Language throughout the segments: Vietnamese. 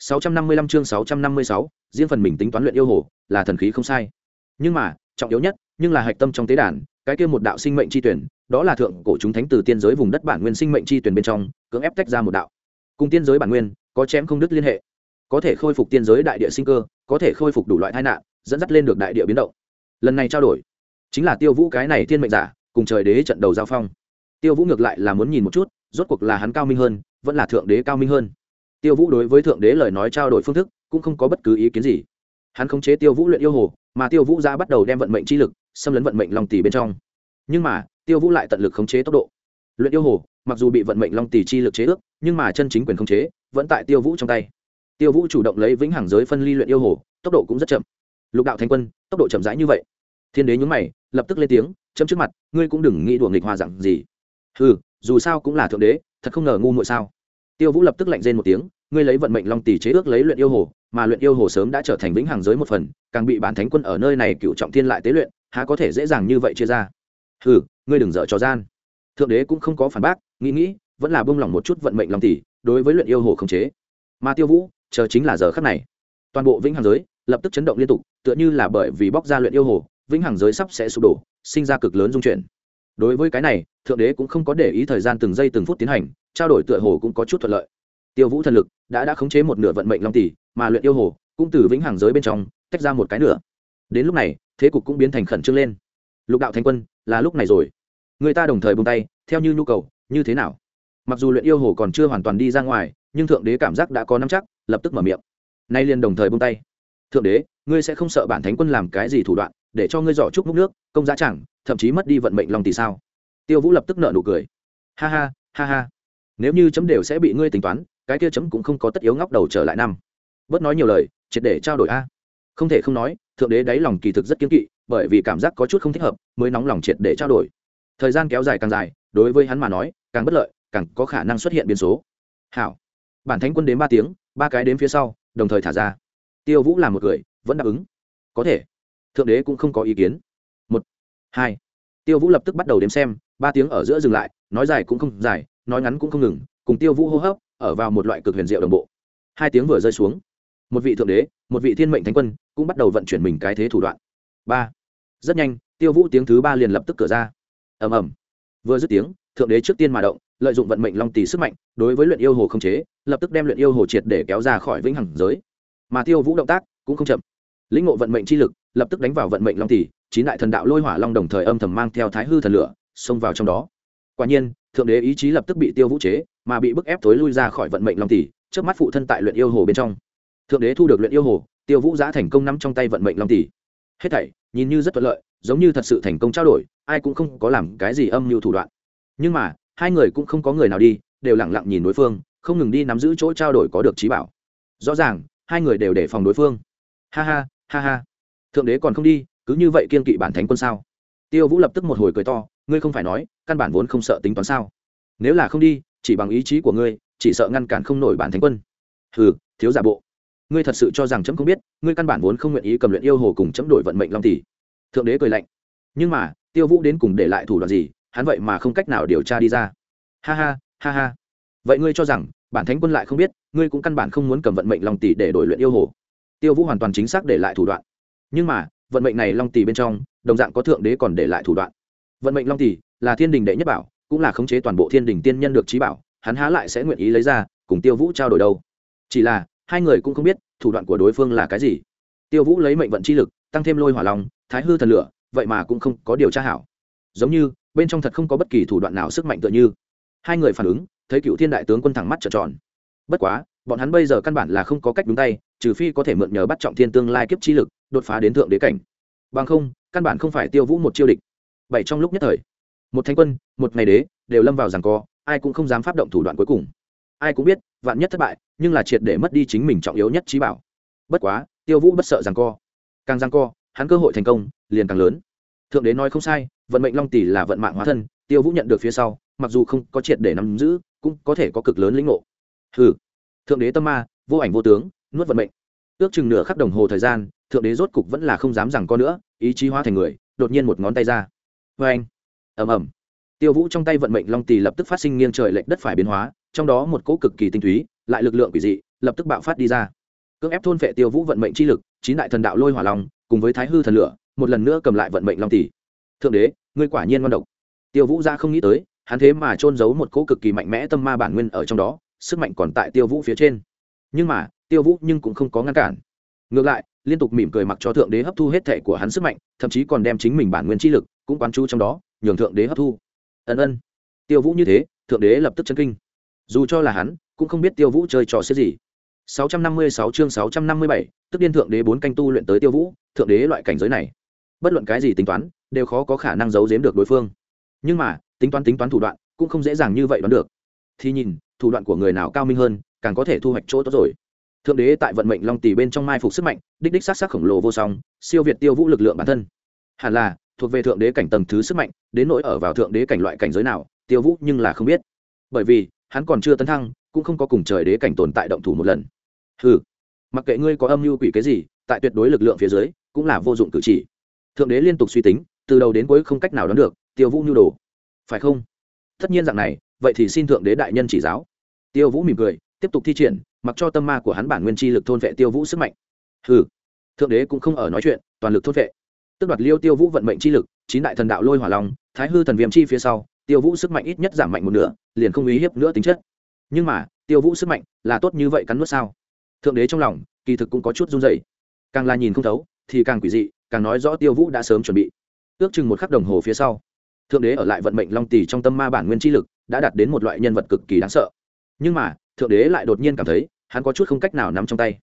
655 chương 656, riêng phần mình tính toán luyện yêu hồ, là thần khí không sai. Nhưng mà, trọng yếu nhất, nhưng là hạch tâm trong tế đàn, cái kia một đạo sinh mệnh chi tuyển, đó là thượng cổ chúng thánh từ tiên giới vùng đất bản nguyên sinh mệnh chi tuyển bên trong, cưỡng ép tách ra một đạo. Cùng tiên giới bản nguyên, có chém không đứt liên hệ. Có thể khôi phục tiên giới đại địa sinh cơ, có thể khôi phục đủ loại tai nạn, dẫn dắt lên được đại địa biến động. Lần này trao đổi, chính là Tiêu Vũ cái này thiên mệnh giả, cùng trời đế trận đầu giao phong. Tiêu Vũ ngược lại là muốn nhìn một chút, rốt cuộc là hắn cao minh hơn, vẫn là thượng đế cao minh hơn tiêu vũ đối với thượng đế lời nói trao đổi phương thức cũng không có bất cứ ý kiến gì. Hắn khống chế tiêu vũ luyện yêu hồ, mà tiêu vũ ra bắt đầu đem vận mệnh chi lực xâm lấn vận mệnh long tỷ bên trong. Nhưng mà, tiêu vũ lại tận lực khống chế tốc độ. Luyện yêu hồ, mặc dù bị vận mệnh long tỷ chi lực chế ước, nhưng mà chân chính quyền khống chế vẫn tại tiêu vũ trong tay. Tiêu vũ chủ động lấy vĩnh hằng giới phân ly luyện yêu hồ, tốc độ cũng rất chậm. Lục đạo thanh quân, tốc độ chậm rãi như vậy. Thiên đế nhúng mày, lập tức lên tiếng, chấm trước mặt, ngươi cũng đừng nghĩ đùa nghịch hòa dặn gì. Ừ dù sao cũng là thượng đế, thật không ngờ ngu muội sao? Tiêu vũ lập tức lạnh rên một tiếng, ngươi lấy vận mệnh long tỷ chế ước lấy luyện yêu hồ, mà luyện yêu hồ sớm đã trở thành vĩnh hằng giới một phần, càng bị bản thánh quân ở nơi này cựu trọng thiên lại tế luyện, há có thể dễ dàng như vậy chia ra? Hừ, ngươi đừng dở trò gian. Thượng đế cũng không có phản bác, nghĩ nghĩ, vẫn là bông lỏng một chút vận mệnh long tỷ đối với luyện yêu hồ không chế. Mà tiêu vũ, chờ chính là giờ khắc này. Toàn bộ vĩnh hằng giới lập tức chấn động liên tục, tựa như là bởi vì bóc ra luyện yêu hồ, vĩnh hằng giới sắp sẽ sụp đổ, sinh ra cực lớn dung chuyển đối với cái này, thượng đế cũng không có để ý thời gian từng giây từng phút tiến hành, trao đổi tựa hồ cũng có chút thuận lợi. Tiêu vũ thần lực đã đã khống chế một nửa vận mệnh long tỷ, mà luyện yêu hồ cũng từ vĩnh hàng giới bên trong tách ra một cái nửa. Đến lúc này, thế cục cũng biến thành khẩn trương lên. Lục đạo thanh quân, là lúc này rồi. Người ta đồng thời bung tay, theo như nhu cầu, như thế nào? Mặc dù luyện yêu hồ còn chưa hoàn toàn đi ra ngoài, nhưng thượng đế cảm giác đã có nắm chắc, lập tức mở miệng. Nay liền đồng thời bung tay. Thượng đế, ngươi sẽ không sợ bản thánh quân làm cái gì thủ đoạn để cho ngươi giỏ trúc múc nước, công giá chẳng, thậm chí mất đi vận mệnh lòng thì sao? Tiêu vũ lập tức nợ nụ cười. Ha ha ha ha. Nếu như chấm đều sẽ bị ngươi tính toán, cái kia chấm cũng không có tất yếu ngóc đầu trở lại năm. Bớt nói nhiều lời, triệt để trao đổi a. Không thể không nói, thượng đế đáy lòng kỳ thực rất kiếm kỵ, bởi vì cảm giác có chút không thích hợp, mới nóng lòng triệt để trao đổi. Thời gian kéo dài càng dài, đối với hắn mà nói, càng bất lợi, càng có khả năng xuất hiện biến số. Hảo. Bản thánh quân đến ba tiếng, ba cái đến phía sau, đồng thời thả ra. Tiêu vũ làm một người vẫn đáp ứng. Có thể thượng đế cũng không có ý kiến. Một, hai, tiêu vũ lập tức bắt đầu đếm xem, ba tiếng ở giữa dừng lại, nói dài cũng không dài, nói ngắn cũng không ngừng, cùng tiêu vũ hô hấp, ở vào một loại cực huyền diệu đồng bộ. Hai tiếng vừa rơi xuống, một vị thượng đế, một vị thiên mệnh thánh quân, cũng bắt đầu vận chuyển mình cái thế thủ đoạn. Ba, rất nhanh, tiêu vũ tiếng thứ ba liền lập tức cửa ra. Ầm ầm. Vừa dứt tiếng, thượng đế trước tiên mà động, lợi dụng vận mệnh long tỷ sức mạnh, đối với luyện yêu hồ không chế, lập tức đem luyện yêu hồ triệt để kéo ra khỏi vĩnh hằng giới. Mà tiêu vũ động tác cũng không chậm lĩnh ngộ vận mệnh chi lực, lập tức đánh vào vận mệnh long tỷ, chín đại thần đạo lôi hỏa long đồng thời âm thầm mang theo thái hư thần lửa, xông vào trong đó. Quả nhiên, thượng đế ý chí lập tức bị tiêu vũ chế, mà bị bức ép tối lui ra khỏi vận mệnh long tỷ, trước mắt phụ thân tại luyện yêu hồ bên trong. Thượng đế thu được luyện yêu hồ, tiêu vũ giã thành công nắm trong tay vận mệnh long tỷ. Hết thảy, nhìn như rất thuận lợi, giống như thật sự thành công trao đổi, ai cũng không có làm cái gì âm mưu thủ đoạn. Nhưng mà, hai người cũng không có người nào đi, đều lẳng lặng nhìn đối phương, không ngừng đi nắm giữ chỗ trao đổi có được trí bảo. Rõ ràng, hai người đều đề phòng đối phương. Ha ha ha ha. Thượng đế còn không đi, cứ như vậy kiên kỵ bản thánh quân sao? Tiêu vũ lập tức một hồi cười to, ngươi không phải nói, căn bản vốn không sợ tính toán sao? Nếu là không đi, chỉ bằng ý chí của ngươi, chỉ sợ ngăn cản không nổi bản thánh quân. Hừ, thiếu giả bộ. Ngươi thật sự cho rằng chấm không biết, ngươi căn bản vốn không nguyện ý cầm luyện yêu hồ cùng chấm đổi vận mệnh long tỷ. Thượng đế cười lạnh. Nhưng mà, tiêu vũ đến cùng để lại thủ đoạn gì, hắn vậy mà không cách nào điều tra đi ra. Ha ha ha ha. Vậy ngươi cho rằng, bản thánh quân lại không biết, ngươi cũng căn bản không muốn cầm vận mệnh long tỷ để đổi luyện yêu hồ tiêu vũ hoàn toàn chính xác để lại thủ đoạn. Nhưng mà, vận mệnh này long tỷ bên trong, đồng dạng có thượng đế còn để lại thủ đoạn. Vận mệnh long tỷ là thiên đình đệ nhất bảo, cũng là khống chế toàn bộ thiên đình tiên nhân được trí bảo, hắn há lại sẽ nguyện ý lấy ra, cùng tiêu vũ trao đổi đâu. Chỉ là, hai người cũng không biết thủ đoạn của đối phương là cái gì. Tiêu vũ lấy mệnh vận chi lực, tăng thêm lôi hỏa lòng thái hư thần lửa, vậy mà cũng không có điều tra hảo. Giống như, bên trong thật không có bất kỳ thủ đoạn nào sức mạnh tựa như. Hai người phản ứng, thấy cựu thiên đại tướng quân thẳng mắt trợn tròn. Bất quá, bọn hắn bây giờ căn bản là không có cách đúng tay trừ phi có thể mượn nhờ bắt trọng thiên tương lai kiếp chi lực, đột phá đến thượng đế cảnh. Bằng không, căn bản không phải tiêu vũ một chiêu địch. Bảy trong lúc nhất thời, một thánh quân, một ngày đế, đều lâm vào rằng co, ai cũng không dám phát động thủ đoạn cuối cùng. Ai cũng biết, vạn nhất thất bại, nhưng là triệt để mất đi chính mình trọng yếu nhất trí bảo. Bất quá, tiêu vũ bất sợ rằng co. Càng rằng co, hắn cơ hội thành công, liền càng lớn. Thượng đế nói không sai, vận mệnh long tỷ là vận mạng hóa thân, tiêu vũ nhận được phía sau, mặc dù không có triệt để nắm giữ, cũng có thể có cực lớn lĩnh ngộ. Ừ thượng đế tâm ma, vô ảnh vô tướng nuốt vận mệnh. Ước chừng nửa khắc đồng hồ thời gian, thượng đế rốt cục vẫn là không dám rằng co nữa, ý chí hóa thành người, đột nhiên một ngón tay ra. Vê anh ầm ầm. Tiêu vũ trong tay vận mệnh long tỳ lập tức phát sinh nghiêng trời lệch đất phải biến hóa, trong đó một cỗ cực kỳ tinh túy, lại lực lượng quỷ dị, lập tức bạo phát đi ra. Cưỡng ép thôn vệ tiêu vũ vận mệnh chi lực, chín đại thần đạo lôi hỏa long, cùng với thái hư thần lửa, một lần nữa cầm lại vận mệnh long tỷ thượng đế, ngươi quả nhiên ngon độc. Tiêu vũ ra không nghĩ tới, hắn thế mà trôn giấu một cỗ cực kỳ mạnh mẽ tâm ma bản nguyên ở trong đó, sức mạnh còn tại tiêu vũ phía trên nhưng mà tiêu vũ nhưng cũng không có ngăn cản. Ngược lại liên tục mỉm cười mặc cho thượng đế hấp thu hết thể của hắn sức mạnh thậm chí còn đem chính mình bản nguyên chi lực cũng quán chú trong đó nhường thượng đế hấp thu. Ân ân. Tiêu vũ như thế thượng đế lập tức chân kinh. Dù cho là hắn cũng không biết tiêu vũ chơi trò xếp gì. 656 chương 657, tức điên thượng đế bốn canh tu luyện tới tiêu vũ thượng đế loại cảnh giới này. Bất luận cái gì tính toán đều khó có khả năng giấu giếm được đối phương. Nhưng mà tính toán tính toán thủ đoạn cũng không dễ dàng như vậy đoán được. Thì nhìn thủ đoạn của người nào cao minh hơn càng có thể thu hoạch chỗ tốt rồi. Thượng đế tại vận mệnh long tỷ bên trong mai phục sức mạnh, đích đích sát sát khổng lồ vô song, siêu việt tiêu vũ lực lượng bản thân. Hẳn là, thuộc về thượng đế cảnh tầng thứ sức mạnh, đến nỗi ở vào thượng đế cảnh loại cảnh giới nào, tiêu vũ nhưng là không biết. Bởi vì, hắn còn chưa tấn thăng, cũng không có cùng trời đế cảnh tồn tại động thủ một lần. Ừ mặc kệ ngươi có âm mưu quỷ cái gì, tại tuyệt đối lực lượng phía dưới, cũng là vô dụng cử chỉ. Thượng đế liên tục suy tính, từ đầu đến cuối không cách nào đoán được, tiêu vũ nhu đồ. Phải không? Tất nhiên dạng này, vậy thì xin thượng đế đại nhân chỉ giáo. Tiêu vũ mỉm cười tiếp tục thi triển, mặc cho tâm ma của hắn bản nguyên chi lực thôn vệ tiêu vũ sức mạnh. Ừ thượng đế cũng không ở nói chuyện, toàn lực thôn vệ. Tức đoạt liêu tiêu vũ vận mệnh chi lực, chín đại thần đạo lôi hỏa long, thái hư thần viêm chi phía sau, tiêu vũ sức mạnh ít nhất giảm mạnh một nửa, liền không uy hiếp nữa tính chất. Nhưng mà, tiêu vũ sức mạnh là tốt như vậy cắn nuốt sao? Thượng đế trong lòng, kỳ thực cũng có chút run dày càng là nhìn không thấu, thì càng quỷ dị, càng nói rõ tiêu vũ đã sớm chuẩn bị. Ước chừng một khắc đồng hồ phía sau, thượng đế ở lại vận mệnh long tỷ trong tâm ma bản nguyên chi lực, đã đạt đến một loại nhân vật cực kỳ đáng sợ. Nhưng mà thượng đế lại đột nhiên cảm thấy, hắn có chút không cách nào nắm trong tay.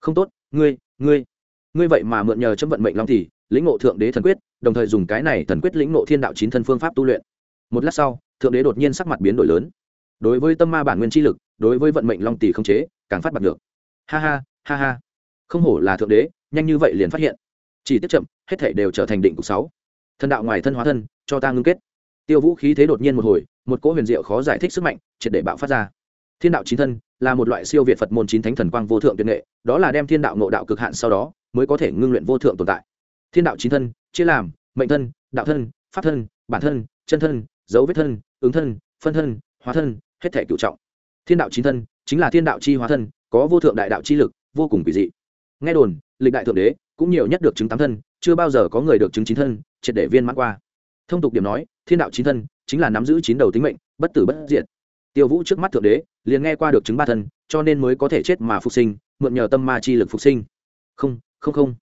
Không tốt, ngươi ngươi ngươi vậy mà mượn nhờ chấm vận mệnh long tỷ lĩnh ngộ thượng đế thần quyết, đồng thời dùng cái này thần quyết lĩnh ngộ thiên đạo chín thân phương pháp tu luyện. Một lát sau, thượng đế đột nhiên sắc mặt biến đổi lớn. Đối với tâm ma bản nguyên chi lực, đối với vận mệnh long tỷ không chế, càng phát bạc được ha ha ha ha. Không hổ là thượng đế, nhanh như vậy liền phát hiện. Chỉ tiếp chậm, hết thể đều trở thành định cục sáu. Thần đạo ngoài thân hóa thân, cho ta ngưng kết. Tiêu vũ khí thế đột nhiên một hồi, một cỗ huyền diệu khó giải thích sức mạnh, triệt để bạo phát ra thiên đạo chín thân là một loại siêu việt phật môn chín thánh thần quang vô thượng tuyệt nghệ, đó là đem thiên đạo ngộ đạo cực hạn sau đó mới có thể ngưng luyện vô thượng tồn tại. Thiên đạo chín thân, chia làm, mệnh thân, đạo thân, pháp thân, bản thân, chân thân, dấu vết thân, ứng thân, phân thân, hóa thân, hết thể cựu trọng. Thiên đạo chín thân chính là thiên đạo chi hóa thân, có vô thượng đại đạo chi lực, vô cùng kỳ dị. Nghe đồn, lịch đại thượng đế cũng nhiều nhất được chứng tám thân, chưa bao giờ có người được chứng chín thân, triệt để viên mãn qua. Thông tục điểm nói, thiên đạo chín thân chính là nắm giữ chín đầu tính mệnh, bất tử bất diệt tiêu vũ trước mắt thượng đế, liền nghe qua được chứng ba thân, cho nên mới có thể chết mà phục sinh, mượn nhờ tâm ma chi lực phục sinh. Không không không.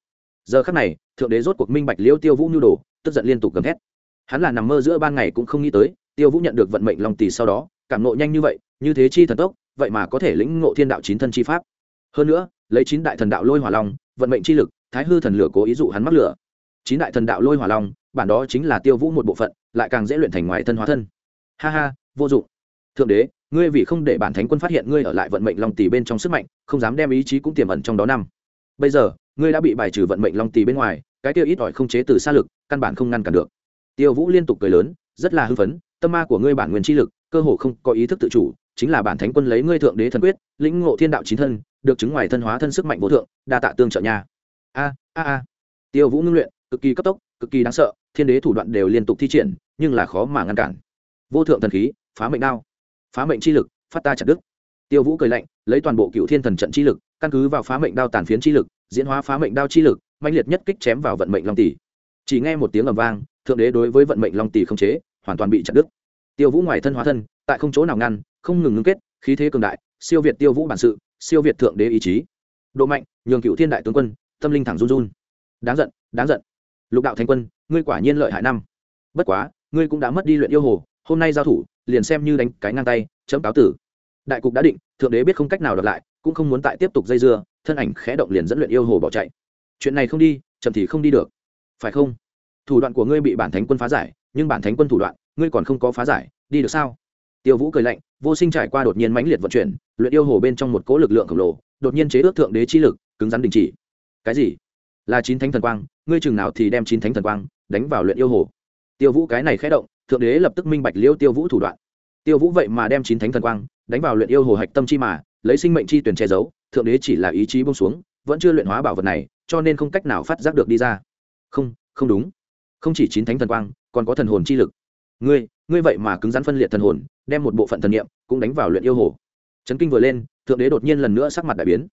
Giờ khắc này, thượng đế rốt cuộc minh bạch liễu tiêu vũ nhu đồ, tức giận liên tục gầm thét. Hắn là nằm mơ giữa ban ngày cũng không nghĩ tới, tiêu vũ nhận được vận mệnh lòng tỷ sau đó, cảm nộ nhanh như vậy, như thế chi thần tốc, vậy mà có thể lĩnh ngộ thiên đạo chín thân chi pháp. Hơn nữa, lấy chín đại thần đạo lôi hỏa long, vận mệnh chi lực, thái hư thần lửa cố ý dụ hắn mắc lửa. Chín đại thần đạo lôi hỏa long, bản đó chính là tiêu vũ một bộ phận, lại càng dễ luyện thành ngoài thân hóa thân. Ha ha, vô dụng thượng đế, ngươi vì không để bản thánh quân phát hiện ngươi ở lại vận mệnh long tỷ bên trong sức mạnh, không dám đem ý chí cũng tiềm ẩn trong đó năm. Bây giờ, ngươi đã bị bài trừ vận mệnh long tỷ bên ngoài, cái tiêu ít ỏi không chế từ xa lực, căn bản không ngăn cản được. Tiêu vũ liên tục cười lớn, rất là hư phấn, tâm ma của ngươi bản nguyên chi lực, cơ hồ không có ý thức tự chủ, chính là bản thánh quân lấy ngươi thượng đế thần quyết, lĩnh ngộ thiên đạo chín thân, được chứng ngoài thân hóa thân sức mạnh vô thượng, đa tạ tương trợ nhà a a a. Tiêu vũ ngưng luyện, cực kỳ cấp tốc, cực kỳ đáng sợ, thiên đế thủ đoạn đều liên tục thi triển, nhưng là khó mà ngăn cản. Vô thượng thần khí, phá mệnh đao phá mệnh chi lực, phát ta chặt đức tiêu vũ cười lạnh, lấy toàn bộ cựu thiên thần trận chi lực, căn cứ vào phá mệnh đao tàn phiến chi lực, diễn hóa phá mệnh đao chi lực mạnh liệt nhất kích chém vào vận mệnh long tỷ. Chỉ nghe một tiếng ầm vang, thượng đế đối với vận mệnh long tỷ không chế, hoàn toàn bị chặt đứt. Tiêu vũ ngoài thân hóa thân, tại không chỗ nào ngăn, không ngừng ngưng kết, khí thế cường đại, siêu việt tiêu vũ bản sự, siêu việt thượng đế ý chí. Độ mạnh, nhường cựu thiên đại tướng quân, tâm linh thẳng run run. Đáng giận đáng giận. Lục đạo thánh quân, ngươi quả nhiên lợi hại năm. Bất quá, ngươi cũng đã mất đi luyện yêu hồ, hôm nay giao thủ liền xem như đánh cái ngang tay, chấm cáo tử. Đại cục đã định, thượng đế biết không cách nào đọc lại, cũng không muốn tại tiếp tục dây dưa, thân ảnh khẽ động liền dẫn luyện yêu hồ bỏ chạy. Chuyện này không đi, chậm thì không đi được. Phải không? Thủ đoạn của ngươi bị bản thánh quân phá giải, nhưng bản thánh quân thủ đoạn, ngươi còn không có phá giải, đi được sao? Tiêu vũ cười lạnh, vô sinh trải qua đột nhiên mãnh liệt vận chuyển, luyện yêu hồ bên trong một cỗ lực lượng khổng lồ, đột nhiên chế ước thượng đế chi lực, cứng rắn đình chỉ. Cái gì? Là chín thánh thần quang, ngươi chừng nào thì đem chín thánh thần quang, đánh vào luyện yêu hồ. Tiêu vũ cái này khẽ động thượng đế lập tức minh bạch liêu tiêu vũ thủ đoạn. Tiêu vũ vậy mà đem chín thánh thần quang đánh vào luyện yêu hồ hạch tâm chi mà, lấy sinh mệnh chi tuyển che giấu, thượng đế chỉ là ý chí bông xuống, vẫn chưa luyện hóa bảo vật này, cho nên không cách nào phát giác được đi ra. Không không đúng. Không chỉ chín thánh thần quang, còn có thần hồn chi lực. Ngươi ngươi vậy mà cứng rắn phân liệt thần hồn, đem một bộ phận thần niệm cũng đánh vào luyện yêu hồ. Trấn kinh vừa lên, thượng đế đột nhiên lần nữa sắc mặt đại biến.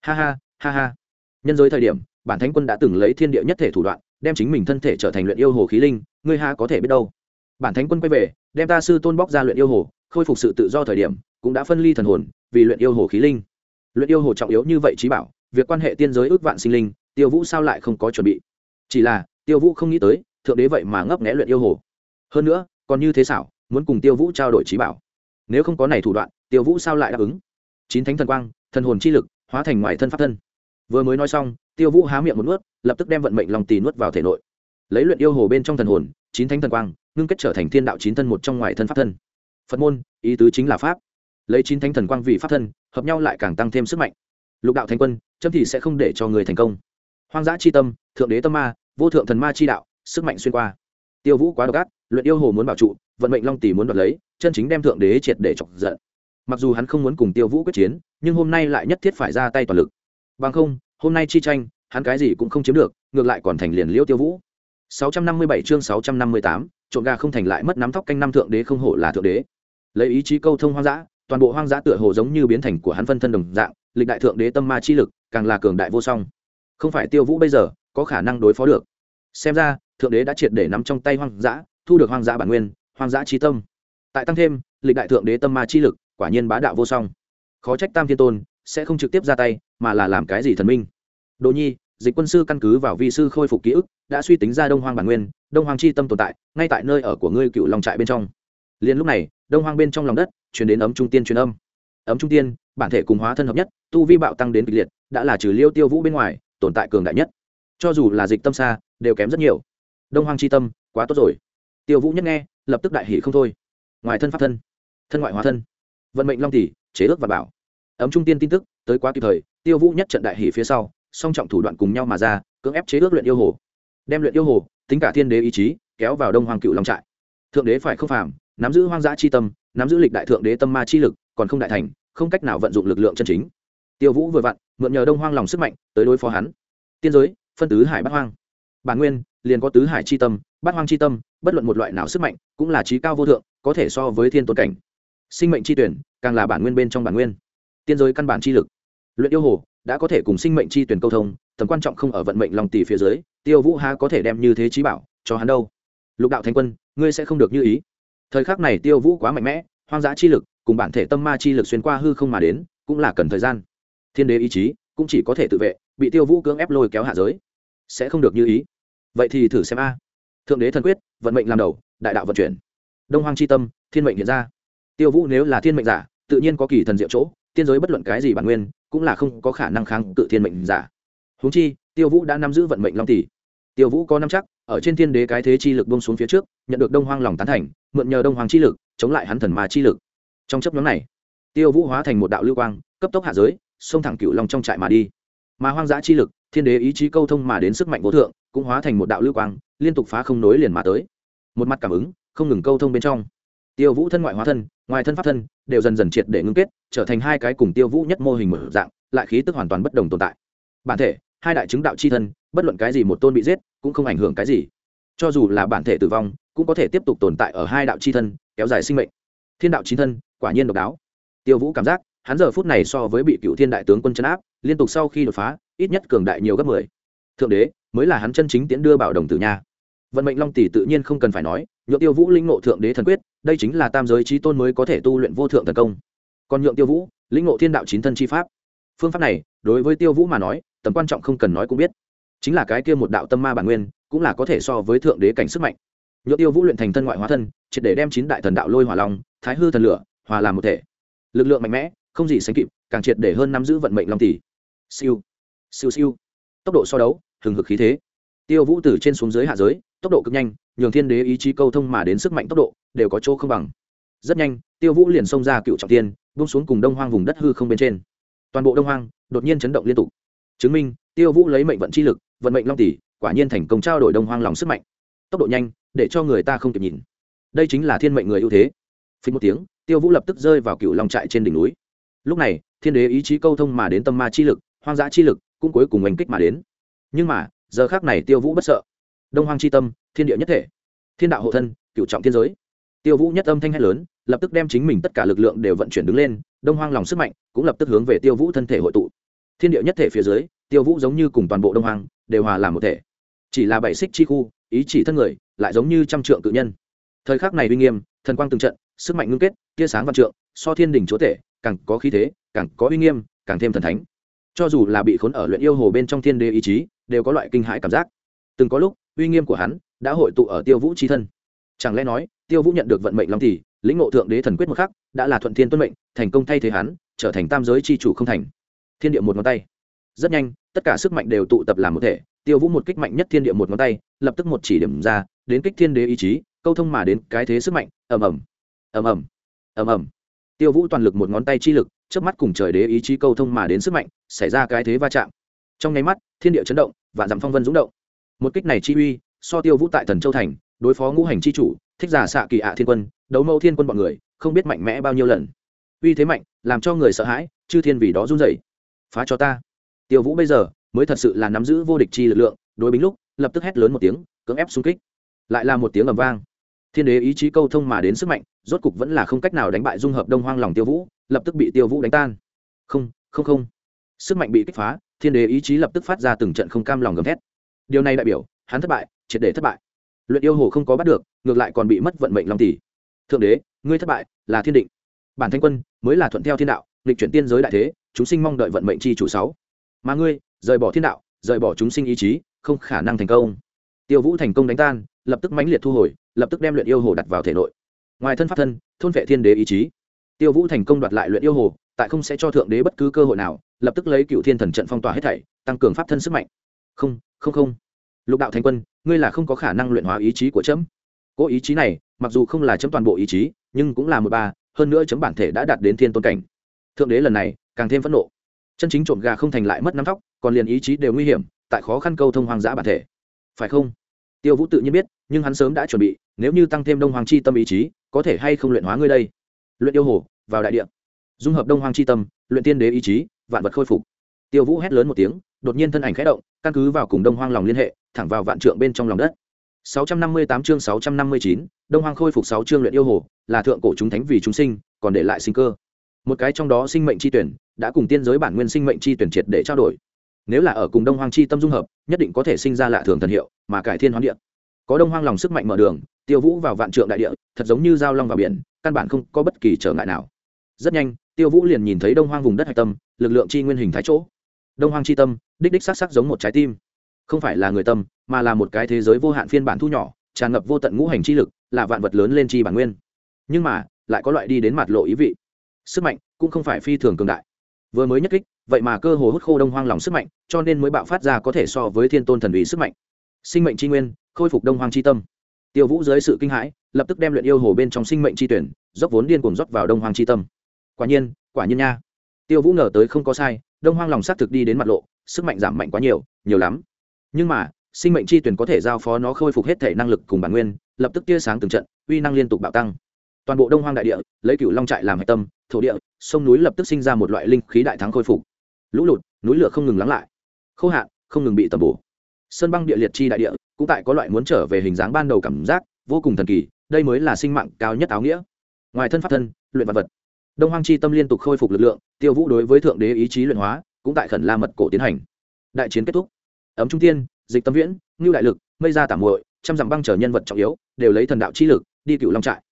Ha ha ha ha. Nhân giới thời điểm, bản thánh quân đã từng lấy thiên địa nhất thể thủ đoạn, đem chính mình thân thể trở thành luyện yêu hồ khí linh, ngươi ha có thể biết đâu bản thánh quân quay về, đem ta sư tôn bóc ra luyện yêu hồ, khôi phục sự tự do thời điểm, cũng đã phân ly thần hồn, vì luyện yêu hồ khí linh. Luyện yêu hồ trọng yếu như vậy trí bảo, việc quan hệ tiên giới ước vạn sinh linh, tiêu vũ sao lại không có chuẩn bị? Chỉ là, tiêu vũ không nghĩ tới, thượng đế vậy mà ngấp nghẽ luyện yêu hồ. Hơn nữa, còn như thế xảo, muốn cùng tiêu vũ trao đổi trí bảo. Nếu không có này thủ đoạn, tiêu vũ sao lại đáp ứng? Chín thánh thần quang, thần hồn chi lực, hóa thành ngoài thân pháp thân. Vừa mới nói xong, tiêu vũ há miệng một nuốt, lập tức đem vận mệnh lòng tì nuốt vào thể nội. Lấy luyện yêu hồ bên trong thần hồn, chín thánh thần quang ngưng kết trở thành thiên đạo chín thân một trong ngoài thân pháp thân. Phật môn, ý tứ chính là pháp. Lấy chín thánh thần quang vì pháp thân, hợp nhau lại càng tăng thêm sức mạnh. Lục đạo thành quân, chấm thì sẽ không để cho người thành công. Hoang dã chi tâm, thượng đế tâm ma, vô thượng thần ma chi đạo, sức mạnh xuyên qua. Tiêu vũ quá độc ác, luyện yêu hồ muốn bảo trụ, vận mệnh long tỷ muốn đoạt lấy, chân chính đem thượng đế triệt để chọc giận. Mặc dù hắn không muốn cùng tiêu vũ quyết chiến, nhưng hôm nay lại nhất thiết phải ra tay toàn lực. Bằng không, hôm nay chi tranh, hắn cái gì cũng không chiếm được, ngược lại còn thành liền liễu tiêu vũ. 657 chương 658, trộn gà không thành lại mất nắm tóc canh năm thượng đế không hổ là thượng đế. Lấy ý chí câu thông hoang dã toàn bộ hoang dã tựa hồ giống như biến thành của hắn phân thân đồng dạng lịch đại thượng đế tâm ma chi lực càng là cường đại vô song. Không phải tiêu vũ bây giờ có khả năng đối phó được. Xem ra thượng đế đã triệt để nắm trong tay hoang dã thu được hoang dã bản nguyên hoang dã chi tâm. Tại tăng thêm lịch đại thượng đế tâm ma chi lực quả nhiên bá đạo vô song. Khó trách tam thiên tôn sẽ không trực tiếp ra tay mà là làm cái gì thần minh. Đồ nhi dịch quân sư căn cứ vào vi sư khôi phục ký ức đã suy tính ra đông hoang bản nguyên, đông hoang chi tâm tồn tại, ngay tại nơi ở của ngươi cựu lòng trại bên trong. Liền lúc này, đông hoang bên trong lòng đất chuyển đến ấm trung tiên truyền âm. Ấm trung tiên, bản thể cùng hóa thân hợp nhất, tu vi bạo tăng đến kịch liệt, đã là trừ liêu tiêu vũ bên ngoài, tồn tại cường đại nhất. Cho dù là dịch tâm xa, đều kém rất nhiều. Đông hoang chi tâm, quá tốt rồi. Tiêu vũ nhất nghe, lập tức đại hỷ không thôi. Ngoài thân pháp thân thân ngoại hóa thân. Vận mệnh long tỷ, chế ước và bảo. Ấm trung tiên tin tức, tới quá kịp thời, tiêu vũ nhất trận đại hỷ phía sau, song trọng thủ đoạn cùng nhau mà ra, cưỡng ép chế ước luyện yêu hồ đem luyện yêu hồ, tính cả thiên đế ý chí, kéo vào đông hoàng cựu long trại. Thượng đế phải không phàm, nắm giữ hoang dã chi tâm, nắm giữ lịch đại thượng đế tâm ma chi lực, còn không đại thành, không cách nào vận dụng lực lượng chân chính. Tiêu vũ vừa vặn, mượn nhờ đông hoang lòng sức mạnh, tới đối phó hắn. Tiên giới, phân tứ hải bát hoang. Bản nguyên, liền có tứ hải chi tâm, bát hoang chi tâm, bất luận một loại nào sức mạnh, cũng là trí cao vô thượng, có thể so với thiên tôn cảnh. Sinh mệnh chi tuyển, càng là bản nguyên bên trong bản nguyên. Tiên giới căn bản chi lực. Luyện yêu hồ, đã có thể cùng sinh mệnh chi tuyển câu thông, tầm quan trọng không ở vận mệnh lòng tỷ phía dưới tiêu vũ há có thể đem như thế trí bảo cho hắn đâu. Lục đạo thanh quân, ngươi sẽ không được như ý. Thời khắc này tiêu vũ quá mạnh mẽ, hoang dã chi lực cùng bản thể tâm ma chi lực xuyên qua hư không mà đến, cũng là cần thời gian. Thiên đế ý chí cũng chỉ có thể tự vệ, bị tiêu vũ cưỡng ép lôi kéo hạ giới. Sẽ không được như ý. Vậy thì thử xem a. Thượng đế thần quyết, vận mệnh làm đầu, đại đạo vận chuyển. Đông hoang c h i tâm, thiên mệnh hiện ra. Tiêu vũ nếu là thiên mệnh giả, tự nhiên có kỳ thần diệu chỗ, tiên giới bất luận cái gì bản nguyên, cũng là không có khả năng kháng cự thiên mệnh giả. Húng chi tiêu vũ đã nắm giữ vận mệnh long tỷ. Tiêu vũ có năm chắc, ở trên thiên đế cái thế chi lực bông xuống phía trước, nhận được đông hoang lòng tán thành, mượn nhờ đông hoàng chi lực, chống lại hắn thần mà chi lực. Trong chấp nhóm này, tiêu vũ hóa thành một đạo lưu quang, cấp tốc hạ giới, xông thẳng cựu long trong trại mà đi. Mà hoang dã chi lực, thiên đế ý chí câu thông mà đến sức mạnh vô thượng, cũng hóa thành một đạo lưu quang, liên tục phá không nối liền mà tới. Một mặt cảm ứng, không ngừng câu thông bên trong. Tiêu vũ thân ngoại hóa thân, ngoài thân pháp thân, đều dần dần triệt để ngưng kết, trở thành hai cái cùng tiêu vũ nhất mô hình mở dạng, lại khí tức hoàn toàn bất đồng tồn tại. Bản thể hai đại chứng đạo c h i thân, bất luận cái gì một tôn bị giết, cũng không ảnh hưởng cái gì. Cho dù là bản thể tử vong, cũng có thể tiếp tục tồn tại ở hai đạo c h i thân, kéo dài sinh mệnh. Thiên đạo chi thân, quả nhiên độc đáo. Tiêu vũ cảm giác, hắn giờ phút này so với bị cựu thiên đại tướng quân chấn áp, liên tục sau khi đột phá, ít nhất cường đại nhiều gấp mười. Thượng đế, mới là hắn chân chính tiễn đưa bảo đồng tử nha. Vận mệnh long tỷ tự nhiên không cần phải nói, nhượng tiêu vũ linh ngộ thượng đế thần quyết, đây chính là tam giới trí tôn mới có thể tu luyện vô thượng thần công. Còn nhượng tiêu vũ linh ngộ thiên đạo chín thân chi pháp. Phương pháp này, đối với tiêu vũ mà nói tầm quan trọng không cần nói cũng biết. Chính là cái kia một đạo tâm ma bản nguyên, cũng là có thể so với thượng đế cảnh sức mạnh. Nhựa tiêu vũ luyện thành thân ngoại hóa thân, triệt để đem chín đại thần đạo lôi hỏa long, thái hư thần lửa, hòa làm một thể. Lực lượng mạnh mẽ, không gì sánh kịp, càng triệt để hơn nắm giữ vận mệnh long tỷ. Siêu siêu siêu. Tốc độ so đấu, hừng hực khí thế. Tiêu vũ từ trên xuống dưới hạ giới, tốc độ cực nhanh, nhường thiên đế ý chí câu thông mà đến sức mạnh tốc độ, đều có chỗ không bằng. Rất nhanh, tiêu vũ liền xông ra cựu trọng tiên bung xuống cùng đông hoang vùng đất hư không bên trên. Toàn bộ đông hoang, đột nhiên chấn động liên tục chứng minh tiêu vũ lấy mệnh vận chi lực, vận mệnh long tỷ, quả nhiên thành công trao đổi đông hoang lòng sức mạnh. Tốc độ nhanh, để cho người ta không kịp nhìn. Đây chính là thiên mệnh người ưu thế. Phí một tiếng, tiêu vũ lập tức rơi vào cựu long trại trên đỉnh núi. Lúc này, thiên đế ý chí câu thông mà đến tâm ma chi lực, hoang dã chi lực cũng cuối cùng oanh kích mà đến. Nhưng mà, giờ khác này tiêu vũ bất sợ. Đông hoang c h i tâm, thiên địa nhất thể. Thiên đạo hộ thân, cựu trọng thiên giới. Tiêu vũ nhất âm thanh hét lớn, lập tức đem chính mình tất cả lực lượng đều vận chuyển đứng lên, đông hoang lòng sức mạnh cũng lập tức hướng về tiêu vũ thân thể hội tụ thiên địa nhất thể phía dưới, tiêu vũ giống như cùng toàn bộ đông hoàng đều hòa làm một thể. Chỉ là bảy xích chi khu, ý chỉ thân người, lại giống như trăm trượng cự nhân. Thời khắc này uy nghiêm, thần quang từng trận, sức mạnh ngưng kết, tia sáng văn trượng, so thiên đình chúa tể, càng có khí thế, càng có uy nghiêm, càng thêm thần thánh. Cho dù là bị khốn ở luyện yêu hồ bên trong thiên đế ý chí, đều có loại kinh hãi cảm giác. Từng có lúc, uy nghiêm của hắn đã hội tụ ở tiêu vũ chi thân. Chẳng lẽ nói, tiêu vũ nhận được vận mệnh long thì, lĩnh ngộ thượng đế thần quyết một khắc, đã là thuận thiên tuân mệnh, thành công thay thế hắn, trở thành tam giới chi chủ không thành thiên địa một ngón tay. Rất nhanh, tất cả sức mạnh đều tụ tập làm một thể, tiêu vũ một kích mạnh nhất thiên địa một ngón tay, lập tức một chỉ điểm ra, đến kích thiên đế ý chí, câu thông mà đến cái thế sức mạnh, ầm ầm ầm ầm ầm ầm. Tiêu vũ toàn lực một ngón tay chi lực trước mắt cùng trời đế ý chí câu thông mà đến sức mạnh, xảy ra cái thế va chạm. Trong nháy mắt, thiên địa chấn động, vạn dặm phong vân rúng động. Một kích này chi uy, so tiêu vũ tại thần châu thành, đối phó ngũ hành chi chủ, thích giả xạ kỳ ạ thiên quân, đấu mẫu thiên quân bọn người, không biết mạnh mẽ bao nhiêu lần. Uy thế mạnh, làm cho người sợ hãi, chư thiên vì đó run rẩy phá cho ta. Tiêu vũ bây giờ mới thật sự là nắm giữ vô địch chi lực lượng, đối bính lúc, lập tức hét lớn một tiếng, cưỡng ép xung kích. Lại là một tiếng ầm vang. Thiên đế ý chí câu thông mà đến sức mạnh, rốt cục vẫn là không cách nào đánh bại dung hợp đông hoang lòng tiêu vũ, lập tức bị tiêu vũ đánh tan. Không không không. Sức mạnh bị kích phá, thiên đế ý chí lập tức phát ra từng trận không cam lòng gầm thét. Điều này đại biểu, hắn thất bại, triệt để thất bại. Luyện yêu hồ không có bắt được, ngược lại còn bị mất vận mệnh long tỷ. Thượng đế, ngươi thất bại, là thiên định. Bản thanh quân mới là thuận theo thiên đạo lịch chuyển tiên giới đại thế, chúng sinh mong đợi vận mệnh chi chủ sáu. Mà ngươi, rời bỏ thiên đạo, rời bỏ chúng sinh ý chí, không khả năng thành công. Tiêu vũ thành công đánh tan, lập tức mãnh liệt thu hồi, lập tức đem luyện yêu hồ đặt vào thể nội. Ngoài thân pháp thân, thôn vệ thiên đế ý chí. Tiêu vũ thành công đoạt lại luyện yêu hồ, tại không sẽ cho thượng đế bất cứ cơ hội nào, lập tức lấy cựu thiên thần trận phong tỏa hết thảy, tăng cường pháp thân sức mạnh. Không không không. Lục đạo thành quân, ngươi là không có khả năng luyện hóa ý chí của chấm. Cố ý chí này, mặc dù không là chấm toàn bộ ý chí, nhưng cũng là một ba hơn nữa chấm bản thể đã đạt đến thiên tôn cảnh thượng đế lần này càng thêm phẫn nộ. Chân chính trộm gà không thành lại mất năm tóc còn liền ý chí đều nguy hiểm tại khó khăn câu thông hoang dã bản thể. Phải không? Tiêu vũ tự nhiên biết nhưng hắn sớm đã chuẩn bị nếu như tăng thêm đông hoàng chi tâm ý chí có thể hay không luyện hóa ngươi đây? Luyện yêu hồ vào đại địa. Dung hợp đông hoàng chi tâm luyện tiên đế ý chí vạn vật khôi phục. Tiêu vũ hét lớn một tiếng đột nhiên thân ảnh khẽ động căn cứ vào cùng đông hoang lòng liên hệ thẳng vào vạn trượng bên trong lòng đất. 658 chương 659, đông hoang khôi phục 6 chương luyện yêu hồ là thượng cổ chúng thánh vì chúng sinh còn để lại sinh cơ một cái trong đó sinh mệnh chi tuyển, đã cùng tiên giới bản nguyên sinh mệnh chi tuyển triệt để trao đổi. Nếu là ở cùng đông hoang chi tâm dung hợp, nhất định có thể sinh ra lạ thường thần hiệu, mà cải thiên hoán địa. Có đông hoang lòng sức mạnh mở đường, tiêu vũ vào vạn trượng đại địa, thật giống như giao long vào biển, căn bản không có bất kỳ trở ngại nào. Rất nhanh, tiêu vũ liền nhìn thấy đông hoang vùng đất hạch tâm, lực lượng chi nguyên hình thái chỗ. Đông hoang chi tâm, đích đích sắc sắc giống một trái tim. Không phải là người tâm, mà là một cái thế giới vô hạn phiên bản thu nhỏ, tràn ngập vô tận ngũ hành chi lực, là vạn vật lớn lên chi bản nguyên. Nhưng mà, lại có loại đi đến mặt lộ ý vị sức mạnh cũng không phải phi thường cường đại. Vừa mới nhất kích, vậy mà cơ hồ hút khô đông hoang lòng sức mạnh, cho nên mới bạo phát ra có thể so với thiên tôn thần ủy sức mạnh. Sinh mệnh tri nguyên, khôi phục đông hoang tri tâm. Tiêu vũ dưới sự kinh hãi, lập tức đem luyện yêu hồ bên trong sinh mệnh tri tuyển, dốc vốn điên cuồng rót vào đông hoang tri tâm. Quả nhiên quả nhiên nha. Tiêu vũ ngờ tới không có sai, đông hoang lòng xác thực đi đến mặt lộ, sức mạnh giảm mạnh quá nhiều nhiều lắm. Nhưng mà, sinh mệnh chi tuyển có thể giao phó nó khôi phục hết thể năng lực cùng bản nguyên, lập tức tia sáng từng trận, uy năng liên tục bạo tăng toàn bộ đông hoang đại địa, lấy cựu long trại làm hạch tâm, thổ địa, sông núi lập tức sinh ra một loại linh khí đại thắng khôi phục. Lũ lụt, núi lửa không ngừng lắng lại. Khô hạn, không ngừng bị tầm bổ. Sơn băng địa liệt chi đại địa, cũng tại có loại muốn trở về hình dáng ban đầu cảm giác, vô cùng thần kỳ, đây mới là sinh mạng cao nhất áo nghĩa. Ngoài thân pháp thân, luyện vật vật. Đông hoang chi tâm liên tục khôi phục lực lượng, tiêu vũ đối với thượng đế ý chí luyện hóa, cũng tại khẩn la mật cổ tiến hành. Đại chiến kết thúc. Ấm trung tiên dịch tâm viễn, ngưu đại lực, mây gia tả muội, trăm dặm băng trở nhân vật trọng yếu, đều lấy thần đạo chi lực, đi cựu long trại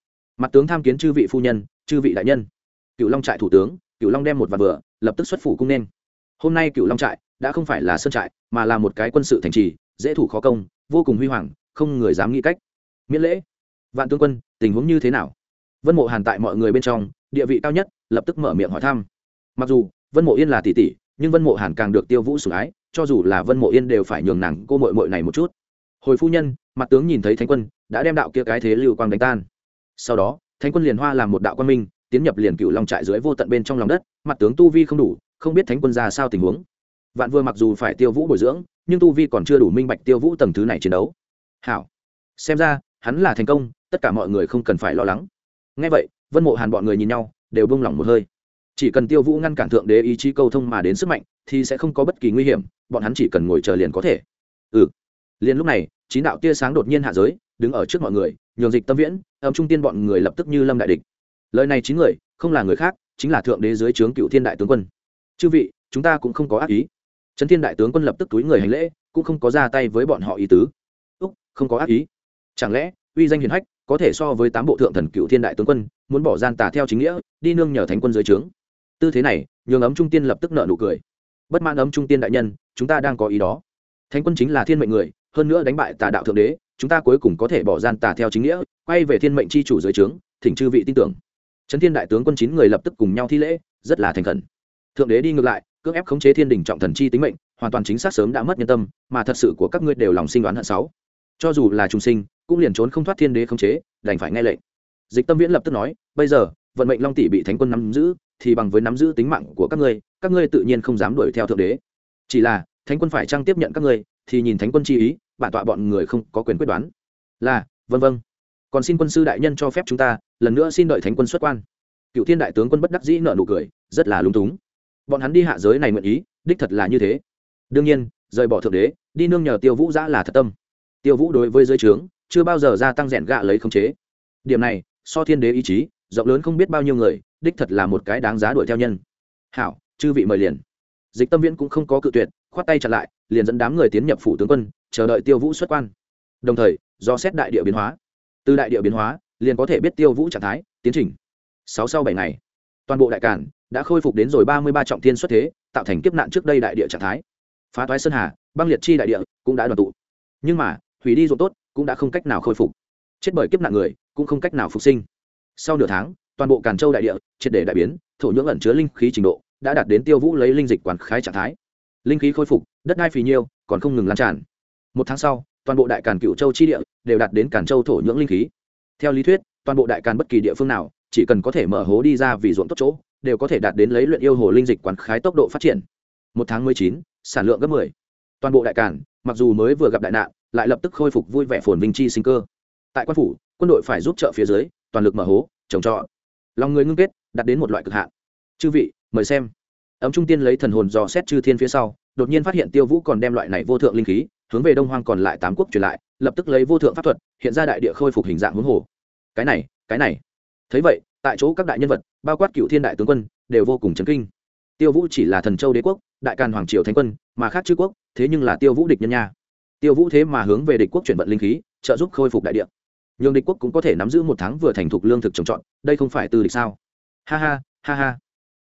mặt tướng tham kiến chư vị phu nhân, chư vị đại nhân. Cựu long trại thủ tướng cựu long đem một vạt vừa, lập tức xuất phủ cung nên. Hôm nay cựu long trại đã không phải là sơn trại, mà là một cái quân sự thành trì, dễ thủ khó công, vô cùng huy hoàng, không người dám nghĩ cách. Miễn lễ. Vạn tướng quân, tình huống như thế nào? Vân mộ hàn tại mọi người bên trong, địa vị cao nhất, lập tức mở miệng hỏi thăm. Mặc dù, vân mộ yên là tỷ tỷ, nhưng vân mộ hàn càng được tiêu vũ sủng ái, cho dù là vân mộ yên đều phải nhường nàng cô mội mội này một chút. Hồi phu nhân, mặt tướng nhìn thấy thánh quân, đã đem đạo kia cái thế lưu quang đánh tan sau đó, thánh quân liền hoa làm một đạo quan minh, tiến nhập liền cựu long trại dưới vô tận bên trong lòng đất, mặt tướng tu vi không đủ, không biết thánh quân ra sao tình huống. Vạn vừa mặc dù phải tiêu vũ bồi dưỡng, nhưng tu vi còn chưa đủ minh bạch tiêu vũ tầng thứ này chiến đấu. Hảo. Xem ra, hắn là thành công, tất cả mọi người không cần phải lo lắng. Ngay vậy, vân mộ hàn bọn người nhìn nhau, đều bông lỏng một hơi. Chỉ cần tiêu vũ ngăn cản thượng đế ý chí câu thông mà đến sức mạnh, thì sẽ không có bất kỳ nguy hiểm, bọn hắn chỉ cần ngồi chờ liền có thể. Ừ. Liền lúc này, chín đạo tia sáng đột nhiên hạ giới đứng ở trước mọi người, nhường dịch tâm viễn, âm trung tiên bọn người lập tức như lâm đại địch. Lời này chín người, không là người khác, chính là thượng đế dưới trướng cựu thiên đại tướng quân. Chư vị, chúng ta cũng không có ác ý. Trấn thiên đại tướng quân lập tức túi người hành lễ, cũng không có ra tay với bọn họ ý tứ. Úc, không có ác ý. Chẳng lẽ, uy danh hiền hách, có thể so với tám bộ thượng thần cựu thiên đại tướng quân, muốn bỏ gian tà theo chính nghĩa, đi nương nhờ thánh quân dưới trướng? Tư thế này, nhường ấm trung tiên lập tức nợ nụ cười. Bất mãn ấm trung tiên đại nhân, chúng ta đang có ý đó. Thánh quân chính là thiên mệnh người, hơn nữa đánh bại tà đạo thượng đế chúng ta cuối cùng có thể bỏ gian tà theo chính nghĩa, quay về thiên mệnh c h i chủ dưới trướng, thỉnh chư vị tin tưởng. Trấn thiên đại tướng quân chín người lập tức cùng nhau thi lễ, rất là thành khẩn. Thượng đế đi ngược lại, cưỡng ép khống chế thiên đình trọng thần chi tính mệnh, hoàn toàn chính xác sớm đã mất nhân tâm, mà thật sự của các ngươi đều lòng sinh đoán hận sáu cho dù là trung sinh, cũng liền trốn không thoát thiên đế khống chế, đành phải nghe lệnh. Dịch tâm viễn lập tức nói, bây giờ, vận mệnh long tỷ bị thánh quân nắm giữ, thì bằng với nắm giữ tính mạng của các ngươi các ngươi tự nhiên không dám đuổi theo thượng đế. Chỉ là, thánh quân phải trang tiếp nhận các ngươi, thì nhìn thánh quân chi ý bản tọa bọn người không có quyền quyết đoán. Là vân vân còn xin quân sư đại nhân cho phép chúng ta, lần nữa xin đợi thánh quân xuất quan. Cựu thiên đại tướng quân bất đắc dĩ nợ nụ cười, rất là lúng túng. Bọn hắn đi hạ giới này nguyện ý, đích thật là như thế. Đương nhiên, rời bỏ thượng đế, đi nương nhờ tiêu vũ giã là thật tâm. Tiêu vũ đối với giới trướng, chưa bao giờ gia tăng rèn gạ lấy khống chế. Điểm này, so thiên đế ý chí, rộng lớn không biết bao nhiêu người, đích thật là một cái đáng giá đuổi theo nhân. Hảo, chư vị mời liền. Dịch tâm viễn cũng không có cự tuyệt, khoát tay chặt lại, liền dẫn đám người tiến nhập phủ tướng quân chờ đợi tiêu vũ xuất quan. Đồng thời, do xét đại địa biến hóa. Từ đại địa biến hóa, liền có thể biết tiêu vũ trạng thái, tiến trình. Sáu sau bảy ngày, toàn bộ đại cản đã khôi phục đến rồi ba mươi ba trọng thiên xuất thế, tạo thành kiếp nạn trước đây đại địa trạng thái. Phá toái sơn hà, băng liệt chi đại địa cũng đã đoàn tụ. Nhưng mà, hủy đi ruộng tốt cũng đã không cách nào khôi phục. Chết bởi kiếp nạn người cũng không cách nào phục sinh. Sau nửa tháng, toàn bộ càn châu đại địa triệt để đại biến, thổ nhưỡng ẩn chứa linh khí trình độ đã đạt đến tiêu vũ lấy linh dịch quản khái trạng thái. Linh khí khôi phục, đất đai phì nhiêu còn không ngừng lan tràn một tháng sau, toàn bộ đại càn cựu châu chi địa đều đạt đến càn châu thổ nhưỡng linh khí. Theo lý thuyết, toàn bộ đại càn bất kỳ địa phương nào, chỉ cần có thể mở hố đi ra vì ruộng tốt chỗ, đều có thể đạt đến lấy luyện yêu hồ linh dịch quán khái tốc độ phát triển. Một tháng mười chín, sản lượng gấp mười. Toàn bộ đại càn, mặc dù mới vừa gặp đại nạn, lại lập tức khôi phục vui vẻ phồn vinh chi sinh cơ. Tại quan phủ, quân đội phải giúp trợ phía dưới, toàn lực mở hố, trồng trọt. Lòng người ngưng kết, đạt đến một loại cực hạn. Chư vị, mời xem. Ấm trung tiên lấy thần hồn dò xét chư thiên phía sau, đột nhiên phát hiện tiêu vũ còn đem loại này vô thượng linh khí hướng về đông hoang còn lại tám quốc truyền lại, lập tức lấy vô thượng pháp thuật, hiện ra đại địa khôi phục hình dạng hướng hồ. Cái này cái này. Thấy vậy, tại chỗ các đại nhân vật, bao quát cựu thiên đại tướng quân, đều vô cùng chấn kinh. Tiêu vũ chỉ là thần châu đế quốc, đại càn hoàng triều thánh quân, mà khác chư quốc, thế nhưng là tiêu vũ địch nhân nha. Tiêu vũ thế mà hướng về địch quốc chuyển vận linh khí, trợ giúp khôi phục đại địa. Nhường địch quốc cũng có thể nắm giữ một tháng vừa thành thục lương thực trồng trọt, đây không phải từ địch sao? Ha ha ha ha.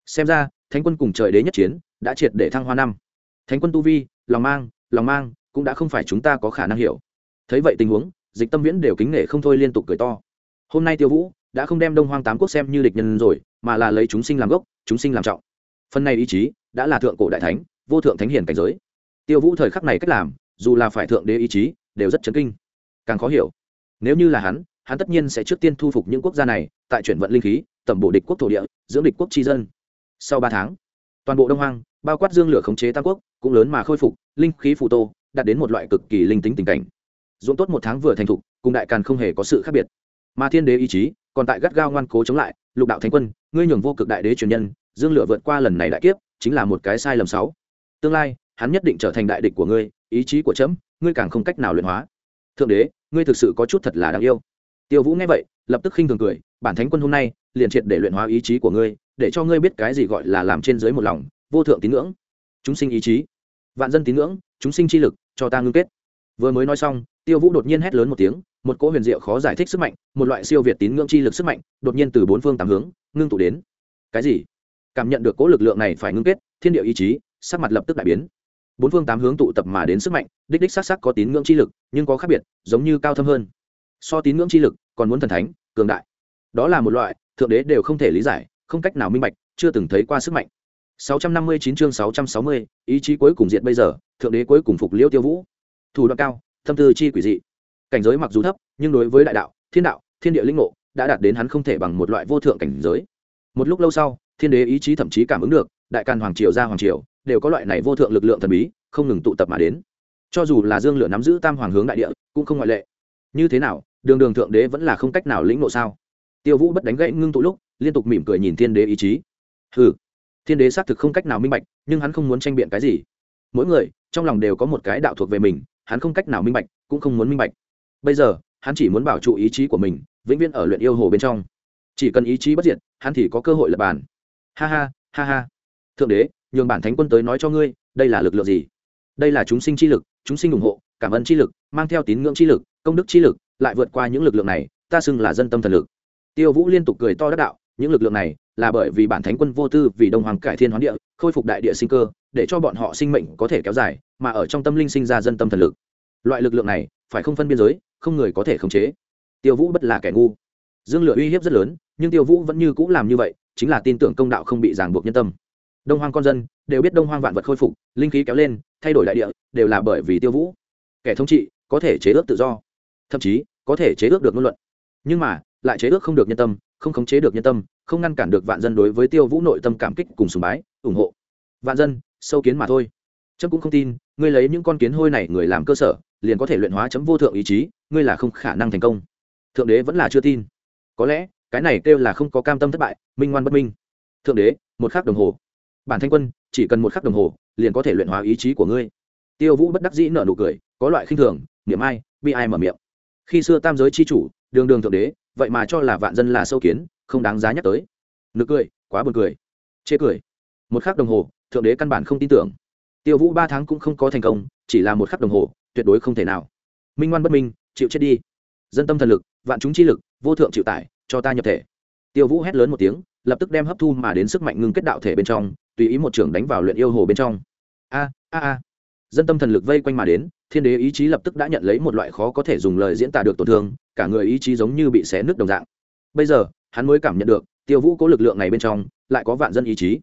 Xem ra, thánh quân cùng trời đế nhất chiến, đã triệt để thăng hoa năm. Thánh quân tu vi, lòng mang lòng mang cũng đã không phải chúng ta có khả năng hiểu. Thấy vậy tình huống, dịch tâm viễn đều kính nể không thôi liên tục cười to. Hôm nay tiêu vũ đã không đem đông hoang tám quốc xem như địch nhân rồi, mà là lấy chúng sinh làm gốc, chúng sinh làm trọng. Phần này ý chí đã là thượng cổ đại thánh, vô thượng thánh hiền cảnh giới. Tiêu vũ thời khắc này cách làm, dù là phải thượng đế ý chí, đều rất chấn kinh. Càng khó hiểu. Nếu như là hắn hắn tất nhiên sẽ trước tiên thu phục những quốc gia này, tại chuyển vận linh khí, tẩm bổ địch quốc thổ địa, dưỡng địch quốc tri dân. Sau ba tháng, toàn bộ đông hoang, bao quát dương lửa khống chế tam quốc, cũng lớn mà khôi phục, linh khí phù tô đạt đến một loại cực kỳ linh tính tình cảnh. Dũng tốt một tháng vừa thành thục, cùng đại càn không hề có sự khác biệt. Mà thiên đế ý chí, còn tại gắt gao ngoan cố chống lại, lục đạo thánh quân, ngươi nhường vô cực đại đế truyền nhân, dương lửa vượt qua lần này đại kiếp, chính là một cái sai lầm sáu. Tương lai, hắn nhất định trở thành đại địch của ngươi, ý chí của trẫm ngươi càng không cách nào luyện hóa. Thượng đế, ngươi thực sự có chút thật là đáng yêu. Tiêu vũ nghe vậy, lập tức khinh thường cười, bản thánh quân hôm nay, liền triệt để luyện hóa ý chí của ngươi, để cho ngươi biết cái gì gọi là làm trên dưới một lòng, vô thượng tín ngưỡng. Chúng sinh ý chí. Vạn dân tín ngưỡng, chúng sinh chi lực cho ta ngưng kết. Vừa mới nói xong tiêu vũ đột nhiên hét lớn một tiếng một cỗ huyền diệu khó giải thích sức mạnh một loại siêu việt tín ngưỡng chi lực sức mạnh đột nhiên từ bốn phương tám hướng ngưng tụ đến. Cái gì? Cảm nhận được cỗ lực lượng này phải ngưng kết thiên địa ý chí sắc mặt lập tức đại biến. Bốn phương tám hướng tụ tập mà đến sức mạnh đích đích s á c s á c có tín ngưỡng chi lực nhưng có khác biệt giống như cao thâm hơn. So tín ngưỡng chi lực còn muốn thần thánh cường đại. Đó là một loại thượng đế đều không thể lý giải không cách nào minh bạch chưa từng thấy qua sức mạnh. 659 chương 660, ý chí cuối cùng diện bây giờ thượng đế cuối cùng phục liêu tiêu vũ. Thủ đoạn cao tâm tư chi quỷ dị. Cảnh giới mặc dù thấp, nhưng đối với đại đạo, thiên đạo, thiên địa linh ngộ đã đạt đến hắn không thể bằng một loại vô thượng cảnh giới. Một lúc lâu sau, thiên đế ý chí thậm chí cảm ứng được, đại càn hoàng triều ra hoàng triều, đều có loại này vô thượng lực lượng thần bí, không ngừng tụ tập mà đến. Cho dù là dương lửa nắm giữ tam hoàng hướng đại địa, cũng không ngoại lệ. Như thế nào, đường đường thượng đế vẫn là không cách nào lĩnh ngộ sao? Tiêu vũ bất đánh gãy ngưng tụ lúc, liên tục mỉm cười nhìn thiên đế ý chí. Ừ thiên đế xác thực không cách nào minh bạch, nhưng hắn không muốn tranh biện cái gì mỗi người, trong lòng đều có một cái đạo thuộc về mình, hắn không cách nào minh bạch, cũng không muốn minh bạch. Bây giờ, hắn chỉ muốn bảo trụ ý chí của mình, vĩnh viễn ở luyện yêu hồ bên trong. Chỉ cần ý chí bất diệt, hắn thì có cơ hội lập bàn. Ha ha ha ha. Thượng đế, nhường bản thánh quân tới nói cho ngươi, đây là lực lượng gì? Đây là chúng sinh chi lực, chúng sinh ủng hộ, cảm ơn chi lực, mang theo tín ngưỡng chi lực, công đức chi lực, lại vượt qua những lực lượng này, ta xưng là dân tâm thần lực. Tiêu vũ liên tục cười to đắc đạo, những lực lượng này là bởi vì bản thánh quân vô tư vì đông hoàng cải thiên hoán địa, khôi phục đại địa sinh cơ để cho bọn họ sinh mệnh có thể kéo dài, mà ở trong tâm linh sinh ra dân tâm thần lực. Loại lực lượng này, phải không phân biên giới, không người có thể khống chế. Tiêu vũ bất là kẻ ngu. Dương lửa uy hiếp rất lớn, nhưng tiêu vũ vẫn như c ũ làm như vậy, chính là tin tưởng công đạo không bị ràng buộc nhân tâm. Đông hoang con dân, đều biết đông hoang vạn vật khôi phục, linh khí kéo lên, thay đổi đại địa, đều là bởi vì tiêu vũ. Kẻ thống trị, có thể chế ước tự do. Thậm chí, có thể chế ước được ngôn luận. Nhưng mà, lại chế ước không được nhân tâm, không khống chế được nhân tâm, không ngăn cản được vạn dân đối với tiêu vũ nội tâm cảm kích cùng sùng bái, ủng hộ. Vạn dân sâu kiến mà thôi. Chấm cũng không tin, ngươi lấy những con kiến hôi này người làm cơ sở, liền có thể luyện hóa chấm vô thượng ý chí, ngươi là không khả năng thành công. Thượng đế vẫn là chưa tin. Có lẽ, cái này kêu là không có cam tâm thất bại, minh ngoan bất minh. Thượng đế, một khắc đồng hồ. Bản thanh quân, chỉ cần một khắc đồng hồ, liền có thể luyện hóa ý chí của ngươi. Tiêu vũ bất đắc dĩ nở nụ cười, có loại khinh thường, niệm ai bi ai mở miệng. Khi xưa tam giới c h i chủ, đường đường thượng đế, vậy mà cho là vạn dân là sâu kiến, không đáng giá nhắc tới. Nực cười, quá buồn cười. Chê cười. Một khắc đồng hồ thượng đế căn bản không tin tưởng. Tiêu vũ ba tháng cũng không có thành công, chỉ là một khắc đồng hồ, tuyệt đối không thể nào. Minh ngoan bất minh, chịu chết đi. Dân tâm thần lực, vạn chúng chi lực, vô thượng chịu tải, cho ta nhập thể. Tiêu vũ hét lớn một tiếng, lập tức đem hấp thu mà đến sức mạnh ngưng kết đạo thể bên trong, tùy ý một trưởng đánh vào luyện yêu hồ bên trong. A a a. Dân tâm thần lực vây quanh mà đến, thiên đế ý chí lập tức đã nhận lấy một loại khó có thể dùng lời diễn tả được tổn thương, cả người ý chí giống như bị xé nước đồng dạng. Bây giờ, hắn mới cảm nhận được, tiêu vũ có lực lượng này bên trong, lại có vạn dân ý chí.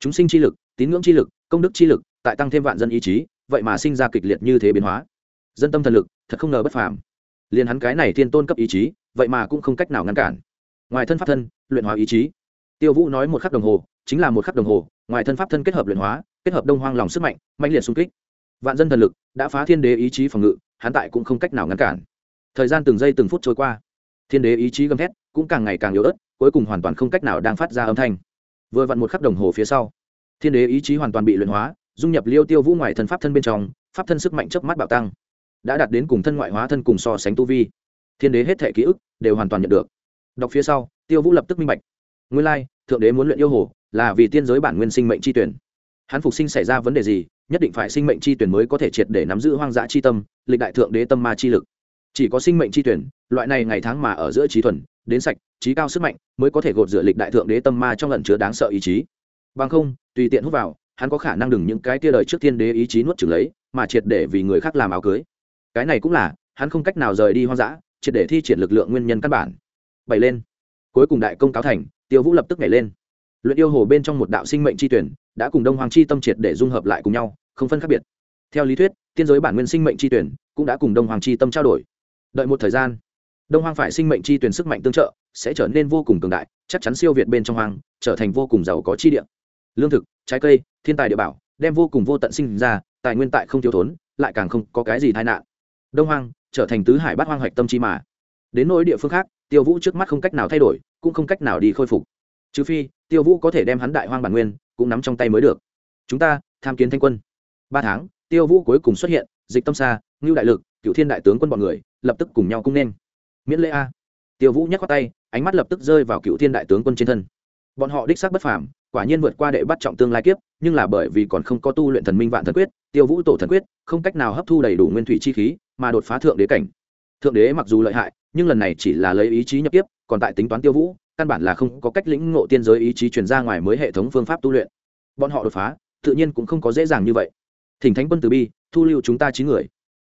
Chúng sinh chi lực tín ngưỡng chi lực, công đức chi lực, tại tăng thêm vạn dân ý chí, vậy mà sinh ra kịch liệt như thế biến hóa. Dân tâm thần lực, thật không ngờ bất phàm. Liền hắn cái này thiên tôn cấp ý chí, vậy mà cũng không cách nào ngăn cản. Ngoài thân pháp thân, luyện hóa ý chí. Tiêu vũ nói một khắc đồng hồ, chính là một khắc đồng hồ, ngoài thân pháp thân kết hợp luyện hóa, kết hợp đông hoang lòng sức mạnh mạnh liệt xung kích. Vạn dân thần lực đã phá thiên đế ý chí phòng ngự, hắn tại cũng không cách nào ngăn cản. Thời gian từng giây từng phút trôi qua. Thiên đế ý chí gầm thét, cũng càng ngày càng yếu ớt, cuối cùng hoàn toàn không cách nào đang phát ra âm thanh. Vừa vặn một khắc đồng hồ phía sau thiên đế ý chí hoàn toàn bị luyện hóa, dung nhập liêu tiêu vũ ngoài thân pháp thân bên trong, pháp thân sức mạnh chớp mắt bạo tăng. Đã đạt đến cùng thân ngoại hóa thân cùng so sánh tu vi. Thiên đế hết thể ký ức đều hoàn toàn nhận được. Đọc phía sau, tiêu vũ lập tức minh bạch. Nguyên lai, thượng đế muốn luyện yêu hồ, là vì tiên giới bản nguyên sinh mệnh chi tuyển. Hắn phục sinh xảy ra vấn đề gì, nhất định phải sinh mệnh chi tuyển mới có thể triệt để nắm giữ hoang dã chi tâm, lịch đại thượng đế tâm ma chi lực. Chỉ có sinh mệnh chi tuyển, loại này ngày tháng mà ở giữa trí thuần, đến sạch, trí cao sức mạnh, mới có thể gột rửa lịch đại thượng đế tâm ma trong lần chứa đáng sợ ý chí bằng không, tùy tiện hút vào, hắn có khả năng đừng những cái tia đời trước tiên đế ý chí nuốt chừng lấy, mà triệt để vì người khác làm áo cưới. Cái này cũng là, hắn không cách nào rời đi hoang dã, triệt để thi triển lực lượng nguyên nhân căn bản. Bày lên. Cuối cùng đại công cáo thành, tiêu vũ lập tức nhảy lên. Luyện yêu hồ bên trong một đạo sinh mệnh chi tuyển, đã cùng đông hoàng chi tâm triệt để dung hợp lại cùng nhau, không phân khác biệt. Theo lý thuyết, tiên giới bản nguyên sinh mệnh chi tuyển cũng đã cùng đông hoàng chi tâm trao đổi. Đợi một thời gian, đông hoàng phải sinh mệnh chi tuyển sức mạnh tương trợ, sẽ trở nên vô cùng cường đại, chắc chắn siêu việt bên trong hoàng trở thành vô cùng giàu có chi địa lương thực, trái cây, thiên tài địa bảo, đem vô cùng vô tận sinh ra, tài nguyên tại không thiếu thốn, lại càng không có cái gì tai nạn. Đông hoang trở thành tứ hải bát hoang hoạch tâm chi mà. Đến nỗi địa phương khác, tiêu vũ trước mắt không cách nào thay đổi, cũng không cách nào đi khôi phục. Trừ phi, tiêu vũ có thể đem hắn đại hoang bản nguyên cũng nắm trong tay mới được. Chúng ta, tham kiến thanh quân. Ba tháng, tiêu vũ cuối cùng xuất hiện, dịch tâm xa ngưu đại lực cựu thiên đại tướng quân bọn người, lập tức cùng nhau cung nên. Miễn lễ a. Tiêu vũ nhắc qua tay, ánh mắt lập tức rơi vào cựu thiên đại tướng quân trên thân. Bọn họ đích xác bất phàm quả nhiên vượt qua đệ bắt trọng tương lai kiếp nhưng là bởi vì còn không có tu luyện thần minh vạn thần quyết tiêu vũ tổ thần quyết không cách nào hấp thu đầy đủ nguyên thủy chi khí mà đột phá thượng đế cảnh. Thượng đế mặc dù lợi hại nhưng lần này chỉ là lấy ý chí nhập kiếp, còn tại tính toán tiêu vũ căn bản là không có cách lĩnh ngộ tiên giới ý chí truyền ra ngoài mới hệ thống phương pháp tu luyện. Bọn họ đột phá tự nhiên cũng không có dễ dàng như vậy. Thỉnh thánh quân từ bi thu lưu chúng ta chín người.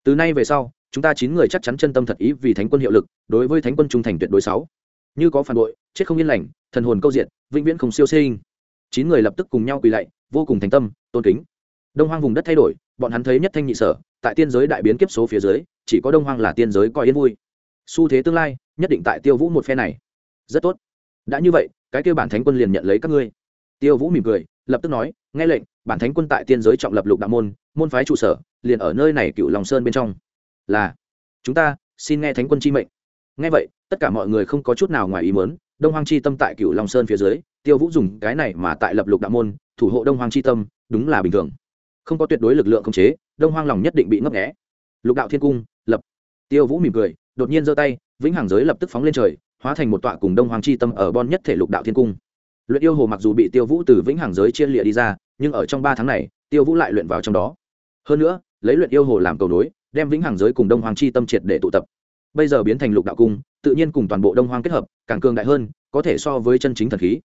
Từ nay về sau chúng ta chín người chắc chắn chân tâm thật ý vì thánh quân hiệu lực đối với thánh quân trung thành tuyệt đối sáu. Như có phản bội chết không yên lành thần hồn câu diện vĩnh viễn không siêu sinh chín người lập tức cùng nhau quỳ lạy, vô cùng thành tâm, tôn kính. Đông hoang vùng đất thay đổi, bọn hắn thấy nhất thanh nhị sở, tại tiên giới đại biến kiếp số phía dưới, chỉ có đông hoang là tiên giới coi yên vui. Xu thế tương lai, nhất định tại tiêu vũ một phe này. Rất tốt. Đã như vậy, cái kêu bản thánh quân liền nhận lấy các ngươi. Tiêu vũ mỉm cười, lập tức nói, nghe lệnh, bản thánh quân tại tiên giới trọng lập lục đạo môn môn phái trụ sở, liền ở nơi này cựu lòng sơn bên trong. Là, chúng ta, xin nghe thánh quân chi mệnh. Nghe vậy, tất cả mọi người không có chút nào ngoài ý mớn đông hoang chi tâm tại cựu long sơn phía dưới, tiêu vũ dùng cái này mà tại lập lục đạo môn, thủ hộ đông hoang chi tâm, đúng là bình thường. Không có tuyệt đối lực lượng khống chế, đông hoang lòng nhất định bị ngấp nghẽ lục đạo thiên cung, lập. Tiêu vũ mỉm cười, đột nhiên giơ tay, vĩnh hằng giới lập tức phóng lên trời, hóa thành một tọa cùng đông hoàng chi tâm ở bon nhất thể lục đạo thiên cung. Luyện yêu hồ mặc dù bị tiêu vũ từ vĩnh hằng giới chia lịa đi ra, nhưng ở trong ba tháng này, tiêu vũ lại luyện vào trong đó. Hơn nữa, lấy luyện yêu hồ làm cầu nối, đem vĩnh hằng giới cùng đông hoàng chi tâm triệt để tụ tập bây giờ biến thành lục đạo cung tự nhiên cùng toàn bộ đông hoang kết hợp càng cường đại hơn có thể so với chân chính thần khí.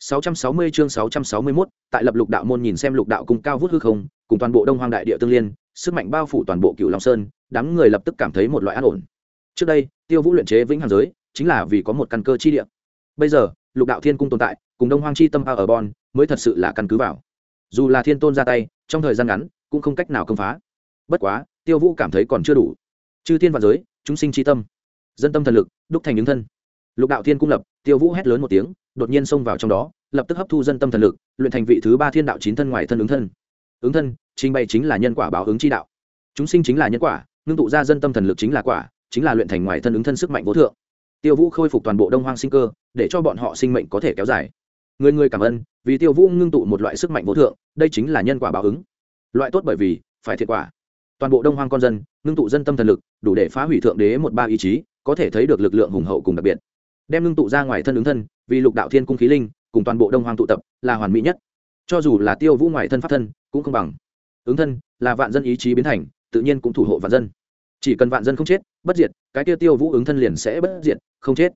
660 chương 661, tại lập lục đạo môn nhìn xem lục đạo cung cao vút hư không cùng toàn bộ đông hoang đại địa tương liên sức mạnh bao phủ toàn bộ cựu long sơn đám người lập tức cảm thấy một loại an ổn. Trước đây tiêu vũ luyện chế vĩnh hằng giới chính là vì có một căn cơ chi địa. Bây giờ lục đạo thiên cung tồn tại cùng đông hoang chi tâm a ở bon mới thật sự là căn cứ vào. Dù là thiên tôn ra tay trong thời gian ngắn cũng không cách nào công phá. Bất quá tiêu vũ cảm thấy còn chưa đủ. Chư thiên và giới chúng sinh chi tâm. Dân tâm thần lực, đúc thành những thân. Lục đạo thiên cung lập, tiêu vũ hét lớn một tiếng, đột nhiên xông vào trong đó, lập tức hấp thu dân tâm thần lực, luyện thành vị thứ ba thiên đạo chín thân ngoài thân ứng thân. Ứng thân, trình bày chính là nhân quả báo ứng chi đạo. Chúng sinh chính là nhân quả, ngưng tụ ra dân tâm thần lực chính là quả, chính là luyện thành ngoài thân ứng thân sức mạnh vô thượng. Tiêu vũ khôi phục toàn bộ đông hoang sinh cơ, để cho bọn họ sinh mệnh có thể kéo dài. Người người cảm ơn, vì tiêu vũ ngưng tụ một loại sức mạnh vô thượng, đây chính là nhân quả báo ứng. Loại tốt bởi vì, phải thiệt quả toàn bộ đông hoang con dân, ngưng tụ dân tâm thần lực, đủ để phá hủy thượng đế một ba ý chí, có thể thấy được lực lượng hùng hậu cùng đặc biệt. Đem ngưng tụ ra ngoài thân ứng thân, vì lục đạo thiên cung khí linh, cùng toàn bộ đông hoang tụ tập, là hoàn mỹ nhất. Cho dù là tiêu vũ ngoài thân pháp thân, cũng không bằng. Ứng thân là vạn dân ý chí biến thành, tự nhiên cũng thủ hộ vạn dân. Chỉ cần vạn dân không chết, bất diệt, cái tiêu tiêu vũ ứng thân liền sẽ bất diệt, không chết.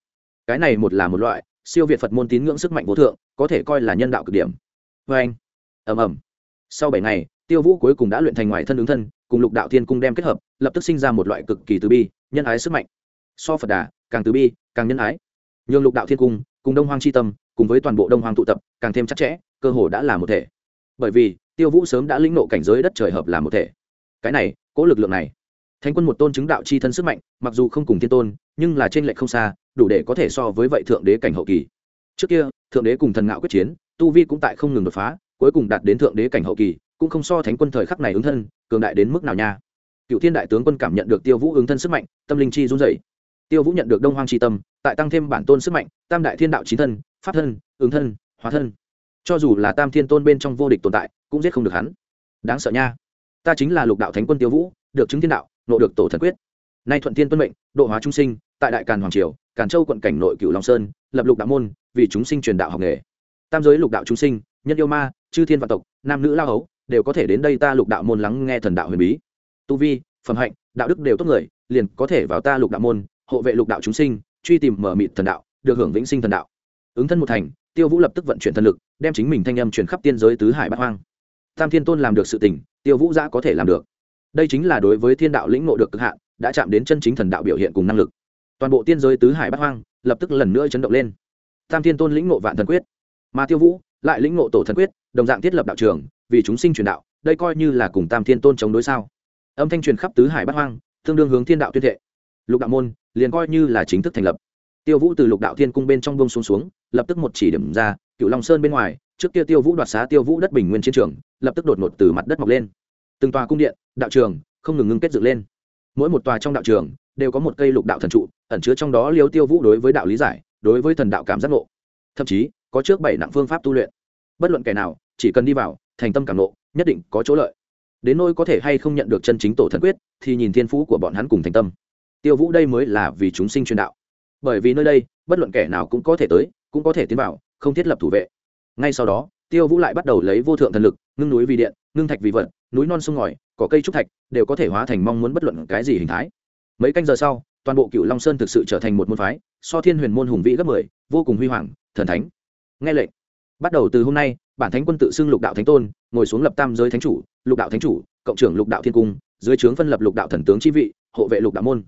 Cái này một là một loại, siêu việt phật môn tín ngưỡng sức mạnh vô thượng, có thể coi là nhân đạo cực điểm. Vê anh ầm ầm. Sau bảy ngày, tiêu vũ cuối cùng đã luyện thành ngoài thân ứng thân cùng lục đạo thiên cung đem kết hợp, lập tức sinh ra một loại cực kỳ từ bi, nhân ái sức mạnh. So phật đà, càng từ bi, càng nhân ái. Nhường lục đạo thiên cung, cùng đông hoang c h i tâm, cùng với toàn bộ đông hoang tụ tập, càng thêm chặt chẽ, cơ hồ đã là một thể. Bởi vì, tiêu vũ sớm đã lĩnh nộ cảnh giới đất trời hợp là một thể. Cái này, cố lực lượng này. Thánh quân một tôn chứng đạo c h i thân sức mạnh, mặc dù không cùng thiên tôn, nhưng là trên lệch không xa, đủ để có thể so với vậy thượng đế cảnh hậu kỳ. Trước kia, thượng đế cùng thần ngạo quyết chiến, tu vi cũng tại không ngừng đột phá, cuối cùng đạt đến thượng đế cảnh hậu kỳ, cũng không so thánh quân thời khắc này ứng thân cường đại đến mức nào nha. Cựu thiên đại tướng quân cảm nhận được tiêu vũ ứng thân sức mạnh, tâm linh chi run dày tiêu vũ nhận được đông hoang tri tâm, tại tăng thêm bản tôn sức mạnh, tam đại thiên đạo trí thân, pháp thân, ứng thân, hóa thân. Cho dù là tam thiên tôn bên trong vô địch tồn tại, cũng giết không được hắn. Đáng sợ nha. Ta chính là lục đạo thánh quân tiêu vũ, được chứng thiên đạo nộ được tổ thần quyết. Nay thuận thiên tuân mệnh, độ hóa trung sinh, tại đại càn hoàng triều, càn châu quận cảnh nội cửu long sơn, lập lục đạo môn, vì chúng sinh truyền đạo học nghề. Tam giới lục đạo chúng sinh, nhân yêu ma, chư thiên vạn tộc, nam nữ lao hấu đều có thể đến đây ta lục đạo môn lắng nghe thần đạo huyền bí. Tu vi, phẩm hạnh, đạo đức đều tốt người, liền có thể vào ta lục đạo môn, hộ vệ lục đạo chúng sinh, truy tìm mở mịt thần đạo, được hưởng vĩnh sinh thần đạo. Ứng thân một thành, tiêu vũ lập tức vận chuyển thần lực, đem chính mình thanh âm chuyển khắp tiên giới tứ hải bát hoang. Tam thiên tôn làm được sự tỉnh tiêu vũ giã có thể làm được. Đây chính là đối với thiên đạo lĩnh ngộ được cực hạn, đã chạm đến chân chính thần đạo biểu hiện cùng năng lực. Toàn bộ tiên giới tứ hải bát hoang, lập tức lần nữa chấn động lên. Tam thiên tôn lĩnh ngộ vạn thần quyết, mà tiêu vũ lại lĩnh ngộ tổ thần quyết, đồng dạng thiết lập đạo trường vì chúng sinh truyền đạo, đây coi như là cùng tam thiên tôn chống đối sao? Âm thanh truyền khắp tứ hải bát hoang, tương đương hướng thiên đạo tuyên thệ. Lục đạo môn liền coi như là chính thức thành lập. Tiêu vũ từ lục đạo thiên cung bên trong bông xuống xuống, lập tức một chỉ điểm ra cựu long sơn bên ngoài, trước kia tiêu vũ đoạt xá tiêu vũ đất bình nguyên chiến trường, lập tức đột ngột từ mặt đất mọc lên. Từng tòa cung điện, đạo trường, không ngừng ngưng kết dựng lên. Mỗi một tòa trong đạo trường, đều có một cây lục đạo thần trụ, ẩn chứa trong đó liêu tiêu vũ đối với đạo lý giải, đối với thần đạo cảm giác ngộ. Thậm chí, có trước bảy nặng phương pháp tu luyện. Bất luận kẻ nào, chỉ cần đi vào thành tâm cảm nộ, nhất định có chỗ lợi. Đến nỗi có thể hay không nhận được chân chính tổ thần quyết, thì nhìn thiên phú của bọn hắn cùng thành tâm. Tiêu vũ đây mới là vì chúng sinh truyền đạo. Bởi vì nơi đây, bất luận kẻ nào cũng có thể tới, cũng có thể tiến vào, không thiết lập thủ vệ. Ngay sau đó, tiêu vũ lại bắt đầu lấy vô thượng thần lực, ngưng núi vì điện, ngưng thạch vì vật, núi non sông ngòi, cỏ cây trúc thạch, đều có thể hóa thành mong muốn bất luận cái gì hình thái. Mấy canh giờ sau, toàn bộ cựu long sơn thực sự trở thành một môn phái, so thiên huyền môn hùng vĩ gấp mười, vô cùng huy hoàng, thần thánh. Nghe lệnh, bắt đầu từ hôm nay bản thánh quân tự xưng lục đạo thánh tôn, ngồi xuống lập tam giới thánh chủ, lục đạo thánh chủ, cộng trưởng lục đạo thiên cung, dưới trướng phân lập lục đạo thần tướng chi vị, hộ vệ lục đạo môn.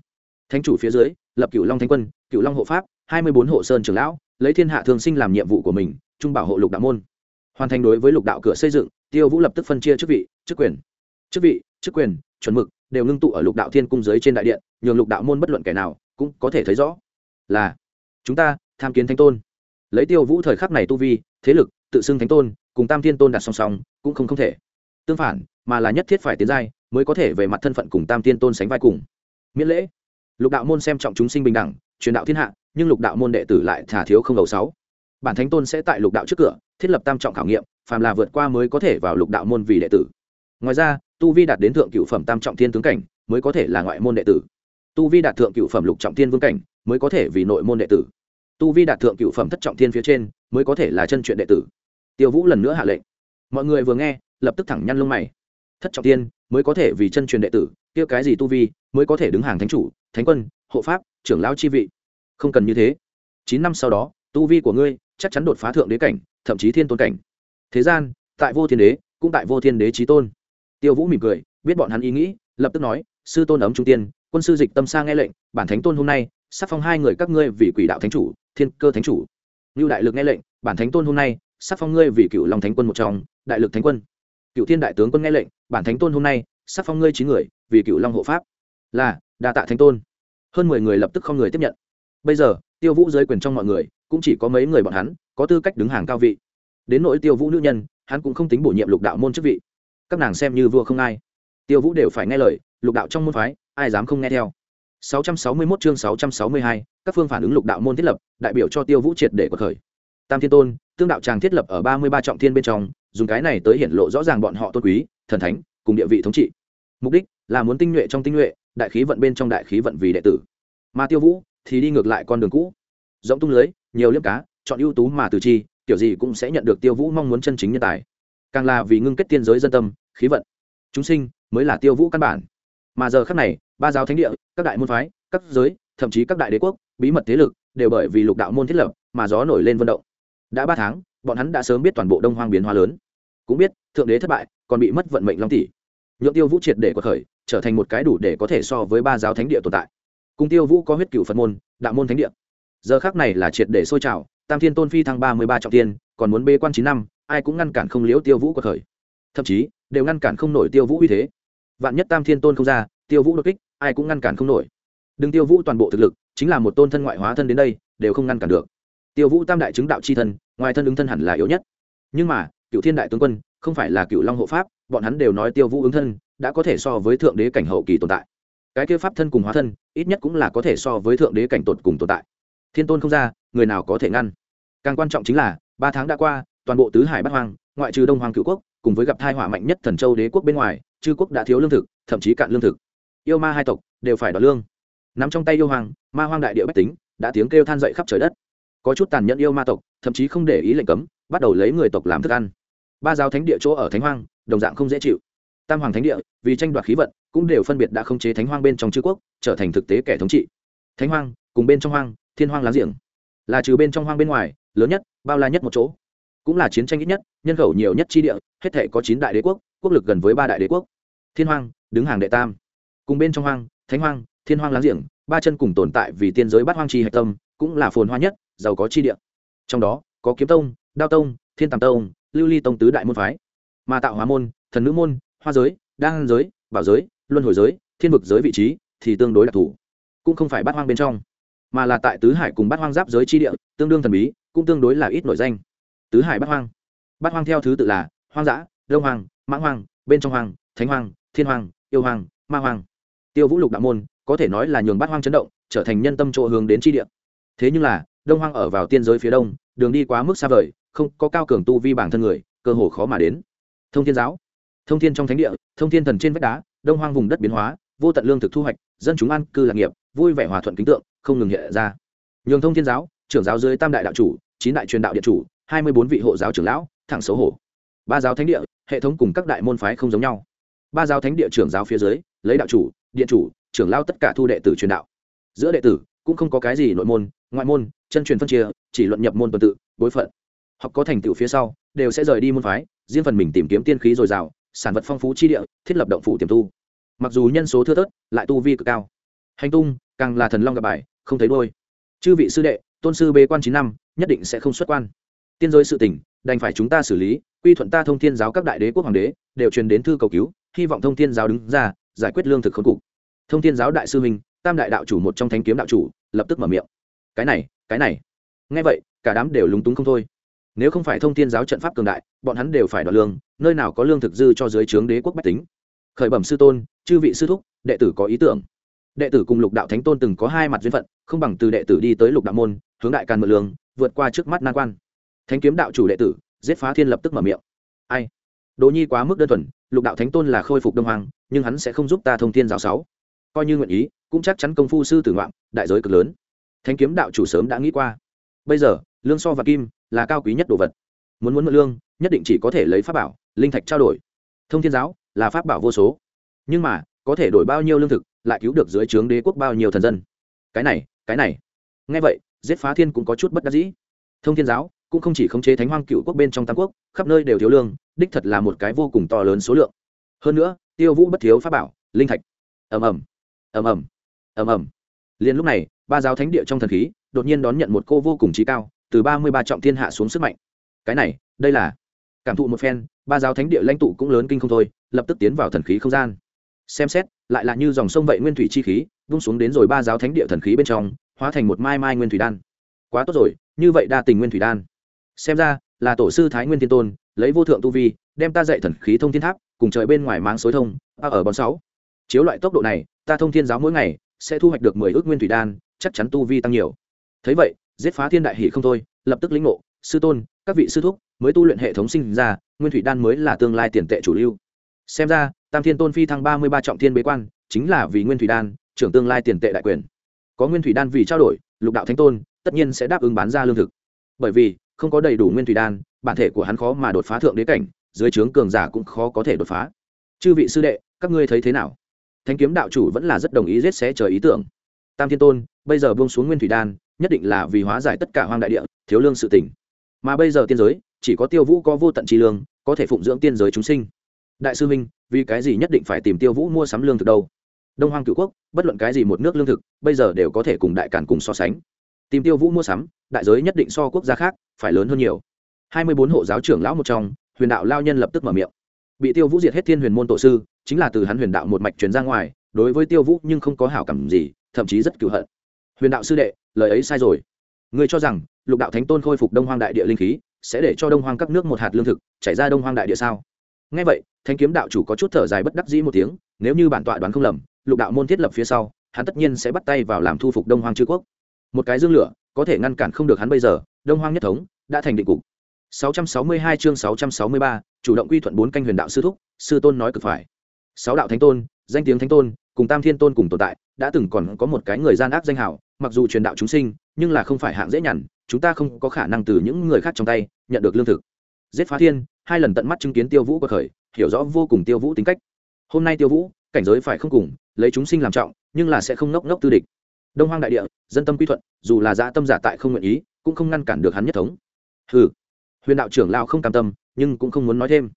Thánh chủ phía dưới, lập cựu long thánh quân cựu long hộ pháp, hai mươi bốn hộ sơn trưởng lão, lấy thiên hạ thường sinh làm nhiệm vụ của mình, trung bảo hộ lục đạo môn. Hoàn thành đối với lục đạo cửa xây dựng, tiêu vũ lập tức phân chia chức vị, chức quyền. Chức vị, chức quyền, chuẩn mực đều ngưng tụ ở lục đạo thiên cung giới trên đại điện, nhường lục đạo môn bất luận kẻ nào cũng có thể thấy rõ. Là, chúng ta tham kiến thánh tôn. Lấy tiêu vũ thời khắc này tu vi, thế lực, tự xưng thánh tôn cùng tam thiên tôn đặt song song, cũng không không thể. Tương phản, mà là nhất thiết phải tiến giai, mới có thể về mặt thân phận cùng tam thiên tôn sánh vai cùng. Miễn lễ. Lục đạo môn xem trọng chúng sinh bình đẳng, truyền đạo thiên hạ, nhưng lục đạo môn đệ tử lại thả thiếu không đầu sáu. Bản thánh tôn sẽ tại lục đạo trước cửa, thiết lập tam trọng khảo nghiệm, phàm là vượt qua mới có thể vào lục đạo môn vì đệ tử. Ngoài ra, tu vi đạt đến thượng cựu phẩm tam trọng thiên tướng cảnh, mới có thể là ngoại môn đệ tử. Tu vi đạt thượng cựu phẩm lục trọng thiên vương cảnh, mới có thể vì nội môn đệ tử. Tu vi đạt thượng cựu phẩm thất trọng thiên phía trên, mới có thể là chân truyện đệ tử tiêu vũ lần nữa hạ lệnh. Mọi người vừa nghe, lập tức thẳng nhăn lông mày. Thất trọng tiên, mới có thể vì chân truyền đệ tử, kia cái gì tu vi, mới có thể đứng hàng thánh chủ, thánh quân, hộ pháp, trưởng lão chi vị. Không cần như thế. Chín năm sau đó, tu vi của ngươi chắc chắn đột phá thượng đế cảnh, thậm chí thiên tôn cảnh. Thế gian, tại vô thiên đế, cũng tại vô thiên đế trí tôn. Tiêu vũ mỉm cười, biết bọn hắn ý nghĩ, lập tức nói, sư tôn ấm trung tiên, quân sư dịch tâm sa nghe lệnh, bản thánh tôn hôm nay sắc phong hai người các ngươi vì quỷ đạo thánh chủ, thiên cơ thánh chủ. Lưu đại lực nghe lệnh, bản thánh tôn hôm nay sắc phong ngươi vì cựu long thánh quân một trong đại lực thánh quân. Cựu thiên đại tướng quân nghe lệnh bản thánh tôn hôm nay sắc phong ngươi chín người vì cựu long hộ pháp. Là đa tạ thánh tôn. Hơn mười người lập tức không người tiếp nhận. Bây giờ tiêu vũ dưới quyền trong mọi người cũng chỉ có mấy người bọn hắn có tư cách đứng hàng cao vị. Đến nỗi tiêu vũ nữ nhân hắn cũng không tính bổ nhiệm lục đạo môn chức vị. Các nàng xem như vua không ai. Tiêu vũ đều phải nghe lời lục đạo trong môn phái ai dám không nghe theo. 661 chương 662, các phương phản ứng lục đạo môn thiết lập đại biểu cho tiêu vũ triệt để cuộc khởi. Tam thiên tôn tương đạo tràng thiết lập ở ba mươi ba trọng thiên bên trong, dùng cái này tới hiện lộ rõ ràng bọn họ tôn quý, thần thánh, cùng địa vị thống trị. Mục đích là muốn tinh nhuệ trong tinh nhuệ, đại khí vận bên trong đại khí vận vì đệ tử. Mà tiêu vũ thì đi ngược lại con đường cũ. Rộng tung lưới, nhiều liếp cá, chọn ưu tú mà từ chi, kiểu gì cũng sẽ nhận được tiêu vũ mong muốn chân chính nhân tài. Càng là vì ngưng kết tiên giới dân tâm, khí vận. Chúng sinh mới là tiêu vũ căn bản. Mà giờ khác này, ba giáo thánh địa, các đại môn phái, các giới, thậm chí các đại đế quốc, bí mật thế lực, đều bởi vì lục đạo môn thiết lập mà gió nổi lên vận động đã ba tháng, bọn hắn đã sớm biết toàn bộ đông hoang biến hóa lớn. Cũng biết, thượng đế thất bại, còn bị mất vận mệnh long tỷ. Nhượng tiêu vũ triệt để quật khởi, trở thành một cái đủ để có thể so với ba giáo thánh địa tồn tại. Cùng tiêu vũ có huyết cửu phật môn, đạo môn thánh địa. Giờ khác này là triệt để sôi trào, tam thiên tôn phi thăng ba mươi ba trọng tiên, còn muốn bê quan chín năm, ai cũng ngăn cản không liễu tiêu vũ quật khởi. Thậm chí, đều ngăn cản không nổi tiêu vũ uy thế. Vạn nhất tam thiên tôn không ra, tiêu vũ đột kích, ai cũng ngăn cản không nổi. Đừng tiêu vũ toàn bộ thực lực, chính là một tôn thân ngoại hóa thân đến đây, đều không ngăn cản được tiêu vũ tam đại chứng đạo c h i thân, ngoài thân ứng thân hẳn là yếu nhất. Nhưng mà cựu thiên đại tướng quân, không phải là cựu long hộ pháp, bọn hắn đều nói tiêu vũ ứng thân, đã có thể so với thượng đế cảnh hậu kỳ tồn tại. Cái kia pháp thân cùng hóa thân, ít nhất cũng là có thể so với thượng đế cảnh tột cùng tồn tại. Thiên tôn không ra, người nào có thể ngăn? Càng quan trọng chính là, ba tháng đã qua, toàn bộ tứ hải bắc hoang, ngoại trừ đông hoàng cựu quốc, cùng với gặp thai họa mạnh nhất thần châu đế quốc bên ngoài, chư quốc đã thiếu lương thực, thậm chí cạn lương thực. Yêu ma hai tộc đều phải đoạt lương. Nắm trong tay yêu hoàng, ma hoang đại địa bách tính, đã tiếng kêu than dậy khắp trời đất có chút tàn nhẫn yêu ma tộc, thậm chí không để ý lệnh cấm, bắt đầu lấy người tộc làm thức ăn. Ba giáo thánh địa chỗ ở thánh hoang, đồng dạng không dễ chịu. Tam hoàng thánh địa, vì tranh đoạt khí vận, cũng đều phân biệt đã không chế thánh hoang bên trong chư quốc, trở thành thực tế kẻ thống trị. Thánh hoang, cùng bên trong hoang, thiên hoang láng giềng. Là trừ bên trong hoang bên ngoài, lớn nhất, bao la nhất một chỗ. Cũng là chiến tranh ít nhất, nhân khẩu nhiều nhất chi địa, hết thể có chín đại đế quốc quốc lực gần với ba đại đế quốc. Thiên hoang, đứng hàng đệ tam. Cùng bên trong hoang, thánh hoang, thiên hoang láng giềng, ba chân cùng tồn tại vì tiên giới bát hoang chi hạch tâm, cũng là phồn hoa nhất giàu có chi địa. Trong đó, có kiếm tông, đao tông, thiên tàm tông, lưu ly tông tứ đại môn phái. Mà tạo hóa môn, thần nữ môn, hoa giới, đan giới, bảo giới, luân hồi giới, thiên vực giới vị trí thì tương đối đặc thù, cũng không phải bát hoang bên trong, mà là tại tứ hải cùng bát hoang giáp giới chi địa, tương đương thần bí, cũng tương đối là ít nổi danh. Tứ hải bát hoang. Bát hoang theo thứ tự là hoang dã, đông hoang, mãng hoang, bên trong hoang, thánh hoang, thiên hoang, yêu hoang, ma hoang. Tiêu vũ lục đạo môn có thể nói là nhường bát hoang chấn động, trở thành nhân tâm chỗ hướng đến chi địa. Thế nhưng là đông hoang ở vào tiên giới phía đông, đường đi quá mức xa vời, không có cao cường tu vi bản thân người, cơ hồ khó mà đến. Thông thiên giáo. Thông thiên trong thánh địa, thông thiên thần trên vách đá, đông hoang vùng đất biến hóa, vô tận lương thực thu hoạch, dân chúng an cư lạc nghiệp, vui vẻ hòa thuận kính tượng, không ngừng hiện ra. Nhường thông thiên giáo, trưởng giáo dưới tam đại đạo chủ, chín đại truyền đạo điện chủ, hai mươi bốn vị hộ giáo trưởng lão, thẳng xấu hổ. Ba giáo thánh địa, hệ thống cùng các đại môn phái không giống nhau. Ba giáo thánh địa trưởng giáo phía dưới, lấy đạo chủ điện chủ, trưởng lao tất cả thu đệ tử truyền đạo. Giữa đệ tử, cũng không có cái gì nội môn, ngoại môn chân truyền phân chia, chỉ luận nhập môn tuần tự, bối phận. Học có thành tựu phía sau, đều sẽ rời đi môn phái, riêng phần mình tìm kiếm tiên khí dồi dào, sản vật phong phú chi địa, thiết lập động phủ tiềm tu. Mặc dù nhân số thưa thớt, lại tu vi cực cao. Hành tung, càng là thần long gặp bài, không thấy đôi chư vị sư đệ, tôn sư bế quan chín năm, nhất định sẽ không xuất quan. Tiên giới sự tỉnh đành phải chúng ta xử lý, quy thuận ta thông thiên giáo các đại đế quốc hoàng đế, đều truyền đến thư cầu cứu, hy vọng thông thiên giáo đứng ra, giải quyết lương thực khốn cục. Thông thiên giáo đại sư minh tam đại đạo chủ một trong thánh kiếm đạo chủ, lập tức mở miệng. Cái này cái này. Ngay vậy, cả đám đều lúng túng không thôi. Nếu không phải thông thiên giáo trận pháp cường đại, bọn hắn đều phải đoạt lương, nơi nào có lương thực dư cho dưới trướng đế quốc bách tính. Khởi bẩm sư tôn, chư vị sư thúc, đệ tử có ý tưởng. Đệ tử cùng lục đạo thánh tôn từng có hai mặt duyên phận, không bằng từ đệ tử đi tới lục đạo môn, hướng đại càn mượn lương, vượt qua trước mắt nan quan. Thánh kiếm đạo chủ đệ tử, giết phá thiên lập tức mở miệng. Ai? Đỗ nhi quá mức đơn thuần, lục đạo thánh tôn là khôi phục đông hoàng, nhưng hắn sẽ không giúp ta thông thiên giáo sáu. Coi như nguyện ý, cũng chắc chắn công phu sư tử ngoạn, đại giới cực lớn. Thánh kiếm đạo chủ sớm đã nghĩ qua. Bây giờ, lương so và kim là cao quý nhất đồ vật. Muốn muốn mượn lương, nhất định chỉ có thể lấy pháp bảo, linh thạch trao đổi. Thông thiên giáo là pháp bảo vô số. Nhưng mà, có thể đổi bao nhiêu lương thực, lại cứu được dưới trướng đế quốc bao nhiêu thần dân? Cái này cái này. Ngay vậy, giết phá thiên cũng có chút bất đắc dĩ. Thông thiên giáo cũng không chỉ khống chế thánh hoang cựu quốc bên trong tam quốc, khắp nơi đều thiếu lương, đích thật là một cái vô cùng to lớn số lượng. Hơn nữa, tiêu vũ bất thiếu pháp bảo, linh thạch. Ầm ầm. Ầm ầm. Ầm ầm liền lúc này, ba giáo thánh địa trong thần khí đột nhiên đón nhận một cô vô cùng trí cao, từ ba mươi ba trọng thiên hạ xuống sức mạnh. Cái này, đây là cảm thụ một phen, ba giáo thánh địa lãnh tụ cũng lớn kinh không thôi, lập tức tiến vào thần khí không gian. Xem xét, lại là như dòng sông vậy nguyên thủy chi khí, vung xuống đến rồi ba giáo thánh địa thần khí bên trong, hóa thành một mai mai nguyên thủy đan. Quá tốt rồi, như vậy đa tình nguyên thủy đan. Xem ra, là tổ sư thái nguyên tiên tôn, lấy vô thượng tu vi, đem ta dạy thần khí thông thiên tháp, cùng trời bên ngoài máng xối thông, ta ở bón sáu. Chiếu loại tốc độ này, ta thông thiên giáo mỗi ngày sẽ thu hoạch được mười ước nguyên thủy đan, chắc chắn tu vi tăng nhiều. Thấy vậy, giết phá thiên đại hỷ không thôi, lập tức lĩnh ngộ. Sư tôn, các vị sư thúc, mới tu luyện hệ thống sinh ra, nguyên thủy đan mới là tương lai tiền tệ chủ lưu. Xem ra, tam thiên tôn phi thăng ba mươi ba trọng thiên bế quan, chính là vì nguyên thủy đan, trưởng tương lai tiền tệ đại quyền. Có nguyên thủy đan vì trao đổi, lục đạo thánh tôn, tất nhiên sẽ đáp ứng bán ra lương thực. Bởi vì, không có đầy đủ nguyên thủy đan, bản thể của hắn khó mà đột phá thượng đế cảnh, dưới trướng cường giả cũng khó có thể đột phá. Chư vị sư đệ, các ngươi thấy thế nào? Thanh kiếm đạo chủ vẫn là rất đồng ý giết xé trời ý tưởng. Tam thiên tôn, bây giờ buông xuống nguyên thủy đan, nhất định là vì hóa giải tất cả hoang đại địa, thiếu lương sự tỉnh mà bây giờ tiên giới, chỉ có tiêu vũ có vô tận trí lương, có thể phụng dưỡng tiên giới chúng sinh. Đại sư minh, vì cái gì nhất định phải tìm tiêu vũ mua sắm lương thực đâu? Đông hoang cựu quốc, bất luận cái gì một nước lương thực, bây giờ đều có thể cùng đại cản cùng so sánh. Tìm tiêu vũ mua sắm, đại giới nhất định so quốc gia khác phải lớn hơn nhiều. Hai mươi bốn hộ giáo trưởng lão một trong, huyền đạo lao nhân lập tức mở miệng bị tiêu vũ diệt hết thiên huyền môn tổ sư chính là từ hắn huyền đạo một mạch truyền ra ngoài đối với tiêu vũ nhưng không có hảo cảm gì thậm chí rất cựu hận. Huyền đạo sư đệ lời ấy sai rồi. Người cho rằng lục đạo thánh tôn khôi phục đông hoang đại địa linh khí sẽ để cho đông hoang các nước một hạt lương thực chảy ra đông hoang đại địa sao? Ngay vậy thanh kiếm đạo chủ có chút thở dài bất đắc dĩ một tiếng nếu như bản tọa đoán không lầm lục đạo môn thiết lập phía sau hắn tất nhiên sẽ bắt tay vào làm thu phục đông hoang chư quốc. Một cái dương lửa có thể ngăn cản không được hắn bây giờ đông hoang nhất thống đã thành định cục. 662 chương 663, chủ động quy thuận bốn canh huyền đạo sư thúc, sư tôn nói cực phải. Sáu đạo thánh tôn, danh tiếng thánh tôn, cùng tam thiên tôn cùng tồn tại, đã từng còn có một cái người gian ác danh hảo, mặc dù truyền đạo chúng sinh, nhưng là không phải hạng dễ nhằn, chúng ta không có khả năng từ những người khác trong tay nhận được lương thực. Giết phá thiên, hai lần tận mắt chứng kiến tiêu vũ bậc khởi, hiểu rõ vô cùng tiêu vũ tính cách. Hôm nay tiêu vũ, cảnh giới phải không cùng, lấy chúng sinh làm trọng, nhưng là sẽ không ngốc ngốc tư địch. Đông hoang đại địa, dân tâm quy thuận, dù là dã tâm giả tại không nguyện ý, cũng không ngăn cản được hắn nhất thống. Hừ. Huyền đạo trưởng lao không cam tâm nhưng cũng không muốn nói thêm.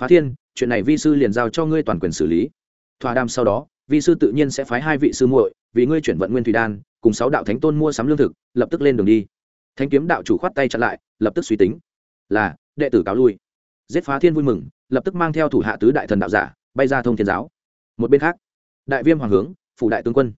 Phá thiên, chuyện này vi sư liền giao cho ngươi toàn quyền xử lý. Thỏa đàm sau đó, vi sư tự nhiên sẽ phái hai vị sư muội, vì ngươi chuyển vận nguyên thủy đan, cùng sáu đạo thánh tôn mua sắm lương thực, lập tức lên đường đi. Thanh kiếm đạo chủ khoát tay chặn lại, lập tức suy tính. Là, đệ tử cáo lui. Giết phá thiên vui mừng, lập tức mang theo thủ hạ tứ đại thần đạo giả, bay ra thông thiên giáo. Một bên khác, đại viêm hoàng hướng, phủ đại tướng quân,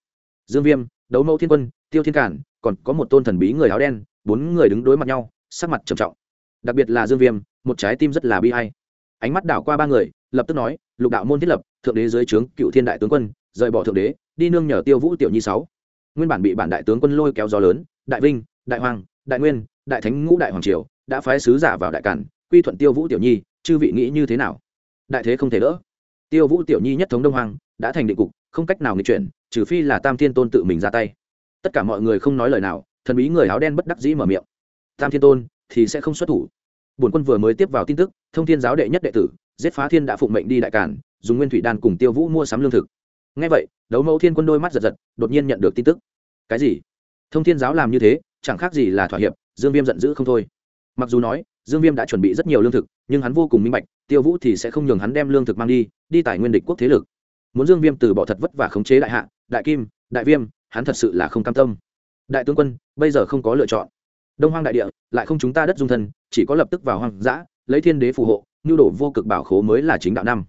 dương viêm, đấu mẫu thiên quân, tiêu thiên cản, còn có một tôn thần bí người áo đen, bốn người đứng đối mặt nhau, sắc mặt trầm trọng. Đặc biệt là dương viêm một trái tim rất là bi hay ánh mắt đảo qua ba người, lập tức nói, lục đạo môn thiết lập, thượng đế dưới trướng cựu thiên đại tướng quân, rời bỏ thượng đế, đi nương nhờ tiêu vũ tiểu nhi sáu. Nguyên bản bị bản đại tướng quân lôi kéo gió lớn, đại vinh, đại hoàng, đại nguyên, đại thánh ngũ đại hoàng triều đã phái sứ giả vào đại cản, quy thuận tiêu vũ tiểu nhi, chư vị nghĩ như thế nào? Đại thế không thể đỡ. Tiêu vũ tiểu nhi nhất thống đông hoàng đã thành định cục, không cách nào nghịch chuyển, trừ phi là tam thiên tôn tự mình ra tay. Tất cả mọi người không nói lời nào, thần bí người áo đen bất đắc dĩ mở miệng. Tam thiên tôn thì sẽ không xuất thủ bổn quân vừa mới tiếp vào tin tức, thông thiên giáo đệ nhất đệ tử, giết phá thiên đã phụng mệnh đi đại cản, dùng nguyên thủy đan cùng tiêu vũ mua sắm lương thực. Ngay vậy, đấu mẫu thiên quân đôi mắt giật giật, đột nhiên nhận được tin tức. Cái gì? Thông thiên giáo làm như thế, chẳng khác gì là thỏa hiệp, dương viêm giận dữ không thôi. Mặc dù nói, dương viêm đã chuẩn bị rất nhiều lương thực, nhưng hắn vô cùng minh bạch, tiêu vũ thì sẽ không nhường hắn đem lương thực mang đi đi tài nguyên địch quốc thế lực. Muốn dương viêm từ bỏ thật vất và khống chế đại hạ, đại kim, đại viêm, hắn thật sự là không cam tâm. Đại tướng quân, bây giờ không có lựa chọn đông hoang đại địa, lại không chúng ta đất dung thân, chỉ có lập tức vào hoang dã, lấy thiên đế phù hộ, nhu đổ vô cực bảo khố mới là chính đạo năm.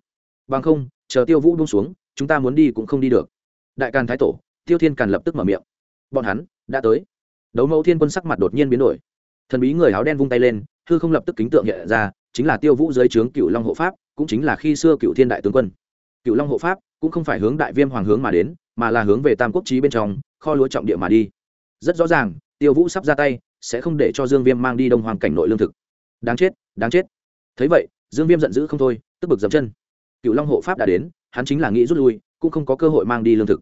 Bằng không, chờ tiêu vũ buông xuống, chúng ta muốn đi cũng không đi được. Đại càn thái tổ, tiêu thiên càn lập tức mở miệng. Bọn hắn, đã tới. Đấu mẫu thiên quân sắc mặt đột nhiên biến đổi. Thần bí người áo đen vung tay lên, hư không lập tức kính tượng hiện ra, chính là tiêu vũ dưới trướng cựu long hộ pháp, cũng chính là khi xưa cựu thiên đại tướng quân. Cựu long hộ pháp cũng không phải hướng đại viêm hoàng hướng mà đến, mà là hướng về tam quốc trí bên trong, kho lúa trọng địa mà đi. Rất rõ ràng, tiêu vũ sắp ra tay sẽ không để cho dương viêm mang đi đông hoàng cảnh nội lương thực. Đáng chết đáng chết. Thấy vậy, dương viêm giận dữ không thôi, tức bực dậm chân. Cựu long hộ pháp đã đến, hắn chính là nghĩ rút lui, cũng không có cơ hội mang đi lương thực.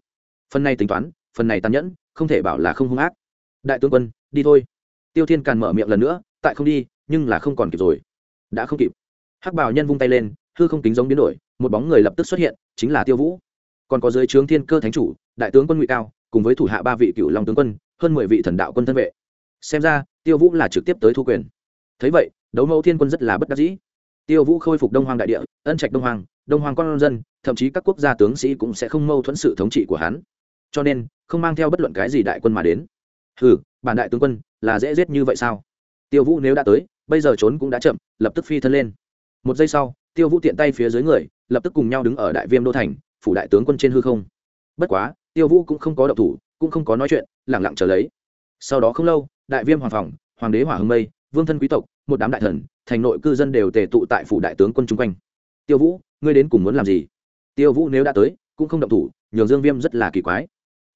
Phần này tính toán, phần này tàn nhẫn, không thể bảo là không hung ác. Đại tướng quân, đi thôi. Tiêu thiên càn mở miệng lần nữa, tại không đi, nhưng là không còn kịp rồi. Đã không kịp. Hắc bảo nhân vung tay lên, hư không tính giống biến đổi, một bóng người lập tức xuất hiện, chính là tiêu vũ. Còn có dưới trướng thiên cơ thánh chủ, đại tướng quân ngụy cao, cùng với thủ hạ ba vị cựu long tướng quân, hơn mười vị thần đạo quân thân vệ xem ra, tiêu vũ là trực tiếp tới thu quyền. Thấy vậy, đấu mẫu thiên quân rất là bất đắc dĩ. Tiêu vũ khôi phục đông hoàng đại địa, ân trạch đông hoàng đông hoàng con dân, thậm chí các quốc gia tướng sĩ cũng sẽ không mâu thuẫn sự thống trị của hắn. Cho nên, không mang theo bất luận cái gì đại quân mà đến. Hừ, bản đại tướng quân, là dễ giết như vậy sao? Tiêu vũ nếu đã tới, bây giờ trốn cũng đã chậm, lập tức phi thân lên. Một giây sau, tiêu vũ tiện tay phía dưới người, lập tức cùng nhau đứng ở đại viêm đô thành, phủ đại tướng quân trên hư không. Bất quá, tiêu vũ cũng không có động thủ, cũng không có nói chuyện lẳng lặng trở lấy. Sau đó không lâu đại viêm hoàng phòng, hoàng đế hỏa hưng mây, vương thân quý tộc, một đám đại thần, thành nội cư dân đều tề tụ tại phủ đại tướng quân chung quanh. Tiêu vũ, ngươi đến cùng muốn làm gì? Tiêu vũ nếu đã tới, cũng không động thủ, nhường dương viêm rất là kỳ quái.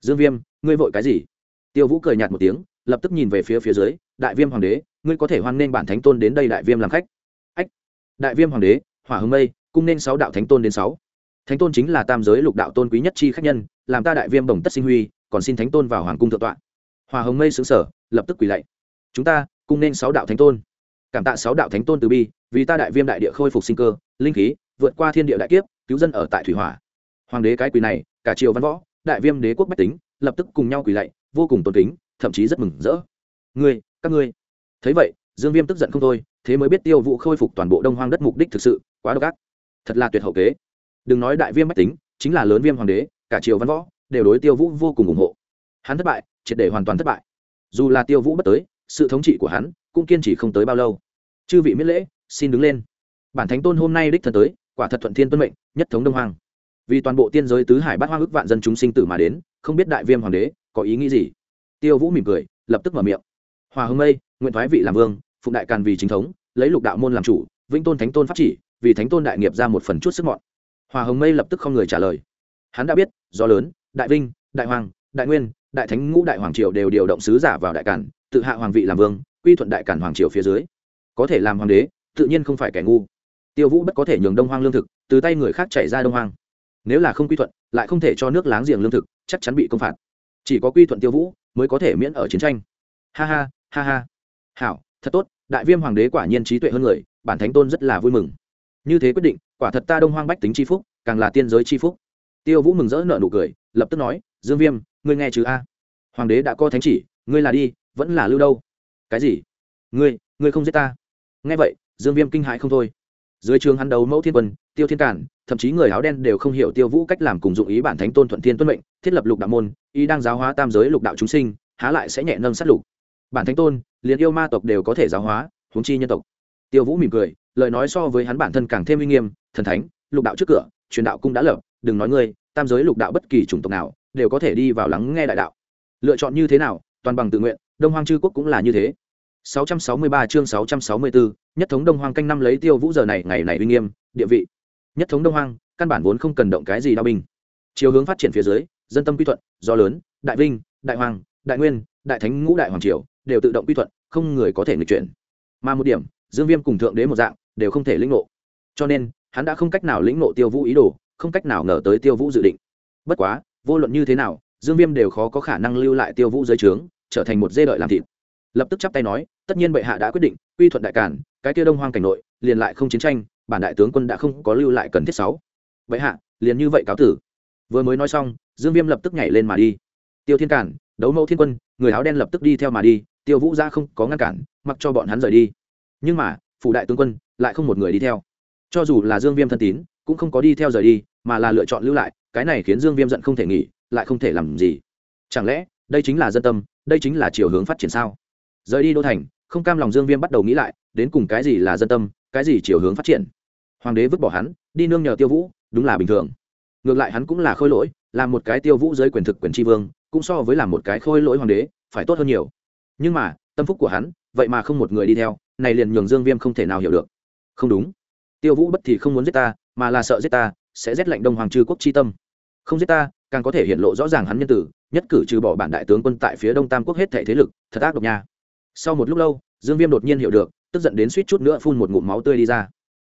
Dương viêm, ngươi vội cái gì? Tiêu vũ cười nhạt một tiếng, lập tức nhìn về phía phía dưới, đại viêm hoàng đế, ngươi có thể hoan nghênh bản thánh tôn đến đây đại viêm làm khách. Ách, đại viêm hoàng đế, hỏa hưng mây, cung nên sáu đạo thánh tôn đến sáu. Thánh tôn chính là tam giới lục đạo tôn quý nhất chi khách nhân, làm ta đại viêm đồng tất sinh huy, còn xin thánh tôn vào hoàng cung thượng tọa hòa hồng mây xứng sở lập tức quỳ lạy. Chúng ta, cùng nên sáu đạo thánh tôn. Cảm tạ sáu đạo thánh tôn từ bi, vì ta đại viêm đại địa khôi phục sinh cơ, linh khí, vượt qua thiên địa đại kiếp, cứu dân ở tại thủy hỏa. Hoàng đế cái quỳ này, cả triều văn võ, đại viêm đế quốc bách tính, lập tức cùng nhau quỳ lạy, vô cùng tôn kính, thậm chí rất mừng rỡ. Ngươi, các ngươi. Thấy vậy, dương viêm tức giận không thôi, thế mới biết tiêu vụ khôi phục toàn bộ đông hoang đất mục đích thực sự, quá độc ác. Thật là tuyệt hậu kế. Đừng nói đại viêm bách tính, chính là lớn viêm hoàng đế, cả triều văn võ, đều đối tiêu vũ vô cùng ủng hộ. Hắn thất bại triệt để hoàn toàn thất bại. Dù là tiêu vũ bất tới, sự thống trị của hắn cũng kiên trì không tới bao lâu. Chư vị miết lễ, xin đứng lên. Bản thánh tôn hôm nay đích thân tới, quả thật thuận thiên tuân mệnh, nhất thống đông hoàng vì toàn bộ tiên giới tứ hải bát hoang ức vạn dân chúng sinh tử mà đến, không biết đại viêm hoàng đế có ý nghĩ gì. Tiêu vũ mỉm cười, lập tức mở miệng. Hòa hưng mây, nguyện thoái vị làm vương, phụng đại càn vì chính thống, lấy lục đạo môn làm chủ, vĩnh tôn thánh tôn pháp chỉ, vì thánh tôn đại nghiệp ra một phần chút sức mọn. Hòa hồng mây lập tức không người trả lời. Hắn đã biết, do lớn, đại vinh, đại hoàng, đại nguyên đại thánh ngũ đại hoàng triều đều điều động sứ giả vào đại cản tự hạ hoàng vị làm vương, quy thuận đại cản hoàng triều phía dưới. Có thể làm hoàng đế, tự nhiên không phải kẻ ngu. Tiêu vũ bất có thể nhường đông hoang lương thực, từ tay người khác chạy ra đông hoang. Nếu là không quy thuận, lại không thể cho nước láng giềng lương thực, chắc chắn bị công phạt. Chỉ có quy thuận tiêu vũ mới có thể miễn ở chiến tranh. Ha ha ha ha. Hảo, thật tốt, đại viêm hoàng đế quả nhiên trí tuệ hơn người, bản thánh tôn rất là vui mừng. Như thế quyết định, quả thật ta đông hoang bách tính c h i phúc, càng là tiên giới c h i phúc. Tiêu vũ mừng rỡ nợ nụ cười, lập tức nói, dương viêm ngươi nghe chứ a? Hoàng đế đã có thánh chỉ, ngươi là đi, vẫn là lưu đâu? Cái gì? Ngươi ngươi không giết ta? Nghe vậy, dương viêm kinh hãi không thôi. Dưới trường hắn đấu mẫu thiên quân, tiêu thiên cản, thậm chí người áo đen đều không hiểu tiêu vũ cách làm cùng dụng ý bản thánh tôn thuận thiên tuân mệnh, thiết lập lục đạo môn ý đang giáo hóa tam giới lục đạo chúng sinh, há lại sẽ nhẹ nâng sát lục. Bản thánh tôn, liền yêu ma tộc đều có thể giáo hóa, huống chi nhân tộc. Tiêu vũ mỉm cười, lời nói so với hắn bản thân càng thêm uy nghiêm, thần thánh, lục đạo trước cửa, truyền đạo cung đã lập, đừng nói ngươi, tam giới lục đạo bất kỳ chủng tộc nào đều có thể đi vào lắng nghe đại đạo. Lựa chọn như thế nào toàn bằng tự nguyện đông hoang chư quốc cũng là như thế. 663 chương 664, nhất thống đông hoang canh năm lấy tiêu vũ giờ này ngày này uy nghiêm địa vị. Nhất thống đông hoang căn bản vốn không cần động cái gì đao binh. Chiều hướng phát triển phía dưới dân tâm quy thuận do lớn đại vinh đại hoàng đại nguyên đại thánh ngũ đại hoàng triều đều tự động quy thuận không người có thể nghịch chuyển. Mà một điểm dương viêm cùng thượng đế một dạng đều không thể lĩnh ngộ. Cho nên hắn đã không cách nào lĩnh ngộ tiêu vũ ý đồ không cách nào ngờ tới tiêu vũ dự định. Bất quá vô luận như thế nào, dương viêm đều khó có khả năng lưu lại tiêu vũ dưới trướng, trở thành một dê đợi làm thịt. Lập tức chắp tay nói, tất nhiên bệ hạ đã quyết định, quy thuận đại cản, cái kia đông hoang cảnh nội, liền lại không chiến tranh, bản đại tướng quân đã không có lưu lại cần thiết sáu. Bệ hạ, liền như vậy cáo tử. Vừa mới nói xong, dương viêm lập tức nhảy lên mà đi. Tiêu thiên cản, đấu mẫu thiên quân, người áo đen lập tức đi theo mà đi, tiêu vũ ra không có ngăn cản, mặc cho bọn hắn rời đi. Nhưng mà, phủ đại tướng quân lại không một người đi theo. Cho dù là dương viêm thân tín, cũng không có đi theo rời đi, mà là lựa chọn lưu lại cái này khiến dương viêm giận không thể nghỉ, lại không thể làm gì. Chẳng lẽ, đây chính là dân tâm, đây chính là chiều hướng phát triển sao? Rời đi đô thành, không cam lòng dương viêm bắt đầu nghĩ lại, đến cùng cái gì là dân tâm, cái gì chiều hướng phát triển? Hoàng đế vứt bỏ hắn, đi nương nhờ tiêu vũ, đúng là bình thường. Ngược lại hắn cũng là khôi lỗi làm một cái tiêu vũ dưới quyền thực quyền tri vương, cũng so với làm một cái khôi lỗi hoàng đế, phải tốt hơn nhiều. Nhưng mà, tâm phúc của hắn, vậy mà không một người đi theo, này liền nhường dương viêm không thể nào hiểu được. Không đúng. Tiêu vũ bất thì không muốn giết ta, mà là sợ giết ta, sẽ rét lạnh đông hoàng trừ quốc chi tâm không giết ta, càng có thể hiện lộ rõ ràng hắn nhân tử, nhất cử trừ bỏ bản đại tướng quân tại phía đông tam quốc hết thể thế lực, thật ác độc nha. Sau một lúc lâu, dương viêm đột nhiên hiểu được, tức giận đến suýt chút nữa phun một ngụm máu tươi đi ra.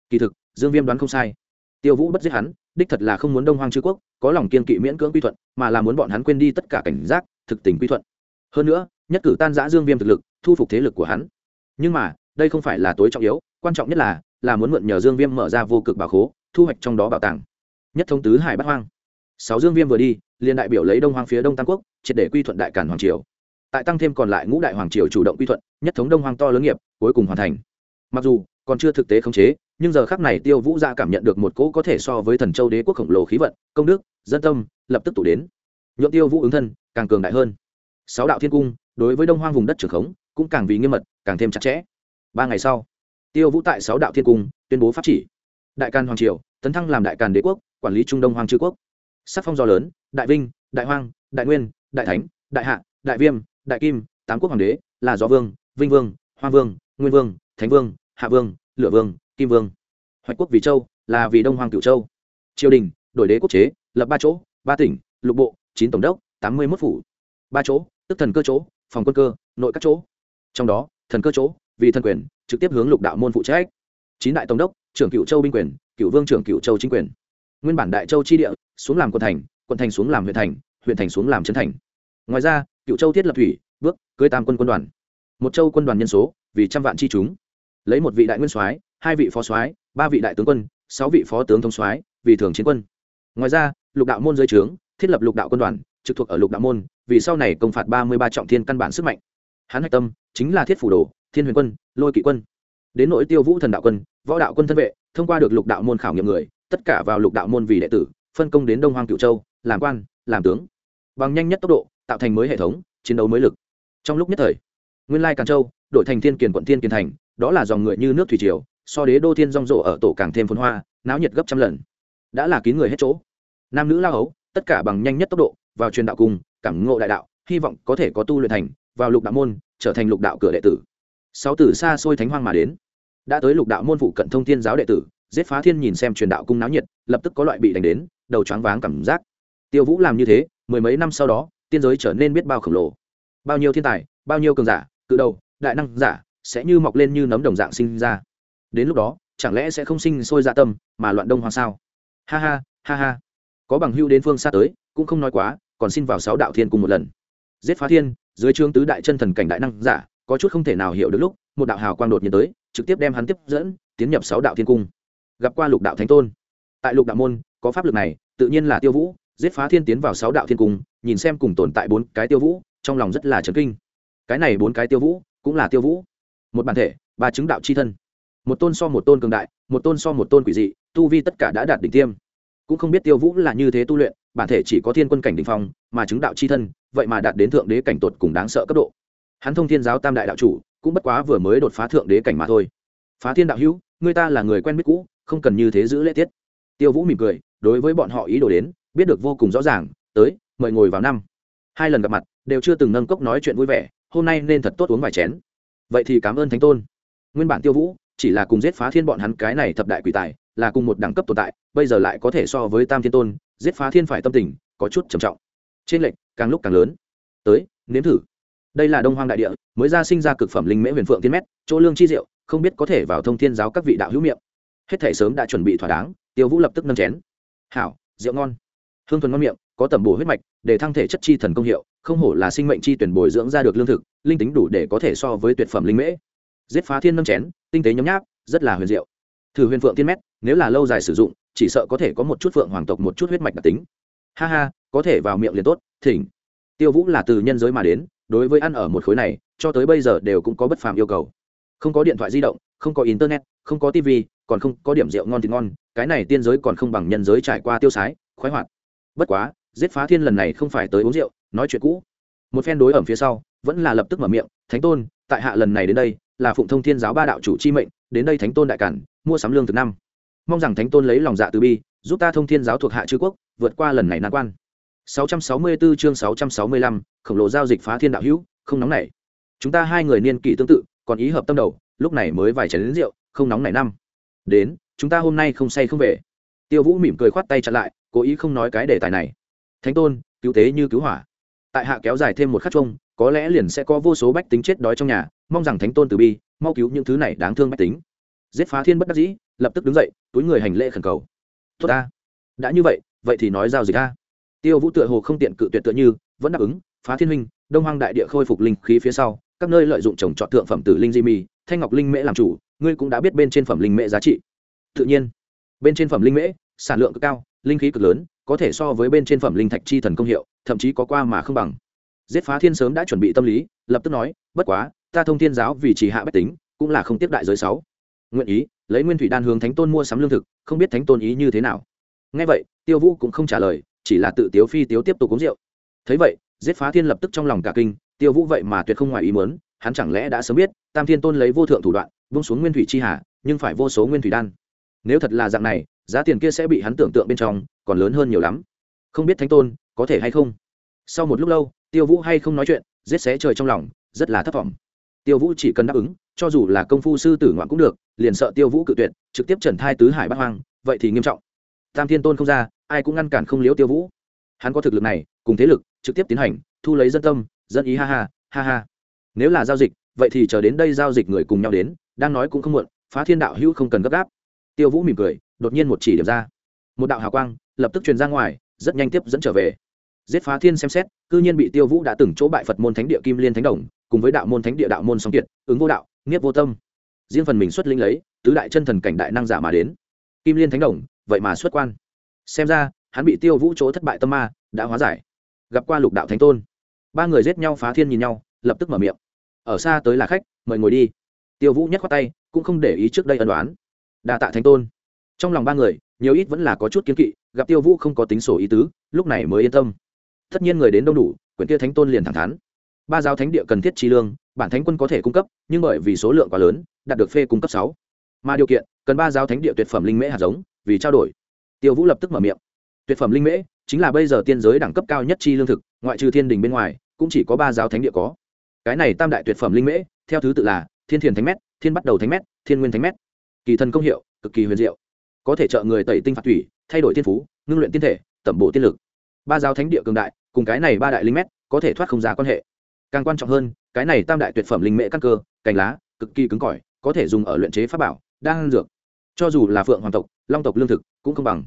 Kỳ thực, dương viêm đoán không sai. Tiêu vũ bất giết hắn, đích thật là không muốn đông hoang chư quốc, có lòng kiên kỵ miễn cưỡng quy thuận, mà là muốn bọn hắn quên đi tất cả cảnh giác, thực tình quy thuận. Hơn nữa, nhất cử tan giã dương viêm thực lực, thu phục thế lực của hắn. Nhưng mà, đây không phải là tối trọng yếu, quan trọng nhất là là muốn mượn nhờ dương viêm mở ra vô cực bảo khố, thu hoạch trong đó bảo tàng. Nhất thông tứ hải bắc hoang sáu dương viêm vừa đi, liền đại biểu lấy đông hoang phía đông tam quốc, triệt để quy thuận đại cản hoàng triều. Tại tăng thêm còn lại ngũ đại hoàng triều chủ động quy thuận, nhất thống đông hoang to lớn nghiệp, cuối cùng hoàn thành. Mặc dù, còn chưa thực tế khống chế, nhưng giờ khắc này tiêu vũ gia cảm nhận được một cỗ có thể so với thần châu đế quốc khổng lồ khí vận, công đức, dân tâm, lập tức tụ đến. Nhuộm tiêu vũ ứng thân, càng cường đại hơn. Sáu đạo thiên cung, đối với đông hoang vùng đất trường khống, cũng càng vì nghiêm mật, càng thêm chặt chẽ. Ba ngày sau, tiêu vũ tại sáu đạo thiên cung, tuyên bố pháp chỉ. Đại càn hoàng triều, tấn thăng làm đại càn đế quốc, quản lý trung đông hoàng chư quốc sắc phong do lớn, đại vinh, đại hoang, đại nguyên, đại thánh, đại hạ, đại viêm, đại kim, tám quốc hoàng đế, là gió vương, vinh vương hoa vương, nguyên vương, thánh vương, hạ vương, lửa vương, kim vương. Hoạch quốc vì châu, là vì đông hoàng cửu châu. Triều đình, đổi đế quốc chế, lập ba chỗ, ba tỉnh, lục bộ, chín tổng đốc, tám mươi một phủ. Ba chỗ, tức thần cơ chỗ, phòng quân cơ, nội các chỗ. Trong đó, thần cơ chỗ, vì thần quyền, trực tiếp hướng lục đạo môn phụ trách. Chín đại tổng đốc, trưởng cửu châu binh quyền, cửu vương trưởng cửu châu chính quyền nguyên bản đại châu chi địa, xuống làm quận thành quận thành xuống làm huyện thành huyện thành xuống làm trấn thành. Ngoài ra, cựu châu thiết lập thủy, bước, cưới tam quân quân đoàn. Một châu quân đoàn nhân số, vì trăm vạn chi chúng. Lấy một vị đại nguyên soái, hai vị phó soái, ba vị đại tướng quân, sáu vị phó tướng thống soái, vì thường chiến quân. Ngoài ra, lục đạo môn dưới trướng, thiết lập lục đạo quân đoàn, trực thuộc ở lục đạo môn, vì sau này công phạt ba mươi ba trọng thiên căn bản sức mạnh. Hắn hạch tâm, chính là thiết phủ đồ, thiên huyền quân, lôi kỵ quân. Đến nỗi tiêu vũ thần đạo quân, võ đạo quân thân vệ, thông qua được lục đạo môn khảo nghiệm người tất cả vào lục đạo môn vì đệ tử, phân công đến đông hoàng cựu châu, làm quan, làm tướng. Bằng nhanh nhất tốc độ, tạo thành mới hệ thống, chiến đấu mới lực. Trong lúc nhất thời, nguyên lai càn châu, đổi thành thiên kiền quận thiên kiền thành, đó là dòng người như nước thủy triều, so đế đô thiên rong rộ ở tổ càng thêm phồn hoa, náo nhiệt gấp trăm lần. Đã là kín người hết chỗ. Nam nữ lao hấu, tất cả bằng nhanh nhất tốc độ, vào truyền đạo cùng, cảm ngộ đại đạo, hy vọng có thể có tu luyện thành, vào lục đạo môn, trở thành lục đạo cửa đệ tử. Sáu tử xa xôi thánh hoang mà đến. Đã tới lục đạo môn phụ cận thông thiên giáo đệ tử giết phá thiên nhìn xem truyền đạo cung náo nhiệt, lập tức có loại bị đánh đến, đầu choáng váng cảm giác. Tiêu vũ làm như thế, mười mấy năm sau đó, tiên giới trở nên biết bao khổng lồ. Bao nhiêu thiên tài, bao nhiêu cường giả, cự đầu, đại năng giả, sẽ như mọc lên như nấm đồng dạng sinh ra. Đến lúc đó, chẳng lẽ sẽ không sinh sôi dạ tâm, mà loạn đông hoa sao? Ha ha ha ha. Có bằng hưu đến phương xa tới, cũng không nói quá, còn xin vào sáu đạo thiên cùng một lần. Giết phá thiên, dưới trương tứ đại chân thần cảnh đại năng giả, có chút không thể nào hiểu được lúc, một đạo hào quang đột nhiên tới, trực tiếp đem hắn tiếp dẫn, tiến nhập sáu đạo thiên cung gặp qua lục đạo thánh tôn. Tại lục đạo môn, có pháp lực này, tự nhiên là tiêu vũ, giết phá thiên tiến vào sáu đạo thiên cung, nhìn xem cùng tồn tại bốn cái tiêu vũ, trong lòng rất là chấn kinh. Cái này bốn cái tiêu vũ, cũng là tiêu vũ. Một bản thể, ba chứng đạo c h i thân. Một tôn so một tôn cường đại, một tôn so một tôn quỷ dị, tu vi tất cả đã đạt đỉnh tiêm. Cũng không biết tiêu vũ là như thế tu luyện, bản thể chỉ có thiên quân cảnh đình phong, mà chứng đạo c h i thân, vậy mà đạt đến thượng đế cảnh tột cùng đáng sợ cấp độ. Hắn thông thiên giáo tam đại đạo chủ, cũng bất quá vừa mới đột phá thượng đế cảnh mà thôi. Phá thiên đạo hữu người ta là người quen biết cũ, không cần như thế giữ lễ tiết. Tiêu vũ mỉm cười, đối với bọn họ ý đồ đến, biết được vô cùng rõ ràng, tới, mời ngồi vào năm. Hai lần gặp mặt, đều chưa từng nâng cốc nói chuyện vui vẻ, hôm nay nên thật tốt uống vài chén. Vậy thì cảm ơn thánh tôn. Nguyên bản tiêu vũ, chỉ là cùng giết phá thiên bọn hắn cái này thập đại quỷ tài, là cùng một đẳng cấp tồn tại, bây giờ lại có thể so với tam thiên tôn, giết phá thiên phải tâm tình, có chút trầm trọng. Trên lệnh càng lúc càng lớn. Tới, nếm thử. Đây là đông hoang đại địa, mới ra sinh ra cực phẩm linh mễ huyền phượng tiên mét, chỗ lương chi diệu không biết có thể vào thông thiên giáo các vị đạo hữu miệng. Hết thể sớm đã chuẩn bị thỏa đáng, tiêu vũ lập tức nâng chén. Hảo, rượu ngon. Hương thuần ngon miệng, có tẩm bổ huyết mạch, để thăng thể chất chi thần công hiệu, không hổ là sinh mệnh chi tuyển bồi dưỡng ra được lương thực, linh tính đủ để có thể so với tuyệt phẩm linh mễ. Giết phá thiên nâng chén, tinh tế nhấm nháp, rất là huyền diệu. Thử huyền phượng tiên mét, nếu là lâu dài sử dụng, chỉ sợ có thể có một chút phượng hoàng tộc một chút huyết mạch đặc tính. Ha ha, có thể vào miệng liền tốt, thỉnh. Tiêu vũ là từ nhân giới mà đến, đối với ăn ở một khối này, cho tới bây giờ đều cũng có bất phàm yêu cầu không có điện thoại di động không có internet không có tv còn không có điểm rượu ngon thì ngon cái này tiên giới còn không bằng nhân giới trải qua tiêu sái khoái hoạt. Bất quá giết phá thiên lần này không phải tới uống rượu nói chuyện cũ. Một phen đối ẩm phía sau vẫn là lập tức mở miệng thánh tôn tại hạ lần này đến đây là phụng thông thiên giáo ba đạo chủ chi mệnh đến đây thánh tôn đại cản mua sắm lương thực năm. Mong rằng thánh tôn lấy lòng dạ từ bi giúp ta thông thiên giáo thuộc hạ chư quốc vượt qua lần này nan quan. 664 chương 665, khổng lồ giao dịch phá thiên đạo hữu không nóng nảy. Chúng ta hai người niên kỷ tương tự còn ý hợp tâm đầu, lúc này mới vài chén đến rượu, không nóng nảy năm. Đến, chúng ta hôm nay không say không về. Tiêu vũ mỉm cười khoát tay chặn lại, cố ý không nói cái đề tài này. Thánh tôn, cứu tế như cứu hỏa. Tại hạ kéo dài thêm một khắc chung có lẽ liền sẽ có vô số bách tính chết đói trong nhà, mong rằng thánh tôn từ bi, mau cứu những thứ này đáng thương bách tính. Giết phá thiên bất đắc dĩ, lập tức đứng dậy, túi người hành lễ khẩn cầu. Tốt ta. Đã như vậy vậy thì nói giao dịch a tiêu vũ tựa hồ không tiện cự tuyệt tựa như, vẫn đáp ứng, phá thiên huynh, đông hoang đại địa khôi phục linh khí phía sau các nơi lợi dụng trồng trọt thượng phẩm tử linh di mì thanh ngọc linh mễ làm chủ, ngươi cũng đã biết bên trên phẩm linh mễ giá trị. Tự nhiên, bên trên phẩm linh mễ, sản lượng cực cao, linh khí cực lớn, có thể so với bên trên phẩm linh thạch chi thần công hiệu, thậm chí có qua mà không bằng. Giết phá thiên sớm đã chuẩn bị tâm lý, lập tức nói, bất quá, ta thông thiên giáo vì chỉ hạ bách tính, cũng là không tiếp đại giới sáu. Nguyện ý, lấy nguyên thủy đan hướng thánh tôn mua sắm lương thực, không biết thánh tôn ý như thế nào. Nghe vậy, tiêu vũ cũng không trả lời, chỉ là tự tiếu phi tiếu tiếp tục uống rượu. Thấy vậy, giết phá thiên lập tức trong lòng cả kinh tiêu vũ vậy mà tuyệt không ngoài ý muốn, hắn chẳng lẽ đã sớm biết, tam thiên tôn lấy vô thượng thủ đoạn bung xuống nguyên thủy chi hà, nhưng phải vô số nguyên thủy đan. Nếu thật là dạng này, giá tiền kia sẽ bị hắn tưởng tượng bên trong, còn lớn hơn nhiều lắm. Không biết thánh tôn, có thể hay không? Sau một lúc lâu, tiêu vũ hay không nói chuyện, giết xé trời trong lòng, rất là thất vọng. Tiêu vũ chỉ cần đáp ứng, cho dù là công phu sư tử ngoạn cũng được, liền sợ tiêu vũ cự tuyệt, trực tiếp trần thai tứ hải bắt hoang, vậy thì nghiêm trọng. Tam thiên tôn không ra, ai cũng ngăn cản không liếu tiêu vũ. Hắn có thực lực này, cùng thế lực, trực tiếp tiến hành, thu lấy dân tâm dân ý ha ha ha ha. Nếu là giao dịch, vậy thì chờ đến đây giao dịch người cùng nhau đến, đang nói cũng không muộn, phá thiên đạo hữu không cần gấp gáp. Tiêu vũ mỉm cười, đột nhiên một chỉ điểm ra. Một đạo hào quang, lập tức truyền ra ngoài, rất nhanh tiếp dẫn trở về. Giết phá thiên xem xét, cư nhiên bị tiêu vũ đã từng chỗ bại phật môn thánh địa kim liên thánh đồng, cùng với đạo môn thánh địa đạo môn song kiệt, ứng vô đạo, nghiếp vô tâm. Riêng phần mình xuất linh lấy, tứ đại chân thần cảnh đại năng giả mà đến. Kim liên thánh đồng, vậy mà xuất quan. Xem ra, hắn bị tiêu vũ chỗ thất bại tâm ma, đã hóa giải. Gặp qua lục đạo thánh tôn ba người giết nhau phá thiên nhìn nhau, lập tức mở miệng. Ở xa tới là khách, mời ngồi đi. Tiêu vũ nhắc khoát tay, cũng không để ý trước đây ân đoán. Đa tạ thánh tôn. Trong lòng ba người, nhiều ít vẫn là có chút kiến kỵ, gặp tiêu vũ không có tính sổ ý tứ, lúc này mới yên tâm. Tất nhiên người đến đông đủ, quyển tia thánh tôn liền thẳng thắn. Ba giáo thánh địa cần thiết trí lương, bản thánh quân có thể cung cấp, nhưng bởi vì số lượng quá lớn, đạt được phê cung cấp sáu. Mà điều kiện, cần ba giáo thánh địa tuyệt phẩm linh mễ hạt giống, vì trao đổi. Tiêu vũ lập tức mở miệng tuyệt phẩm linh mễ, chính là bây giờ tiên giới đẳng cấp cao nhất chi lương thực, ngoại trừ thiên đình bên ngoài, cũng chỉ có ba giáo thánh địa có. Cái này tam đại tuyệt phẩm linh mễ, theo thứ tự là thiên thiền thánh mét, thiên bắt đầu thánh mét, thiên nguyên thánh mét. Kỳ thần công hiệu, cực kỳ huyền diệu. Có thể trợ người tẩy tinh phạt thủy, thay đổi thiên phú, ngưng luyện tiên thể, tẩm bộ tiên lực. Ba giáo thánh địa cường đại, cùng cái này ba đại linh mét, có thể thoát không ra quan hệ. Càng quan trọng hơn, cái này tam đại tuyệt phẩm linh mễ căn cơ, cành lá, cực kỳ cứng cỏi, có thể dùng ở luyện chế pháp bảo đang dược. Cho dù là phượng hoàng tộc, long tộc lương thực cũng không bằng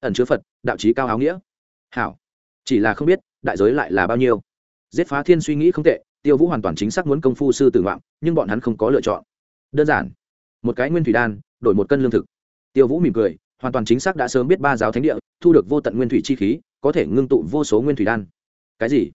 ẩn chứa phật đạo trí cao áo nghĩa hảo chỉ là không biết đại giới lại là bao nhiêu giết phá thiên suy nghĩ không tệ tiêu vũ hoàn toàn chính xác muốn công phu sư tử ngoạn nhưng bọn hắn không có lựa chọn đơn giản một cái nguyên thủy đan đổi một cân lương thực tiêu vũ mỉm cười hoàn toàn chính xác đã sớm biết ba giáo thánh địa thu được vô tận nguyên thủy chi khí có thể ngưng tụ vô số nguyên thủy đan cái gì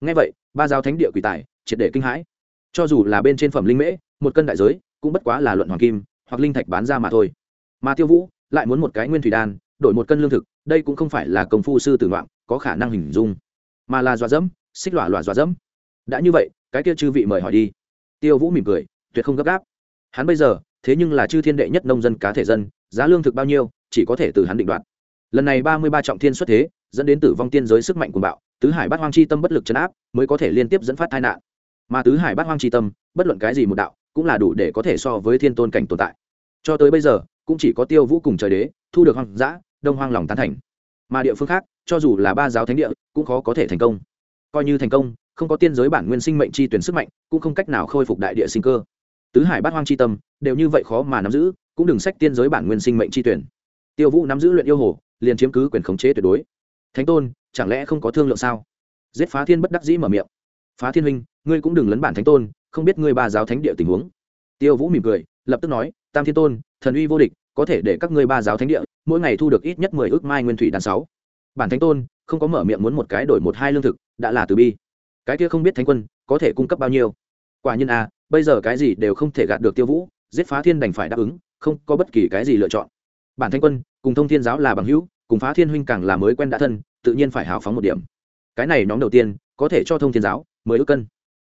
ngay vậy ba giáo thánh địa quỷ tài triệt để kinh hãi cho dù là bên trên phẩm linh mễ một cân đại giới cũng bất quá là luận hoàng kim hoặc linh thạch bán ra mà thôi mà tiêu vũ lại muốn một cái nguyên thủy đan đổi một cân lương thực, đây cũng không phải là công phu sư tử ngoạn, có khả năng hình dung, mà là dọa dẫm, xích lọa lọa dọa dẫm. Đã như vậy, cái kia chư vị mời hỏi đi. Tiêu vũ mỉm cười, tuyệt không gấp gáp. Hắn bây giờ, thế nhưng là chư thiên đệ nhất nông dân cá thể dân, giá lương thực bao nhiêu, chỉ có thể từ hắn định đoạt. Lần này ba mươi ba trọng thiên xuất thế, dẫn đến tử vong tiên giới sức mạnh của bạo, tứ hải bát hoang chi tâm bất lực chấn áp, mới có thể liên tiếp dẫn phát tai nạn. Mà tứ hải bát hoang chi tâm, bất luận cái gì một đạo, cũng là đủ để có thể so với thiên tôn cảnh tồn tại. Cho tới bây giờ, cũng chỉ có tiêu vũ cùng trời đế, thu được hoang dã đông hoang lòng tán thành. Mà địa phương khác, cho dù là ba giáo thánh địa, cũng khó có thể thành công. Coi như thành công, không có tiên giới bản nguyên sinh mệnh chi tuyển sức mạnh, cũng không cách nào khôi phục đại địa sinh cơ. Tứ hải bát hoang chi tâm, đều như vậy khó mà nắm giữ, cũng đừng sách tiên giới bản nguyên sinh mệnh chi tuyển. Tiêu vũ nắm giữ luyện yêu hồ, liền chiếm cứ quyền khống chế tuyệt đối. Thánh tôn, chẳng lẽ không có thương lượng sao? Giết phá thiên bất đắc dĩ mở miệng. Phá thiên huynh, ngươi cũng đừng lấn bản thánh tôn, không biết ngươi ba giáo thánh địa tình huống. Tiêu vũ mỉm cười, lập tức nói, tam thiên tôn, thần uy vô địch, có thể để các ngươi ba giáo thánh địa mỗi ngày thu được ít nhất mười ước mai nguyên thủy đàn sáu. Bản thánh tôn, không có mở miệng muốn một cái đổi một hai lương thực, đã là từ bi. Cái kia không biết thánh quân, có thể cung cấp bao nhiêu? Quả nhiên a bây giờ cái gì đều không thể gạt được tiêu vũ, giết phá thiên đành phải đáp ứng, không có bất kỳ cái gì lựa chọn. Bản thánh quân, cùng thông thiên giáo là bằng hữu, cùng phá thiên huynh càng là mới quen đã thân, tự nhiên phải hào phóng một điểm. Cái này nhóm đầu tiên, có thể cho thông thiên giáo mới ước cân.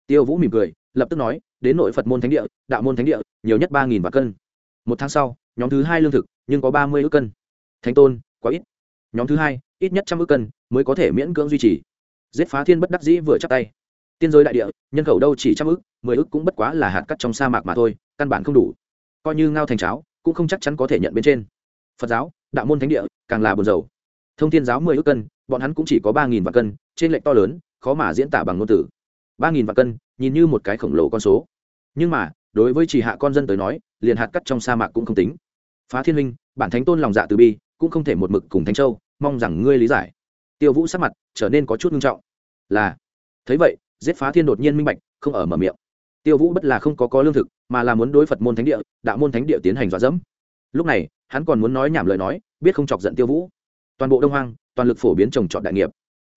Tiêu vũ mỉm cười, lập tức nói, đến nội phật môn thánh địa, đạo môn thánh địa, nhiều nhất ba nghìn vạn cân. Một tháng sau, nhóm thứ hai lương thực, nhưng có ba mươi ước cân thánh tôn, quá ít. Nhóm thứ hai, ít nhất trăm ước cân mới có thể miễn cưỡng duy trì. Giết phá thiên bất đắc dĩ vừa chắc tay. Tiên giới đại địa, nhân khẩu đâu chỉ trăm ước, mười ước cũng bất quá là hạt cắt trong sa mạc mà thôi, căn bản không đủ. Coi như ngao thành cháo, cũng không chắc chắn có thể nhận bên trên. Phật giáo, đạo môn thánh địa, càng là buồn dầu thông thiên giáo mười ước cân, bọn hắn cũng chỉ có ba nghìn vạn cân, trên lệnh to lớn, khó mà diễn tả bằng ngôn từ. Ba nghìn vạn cân, nhìn như một cái khổng lồ con số. Nhưng mà, đối với chỉ hạ con dân tới nói, liền hạt cắt trong sa mạc cũng không tính. Phá thiên huynh, bản thánh tôn lòng dạ từ bi cũng không thể một mực cùng thánh châu, mong rằng ngươi lý giải. Tiêu vũ sắc mặt trở nên có chút nghiêm trọng. Là. Thấy vậy, giết phá thiên đột nhiên minh bạch, không ở mở miệng. Tiêu vũ bất là không có có lương thực, mà là muốn đối phật môn thánh địa, đạo môn thánh địa tiến hành dọa dẫm. Lúc này, hắn còn muốn nói nhảm lời nói, biết không chọc giận tiêu vũ. Toàn bộ đông hoang, toàn lực phổ biến trồng trọt đại nghiệp.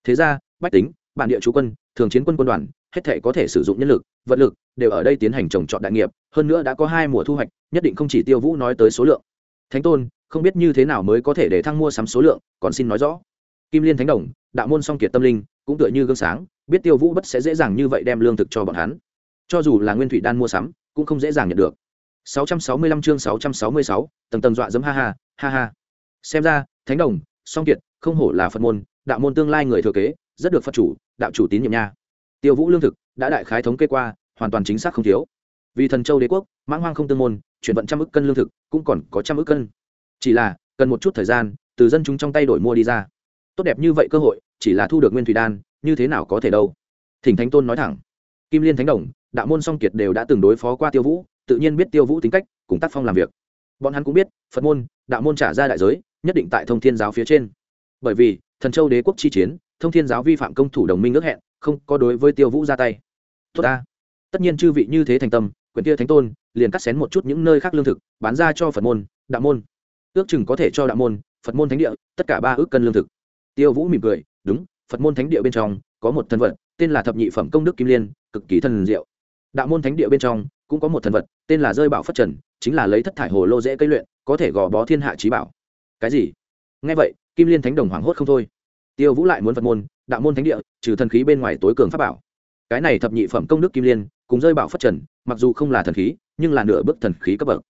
Thế ra, bách tính, bản địa chú quân, thường chiến quân quân đoàn, hết thể có thể sử dụng nhân lực, vật lực, đều ở đây tiến hành trồng trọt đại nghiệp, hơn nữa đã có hai mùa thu hoạch, nhất định không chỉ tiêu vũ nói tới số lượng. Thánh tôn không biết như thế nào mới có thể để thăng mua sắm số lượng còn xin nói rõ. Kim liên thánh đồng đạo môn song kiệt tâm linh cũng tựa như gương sáng biết tiêu vũ bất sẽ dễ dàng như vậy đem lương thực cho bọn hắn. Cho dù là nguyên thủy đan mua sắm cũng không dễ dàng nhận được. 665 chương 666, tầng tầng dọa dẫm ha ha ha ha. Xem ra thánh đồng song kiệt không hổ là phật môn đạo môn tương lai người thừa kế rất được phật chủ đạo chủ tín nhiệm nha. Tiêu vũ lương thực đã đại khái thống kê qua hoàn toàn chính xác không thiếu. Vì thần châu đế quốc mãng hoang không tương môn chuyển vận trăm ức cân lương thực cũng còn có trăm ức cân chỉ là, cần một chút thời gian, từ dân chúng trong tay đổi mua đi ra. Tốt đẹp như vậy cơ hội, chỉ là thu được nguyên thủy đan, như thế nào có thể đâu? Thỉnh thánh tôn nói thẳng. Kim liên thánh đồng, đạo môn song kiệt đều đã từng đối phó qua tiêu vũ, tự nhiên biết tiêu vũ tính cách, cùng tác phong làm việc. Bọn hắn cũng biết, phật môn, đạo môn trả ra đại giới, nhất định tại thông thiên giáo phía trên. Bởi vì, thần châu đế quốc chi chiến, thông thiên giáo vi phạm công thủ đồng minh ước hẹn, không có đối với tiêu vũ ra tay. Tốt ta. Tất nhiên chư vị như thế thành tâm quyền tia thánh tôn, liền cắt xén một chút những nơi khác lương thực, bán ra cho phật môn, đạo môn ước chừng có thể cho đạo môn, phật môn thánh địa, tất cả ba ước cân lương thực. Tiêu vũ mỉm cười, đúng, phật môn thánh địa bên trong có một thần vật, tên là thập nhị phẩm công đức kim liên, cực kỳ thần diệu. Đạo môn thánh địa bên trong cũng có một thần vật, tên là rơi bảo phất trần, chính là lấy thất thải hồ lô dễ cây luyện, có thể gò bó thiên hạ trí bảo. Cái gì? Nghe vậy, kim liên thánh đồng hoảng hốt không thôi. Tiêu vũ lại muốn phật môn, đạo môn thánh địa, trừ thần khí bên ngoài tối cường pháp bảo. Cái này thập nhị phẩm công đức kim liên cùng rơi bảo phất trần, mặc dù không là thần khí, nhưng là nửa bước thần khí cấp bậc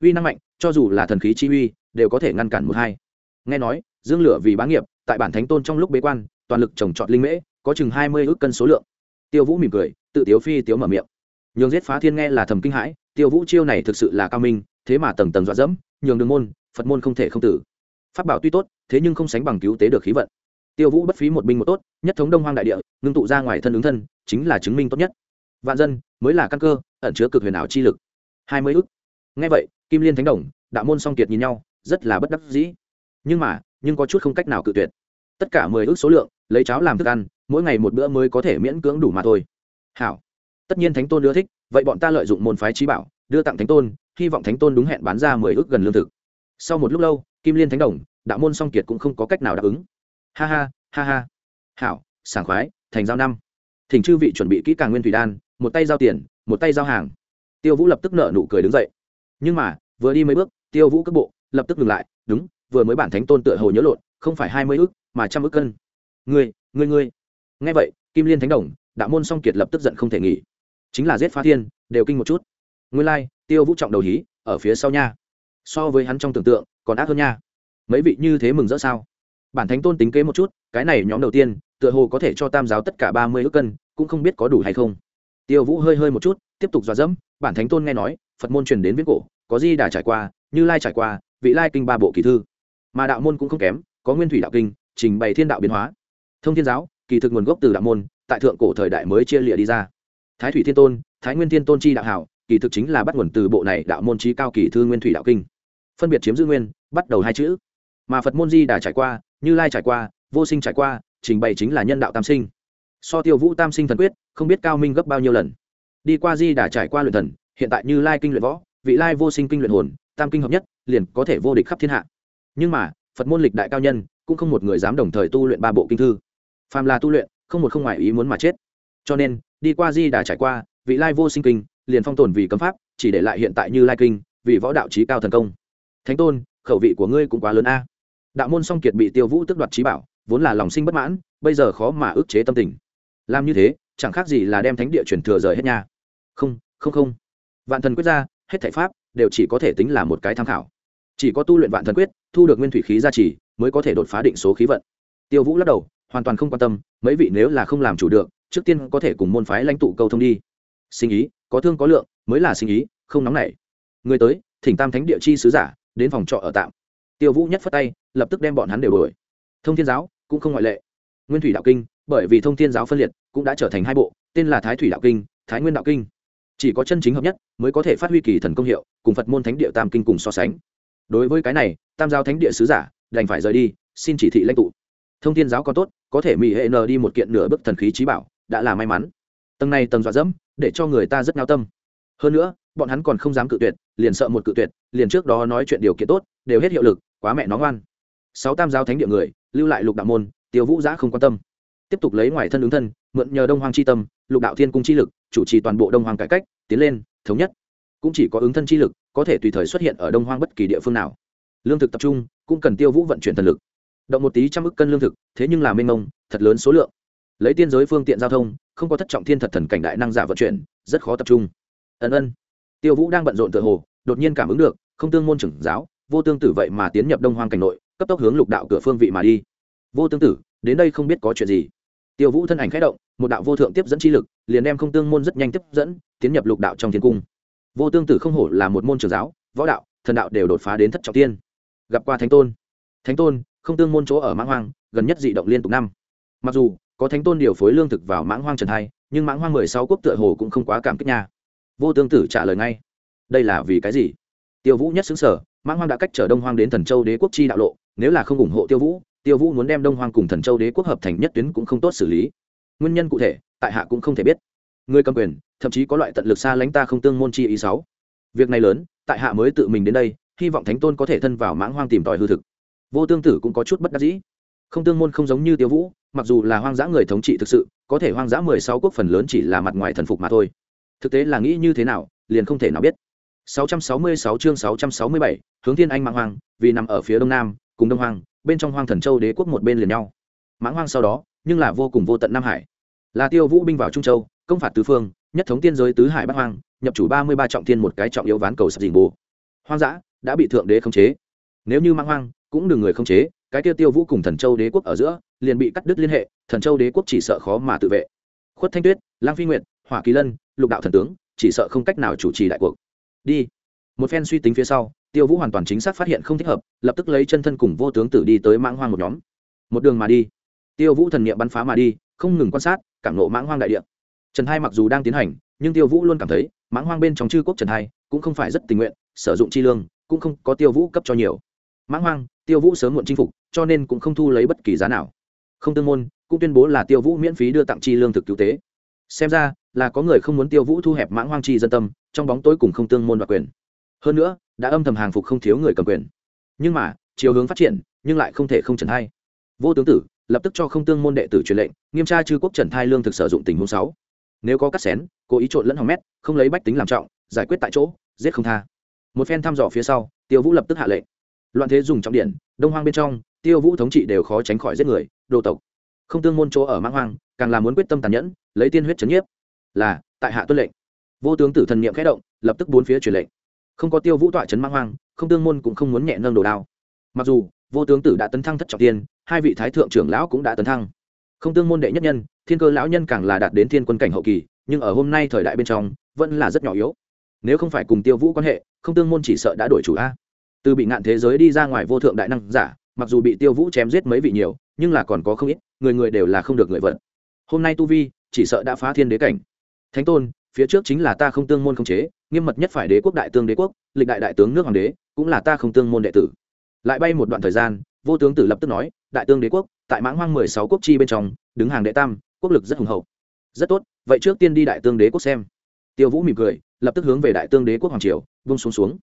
uy năng mạnh, cho dù là thần khí chi uy, đều có thể ngăn cản một hai. Nghe nói, dương lửa vì bá nghiệp, tại bản thánh tôn trong lúc bế quan, toàn lực trồng trọt linh mễ, có chừng hai mươi ước cân số lượng. Tiêu vũ mỉm cười, tự tiếu phi tiếu mở miệng. Nhường giết phá thiên nghe là thầm kinh hãi, tiêu vũ chiêu này thực sự là cao minh, thế mà tầng tầng dọa dẫm, nhường đường môn, phật môn không thể không tử. Pháp bảo tuy tốt, thế nhưng không sánh bằng cứu tế được khí vận. Tiêu vũ bất phí một binh một tốt, nhất thống đông hoang đại địa, ngưng tụ ra ngoài thân ứng thân, chính là chứng minh tốt nhất. Vạn dân, mới là căn cơ, ẩn chứa cực huyền ảo chi lực. Hai mươi ước. Nghe vậy kim liên thánh đồng, đạo môn song kiệt nhìn nhau, rất là bất đắc dĩ. Nhưng mà, nhưng có chút không cách nào cự tuyệt. Tất cả mười ước số lượng, lấy cháo làm thức ăn, mỗi ngày một bữa mới có thể miễn cưỡng đủ mà thôi. Hảo. Tất nhiên thánh tôn ưa thích, vậy bọn ta lợi dụng môn phái trí bảo, đưa tặng thánh tôn, hy vọng thánh tôn đúng hẹn bán ra mười ước gần lương thực. Sau một lúc lâu, kim liên thánh đồng, đạo môn song kiệt cũng không có cách nào đáp ứng. Ha ha ha ha. Hảo, sảng khoái, thành giao năm. Thỉnh chư vị chuẩn bị kỹ càng nguyên thủy đan, một tay giao tiền, một tay giao hàng. Tiêu vũ lập tức nợ nụ cười đứng dậy nhưng mà, vừa đi mấy bước, tiêu vũ cước bộ lập tức ngừng lại, đúng, vừa mới bản thánh tôn tựa hồ nhớ lộn, không phải hai mươi ước mà trăm ước cân. Ngươi ngươi ngươi. Nghe vậy, kim liên thánh đồng, đạo môn song kiệt lập tức giận không thể nghỉ. Chính là giết phá thiên, đều kinh một chút. Nguyên lai, tiêu vũ trọng đầu hí, ở phía sau nha. So với hắn trong tưởng tượng, còn ác hơn nha. Mấy vị như thế mừng rỡ sao? Bản thánh tôn tính kế một chút, cái này nhóm đầu tiên, tựa hồ có thể cho tam giáo tất cả ba mươi ước cân, cũng không biết có đủ hay không. Tiêu vũ hơi hơi một chút, tiếp tục dọa dẫm, bản thánh tôn nghe nói phật môn truyền đến viết cổ, có di đà trải qua, như lai trải qua, vị lai kinh ba bộ kỳ thư. Mà đạo môn cũng không kém, có nguyên thủy đạo kinh, trình bày thiên đạo biến hóa. Thông thiên giáo, kỳ thực nguồn gốc từ đạo môn, tại thượng cổ thời đại mới chia lịa đi ra. Thái thủy thiên tôn, thái nguyên thiên tôn chi đạo hảo, kỳ thực chính là bắt nguồn từ bộ này đạo môn trí cao kỳ thư nguyên thủy đạo kinh. Phân biệt chiếm giữ nguyên, bắt đầu hai chữ. Mà phật môn di đà trải qua, như lai trải qua, vô sinh trải qua, trình bày chính là nhân đạo tam sinh. So tiêu vũ tam sinh thần quyết, không biết cao minh gấp bao nhiêu lần. Đi qua di đà trải qua luyện thần hiện tại như lai kinh luyện võ, vị lai vô sinh kinh luyện hồn, tam kinh hợp nhất, liền có thể vô địch khắp thiên hạ. Nhưng mà, phật môn lịch đại cao nhân, cũng không một người dám đồng thời tu luyện ba bộ kinh thư. Phàm là tu luyện, không một không ngoại ý muốn mà chết. Cho nên, đi qua di đà trải qua, vị lai vô sinh kinh, liền phong tồn vì cấm pháp, chỉ để lại hiện tại như lai kinh, vì võ đạo trí cao thần công. Thánh tôn, khẩu vị của ngươi cũng quá lớn a. Đạo môn song kiệt bị tiêu vũ tức đoạt trí bảo, vốn là lòng sinh bất mãn, bây giờ khó mà ức chế tâm tình. Làm như thế, chẳng khác gì là đem thánh địa truyền thừa rời hết nha. Không không không vạn thần quyết ra, hết thảy pháp đều chỉ có thể tính là một cái tham khảo. Chỉ có tu luyện vạn thần quyết, thu được nguyên thủy khí gia trì, mới có thể đột phá định số khí vận. Tiêu vũ lắc đầu, hoàn toàn không quan tâm, mấy vị nếu là không làm chủ được, trước tiên có thể cùng môn phái lãnh tụ câu thông đi. Sinh ý, có thương có lượng, mới là sinh ý, không nóng nảy. Người tới, thỉnh tam thánh địa chi sứ giả, đến phòng trọ ở tạm. Tiêu vũ nhất phất tay, lập tức đem bọn hắn đều đuổi. Thông thiên giáo cũng không ngoại lệ. Nguyên thủy đạo kinh, bởi vì thông thiên giáo phân liệt, cũng đã trở thành hai bộ, tên là thái thủy đạo kinh, thái nguyên đạo kinh chỉ có chân chính hợp nhất mới có thể phát huy kỳ thần công hiệu, cùng phật môn thánh địa tam kinh cùng so sánh. Đối với cái này, tam giáo thánh địa sứ giả, đành phải rời đi, xin chỉ thị lãnh tụ. Thông thiên giáo có tốt, có thể mỹ hệ n đi một kiện nửa bức thần khí trí bảo, đã là may mắn. Tầng này tầng dọa dẫm, để cho người ta rất nao tâm. Hơn nữa, bọn hắn còn không dám cự tuyệt, liền sợ một cự tuyệt, liền trước đó nói chuyện điều kiện tốt, đều hết hiệu lực, quá mẹ nó ngoan. Sáu tam giáo thánh địa người, lưu lại lục đạo môn, tiêu vũ giã không quan tâm. Tiếp tục lấy ngoài thân ứng thân, mượn nhờ đông hoàng c h i tâm, lục đạo thiên cung chi lực chủ trì toàn bộ đông Hoang cải cách, tiến lên, thống nhất. Cũng chỉ có ứng thân chi lực, có thể tùy thời xuất hiện ở đông hoang bất kỳ địa phương nào. Lương thực tập trung, cũng cần tiêu vũ vận chuyển thần lực. Động một tí trăm ức cân lương thực, thế nhưng là mênh mông, thật lớn số lượng. Lấy tiên giới phương tiện giao thông, không có thất trọng thiên thật thần cảnh đại năng giả vận chuyển, rất khó tập trung. Ân ân. Tiêu vũ đang bận rộn tựa hồ, đột nhiên cảm ứng được, không tương môn trưởng giáo, vô tương tử vậy mà tiến nhập đông hoang cảnh nội, cấp tốc hướng lục đạo cửa phương vị mà đi. Vô tương tử, đến đây không biết có chuyện gì. Tiêu vũ thân ảnh khẽ động, một đạo vô thượng tiếp dẫn chi lực liền đem không tương môn rất nhanh tiếp dẫn, tiến nhập lục đạo trong thiên cung. Vô tương tử không hổ là một môn trường giáo, võ đạo, thần đạo đều đột phá đến thất trọng tiên. Gặp qua thánh tôn. Thánh tôn, không tương môn chỗ ở mãng hoang, gần nhất dị động liên tục năm. Mặc dù, có thánh tôn điều phối lương thực vào mãng hoang trần hai, nhưng mãng hoang mười sáu quốc tựa hồ cũng không quá cảm kích nha. Vô tương tử trả lời ngay. Đây là vì cái gì? Tiêu vũ nhất xứng sở, mãng hoang đã cách trở đông hoang đến thần châu đế quốc chi đạo lộ, nếu là không ủng hộ tiêu vũ tiêu vũ muốn đem đông hoang cùng thần châu đế quốc hợp thành nhất tuyến cũng không tốt xử lý nguyên nhân cụ thể tại hạ cũng không thể biết. Người cầm quyền thậm chí có loại tận lực xa lánh ta không tương môn chi ý sáu việc này lớn tại hạ mới tự mình đến đây hy vọng thánh tôn có thể thân vào mãng hoang tìm tòi hư thực. Vô tương tử cũng có chút bất đắc dĩ. Không tương môn không giống như tiêu vũ mặc dù là hoang dã người thống trị thực sự có thể hoang dã mười sáu quốc phần lớn chỉ là mặt ngoài thần phục mà thôi. Thực tế là nghĩ như thế nào liền không thể nào biết. 666 chương 667, hướng thiên anh mãng hoang vì nằm ở phía đông nam cùng đông hoang bên trong hoang thần châu đế quốc một bên liền nhau. Mãng hoang sau đó nhưng là vô cùng vô tận nam hải. Là tiêu vũ binh vào trung châu, công phạt tứ phương, nhất thống tiên giới tứ hải bắc hoang, nhập chủ ba mươi ba trọng thiên một cái trọng yếu ván cầu sập dình bồ. Hoang dã đã bị thượng đế khống chế. Nếu như mang hoang, cũng đừng người khống chế, cái tiêu tiêu vũ cùng thần châu đế quốc ở giữa, liền bị cắt đứt liên hệ, thần châu đế quốc chỉ sợ khó mà tự vệ. Khuất thanh tuyết, lang phi nguyệt, hỏa kỳ lân, lục đạo thần tướng, chỉ sợ không cách nào chủ trì đại cuộc. Đi. Một phen suy tính phía sau, tiêu vũ hoàn toàn chính xác phát hiện không thích hợp, lập tức lấy chân thân cùng vô tướng tử đi tới mãng hoang một nhóm. Một đường mà đi tiêu vũ thần niệm bắn phá mà đi, không ngừng quan sát, cảm nộ mãng hoang đại địa. Trần hai mặc dù đang tiến hành, nhưng tiêu vũ luôn cảm thấy, mãng hoang bên trong chư quốc trần hai cũng không phải rất tình nguyện, sử dụng chi lương, cũng không có tiêu vũ cấp cho nhiều. Mãng hoang, tiêu vũ sớm muộn chinh phục, cho nên cũng không thu lấy bất kỳ giá nào. Không tương môn, cũng tuyên bố là tiêu vũ miễn phí đưa tặng chi lương thực cứu tế. Xem ra, là có người không muốn tiêu vũ thu hẹp mãng hoang chi dân tâm, trong bóng tối cùng không tương môn và quyền. Hơn nữa, đã âm thầm hàng phục không thiếu người cầm quyền. Nhưng mà, chiều hướng phát triển, nhưng lại không thể không trần hai. Vô tướng tử lập tức cho không tương môn đệ tử truyền lệnh, nghiêm tra chư quốc trần thai lương thực sử dụng tình huống sáu. Nếu có cắt xén, cố ý trộn lẫn hỏng mét, không lấy bách tính làm trọng, giải quyết tại chỗ, giết không tha. Một phen thăm dò phía sau, tiêu vũ lập tức hạ lệnh. Loạn thế dùng trọng điện, đông hoang bên trong, tiêu vũ thống trị đều khó tránh khỏi giết người, đồ tộc. Không tương môn chỗ ở mãng hoang, càng là muốn quyết tâm tàn nhẫn, lấy tiên huyết trấn nhiếp. Là, tại hạ tuân lệnh. Vô tướng tử thần niệm khẽ động, lập tức bốn phía truyền lệnh. Không có tiêu vũ tọa trấn mãng hoang, không tương môn cũng không muốn nhẹ nâng đồ đao. Mặc dù, vô tướng tử đã tấn thăng thất trọng tiên hai vị thái thượng trưởng lão cũng đã tấn thăng. Không tương môn đệ nhất nhân, thiên cơ lão nhân càng là đạt đến thiên quân cảnh hậu kỳ, nhưng ở hôm nay thời đại bên trong, vẫn là rất nhỏ yếu. Nếu không phải cùng tiêu vũ quan hệ, không tương môn chỉ sợ đã đổi chủ a. Từ bị ngạn thế giới đi ra ngoài vô thượng đại năng giả, mặc dù bị tiêu vũ chém giết mấy vị nhiều, nhưng là còn có không ít, người người đều là không được người vận. Hôm nay tu vi, chỉ sợ đã phá thiên đế cảnh. Thánh tôn, phía trước chính là ta không tương môn không chế, nghiêm mật nhất phải đế quốc đại tương đế quốc, lịch đại đại tướng nước hoàng đế, cũng là ta không tương môn đệ tử. Lại bay một đoạn thời gian vô tướng tử lập tức nói, đại tương đế quốc, tại mãng hoang mười sáu quốc chi bên trong, đứng hàng đệ tam, quốc lực rất hùng hậu. Rất tốt, vậy trước tiên đi đại tương đế quốc xem. Tiêu vũ mỉm cười, lập tức hướng về đại tương đế quốc hoàng triều, vung xuống xuống.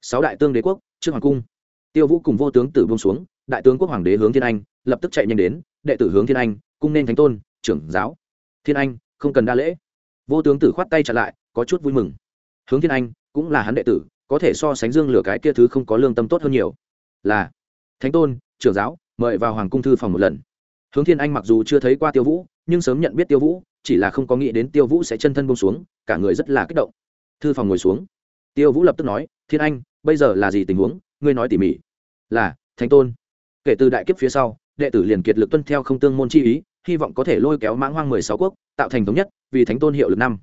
Sáu đại tương đế quốc trước hoàng cung. Tiêu vũ cùng vô tướng tử vung xuống, đại tướng quốc hoàng đế hướng thiên anh, lập tức chạy nhanh đến, đệ tử hướng thiên anh, cung nên thánh tôn, trưởng giáo. Thiên anh, không cần đa lễ. Vô tướng tử khoát tay trả lại, có chút vui mừng. Hướng thiên anh, cũng là hắn đệ tử, có thể so sánh dương lửa cái kia thứ không có lương tâm tốt hơn nhiều. Là thánh tôn, trưởng giáo, mời vào hoàng cung thư phòng một lần. Hướng thiên anh mặc dù chưa thấy qua tiêu vũ, nhưng sớm nhận biết tiêu vũ, chỉ là không có nghĩ đến tiêu vũ sẽ chân thân bông xuống, cả người rất là kích động. Thư phòng ngồi xuống. Tiêu vũ lập tức nói, thiên anh, bây giờ là gì tình huống? Ngươi nói tỉ mỉ. Là, thánh tôn. Kể từ đại kiếp phía sau, đệ tử liền kiệt lực tuân theo không tương môn chi ý, hy vọng có thể lôi kéo mãng hoang mười sáu quốc, tạo thành thống nhất, vì thánh tôn hiệu lực năm.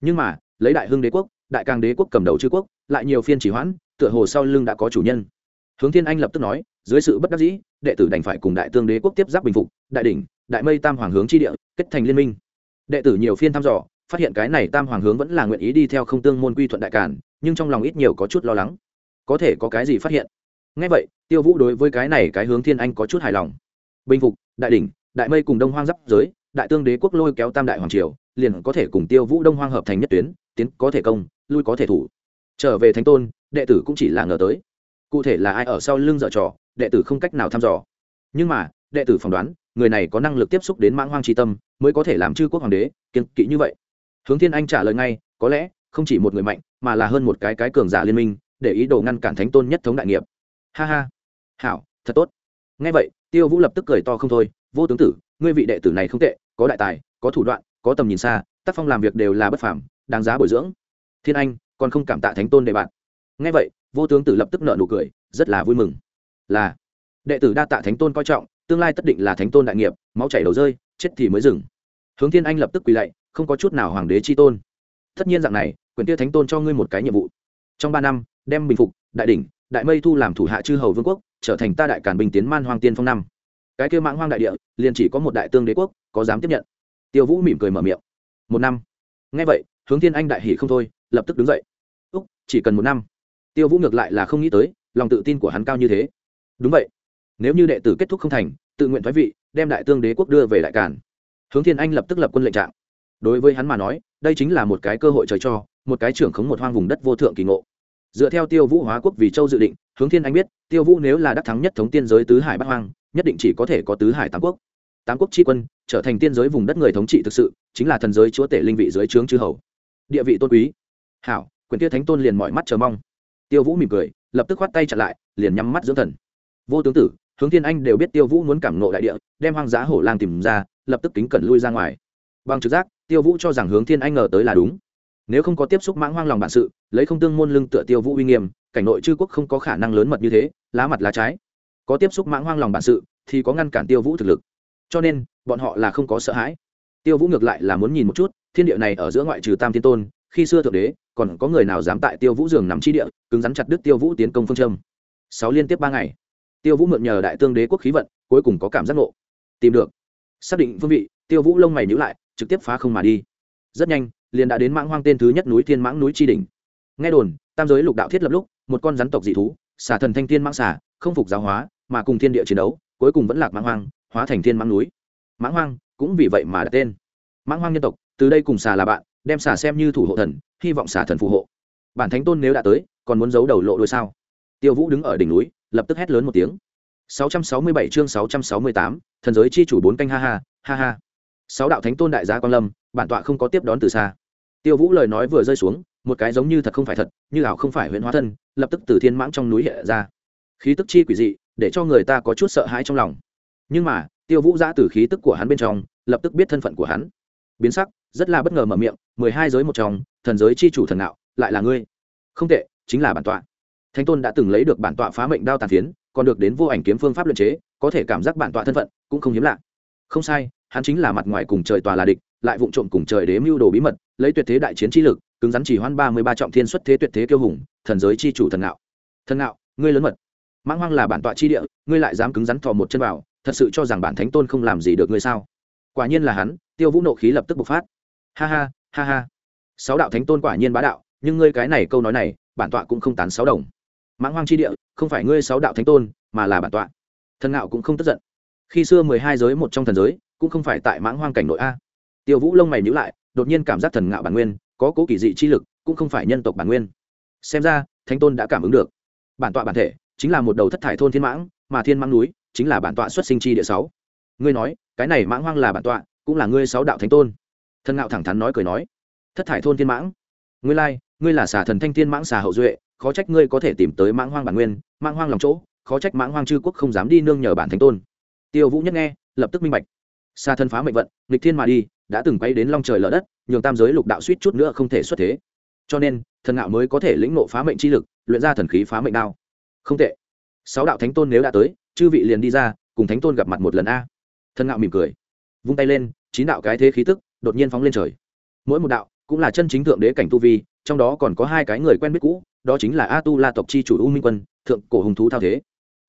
Nhưng mà, lấy đại hưng đế quốc, đại càng đế quốc cầm đầu chư quốc, lại nhiều phiên chỉ hoãn, tựa hồ sau lưng đã có chủ nhân. Hướng thiên anh lập tức nói dưới sự bất đắc dĩ, đệ tử đành phải cùng đại tương đế quốc tiếp giáp bình phục, đại đỉnh, đại mây tam hoàng hướng chi địa, kết thành liên minh. Đệ tử nhiều phiên thăm dò, phát hiện cái này tam hoàng hướng vẫn là nguyện ý đi theo không tương môn quy thuận đại cản, nhưng trong lòng ít nhiều có chút lo lắng. Có thể có cái gì phát hiện? Ngay vậy, tiêu vũ đối với cái này cái hướng thiên anh có chút hài lòng. Bình phục, đại đỉnh, đại mây cùng đông hoang giáp giới, đại tương đế quốc lôi kéo tam đại hoàng triều, liền có thể cùng tiêu vũ đông hoang hợp thành nhất tuyến, tiến có thể công, lui có thể thủ. Trở về thánh tôn, đệ tử cũng chỉ là ngờ tới cụ thể là ai ở sau lưng dở trò, đệ tử không cách nào thăm dò. Nhưng mà, đệ tử phỏng đoán, người này có năng lực tiếp xúc đến mãng hoang tri tâm, mới có thể làm chư quốc hoàng đế kiên kỵ như vậy. Hướng thiên anh trả lời ngay, có lẽ, không chỉ một người mạnh, mà là hơn một cái cái cường giả liên minh, để ý đồ ngăn cản thánh tôn nhất thống đại nghiệp. Ha ha. Hảo, thật tốt. Ngay vậy, tiêu vũ lập tức cười to không thôi, vô tướng tử, ngươi vị đệ tử này không tệ, có đại tài, có thủ đoạn, có tầm nhìn xa, tác phong làm việc đều là bất phàm, đáng giá bồi dưỡng. Thiên anh, còn không cảm tạ thánh tôn đệ bạn ngay vậy, vô tướng tử lập tức nợ nụ cười, rất là vui mừng. Là, đệ tử đa tạ thánh tôn coi trọng, tương lai tất định là thánh tôn đại nghiệp, máu chảy đầu rơi, chết thì mới dừng. Hướng thiên anh lập tức quỳ lạy, không có chút nào hoàng đế chi tôn. Tất nhiên dạng này, quyền tia thánh tôn cho ngươi một cái nhiệm vụ. Trong ba năm, đem bình phục, đại đỉnh, đại mây thu làm thủ hạ chư hầu vương quốc, trở thành ta đại cản bình tiến man hoang tiên phong năm. Cái kia mãng hoang đại địa, liền chỉ có một đại tương đế quốc, có dám tiếp nhận. Tiêu vũ mỉm cười mở miệng. Một năm. Ngay vậy, hướng thiên anh đại hỉ không thôi, lập tức đứng dậy. Úc, chỉ cần một năm tiêu vũ ngược lại là không nghĩ tới, lòng tự tin của hắn cao như thế. Đúng vậy. Nếu như đệ tử kết thúc không thành, tự nguyện thoái vị, đem đại tương đế quốc đưa về đại cản hướng thiên anh lập tức lập quân lệnh trạng. Đối với hắn mà nói, đây chính là một cái cơ hội trời cho, một cái trưởng khống một hoang vùng đất vô thượng kỳ ngộ. Dựa theo tiêu vũ hóa quốc vì châu dự định, hướng thiên anh biết, tiêu vũ nếu là đắc thắng nhất thống tiên giới tứ hải bắc hoang, nhất định chỉ có thể có tứ hải tám quốc. Tám quốc tri quân, trở thành tiên giới vùng đất người thống trị thực sự, chính là thần giới chúa tể linh vị dưới trướng chư hầu. Địa vị tôn quý. Hảo quyền tia thánh tôn liền mọi mắt chờ mong tiêu vũ mỉm cười, lập tức khoát tay chặn lại, liền nhắm mắt dưỡng thần. Vô tướng tử, hướng thiên anh đều biết tiêu vũ muốn cảm nộ đại địa, đem hoang dã hổ lang tìm ra, lập tức kính cẩn lui ra ngoài. Bằng trực giác, tiêu vũ cho rằng hướng thiên anh ngờ tới là đúng. Nếu không có tiếp xúc mãng hoang lòng bản sự, lấy không tương môn lưng tựa tiêu vũ uy nghiêm, cảnh nội chư quốc không có khả năng lớn mật như thế, lá mặt lá trái. Có tiếp xúc mãng hoang lòng bản sự, thì có ngăn cản tiêu vũ thực lực. Cho nên, bọn họ là không có sợ hãi. Tiêu vũ ngược lại là muốn nhìn một chút, thiên địa này ở giữa ngoại trừ tam thiên tôn khi xưa thượng đế, còn có người nào dám tại tiêu vũ giường nằm chi địa, cứng rắn chặt đứt tiêu vũ tiến công phương châm? Sáu liên tiếp ba ngày, tiêu vũ mượn nhờ đại tương đế quốc khí vận, cuối cùng có cảm giác ngộ. Tìm được. Xác định phương vị, tiêu vũ lông mày nhữ lại, trực tiếp phá không mà đi. Rất nhanh, liền đã đến mãng hoang tên thứ nhất núi thiên mãng núi tri đình nghe đồn, tam giới lục đạo thiết lập lúc, một con rắn tộc dị thú, xả thần thanh thiên mãng xả, không phục giáo hóa, mà cùng thiên địa chiến đấu, cuối cùng vẫn lạc mãng hoang, hóa thành thiên mãng núi. Mãng hoang cũng vì vậy mà đặt tên. Mãng hoang nhân tộc, từ đây cùng xà là bạn đem xà xem như thủ hộ thần hy vọng xà thần phù hộ. Bản thánh tôn nếu đã tới còn muốn giấu đầu lộ đôi sao? Tiêu vũ đứng ở đỉnh núi lập tức hét lớn một tiếng. 667 chương 668, thần giới chi chủ bốn canh ha ha ha ha. Sáu đạo thánh tôn đại gia quan lâm bản tọa không có tiếp đón từ xa. Tiêu vũ lời nói vừa rơi xuống một cái giống như thật không phải thật như ảo không phải huyện hóa thân lập tức từ thiên mãng trong núi hiện ra. Khí tức chi quỷ dị để cho người ta có chút sợ hãi trong lòng. Nhưng mà tiêu vũ giã từ khí tức của hắn bên trong lập tức biết thân phận của hắn biến sắc, rất là bất ngờ mở miệng, mười hai giới một trong, thần giới chi chủ thần nào lại là ngươi. Không tệ, chính là bản tọa. Thánh tôn đã từng lấy được bản tọa phá mệnh đao tàn phiến, còn được đến vô ảnh kiếm phương pháp luyện chế, có thể cảm giác bản tọa thân phận, cũng không hiếm lạ. Không sai, hắn chính là mặt ngoài cùng trời tòa là địch, lại vụng trộm cùng trời đế mưu đồ bí mật, lấy tuyệt thế đại chiến chi lực, cứng rắn chỉ hoan ba mươi ba trọng thiên xuất thế tuyệt thế kiêu hùng, thần giới chi chủ thần nạo thần nạo ngươi lớn mật. Mãng hoang là bản tọa chi địa, ngươi lại dám cứng rắn thò một chân vào, thật sự cho rằng bản thánh tôn không làm gì được ngươi sao? Quả nhiên là hắn, tiêu vũ nộ khí lập tức bộc phát. Ha ha ha ha. Sáu đạo thánh tôn quả nhiên bá đạo, nhưng ngươi cái này câu nói này, bản tọa cũng không tán sáu đồng. Mãng hoang chi địa, không phải ngươi sáu đạo thánh tôn, mà là bản tọa. Thần ngạo cũng không tức giận. Khi xưa mười hai giới một trong thần giới, cũng không phải tại mãng hoang cảnh nội a. Tiêu vũ lông mày nhữ lại, đột nhiên cảm giác thần ngạo bản nguyên, có cố kỳ dị chi lực, cũng không phải nhân tộc bản nguyên. Xem ra, thánh tôn đã cảm ứng được. Bản tọa bản thể, chính là một đầu thất thải thôn thiên mãng, mà thiên mãng núi, chính là bản tọa xuất sinh chi địa sáu. Ngươi nói cái này mãng hoang là bản tọa, cũng là ngươi sáu đạo thánh tôn. Thần ngạo thẳng thắn nói cười nói, thất thải thôn thiên mãng. Ngươi lai, ngươi là xà thần thanh thiên mãng xà hậu duệ, khó trách ngươi có thể tìm tới mãng hoang bản nguyên, mãng hoang lòng chỗ, khó trách mãng hoang chư quốc không dám đi nương nhờ bản thánh tôn. Tiêu vũ nhất nghe, lập tức minh bạch. Xa thân phá mệnh vận, nghịch thiên mà đi, đã từng quay đến long trời lở đất, nhường tam giới lục đạo suýt chút nữa không thể xuất thế. Cho nên, thần ngạo mới có thể lĩnh nộ phá mệnh chi lực, luyện ra thần khí phá mệnh đao. Không tệ. Sáu đạo thánh tôn nếu đã tới, chư vị liền đi ra, cùng thánh tôn gặp mặt một lần a thần ngạo mỉm cười. Vung tay lên, chín đạo cái thế khí tức đột nhiên phóng lên trời. Mỗi một đạo cũng là chân chính thượng đế cảnh tu vi, trong đó còn có hai cái người quen biết cũ, đó chính là a tu la tộc chi chủ u minh quân, thượng cổ hùng thú thao thế.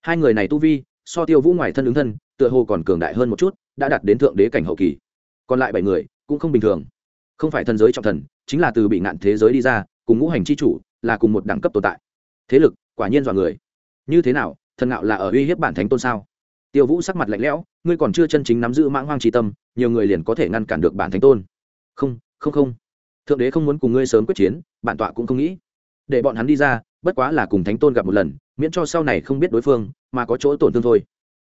Hai người này tu vi, so tiêu vũ ngoài thân ứng thân, tựa hồ còn cường đại hơn một chút, đã đạt đến thượng đế cảnh hậu kỳ. Còn lại bảy người cũng không bình thường. Không phải thần giới trọng thần, chính là từ bị ngạn thế giới đi ra, cùng ngũ hành chi chủ, là cùng một đẳng cấp tồn tại. Thế lực quả nhiên dọa người. Như thế nào, thần ngạo là ở uy hiếp bản thánh tôn sao? Tiêu vũ sắc mặt lạnh lẽo, ngươi còn chưa chân chính nắm giữ mãng hoang trí tâm, nhiều người liền có thể ngăn cản được bản thánh tôn. Không không không. Thượng đế không muốn cùng ngươi sớm quyết chiến, bản tọa cũng không nghĩ. Để bọn hắn đi ra, bất quá là cùng thánh tôn gặp một lần, miễn cho sau này không biết đối phương, mà có chỗ tổn thương thôi.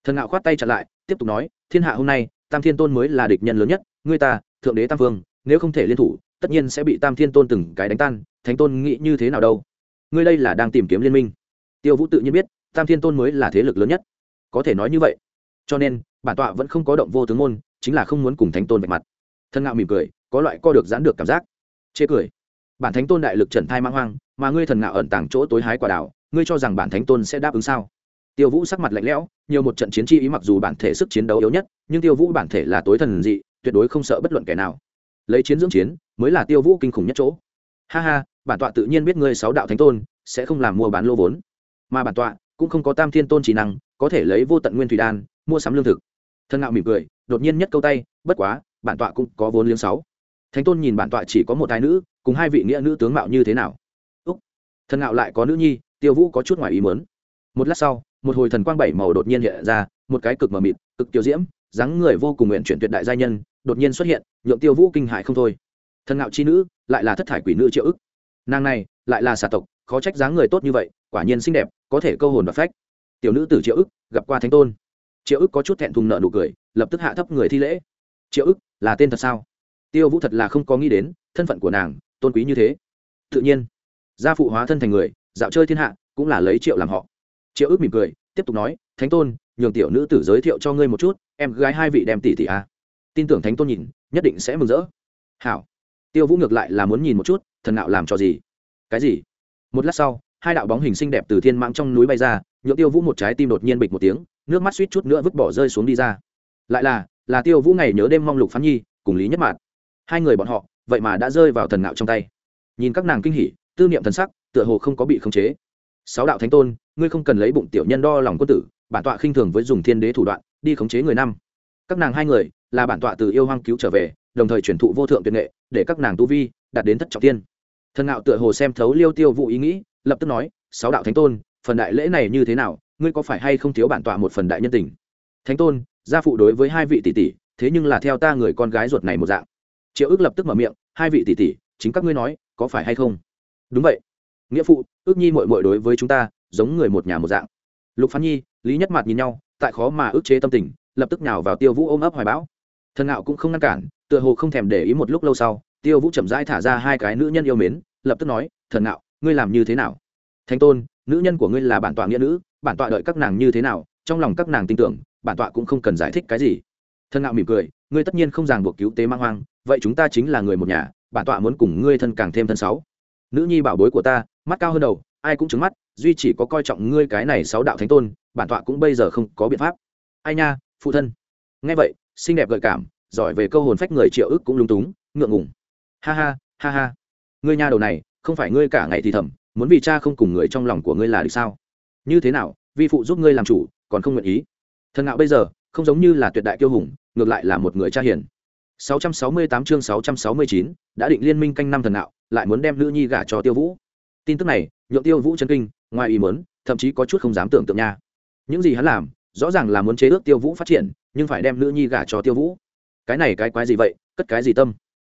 Thần ngạo khoát tay chặn lại, tiếp tục nói, thiên hạ hôm nay, tam thiên tôn mới là địch nhân lớn nhất, ngươi ta, thượng đế tam vương, nếu không thể liên thủ, tất nhiên sẽ bị tam thiên tôn từng cái đánh tan, thánh tôn nghĩ như thế nào đâu? Ngươi đây là đang tìm kiếm liên minh. Tiêu vũ tự nhiên biết, tam thiên tôn mới là thế lực lớn nhất có thể nói như vậy. Cho nên, bản tọa vẫn không có động vô tướng môn, chính là không muốn cùng thánh tôn vạch mặt. Thân ngạo mỉm cười, có loại co được giãn được cảm giác. Chê cười. Bản thánh tôn đại lực trần thai mang hoang, mà ngươi thần ngạo ẩn tàng chỗ tối hái quả đảo ngươi cho rằng bản thánh tôn sẽ đáp ứng sao? Tiêu vũ sắc mặt lạnh lẽo, nhiều một trận chiến chi ý mặc dù bản thể sức chiến đấu yếu nhất, nhưng tiêu vũ bản thể là tối thần dị, tuyệt đối không sợ bất luận kẻ nào. Lấy chiến dưỡng chiến, mới là tiêu vũ kinh khủng nhất chỗ. Ha ha, bản tọa tự nhiên biết ngươi sáu đạo thánh tôn, sẽ không làm mua bán lô vốn. Mà bản tọa cũng không có tam thiên tôn trí năng có thể lấy vô tận nguyên thủy đan, mua sắm lương thực. Thân ngạo mỉm cười, đột nhiên nhất câu tay, bất quá, bản tọa cũng có vốn liếng sáu. Thánh tôn nhìn bản tọa chỉ có một thái nữ, cùng hai vị nghĩa nữ tướng mạo như thế nào? Úc. Thân ngạo lại có nữ nhi, tiêu vũ có chút ngoài ý mớn một lát sau, một hồi thần quang bảy màu đột nhiên hiện ra, một cái cực mờ mịt, cực tiêu diễm, dáng người vô cùng nguyện chuyển tuyệt đại gia nhân, đột nhiên xuất hiện, nhượng tiêu vũ kinh hại không thôi. Thần ngạo chi nữ, lại là thất thải quỷ nữ triệu ức. Nàng này, lại là xà tộc, khó trách dáng người tốt như vậy, quả nhiên xinh đẹp, có thể câu hồn và phách tiểu nữ tử triệu ức gặp qua thánh tôn triệu ức có chút thẹn thùng nợ nụ cười lập tức hạ thấp người thi lễ triệu ức là tên thật sao tiêu vũ thật là không có nghĩ đến thân phận của nàng tôn quý như thế tự nhiên gia phụ hóa thân thành người dạo chơi thiên hạ cũng là lấy triệu làm họ triệu ức mỉm cười tiếp tục nói thánh tôn nhường tiểu nữ tử giới thiệu cho ngươi một chút em gái hai vị đem tỷ tỷ a à. tin tưởng thánh tôn nhìn nhất định sẽ mừng rỡ hảo tiêu vũ ngược lại là muốn nhìn một chút thần nạo làm cho gì cái gì một lát sau hai đạo bóng hình xinh đẹp từ thiên mãng trong núi bay ra nhựa tiêu vũ một trái tim đột nhiên bịch một tiếng, nước mắt suýt chút nữa vứt bỏ rơi xuống đi ra. Lại là là tiêu vũ ngày nhớ đêm mong lục phán nhi, cùng lý nhất mạn. Hai người bọn họ, vậy mà đã rơi vào thần ngạo trong tay. Nhìn các nàng kinh hỉ, tư niệm thần sắc, tựa hồ không có bị khống chế. Sáu đạo thánh tôn, ngươi không cần lấy bụng tiểu nhân đo lòng quân tử, bản tọa khinh thường với dùng thiên đế thủ đoạn, đi khống chế người năm. Các nàng hai người, là bản tọa từ yêu hoang cứu trở về, đồng thời truyền thụ vô thượng tuyệt nghệ, để các nàng tu vi đạt đến thất trọng tiên. Thần ngạo tựa hồ xem thấu liêu tiêu vụ ý nghĩ lập tức nói, sáu đạo thánh tôn, phần đại lễ này như thế nào? Ngươi có phải hay không thiếu bản tọa một phần đại nhân tình? Thánh tôn, gia phụ đối với hai vị tỷ tỷ, thế nhưng là theo ta người con gái ruột này một dạng. Triệu ước lập tức mở miệng, hai vị tỷ tỷ, chính các ngươi nói, có phải hay không? Đúng vậy. Nghĩa phụ, ước nhi mội mội đối với chúng ta, giống người một nhà một dạng. Lục phán nhi, lý nhất mặt nhìn nhau, tại khó mà ước chế tâm tình, lập tức nhào vào tiêu vũ ôm ấp hoài bão. Thần ngạo cũng không ngăn cản, tựa hồ không thèm để ý một lúc lâu sau, tiêu vũ chậm rãi thả ra hai cái nữ nhân yêu mến, lập tức nói, thần ngạo ngươi làm như thế nào? Thánh tôn, nữ nhân của ngươi là bản tọa nghĩa nữ, bản tọa đợi các nàng như thế nào, trong lòng các nàng tin tưởng, bản tọa cũng không cần giải thích cái gì. Thân ngạo mỉm cười, ngươi tất nhiên không ràng buộc cứu tế mang hoang, vậy chúng ta chính là người một nhà, bản tọa muốn cùng ngươi thân càng thêm thân sáu. Nữ nhi bảo bối của ta, mắt cao hơn đầu, ai cũng trứng mắt, duy chỉ có coi trọng ngươi cái này sáu đạo thánh tôn, bản tọa cũng bây giờ không có biện pháp. Ai nha, phụ thân. Nghe vậy, xinh đẹp gợi cảm, giỏi về câu hồn phách người triệu ức cũng lung túng, ngượng ngùng. Ha ha ha ha. Ngươi nha đầu này không phải ngươi cả ngày thì thầm muốn vì cha không cùng người trong lòng của ngươi là được sao? Như thế nào vi phụ giúp ngươi làm chủ còn không nguyện ý? Thần ngạo bây giờ không giống như là tuyệt đại kiêu hùng ngược lại là một người cha hiền. 668 chương 669, đã định liên minh canh năm thần ngạo lại muốn đem nữ nhi gả cho tiêu vũ. Tin tức này nhượng tiêu vũ chân kinh ngoài ý muốn thậm chí có chút không dám tưởng tượng nha. Những gì hắn làm rõ ràng là muốn chế ước tiêu vũ phát triển nhưng phải đem nữ nhi gả cho tiêu vũ. Cái này cái quái gì vậy cất cái gì tâm?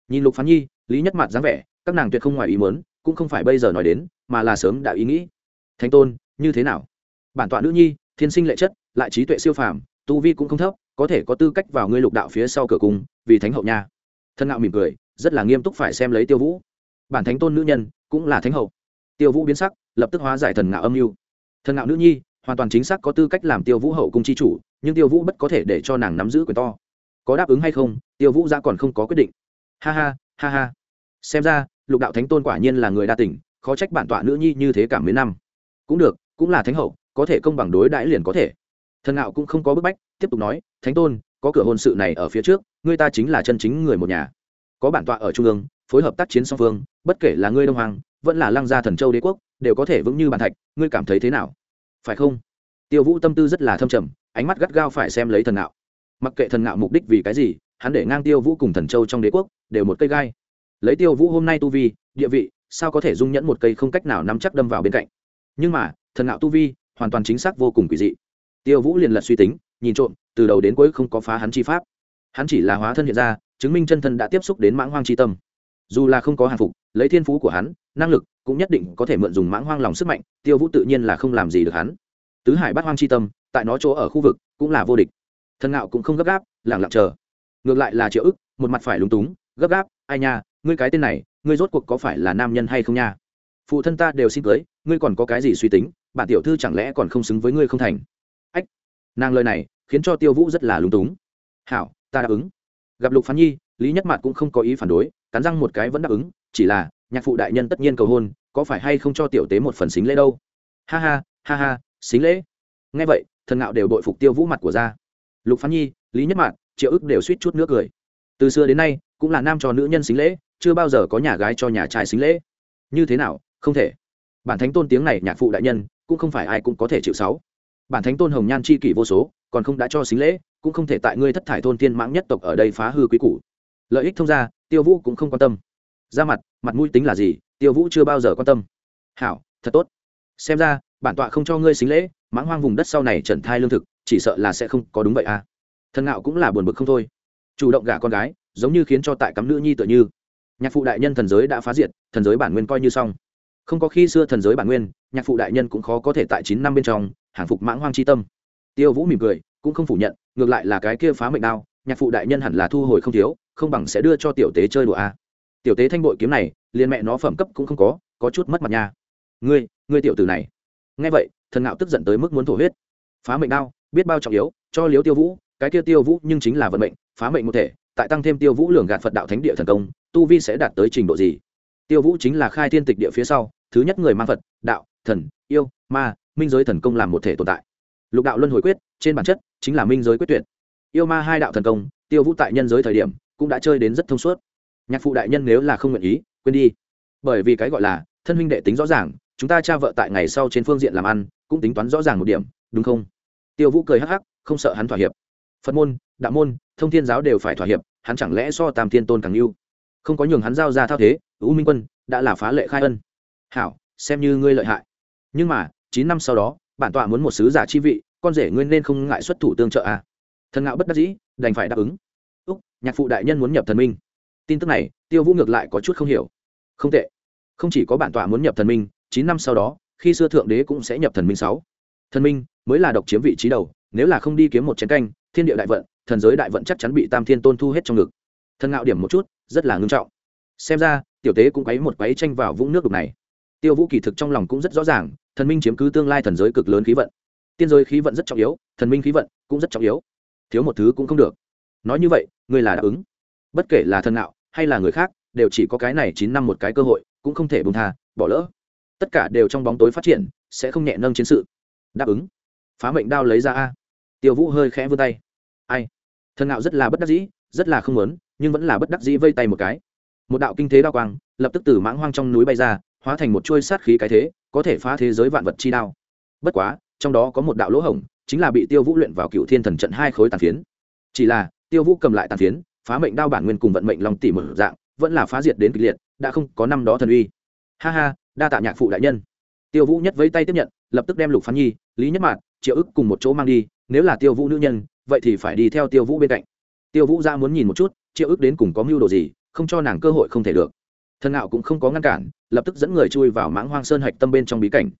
Nhìn lục phán nhi lý nhất mặt dáng vẻ các nàng tuyệt không ngoài ý muốn cũng không phải bây giờ nói đến, mà là sớm đã ý nghĩ. Thánh tôn, như thế nào? Bản tọa nữ nhi, thiên sinh lệ chất, lại trí tuệ siêu phàm, tu vi cũng không thấp, có thể có tư cách vào ngươi lục đạo phía sau cửa cung, vì thánh hậu nha. Thân ngạo mỉm cười, rất là nghiêm túc phải xem lấy tiêu vũ. Bản thánh tôn nữ nhân, cũng là thánh hậu. Tiêu vũ biến sắc, lập tức hóa giải thần ngạo âm mưu. Thần ngạo nữ nhi, hoàn toàn chính xác có tư cách làm tiêu vũ hậu cung chi chủ, nhưng tiêu vũ bất có thể để cho nàng nắm giữ quyền to. Có đáp ứng hay không, tiêu vũ ra còn không có quyết định. Ha ha ha ha xem ra, lục đạo thánh tôn quả nhiên là người đa tình, khó trách bản tọa nữ nhi như thế cảm mấy năm. Cũng được, cũng là thánh hậu, có thể công bằng đối đãi liền có thể. Thần ngạo cũng không có bức bách, tiếp tục nói, thánh tôn, có cửa hôn sự này ở phía trước, ngươi ta chính là chân chính người một nhà. Có bản tọa ở trung ương, phối hợp tác chiến song phương, bất kể là ngươi đông hoàng, vẫn là lăng gia thần châu đế quốc, đều có thể vững như bàn thạch, ngươi cảm thấy thế nào? Phải không? Tiêu vũ tâm tư rất là thâm trầm, ánh mắt gắt gao phải xem lấy thần ngạo. Mặc kệ thần ngạo mục đích vì cái gì, hắn để ngang tiêu vũ cùng thần châu trong đế quốc, đều một cây gai lấy tiêu vũ hôm nay tu vi, địa vị, sao có thể dung nhẫn một cây không cách nào nắm chắc đâm vào bên cạnh? Nhưng mà, thần ngạo tu vi, hoàn toàn chính xác vô cùng quỷ dị. Tiêu vũ liền lật suy tính, nhìn trộm, từ đầu đến cuối không có phá hắn chi pháp. Hắn chỉ là hóa thân hiện ra, chứng minh chân thân đã tiếp xúc đến mãng hoang chi tâm. Dù là không có hàng phục, lấy thiên phú của hắn, năng lực cũng nhất định có thể mượn dùng mãng hoang lòng sức mạnh, tiêu vũ tự nhiên là không làm gì được hắn. Tứ hải bát hoang chi tâm, tại nó chỗ ở khu vực cũng là vô địch. Thần ngạo cũng không gấp gáp lẳng lặng chờ. Ngược lại là triệu ức, một mặt phải lúng túng, gấp gáp, ai nha ngươi cái tên này, ngươi rốt cuộc có phải là nam nhân hay không nha? Phụ thân ta đều xin cưới, ngươi còn có cái gì suy tính, bản tiểu thư chẳng lẽ còn không xứng với ngươi không thành? Ách, nàng lời này khiến cho tiêu vũ rất là lúng túng. Hảo, ta đáp ứng. Gặp lục phán nhi, lý nhất mạt cũng không có ý phản đối, cắn răng một cái vẫn đáp ứng, chỉ là, nhạc phụ đại nhân tất nhiên cầu hôn, có phải hay không cho tiểu tế một phần xính lễ đâu? Ha ha ha ha, xính lễ. Nghe vậy, thần ngạo đều đội phục tiêu vũ mặt của ra. Lục phán nhi, lý nhất mạn triệu ức đều suýt chút nước cười. Từ xưa đến nay, cũng là nam cho nữ nhân xính lễ chưa bao giờ có nhà gái cho nhà trai xính lễ. Như thế nào? Không thể. Bản thánh tôn tiếng này nhạc phụ đại nhân, cũng không phải ai cũng có thể chịu sáu. Bản thánh tôn hồng nhan chi kỷ vô số, còn không đã cho xính lễ, cũng không thể tại ngươi thất thải thôn tiên mãng nhất tộc ở đây phá hư quý củ. Lợi ích thông ra tiêu vũ cũng không quan tâm. Ra mặt mặt mũi tính là gì? Tiêu vũ chưa bao giờ quan tâm. Hảo, thật tốt. Xem ra, bản tọa không cho ngươi xính lễ, mãng hoang vùng đất sau này trần thai lương thực, chỉ sợ là sẽ không có đúng vậy à. Thần ngạo cũng là buồn bực không thôi. Chủ động gả con gái, giống như khiến cho tại cắm nữ nhi tựa như nhạc phụ đại nhân thần giới đã phá diệt, thần giới bản nguyên coi như xong. Không có khi xưa thần giới bản nguyên, nhạc phụ đại nhân cũng khó có thể tại chín năm bên trong, hàng phục mãng hoang c h i tâm. Tiêu vũ mỉm cười, cũng không phủ nhận, ngược lại là cái kia phá mệnh đao, nhạc phụ đại nhân hẳn là thu hồi không thiếu, không bằng sẽ đưa cho tiểu tế chơi đùa a. À. tiểu tế thanh bội kiếm này, liền mẹ nó phẩm cấp cũng không có có chút mất mặt nha. Ngươi ngươi tiểu tử này. Nghe vậy, thần ngạo tức giận tới mức muốn thổ huyết. Phá mệnh đao, biết bao trọng yếu, cho liếu tiêu vũ, cái kia tiêu vũ nhưng chính là vận mệnh, phá mệnh một thể tại tăng thêm tiêu vũ lường gạt phật đạo thánh địa thần công, tu vi sẽ đạt tới trình độ gì? Tiêu vũ chính là khai thiên tịch địa phía sau, thứ nhất người mang phật, đạo, thần, yêu, ma, minh giới thần công làm một thể tồn tại. Lục đạo luân hồi quyết, trên bản chất, chính là minh giới quyết tuyệt. Yêu ma hai đạo thần công, tiêu vũ tại nhân giới thời điểm, cũng đã chơi đến rất thông suốt. Nhạc phụ đại nhân nếu là không nguyện ý, quên đi. Bởi vì cái gọi là, thân huynh đệ tính rõ ràng, chúng ta cha vợ tại ngày sau trên phương diện làm ăn, cũng tính toán rõ ràng một điểm, đúng không? Tiêu vũ cười hắc hắc, không sợ hắn thỏa hiệp. Phật môn đạo môn, thông thiên giáo đều phải thỏa hiệp, hắn chẳng lẽ so tam thiên tôn càng yêu không có nhường hắn giao ra thao thế, u minh quân đã là phá lệ khai ân. Hảo, xem như ngươi lợi hại. Nhưng mà, chín năm sau đó, bản tọa muốn một sứ giả chi vị, con rể ngươi nên không ngại xuất thủ tương trợ à. thần ngạo bất đắc dĩ, đành phải đáp ứng. Úc, nhạc phụ đại nhân muốn nhập thần minh. Tin tức này, tiêu vũ ngược lại có chút không hiểu. Không tệ. Không chỉ có bản tọa muốn nhập thần minh, chín năm sau đó, khi xưa thượng đế cũng sẽ nhập thần minh sáu. Thần minh mới là độc chiếm vị trí đầu, nếu là không đi kiếm một chén canh, thiên địa đại vận thần giới đại vận chắc chắn bị tam thiên tôn thu hết trong ngực. Thần ngạo điểm một chút, rất là ngưng trọng. Xem ra, tiểu tế cũng quấy một quấy tranh vào vũng nước đục này. Tiêu vũ kỳ thực trong lòng cũng rất rõ ràng, thần minh chiếm cứ tương lai thần giới cực lớn khí vận. Tiên giới khí vận rất trọng yếu, thần minh khí vận cũng rất trọng yếu. Thiếu một thứ cũng không được. Nói như vậy, ngươi là đáp ứng. Bất kể là thần ngạo hay là người khác, đều chỉ có cái này chín năm một cái cơ hội, cũng không thể bùng tha, bỏ lỡ. Tất cả đều trong bóng tối phát triển, sẽ không nhẹ nâng chiến sự. Đáp ứng. Phá mệnh đao lấy ra a. Tiêu vũ hơi khẽ vươn tay. Ai? Thần ngạo rất là bất đắc dĩ, rất là không muốn, nhưng vẫn là bất đắc dĩ vây tay một cái. Một đạo kinh thế đao quang, lập tức từ mãng hoang trong núi bay ra, hóa thành một chuôi sát khí cái thế, có thể phá thế giới vạn vật chi đao. Bất quá, trong đó có một đạo lỗ hổng, chính là bị tiêu vũ luyện vào cựu thiên thần trận hai khối tàn phiến. Chỉ là, tiêu vũ cầm lại tàn phiến, phá mệnh đao bản nguyên cùng vận mệnh lòng tỉ mở dạng, vẫn là phá diệt đến kịch liệt, đã không có năm đó thần uy. Ha ha, đa tạ nhạc phụ đại nhân. Tiêu vũ nhất với tay tiếp nhận, lập tức đem lục phán nhi, lý nhất mạn, triệu ức cùng một chỗ mang đi, nếu là tiêu vũ nữ nhân vậy thì phải đi theo tiêu vũ bên cạnh. Tiêu vũ ra muốn nhìn một chút, triệu ước đến cùng có mưu đồ gì, không cho nàng cơ hội không thể được. Thần ngạo cũng không có ngăn cản, lập tức dẫn người chui vào mãng hoang sơn hạch tâm bên trong bí cảnh.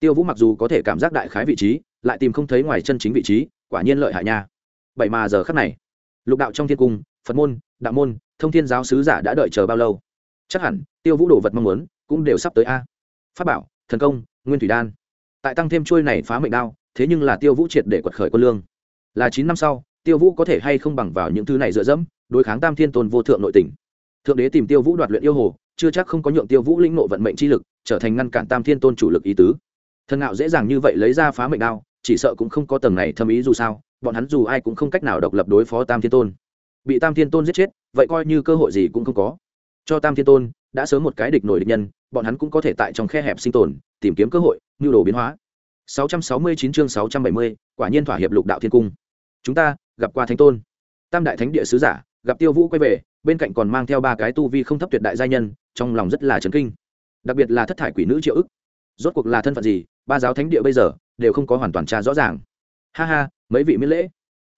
Tiêu vũ mặc dù có thể cảm giác đại khái vị trí, lại tìm không thấy ngoài chân chính vị trí, quả nhiên lợi hại nha. Vậy mà giờ khắc này, lục đạo trong thiên cung, phật môn, đạo môn, thông thiên giáo sứ giả đã đợi chờ bao lâu? Chắc hẳn, tiêu vũ đồ vật mong muốn cũng đều sắp tới a. Pháp bảo, thần công, nguyên thủy đan. Tại tăng thêm trôi này phá mệnh đao, thế nhưng là tiêu vũ triệt để quật khởi quân lương là chín năm sau tiêu vũ có thể hay không bằng vào những thứ này dựa dẫm đối kháng tam thiên tôn vô thượng nội tỉnh thượng đế tìm tiêu vũ đoạt luyện yêu hồ chưa chắc không có nhượng tiêu vũ linh nộ vận mệnh chi lực trở thành ngăn cản tam thiên tôn chủ lực ý tứ. Thần ngạo dễ dàng như vậy lấy ra phá mệnh đao chỉ sợ cũng không có tầng này thâm ý dù sao bọn hắn dù ai cũng không cách nào độc lập đối phó tam thiên tôn. Bị tam thiên tôn giết chết vậy coi như cơ hội gì cũng không có. Cho tam thiên tôn đã sớm một cái địch nổi địch nhân bọn hắn cũng có thể tại trong khe hẹp sinh tồn tìm kiếm cơ hội nhu đồ biến hóa. 669 chương 670, quả nhiên thỏa hiệp lục đạo thiên cung chúng ta gặp qua thánh tôn. Tam đại thánh địa sứ giả gặp tiêu vũ quay về, bên cạnh còn mang theo ba cái tu vi không thấp tuyệt đại gia nhân, trong lòng rất là trấn kinh. Đặc biệt là thất thải quỷ nữ triệu ức. Rốt cuộc là thân phận gì, ba giáo thánh địa bây giờ đều không có hoàn toàn tra rõ ràng. Ha ha, mấy vị miễn lễ.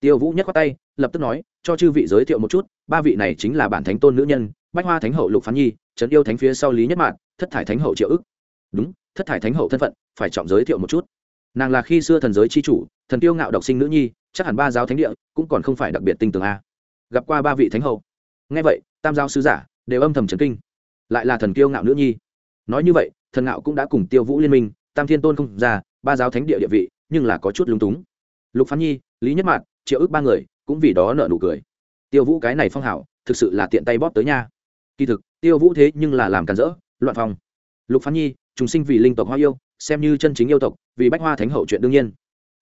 Tiêu vũ nhất khoát tay, lập tức nói, cho chư vị giới thiệu một chút, ba vị này chính là bản thánh tôn nữ nhân, bách hoa thánh hậu lục phán nhi, trấn yêu thánh phía sau lý nhất mạn, thất thải thánh hậu triệu ức. Đúng, thất thải thánh hậu thân phận, phải trọng giới thiệu một chút nàng là khi xưa thần giới c h i chủ, thần tiêu ngạo độc sinh nữ nhi, chắc hẳn ba giáo thánh địa cũng còn không phải đặc biệt tinh tường a. Gặp qua ba vị thánh hậu. Ngay vậy, tam giáo sứ giả đều âm thầm trấn kinh. Lại là thần tiêu ngạo nữ nhi. Nói như vậy, thần ngạo cũng đã cùng tiêu vũ liên minh, tam thiên tôn không ra, ba giáo thánh địa địa vị, nhưng là có chút lúng túng. Lục phán nhi, lý nhất mạn triệu ước ba người cũng vì đó nợ nụ cười. Tiêu vũ cái này phong hảo, thực sự là tiện tay bóp tới nha. Kỳ thực, tiêu vũ thế nhưng là làm càn rỡ, loạn phong. Lục phán nhi chúng sinh vì linh tộc hoa yêu xem như chân chính yêu tộc, vì bách hoa thánh hậu chuyện đương nhiên.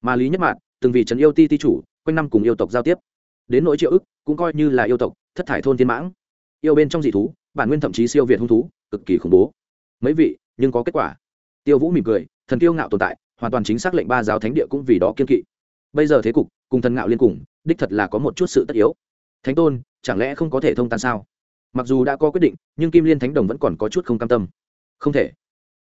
Mà lý nhất mạn, từng vì trần yêu ti ti chủ, quanh năm cùng yêu tộc giao tiếp. Đến nỗi triệu ức, cũng coi như là yêu tộc, thất thải thôn thiên mãng. Yêu bên trong dị thú, bản nguyên thậm chí siêu việt hung thú, cực kỳ khủng bố. Mấy vị, nhưng có kết quả. Tiêu vũ mỉm cười, thần tiêu ngạo tồn tại, hoàn toàn chính xác lệnh ba giáo thánh địa cũng vì đó kiên kỵ. Bây giờ thế cục, cùng thần ngạo liên cùng, đích thật là có một chút sự tất yếu. Thánh tôn, chẳng lẽ không có thể thông tan sao? Mặc dù đã có quyết định, nhưng kim liên thánh đồng vẫn còn có chút không cam tâm. Không thể.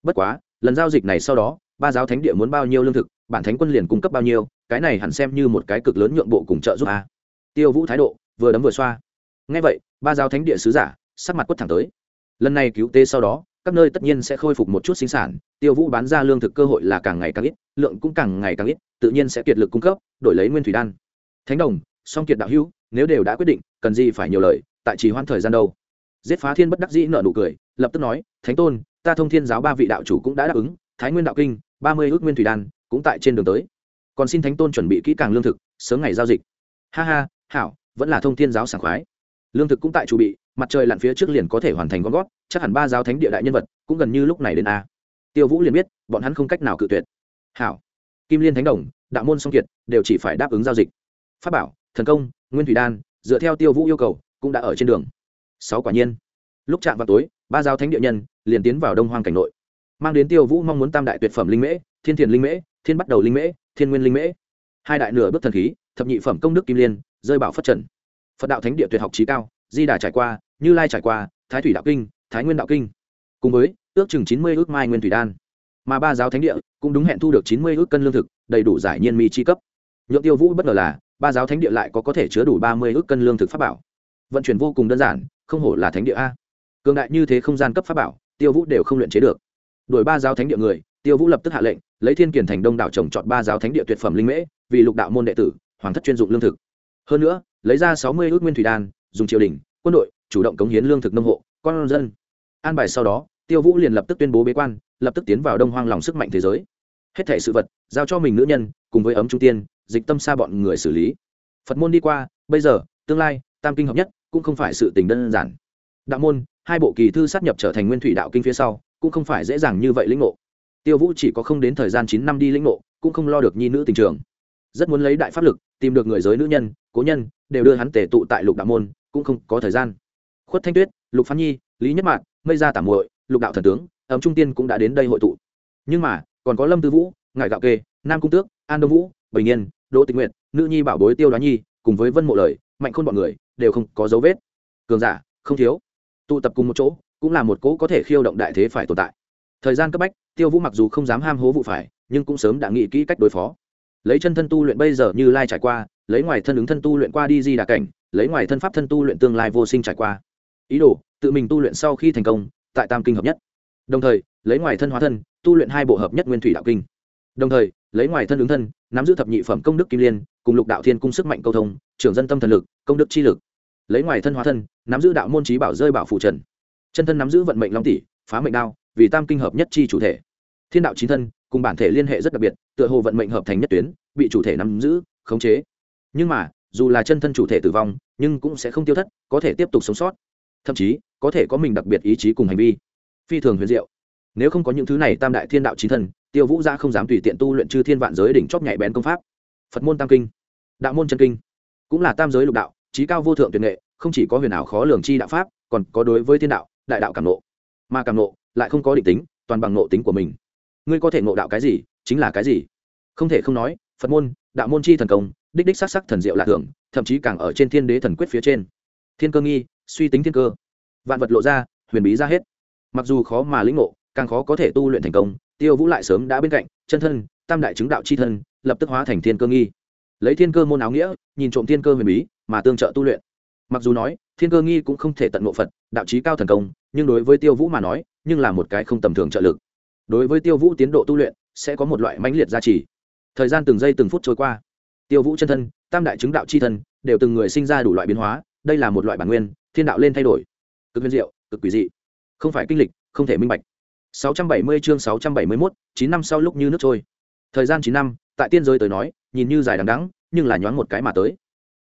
Bất quá lần giao dịch này sau đó, ba giáo thánh địa muốn bao nhiêu lương thực, bản thánh quân liền cung cấp bao nhiêu, cái này hẳn xem như một cái cực lớn nhượng bộ cùng trợ giúp a. Tiêu vũ thái độ, vừa đấm vừa xoa. Ngay vậy, ba giáo thánh địa sứ giả, sắc mặt quất thẳng tới. Lần này cứu tế sau đó, các nơi tất nhiên sẽ khôi phục một chút sinh sản, tiêu vũ bán ra lương thực cơ hội là càng ngày càng ít, lượng cũng càng ngày càng ít, tự nhiên sẽ kiệt lực cung cấp, đổi lấy nguyên thủy đan. Thánh đồng, song kiệt đạo hữu, nếu đều đã quyết định, cần gì phải nhiều lời, tại chỉ hoãn thời gian đâu? Giết phá thiên bất đắc dĩ nợ nụ cười, lập tức nói, thánh tôn ta thông thiên giáo ba vị đạo chủ cũng đã đáp ứng, thái nguyên đạo kinh, ba mươi ước nguyên thủy đan, cũng tại trên đường tới. Còn xin thánh tôn chuẩn bị kỹ càng lương thực, sớm ngày giao dịch. Ha ha, hảo, vẫn là thông thiên giáo sảng khoái. Lương thực cũng tại chủ bị, mặt trời lặn phía trước liền có thể hoàn thành con gót chắc hẳn ba giáo thánh địa đại nhân vật cũng gần như lúc này đến a. Tiêu vũ liền biết, bọn hắn không cách nào cự tuyệt. Hảo. Kim liên thánh đồng, đạo môn song kiệt, đều chỉ phải đáp ứng giao dịch. Pháp bảo, thần công, nguyên thủy đan, dựa theo tiêu vũ yêu cầu, cũng đã ở trên đường. Sáu quả nhiên. Lúc chạm vào tối ba giáo thánh địa nhân liền tiến vào đông hoang cảnh nội, mang đến tiêu vũ mong muốn tam đại tuyệt phẩm linh mễ, thiên thiền linh mễ, thiên bắt đầu linh mễ, thiên nguyên linh mễ. Hai đại nửa bước thần khí, thập nhị phẩm công đức kim liên, rơi bảo phất trần. Phật đạo thánh địa tuyệt học trí cao, di đà trải qua, như lai trải qua, thái thủy đạo kinh, thái nguyên đạo kinh. Cùng với, ước chừng chín mươi ước mai nguyên thủy đan. Mà ba giáo thánh địa cũng đúng hẹn thu được chín mươi ước cân lương thực, đầy đủ giải nhiên mi chi cấp. Nhượng tiêu vũ bất ngờ là, ba giáo thánh địa lại có có thể chứa đủ ba mươi ước cân lương thực pháp bảo. Vận chuyển vô cùng đơn giản, không hổ là thánh địa a cường đại như thế không gian cấp pháp bảo, tiêu vũ đều không luyện chế được. Đuổi ba giáo thánh địa người, tiêu vũ lập tức hạ lệnh, lấy thiên kiển thành đông đảo trồng chọn ba giáo thánh địa tuyệt phẩm linh mễ, vì lục đạo môn đệ tử, hoàng thất chuyên dụng lương thực. Hơn nữa, lấy ra sáu mươi ước nguyên thủy đan, dùng triều đình, quân đội, chủ động cống hiến lương thực nông hộ, con dân. An bài sau đó, tiêu vũ liền lập tức tuyên bố bế quan, lập tức tiến vào đông hoang lòng sức mạnh thế giới. Hết thể sự vật, giao cho mình nữ nhân, cùng với ấm trung tiên, dịch tâm xa bọn người xử lý. Phật môn đi qua, bây giờ, tương lai, tam kinh hợp nhất, cũng không phải sự tình đơn giản đạo môn, hai bộ kỳ thư sát nhập trở thành nguyên thủy đạo kinh phía sau, cũng không phải dễ dàng như vậy lĩnh ngộ. Tiêu vũ chỉ có không đến thời gian chín năm đi lĩnh ngộ, cũng không lo được nhi nữ tình trường. Rất muốn lấy đại pháp lực, tìm được người giới nữ nhân, cố nhân, đều đưa hắn tể tụ tại lục đạo môn, cũng không có thời gian. Khuất thanh tuyết, lục phán nhi, lý nhất mạc mây gia tảm muội, lục đạo thần tướng ấm trung tiên cũng đã đến đây hội tụ. Nhưng mà, còn có lâm tư vũ ngài gạo kê, nam cung tước, an đông vũ, bình yên, đỗ tình nguyện nữ nhi bảo bối tiêu đoá nhi, cùng với vân mộ lời, mạnh khôn bọn người, đều không có dấu vết. Cường giả, không thiếu tụ tập cùng một chỗ, cũng là một cỗ có thể khiêu động đại thế phải tồn tại. Thời gian cấp bách, tiêu vũ mặc dù không dám ham hố vụ phải, nhưng cũng sớm đã nghĩ kỹ cách đối phó. Lấy chân thân tu luyện bây giờ như lai trải qua, lấy ngoài thân ứng thân tu luyện qua đi di đà cảnh, lấy ngoài thân pháp thân tu luyện tương lai vô sinh trải qua. Ý đồ, tự mình tu luyện sau khi thành công, tại tam kinh hợp nhất. Đồng thời, lấy ngoài thân hóa thân, tu luyện hai bộ hợp nhất nguyên thủy đạo kinh. Đồng thời, lấy ngoài thân ứng thân, nắm giữ thập nhị phẩm công đức kim liên, cùng lục đạo thiên cung sức mạnh câu thông, trưởng dân tâm thần lực, công đức chi lực lấy ngoài thân hóa thân, nắm giữ đạo môn trí bảo rơi bảo phụ trần. Chân thân nắm giữ vận mệnh long tỷ, phá mệnh đao, vì tam kinh hợp nhất chi chủ thể. Thiên đạo chín thân, cùng bản thể liên hệ rất đặc biệt, tựa hồ vận mệnh hợp thành nhất tuyến, bị chủ thể nắm giữ, khống chế. Nhưng mà, dù là chân thân chủ thể tử vong, nhưng cũng sẽ không tiêu thất, có thể tiếp tục sống sót. Thậm chí, có thể có mình đặc biệt ý chí cùng hành vi. Phi thường huyền diệu. Nếu không có những thứ này, tam đại thiên đạo chín thân, tiêu vũ gia không dám tùy tiện tu luyện chư thiên vạn giới đỉnh chóp nhạy bén công pháp. Phật môn tam kinh, đạo môn chân kinh, cũng là tam giới lục đạo trí cao vô thượng tuyệt nghệ, không chỉ có huyền ảo khó lường chi đạo pháp, còn có đối với thiên đạo, đại đạo cảm nộ. Mà cảm nộ lại không có định tính, toàn bằng nộ tính của mình. Ngươi có thể ngộ đạo cái gì, chính là cái gì. Không thể không nói, phật môn, đạo môn chi thần công, đích đích sắc sắc thần diệu lạ thường, thậm chí càng ở trên thiên đế thần quyết phía trên. Thiên cơ nghi, suy tính thiên cơ. Vạn vật lộ ra, huyền bí ra hết. Mặc dù khó mà lĩnh ngộ, càng khó có thể tu luyện thành công, tiêu vũ lại sớm đã bên cạnh, chân thân, tam đại chứng đạo c h i thân, lập tức hóa thành thiên cơ nghi. Lấy thiên cơ môn áo nghĩa, nhìn trộm thiên cơ huyền bí mà tương trợ tu luyện. Mặc dù nói thiên cơ nghi cũng không thể tận ngộ phật đạo trí cao thần công nhưng đối với tiêu vũ mà nói nhưng là một cái không tầm thường trợ lực. Đối với tiêu vũ tiến độ tu luyện sẽ có một loại mãnh liệt gia trì. Thời gian từng giây từng phút trôi qua. Tiêu vũ chân thân tam đại chứng đạo c h i thân đều từng người sinh ra đủ loại biến hóa đây là một loại bản nguyên thiên đạo lên thay đổi. Cực huyền diệu cực quỷ dị. Không phải kinh lịch không thể minh bạch. 670 chương 671, 9 năm sau lúc như nước trôi. Thời gian 9 năm tại tiên giới tới nói nhìn như dài đằng đẵng nhưng là nhoáng một cái mà tới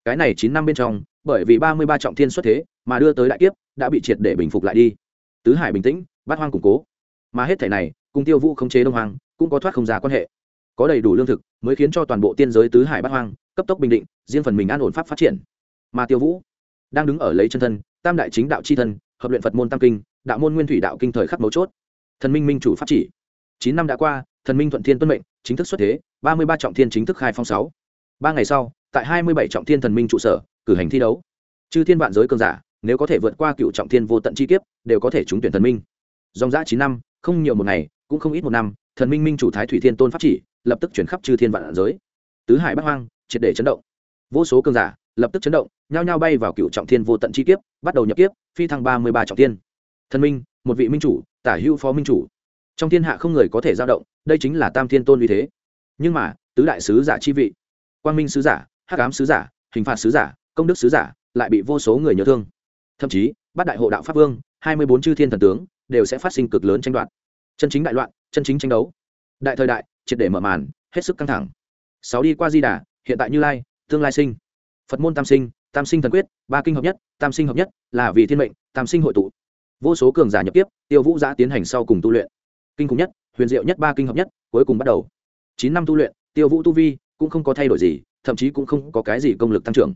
cái này 9 năm bên trong, bởi vì 33 trọng thiên xuất thế, mà đưa tới đại kiếp, đã bị triệt để bình phục lại đi. Tứ hải bình tĩnh, bát hoang củng cố. Mà hết thể này, cùng tiêu vũ khống chế đông hoàng cũng có thoát không ra quan hệ. Có đầy đủ lương thực, mới khiến cho toàn bộ tiên giới tứ hải bát hoang, cấp tốc bình định, riêng phần mình an ổn pháp phát triển. Mà tiêu vũ, đang đứng ở lấy chân thân, tam đại chính đạo c h i thân, hợp luyện phật môn tam kinh, đạo môn nguyên thủy đạo kinh thời khắc mấu chốt. Thần minh minh chủ pháp chỉ. Chín năm đã qua, thần minh thuận thiên tuân mệnh, chính thức xuất thế, ba mươi ba trọng thiên chính thức khai phong sáu. Ba ngày sau tại hai mươi bảy trọng thiên thần minh trụ sở, cử hành thi đấu. Chư thiên vạn giới cường giả, nếu có thể vượt qua cựu trọng thiên vô tận chi kiếp, đều có thể trúng tuyển thần minh. Dòng giã chín năm, không nhiều một ngày, cũng không ít một năm, thần minh minh chủ thái thủy thiên tôn pháp chỉ, lập tức chuyển khắp chư thiên vạn giới. Tứ hải bắc hoang, triệt để chấn động. Vô số cường giả, lập tức chấn động, nhao nhao bay vào cựu trọng thiên vô tận chi kiếp, bắt đầu nhập kiếp, phi thăng ba mươi ba trọng thiên. Thần minh, một vị minh chủ, tả hữu phó minh chủ. Trong thiên hạ không người có thể giao động, đây chính là tam thiên tôn uy thế. Nhưng mà, tứ đại sứ giả chi vị, quang minh sứ giả hắc ám sứ giả, hình phạt sứ giả, công đức sứ giả, lại bị vô số người nhớ thương. Thậm chí, bát đại hộ đạo pháp vương, hai mươi bốn chư thiên thần tướng, đều sẽ phát sinh cực lớn tranh đoạt. Chân chính đại loạn, chân chính tranh đấu. Đại thời đại, triệt để mở màn, hết sức căng thẳng. Sáu đi qua di đà, hiện tại như lai, tương lai sinh. Phật môn tam sinh tam sinh thần quyết, ba kinh hợp nhất, tam sinh hợp nhất, là vì thiên mệnh, tam sinh hội tụ. Vô số cường giả nhập tiếp tiêu vũ giã tiến hành sau cùng tu luyện. Kinh khủng nhất, huyền diệu nhất ba kinh hợp nhất, cuối cùng bắt đầu. Chín năm tu luyện, tiêu vũ tu vi cũng không có thay đổi gì thậm chí cũng không có cái gì công lực tăng trưởng.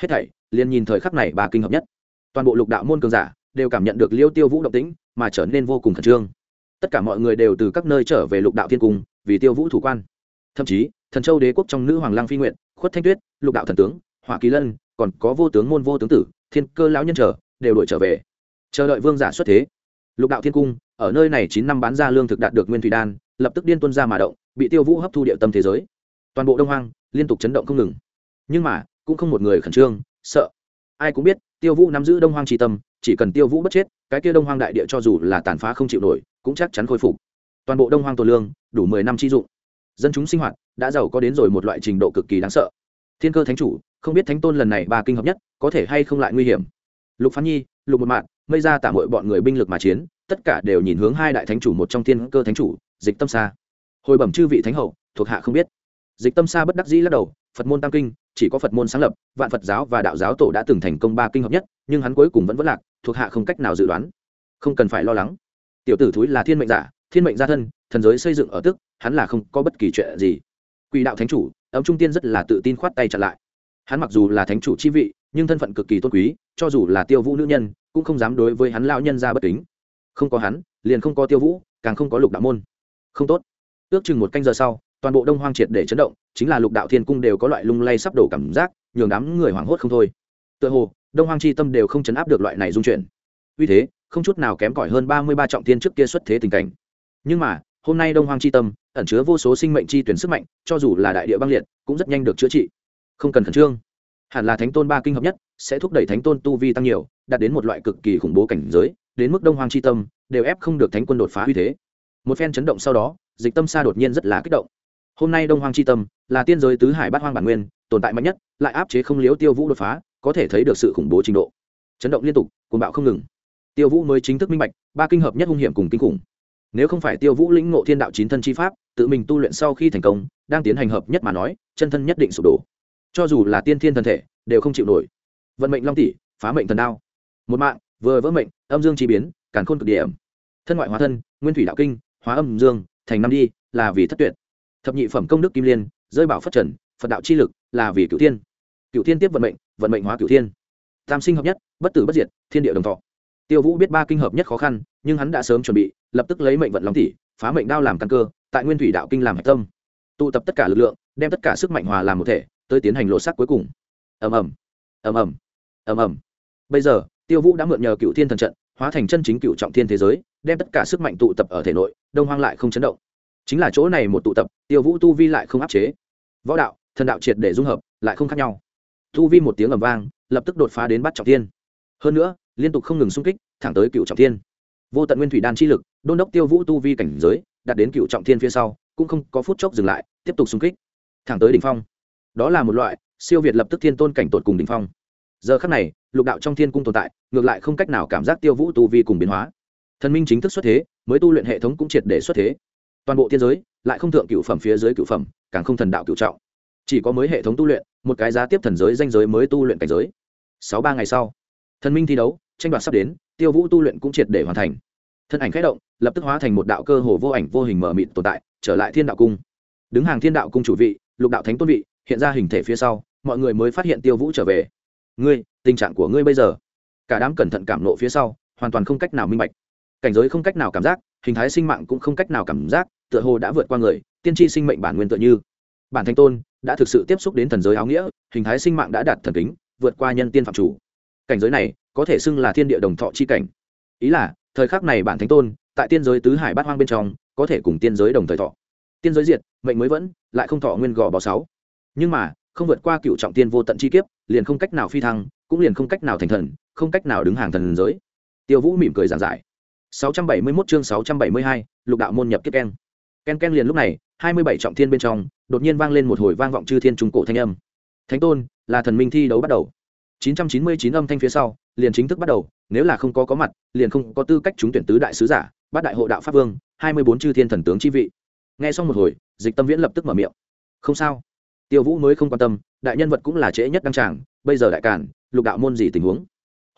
Hết thảy, liền nhìn thời khắc này bà kinh hợp nhất. Toàn bộ lục đạo môn cường giả đều cảm nhận được liêu tiêu vũ động tĩnh, mà trở nên vô cùng khẩn trương. Tất cả mọi người đều từ các nơi trở về lục đạo thiên cung, vì tiêu vũ thủ quan. Thậm chí, thần châu đế quốc trong nữ hoàng lang phi nguyện khuất thanh tuyết, lục đạo thần tướng, hỏa kỳ lân, còn có vô tướng môn vô tướng tử, thiên cơ lão nhân trở đều đổi trở về. Chờ đợi vương giả xuất thế. Lục đạo thiên cung, ở nơi này chín năm bán ra lương thực đạt được nguyên thủy đan, lập tức điên tuân ra mà động, bị tiêu vũ hấp thu địa tâm thế giới. Toàn bộ đông hoang liên tục chấn động không ngừng. Nhưng mà, cũng không một người khẩn trương, sợ. Ai cũng biết, tiêu vũ nắm giữ đông hoang tri tâm, chỉ cần tiêu vũ bất chết, cái kia đông hoang đại địa cho dù là tàn phá không chịu nổi, cũng chắc chắn khôi phục. Toàn bộ đông hoang tổ lương, đủ mười năm chi dụng. Dân chúng sinh hoạt, đã giàu có đến rồi một loại trình độ cực kỳ đáng sợ. Thiên cơ thánh chủ, không biết thánh tôn lần này ba kinh hợp nhất, có thể hay không lại nguy hiểm? Lục phán nhi, lục một mạng mây ra tả mọi bọn người binh lực mà chiến, tất cả đều nhìn hướng hai đại thánh chủ một trong thiên cơ thánh chủ, dịch tâm xa hồi bẩm chư vị thánh hậu, thuộc hạ không biết dịch tâm xa bất đắc dĩ lắc đầu, phật môn tam kinh, chỉ có phật môn sáng lập, vạn phật giáo và đạo giáo tổ đã từng thành công ba kinh hợp nhất, nhưng hắn cuối cùng vẫn vất lạc, thuộc hạ không cách nào dự đoán. Không cần phải lo lắng. Tiểu tử thúi là thiên mệnh giả, thiên mệnh gia thân, thần giới xây dựng ở tức, hắn là không có bất kỳ chuyện gì. Quỷ đạo thánh chủ, ấm trung tiên rất là tự tin khoát tay chặn lại. Hắn mặc dù là thánh chủ chi vị, nhưng thân phận cực kỳ tôn quý, cho dù là tiêu vũ nữ nhân, cũng không dám đối với hắn lao nhân ra bất kính. Không có hắn, liền không có tiêu vũ, càng không có lục đạo môn. Không tốt. Ước chừng một canh giờ sau toàn bộ đông hoang triệt để chấn động, chính là lục đạo thiên cung đều có loại lung lay sắp đổ cảm giác, nhường đám người hoảng hốt không thôi. Tựa hồ, đông hoang chi tâm đều không chấn áp được loại này dung chuyển. Vì thế, không chút nào kém cỏi hơn ba mươi ba trọng thiên trước kia xuất thế tình cảnh. Nhưng mà, hôm nay đông hoang chi tâm, ẩn chứa vô số sinh mệnh chi tuyển sức mạnh, cho dù là đại địa băng liệt, cũng rất nhanh được chữa trị. Không cần khẩn trương. Hẳn là thánh tôn ba kinh hợp nhất, sẽ thúc đẩy thánh tôn tu vi tăng nhiều, đạt đến một loại cực kỳ khủng bố cảnh giới, đến mức đông hoang chi tâm, đều ép không được thánh quân đột phá uy thế. Một phen chấn động sau đó, dịch tâm sa đột nhiên rất là kích động hôm nay đông hoang chi tâm, là tiên giới tứ hải bát hoang bản nguyên, tồn tại mạnh nhất, lại áp chế không liếu tiêu vũ đột phá, có thể thấy được sự khủng bố trình độ. Chấn động liên tục, cuồng bạo không ngừng. Tiêu vũ mới chính thức minh bạch, ba kinh hợp nhất hung hiểm cùng kinh khủng. Nếu không phải tiêu vũ lĩnh ngộ thiên đạo chín thân chi pháp, tự mình tu luyện sau khi thành công, đang tiến hành hợp nhất mà nói, chân thân nhất định sụp đổ. Cho dù là tiên thiên thân thể, đều không chịu nổi. Vận mệnh long tỷ, phá mệnh thần đao. Một mạng, vừa vỡ mệnh, âm dương chi biến, càn khôn cực điểm. Thân ngoại hóa thân, nguyên thủy đạo kinh, hóa âm dương, thành năm đi, là vì thất tuyệt thập nhị phẩm công đức kim liên, rơi bảo phất trần, phật đạo chi lực là vì cửu thiên. Cửu thiên tiếp vận mệnh vận mệnh hóa cửu thiên. Tam sinh hợp nhất, bất tử bất diệt, thiên địa đồng thọ. Tiêu vũ biết ba kinh hợp nhất khó khăn, nhưng hắn đã sớm chuẩn bị, lập tức lấy mệnh vận long tỷ phá mệnh đao làm căn cơ, tại nguyên thủy đạo kinh làm hạch tâm. Tụ tập tất cả lực lượng, đem tất cả sức mạnh hòa làm một thể, tới tiến hành lộ sắc cuối cùng. Ầm ầm ầm ầm ầm ầm. Bây giờ, tiêu vũ đã mượn nhờ cựu thiên thần trận, hóa thành chân chính cựu trọng thiên thế giới, đem tất cả sức mạnh tụ tập ở thể nội, đông hoang lại không chấn động chính là chỗ này một tụ tập, tiêu vũ tu vi lại không áp chế. Võ đạo, thần đạo triệt để dung hợp, lại không khác nhau. Tu vi một tiếng ầm vang, lập tức đột phá đến bắt trọng thiên. Hơn nữa, liên tục không ngừng xung kích, thẳng tới cựu trọng thiên. Vô tận nguyên thủy đan chi lực, đôn đốc tiêu vũ tu vi cảnh giới, đạt đến cựu trọng thiên phía sau, cũng không có phút chốc dừng lại, tiếp tục xung kích. Thẳng tới đỉnh phong. Đó là một loại, siêu việt lập tức thiên tôn cảnh tột cùng đỉnh phong. Giờ khắc này, lục đạo trong thiên cung tồn tại, ngược lại không cách nào cảm giác tiêu vũ tu vi cùng biến hóa. Thần minh chính thức xuất thế, mới tu luyện hệ thống cũng triệt để xuất thế toàn bộ thiên giới lại không thượng cựu phẩm phía dưới cựu phẩm, càng không thần đạo cựu trọng. Chỉ có mới hệ thống tu luyện, một cái giá tiếp thần giới danh giới mới tu luyện cảnh giới. Sáu ba ngày sau, thần minh thi đấu, tranh đoạt sắp đến, tiêu vũ tu luyện cũng triệt để hoàn thành. Thân ảnh k h ẽ động, lập tức hóa thành một đạo cơ hồ vô ảnh vô hình mở mịt tồn tại, trở lại thiên đạo cung. Đứng hàng thiên đạo cung chủ vị, lục đạo thánh tôn vị, hiện ra hình thể phía sau, mọi người mới phát hiện tiêu vũ trở về. Ngươi, tình trạng của ngươi bây giờ? Cả đám cẩn thận cảm nộ phía sau, hoàn toàn không cách nào minh bạch cảnh giới không cách nào cảm giác, hình thái sinh mạng cũng không cách nào cảm giác, tựa hồ đã vượt qua người, tiên tri sinh mệnh bản nguyên tựa như. Bản thanh tôn đã thực sự tiếp xúc đến thần giới áo nghĩa, hình thái sinh mạng đã đạt thần kính, vượt qua nhân tiên phạm chủ. Cảnh giới này có thể xưng là thiên địa đồng thọ chi cảnh. Ý là, thời khắc này bản thánh tôn tại tiên giới tứ hải bát hoang bên trong, có thể cùng tiên giới đồng thời thọ. Tiên giới diệt, mệnh mới vẫn, lại không thọ nguyên gò bò sáu. Nhưng mà, không vượt qua cựu trọng tiên vô tận chi kiếp, liền không cách nào phi thăng, cũng liền không cách nào thành thần, không cách nào đứng hàng thần giới. Tiêu vũ mỉm cười giảng giải. 671 chương 672, lục đạo môn nhập kiếp keng, ken ken liền lúc này 27 trọng thiên bên trong đột nhiên vang lên một hồi vang vọng chư thiên trung cổ thanh âm. Thánh tôn là thần minh thi đấu bắt đầu. 999 âm thanh phía sau liền chính thức bắt đầu nếu là không có có mặt liền không có tư cách trúng tuyển tứ đại sứ giả bát đại hộ đạo pháp vương 24 chư thiên thần tướng chi vị. Nghe xong một hồi dịch tâm viễn lập tức mở miệng. Không sao. Tiêu vũ mới không quan tâm đại nhân vật cũng là trễ nhất đăng tràng bây giờ đại càn lục đạo môn gì tình huống?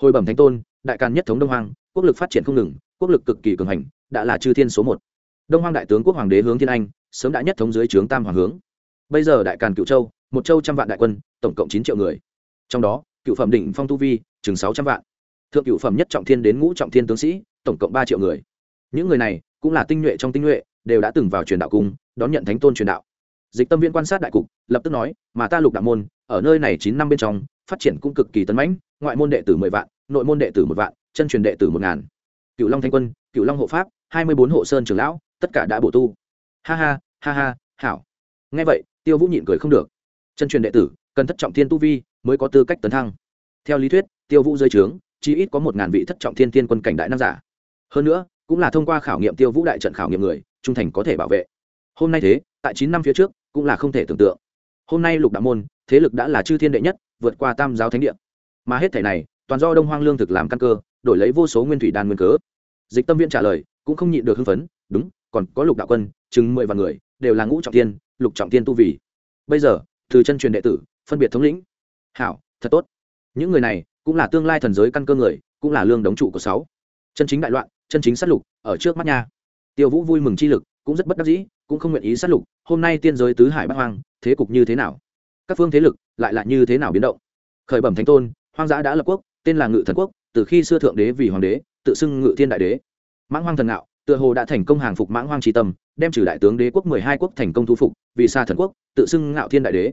Hồi bẩm thánh tôn đại càn nhất thống đông hoàng quốc lực phát triển không ngừng quốc lực cực kỳ cường hành, đã là chư thiên số một. Đông Hoang đại tướng quốc hoàng đế hướng thiên anh, sớm đã nhất thống dưới trướng tam hoàng hướng. Bây giờ đại càn cựu châu, một châu trăm vạn đại quân, tổng cộng chín triệu người. Trong đó, cựu phẩm đỉnh phong tu vi, chừng sáu trăm vạn. Thượng cựu phẩm nhất trọng thiên đến ngũ trọng thiên tướng sĩ, tổng cộng ba triệu người. Những người này, cũng là tinh nhuệ trong tinh nhuệ, đều đã từng vào truyền đạo cung, đón nhận thánh tôn truyền đạo. Dịch tâm viên quan sát đại cục, lập tức nói, mà ta lục đạo môn, ở nơi này chín năm bên trong, phát triển cũng cực kỳ tấn mãnh, ngoại môn đệ tử mười vạn, nội môn đệ tử một vạn, chân truyền đệ tử một ngàn cựu long thanh quân cựu long hộ pháp, hai mươi bốn hộ sơn trường lão, tất cả đã bổ tu. Ha ha ha ha, hảo. Ngay vậy, tiêu vũ nhịn cười không được. Chân truyền đệ tử, cần thất trọng thiên tu vi mới có tư cách tấn thăng. Theo lý thuyết, tiêu vũ rơi trướng, chỉ ít có một ngàn vị thất trọng thiên thiên quân cảnh đại nam giả. Hơn nữa, cũng là thông qua khảo nghiệm tiêu vũ đại trận khảo nghiệm người, trung thành có thể bảo vệ. Hôm nay thế, tại chín năm phía trước, cũng là không thể tưởng tượng. Hôm nay lục đạo môn, thế lực đã là chư thiên đệ nhất, vượt qua tam giáo thánh địa. Mà hết thể này, toàn do đông hoang lương thực làm căn cơ, đổi lấy vô số nguyên thủy đan nguyên cớ dịch tâm viên trả lời, cũng không nhịn được hưng phấn, đúng, còn có lục đạo quân, chừng mười vạn người, đều là ngũ trọng tiên lục trọng tiên tu vì bây giờ, từ chân truyền đệ tử, phân biệt thống lĩnh. Hảo, thật tốt. Những người này, cũng là tương lai thần giới căn cơ người, cũng là lương đống trụ của sáu. Chân chính đại loạn, chân chính sát lục, ở trước mắt nha. Tiêu vũ vui mừng chi lực, cũng rất bất đắc dĩ, cũng không nguyện ý sát lục, hôm nay tiên giới tứ hải bắc hoang, thế cục như thế nào? Các phương thế lực, lại là như thế nào biến động? Khởi bẩm thánh tôn, hoang dã đã lập quốc, tên là ngự thần quốc, từ khi xưa thượng đế vì hoàng đế tự xưng ngự thiên đại đế. Mãng hoang thần ngạo, tựa hồ đã thành công hàng phục mãng hoang tri tâm, đem trừ đại tướng đế quốc mười hai quốc thành công thu phục, vì xa thần quốc, tự xưng ngạo thiên đại đế.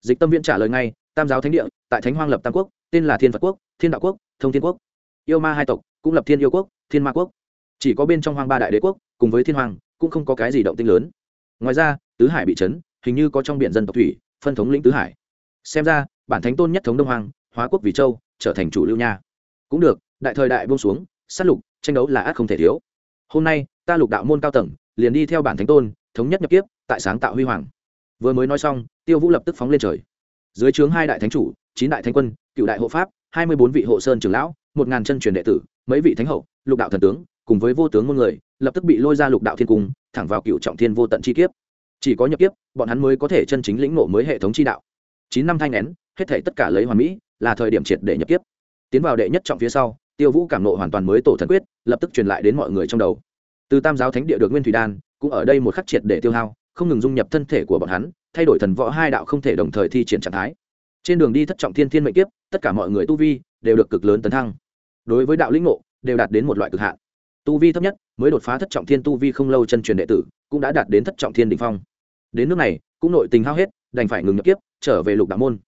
Dịch tâm viện trả lời ngay, tam giáo thánh địa, tại thánh hoang lập tam quốc, tên là thiên phật quốc, thiên đạo quốc, thông thiên quốc. Yêu ma hai tộc, cũng lập thiên yêu quốc, thiên ma quốc. Chỉ có bên trong hoang ba đại đế quốc, cùng với thiên hoàng cũng không có cái gì động tinh lớn. Ngoài ra, tứ hải bị chấn, hình như có trong biển dân tộc thủy, phân thống lĩnh tứ hải. Xem ra, bản thánh tôn nhất thống đông hoàng hóa quốc vì châu, trở thành chủ lưu nha. Cũng được, đại thời đại buông xuống sát lục, tranh đấu là ác không thể thiếu. Hôm nay, ta lục đạo môn cao tầng, liền đi theo bản thánh tôn, thống nhất nhập kiếp, tại sáng tạo huy hoàng. Vừa mới nói xong, tiêu vũ lập tức phóng lên trời. Dưới trướng hai đại thánh chủ, chín đại thánh quân, cựu đại hộ pháp, hai mươi bốn vị hộ sơn trưởng lão, một ngàn chân truyền đệ tử, mấy vị thánh hậu, lục đạo thần tướng, cùng với vô tướng môn người, lập tức bị lôi ra lục đạo thiên cung, thẳng vào cựu trọng thiên vô tận chi kiếp. Chỉ có nhập kiếp, bọn hắn mới có thể chân chính lĩnh ngộ mới hệ thống chi đạo. Chín năm thanh nén, hết thể tất cả lấy hoàn mỹ, là thời điểm triệt để nhập kiếp. Tiến vào đệ nhất trọng phía sau tiêu vũ cảm nộ hoàn toàn mới tổ thần quyết, lập tức truyền lại đến mọi người trong đầu. Từ tam giáo thánh địa được nguyên thủy đan, cũng ở đây một khắc triệt để tiêu hao, không ngừng dung nhập thân thể của bọn hắn, thay đổi thần võ hai đạo không thể đồng thời thi triển trạng thái. Trên đường đi thất trọng thiên thiên mệnh kiếp, tất cả mọi người tu vi đều được cực lớn tấn thăng. Đối với đạo lĩnh ngộ, đều đạt đến một loại cực hạn. Tu vi thấp nhất mới đột phá thất trọng thiên tu vi không lâu chân truyền đệ tử, cũng đã đạt đến thất trọng thiên đ ỉ n h phong. Đến nước này, cũng nội tình hao hết, đành phải ngừng nhập kiếp, trở về lục đạo môn.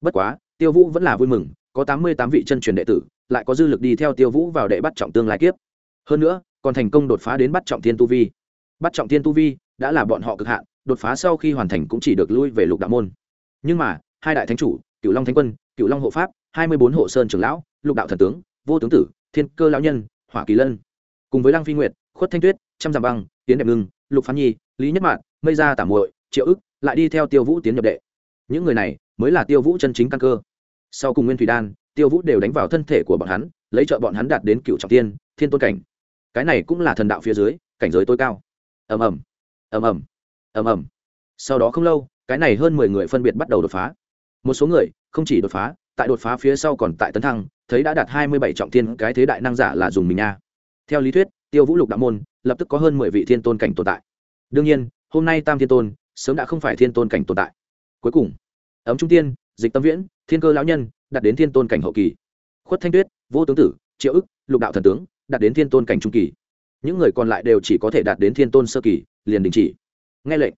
Bất quá, tiêu vũ vẫn là vui mừng có tám mươi tám vị chân truyền đệ tử, lại có dư lực đi theo tiêu vũ vào đệ bắt trọng tương lai kiếp. Hơn nữa, còn thành công đột phá đến bắt trọng thiên tu vi. Bắt trọng thiên tu vi đã là bọn họ cực hạn, đột phá sau khi hoàn thành cũng chỉ được lui về lục đạo môn. Nhưng mà, hai đại thánh chủ cựu long thánh quân cựu long hộ pháp, hai mươi bốn hộ sơn trưởng lão, lục đạo thần tướng, vô tướng tử, thiên cơ lão nhân, hỏa kỳ lân. Cùng với lăng phi nguyệt, khuất thanh tuyết, trăm dặm băng, tiến đẹp ngưng, lục phán nhi, lý nhất mạn, mây gia tả muội, triệu ức, lại đi theo tiêu vũ tiến nhập đệ. Những người này mới là tiêu vũ chân chính căn cơ sau cùng nguyên thủy đan, tiêu vũ đều đánh vào thân thể của bọn hắn, lấy trợ bọn hắn đạt đến cựu trọng tiên, thiên tôn cảnh. Cái này cũng là thần đạo phía dưới, cảnh giới tối cao. Ầm ầm ầm ầm ầm ầm. Sau đó không lâu, cái này hơn mười người phân biệt bắt đầu đột phá. Một số người, không chỉ đột phá, tại đột phá phía sau còn tại tấn thăng, thấy đã đạt hai mươi bảy trọng thiên cái thế đại năng giả là dùng mình nha. Theo lý thuyết, tiêu vũ lục đạo môn, lập tức có hơn mười vị thiên tôn cảnh tồn tại. Đương nhiên, hôm nay tam thiên tôn, sớm đã không phải thiên tôn cảnh tồn tại. Cuối cùng, ấm trung tiên dịch tâm viễn, thiên cơ lão nhân, đạt đến thiên tôn cảnh hậu kỳ. Khuất thanh tuyết, vô tướng tử, triệu ức, lục đạo thần tướng, đạt đến thiên tôn cảnh trung kỳ. Những người còn lại đều chỉ có thể đạt đến thiên tôn sơ kỳ, liền đình chỉ. Nghe lệnh.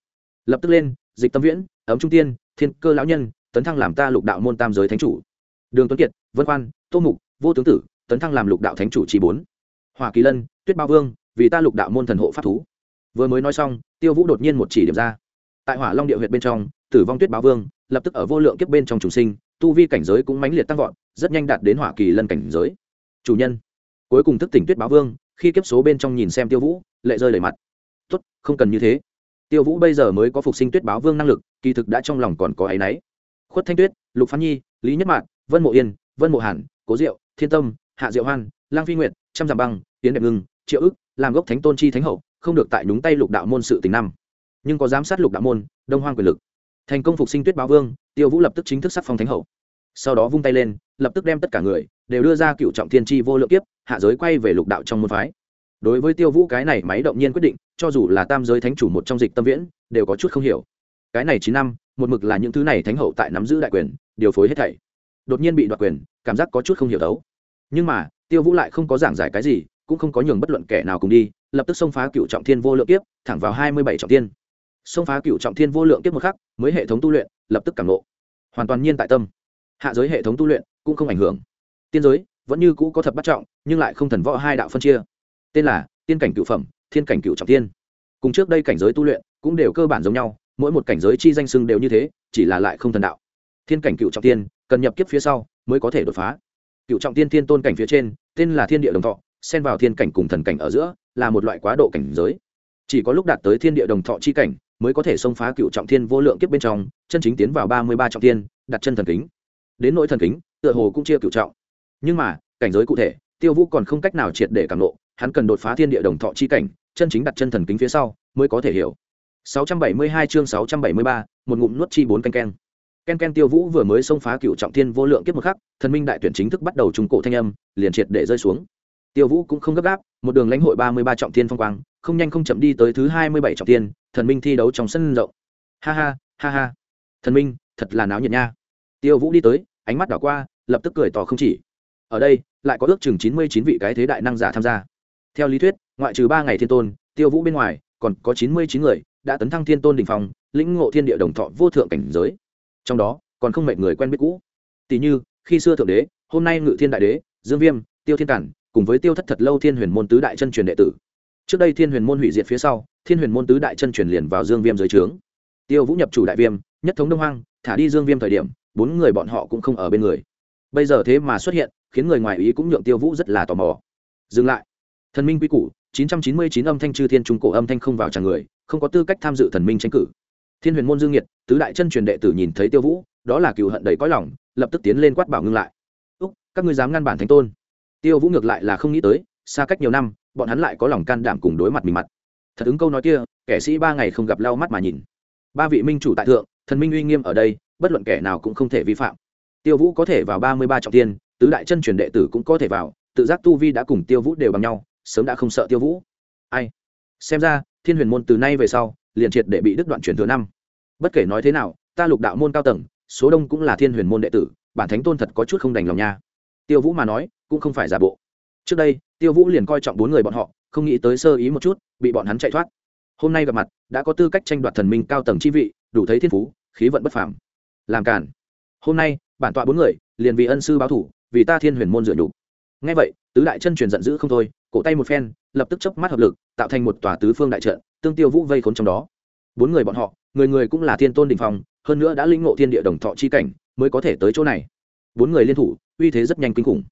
Lập tức lên, dịch tâm viễn, ấm trung tiên, thiên cơ lão nhân, tấn thăng làm ta lục đạo môn tam giới thánh chủ. Đường tuấn kiệt, vân khoan tô mục, vô tướng tử, tấn thăng làm lục đạo thánh chủ trí bốn. Hoa kỳ lân, tuyết bao vương, vì ta lục đạo môn thần hộ pháp thú. Vừa mới nói xong, tiêu vũ đột nhiên một chỉ điểm ra. Tại hỏa long địa huyện bên trong, tử vong tuyết báo vương lập tức ở vô lượng kiếp bên trong trùng sinh, tu vi cảnh giới cũng mãnh liệt tăng vọt, rất nhanh đạt đến hỏa kỳ lân cảnh giới. Chủ nhân, cuối cùng thức tỉnh tuyết báo vương, khi kiếp số bên trong nhìn xem tiêu vũ, lệ rơi đầy mặt. Tốt, không cần như thế. Tiêu vũ bây giờ mới có phục sinh tuyết báo vương năng lực, kỳ thực đã trong lòng còn có áy náy. Khuất thanh tuyết, lục phán nhi, lý nhất mạn, vân mộ yên, vân mộ hàn, cố diệu, thiên tâm, hạ diệu hoan, lang phi nguyệt, trăm dặm băng tiến đẹp ngưng, triệu ức làm gốc thánh tôn chi thánh hậu, không được tại đúng tay lục đạo môn sự tình năm. Nhưng có giám sát lục đạo môn, đông hoang quyền lực thành công phục sinh tuyết báo vương, tiêu vũ lập tức chính thức sắc phong thánh hậu. Sau đó vung tay lên, lập tức đem tất cả người đều đưa ra cựu trọng thiên tri vô lượng kiếp, hạ giới quay về lục đạo trong môn phái. Đối với tiêu vũ cái này máy động nhiên quyết định, cho dù là tam giới thánh chủ một trong dịch tâm viễn, đều có chút không hiểu. Cái này chín năm, một mực là những thứ này thánh hậu tại nắm giữ đại quyền, điều phối hết thảy. Đột nhiên bị đoạt quyền, cảm giác có chút không hiểu đấu. Nhưng mà, tiêu vũ lại không có giảng giải cái gì, cũng không có nhường bất luận kẻ nào cùng đi, lập tức xông phá cựu trọng thiên vô lượng kiếp, thẳng vào hai mươi bảy trọng thiên xông phá cựu trọng thiên vô lượng kiếp một khắc, mới hệ thống tu luyện lập tức cảm lộ hoàn toàn nhiên tại tâm. Hạ giới hệ thống tu luyện cũng không ảnh hưởng. Tiên giới vẫn như cũ có thập bắt trọng, nhưng lại không thần võ hai đạo phân chia. Tên là tiên cảnh cựu phẩm, thiên cảnh cựu trọng tiên cùng trước đây cảnh giới tu luyện cũng đều cơ bản giống nhau, mỗi một cảnh giới chi danh sưng đều như thế, chỉ là lại không thần đạo. Thiên cảnh cựu trọng tiên cần nhập kiếp phía sau mới có thể đột phá. Cựu trọng tiên thiên tôn cảnh phía trên, tên là thiên địa đồng thọ, xen vào thiên cảnh cùng thần cảnh ở giữa là một loại quá độ cảnh giới. Chỉ có lúc đạt tới thiên địa đồng thọ chi cảnh mới có thể xông phá cựu trọng thiên vô lượng kiếp bên trong chân chính tiến vào ba mươi ba trọng thiên, đặt chân thần kính. Đến nỗi thần kính tựa hồ cũng chia cựu trọng. Nhưng mà cảnh giới cụ thể tiêu vũ còn không cách nào triệt để cảm nộ hắn cần đột phá thiên địa đồng thọ chi cảnh chân chính đặt chân thần kính phía sau mới có thể hiểu. 672 chương 673, một ngụm nuốt chi bốn canh keng. ken ken tiêu vũ vừa mới xông phá cựu trọng thiên vô lượng kiếp một khắc thần minh đại tuyển chính thức bắt đầu trùng cổ thanh âm liền triệt để rơi xuống tiêu vũ cũng không gấp gáp, một đường lãnh hội ba mươi ba trọng thiên phong quang, không nhanh không chậm đi tới thứ hai mươi bảy trọng thiên, thần minh thi đấu trong sân rộng. Ha ha ha ha. Thần minh, thật là náo nhiệt nha. Tiêu vũ đi tới, ánh mắt đảo qua, lập tức cười tỏ không chỉ. Ở đây, lại có ước chừng chín mươi chín vị cái thế đại năng giả tham gia. Theo lý thuyết, ngoại trừ ba ngày thiên tôn, tiêu vũ bên ngoài, còn có chín mươi chín người đã tấn thăng thiên tôn đình phòng lĩnh ngộ thiên địa đồng thọ vô thượng cảnh giới. Trong đó, còn không mệt người quen biết cũ. Tỷ như, khi xưa thượng đế, hôm nay ngự thiên đại đế, dương viêm, tiêu thiên cản cùng với tiêu thất thật lâu thiên huyền môn tứ đại chân truyền đệ tử. Trước đây thiên huyền môn hủy diệt phía sau, thiên huyền môn tứ đại chân truyền liền vào dương viêm dưới trướng. Tiêu vũ nhập chủ đại viêm, nhất thống đông hoang, thả đi dương viêm thời điểm, bốn người bọn họ cũng không ở bên người. Bây giờ thế mà xuất hiện, khiến người ngoài ý cũng nhượng tiêu vũ rất là tò mò. Dừng lại. Thần minh quy củ 999 âm thanh chư thiên trung cổ âm thanh không vào tràng người, không có tư cách tham dự thần minh tranh cử. Thiên huyền môn dương nhiệt, tứ đại chân truyền đệ tử nhìn thấy tiêu vũ, đó là cựu hận đầy cõi lòng, lập tức tiến lên quát bảo ngưng lại. Úc, các ngươi dám ngăn bản thánh tôn tiêu vũ ngược lại là không nghĩ tới, xa cách nhiều năm, bọn hắn lại có lòng can đảm cùng đối mặt mình mặt. Thật ứng câu nói kia, kẻ sĩ ba ngày không gặp lau mắt mà nhìn. Ba vị minh chủ tại thượng, thần minh uy nghiêm ở đây, bất luận kẻ nào cũng không thể vi phạm. Tiêu vũ có thể vào ba mươi ba trọng tiên tứ đại chân truyền đệ tử cũng có thể vào, tự giác tu vi đã cùng tiêu vũ đều bằng nhau, sớm đã không sợ tiêu vũ. Ai? Xem ra, thiên huyền môn từ nay về sau, liền triệt để bị đứt đoạn truyền thừa năm. Bất kể nói thế nào, ta lục đạo môn cao tầng, số đông cũng là thiên huyền môn đệ tử, bản thánh tôn thật có chút không đành lòng nha tiêu vũ mà nói, cũng không phải giả bộ. Trước đây, tiêu vũ liền coi trọng bốn người bọn họ, không nghĩ tới sơ ý một chút, bị bọn hắn chạy thoát. Hôm nay gặp mặt, đã có tư cách tranh đoạt thần minh cao tầng chi vị, đủ thấy thiên phú, khí vận bất phàm. Làm cản hôm nay, bản tọa bốn người, liền vì ân sư báo thủ, vì ta thiên huyền môn dựa đủ ngay vậy, tứ đại chân truyền giận dữ không thôi, cổ tay một phen, lập tức chớp mắt hợp lực, tạo thành một tòa tứ phương đại trận, tương tiêu vũ vây khốn trong đó. Bốn người bọn họ, người người cũng là thiên tôn đình phong, hơn nữa đã lĩnh ngộ thiên địa đồng thọ chi cảnh, mới có thể tới chỗ này bốn người liên thủ, uy thế rất nhanh kinh khủng.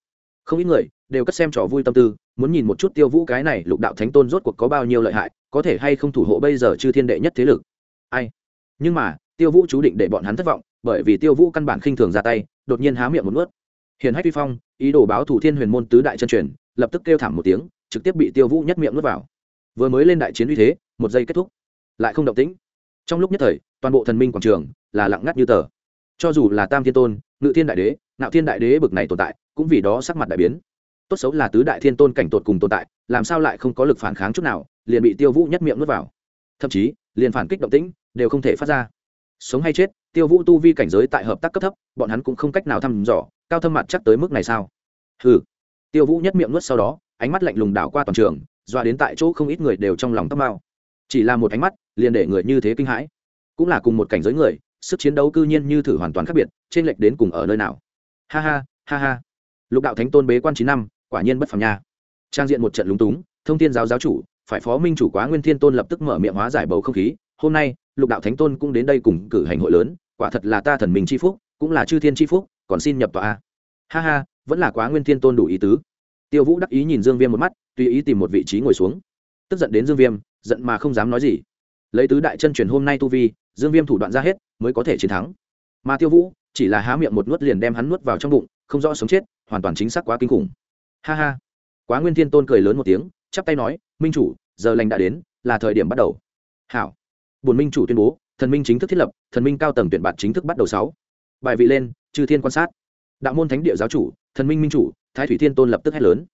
Không ít người đều cất xem trò vui tâm tư, muốn nhìn một chút tiêu vũ cái này lục đạo thánh tôn rốt cuộc có bao nhiêu lợi hại, có thể hay không thủ hộ bây giờ chư thiên đệ nhất thế lực. Ai? Nhưng mà, tiêu vũ chú định để bọn hắn thất vọng, bởi vì tiêu vũ căn bản khinh thường ra tay, đột nhiên há miệng một nuốt. Hiền hách vi phong, ý đồ báo thủ thiên huyền môn tứ đại chân truyền, lập tức kêu thảm một tiếng, trực tiếp bị tiêu vũ nhất miệng nuốt vào. Vừa mới lên đại chiến uy thế, một giây kết thúc, lại không động tĩnh. Trong lúc nhất thời, toàn bộ thần minh quảng trường là lặng ngắt như tờ. Cho dù là tam thiên tôn ngự thiên đại đế nạo thiên đại đế bực này tồn tại, cũng vì đó sắc mặt đại biến. Tốt xấu là tứ đại thiên tôn cảnh tột cùng tồn tại, làm sao lại không có lực phản kháng chút nào, liền bị tiêu vũ nhất miệng nuốt vào. Thậm chí, liền phản kích động tĩnh, đều không thể phát ra. Sống hay chết, tiêu vũ tu vi cảnh giới tại hợp tác cấp thấp, bọn hắn cũng không cách nào thăm dò, cao thâm mặt chắc tới mức này sao? Hừ. Tiêu vũ nhất miệng nuốt sau đó, ánh mắt lạnh lùng đảo qua toàn trường doa đến tại chỗ không ít người đều trong lòng tóc mao chỉ là một ánh mắt, liền để người như thế kinh hãi. Cũng là cùng một cảnh giới người sức chiến đấu cư nhiên như thử hoàn toàn khác biệt trên lệch đến cùng ở nơi nào. Ha ha ha ha. Lục đạo thánh tôn bế quan chín năm, quả nhiên bất phàm nha. Trang diện một trận lúng túng, thông tin giáo giáo chủ, phải phó minh chủ quá nguyên thiên tôn lập tức mở miệng hóa giải bầu không khí. Hôm nay, lục đạo thánh tôn cũng đến đây cùng cử hành hội lớn, quả thật là ta thần minh c h i phúc, cũng là chư thiên c h i phúc, còn xin nhập tòa ha ha, vẫn là quá nguyên thiên tôn đủ ý tứ. Tiêu vũ đắc ý nhìn dương viêm một mắt, tùy ý tìm một vị trí ngồi xuống. Tức giận đến dương viêm, giận mà không dám nói gì lấy tứ đại chân truyền hôm nay tu vi, dương viêm thủ đoạn ra hết, mới có thể chiến thắng. Mà tiêu vũ, chỉ là há miệng một nuốt liền đem hắn nuốt vào trong bụng, không rõ sống chết, hoàn toàn chính xác quá kinh khủng. Ha ha. Quá nguyên thiên tôn cười lớn một tiếng, chắp tay nói, minh chủ, giờ lành đã đến, là thời điểm bắt đầu. Hảo. Bùn minh chủ tuyên bố, thần minh chính thức thiết lập, thần minh cao tầng tuyển bạt chính thức bắt đầu sáu. Bài vị lên, chư thiên quan sát. Đạo môn thánh địa giáo chủ, thần minh minh chủ, thái thủy thiên tôn lập tức hét lớn.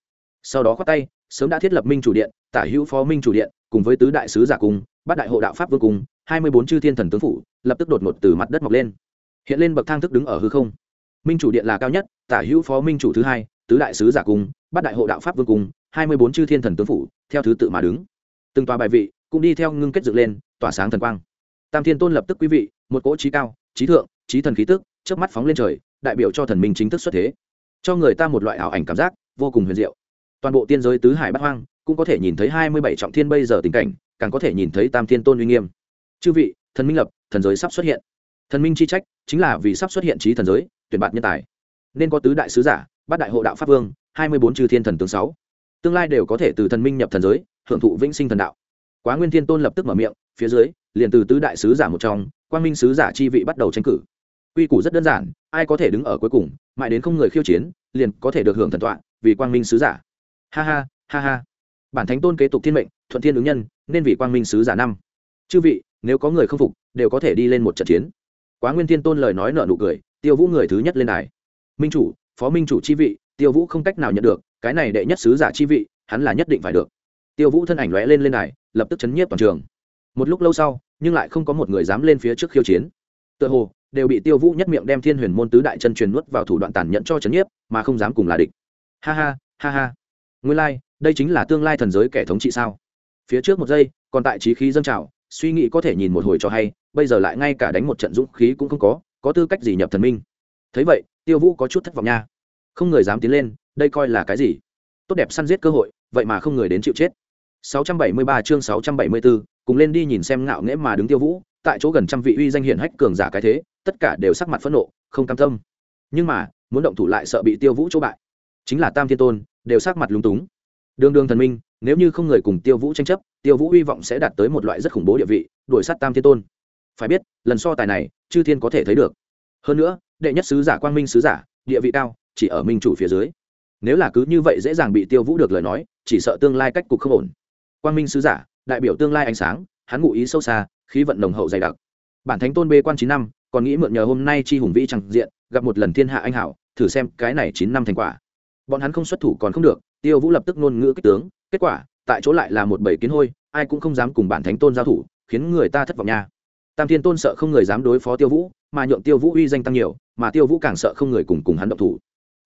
Sau đó khoát tay, sớm đã thiết lập minh chủ điện, tả hữu phó minh chủ điện, cùng với tứ đại sứ giả cung bát đại hộ đạo pháp vương cung, hai mươi bốn chư thiên thần tướng phủ, lập tức đột ngột từ mặt đất mọc lên. Hiện lên bậc thang thức đứng ở hư không. Minh chủ điện là cao nhất, tả hữu phó minh chủ thứ hai, tứ đại sứ giả cung, bát đại hộ đạo pháp vương cung, hai mươi bốn chư thiên thần tướng phủ, theo thứ tự mà đứng. Từng tòa bài vị cũng đi theo ngưng kết dựng lên, tỏa sáng thần quang. Tam thiên tôn lập tức quý vị, một cỗ trí cao, trí thượng, trí thần khí tức trước mắt phóng lên trời, đại biểu cho thần minh chính thức xuất thế. Cho người ta một loại ảo ảnh cảm giác, vô cùng huyền diệu. Toàn bộ tiên giới tứ hải bát hoang cũng có thể nhìn thấy hai mươi bảy trọng thiên bây giờ tình cảnh càng có thể nhìn thấy tam thiên tôn uy nghiêm. Chư vị, thần minh lập, thần giới sắp xuất hiện. Thần minh chi trách chính là vì sắp xuất hiện trí thần giới, tuyển bạt nhân tài. Nên có tứ đại sứ giả, bát đại hộ đạo pháp vương, hai mươi bốn chư thiên thần tướng sáu. Tương lai đều có thể từ thần minh nhập thần giới, hưởng thụ vĩnh sinh thần đạo. Quá nguyên thiên tôn lập tức mở miệng, phía dưới, liền từ tứ đại sứ giả một trong, quang minh sứ giả chi vị bắt đầu tranh cử. Quy củ rất đơn giản, ai có thể đứng ở cuối cùng, mãi đến không người khiêu chiến, liền có thể được hưởng thần tọa vì quang minh sứ giả. Ha ha ha ha. Bản thánh tôn kế tục thiên mệnh, thuận thiên ứng nhân nên vì quang minh sứ giả năm. Chư vị nếu có người không phục đều có thể đi lên một trận chiến. Quá nguyên thiên tôn lời nói nợ nụ cười tiêu vũ người thứ nhất lên đài. Minh chủ phó minh chủ chi vị tiêu vũ không cách nào nhận được cái này đệ nhất sứ giả chi vị hắn là nhất định phải được. Tiêu vũ thân ảnh lóe lên lên đài lập tức chấn nhiếp toàn trường. Một lúc lâu sau nhưng lại không có một người dám lên phía trước khiêu chiến. Tựa hồ đều bị tiêu vũ nhất miệng đem thiên huyền môn tứ đại chân truyền nuốt vào thủ đoạn tàn nhẫn cho chấn nhiếp mà không dám cùng là địch. Ha ha ha ha. Nguyên lai、like, đây chính là tương lai thần giới kẻ thống trị sao? Phía trước một giây còn tại trí khí dâng trào suy nghĩ có thể nhìn một hồi cho hay bây giờ lại ngay cả đánh một trận dũng khí cũng không có có tư cách gì nhập thần minh. Thấy vậy tiêu vũ có chút thất vọng nha. Không người dám tiến lên đây coi là cái gì? Tốt đẹp săn giết cơ hội vậy mà không người đến chịu chết. 673 chương 674, cùng lên đi nhìn xem ngạo nghễ mà đứng tiêu vũ tại chỗ gần trăm vị uy danh hiển hách cường giả cái thế tất cả đều sắc mặt phẫn nộ không cam tâm. Nhưng mà muốn động thủ lại sợ bị tiêu vũ chỗ bại. Chính là tam thiên tôn đều sắc mặt lúng túng đường đường thần minh, nếu như không người cùng tiêu vũ tranh chấp, tiêu vũ hy vọng sẽ đạt tới một loại rất khủng bố địa vị, đuổi sát tam thiên tôn. Phải biết, lần so tài này, chư thiên có thể thấy được. Hơn nữa, đệ nhất sứ giả quang minh sứ giả, địa vị cao, chỉ ở minh chủ phía dưới. Nếu là cứ như vậy dễ dàng bị tiêu vũ được lời nói, chỉ sợ tương lai cách cục không ổn. Quang minh sứ giả, đại biểu tương lai ánh sáng, hắn ngụ ý sâu xa, khí vận nồng hậu dày đặc. Bản thánh tôn bê quan chín năm, còn nghĩ mượn nhờ hôm nay chi hùng vĩ chẳng diện, gặp một lần thiên hạ anh hảo, thử xem cái này chín năm thành quả. Bọn hắn không xuất thủ còn không được tiêu vũ lập tức ngôn ngữ kích tướng, kết quả, tại chỗ lại là một bầy kiến hôi, ai cũng không dám cùng bản thánh tôn giao thủ, khiến người ta thất vọng nha. Tam thiên tôn sợ không người dám đối phó tiêu vũ, mà nhượng tiêu vũ uy danh tăng nhiều, mà tiêu vũ càng sợ không người cùng cùng hắn động thủ.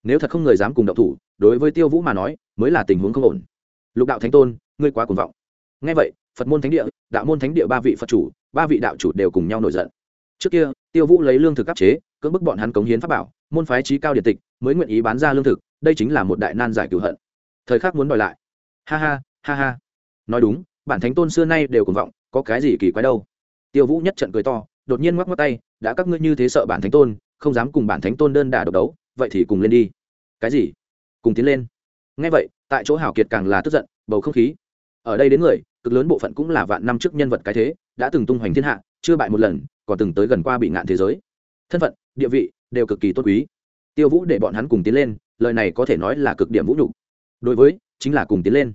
Nếu thật không người dám cùng động thủ, đối với tiêu vũ mà nói, mới là tình huống không ổn. Lục đạo thánh tôn, ngươi quá cuồng vọng. Ngay vậy, phật môn thánh địa, đạo môn thánh địa ba vị phật chủ, ba vị đạo chủ đều cùng nhau nổi giận. Trước kia, tiêu vũ lấy lương thực áp chế, cưỡng bức bọn hắn cống hiến pháp bảo, môn phái trí cao điện tịch, mới nguyện ý bán ra lương thực, đây chính là một đại nan giải cửu hận thời khắc muốn đòi lại. Ha ha ha ha. Nói đúng, bản thánh tôn xưa nay đều cuồng vọng, có cái gì kỳ quái đâu. Tiêu vũ nhất trận cười to, đột nhiên ngoắc ngoắc tay, đã các ngươi như thế sợ bản thánh tôn, không dám cùng bản thánh tôn đơn đả độc đấu, vậy thì cùng lên đi. Cái gì? Cùng tiến lên. Ngay vậy, tại chỗ hảo kiệt càng là tức giận, bầu không khí. Ở đây đến người, cực lớn bộ phận cũng là vạn năm trước nhân vật cái thế, đã từng tung hoành thiên hạ, chưa bại một lần, còn từng tới gần qua bị ngạn thế giới. Thân phận, địa vị đều cực kỳ tốt quý. Tiêu vũ để bọn hắn cùng tiến lên, lời này có thể nói là cực điểm vũ nhục đối với, chính là cùng tiến lên.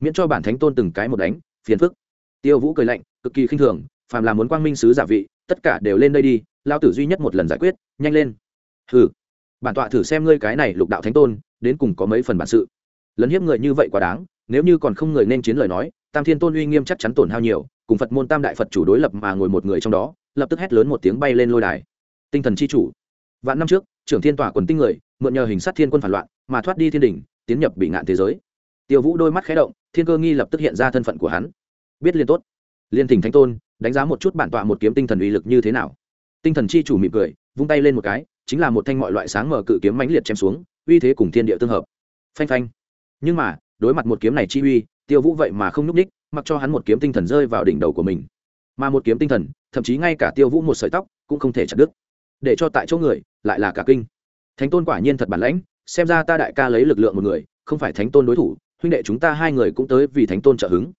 Miễn cho bản thánh tôn từng cái một đánh, phiền phức. Tiêu vũ cười lạnh, cực kỳ khinh thường, phàm là muốn quang minh sứ giả vị, tất cả đều lên đây đi lao tử duy nhất một lần giải quyết, nhanh lên. Hừ. Bản tọa thử xem ngươi cái này lục đạo thánh tôn, đến cùng có mấy phần bản sự. Lấn hiếp người như vậy quá đáng, nếu như còn không người nên chiến lời nói, tam thiên tôn uy nghiêm chắc chắn tổn hao nhiều, cùng phật môn tam đại phật chủ đối lập mà ngồi một người trong đó, lập tức hét lớn một tiếng bay lên lôi đài. Tinh thần c h i chủ. Vạn năm trước, trưởng thiên tòa quần tinh người, mượn nhờ hình sát thiên quân phản loạn, mà thoát đi thiên đình tiến nhập bị ngạn thế giới. Tiêu vũ đôi mắt khé động, thiên cơ nghi lập tức hiện ra thân phận của hắn. Biết liên tốt. Liên thỉnh thánh tôn, đánh giá một chút bản tọa một kiếm tinh thần uy lực như thế nào. Tinh thần chi chủ mỉm cười, vung tay lên một cái, chính là một thanh mọi loại sáng mở cự kiếm mãnh liệt chém xuống, uy thế cùng thiên địa tương hợp. Phanh phanh. Nhưng mà, đối mặt một kiếm này chi uy, tiêu vũ vậy mà không nhúc ních mặc cho hắn một kiếm tinh thần rơi vào đỉnh đầu của mình. Mà một kiếm tinh thần, thậm chí ngay cả tiêu vũ một sợi tóc, cũng không thể chặt đứt. Để cho tại chỗ người, lại là cả kinh. Thánh tôn quả nhiên thật bản lãnh xem ra ta đại ca lấy lực lượng một người, không phải thánh tôn đối thủ, huynh đệ chúng ta hai người cũng tới vì thánh tôn trợ hứng.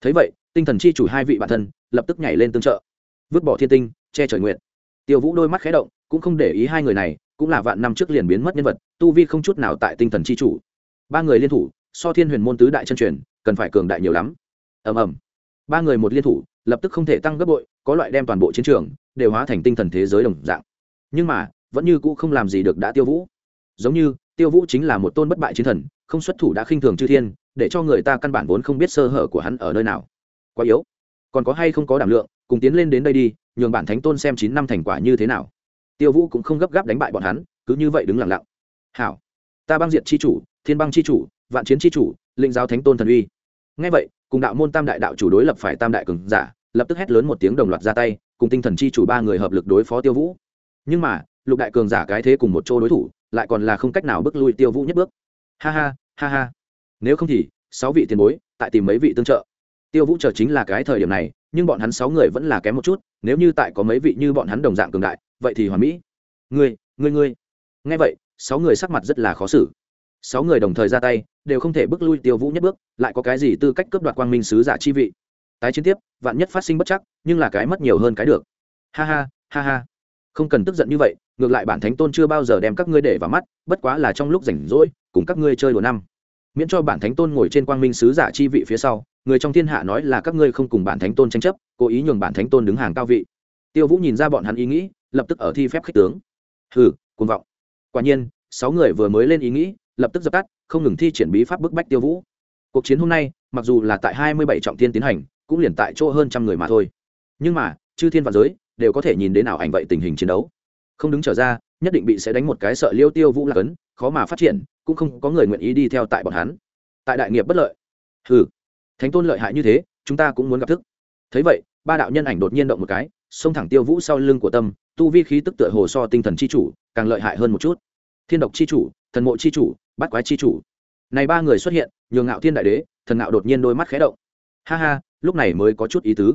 Thấy vậy, tinh thần chi chủ hai vị bản thân lập tức nhảy lên tương trợ. Vứt bỏ thiên tinh, che trời nguyện tiêu vũ đôi mắt khé động, cũng không để ý hai người này, cũng là vạn năm trước liền biến mất nhân vật, tu vi không chút nào tại tinh thần chi chủ. Ba người liên thủ, so thiên huyền môn tứ đại chân truyền, cần phải cường đại nhiều lắm. Ầm ầm. Ba người một liên thủ, lập tức không thể tăng gấp bội, có loại đem toàn bộ chiến trường đều hóa thành tinh thần thế giới đồng dạng. Nhưng mà, vẫn như cũ không làm gì được đã tiêu vũ. Giống như tiêu vũ chính là một tôn bất bại chiến thần, không xuất thủ đã khinh thường chư thiên, để cho người ta căn bản vốn không biết sơ hở của hắn ở nơi nào. Quá yếu. Còn có hay không có đảm lượng, cùng tiến lên đến đây đi, nhường bản thánh tôn xem chín năm thành quả như thế nào. Tiêu vũ cũng không gấp gáp đánh bại bọn hắn, cứ như vậy đứng lặng lặng. Hảo. Ta băng diện c h i chủ, thiên băng c h i chủ, vạn chiến c h i chủ linh giáo thánh tôn thần uy. Ngay vậy, cùng đạo môn tam đại đạo chủ đối lập phải tam đại cường giả, lập tức hét lớn một tiếng đồng loạt ra tay, cùng tinh thần c h i chủ ba người hợp lực đối phó tiêu vũ. Nhưng mà, lục đại cường giả cái thế cùng một chỗ đối thủ lại còn là không cách nào bước lui tiêu vũ nhất bước. Ha ha ha ha. Nếu không thì, sáu vị tiền bối, tại tìm mấy vị tương trợ. Tiêu vũ chờ chính là cái thời điểm này, nhưng bọn hắn sáu người vẫn là kém một chút, nếu như tại có mấy vị như bọn hắn đồng dạng cường đại, vậy thì hoàn mỹ. Ngươi ngươi ngươi. Nghe vậy, sáu người sắc mặt rất là khó xử. Sáu người đồng thời ra tay, đều không thể bước lui tiêu vũ nhất bước, lại có cái gì tư cách cướp đoạt quang minh sứ giả chi vị? Tái chiến tiếp, vạn nhất phát sinh bất chắc, nhưng là cái mất nhiều hơn cái được. Ha ha ha ha. Không cần tức giận như vậy ngược lại bản thánh tôn chưa bao giờ đem các ngươi để vào mắt, bất quá là trong lúc rảnh rỗi, cùng các ngươi chơi đùa năm. Miễn cho bản thánh tôn ngồi trên quang minh sứ giả chi vị phía sau, người trong thiên hạ nói là các ngươi không cùng bản thánh tôn tranh chấp, cố ý nhường bản thánh tôn đứng hàng cao vị. Tiêu vũ nhìn ra bọn hắn ý nghĩ, lập tức ở thi phép khích tướng. Hừ, cuồng vọng. Quả nhiên, sáu người vừa mới lên ý nghĩ, lập tức dập tắt, không ngừng thi triển bí pháp bức bách tiêu vũ. Cuộc chiến hôm nay, mặc dù là tại hai mươi bảy trọng thiên tiến hành, cũng liền tại chỗ hơn trăm người mà thôi. Nhưng mà, chư thiên và giới đều có thể nhìn đến nào ảnh vậy tình hình chiến đấu không đứng trở ra, nhất định bị sẽ đánh một cái sợ liêu tiêu vũ lạc ấn khó mà phát triển, cũng không có người nguyện ý đi theo tại bọn hắn. Tại đại nghiệp bất lợi. Hừ, thánh tôn lợi hại như thế, chúng ta cũng muốn gặp thức. Thấy vậy, ba đạo nhân ảnh đột nhiên động một cái, xông thẳng tiêu vũ sau lưng của tâm, tu vi khí tức tựa hồ so tinh thần c h i chủ, càng lợi hại hơn một chút. Thiên độc c h i chủ, thần mộ c h i chủ bắt quái c h i chủ. Này ba người xuất hiện, nhường ngạo thiên đại đế, thần ngạo đột nhiên đôi mắt khé động. Ha ha, lúc này mới có chút ý tứ.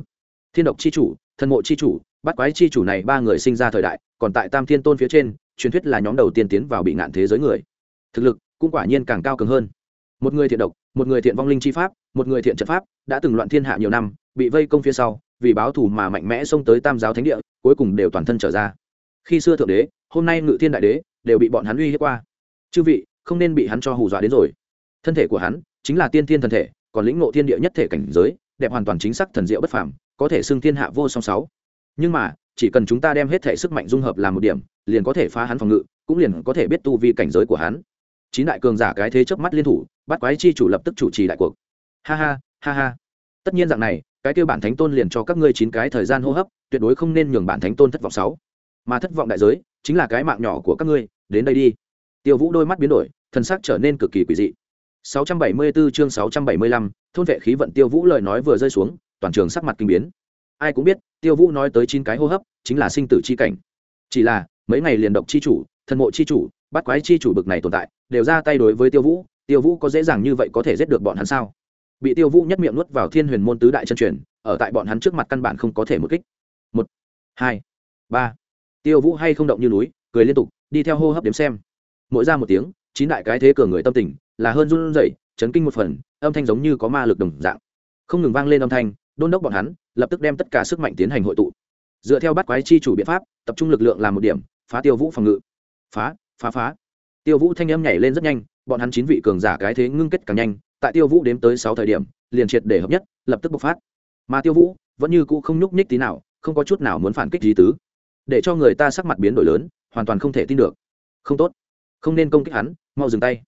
Thiên độc c h i chủ, thần mộ c h i chủ bắt quái c h i chủ này ba người sinh ra thời đại còn tại tam thiên tôn phía trên, truyền thuyết là nhóm đầu tiên tiến vào bị ngạn thế giới người. Thực lực cũng quả nhiên càng cao cường hơn. Một người thiện độc, một người thiện vong linh chi pháp, một người thiện trận pháp, đã từng loạn thiên hạ nhiều năm, bị vây công phía sau, vì báo thù mà mạnh mẽ xông tới tam giáo thánh địa, cuối cùng đều toàn thân trở ra. Khi xưa thượng đế, hôm nay ngự thiên đại đế, đều bị bọn hắn uy hiếp qua. Chư vị, không nên bị hắn cho hù dọa đến rồi. Thân thể của hắn chính là tiên thiên thần thể, còn lĩnh ngộ thiên địa nhất thể cảnh giới, đẹp hoàn toàn chính xác thần diệu bất phàm, có thể xưng thiên hạ vô song sáu. Nhưng mà chỉ cần chúng ta đem hết thể sức mạnh dung hợp làm một điểm liền có thể phá hắn phòng ngự cũng liền có thể biết tu vi cảnh giới của hắn. Chín đại cường giả cái thế chớp mắt liên thủ bắt quái chi chủ lập tức chủ trì đại cuộc. Ha ha ha ha. Tất nhiên dạng này cái kêu bản thánh tôn liền cho các ngươi chín cái thời gian hô hấp tuyệt đối không nên nhường bản thánh tôn thất vọng sáu. Mà thất vọng đại giới chính là cái mạng nhỏ của các ngươi đến đây đi. Tiêu vũ đôi mắt biến đổi thân xác trở nên cực kỳ quỷ dị. 674 chương 675, thôn vệ khí vận tiêu vũ lời nói vừa rơi xuống toàn trường sắc mặt kinh biến ai cũng biết, tiêu vũ nói tới chín cái hô hấp, chính là sinh tử chi cảnh. Chỉ là, mấy ngày liền độc chi chủ, thần mộ chi chủ, bắt quái chi chủ bực này tồn tại, đều ra tay đối với tiêu vũ tiêu vũ có dễ dàng như vậy có thể giết được bọn hắn sao? Bị tiêu vũ nhất miệng nuốt vào thiên huyền môn tứ đại chân truyền, ở tại bọn hắn trước mặt căn bản không có thể một kích. Một, hai, ba. Tiêu vũ hay không động như núi, cười liên tục, đi theo hô hấp đếm xem. Mỗi ra một tiếng, chín đại cái thế cường người tâm tình, là hơn run rẩy, chấn kinh một phần, âm thanh giống như có ma lực đồng dạng. Không ngừng vang lên âm thanh đôn đốc bọn hắn, lập tức đem tất cả sức mạnh tiến hành hội tụ. Dựa theo bắt quái chi chủ biện pháp, tập trung lực lượng làm một điểm, phá tiêu vũ phòng ngự. Phá phá phá. Tiêu vũ thanh âm nhảy lên rất nhanh, bọn hắn chín vị cường giả cái thế ngưng kết càng nhanh, tại tiêu vũ đếm tới sáu thời điểm, liền triệt để hợp nhất, lập tức bộc phát. Mà tiêu vũ vẫn như cũ không nhúc nhích tí nào, không có chút nào muốn phản kích gì tứ. Để cho người ta sắc mặt biến đổi lớn, hoàn toàn không thể tin được. Không tốt. Không nên công kích hắn, mau dừng tay.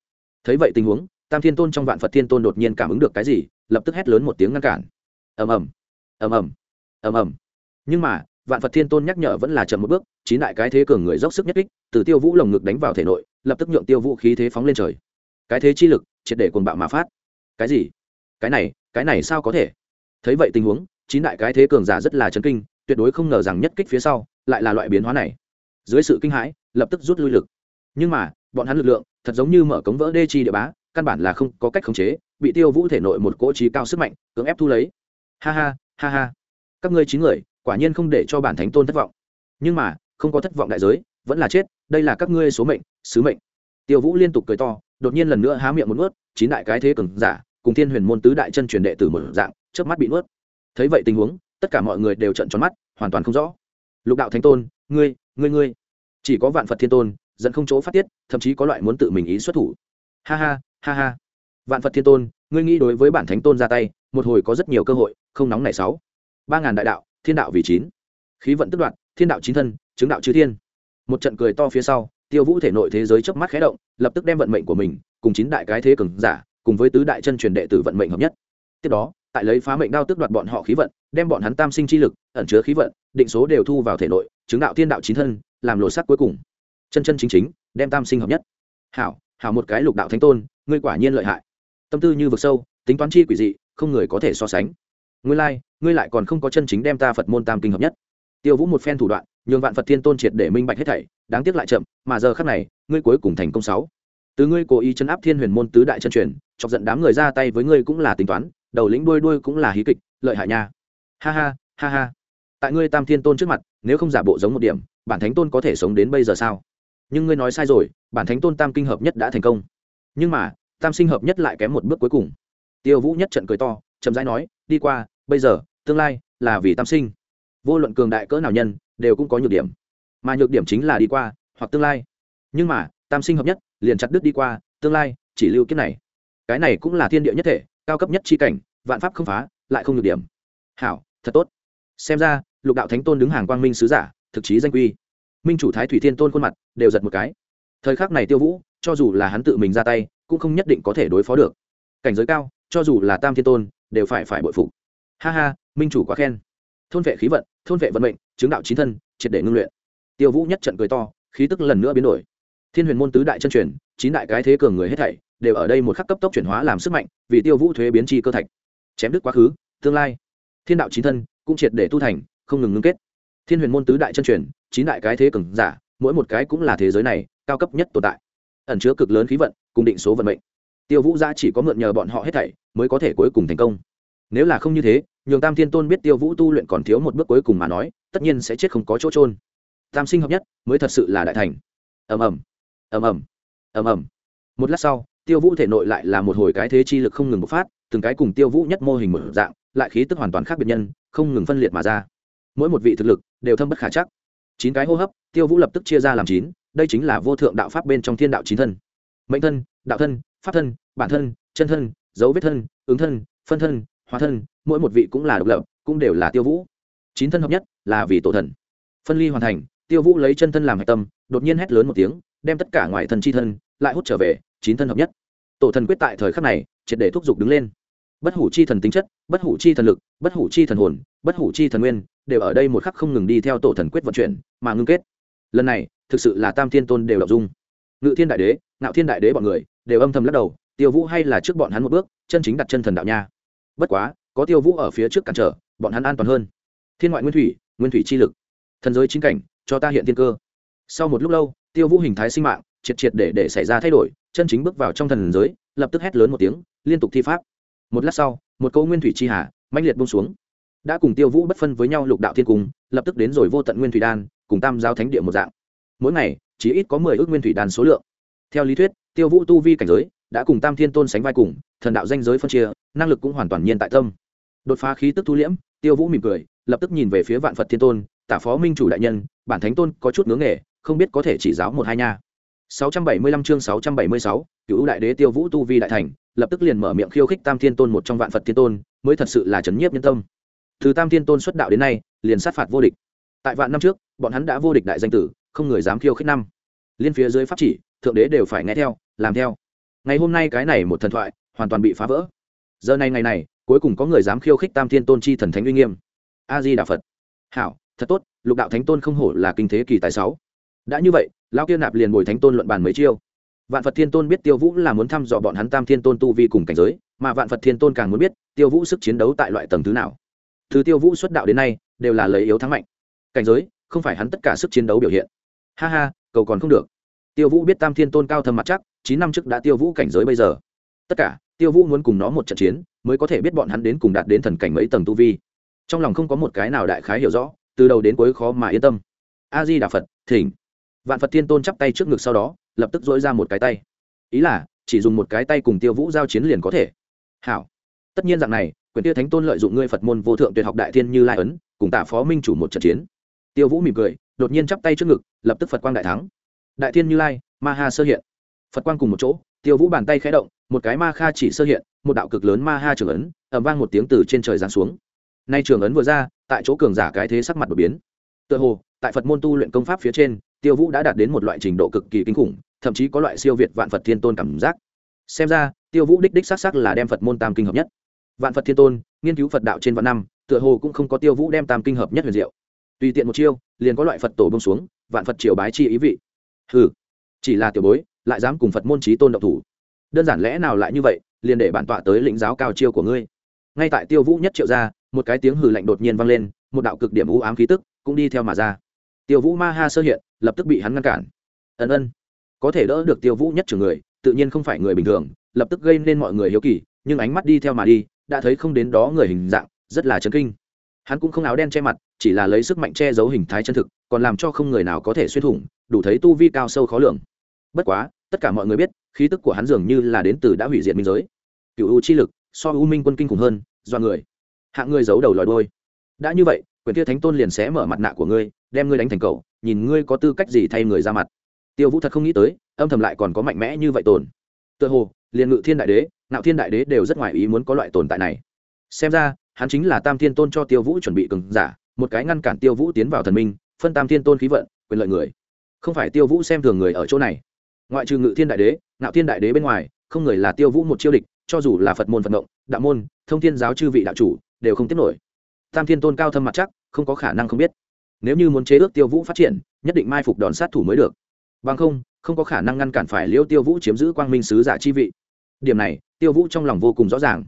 Thấy vậy tình huống, tam thiên tôn trong vạn phật thiên tôn đột nhiên cảm ứng được cái gì, lập tức hét lớn một tiếng ngăn cản ầm ầm ầm ầm ầm ầm. Nhưng mà, vạn phật thiên tôn nhắc nhở vẫn là chậm một bước, chín đại cái thế cường người dốc sức nhất kích, từ tiêu vũ lồng ngực đánh vào thể nội, lập tức nhượng tiêu vũ khí thế phóng lên trời. Cái thế chi lực, triệt để cuồng bạo mà phát. Cái gì? Cái này cái này sao có thể? Thấy vậy tình huống, chín đại cái thế cường giả rất là chấn kinh, tuyệt đối không ngờ rằng nhất kích phía sau, lại là loại biến hóa này. Dưới sự kinh hãi, lập tức rút lui lực. Nhưng mà, bọn hắn lực lượng, thật giống như mở cống vỡ đê chi địa bá, căn bản là không có cách khống chế, bị tiêu vũ thể nội một cỗ trí cao sức mạnh, cưỡng ép thu lấy ha ha ha ha. Các ngươi chín người, quả nhiên không để cho bản thánh tôn thất vọng. Nhưng mà, không có thất vọng đại giới, vẫn là chết, đây là các ngươi số mệnh, sứ mệnh. Tiêu vũ liên tục cười to, đột nhiên lần nữa há miệng một nuốt, chín đại cái thế cường giả, cùng thiên huyền môn tứ đại chân truyền đệ tử một dạng trước mắt bị nuốt. Thấy vậy tình huống, tất cả mọi người đều trận tròn mắt, hoàn toàn không rõ. Lục đạo thánh tôn, ngươi ngươi ngươi. Chỉ có vạn phật thiên tôn dẫn không chỗ phát tiết, thậm chí có loại muốn tự mình ý xuất thủ. Ha ha ha ha. Vạn phật thiên tôn ngươi nghĩ đối với bản thánh tôn ra tay, một hồi có rất nhiều cơ hội, không nóng này sáu. Ba ngàn đại đạo, thiên đạo vì chín. Khí vận tức đoạn thiên đạo chín thân, chứng đạo chư thiên. Một trận cười to phía sau, tiêu vũ thể nội thế giới chớp mắt khé động, lập tức đem vận mệnh của mình, cùng chín đại cái thế cường giả, cùng với tứ đại chân truyền đệ tử vận mệnh hợp nhất. Tiếp đó, tại lấy phá mệnh đao tước đoạt bọn họ khí vận, đem bọn hắn tam sinh chi lực, ẩn chứa khí vận, định số đều thu vào thể nội, chứng đạo thiên đạo chín thân, làm lộ sắc cuối cùng. Chân chân chính chính, đem tam sinh hợp nhất. Hảo hảo một cái lục đạo thánh tôn, ngươi quả nhiên lợi hại tâm tư như vực sâu tính toán chi quỷ dị không người có thể so sánh. Ngươi lai、like, ngươi lại còn không có chân chính đem ta phật môn tam kinh hợp nhất. Tiêu vũ một phen thủ đoạn nhường vạn phật thiên tôn triệt để minh bạch hết thảy đáng tiếc lại chậm mà giờ khắc này ngươi cuối cùng thành công sáu. Từ ngươi cố ý chấn áp thiên huyền môn tứ đại chân truyền chọc giận đám người ra tay với ngươi cũng là tính toán đầu lĩnh đuôi đuôi cũng là hí kịch lợi hại nha. Ha ha ha ha. Tại ngươi tam thiên tôn trước mặt nếu không giả bộ giống một điểm bản thánh tôn có thể sống đến bây giờ sao? Nhưng ngươi nói sai rồi bản thánh tôn tam kinh hợp nhất đã thành công. Nhưng mà tam sinh hợp nhất lại kém một bước cuối cùng. Tiêu vũ nhất trận cười to, chậm rãi nói, đi qua, bây giờ, tương lai là vì tam sinh. Vô luận cường đại cỡ nào nhân, đều cũng có nhược điểm. Mà nhược điểm chính là đi qua, hoặc tương lai. Nhưng mà, tam sinh hợp nhất, liền chặt đứt đi qua, tương lai, chỉ lưu kiếp này. Cái này cũng là thiên địa nhất thể, cao cấp nhất chi cảnh, vạn pháp không phá, lại không nhược điểm. Hảo, thật tốt. Xem ra, lục đạo thánh tôn đứng hàng quang minh sứ giả, thực chí danh quy. Minh chủ thái thủy thiên tôn khuôn mặt đều giật một cái. Thời khắc này tiêu vũ, cho dù là hắn tự mình ra tay cũng không nhất định có thể đối phó được. Cảnh giới cao, cho dù là tam thiên tôn, đều phải phải bội phục. Ha ha, minh chủ quá khen. Thôn vệ khí vận, thôn vệ vận mệnh, chứng đạo chín thân, triệt để ngưng luyện. Tiêu vũ nhất trận cười to, khí tức lần nữa biến đổi. Thiên huyền môn tứ đại chân truyền, chín đại cái thế cường người hết thảy, đều ở đây một khắc cấp tốc chuyển hóa làm sức mạnh, vì tiêu vũ thuế biến chi cơ thạch. Chém đứt quá khứ, tương lai. Thiên đạo chín thân cũng triệt để tu thành, không ngừng ngưng kết. Thiên huyền môn tứ đại chân truyền, chín đại cái thế cường giả, mỗi một cái cũng là thế giới này, cao cấp nhất tồn tại. Ẩn chứa cực lớn khí vận cùng định số vận mệnh. Tiêu vũ gia chỉ có mượn nhờ bọn họ hết thảy mới có thể cuối cùng thành công. Nếu là không như thế, nhường tam thiên tôn biết tiêu vũ tu luyện còn thiếu một bước cuối cùng mà nói, tất nhiên sẽ chết không có chỗ trôn tam sinh hợp nhất, mới thật sự là đại thành. Ầm ầm ầm ầm ầm ầm. Một lát sau, tiêu vũ thể nội lại là một hồi cái thế chi lực không ngừng bộc phát, từng cái cùng tiêu vũ nhất mô hình một dạng, lại khí tức hoàn toàn khác biệt nhân, không ngừng phân liệt mà ra. Mỗi một vị thực lực đều thâm bất khả chắc. Chín cái hô hấp, tiêu vũ lập tức chia ra làm chín, đây chính là vô thượng đạo pháp bên trong thiên đạo chín thân mệnh thân, đạo thân, pháp thân, bản thân, chân thân, dấu vết thân, ứng thân, phân thân, hóa thân, mỗi một vị cũng là độc lập, cũng đều là tiêu vũ. Chín thân hợp nhất là vì tổ thần. Phân ly hoàn thành, tiêu vũ lấy chân thân làm hạch tâm, đột nhiên hét lớn một tiếng, đem tất cả ngoại thần chi thân lại hút trở về, chín thân hợp nhất. Tổ thần quyết tại thời khắc này, triệt để thúc giục đứng lên. Bất hủ chi thần tính chất, bất hủ chi thần lực, bất hủ chi thần hồn, bất hủ chi thần nguyên, đều ở đây một khắc không ngừng đi theo tổ thần quyết vận chuyển, mà ngưng kết. Lần này, thực sự là tam thiên tôn đều đọc dung ngự thiên đại đế, ngạo thiên đại đế bọn người, đều âm thầm lắc đầu, tiêu vũ hay là trước bọn hắn một bước, chân chính đặt chân thần đạo nha. Bất quá, có tiêu vũ ở phía trước cản trở, bọn hắn an toàn hơn. Thiên ngoại nguyên thủy nguyên thủy chi lực. Thần giới chính cảnh, cho ta hiện thiên cơ. Sau một lúc lâu, tiêu vũ hình thái sinh mạng, triệt triệt để để xảy ra thay đổi, chân chính bước vào trong thần giới, lập tức hét lớn một tiếng, liên tục thi pháp. Một lát sau, một câu nguyên thủy chi hà, mãnh liệt bông xuống. Đã cùng tiêu vũ bất phân với nhau lục đạo thiên cung, lập tức đến rồi vô tận nguyên thủy đan, cùng tam giao thánh địa một dạng. Mỗi ngày chỉ ít có mười ước nguyên thủy đan số lượng. Theo lý thuyết tiêu vũ tu vi cảnh giới đã cùng tam thiên tôn sánh vai cùng thần đạo danh giới phân chia năng lực cũng hoàn toàn nhiên tại tâm. Đột phá khí tức thu liễm tiêu vũ mỉm cười lập tức nhìn về phía vạn phật thiên tôn tả phó minh chủ đại nhân bản thánh tôn có chút ngưỡng nghề không biết có thể chỉ giáo một hai nha. 675 chương 676, cựu đại đế tiêu vũ tu vi đại thành lập tức liền mở miệng khiêu khích tam thiên tôn một trong vạn phật thiên tôn mới thật sự là chấn nhiếp nhân tâm. Từ tam thiên tôn xuất đạo đến nay liền sát phạt vô địch. Tại vạn năm trước bọn hắn đã vô địch đại danh tử không người dám khiêu khích năm. Liên phía dưới pháp chỉ, thượng đế đều phải nghe theo, làm theo. Ngày hôm nay cái này một thần thoại, hoàn toàn bị phá vỡ. Giờ này ngày này, cuối cùng có người dám khiêu khích tam thiên tôn chi thần thánh uy nghiêm. A di đà phật. Hảo, thật tốt, lục đạo thánh tôn không hổ là kinh thế kỳ tài sáu. Đã như vậy lao kia nạp liền bồi thánh tôn luận bàn mấy chiêu. Vạn phật thiên tôn biết tiêu vũ là muốn thăm dò bọn hắn tam thiên tôn tu vi cùng cảnh giới, mà vạn phật thiên tôn càng muốn biết tiêu vũ sức chiến đấu tại loại tầng thứ nào. Từ tiêu vũ xuất đạo đến nay, đều là lấy yếu thắng mạnh. Cảnh giới, không phải hắn tất cả sức chiến đấu biểu hiện ha ha, cầu còn không được. Tiêu vũ biết tam thiên tôn cao thâm mặt chắc, chín năm trước đã tiêu vũ cảnh giới bây giờ. Tất cả, tiêu vũ muốn cùng nó một trận chiến, mới có thể biết bọn hắn đến cùng đạt đến thần cảnh mấy tầng tu vi. Trong lòng không có một cái nào đại khái hiểu rõ, từ đầu đến cuối khó mà yên tâm. A di đà phật, thỉnh. Vạn phật thiên tôn chắp tay trước ngực sau đó, lập tức dỗi ra một cái tay. Ý là, chỉ dùng một cái tay cùng tiêu vũ giao chiến liền có thể. Hảo. Tất nhiên dạng này, quyền tiêu thánh tôn lợi dụng ngươi phật môn vô thượng tuyệt học đại thiên như lai ấn, cùng Tả phó minh chủ một trận chiến. Tiêu vũ mỉm cười đột nhiên chắp tay trước ngực, lập tức phật quang đại thắng. Đại thiên như lai, ma ha sơ hiện. Phật quang cùng một chỗ, tiêu vũ bàn tay khẽ động, một cái ma kha chỉ sơ hiện, một đạo cực lớn ma ha trường ấn ẩm vang một tiếng từ trên trời giáng xuống. Nay trường ấn vừa ra, tại chỗ cường giả cái thế sắc mặt đột biến. Tựa hồ, tại phật môn tu luyện công pháp phía trên, tiêu vũ đã đạt đến một loại trình độ cực kỳ kinh khủng, thậm chí có loại siêu việt vạn phật thiên tôn cảm giác. Xem ra, tiêu vũ đích đích xác xác là đem phật môn tam kinh hợp nhất. Vạn phật thiên tôn, nghiên cứu phật đạo trên vạn năm, tựa hồ cũng không có tiêu vũ đem tam kinh hợp nhất huyền diệu tùy tiện một chiêu, liền có loại phật tổ bông xuống, vạn phật triều bái chi ý vị. Ừ chỉ là tiểu bối, lại dám cùng phật môn trí tôn độc thủ. Đơn giản lẽ nào lại như vậy, liền để bản tọa tới lĩnh giáo cao chiêu của ngươi. Ngay tại tiêu vũ nhất triệu ra, một cái tiếng hừ lạnh đột nhiên vang lên, một đạo cực điểm u ám khí tức cũng đi theo mà ra. Tiêu vũ ma ha sơ hiện, lập tức bị hắn ngăn cản. Ân ân, có thể đỡ được tiêu vũ nhất trưởng người, tự nhiên không phải người bình thường, lập tức gây nên mọi người hiếu kỳ, nhưng ánh mắt đi theo mà đi, đã thấy không đến đó người hình dạng, rất là chấn kinh. Hắn cũng không áo đen che mặt chỉ là lấy sức mạnh che giấu hình thái chân thực, còn làm cho không người nào có thể xuyên thủng, đủ thấy tu vi cao sâu khó lường. Bất quá, tất cả mọi người biết, khí tức của hắn dường như là đến từ đã hủy diệt minh giới. Cựu u chi lực, so u minh quân kinh khủng hơn, do người. Hạng ngươi giấu đầu lòi đôi đã như vậy, quyền kia thánh tôn liền sẽ mở mặt nạ của ngươi, đem ngươi đánh thành cầu nhìn ngươi có tư cách gì thay người ra mặt. Tiêu vũ thật không nghĩ tới, âm thầm lại còn có mạnh mẽ như vậy tồn. Tựa hồ, liền ngự thiên đại đế nạo thiên đại đế đều rất ngoài ý muốn có loại tồn tại này. Xem ra, hắn chính là tam thiên tôn cho tiêu vũ chuẩn bị cường giả một cái ngăn cản tiêu vũ tiến vào thần minh, phân tam thiên tôn khí vận, quyền lợi người. Không phải tiêu vũ xem thường người ở chỗ này. Ngoại trừ ngự thiên đại đế, ngạo thiên đại đế bên ngoài, không người là tiêu vũ một chiêu địch, cho dù là phật môn phật động đạo môn, thông thiên giáo chư vị đạo chủ, đều không tiếp nổi. Tam thiên tôn cao thâm mặt chắc, không có khả năng không biết. Nếu như muốn chế ước tiêu vũ phát triển, nhất định mai phục đòn sát thủ mới được. Bằng không không có khả năng ngăn cản phải liêu tiêu vũ chiếm giữ quang minh sứ giả chi vị. Điểm này, tiêu vũ trong lòng vô cùng rõ ràng.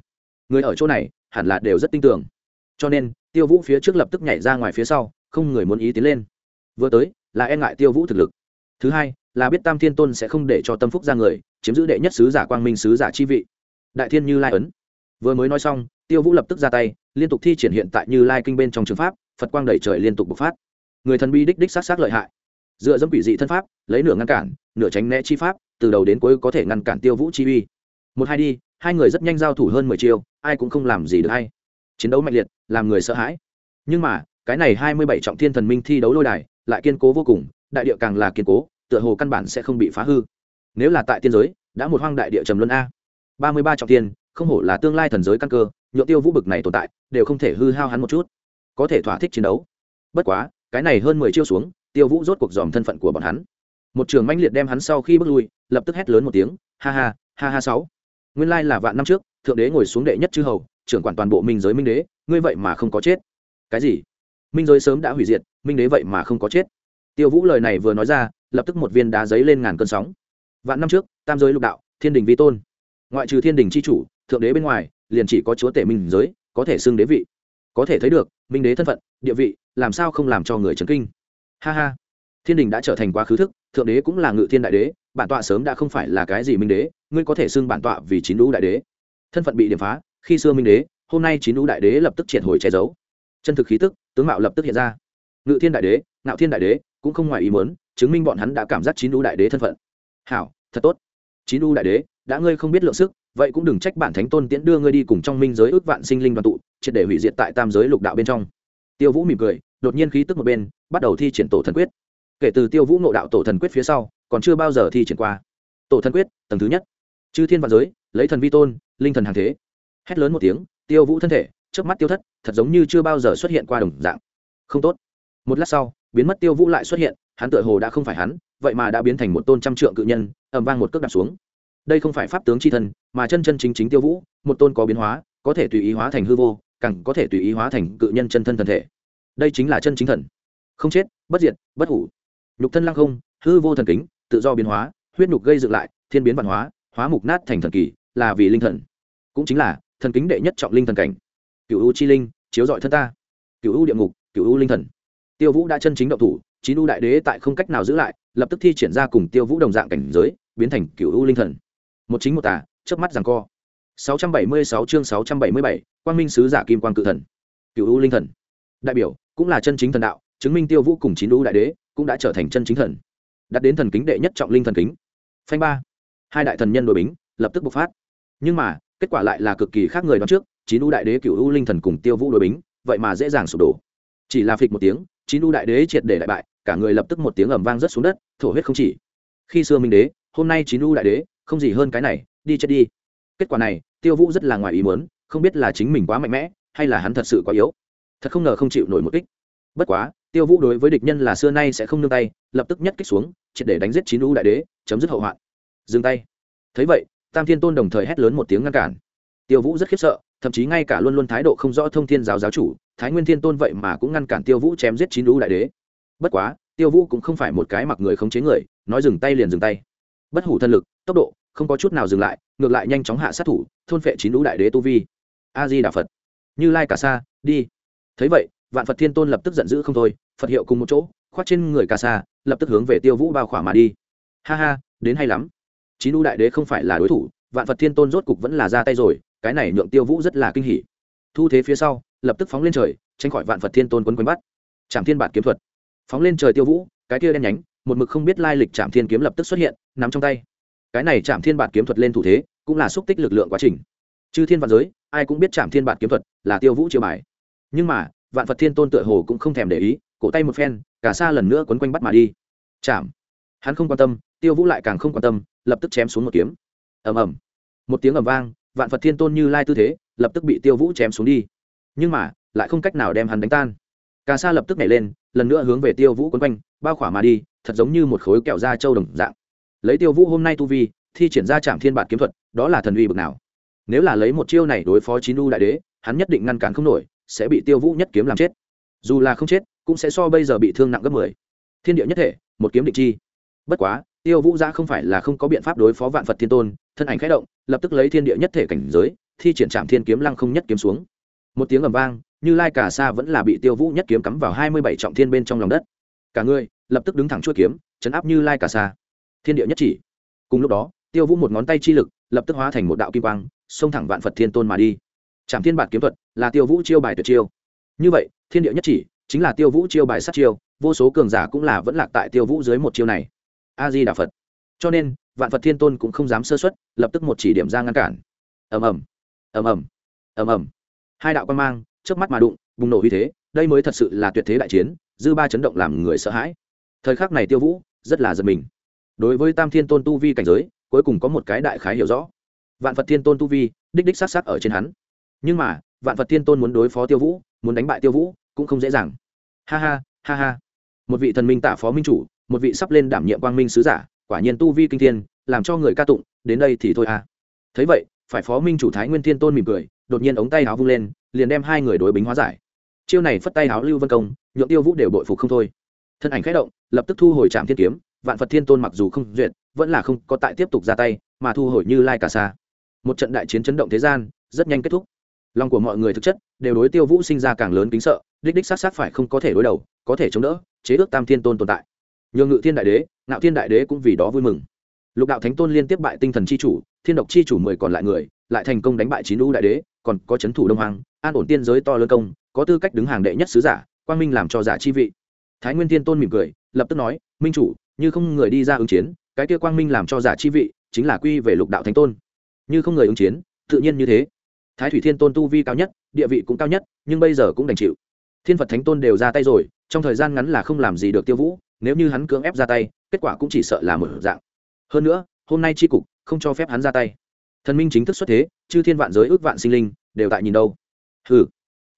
Người ở chỗ này, hẳn là đều rất tin tưởng. Cho nên tiêu vũ phía trước lập tức nhảy ra ngoài phía sau, không người muốn ý tiến lên. Vừa tới, là e ngại tiêu vũ thực lực. Thứ hai, là biết tam thiên tôn sẽ không để cho tâm phúc ra người, chiếm giữ đệ nhất sứ giả quang minh sứ giả chi vị. Đại thiên như lai ấn. Vừa mới nói xong, tiêu vũ lập tức ra tay, liên tục thi triển hiện tại như lai kinh bên trong trường pháp, phật quang đẩy trời liên tục bộc phát. Người thần bi đích đích sát sát lợi hại. Dựa dẫm quỷ dị thân pháp, lấy nửa ngăn cản, nửa tránh né chi pháp, từ đầu đến cuối có thể ngăn cản tiêu vũ chi uy. Một hai đi, hai người rất nhanh giao thủ hơn mười chiêu, ai cũng không làm gì được hay. Chiến đấu mạnh liệt làm người sợ hãi. Nhưng mà, cái này hai mươi bảy trọng thiên thần minh thi đấu lôi đài, lại kiên cố vô cùng, đại địa càng là kiên cố, tựa hồ căn bản sẽ không bị phá hư. Nếu là tại tiên giới, đã một hoang đại địa trầm luân a. ba mươi ba trọng thiên, không hổ là tương lai thần giới căn cơ, nhựa tiêu vũ bực này tồn tại, đều không thể hư hao hắn một chút. Có thể thỏa thích chiến đấu. Bất quá, cái này hơn mười chiêu xuống, tiêu vũ rốt cuộc dòm thân phận của bọn hắn. Một trường manh liệt đem hắn sau khi bước lui, lập tức hét lớn một tiếng, ha ha ha ha sáu. Nguyên lai là vạn năm trước thượng đế ngồi xuống đệ nhất chư hầu, trưởng quản toàn bộ minh giới minh đế, ngươi vậy mà không có chết. Cái gì? Minh giới sớm đã hủy diệt, minh đế vậy mà không có chết. Tiêu vũ lời này vừa nói ra, lập tức một viên đá giấy lên ngàn cơn sóng. Vạn năm trước, tam giới lục đạo, thiên đình vi tôn. Ngoại trừ thiên đình c h i chủ, thượng đế bên ngoài, liền chỉ có chúa tể minh giới, có thể xưng đế vị. Có thể thấy được, minh đế thân phận, địa vị, làm sao không làm cho người trấn kinh. Ha ha. Thiên đình đã trở thành quá khứ thức, thượng đế cũng là ngự thiên đại đế, bản tọa sớm đã không phải là cái gì minh đế, ngươi có thể xưng bản tọa vì chín lũ đại đế thân phận bị điểm phá, khi xưa minh đế, hôm nay chín lũ đại đế lập tức triệt hồi che giấu. Chân thực khí tức, tướng mạo lập tức hiện ra. Ngự thiên đại đế, ngạo thiên đại đế, cũng không ngoài ý muốn, chứng minh bọn hắn đã cảm giác chín lũ đại đế thân phận. Hảo, thật tốt. Chín lũ đại đế, đã ngươi không biết lượng sức, vậy cũng đừng trách bản thánh tôn tiễn đưa ngươi đi cùng trong minh giới ước vạn sinh linh đoàn tụ, triệt để hủy diệt tại tam giới lục đạo bên trong. Tiêu vũ mỉm cười, đột nhiên khí tức một bên, bắt đầu thi triển tổ thần quyết. Kể từ tiêu vũ nộ đạo tổ thần quyết phía sau, còn chưa bao giờ thi triển qua. Tổ thần quyết, tầng thứ nhất. Chư thiên vạn giới, lấy thần vi tôn linh thần hàng thế. Hét lớn một tiếng, tiêu vũ thân thể trước mắt tiêu thất, thật giống như chưa bao giờ xuất hiện qua đồng dạng. Không tốt. Một lát sau, biến mất tiêu vũ lại xuất hiện, hắn tựa hồ đã không phải hắn, vậy mà đã biến thành một tôn trăm trượng cự nhân ẩm vang một cước đạp xuống. Đây không phải pháp tướng c h i thân, mà chân chân chính chính tiêu vũ, một tôn có biến hóa, có thể tùy ý hóa thành hư vô, càng có thể tùy ý hóa thành cự nhân chân thân thân thể. Đây chính là chân chính thần. Không chết, bất diệt, bất hủ. Nhục thân lăng không, hư vô thần kính, tự do biến hóa, huyết nhục gây dựng lại, thiên biến văn hóa hóa mục nát thành thần kỳ là vì linh thần. Cũng chính là thần kính đệ nhất trọng linh thần cảnh. Cựu u chi linh chiếu dọi thân ta. Cựu u địa ngục cựu u linh thần. Tiêu vũ đã chân chính động thủ chín u đại đế tại không cách nào giữ lại lập tức thi triển ra cùng tiêu vũ đồng dạng cảnh giới biến thành cựu u linh thần. Một chính một tà chớp mắt rằng co. 676 chương 677, quang minh sứ giả kim quang cự thần. Cựu u linh thần. Đại biểu cũng là chân chính thần đạo chứng minh tiêu vũ cùng chín u đại đế cũng đã trở thành chân chính thần. Đặt đến thần kính đệ nhất trọng linh thần kính. Phanh ba. Hai đại thần nhân đội bính lập tức bộc phát nhưng mà, kết quả lại là cực kỳ khác người đoán trước, chín u đại đế cựu u linh thần cùng tiêu vũ đội bính, vậy mà dễ dàng sụp đổ. Chỉ là phịch một tiếng, chín u đại đế triệt để đại bại, cả người lập tức một tiếng ầm vang rất xuống đất, thổ huyết không chỉ. Khi xưa minh đế, hôm nay chín u đại đế, không gì hơn cái này, đi chết đi. Kết quả này, tiêu vũ rất là ngoài ý muốn, không biết là chính mình quá mạnh mẽ, hay là hắn thật sự quá yếu. Thật không ngờ không chịu nổi một kích. Bất quá, tiêu vũ đối với địch nhân là xưa nay sẽ không nương tay, lập tức nhất kích xuống, triệt để đánh giết chín u đại đế, chấm dứt hậu hoạn. Dừng tay. Thấy vậy tam thiên tôn đồng thời hét lớn một tiếng ngăn cản. Tiêu vũ rất khiếp sợ, thậm chí ngay cả luôn luôn thái độ không rõ thông thiên giáo giáo chủ, thái nguyên thiên tôn vậy mà cũng ngăn cản tiêu vũ chém giết chín lũ đại đế. Bất quá, tiêu vũ cũng không phải một cái mặc người khống chế người, nói dừng tay liền dừng tay. Bất hủ thân lực, tốc độ, không có chút nào dừng lại, ngược lại nhanh chóng hạ sát thủ, thôn phệ chín lũ đại đế tu vi. A di đà phật. Như lai cả sa, đi. Thấy vậy, vạn phật thiên tôn lập tức giận dữ không thôi, phật hiệu cùng một chỗ, khoác trên người cả sa, lập tức hướng về tiêu vũ bao khỏa mà đi. Ha ha, đến hay lắm chín lũ đại đế không phải là đối thủ, vạn phật thiên tôn rốt cục vẫn là ra tay rồi, cái này nhượng tiêu vũ rất là kinh hỉ. Thu thế phía sau, lập tức phóng lên trời, tránh khỏi vạn phật thiên tôn quấn quấn bắt. Trảm thiên bản kiếm thuật. Phóng lên trời tiêu vũ, cái kia đen nhánh, một mực không biết lai lịch trảm thiên kiếm lập tức xuất hiện, nắm trong tay. Cái này chạm thiên bản kiếm thuật lên thủ thế, cũng là xúc tích lực lượng quá trình. Chư thiên vạn giới, ai cũng biết chạm thiên bản kiếm thuật là tiêu vũ chiêu bài. Nhưng mà, vạn phật thiên tôn tựa hồ cũng không thèm để ý, cổ tay một phen, cả xa lần nữa quấn quanh bắt mà đi. Chạm hắn không quan tâm, tiêu vũ lại càng không quan tâm lập tức chém xuống một kiếm. Ầm ầm. Một tiếng ầm vang, vạn phật thiên tôn như lai tư thế, lập tức bị tiêu vũ chém xuống đi. Nhưng mà, lại không cách nào đem hắn đánh tan. Cà sa lập tức nhảy lên, lần nữa hướng về tiêu vũ quấn quanh, bao khỏa mà đi, thật giống như một khối kẹo da trâu đồng dạng. Lấy tiêu vũ hôm nay tu vi, thi triển ra trạm thiên bản kiếm thuật, đó là thần uy bực nào. Nếu là lấy một chiêu này đối phó chín u đại đế, hắn nhất định ngăn cản không nổi, sẽ bị tiêu vũ nhất kiếm làm chết. Dù là không chết, cũng sẽ so bây giờ bị thương nặng gấp mười. Thiên địa nhất thể, một kiếm định chi. Bất quá tiêu vũ ra không phải là không có biện pháp đối phó vạn phật thiên tôn, thân ảnh khẽ động, lập tức lấy thiên địa nhất thể cảnh giới, thi triển trạm thiên kiếm lăng không nhất kiếm xuống. Một tiếng ầm vang, như lai cả xa vẫn là bị tiêu vũ nhất kiếm cắm vào hai mươi bảy trọng thiên bên trong lòng đất. Cả người, lập tức đứng thẳng chuỗi kiếm, chấn áp như lai cả xa thiên địa nhất chỉ. Cùng lúc đó, tiêu vũ một ngón tay chi lực, lập tức hóa thành một đạo kim quang, xông thẳng vạn phật thiên tôn mà đi. Trảm thiên bản kiếm thuật là tiêu vũ chiêu bài tuyệt chiêu. Như vậy, thiên địa nhất chỉ chính là tiêu vũ chiêu bài sát chiêu, vô số cường giả cũng là vẫn lạc tại tiêu vũ dưới một chiêu này a di đà phật. Cho nên, vạn phật thiên tôn cũng không dám sơ xuất lập tức một chỉ điểm ra ngăn cản. Ầm ầm ầm ầm ầm ầm. Hai đạo quan mang trước mắt mà đụng, bùng nổ uy thế, đây mới thật sự là tuyệt thế đại chiến, dư ba chấn động làm người sợ hãi. Thời khắc này tiêu vũ rất là giật mình. Đối với tam thiên tôn tu vi cảnh giới, cuối cùng có một cái đại khái hiểu rõ. Vạn phật thiên tôn tu vi, đích đích s á t s á t ở trên hắn. Nhưng mà, vạn phật thiên tôn muốn đối phó tiêu vũ, muốn đánh bại tiêu vũ cũng không dễ dàng. Ha ha ha ha. Một vị thần minh tả phó minh chủ một vị sắp lên đảm nhiệm quang minh sứ giả, quả nhiên tu vi kinh thiên, làm cho người ca tụng, đến đây thì thôi à. Thấy vậy, phải phó minh chủ thái nguyên thiên tôn mỉm cười, đột nhiên ống tay áo vung lên, liền đem hai người đối bính hóa giải. Chiêu này phất tay áo lưu vân công, nhượng tiêu vũ đều bội phục không thôi. Thân ảnh khẽ động, lập tức thu hồi trạm thiên kiếm, vạn phật thiên tôn mặc dù không duyệt, vẫn là không có tại tiếp tục ra tay, mà thu hồi như lai cả xa một trận đại chiến chấn động thế gian, rất nhanh kết thúc. Lòng của mọi người thực chất đều đối tiêu vũ sinh ra càng lớn kính sợ, đích đích sát sát phải không có thể đối đầu, có thể chống đỡ, chế ước tam thiên tôn tồn tại nhường ngự thiên đại đế, ngạo thiên đại đế cũng vì đó vui mừng. Lục đạo thánh tôn liên tiếp bại tinh thần c h i chủ, thiên độc c h i chủ mười còn lại người, lại thành công đánh bại chín ưu đại đế, còn có c h ấ n thủ đông hoàng an ổn tiên giới to lớn công, có tư cách đứng hàng đệ nhất sứ giả, quang minh làm cho giả chi vị. Thái nguyên tiên tôn mỉm cười, lập tức nói, minh chủ, như không người đi ra ứng chiến, cái kia quang minh làm cho giả chi vị, chính là quy về lục đạo thánh tôn. Như không người ứng chiến, tự nhiên như thế. Thái thủy thiên tôn tu vi cao nhất, địa vị cũng cao nhất, nhưng bây giờ cũng đành chịu. Thiên phật thánh tôn đều ra tay rồi, trong thời gian ngắn là không làm gì được tiêu vũ nếu như hắn cưỡng ép ra tay, kết quả cũng chỉ sợ là một dạng. Hơn nữa, hôm nay tri cục không cho phép hắn ra tay. Thần minh chính thức xuất thế, chư thiên vạn giới ước vạn sinh linh đều tại nhìn đâu. Hừ,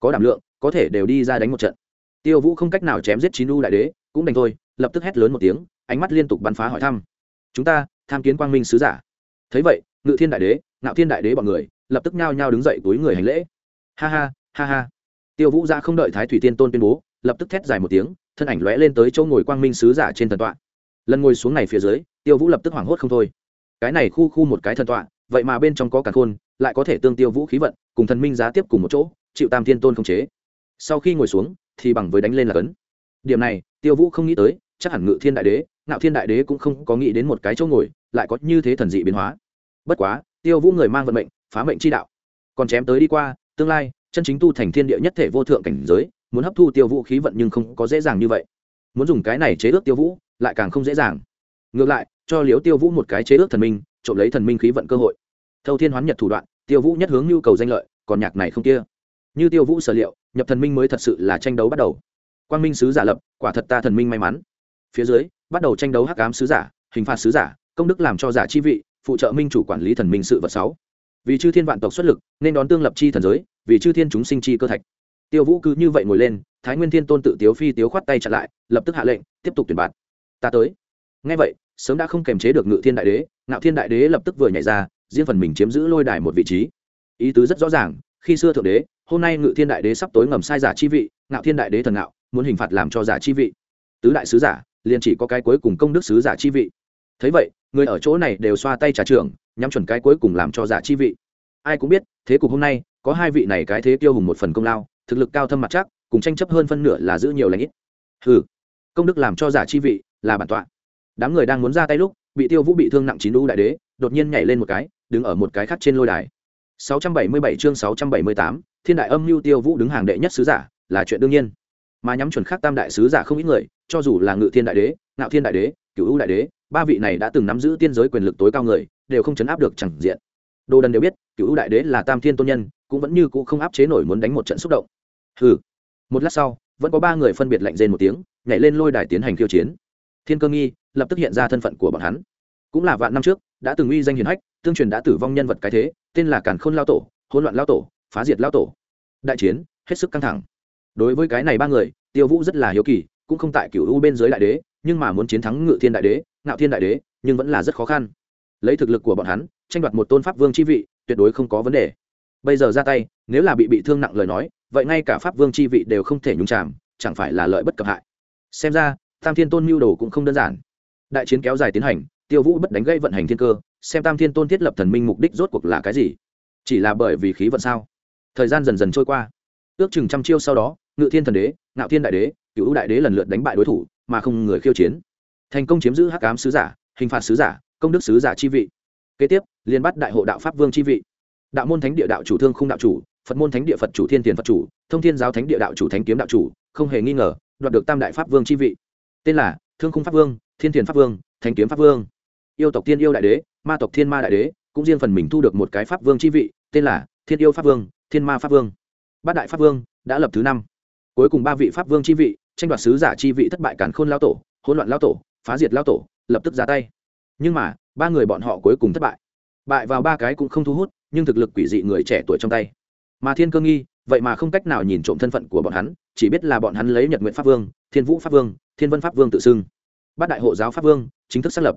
có đảm lượng, có thể đều đi ra đánh một trận. Tiêu vũ không cách nào chém giết chín u đại đế, cũng đành thôi, lập tức hét lớn một tiếng, ánh mắt liên tục bắn phá hỏi thăm. Chúng ta, tham kiến quang minh sứ giả. Thấy vậy, ngự thiên đại đế, ngạo thiên đại đế bọn người, lập tức nhao nhao đứng dậy túi người hành lễ. Ha ha ha ha. Tiêu vũ ra không đợi thái thủy tiên tôn tuyên bố, lập tức thét dài một tiếng thân ảnh lóe lên tới chỗ ngồi quang minh sứ giả trên thần tọa. Lần ngồi xuống này phía dưới, tiêu vũ lập tức hoảng hốt không thôi. Cái này khu khu một cái thần tọa, vậy mà bên trong có cả khôn, lại có thể tương tiêu vũ khí vận, cùng thần minh giá tiếp cùng một chỗ, chịu tam thiên tôn không chế. Sau khi ngồi xuống, thì bằng với đánh lên là cấn. Điểm này, tiêu vũ không nghĩ tới, chắc hẳn ngự thiên đại đế nạo thiên đại đế cũng không có nghĩ đến một cái chỗ ngồi, lại có như thế thần dị biến hóa. Bất quá, tiêu vũ người mang vận mệnh, phá mệnh chi đạo. Còn chém tới đi qua, tương lai, chân chính tu thành thiên địa nhất thể vô thượng cảnh giới muốn hấp thu tiêu vũ khí vận nhưng không có dễ dàng như vậy. Muốn dùng cái này chế ước tiêu vũ, lại càng không dễ dàng. Ngược lại, cho liếu tiêu vũ một cái chế ước thần minh, trộm lấy thần minh khí vận cơ hội. Thâu thiên hoán nhật thủ đoạn, tiêu vũ nhất hướng nhu cầu danh lợi, còn nhạc này không kia. Như tiêu vũ sở liệu, nhập thần minh mới thật sự là tranh đấu bắt đầu. Quan minh sứ giả lập, quả thật ta thần minh may mắn. Phía dưới, bắt đầu tranh đấu hắc ám sứ giả, hình phạt sứ giả, công đức làm cho giả chi vị, phụ trợ minh chủ quản lý thần minh sự vật sáu. Vì chư thiên vạn tộc xuất lực, nên đón tương lập chi thần giới, vì chư thiên chúng sinh chi cơ thạch tiêu vũ cứ như vậy ngồi lên thái nguyên thiên tôn tự tiếu phi tiếu khoát tay chặn lại lập tức hạ lệnh tiếp tục tuyển bạt ta tới. Ngay vậy sớm đã không kềm chế được ngự thiên đại đế ngạo thiên đại đế lập tức vừa nhảy ra riêng phần mình chiếm giữ lôi đài một vị trí. Ý tứ rất rõ ràng khi xưa thượng đế hôm nay ngự thiên đại đế sắp tối ngầm sai giả chi vị ngạo thiên đại đế thần ngạo muốn hình phạt làm cho giả chi vị. Tứ đại sứ giả liền chỉ có cái cuối cùng công đức sứ giả chi vị. Thấy vậy người ở chỗ này đều xoa tay trả trường, nhắm chuẩn cái cuối cùng làm cho giả chi vị. Ai cũng biết thế cục hôm nay có hai vị này cái thế tiêu hùng một phần công lao thực lực cao thâm mặt chắc cùng tranh chấp hơn phân nửa là giữ nhiều lãnh ít. Ừ công đức làm cho giả chi vị là bản tọa. Đám người đang muốn ra tay lúc bị tiêu vũ bị thương nặng chín đu đại đế đột nhiên nhảy lên một cái đứng ở một cái khác trên lôi đài. 677 chương 678, thiên đại âm mưu tiêu vũ đứng hàng đệ nhất sứ giả là chuyện đương nhiên. Mà nhắm chuẩn khác tam đại sứ giả không ít người cho dù là ngự thiên đại đế ngạo thiên đại đế cửu u đại đế ba vị này đã từng nắm giữ tiên giới quyền lực tối cao người đều không chấn áp được chẳng diện. Đồ đần đều biết cửu u đại đế là tam thiên tôn nhân cũng vẫn như cũ không áp chế nổi muốn đánh một trận xúc động hừ. Một lát sau, vẫn có ba người phân biệt lạnh rên một tiếng, nhảy lên lôi đài tiến hành khiêu chiến. Thiên cơ nghi lập tức hiện ra thân phận của bọn hắn. Cũng là vạn năm trước, đã từng uy danh hiền hách, tương truyền đã tử vong nhân vật cái thế, tên là càn khôn lao tổ, hỗn loạn lao tổ, phá diệt lao tổ. Đại chiến, hết sức căng thẳng. Đối với cái này ba người, tiêu vũ rất là hiếu kỳ, cũng không tại cựu u bên dưới đại đế, nhưng mà muốn chiến thắng ngự thiên đại đế, ngạo thiên đại đế, nhưng vẫn là rất khó khăn. Lấy thực lực của bọn hắn, tranh đoạt một tôn pháp vương chi vị, tuyệt đối không có vấn đề bây giờ ra tay, nếu là bị bị thương nặng lời nói, vậy ngay cả pháp vương chi vị đều không thể nhúng chạm chẳng phải là lợi bất cập hại. Xem ra, tam thiên tôn mưu đồ cũng không đơn giản. Đại chiến kéo dài tiến hành, tiêu vũ bất đánh gây vận hành thiên cơ, xem tam thiên tôn thiết lập thần minh mục đích rốt cuộc là cái gì. Chỉ là bởi vì khí vận sao? Thời gian dần dần trôi qua. Ước chừng trăm chiêu sau đó, ngự thiên thần đế, ngạo thiên đại đế cựu đại đế lần lượt đánh bại đối thủ, mà không người khiêu chiến. Thành công chiếm giữ hắc cám sứ giả, hình phạt sứ giả, công đức sứ giả chi vị. Kế tiếp liên bắt đại hộ đạo pháp vương chi vị đạo môn thánh địa đạo chủ thương không đạo chủ, phật môn thánh địa phật chủ thiên tiền phật chủ, thông thiên giáo thánh địa đạo chủ thánh kiếm đạo chủ, không hề nghi ngờ, đoạt được tam đại pháp vương chi vị. Tên là thương khung pháp vương, thiên thiền pháp vương, thánh kiếm pháp vương. Yêu tộc tiên yêu đại đế, ma tộc thiên ma đại đế, cũng riêng phần mình thu được một cái pháp vương chi vị, tên là thiên yêu pháp vương, thiên ma pháp vương. Bát đại pháp vương đã lập thứ năm. Cuối cùng ba vị pháp vương chi vị, tranh đoạt sứ giả chi vị thất bại cản khôn lao tổ, hỗn loạn lao tổ, phá diệt lao tổ, lập tức ra tay. Nhưng mà, ba người bọn họ cuối cùng thất bại. Bại vào ba cái cũng không thu hút nhưng thực lực quỷ dị người trẻ tuổi trong tay. Mà thiên cơ nghi, vậy mà không cách nào nhìn trộm thân phận của bọn hắn, chỉ biết là bọn hắn lấy nhật nguyện pháp vương, thiên vũ pháp vương, thiên vân pháp vương tự xưng. Bát đại hộ giáo pháp vương, chính thức xác lập.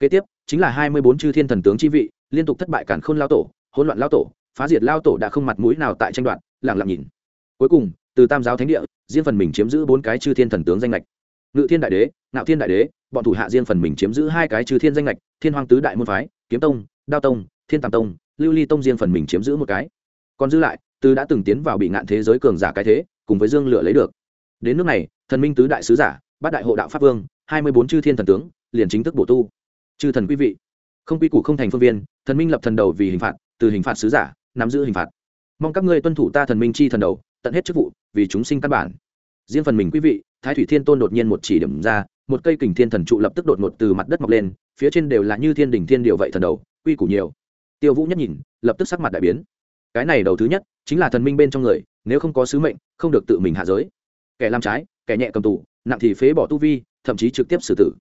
Kế tiếp, chính là hai mươi bốn chư thiên thần tướng chi vị, liên tục thất bại cản khôn lao tổ, hỗn loạn lao tổ, phá diệt lao tổ đã không mặt mũi nào tại tranh đoạt lẳng lặng nhìn. Cuối cùng, từ tam giáo thánh địa, riêng phần mình chiếm giữ bốn cái chư thiên thần tướng danh lệch ngự thiên đại đế nạo thiên đại đế, bọn thủ hạ riêng phần mình chiếm giữ hai cái chư thiên danh lệch thiên hoàng tứ đại môn phái, kiếm tông, đao tông, thiên tàm tông lưu ly tông riêng phần mình chiếm giữ một cái. Còn dư lại, từ đã từng tiến vào bị ngạn thế giới cường giả cái thế, cùng với dương Lửa lấy được. Đến nước này, thần minh tứ đại sứ giả, bát đại hộ đạo pháp vương, hai mươi bốn chư thiên thần tướng, liền chính thức bổ tu. Chư thần quý vị, không quy củ không thành phương viên, thần minh lập thần đầu vì hình phạt, từ hình phạt sứ giả, nắm giữ hình phạt. Mong các ngươi tuân thủ ta thần minh chi thần đầu, tận hết chức vụ, vì chúng sinh căn bản. Riêng phần mình quý vị, thái thủy thiên tôn đột nhiên một chỉ điểm ra, một cây kình thiên thần trụ lập tức đột ngột từ mặt đất mọc lên, phía trên đều là như thiên đình thiên điều vậy thần đầu, quy củ nhiều tiêu vũ nhất nhìn, lập tức sắc mặt đại biến. Cái này đầu thứ nhất, chính là thần minh bên trong người, nếu không có sứ mệnh, không được tự mình hạ giới. Kẻ làm trái, kẻ nhẹ cầm tù, nặng thì phế bỏ tu vi, thậm chí trực tiếp xử tử.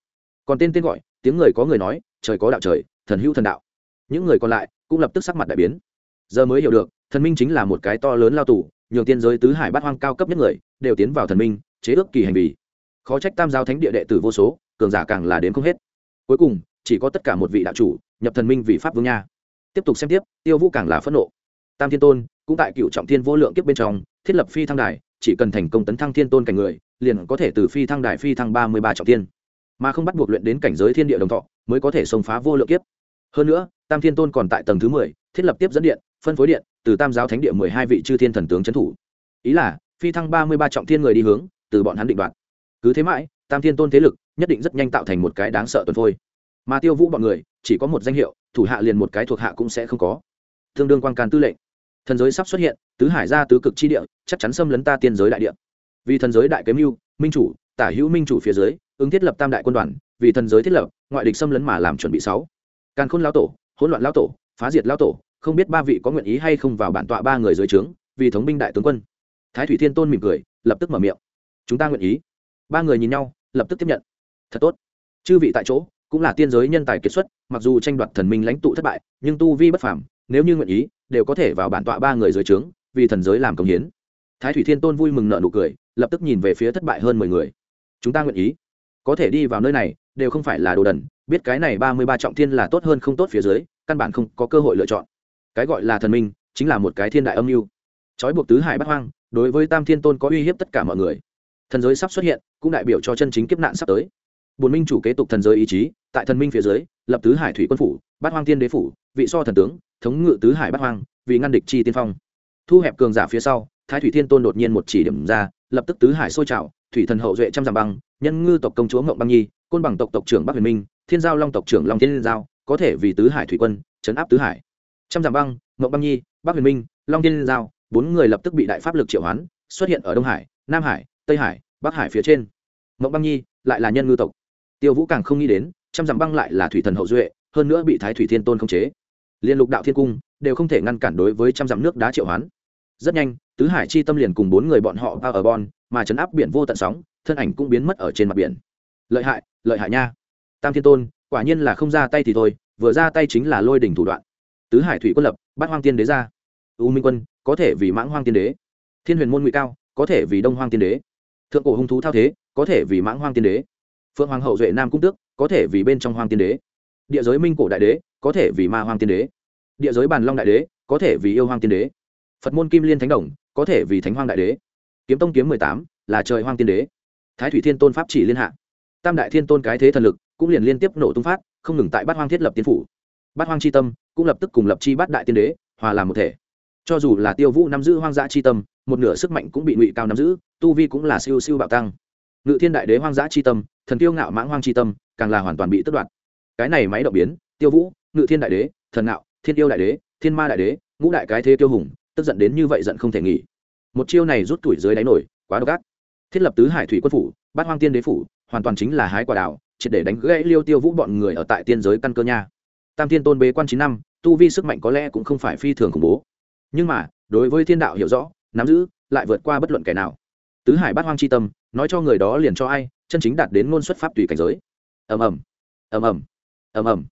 Còn tên tên gọi, tiếng người có người nói, trời có đạo trời, thần hữu thần đạo. Những người còn lại cũng lập tức sắc mặt đại biến. Giờ mới hiểu được, thần minh chính là một cái to lớn lao tù, nhường tiên giới tứ hải bát hoang cao cấp nhất người, đều tiến vào thần minh, chế ước kỳ hành vi. Khó trách tam giáo thánh địa đệ tử vô số, cường giả càng là đến không hết. Cuối cùng, chỉ có tất cả một vị đạo chủ, nhập thần minh vì pháp vương nha tiếp tục xem tiếp, tiêu vũ càng là phẫn nộ. Tam thiên tôn, cũng tại cựu trọng thiên vô lượng kiếp bên trong, thiết lập phi thăng đài, chỉ cần thành công tấn thăng thiên tôn cảnh người, liền có thể từ phi thăng đài phi thăng ba mươi ba trọng thiên. Mà không bắt buộc luyện đến cảnh giới thiên địa đồng thọ, mới có thể xông phá vô lượng kiếp. Hơn nữa, tam thiên tôn còn tại tầng thứ mười, thiết lập tiếp dẫn điện, phân phối điện, từ tam giáo thánh địa mười hai vị chư thiên thần tướng trấn thủ. Ý là, phi thăng ba mươi ba trọng thiên người đi hướng, từ bọn hắn định đoạt. Cứ thế mãi, tam thiên tôn thế lực nhất định rất nhanh tạo thành một cái đáng sợ tuần phôi. Mà tiêu vũ bọn người, chỉ có một danh hiệu thủ hạ liền một cái thuộc hạ cũng sẽ không có. Tương đương quan can tư lệnh. Thần giới sắp xuất hiện, tứ hải ra tứ cực chi địa, chắc chắn xâm lấn ta tiên giới đại địa. Vì thần giới đại kế mưu, minh chủ, tả hữu minh chủ phía dưới, ứng thiết lập tam đại quân đoàn, vì thần giới thiết lập, ngoại địch xâm lấn mà làm chuẩn bị sáu. Càn khôn lao tổ, hỗn loạn lao tổ, phá diệt lao tổ, không biết ba vị có nguyện ý hay không vào bản tọa ba người dưới trướng, vì thống binh đại tướng quân. Thái thủy thiên tôn mỉm cười, lập tức mở miệng. Chúng ta nguyện ý. Ba người nhìn nhau, lập tức tiếp nhận. Thật tốt. Chư vị tại chỗ cũng là tiên giới nhân tài kiệt xuất, mặc dù tranh đoạt thần minh lãnh tụ thất bại, nhưng tu vi bất phàm, nếu như nguyện ý, đều có thể vào bản tọa ba người dưới trướng, vì thần giới làm công hiến. Thái thủy thiên tôn vui mừng nợ nụ cười, lập tức nhìn về phía thất bại hơn mười người. Chúng ta nguyện ý. Có thể đi vào nơi này, đều không phải là đồ đần, biết cái này ba mươi ba trọng thiên là tốt hơn không tốt phía dưới, căn bản không có cơ hội lựa chọn. Cái gọi là thần minh, chính là một cái thiên đại âm mưu. Trói buộc tứ hải bắt hoang, đối với tam thiên tôn có uy hiếp tất cả mọi người. Thần giới sắp xuất hiện, cũng đại biểu cho chân chính kiếp nạn sắp tới. Bồn minh chủ kế tục thần giới ý chí tại thần minh phía dưới, lập tứ hải thủy quân phủ, bát hoang tiên đế phủ, vị so thần tướng, thống ngự tứ hải bát hoang, vì ngăn địch chi tiên phong. Thu hẹp cường giả phía sau, thái thủy thiên tôn đột nhiên một chỉ điểm ra, lập tức tứ hải sôi trào, thủy thần hậu duệ trăm dặm băng, nhân ngư tộc công chúa ngộng băng nhi, côn bằng tộc tộc trưởng bắc huyền minh, thiên giao long tộc trưởng long thiên giao, có thể vì tứ hải thủy quân chấn áp tứ hải. Trăm dặm băng, ngộng băng nhi, bắc huyền minh, long thiên giao, bốn người lập tức bị đại pháp lực triệu hoán, xuất hiện ở đông hải, nam hải, tây hải, bắc hải phía trên. Ngộng băng nhi lại là nhân ngư tộc. Tiêu vũ càng không nghĩ đến trăm dặm băng lại là thủy thần hậu duệ, hơn nữa bị thái thủy thiên tôn khống chế. Liên lục đạo thiên cung đều không thể ngăn cản đối với trăm dặm nước đá triệu hoán. Rất nhanh, tứ hải chi tâm liền cùng bốn người bọn họ bao ở bon, mà chấn áp biển vô tận sóng, thân ảnh cũng biến mất ở trên mặt biển. Lợi hại lợi hại nha. Tam thiên tôn, quả nhiên là không ra tay thì thôi, vừa ra tay chính là lôi đỉnh thủ đoạn. Tứ hải thủy quân lập, bắt hoang tiên đế ra. U minh quân, có thể vì mãng hoang tiên đế. Thiên huyền môn ngụy cao, có thể vì đông hoang tiên đế. Thượng cổ hung thú thao thế, có thể vì mãng hoang tiên đế phượng hoàng hậu duệ nam cung tước, có thể vì bên trong Hoàng tiên đế. Địa giới minh cổ đại đế, có thể vì ma Hoàng tiên đế. Địa giới bàn long đại đế, có thể vì yêu Hoàng tiên đế. Phật môn kim liên thánh đồng, có thể vì thánh Hoàng đại đế. Kiếm tông kiếm mười tám, là trời Hoàng tiên đế. Thái thủy thiên tôn pháp chỉ liên hạ. Tam đại thiên tôn cái thế thần lực, cũng liền liên tiếp nổ tung phát, không ngừng tại bát hoang thiết lập tiên phủ. Bát hoang c h i tâm, cũng lập tức cùng lập chi bát đại tiên đế, hòa làm một thể. Cho dù là tiêu vũ nắm giữ hoang dã c h i tâm, một nửa sức mạnh cũng bị ngụy cao nắm giữ, tu vi cũng là siêu siêu bạo tăng ngự thiên đại đế hoang dã c h i tâm, thần tiêu ngạo mãng hoang c h i tâm, càng là hoàn toàn bị tất đoạt. Cái này máy động biến, tiêu vũ, ngự thiên đại đế, thần ngạo, thiên yêu đại đế, thiên ma đại đế, ngũ đại cái thế tiêu hùng, tức giận đến như vậy giận không thể nghỉ. Một chiêu này rút tuổi dưới đáy nổi, quá độc ác. Thiết lập tứ hải thủy quân phủ, bát hoang tiên đế phủ, hoàn toàn chính là hái quả đào, triệt để đánh gãy liêu tiêu vũ bọn người ở tại tiên giới căn cơ nha. Tam thiên tôn bế quan chín năm, tu vi sức mạnh có lẽ cũng không phải phi thường khủng bố. Nhưng mà, đối với thiên đạo hiểu rõ, nắm giữ, lại vượt qua bất luận kẻ nào. Tứ hải bát hoang c h i tâm nói cho người đó liền cho ai chân chính đạt đến ngôn xuất pháp tùy cảnh giới. Ầm ầm ầm ầm ầm ầm.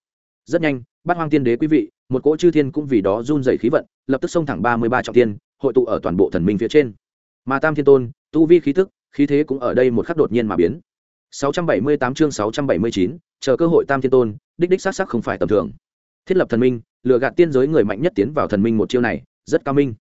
Rất nhanh bát hoang tiên đế quý vị một cỗ chư thiên cũng vì đó run dày khí vận lập tức xông thẳng ba mươi ba trọng tiên hội tụ ở toàn bộ thần minh phía trên. Mà tam thiên tôn tu vi khí tức khí thế cũng ở đây một khắc đột nhiên mà biến. 678 chương 679, chờ cơ hội tam thiên tôn đích đích xác xác không phải tầm thường. Thiết lập thần minh lừa gạt tiên giới người mạnh nhất tiến vào thần minh một chiêu này rất cao minh.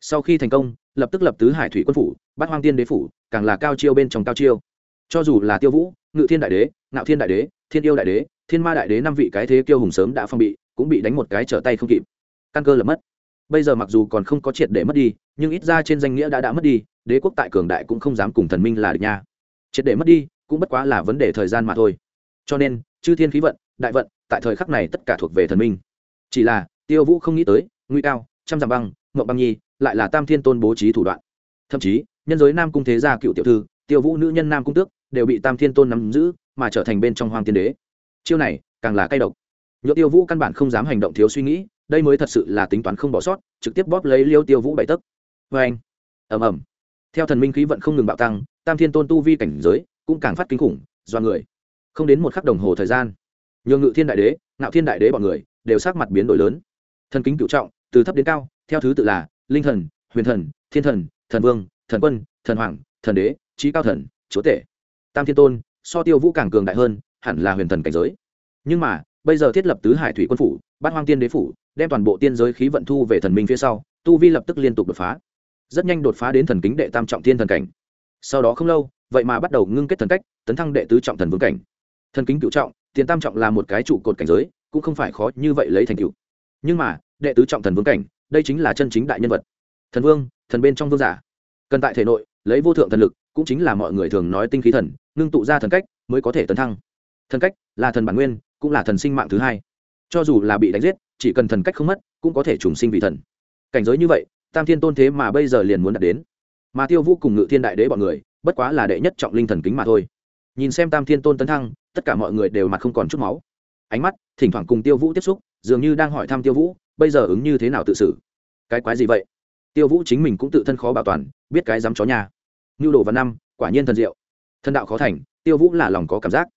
Sau khi thành công lập tức lập tứ hải thủy quân phủ bát hoang tiên đế phủ càng là cao chiêu bên trong cao chiêu. Cho dù là tiêu vũ, ngự thiên đại đế, ngạo thiên đại đế, thiên yêu đại đế, thiên ma đại đế năm vị cái thế kiêu hùng sớm đã phong bị, cũng bị đánh một cái trở tay không kịp. Căn cơ là mất. Bây giờ mặc dù còn không có triệt để mất đi, nhưng ít ra trên danh nghĩa đã đã mất đi, đế quốc tại cường đại cũng không dám cùng thần minh là được nha. Triệt để mất đi, cũng bất quá là vấn đề thời gian mà thôi. Cho nên, chư thiên khí vận, đại vận, tại thời khắc này tất cả thuộc về thần minh. Chỉ là, tiêu vũ không nghĩ tới nguy cao, trăm dặm băng, mộng băng nhi, lại là tam thiên tôn bố trí thủ đoạn. Thậm chí nhân giới nam cung thế gia cựu tiểu thư, tiêu vũ nữ nhân nam cung tước, đều bị tam thiên tôn nắm giữ, mà trở thành bên trong hoàng tiên đế. Chiêu này, càng là cay độc. Nhựa tiêu vũ căn bản không dám hành động thiếu suy nghĩ, đây mới thật sự là tính toán không bỏ sót, trực tiếp bóp lấy liêu tiêu vũ bảy tấc. Vê anh, ầm ầm. Theo thần minh khí vận không ngừng bạo tăng, tam thiên tôn tu vi cảnh giới cũng càng phát kinh khủng, do người. Không đến một khắc đồng hồ thời gian nhường ngự thiên đại đế, ngạo thiên đại đế bọn người đều sắc mặt biến đổi lớn. Thần kính cựu trọng, từ thấp đến cao, theo thứ tự là linh thần, huyền thần, thiên thần thần vương thần quân, thần hoàng, thần đế trí cao thần, chúa tể. Tam thiên tôn, so tiêu vũ càng cường đại hơn, hẳn là huyền thần cảnh giới. Nhưng mà, bây giờ thiết lập tứ hải thủy quân phủ, bát hoang tiên đế phủ, đem toàn bộ tiên giới khí vận thu về thần minh phía sau, tu vi lập tức liên tục đột phá. Rất nhanh đột phá đến thần kính đệ tam trọng thiên thần cảnh. Sau đó không lâu, vậy mà bắt đầu ngưng kết thần cách, tấn thăng đệ tứ trọng thần vương cảnh. Thần kính cựu trọng, tiền tam trọng là một cái trụ cột cảnh giới, cũng không phải khó như vậy lấy thành cựu nhưng mà, đệ tứ trọng thần vương cảnh, đây chính là chân chính đại nhân vật. Thần vương, thần bên trong vương giả cần tại thể nội, lấy vô thượng thần lực, cũng chính là mọi người thường nói tinh khí thần, ngưng tụ ra thần cách mới có thể tấn thăng. Thần cách là thần bản nguyên, cũng là thần sinh mạng thứ hai. Cho dù là bị đánh giết, chỉ cần thần cách không mất, cũng có thể trùng sinh vị thần. Cảnh giới như vậy, tam thiên tôn thế mà bây giờ liền muốn đạt đến. Mà tiêu vũ cùng ngự thiên đại đế bọn người, bất quá là đệ nhất trọng linh thần kính mà thôi. Nhìn xem tam thiên tôn tấn thăng, tất cả mọi người đều mặt không còn chút máu. Ánh mắt thỉnh thoảng cùng tiêu vũ tiếp xúc, dường như đang hỏi thăm tiêu vũ, bây giờ ứng như thế nào tự xử? Cái quái gì vậy? Tiêu vũ chính mình cũng tự thân khó bảo toàn, biết cái dám chó nhà. Nhu đồ văn năm, quả nhiên thần diệu. Thần đạo khó thành, tiêu vũ là lòng có cảm giác.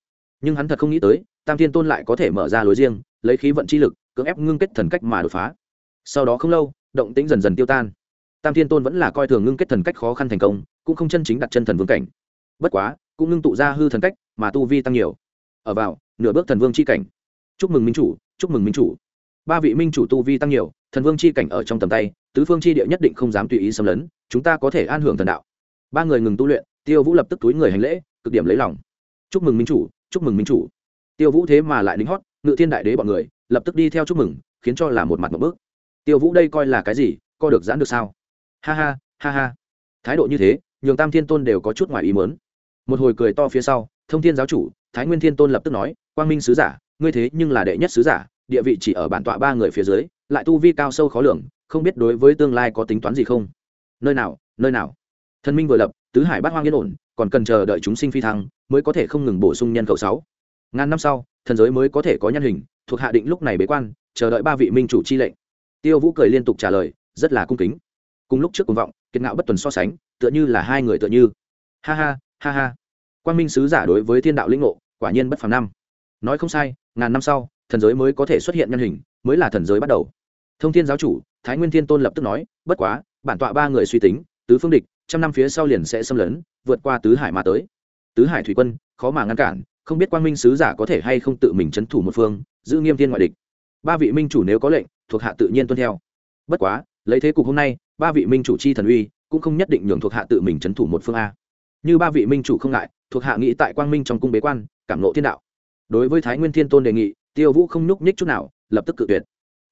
Nhưng hắn thật không nghĩ tới, tam thiên tôn lại có thể mở ra lối riêng, lấy khí vận chi lực, cưỡng ép ngưng kết thần cách mà đột phá. Sau đó không lâu, động tĩnh dần dần tiêu tan. Tam thiên tôn vẫn là coi thường ngưng kết thần cách khó khăn thành công, cũng không chân chính đặt chân thần vương cảnh. Bất quá, cũng ngưng tụ ra hư thần cách, mà tu vi tăng nhiều. Ở vào, nửa bước thần vương c h i cảnh. Chúc mừng minh chủ, chúc mừng minh chủ. Ba vị minh chủ tu vi tăng nhiều, thần vương c h i cảnh ở trong tầm tay tứ phương chi địa nhất định không dám tùy ý xâm lấn, chúng ta có thể an hưởng thần đạo. Ba người ngừng tu luyện, tiêu vũ lập tức túi người hành lễ, cực điểm lấy lòng. Chúc mừng minh chủ, chúc mừng minh chủ. Tiêu vũ thế mà lại đính hót, ngự thiên đại đế bọn người, lập tức đi theo chúc mừng, khiến cho là một mặt một bước. Tiêu vũ đây coi là cái gì coi được giãn được sao? Ha ha ha ha. Thái độ như thế, nhường tam thiên tôn đều có chút ngoài ý mớn một hồi cười to phía sau, thông thiên giáo chủ, thái nguyên thiên tôn lập tức nói, quang minh sứ giả, ngươi thế nhưng là đệ nhất sứ giả địa vị chỉ ở bản tọa ba người phía dưới, lại tu vi cao sâu khó lường, không biết đối với tương lai có tính toán gì không. Nơi nào nơi nào? Thần minh vừa lập, tứ hải bát hoang yên ổn, còn cần chờ đợi chúng sinh phi thăng mới có thể không ngừng bổ sung nhân khẩu sáu. Ngàn năm sau, thần giới mới có thể có nhân hình, thuộc hạ định lúc này bế quan, chờ đợi ba vị minh chủ chi lệnh. Tiêu vũ cười liên tục trả lời, rất là cung kính. Cùng lúc trước cùng vọng, kiệt ngạo bất tuần so sánh, tựa như là hai người tựa như. Ha ha ha ha. Quan minh sứ giả đối với thiên đạo linh ngộ, quả nhiên bất phàm năm. Nói không sai, ngàn năm sau thần giới mới có thể xuất hiện nhân hình, mới là thần giới bắt đầu. Thông thiên giáo chủ, thái nguyên thiên tôn lập tức nói, bất quá, bản tọa ba người suy tính, tứ phương địch, trăm năm phía sau liền sẽ xâm lấn, vượt qua tứ hải mà tới. Tứ hải thủy quân, khó mà ngăn cản, không biết quang minh sứ giả có thể hay không tự mình c h ấ n thủ một phương, giữ nghiêm thiên ngoại địch. Ba vị minh chủ nếu có lệnh, thuộc hạ tự nhiên tuân theo. Bất quá, lấy thế cục hôm nay, ba vị minh chủ chi thần uy, cũng không nhất định nhường thuộc hạ tự mình c h ấ n thủ một phương a. Như ba vị minh chủ không ngại, thuộc hạ nghĩ tại quang minh trong cung bế quan, cảm nộ thiên đạo. Đối với thái nguyên thiên tôn đề nghị tiêu vũ không nhúc nhích chút nào, lập tức cự tuyệt.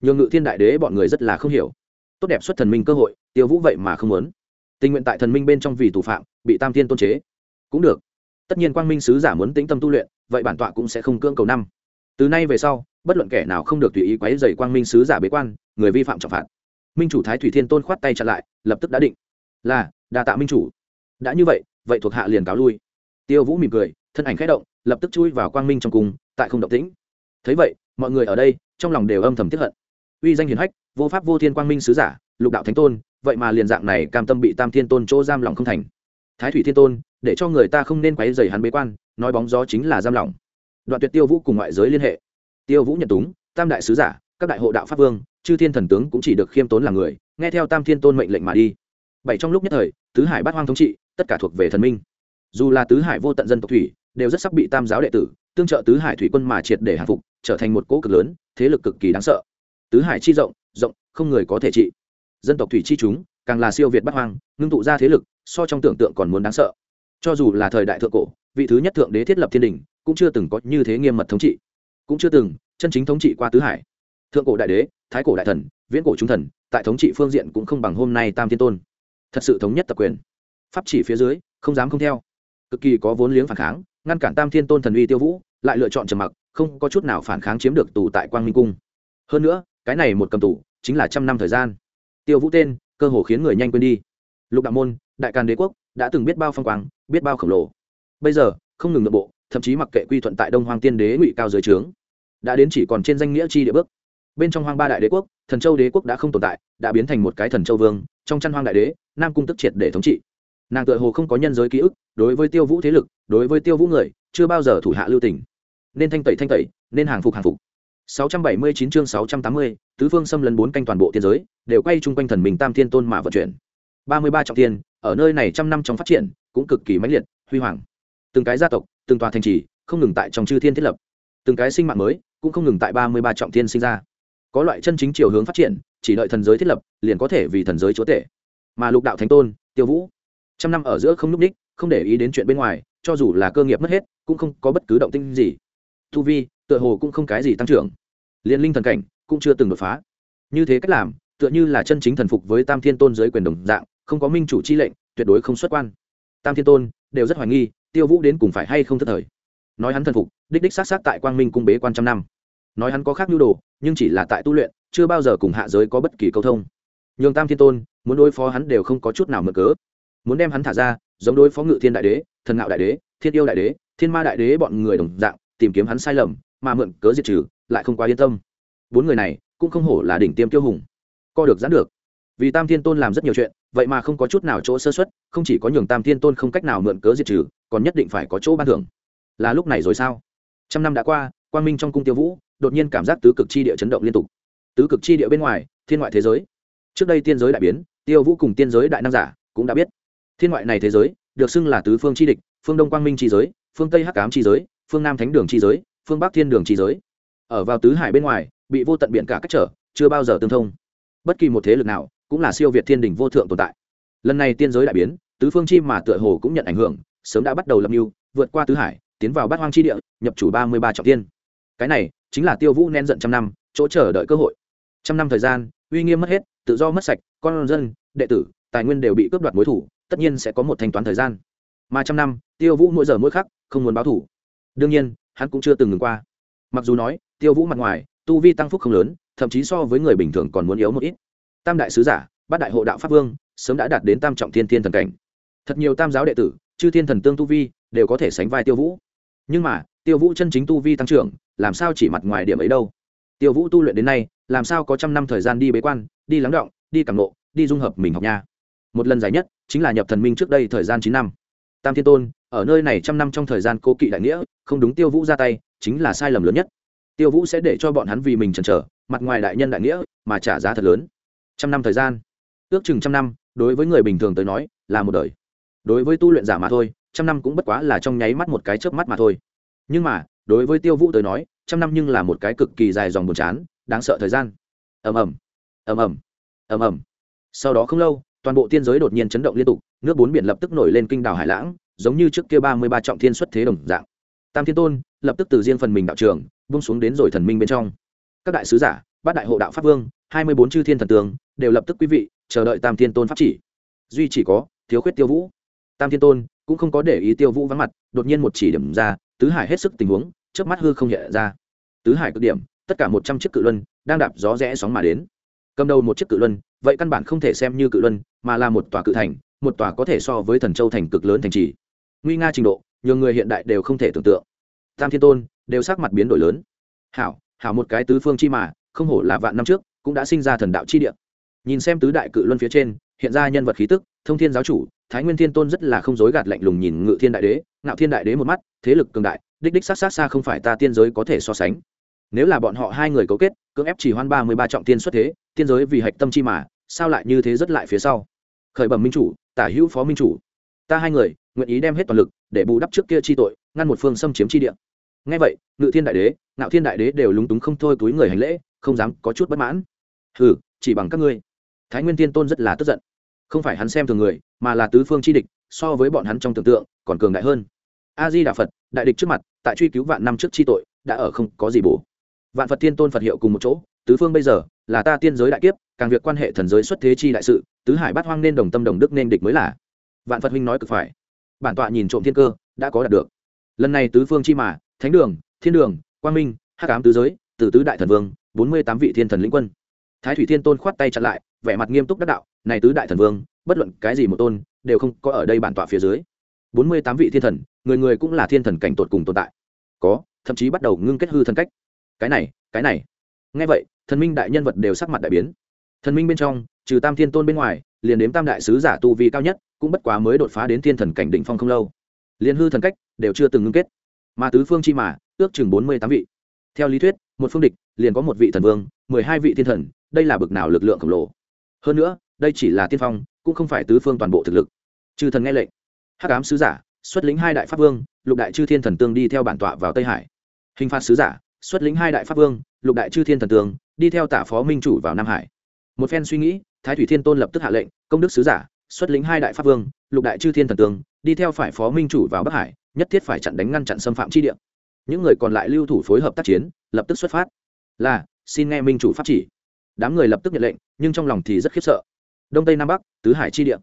Nhường ngự thiên đại đế bọn người rất là không hiểu. Tốt đẹp xuất thần minh cơ hội, tiêu vũ vậy mà không muốn. Tình nguyện tại thần minh bên trong vì thủ phạm, bị tam thiên tôn chế. Cũng được. Tất nhiên quang minh sứ giả muốn tĩnh tâm tu luyện, vậy bản tọa cũng sẽ không cưỡng cầu năm. Từ nay về sau, bất luận kẻ nào không được tùy ý quấy dày quang minh sứ giả bế quan, người vi phạm trọng phạt. Minh chủ thái thủy thiên tôn khoát tay chặn lại, lập tức đã định. Là đà tạ minh chủ. Đã như vậy vậy thuộc hạ liền cáo lui. Tiêu vũ mỉm cười, thân ảnh khẽ động, lập tức chui vào quang minh trong cung, tại không động tĩnh thấy vậy, mọi người ở đây, trong lòng đều âm thầm tiếp hận. Uy danh hiền hách, vô pháp vô thiên quang minh sứ giả, lục đạo thánh tôn, vậy mà liền dạng này cam tâm bị tam thiên tôn chỗ giam lòng không thành. Thái thủy thiên tôn, để cho người ta không nên quấy dày hắn bế quan, nói bóng gió chính là giam lòng đoạn tuyệt tiêu vũ cùng ngoại giới liên hệ. Tiêu vũ nhận túng, tam đại sứ giả, các đại hộ đạo pháp vương, chư thiên thần tướng cũng chỉ được khiêm tốn là người, nghe theo tam thiên tôn mệnh lệnh mà đi. Bảy trong lúc nhất thời, tứ hải bát hoang thống trị, tất cả thuộc về thần minh. Dù là tứ hải vô tận dân tộc thủy, đều rất sắp bị tam giáo đệ tử, tương trợ tứ hải thủy quân mà triệt để hạ phục trở thành một cỗ cực lớn, thế lực cực kỳ đáng sợ. Tứ hải chi rộng rộng, không người có thể trị. Dân tộc thủy chi chúng, càng là siêu việt bắc hoang, ngưng tụ ra thế lực, so trong tưởng tượng còn muốn đáng sợ. Cho dù là thời đại thượng cổ, vị thứ nhất thượng đế thiết lập thiên đình, cũng chưa từng có như thế nghiêm mật thống trị. Cũng chưa từng chân chính thống trị qua tứ hải. Thượng cổ đại đế, thái cổ đại thần, viễn cổ trung thần, tại thống trị phương diện cũng không bằng hôm nay tam thiên tôn. Thật sự thống nhất tập quyền. Pháp chỉ phía dưới, không dám không theo. Cực kỳ có vốn liếng phản kháng, ngăn cản tam thiên tôn thần uy tiêu vũ, lại lựa chọn trầm mặc không có chút nào phản kháng chiếm được tù tại quang minh cung. Hơn nữa, cái này một cầm tù chính là trăm năm thời gian. Tiêu vũ tên, cơ hồ khiến người nhanh quên đi. Lục đạo môn, đại càn đế quốc, đã từng biết bao phong quang, biết bao khổng lồ. Bây giờ, không ngừng nội bộ, thậm chí mặc kệ quy thuận tại đông hoàng tiên đế ngụy cao dưới trướng, đã đến chỉ còn trên danh nghĩa chi địa bước. Bên trong hoang ba đại đế quốc, thần châu đế quốc đã không tồn tại, đã biến thành một cái thần châu vương, trong chăn hoang đại đế, nam cung tức triệt để thống trị. Nàng tựa hồ không có nhân giới ký ức, đối với tiêu vũ thế lực, đối với tiêu vũ người, chưa bao giờ thủ hạ lưu tình nên thanh tẩy thanh tẩy nên hàng phục hàng phục. 679 chương 680, tứ phương xâm lấn bốn canh toàn bộ tiên giới đều quay chung quanh thần mình tam thiên tôn mà vận chuyển. 33 trọng thiên ở nơi này trăm năm trong phát triển cũng cực kỳ mãnh liệt huy hoàng. Từng cái gia tộc từng tòa thành trì không ngừng tại trong chư thiên thiết lập. Từng cái sinh mạng mới cũng không ngừng tại 33 trọng thiên sinh ra. Có loại chân chính chiều hướng phát triển chỉ đợi thần giới thiết lập liền có thể vì thần giới chúa tể. Mà lục đạo thánh tôn tiêu vũ trăm năm ở giữa không núp đích không để ý đến chuyện bên ngoài cho dù là cơ nghiệp mất hết cũng không có bất cứ động tĩnh gì tu vi, tựa hồ cũng không cái gì tăng trưởng. Liên linh thần cảnh cũng chưa từng đột phá. Như thế cách làm, tựa như là chân chính thần phục với tam thiên tôn giới quyền đồng dạng, không có minh chủ chi lệnh, tuyệt đối không xuất quan. Tam thiên tôn đều rất hoài nghi, tiêu vũ đến cùng phải hay không thất thời. Nói hắn thần phục, đích đích s á tại quang minh cung bế quan trăm năm. Nói hắn có khác nhu đồ, nhưng chỉ là tại tu luyện, chưa bao giờ cùng hạ giới có bất kỳ câu thông. Nhường tam thiên tôn muốn đối phó hắn đều không có chút nào mở cớ. Muốn đem hắn thả ra, giống đối phó ngự thiên đại đế, thần ngạo đại đế, thiên yêu đại đế, thiên ma đại đế bọn người đồng dạng tìm kiếm hắn sai lầm, mà mượn cớ diệt trừ, lại không quá yên tâm. Bốn người này cũng không hổ là đỉnh tiêm tiêu hùng. Co được giãn được. Vì tam thiên tôn làm rất nhiều chuyện, vậy mà không có chút nào chỗ sơ xuất không chỉ có nhường tam thiên tôn không cách nào mượn cớ diệt trừ, còn nhất định phải có chỗ ban thưởng. Là lúc này rồi sao? Trăm năm đã qua, quang minh trong cung tiêu vũ, đột nhiên cảm giác tứ cực chi địa chấn động liên tục. Tứ cực chi địa bên ngoài, thiên ngoại thế giới. Trước đây tiên giới đại biến, tiêu vũ cùng tiên giới đại năng giả cũng đã biết. Thiên ngoại này thế giới, được xưng là tứ phương chi địch, phương đông quang minh chi giới, phương tây hắc cám chi giới phương nam thánh đường chi giới, phương bắc thiên đường chi giới. Ở vào tứ hải bên ngoài, bị vô tận biển cả cách trở, chưa bao giờ tương thông. Bất kỳ một thế lực nào, cũng là siêu việt thiên đình vô thượng tồn tại. Lần này tiên giới đại biến, tứ phương chi mà tựa hồ cũng nhận ảnh hưởng, sớm đã bắt đầu lập mưu, vượt qua tứ hải, tiến vào bát hoang chi địa, nhập chủ ba mươi ba trọng tiên. Cái này, chính là tiêu vũ nen giận trăm năm, chỗ chờ đợi cơ hội. Trăm năm thời gian, uy nghiêm mất hết, tự do mất sạch, con dân, đệ tử, tài nguyên đều bị cướp đoạt mối thủ, tất nhiên sẽ có một thanh toán thời gian. Mà trăm năm, tiêu vũ mỗi giờ mỗi khắc, không muốn báo thủ đương nhiên, hắn cũng chưa từng ngừng qua. Mặc dù nói, tiêu vũ mặt ngoài, tu vi tăng phúc không lớn, thậm chí so với người bình thường còn muốn yếu một ít. Tam đại sứ giả, bát đại hộ đạo pháp vương, sớm đã đạt đến tam trọng thiên thiên thần cảnh. Thật nhiều tam giáo đệ tử, chư thiên thần tương tu vi, đều có thể sánh vai tiêu vũ. Nhưng mà, tiêu vũ chân chính tu vi tăng trưởng, làm sao chỉ mặt ngoài điểm ấy đâu? Tiêu vũ tu luyện đến nay, làm sao có trăm năm thời gian đi bế quan, đi lắng động, đi cảm nộ đi dung hợp mình học nha? Một lần dài nhất, chính là nhập thần minh trước đây thời gian chín năm. Tam thiên tôn ở nơi này trăm năm trong thời gian cố kỵ đại nghĩa, không đúng tiêu vũ ra tay, chính là sai lầm lớn nhất. Tiêu vũ sẽ để cho bọn hắn vì mình chần trở mặt ngoài đại nhân đại nghĩa, mà trả giá thật lớn. Trăm năm thời gian. Ước chừng trăm năm, đối với người bình thường tới nói, là một đời. Đối với tu luyện giả mà thôi, trăm năm cũng bất quá là trong nháy mắt một cái chớp mắt mà thôi. Nhưng mà, đối với tiêu vũ tới nói, trăm năm nhưng là một cái cực kỳ dài dòng buồn chán, đáng sợ thời gian. Ầm ầm. Ầm ầm. Ầm ầm. Sau đó không lâu, toàn bộ tiên giới đột nhiên chấn động liên tục, nước bốn biển lập tức nổi lên kinh đảo hải lãng giống như trước kia ba mươi ba trọng thiên xuất thế đồng dạng. Tam thiên tôn lập tức từ riêng phần mình đạo trường bung xuống đến rồi thần minh bên trong. Các đại sứ giả, bát đại hộ đạo pháp vương, hai mươi bốn chư thiên thần tường đều lập tức quý vị, chờ đợi tam thiên tôn pháp chỉ. Duy chỉ có thiếu khuyết tiêu vũ. Tam thiên tôn cũng không có để ý tiêu vũ vắng mặt, đột nhiên một chỉ điểm ra, tứ hải hết sức tình huống trước mắt hư không hiện ra. Tứ hải cực điểm, tất cả một trăm chiếc cự luân đang đạp gió rẽ sóng mà đến. Cầm đầu một chiếc cự luân, vậy căn bản không thể xem như cự luân, mà là một tòa cự thành, một tòa có thể so với thần châu thành cực lớn thành trì nguy nga trình độ, nhiều người hiện đại đều không thể tưởng tượng. Tam thiên tôn đều sắc mặt biến đổi lớn. Hảo hảo một cái tứ phương chi mà, không hổ là vạn năm trước, cũng đã sinh ra thần đạo chi địa. Nhìn xem tứ đại cự luân phía trên, hiện ra nhân vật khí tức, thông thiên giáo chủ, thái nguyên thiên tôn rất là không dối gạt lạnh lùng nhìn ngự thiên đại đế, ngạo thiên đại đế một mắt, thế lực cường đại, đích đích s á t s á t xa không phải ta tiên giới có thể so sánh. Nếu là bọn họ hai người cấu kết, cưỡng ép chỉ hoan ba mươi ba trọng tiên xuất thế, tiên giới vì hạch tâm chi mà, sao lại như thế rất lại phía sau? Khởi bẩm minh chủ, tả hữu phó minh chủ ta hai người, nguyện ý đem hết toàn lực, để bù đắp trước kia chi tội, ngăn một phương xâm chiếm chi địa. Ngay vậy, ngự thiên đại đế, ngạo thiên đại đế đều lúng túng không thôi túi người hành lễ, không dám có chút bất mãn. Ừ chỉ bằng các ngươi. Thái nguyên tiên tôn rất là tức giận. Không phải hắn xem thường người, mà là tứ phương chi địch, so với bọn hắn trong tưởng tượng, còn cường đại hơn. A di đà phật, đại địch trước mặt, tại truy cứu vạn năm trước chi tội, đã ở không có gì bổ. Vạn phật tiên tôn phật hiệu cùng một chỗ, tứ phương bây giờ, là ta tiên giới đại kiếp, càng việc quan hệ thần giới xuất thế chi đại sự, tứ hải bát hoang nên đồng tâm đồng đức nên địch mới là vạn phật huynh nói cực phải. Bản tọa nhìn trộm thiên cơ, đã có đạt được. Lần này tứ phương chi mà, thánh đường, thiên đường, quang minh, hắc ám tứ giới từ tứ đại thần vương, bốn mươi tám vị thiên thần lĩnh quân. Thái thủy thiên tôn khoát tay chặn lại, vẻ mặt nghiêm túc đắc đạo, này tứ đại thần vương, bất luận cái gì một tôn, đều không có ở đây bản tọa phía dưới. bốn mươi tám vị thiên thần, người người cũng là thiên thần cảnh tột cùng tồn tại. Có, thậm chí bắt đầu ngưng kết hư thần cách. Cái này cái này. Ngay vậy, thần minh đại nhân vật đều sắc mặt đại biến. Thần minh bên trong, trừ tam thiên tôn bên ngoài, liền đếm tam đại sứ giả tu vi cao nhất cũng bất quá mới đột phá đến thiên thần cảnh đỉnh phong không lâu. Liền hư thần cách đều chưa từng ngưng kết. Mà tứ phương chi mà, ước chừng bốn mươi tám vị. Theo lý thuyết, một phương địch, liền có một vị thần vương, mười hai vị thiên thần, đây là bực nào lực lượng khổng lồ. Hơn nữa, đây chỉ là tiên phong, cũng không phải tứ phương toàn bộ thực lực. Chư thần nghe lệnh. Hắc ám sứ giả, xuất lĩnh hai đại pháp vương, lục đại chư thiên thần tương đi theo bản tọa vào tây hải. Hình phạt sứ giả, xuất lĩnh hai đại pháp vương, lục đại chư thiên thần tương, đi theo tả phó minh chủ vào nam hải. Một phen suy nghĩ, thái thủy thiên tôn lập tức hạ lệnh, công đức sứ giả xuất lĩnh hai đại pháp vương, lục đại chư thiên thần tướng, đi theo phải phó minh chủ vào bắc hải, nhất thiết phải chặn đánh ngăn chặn xâm phạm chi địa. Những người còn lại lưu thủ phối hợp tác chiến, lập tức xuất phát. Là, xin nghe minh chủ pháp chỉ. Đám người lập tức nhận lệnh, nhưng trong lòng thì rất khiếp sợ. Đông tây nam bắc, tứ hải chi địa.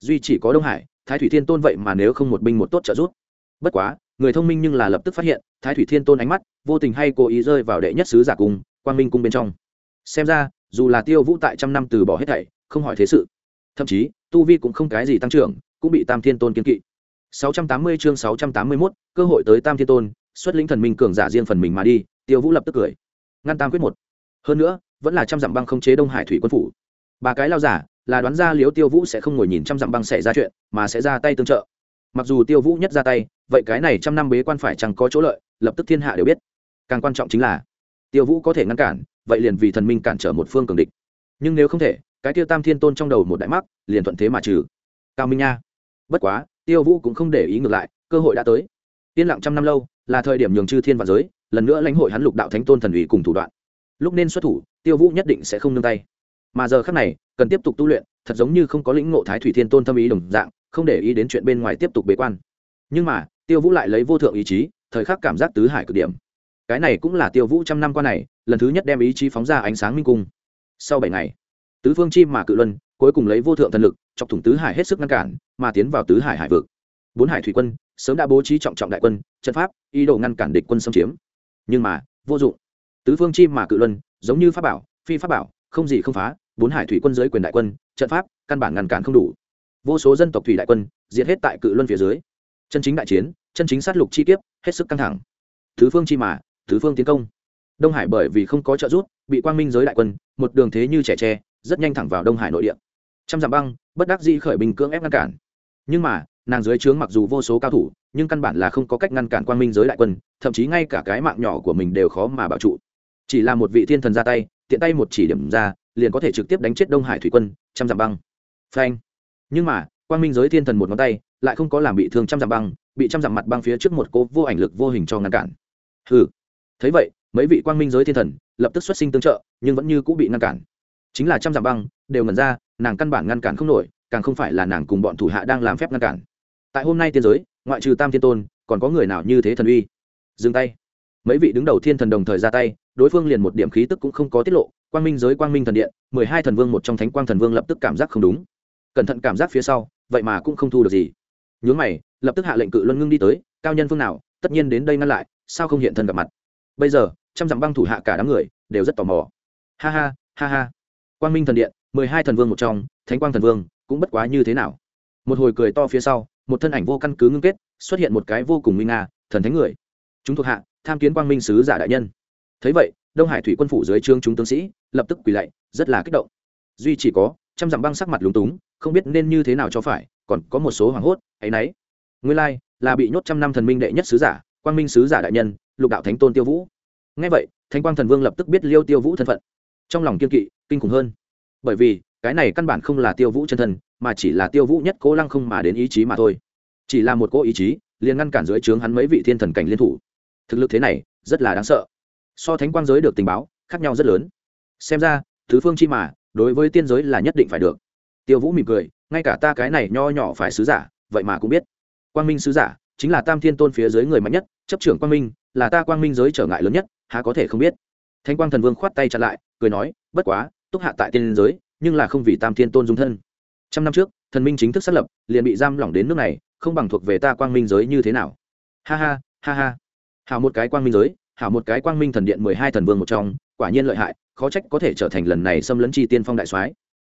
Duy chỉ có đông hải, thái thủy thiên tôn vậy mà nếu không một binh một tốt trợ giúp. Bất quá, người thông minh nhưng là lập tức phát hiện, thái thủy thiên tôn ánh mắt, vô tình hay cố ý rơi vào đệ nhất sứ giả cung quang minh cung bên trong. Xem ra, dù là tiêu vũ tại trăm năm từ bỏ hết thảy, không hỏi thế sự. Thậm chí tu vi cũng không cái gì tăng trưởng cũng bị tam thiên tôn kiên kỵ. 680 chương 681, cơ hội tới tam thiên tôn xuất lĩnh thần minh cường giả riêng phần mình mà đi tiêu vũ lập tức cười. Ngăn tam quyết một. Hơn nữa vẫn là trăm dặm băng không chế đông hải thủy quân phủ. Ba cái lao giả là đoán ra liếu tiêu vũ sẽ không ngồi nhìn trăm dặm băng xảy ra chuyện mà sẽ ra tay tương trợ. Mặc dù tiêu vũ nhất ra tay vậy cái này trăm năm bế quan phải chẳng có chỗ lợi lập tức thiên hạ đều biết. Càng quan trọng chính là tiêu vũ có thể ngăn cản vậy liền vì thần minh cản trở một phương cường địch. Nhưng nếu không thể cái tiêu tam thiên tôn trong đầu một đại mắc, liền thuận thế mà trừ. Cao minh nha, bất quá, tiêu vũ cũng không để ý ngược lại, cơ hội đã tới. Yên lặng trăm năm lâu, là thời điểm nhường chư thiên và giới, lần nữa lãnh hội hắn lục đạo thánh tôn thần ủy cùng thủ đoạn. Lúc nên xuất thủ, tiêu vũ nhất định sẽ không nương tay. Mà giờ khác này, cần tiếp tục tu luyện, thật giống như không có lĩnh ngộ thái thủy thiên tôn tâm ý đồng dạng, không để ý đến chuyện bên ngoài tiếp tục bế quan. Nhưng mà, tiêu vũ lại lấy vô thượng ý chí, thời khắc cảm giác tứ hải cực điểm. Cái này cũng là tiêu vũ trăm năm qua này, lần thứ nhất đem ý chí phóng ra ánh sáng minh cung. Sau bảy ngày tứ phương chim mà cự luân, cuối cùng lấy vô thượng thần lực, chọc thủng tứ hải hết sức ngăn cản, mà tiến vào tứ hải hải vực. Bốn hải thủy quân sớm đã bố trí trọng trọng đại quân, trận pháp, ý đồ ngăn cản địch quân xâm chiếm. Nhưng mà, vô dụng. Tứ phương chim mà cự luân, giống như pháp bảo, phi pháp bảo, không gì không phá, bốn hải thủy quân dưới quyền đại quân, trận pháp, căn bản ngăn cản không đủ. Vô số dân tộc thủy đại quân, diệt hết tại cự luân phía dưới. Chân chính đại chiến, chân chính sát lục chi kiếp, hết sức căng thẳng. Tứ phương chi mà, tứ phương tiến công. Đông hải bởi vì không có trợ giúp, bị quang minh giới đại quân, một đường thế như trẻ tre rất nhanh thẳng vào đông hải nội địa. Trăm dặm băng, bất đắc dĩ khởi bình cưỡng ép ngăn cản. Nhưng mà, nàng dưới trướng mặc dù vô số cao thủ, nhưng căn bản là không có cách ngăn cản quang minh giới đại quân, thậm chí ngay cả cái mạng nhỏ của mình đều khó mà bảo trụ. Chỉ là một vị thiên thần ra tay, tiện tay một chỉ điểm ra, liền có thể trực tiếp đánh chết đông hải thủy quân, trăm dặm băng. Phanh. Nhưng mà, quang minh giới thiên thần một ngón tay, lại không có làm bị thương trăm dặm băng, bị trăm dặm mặt băng phía trước một cố vô ảnh lực vô hình cho ngăn cản. Hừ. Thấy vậy, mấy vị quang minh giới thiên thần lập tức xuất sinh tương trợ, nhưng vẫn như cũng bị ngăn cản chính là trăm dặm băng, đều ngẩn ra, nàng căn bản ngăn cản không nổi, càng không phải là nàng cùng bọn thủ hạ đang làm phép ngăn cản. Tại hôm nay tiên giới, ngoại trừ tam thiên tôn, còn có người nào như thế thần uy? Dừng tay. Mấy vị đứng đầu thiên thần đồng thời ra tay, đối phương liền một điểm khí tức cũng không có tiết lộ, quang minh giới, quang minh thần điện, mười hai thần vương một trong thánh quang thần vương lập tức cảm giác không đúng. Cẩn thận cảm giác phía sau, vậy mà cũng không thu được gì. Nhướng mày, lập tức hạ lệnh cự luân ngưng đi tới, cao nhân phương nào, tất nhiên đến đây ngăn lại, sao không hiện thân gặp mặt? Bây giờ, trăm dặm băng thủ hạ cả đám người, đều rất tò mò. Ha ha ha ha quang minh thần điện, mười hai thần vương một trong, thánh quang thần vương, cũng bất quá như thế nào. Một hồi cười to phía sau, một thân ảnh vô căn cứ ngưng kết, xuất hiện một cái vô cùng nguy nga, thần thánh người. Chúng thuộc hạ, tham kiến quang minh sứ giả đại nhân. Thấy vậy, đông hải thủy quân phủ dưới trương chúng tướng sĩ, lập tức quỳ lạy, rất là kích động. Duy chỉ có, trăm dặm băng sắc mặt lúng túng, không biết nên như thế nào cho phải, còn có một số hoảng hốt, ấy nấy. Nguyên lai, là bị nhốt trăm năm thần minh đệ nhất sứ giả, quang minh sứ giả đại nhân, lục đạo thánh tôn tiêu vũ. Ngay vậy, thánh quang thần vương lập tức biết liêu tiêu vũ thân phận. Trong lòng kiên kỵ kinh khủng hơn. Bởi vì, cái này căn bản không là tiêu vũ chân thân, mà chỉ là tiêu vũ nhất cố lăng không mà đến ý chí mà thôi. Chỉ là một cố ý chí, liền ngăn cản dưới trướng hắn mấy vị thiên thần cảnh liên thủ. Thực lực thế này, rất là đáng sợ. So thánh quang giới được tình báo, khác nhau rất lớn. Xem ra, thứ phương chi mà, đối với tiên giới là nhất định phải được. Tiêu vũ mỉm cười, ngay cả ta cái này nho nhỏ phải sứ giả, vậy mà cũng biết. Quang minh sứ giả, chính là tam thiên tôn phía dưới người mạnh nhất, chấp trưởng quang minh, là ta quang minh giới trở ngại lớn nhất, há có thể không biết. Thanh quang thần vương khoát tay chặn lại, cười nói, bất quá túc hạ tại tiên giới, nhưng là không vì tam thiên tôn dung thân. Trăm năm trước, thần minh chính thức xác lập, liền bị giam lỏng đến nước này, không bằng thuộc về ta quang minh giới như thế nào. Ha ha ha ha. Hảo một cái quang minh giới, hảo một cái quang minh thần điện mười hai thần vương một trong, quả nhiên lợi hại, khó trách có thể trở thành lần này xâm lấn chi tiên phong đại soái.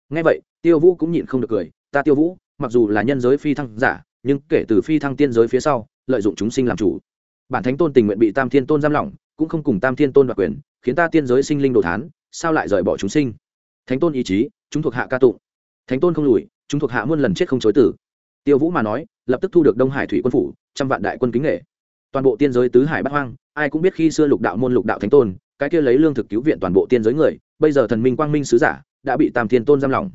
Ngay vậy, tiêu vũ cũng nhịn không được cười, ta tiêu vũ, mặc dù là nhân giới phi thăng giả, nhưng kể từ phi thăng tiên giới phía sau, lợi dụng chúng sinh làm chủ. Bản thánh tôn tình nguyện bị tam thiên tôn giam lỏng, cũng không cùng tam thiên tôn đoạt quyền, khiến ta tiên giới sinh linh đồ thán, sao lại rời bỏ chúng sinh? Thánh tôn ý chí, chúng thuộc hạ ca tụng. Thánh tôn không lùi, chúng thuộc hạ muôn lần chết không chối tử. Tiêu vũ mà nói, lập tức thu được đông hải thủy quân phủ, trăm vạn đại quân kính nghệ toàn bộ tiên giới tứ hải bắt hoang, ai cũng biết khi xưa lục đạo môn lục đạo thánh tôn, cái kia lấy lương thực cứu viện toàn bộ tiên giới người, bây giờ thần minh quang minh sứ giả, đã bị tam thiên tôn giam lỏng.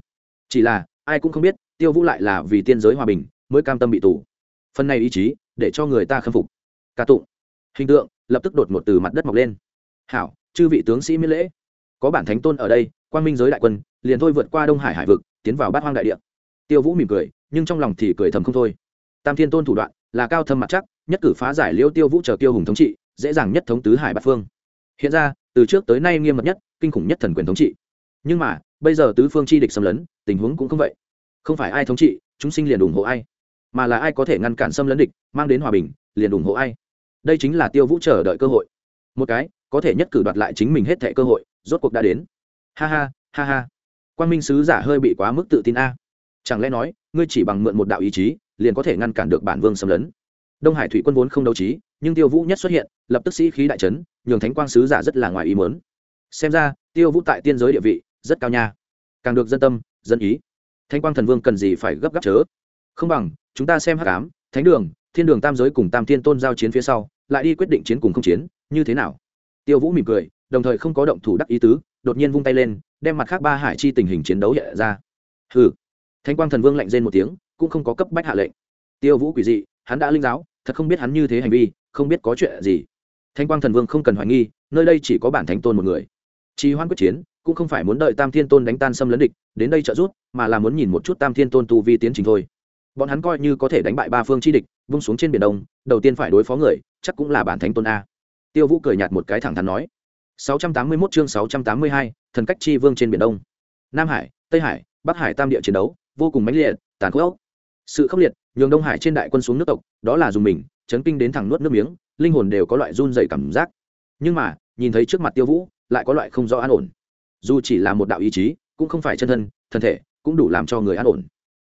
Chỉ là, ai cũng không biết, tiêu vũ lại là vì tiên giới hòa bình, mới cam tâm bị tù. Phần này ý chí, để cho người ta khâm phục. Ca tụng. Hình tượng, lập tức đột ngột từ mặt đất mọc lên. Hảo, chư vị tướng sĩ miễn lễ. Có bản thánh tôn ở đây quang minh giới đại quân, liền thôi vượt qua đông hải hải vực, tiến vào bát hoang đại địa. Tiêu vũ mỉm cười, nhưng trong lòng thì cười thầm không thôi. Tam thiên tôn thủ đoạn, là cao thâm mặt chắc, nhất cử phá giải liêu tiêu vũ chờ tiêu hùng thống trị, dễ dàng nhất thống tứ hải bát phương. Hiện ra, từ trước tới nay nghiêm mật nhất, kinh khủng nhất thần quyền thống trị. Nhưng mà, bây giờ tứ phương chi địch xâm lấn, tình huống cũng không vậy. Không phải ai thống trị, chúng sinh liền ủng hộ ai. Mà là ai có thể ngăn cản xâm lấn địch, mang đến hòa bình, liền ủng hộ ai. Đây chính là tiêu vũ chờ đợi cơ hội. Một cái, có thể nhất cử đoạt lại chính mình hết thẻ cơ hội, rốt cuộc đã đến ha ha ha ha. Quan minh sứ giả hơi bị quá mức tự tin a. Chẳng lẽ nói, ngươi chỉ bằng mượn một đạo ý chí, liền có thể ngăn cản được bản vương xâm lấn? Đông hải thủy quân vốn không đấu trí, nhưng tiêu vũ nhất xuất hiện, lập tức sĩ khí đại trấn nhường thánh quang sứ giả rất là ngoài ý mớn xem ra, tiêu vũ tại tiên giới địa vị, rất cao nha. Càng được dân tâm, dân ý. Thánh quang thần vương cần gì phải gấp gáp chớ? Không bằng, chúng ta xem hắc ám, thánh đường, thiên đường tam giới cùng tam thiên tôn giao chiến phía sau, lại đi quyết định chiến cùng không chiến, như thế nào? Tiêu vũ mỉm cười, đồng thời không có động thủ đắc ý tứ đột nhiên vung tay lên, đem mặt khác ba hải chi tình hình chiến đấu hiện ra. Hừ. Thanh quang thần vương lạnh rên một tiếng, cũng không có cấp bách hạ lệnh. Tiêu vũ quỷ dị, hắn đã linh giáo, thật không biết hắn như thế hành vi, không biết có chuyện gì. Thanh quang thần vương không cần hoài nghi, nơi đây chỉ có bản thánh tôn một người. Trì hoan quyết chiến, cũng không phải muốn đợi tam thiên tôn đánh tan xâm lấn địch, đến đây trợ giúp, mà là muốn nhìn một chút tam thiên tôn tu vi tiến trình thôi. Bọn hắn coi như có thể đánh bại ba phương chi địch, vung xuống trên biển đông, đầu tiên phải đối phó người, chắc cũng là bản thánh tôn a. Tiêu vũ cười nhạt một cái thẳng thắn nói. 681 chương 682, thần cách chi vương trên biển đông. Nam hải tây hải bắc hải tam địa chiến đấu vô cùng mãnh liệt tàn khốc. Sự khốc liệt nhường đông hải trên đại quân xuống nước tộc đó là dùng mình chấn kinh đến thẳng nuốt nước miếng linh hồn đều có loại run rẩy cảm giác. Nhưng mà nhìn thấy trước mặt tiêu vũ lại có loại không rõ an ổn. Dù chỉ là một đạo ý chí cũng không phải chân thân thân thể cũng đủ làm cho người an ổn.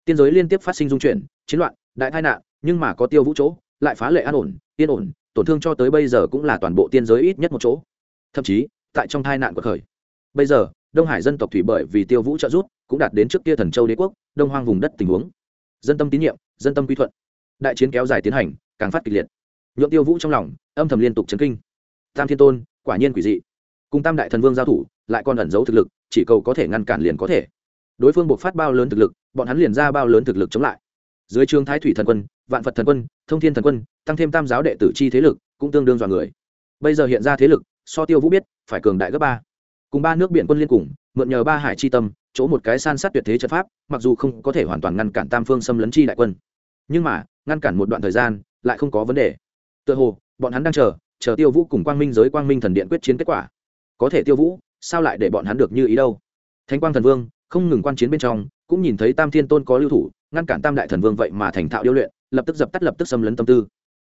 Tiên giới liên tiếp phát sinh dung chuyển chiến loạn đại tai nạn nhưng mà có tiêu vũ chỗ lại phá lệ an ổn yên ổn tổn thương cho tới bây giờ cũng là toàn bộ tiên giới ít nhất một chỗ thậm chí tại trong tai nạn của khởi bây giờ, đông hải dân tộc thủy bởi vì tiêu vũ trợ giúp cũng đạt đến trước kia thần châu đế quốc, đông hoang vùng đất tình huống. Dân tâm tín nhiệm, dân tâm quy thuận. Đại chiến kéo dài tiến hành, càng phát kịch liệt. Nhuộm tiêu vũ trong lòng âm thầm liên tục chấn kinh. Tam thiên tôn, quả nhiên quỷ dị. Cùng tam đại thần vương giao thủ, lại còn ẩn giấu thực lực, chỉ cầu có thể ngăn cản liền có thể. Đối phương buộc phát bao lớn thực lực, bọn hắn liền ra bao lớn thực lực chống lại. Dưới trường thái thủy thần quân, vạn phật thần quân, thông thiên thần quân, tăng thêm tam giáo đệ tử chi thế lực, cũng tương đương dọa người. Bây giờ hiện ra thế lực so tiêu vũ biết, phải cường đại gấp ba. Cùng ba nước biển quân liên cùng, mượn nhờ ba hải chi tâm, chỗ một cái san sát tuyệt thế trận pháp, mặc dù không có thể hoàn toàn ngăn cản tam phương xâm lấn chi đại quân. Nhưng mà, ngăn cản một đoạn thời gian, lại không có vấn đề. Tựa hồ, bọn hắn đang chờ chờ tiêu vũ cùng quang minh giới quang minh thần điện quyết chiến kết quả. Có thể tiêu vũ, sao lại để bọn hắn được như ý đâu? Thánh quang thần vương, không ngừng quan chiến bên trong, cũng nhìn thấy tam thiên tôn có lưu thủ, ngăn cản tam đại thần vương vậy mà thành thạo điêu luyện, lập tức dập tắt lập tức xâm lấn tâm tư.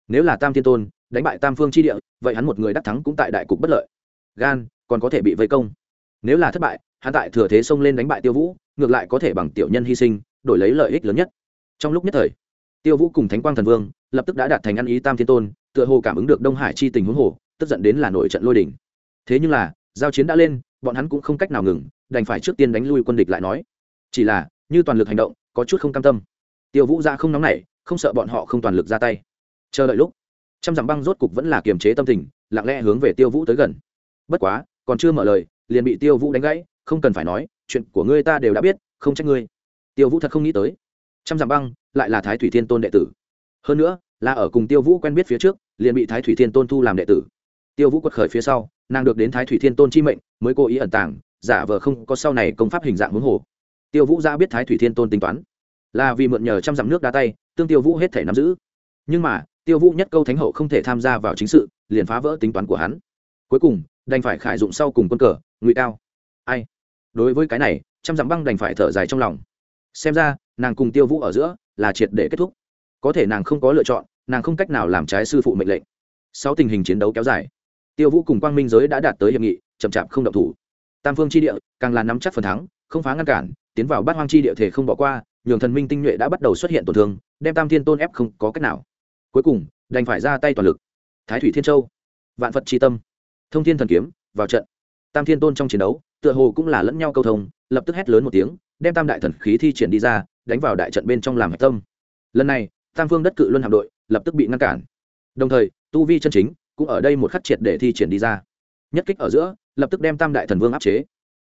Nếu là tam thiên tôn đánh bại tam phương chi địa, vậy hắn một người đắc thắng cũng tại đại cục bất lợi. Gan, còn có thể bị vây công. Nếu là thất bại, hắn tại thừa thế xông lên đánh bại tiêu vũ, ngược lại có thể bằng tiểu nhân hy sinh, đổi lấy lợi ích lớn nhất. Trong lúc nhất thời, tiêu vũ cùng thánh quang thần vương lập tức đã đạt thành ăn ý tam thiên tôn, tựa hồ cảm ứng được đông hải chi tình huống hồ, tức giận đến là nổi trận lôi đỉnh thế nhưng là, giao chiến đã lên, bọn hắn cũng không cách nào ngừng, đành phải trước tiên đánh lui quân địch lại nói. Chỉ là, như toàn lực hành động, có chút không cam tâm. Tiêu vũ ra không nóng nảy, không sợ bọn họ không toàn lực ra tay. Chờ đợi lúc trăm dặm băng rốt cục vẫn là kiềm chế tâm tình, lặng lẽ hướng về tiêu vũ tới gần. Bất quá, còn chưa mở lời, liền bị tiêu vũ đánh gãy, không cần phải nói, chuyện của ngươi ta đều đã biết, không trách ngươi. Tiêu vũ thật không nghĩ tới. Trăm dặm băng lại là thái thủy thiên tôn đệ tử. Hơn nữa, là ở cùng tiêu vũ quen biết phía trước, liền bị thái thủy thiên tôn thu làm đệ tử. Tiêu vũ quật khởi phía sau, nàng được đến thái thủy thiên tôn chi mệnh, mới cố ý ẩn tàng, giả vờ không có sau này công pháp hình dạng huống hồ. Tiêu vũ ra biết thái thủy thiên tôn tính toán. Là vì mượn nhờ trăm dặm nước đá tay, tương tiêu vũ hết thể nắm giữ. Nhưng mà tiêu vũ nhất câu thánh hậu không thể tham gia vào chính sự, liền phá vỡ tính toán của hắn. Cuối cùng, đành phải khải dụng sau cùng quân cờ, ngụy cao. Ai? Đối với cái này, trăm dặm băng đành phải thở dài trong lòng. Xem ra, nàng cùng tiêu vũ ở giữa là triệt để kết thúc. Có thể nàng không có lựa chọn, nàng không cách nào làm trái sư phụ mệnh lệnh. Sau tình hình chiến đấu kéo dài. Tiêu vũ cùng quang minh giới đã đạt tới hiệp nghị, chậm chạp không động thủ. Tam phương chi địa, càng là nắm chắc phần thắng, không phá ngăn cản, tiến vào bát hoang chi địa thể không bỏ qua, nhường thần minh tinh nhuệ đã bắt đầu xuất hiện tổn thương, đem tam thiên tôn ép không có cách nào cuối cùng, đành phải ra tay toàn lực. Thái thủy thiên châu, vạn phật tri tâm, thông thiên thần kiếm, vào trận. Tam thiên tôn trong chiến đấu, tựa hồ cũng là lẫn nhau câu thông, lập tức hét lớn một tiếng, đem tam đại thần khí thi triển đi ra, đánh vào đại trận bên trong làm hạch tâm. Lần này, tam phương đất cự luân hạm đội lập tức bị ngăn cản. Đồng thời, tu vi chân chính cũng ở đây một khắc triệt để thi triển đi ra. Nhất kích ở giữa, lập tức đem tam đại thần vương áp chế.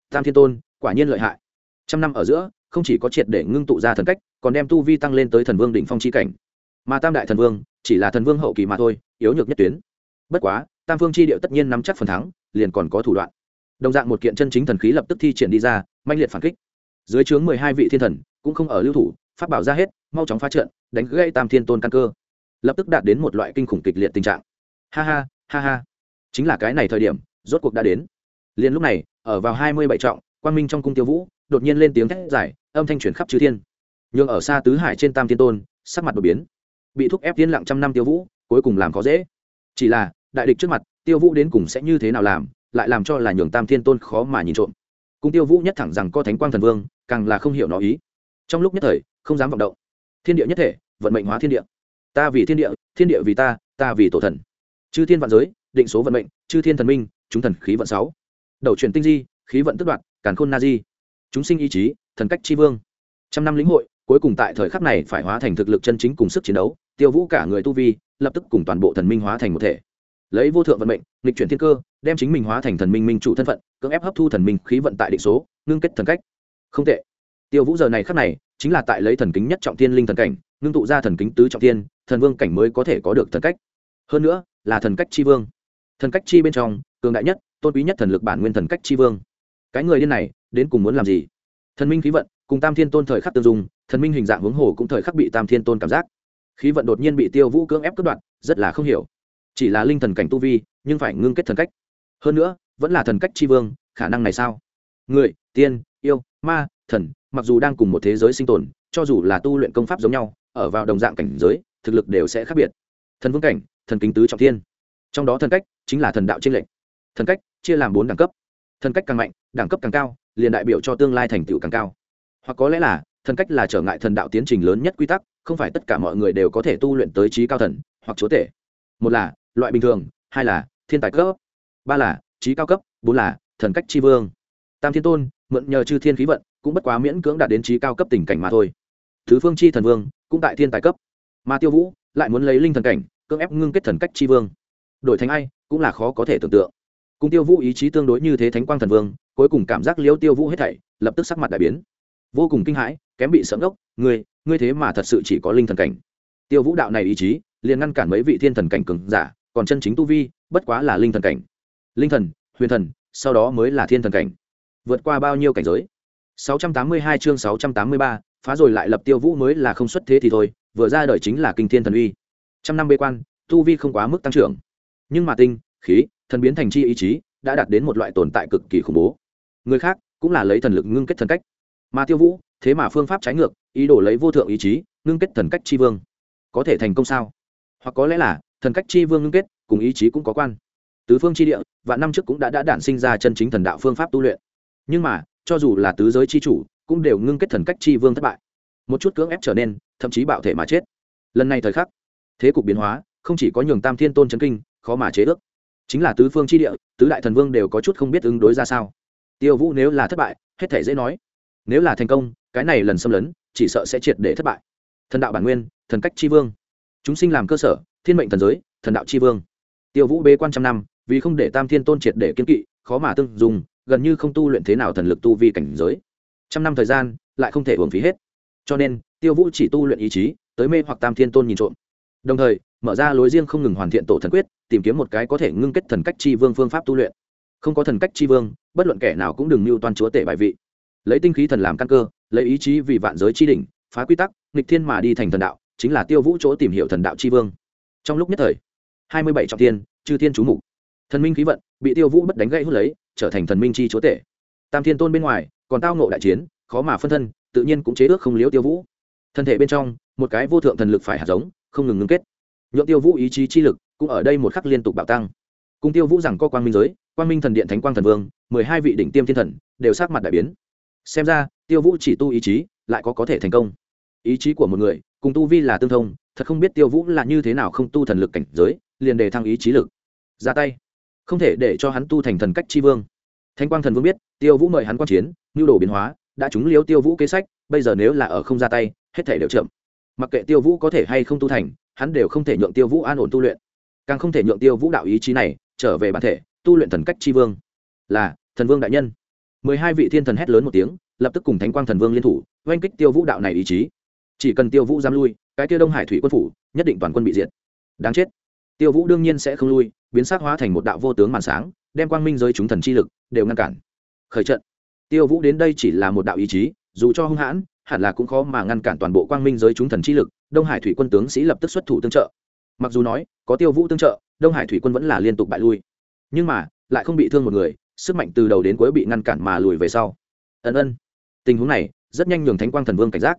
Tam thiên tôn, quả nhiên lợi hại. Trăm năm ở giữa, không chỉ có triệt để ngưng tụ ra thần cách, còn đem tu vi tăng lên tới thần vương đỉnh phong chi cảnh mà tam đại thần vương chỉ là thần vương hậu kỳ mà thôi, yếu nhược nhất tuyến. Bất quá, tam phương chi điệu tất nhiên nắm chắc phần thắng, liền còn có thủ đoạn. Đồng dạng một kiện chân chính thần khí lập tức thi triển đi ra manh liệt phản kích. Dưới trướng mười hai vị thiên thần, cũng không ở lưu thủ phát bảo ra hết, mau chóng phá trận, đánh gãy tam thiên tôn căn cơ. Lập tức đạt đến một loại kinh khủng kịch liệt tình trạng. Ha ha ha ha. Chính là cái này thời điểm, rốt cuộc đã đến. Liền lúc này, ở vào hai mươi bảy trọng, quang minh trong cung tiêu vũ, đột nhiên lên tiếng thét giải âm thanh chuyển khắp chư thiên. Nhưng ở xa tứ hải trên tam thiên tôn, sắc mặt đột biến bị thúc ép tiên lặng trăm năm tiêu vũ, cuối cùng làm khó dễ. Chỉ là, đại địch trước mặt, tiêu vũ đến cùng sẽ như thế nào làm, lại làm cho là nhường tam thiên tôn khó mà nhìn trộm. Cung tiêu vũ nhất thẳng rằng có thánh quang thần vương, càng là không hiểu nó ý. Trong lúc nhất thời, không dám vọng động. Thiên địa nhất thể, vận mệnh hóa thiên địa. Ta vì thiên địa thiên địa vì ta ta vì tổ thần. Chư thiên vạn giới, định số vận mệnh, chư thiên thần minh, chúng thần khí vận sáu. Đầu truyền tinh di, khí vận tức đoạn càn khôn na di. Chúng sinh ý chí, thần cách tri vương. Trăm năm lĩnh hội, cuối cùng tại thời khắc này phải hóa thành thực lực chân chính cùng sức chiến đấu tiêu vũ cả người tu vi, lập tức cùng toàn bộ thần minh hóa thành một thể. Lấy vô thượng vận mệnh, nghịch chuyển thiên cơ, đem chính mình hóa thành thần minh minh chủ thân phận, cưỡng ép hấp thu thần minh khí vận tại định số, ngưng kết thần cách. Không tệ. Tiêu vũ giờ này khắc này, chính là tại lấy thần kính nhất trọng thiên linh thần cảnh, ngưng tụ ra thần kính tứ trọng thiên, thần vương cảnh mới có thể có được thần cách. Hơn nữa, là thần cách chi vương. Thần cách chi bên trong, cường đại nhất, tôn quý nhất thần lực bản nguyên thần cách chi vương. Cái người điên này, đến cùng muốn làm gì? Thần minh khí vận, cùng tam thiên tôn thời khắc tương dùng thần minh hình dạng hướng hồ cũng thời khắc bị tam thiên tôn cảm giác khí vận đột nhiên bị tiêu vũ cưỡng ép cất đoạn rất là không hiểu. Chỉ là linh thần cảnh tu vi, nhưng phải ngưng kết thần cách. Hơn nữa, vẫn là thần cách tri vương, khả năng này sao? Người, tiên, yêu, ma, thần, mặc dù đang cùng một thế giới sinh tồn, cho dù là tu luyện công pháp giống nhau, ở vào đồng dạng cảnh giới, thực lực đều sẽ khác biệt. Thần vương cảnh, thần kính tứ trọng thiên. Trong đó thần cách chính là thần đạo t r ê n lệch. Thần cách chia làm bốn đẳng cấp. Thần cách càng mạnh, đẳng cấp càng cao, liền đại biểu cho tương lai thành tựu càng cao. Hoặc có lẽ là, thần cách là trở ngại thần đạo tiến trình lớn nhất quy tắc không phải tất cả mọi người đều có thể tu luyện tới trí cao thần hoặc chúa tể. Một là, loại bình thường, hai là, thiên tài cấp, ba là, trí cao cấp, bốn là, thần cách tri vương. Tam thiên tôn, mượn nhờ chư thiên khí vận, cũng bất quá miễn cưỡng đạt đến trí cao cấp tình cảnh mà thôi. Thứ phương chi thần vương, cũng tại thiên tài cấp. Mà tiêu vũ, lại muốn lấy linh thần cảnh, cưỡng ép ngưng kết thần cách tri vương. Đổi thành ai, cũng là khó có thể tưởng tượng. Cùng tiêu vũ ý chí tương đối như thế thánh quang thần vương, cuối cùng cảm giác liêu tiêu vũ hết thảy, lập tức sắc mặt đại biến. Vô cùng kinh hãi, kém bị sợ ngốc người ngươi thế mà thật sự chỉ có linh thần cảnh. Tiêu vũ đạo này ý chí liền ngăn cản mấy vị thiên thần cảnh cường giả còn chân chính tu vi bất quá là linh thần cảnh. Linh thần huyền thần sau đó mới là thiên thần cảnh. Vượt qua bao nhiêu cảnh giới? 682 chương 683, phá rồi lại lập tiêu vũ mới là không xuất thế thì thôi vừa ra đời chính là kinh thiên thần uy. Trăm năm bê quan tu vi không quá mức tăng trưởng. Nhưng mà tinh khí thần biến thành chi ý chí đã đạt đến một loại tồn tại cực kỳ khủng bố. Người khác cũng là lấy thần lực ngưng kết thần cách. Mà tiêu vũ thế mà phương pháp trái ngược, ý đồ lấy vô thượng ý chí, ngưng kết thần cách chi vương. Có thể thành công sao? Hoặc có lẽ là, thần cách chi vương ngưng kết, cùng ý chí cũng có quan. Tứ phương chi địa và năm trước cũng đã đã đản sinh ra chân chính thần đạo phương pháp tu luyện. Nhưng mà, cho dù là tứ giới chi chủ, cũng đều ngưng kết thần cách chi vương thất bại. Một chút cưỡng ép trở nên, thậm chí bạo thể mà chết. Lần này thời khắc, thế cục biến hóa, không chỉ có nhường tam thiên tôn chấn kinh, khó mà chế ước. Chính là tứ phương chi địa, tứ đại thần vương đều có chút không biết ứng đối ra sao. Tiêu vũ nếu là thất bại, hết thể dễ nói. Nếu là thành công cái này lần xâm lấn, chỉ sợ sẽ triệt để thất bại. Thần đạo bản nguyên, thần cách chi vương. Chúng sinh làm cơ sở, thiên mệnh thần giới, thần đạo tri vương. Tiêu vũ bế quan trăm năm, vì không để tam thiên tôn triệt để kiên kỵ, khó mà tương dùng, gần như không tu luyện thế nào thần lực tu vi cảnh giới. Trăm năm thời gian, lại không thể hưởng phí hết. Cho nên, tiêu vũ chỉ tu luyện ý chí, tới mê hoặc tam thiên tôn nhìn trộm. Đồng thời, mở ra lối riêng không ngừng hoàn thiện tổ thần quyết, tìm kiếm một cái có thể ngưng kết thần cách chi vương phương pháp tu luyện. Không có thần cách chi vương, bất luận kẻ nào cũng đừng mưu toàn chúa tể bài vị lấy tinh khí thần làm căn cơ lấy ý chí vì vạn giới chi đỉnh phá quy tắc nghịch thiên mà đi thành thần đạo chính là tiêu vũ chỗ tìm hiểu thần đạo chi vương. Trong lúc nhất thời hai mươi bảy trọng thiên, chư thiên chú mục. Thần minh khí vận bị tiêu vũ bất đánh gãy hút lấy trở thành thần minh chi chúa tể. Tam thiên tôn bên ngoài còn tao ngộ đại chiến khó mà phân thân tự nhiên cũng chế ước không liễu tiêu vũ. Thân thể bên trong một cái vô thượng thần lực phải hạt giống không ngừng ngưng kết. Nhuộm tiêu vũ ý chí chi lực cũng ở đây một khắc liên tục bạo tăng. Cùng tiêu vũ rằng có quang minh giới quang minh thần điện thánh quang thần vương mười hai vị đỉnh tiêm thiên thần đều sát mặt đại biến xem ra, tiêu vũ chỉ tu ý chí, lại có có thể thành công. Ý chí của một người, cùng tu vi là tương thông, thật không biết tiêu vũ là như thế nào không tu thần lực cảnh giới, liền đề thăng ý chí lực. Ra tay. Không thể để cho hắn tu thành thần cách tri vương. Thanh quang thần vương biết, tiêu vũ mời hắn quan chiến, nhu đồ biến hóa, đã trúng liếu tiêu vũ kế sách, bây giờ nếu là ở không ra tay, hết thể đều chậm. Mặc kệ tiêu vũ có thể hay không tu thành, hắn đều không thể nhượng tiêu vũ an ổn tu luyện. Càng không thể nhượng tiêu vũ đạo ý chí này trở về bản thể, tu luyện thần cách tri vương. Là, thần vương đại nhân mười hai vị thiên thần hét lớn một tiếng, lập tức cùng thánh quang thần vương liên thủ, oanh kích tiêu vũ đạo này ý chí. Chỉ cần tiêu vũ dám lui, cái tiêu đông hải thủy quân phủ nhất định toàn quân bị diệt. Đáng chết. Tiêu vũ đương nhiên sẽ không lui, biến sắc hóa thành một đạo vô tướng màn sáng, đem quang minh giới chúng thần chi lực đều ngăn cản. Khởi trận. Tiêu vũ đến đây chỉ là một đạo ý chí, dù cho hung hãn, hẳn là cũng khó mà ngăn cản toàn bộ quang minh giới chúng thần chi lực, đông hải thủy quân tướng sĩ lập tức xuất thủ tương trợ. Mặc dù nói, có tiêu vũ tương trợ, đông hải thủy quân vẫn là liên tục bại lui. Nhưng mà, lại không bị thương một người sức mạnh từ đầu đến cuối bị ngăn cản mà lùi về sau. Ân ân. Tình huống này, rất nhanh nhường thánh quang thần vương cảnh giác.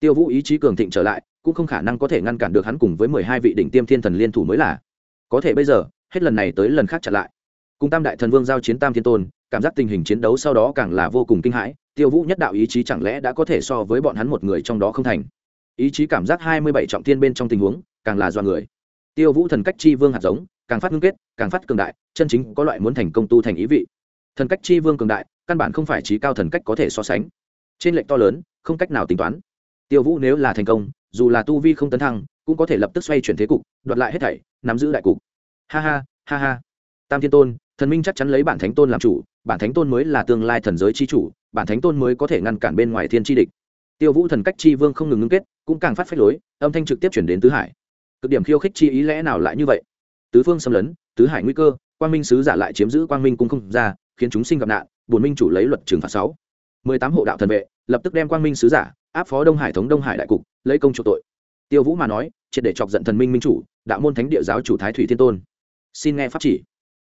Tiêu vũ ý chí cường thịnh trở lại, cũng không khả năng có thể ngăn cản được hắn cùng với mười hai vị đỉnh tiêm thiên thần liên thủ mới là. Có thể bây giờ, hết lần này tới lần khác chặn lại. Cùng tam đại thần vương giao chiến tam thiên tôn, cảm giác tình hình chiến đấu sau đó càng là vô cùng kinh hãi, tiêu vũ nhất đạo ý chí chẳng lẽ đã có thể so với bọn hắn một người trong đó không thành? Ý chí cảm giác hai mươi bảy trọng thiên bên trong tình huống, càng là do người. Tiêu vũ thần cách chi vương hạt giống càng phát ngưng kết, càng phát cường đại, chân chính có loại muốn thành công tu thành ý vị. Thần cách chi vương cường đại, căn bản không phải trí cao thần cách có thể so sánh. Trên lệnh to lớn, không cách nào tính toán. Tiêu vũ nếu là thành công, dù là tu vi không tấn thăng, cũng có thể lập tức xoay chuyển thế cục, đoạt lại hết thảy, nắm giữ đại cục. Ha ha ha ha. Tam thiên tôn, thần minh chắc chắn lấy bản thánh tôn làm chủ, bản thánh tôn mới là tương lai thần giới chi chủ, bản thánh tôn mới có thể ngăn cản bên ngoài thiên chi địch. Tiêu vũ thần cách chi vương không ngừng ngưng kết, cũng càng phát phách lối, âm thanh trực tiếp chuyển đến tứ hải. Cực điểm khiêu khích chi ý lẽ nào lại như vậy? Tứ phương xâm lấn, tứ hải nguy cơ, quang minh sứ giả lại chiếm giữ quang minh cung không ra, khiến chúng sinh gặp nạn, bổn minh chủ lấy luật trừng phạt sáu. Mười tám hộ đạo thần vệ, lập tức đem quang minh sứ giả, áp phó đông hải thống đông hải đại cục, lấy công chủ tội. Tiêu vũ mà nói, triệt để chọc giận thần minh minh chủ, đạo môn thánh địa giáo chủ thái thủy thiên tôn. Xin nghe pháp chỉ.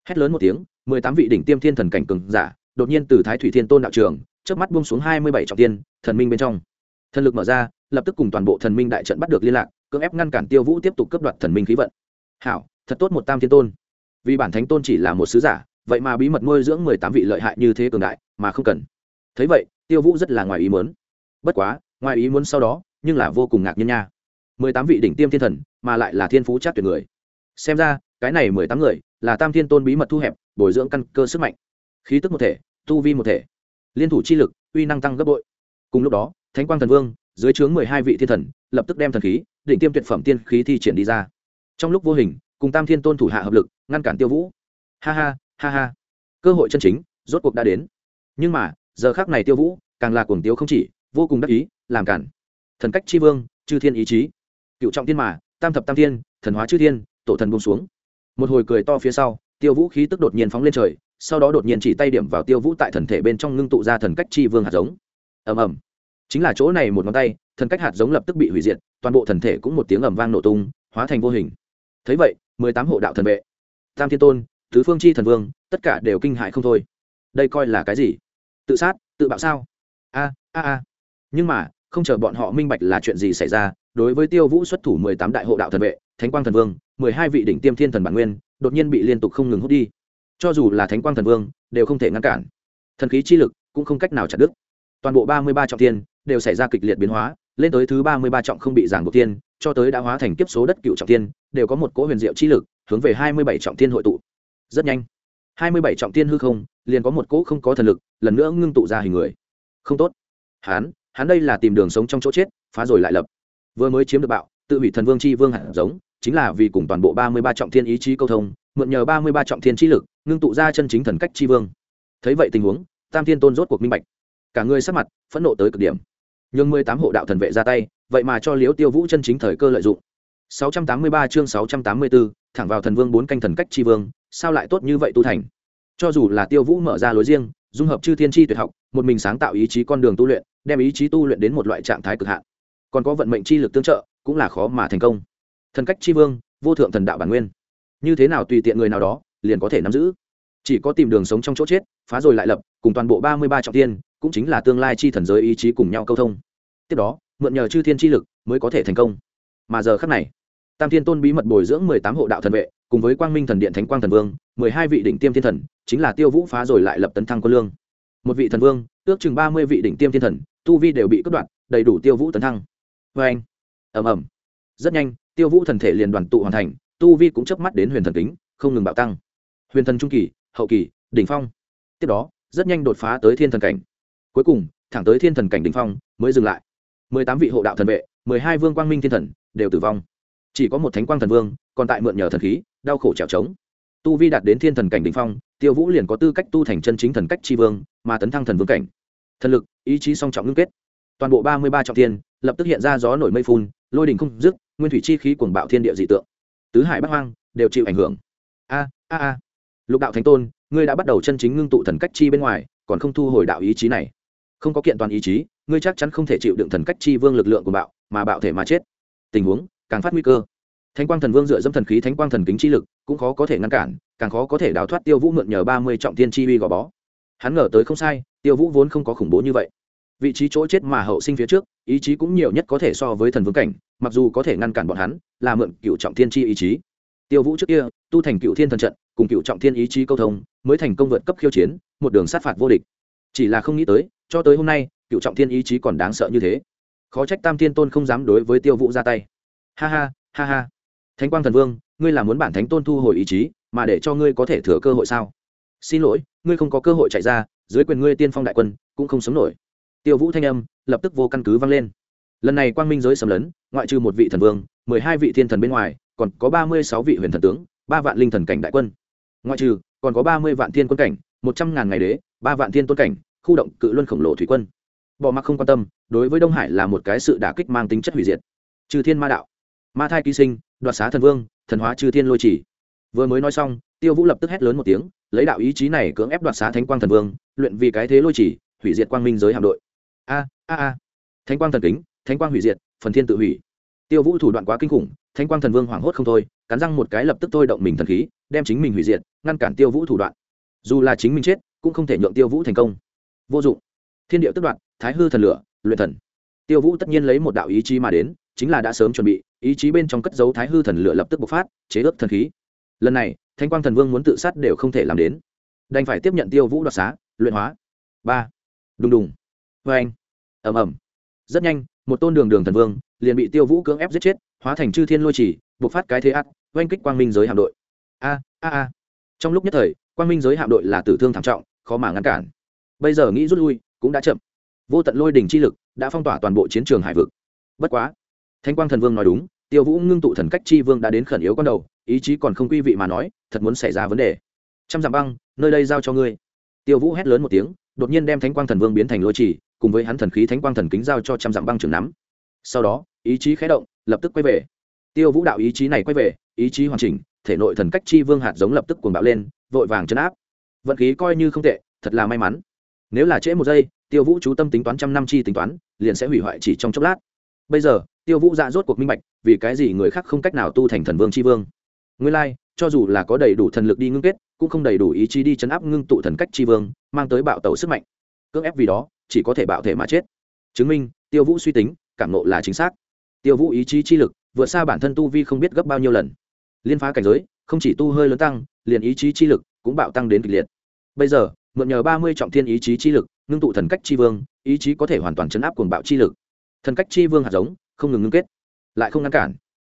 Hét lớn một tiếng, mười tám vị đỉnh tiêm thiên thần cảnh cường giả, đột nhiên từ thái thủy thiên tôn đạo trường trước mắt buông xuống hai mươi bảy trọng tiên, thần minh bên trong. Thần lực mở ra, lập tức cùng toàn bộ thần minh đại trận bắt được liên lạc, cưỡng ép ngăn cản tiêu vũ tiếp tục cấp đoạt thần minh khí vận. Hảo thật tốt một tam thiên tôn. Vì bản thánh tôn chỉ là một sứ giả, vậy mà bí mật nuôi dưỡng mười tám vị lợi hại như thế cường đại, mà không cần. Thấy vậy, tiêu vũ rất là ngoài ý muốn. Bất quá, ngoài ý muốn sau đó, nhưng là vô cùng ngạc nhiên nha. Mười tám vị đỉnh tiêm thiên thần, mà lại là thiên phú chắc tuyệt người. Xem ra, cái này mười tám người, là tam thiên tôn bí mật thu hẹp, bồi dưỡng căn cơ sức mạnh. Khí tức một thể, tu vi một thể, liên thủ chi lực, uy năng tăng gấp bội. Cùng lúc đó, thánh quang thần vương, dưới trướng mười hai vị thiên thần, lập tức đem thần khí định tiêm tuyệt phẩm tiên khí thi triển đi ra. Trong lúc vô hình cùng tam thiên tôn thủ hạ hợp lực, ngăn cản tiêu vũ. Ha ha ha ha. Cơ hội chân chính, rốt cuộc đã đến. Nhưng mà, giờ khác này tiêu vũ, càng là cuồng tiêu không chỉ, vô cùng đắc ý, làm cản. Thần cách tri vương, chư thiên ý chí. Cựu trọng thiên mà, tam thập tam thiên, thần hóa chư thiên, tổ thần bông xuống. Một hồi cười to phía sau, tiêu vũ khí tức đột nhiên phóng lên trời, sau đó đột nhiên chỉ tay điểm vào tiêu vũ tại thần thể bên trong ngưng tụ ra thần cách chi vương hạt giống. Ầm ầm. Chính là chỗ này một ngón tay, thần cách hạt giống lập tức bị hủy diệt, toàn bộ thần thể cũng một tiếng ầm vang nổ tung, hóa thành vô hình. Thấy vậy mười tám hộ đạo thần vệ. Tam thiên tôn, tứ phương chi thần vương, tất cả đều kinh hại không thôi. Đây coi là cái gì? Tự sát, tự bạo sao? A a a. Nhưng mà, không chờ bọn họ minh bạch là chuyện gì xảy ra, đối với tiêu vũ xuất thủ mười tám đại hộ đạo thần vệ, thánh quang thần vương, mười hai vị đỉnh tiêm thiên thần bản nguyên, đột nhiên bị liên tục không ngừng hút đi. Cho dù là thánh quang thần vương, đều không thể ngăn cản. Thần khí chi lực cũng không cách nào chặt đứt. Toàn bộ ba mươi ba trọng tiên đều xảy ra kịch liệt biến hóa, lên tới thứ ba mươi ba trọng không bị giảng buộc tiên cho tới đã hóa thành kiếp số đất cựu trọng tiên đều có một cỗ huyền diệu chi lực, hướng về hai mươi bảy trọng tiên hội tụ. Rất nhanh, hai mươi bảy trọng tiên hư không liền có một cỗ không có thần lực, lần nữa ngưng tụ ra hình người. Không tốt. Hán hắn đây là tìm đường sống trong chỗ chết, phá rồi lại lập. Vừa mới chiếm được bạo, tự hủy thần vương c h i vương hạt giống, chính là vì cùng toàn bộ ba mươi ba trọng thiên ý chí câu thông, mượn nhờ ba mươi ba trọng thiên trí lực, ngưng tụ ra chân chính thần cách c h i vương. Thấy vậy tình huống, tam thiên tôn rốt cuộc minh bạch. Cả người sắc mặt phẫn nộ tới cực điểm. Nhường mười tám hộ đạo thần vệ ra tay vậy mà cho liếu tiêu vũ chân chính thời cơ lợi dụng. Sáu trăm tám mươi ba chương sáu trăm tám mươi bốn thẳng vào thần vương bốn canh thần cách chi vương, sao lại tốt như vậy tu thành? Cho dù là tiêu vũ mở ra lối riêng, dung hợp chư thiên tri tuyệt học, một mình sáng tạo ý chí con đường tu luyện, đem ý chí tu luyện đến một loại trạng thái cực hạn. Còn có vận mệnh chi lực tương trợ, cũng là khó mà thành công. Thần cách chi vương, vô thượng thần đạo bản nguyên. Như thế nào tùy tiện người nào đó, liền có thể nắm giữ. Chỉ có tìm đường sống trong chỗ chết, phá rồi lại lập, cùng toàn bộ ba mươi ba trọng tiên cũng chính là tương lai chi thần giới ý chí cùng nhau câu thông. Tiếp đó mượn nhờ chư thiên chi lực mới có thể thành công. Mà giờ khắc này, tam thiên tôn bí mật bồi dưỡng mười tám hộ đạo thần vệ, cùng với quang minh thần điện thánh quang thần vương, mười hai vị đỉnh tiêm thiên thần, chính là tiêu vũ phá rồi lại lập tấn thăng quân lương. Một vị thần vương, ước chừng ba mươi vị đỉnh tiêm thiên thần, tu vi đều bị cắt đoạn đầy đủ tiêu vũ tấn thăng. Vê anh ẩm ẩm rất nhanh, tiêu vũ thần thể liền đoàn tụ hoàn thành, tu vi cũng chớp mắt đến huyền thần tính không ngừng bạo tăng. Huyền thần trung kỳ, hậu kỳ, đỉnh phong. Tiếp đó, rất nhanh đột phá tới thiên thần cảnh. Cuối cùng, thẳng tới thiên thần cảnh đỉnh phong mới dừng lại mười tám vị hộ đạo thần vệ, mười hai vương quang minh thiên thần đều tử vong. Chỉ có một thánh quang thần vương, còn tại mượn nhờ thần khí, đau khổ trèo trống. Tu vi đạt đến thiên thần cảnh đỉnh phong, tiêu vũ liền có tư cách tu thành chân chính thần cách tri vương, mà tấn thăng thần vương cảnh. Thần lực, ý chí song trọng ngưng kết. Toàn bộ ba mươi ba trọng tiên lập tức hiện ra gió nổi mây phun, lôi đình không dứt, nguyên thủy chi khí cuồng bạo thiên địa dị tượng. Tứ hải bắc hoang đều chịu ảnh hưởng. A a a. Lục đạo thánh tôn, ngươi đã bắt đầu chân chính ngưng tụ thần cách chi bên ngoài, còn không thu hồi đạo ý chí này. Không có kiện toàn ý chí ngươi chắc chắn không thể chịu đựng thần cách chi vương lực lượng của bạo, mà bạo thể mà chết. Tình huống, càng phát nguy cơ. Thánh quang thần vương dựa dẫm thần khí, thánh quang thần kính chi lực cũng khó có thể ngăn cản, càng khó có thể đào thoát tiêu vũ mượn nhờ ba mươi trọng thiên chi uy gò bó. Hắn ngờ tới không sai, tiêu vũ vốn không có khủng bố như vậy. Vị trí chỗ chết mà hậu sinh phía trước, ý chí cũng nhiều nhất có thể so với thần vương cảnh, mặc dù có thể ngăn cản bọn hắn, là mượn cựu trọng thiên chi ý chí. Tiêu vũ trước kia, tu thành cựu thiên thần trận, cùng cựu trọng thiên ý chí câu thông, mới thành công vượt cấp khiêu chiến, một đường sát phạt vô địch. Chỉ là không nghĩ tới, cho tới hôm nay cựu trọng thiên ý chí còn đáng sợ như thế. Khó trách tam thiên tôn không dám đối với tiêu vũ ra tay. Ha ha ha ha. Thánh quang thần vương, ngươi là muốn bản thánh tôn thu hồi ý chí, mà để cho ngươi có thể thừa cơ hội sao? Xin lỗi, ngươi không có cơ hội chạy ra, dưới quyền ngươi tiên phong đại quân, cũng không sống nổi. Tiêu vũ thanh âm, lập tức vô căn cứ vang lên. Lần này quang minh giới sầm lấn, ngoại trừ một vị thần vương, mười hai vị thiên thần bên ngoài, còn có ba mươi sáu vị huyền thần tướng, ba vạn linh thần cảnh đại quân. Ngoại trừ, còn có ba mươi vạn thiên quân cảnh, một trăm ngàn ngày đế, ba vạn thiên tôn cảnh, khu động cự luân khổng lồ thủy quân bỏ mặc không quan tâm, đối với đông hải là một cái sự đả kích mang tính chất hủy diệt. Trừ thiên ma đạo, ma thai ký sinh, đoạt xá thần vương, thần hóa trừ thiên lôi chỉ. Vừa mới nói xong, tiêu vũ lập tức hét lớn một tiếng, lấy đạo ý chí này cưỡng ép đoạt xá thánh quang thần vương, luyện vì cái thế lôi chỉ, hủy diệt quang minh giới hạm đội. A a a. Thánh quang thần kính, thánh quang hủy diệt, phần thiên tự hủy. Tiêu vũ thủ đoạn quá kinh khủng, thánh quang thần vương hoảng hốt không thôi, cắn răng một cái lập tức thôi động mình thần khí, đem chính mình hủy diệt, ngăn cản tiêu vũ thủ đoạn. Dù là chính mình chết, cũng không thể nhượng tiêu vũ thành công. Vô dụng. Thiên điệu tức đoạn thái hư thần lửa, luyện thần. Tiêu vũ tất nhiên lấy một đạo ý chí mà đến, chính là đã sớm chuẩn bị, ý chí bên trong cất dấu thái hư thần lửa lập tức bộc phát, chế ước thần khí. Lần này thanh quang thần vương muốn tự sát đều không thể làm đến. Đành phải tiếp nhận tiêu vũ đoạt xá, luyện hóa. Ba. Đùng đùng. Vê anh. Ẩm ẩm rất nhanh, một tôn đường đường thần vương liền bị tiêu vũ cưỡng ép giết chết, hóa thành chư thiên lôi chỉ, bộc phát cái thế ác, oanh kích quang minh giới hạm đội. A a a. Trong lúc nhất thời, quang minh giới hạm đội là tử thương thảm trọng, khó mà ngăn cản. Bây giờ nghĩ rút lui cũng đã chậm vô tận lôi đỉnh chi lực đã phong tỏa toàn bộ chiến trường hải vực. Bất quá thanh quang thần vương nói đúng, tiêu vũ ngưng tụ thần cách chi vương đã đến khẩn yếu con đầu, ý chí còn không quy vị mà nói, thật muốn xảy ra vấn đề. Trăm dặm băng, nơi đây giao cho ngươi. Tiêu vũ hét lớn một tiếng, đột nhiên đem thánh quang thần vương biến thành lôi trì, cùng với hắn thần khí thánh quang thần kính giao cho trăm dặm băng trường nắm. Sau đó, ý chí khé động, lập tức quay về. Tiêu vũ đạo ý chí này quay về, ý chí hoàn chỉnh, thể nội thần cách chi vương hạt giống lập tức cuồng bạo lên, vội vàng chấn áp. Vận khí coi như không tệ, thật là may mắn nếu là trễ một giây tiêu vũ chú tâm tính toán trăm năm chi tính toán liền sẽ hủy hoại chỉ trong chốc lát. Bây giờ tiêu vũ dạ rốt cuộc minh bạch vì cái gì người khác không cách nào tu thành thần vương chi vương. Nguyên lai、like, cho dù là có đầy đủ thần lực đi ngưng kết cũng không đầy đủ ý chí đi chấn áp ngưng tụ thần cách chi vương mang tới bạo tẩu sức mạnh. Cưỡng ép vì đó chỉ có thể bạo thể mà chết. Chứng minh tiêu vũ suy tính cảm nộ là chính xác. Tiêu vũ ý chí chi lực vượt xa bản thân tu vi không biết gấp bao nhiêu lần. Liên phá cảnh giới không chỉ tu hơi lớn tăng liền ý chí chi lực cũng bạo tăng đến kịch liệt. Bây giờ mượn nhờ ba mươi trọng thiên ý chí chi lực, ngưng tụ thần cách chi vương, ý chí có thể hoàn toàn chấn áp cuồng bạo chi lực. Thần cách chi vương hạt giống, không ngừng ngưng kết, lại không ngăn cản.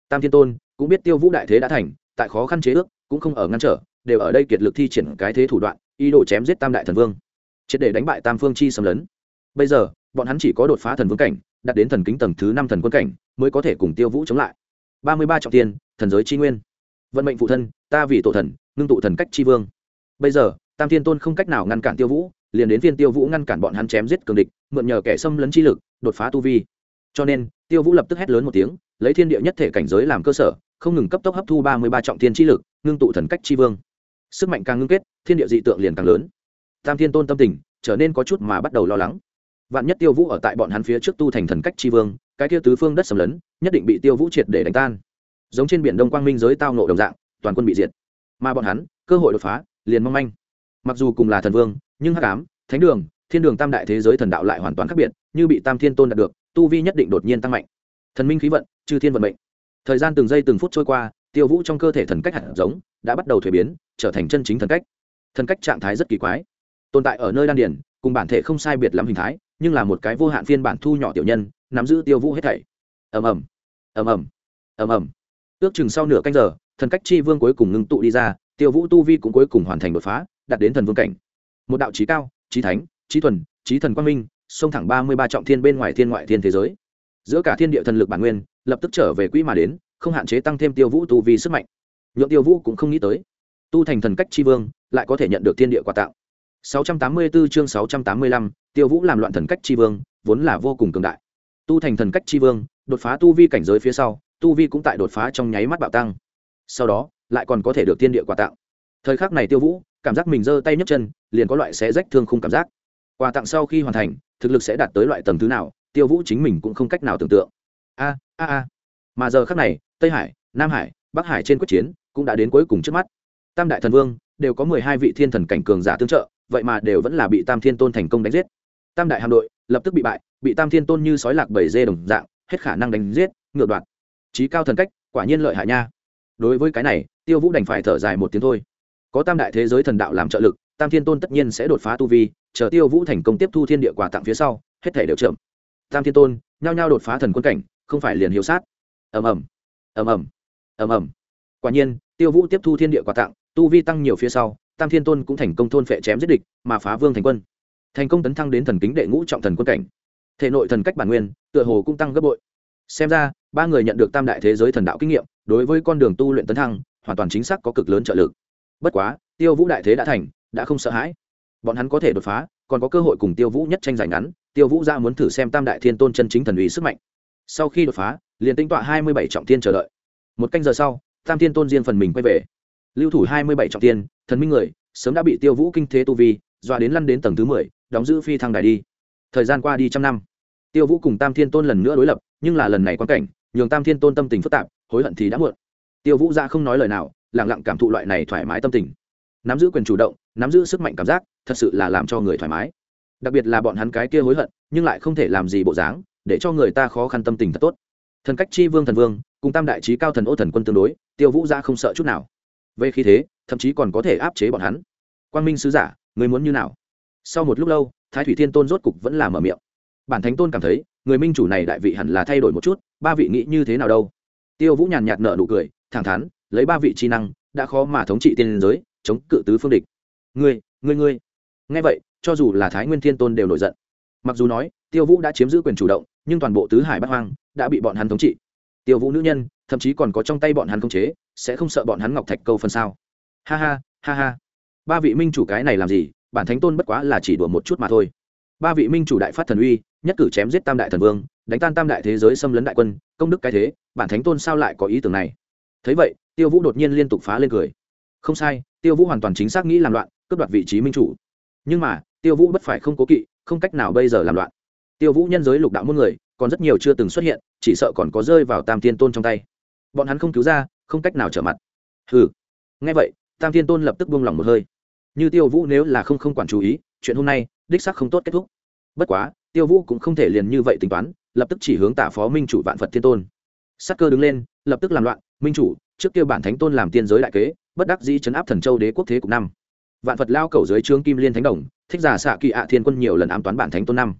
Tam thiên tôn cũng biết tiêu vũ đại thế đã thành, tại khó khăn chế ước, cũng không ở ngăn trở, đều ở đây kiệt lực thi triển cái thế thủ đoạn, ý đồ chém giết tam đại thần vương. Triệt để đánh bại tam phương chi xâm lấn. Bây giờ, bọn hắn chỉ có đột phá thần vương cảnh, đạt đến thần kính tầng thứ năm thần quân cảnh, mới có thể cùng tiêu vũ chống lại. Ba mươi ba trọng thiên, thần giới chi nguyên. Vận mệnh phụ thân, ta vì tổ thần, ngưng tụ thần cách chi vương. Bây giờ tam thiên tôn không cách nào ngăn cản tiêu vũ, liền đến viên tiêu vũ ngăn cản bọn hắn chém giết cường địch, mượn nhờ kẻ xâm lấn chi lực, đột phá tu vi. Cho nên, tiêu vũ lập tức hét lớn một tiếng, lấy thiên địa nhất thể cảnh giới làm cơ sở, không ngừng cấp tốc hấp thu ba mươi ba trọng thiên chi lực, ngưng tụ thần cách chi vương. Sức mạnh càng ngưng kết, thiên địa dị tượng liền càng lớn. Tam thiên tôn tâm tình trở nên có chút mà bắt đầu lo lắng. Vạn nhất tiêu vũ ở tại bọn hắn phía trước tu thành thần cách chi vương, cái tiêu tứ phương đất xâm lấn, nhất định bị tiêu vũ triệt để đánh tan. Giống trên biển đông quang minh giới tao nộ đồng dạng, toàn quân bị diệt. Mà bọn hắn, cơ hội đột phá, liền mong manh mặc dù cùng là thần vương, nhưng hắc ám, thánh đường, thiên đường tam đại thế giới thần đạo lại hoàn toàn khác biệt, như bị tam thiên tôn đạt được, tu vi nhất định đột nhiên tăng mạnh. Thần minh khí vận, chư thiên vận mệnh. Thời gian từng giây từng phút trôi qua, tiêu vũ trong cơ thể thần cách hạt giống, đã bắt đầu thuế biến, trở thành chân chính thần cách. Thần cách trạng thái rất kỳ quái. Tồn tại ở nơi đan điển cùng bản thể không sai biệt lắm hình thái, nhưng là một cái vô hạn phiên bản thu nhỏ tiểu nhân, nắm giữ tiêu vũ hết thảy. Ầm ầm. Ầm ầm. Ầm ầm. Ước chừng sau nửa canh giờ, thần cách chi vương cuối cùng ngưng tụ đi ra, tiêu vũ tu vi cũng cuối cùng hoàn thành đột phá đạt đến thần vương cảnh. Một đạo trí cao trí thánh trí thuần trí thần quang minh xông thẳng ba mươi ba trọng thiên bên ngoài thiên ngoại thiên thế giới. Giữa cả thiên địa thần lực bản nguyên lập tức trở về quỹ mà đến không hạn chế tăng thêm tiêu vũ tu vi sức mạnh. Nhượng tiêu vũ cũng không nghĩ tới tu thành thần cách tri vương lại có thể nhận được thiên địa quà tặng. 684 chương 685, tiêu vũ làm loạn thần cách tri vương vốn là vô cùng cường đại. Tu thành thần cách tri vương đột phá tu vi cảnh giới phía sau tu vi cũng tại đột phá trong nháy mắt bạo tăng. Sau đó lại còn có thể được thiên địa quà tặng. Thời khắc này tiêu vũ cảm giác mình giơ tay nhấc chân, liền có loại sẽ rách thương khung cảm giác. Quà tặng sau khi hoàn thành, thực lực sẽ đạt tới loại tầng thứ nào, tiêu vũ chính mình cũng không cách nào tưởng tượng. A a a. Mà giờ khắc này, tây hải, nam hải, bắc hải trên quyết chiến cũng đã đến cuối cùng trước mắt. Tam đại thần vương đều có mười hai vị thiên thần cảnh cường giả tương trợ, vậy mà đều vẫn là bị tam thiên tôn thành công đánh giết. Tam đại hạm đội lập tức bị bại, bị tam thiên tôn như sói lạc bảy dê đồng dạng, hết khả năng đánh giết ngược đoạt. Trí cao thần cách, quả nhiên lợi hại nha. Đối với cái này, tiêu vũ đành phải thở dài một tiếng thôi có tam đại thế giới thần đạo làm trợ lực, tam thiên tôn tất nhiên sẽ đột phá tu vi, chờ tiêu vũ thành công tiếp thu thiên địa quà tặng phía sau, hết thể đều chậm. Tam thiên tôn, nhao nhao đột phá thần quân cảnh, không phải liền hiếu sát. Ầm ầm ầm ầm ầm ầm. Quả nhiên, tiêu vũ tiếp thu thiên địa quà tặng, tu vi tăng nhiều phía sau, tam thiên tôn cũng thành công thôn phệ chém giết địch, mà phá vương thành quân. Thành công tấn thăng đến thần kính đệ ngũ trọng thần quân cảnh. Thể nội thần cách bản nguyên, tựa hồ cũng tăng gấp bội. Xem ra, ba người nhận được tam đại thế giới thần đạo kinh nghiệm, đối với con đường tu luyện tấn thăng, hoàn toàn chính xác có cực lớn trợ lực bất quá, tiêu vũ đại thế đã thành, đã không sợ hãi. Bọn hắn có thể đột phá, còn có cơ hội cùng tiêu vũ nhất tranh giành ngắn, tiêu vũ ra muốn thử xem tam đại thiên tôn chân chính thần uy sức mạnh. Sau khi đột phá, liền tính tọa hai mươi bảy trọng thiên chờ đợi. Một canh giờ sau, tam thiên tôn riêng phần mình quay về. Lưu thủ hai mươi bảy trọng thiên thần minh người, sớm đã bị tiêu vũ kinh thế tu vi, dọa đến lăn đến tầng thứ mười, đóng giữ phi thăng đài đi. Thời gian qua đi trăm năm, tiêu vũ cùng tam thiên tôn lần nữa đối lập, nhưng là lần này quan cảnh, nhường tam thiên tôn tâm tình phức tạp, hối hận thì đã muộn. Tiêu vũ ra không nói lời nào lẳng lặng cảm thụ loại này thoải mái tâm tình. Nắm giữ quyền chủ động, nắm giữ sức mạnh cảm giác, thật sự là làm cho người thoải mái. Đặc biệt là bọn hắn cái kia hối hận, nhưng lại không thể làm gì bộ dáng, để cho người ta khó khăn tâm tình thật tốt. Thần cách chi vương thần vương, cùng tam đại trí cao thần ô thần quân tương đối, tiêu vũ ra không sợ chút nào. Về khi thế, thậm chí còn có thể áp chế bọn hắn. Quan minh sứ giả, người muốn như nào? Sau một lúc lâu, thái thủy thiên tôn rốt cục vẫn là mở miệng. Bản thánh tôn cảm thấy, người minh chủ này đại vị hẳn là thay đổi một chút, ba vị nghĩ như thế nào đâu? Tiêu vũ nhàn nhạt nợ nụ cười, thẳng thắn lấy ba vị trí năng, đã khó mà thống trị tiên giới, chống cự tứ phương địch. Ngươi ngươi ngươi. Nghe vậy, cho dù là thái nguyên thiên tôn đều nổi giận. Mặc dù nói, tiêu vũ đã chiếm giữ quyền chủ động, nhưng toàn bộ tứ hải bát hoang đã bị bọn hắn thống trị. Tiêu vũ nữ nhân, thậm chí còn có trong tay bọn hắn khống chế, sẽ không sợ bọn hắn ngọc thạch câu phân sao? Ha ha ha ha. Ba vị minh chủ cái này làm gì? Bản thánh tôn bất quá là chỉ đùa một chút mà thôi. Ba vị minh chủ đại phát thần uy, nhất cử chém giết tam đại thần vương, đánh tan tam đại thế giới xâm lấn đại quân, công đức cái thế, bản thánh tôn sao lại có ý tưởng này? Thấy vậy, tiêu vũ đột nhiên liên tục phá lên cười. Không sai, tiêu vũ hoàn toàn chính xác nghĩ làm loạn, cướp đoạt vị trí minh chủ. Nhưng mà, tiêu vũ bất phải không cố kỵ, không cách nào bây giờ làm loạn. Tiêu vũ nhân giới lục đạo muôn người, còn rất nhiều chưa từng xuất hiện, chỉ sợ còn có rơi vào tam thiên tôn trong tay. Bọn hắn không cứu ra, không cách nào trở mặt. Ừ ngay vậy, tam thiên tôn lập tức buông lỏng một hơi. Như tiêu vũ nếu là không không quản chú ý, chuyện hôm nay, đích sắc không tốt kết thúc. Bất quá, tiêu vũ cũng không thể liền như vậy tính toán, lập tức chỉ hướng tả phó minh chủ vạn phật thiên tôn. Sắc cơ đứng lên, lập tức làm loạn minh chủ, trước kia bản thánh tôn làm tiên giới đại kế, bất đắc dĩ chấn áp thần châu đế quốc thế cục năm. Vạn phật lao cầu dưới trướng kim liên thánh đồng, thích giả xạ kỳ ạ thiên quân nhiều lần ám toán bản thánh tôn năm.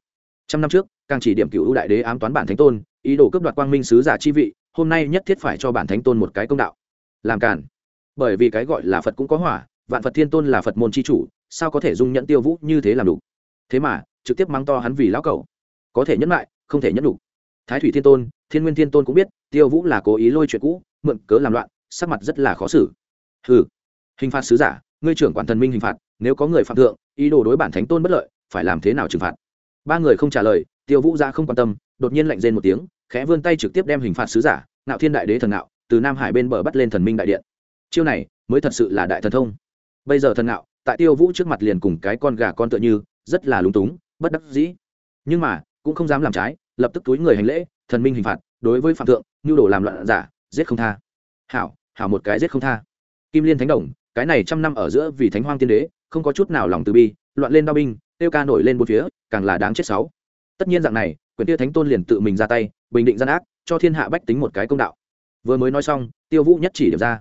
Trăm năm trước, càng chỉ điểm cựu đại đế ám toán bản thánh tôn, ý đồ cướp đoạt quang minh sứ giả chi vị, hôm nay nhất thiết phải cho bản thánh tôn một cái công đạo. Làm cản bởi vì cái gọi là phật cũng có hỏa, vạn phật thiên tôn là phật môn c h i chủ, sao có thể dung nhẫn tiêu vũ như thế làm đủ? Thế mà, trực tiếp mắng to hắn vì lão cầu. Có thể nhẫn lại, không thể nhẫn đủ. Thái thủy thiên tôn, thiên nguyên thiên tôn cũng biết, tiêu vũ là cố ý lôi chuyện cũ mượn cớ làm loạn, sắc mặt rất là khó xử. Ừ hình phạt sứ giả, ngươi trưởng quản thần minh hình phạt, nếu có người phạm thượng, ý đồ đối bản thánh tôn bất lợi, phải làm thế nào trừng phạt? Ba người không trả lời, tiêu vũ ra không quan tâm, đột nhiên lạnh rên một tiếng, khẽ vươn tay trực tiếp đem hình phạt sứ giả nạo thiên đại đế thần nạo từ nam hải bên bờ bắt lên thần minh đại điện. Chiêu này, mới thật sự là đại thần thông. Bây giờ thần nạo tại tiêu vũ trước mặt liền cùng cái con gà con tựa như, rất là lúng túng, bất đắc dĩ. Nhưng mà, cũng không dám làm trái, lập tức túi người hành lễ, thần minh hình phạt, đối với phạm thượng, nhu đồ làm loạn giả giết không tha. Hảo hảo một cái giết không tha. Kim liên thánh đồng, cái này trăm năm ở giữa vì thánh hoang tiên đế, không có chút nào lòng từ bi, loạn lên đao binh, tiêu ca nổi lên bốn phía, càng là đáng chết sáu. Tất nhiên dạng này, quyền Tiêu thánh tôn liền tự mình ra tay, bình định gian ác, cho thiên hạ bách tính một cái công đạo. Vừa mới nói xong, tiêu vũ nhất chỉ điểm ra.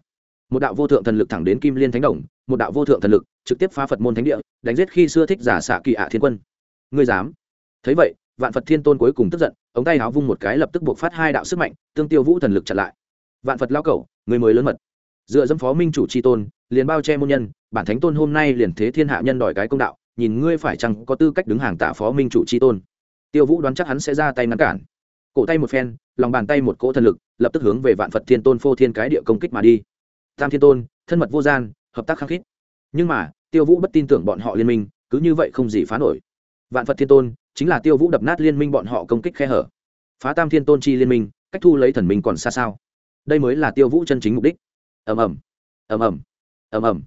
Một đạo vô thượng thần lực thẳng đến kim liên thánh đồng, một đạo vô thượng thần lực trực tiếp phá phật môn thánh địa, đánh giết khi xưa thích giả xạ kỳ ạ thiên quân. Ngươi dám? Thấy vậy, vạn phật thiên tôn cuối cùng tức giận, ống tay áo vung một cái lập tức buộc phát hai đạo sức mạnh, tương tiêu vũ thần lực chặn lại vạn phật lao Cẩu, người mới lớn mật. Dựa dẫm phó minh chủ c h i tôn liền bao che môn nhân bản thánh tôn hôm nay liền thế thiên hạ nhân đòi cái công đạo nhìn ngươi phải chăng có tư cách đứng hàng tạ phó minh chủ c h i tôn. Tiêu vũ đoán chắc hắn sẽ ra tay ngăn cản. Cổ tay một phen lòng bàn tay một cỗ thần lực lập tức hướng về vạn phật thiên tôn phô thiên cái địa công kích mà đi. Tam thiên tôn thân mật vô gian hợp tác khăng khít. Nhưng mà tiêu vũ bất tin tưởng bọn họ liên minh cứ như vậy không gì phá nổi. Vạn phật thiên tôn chính là tiêu vũ đập nát liên minh bọn họ công kích khe hở. Phá tam thiên tôn chi liên minh cách thu lấy thần minh còn xa sao? Đây mới là tiêu vũ chân chính mục đích. Ầm ầm ầm ầm ầm ầm.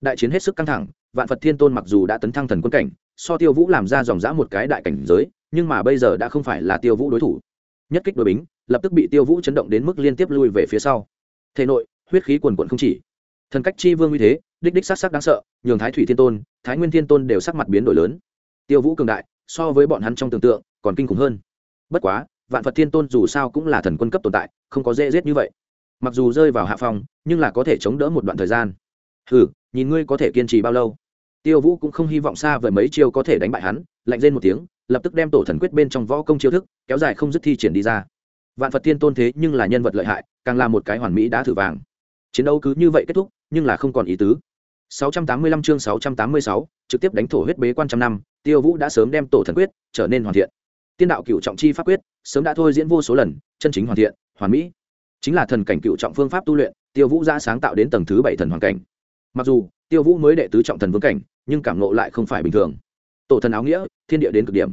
Đại chiến hết sức căng thẳng, vạn phật thiên tôn mặc dù đã tấn thăng thần quân cảnh, so tiêu vũ làm ra dòng dã một cái đại cảnh giới, nhưng mà bây giờ đã không phải là tiêu vũ đối thủ. Nhất kích đội bính, lập tức bị tiêu vũ chấn động đến mức liên tiếp lui về phía sau. Thể nội, huyết khí quần quận không chỉ. Thần cách chi vương uy thế, đích đích sắc sắc đáng sợ, nhường thái thủy thiên tôn, thái nguyên thiên tôn đều sắc mặt biến đổi lớn. Tiêu vũ cường đại, so với bọn hắn trong tưởng tượng, còn kinh khủng hơn. Bất quá vạn phật thiên tôn dù sao cũng là thần quân cấp tồn tại không có dễ giết như vậy. Mặc dù rơi vào hạ phòng nhưng là có thể chống đỡ một đoạn thời gian. Hừ nhìn ngươi có thể kiên trì bao lâu. Tiêu vũ cũng không hy vọng xa với mấy chiêu có thể đánh bại hắn lạnh lên một tiếng lập tức đem tổ thần quyết bên trong võ công chiêu thức kéo dài không dứt thi triển đi ra. Vạn phật thiên tôn thế nhưng là nhân vật lợi hại càng là một cái hoàn mỹ đã thử vàng. Chiến đấu cứ như vậy kết thúc nhưng là không còn ý tứ. 685 chương 686, trực tiếp đánh thổ huyết bế quan trăm năm tiêu vũ đã sớm đem tổ thần quyết trở nên hoàn thiện tiên đạo cựu trọng chi pháp quyết, sớm đã thôi diễn vô số lần, chân chính hoàn thiện, hoàn mỹ. Chính là thần cảnh cựu trọng phương pháp tu luyện, tiêu vũ ra sáng tạo đến tầng thứ bảy thần hoàn cảnh. Mặc dù, tiêu vũ mới đệ tứ trọng thần vương cảnh, nhưng cảm nộ lại không phải bình thường. Tổ thần áo nghĩa, thiên địa đến cực điểm.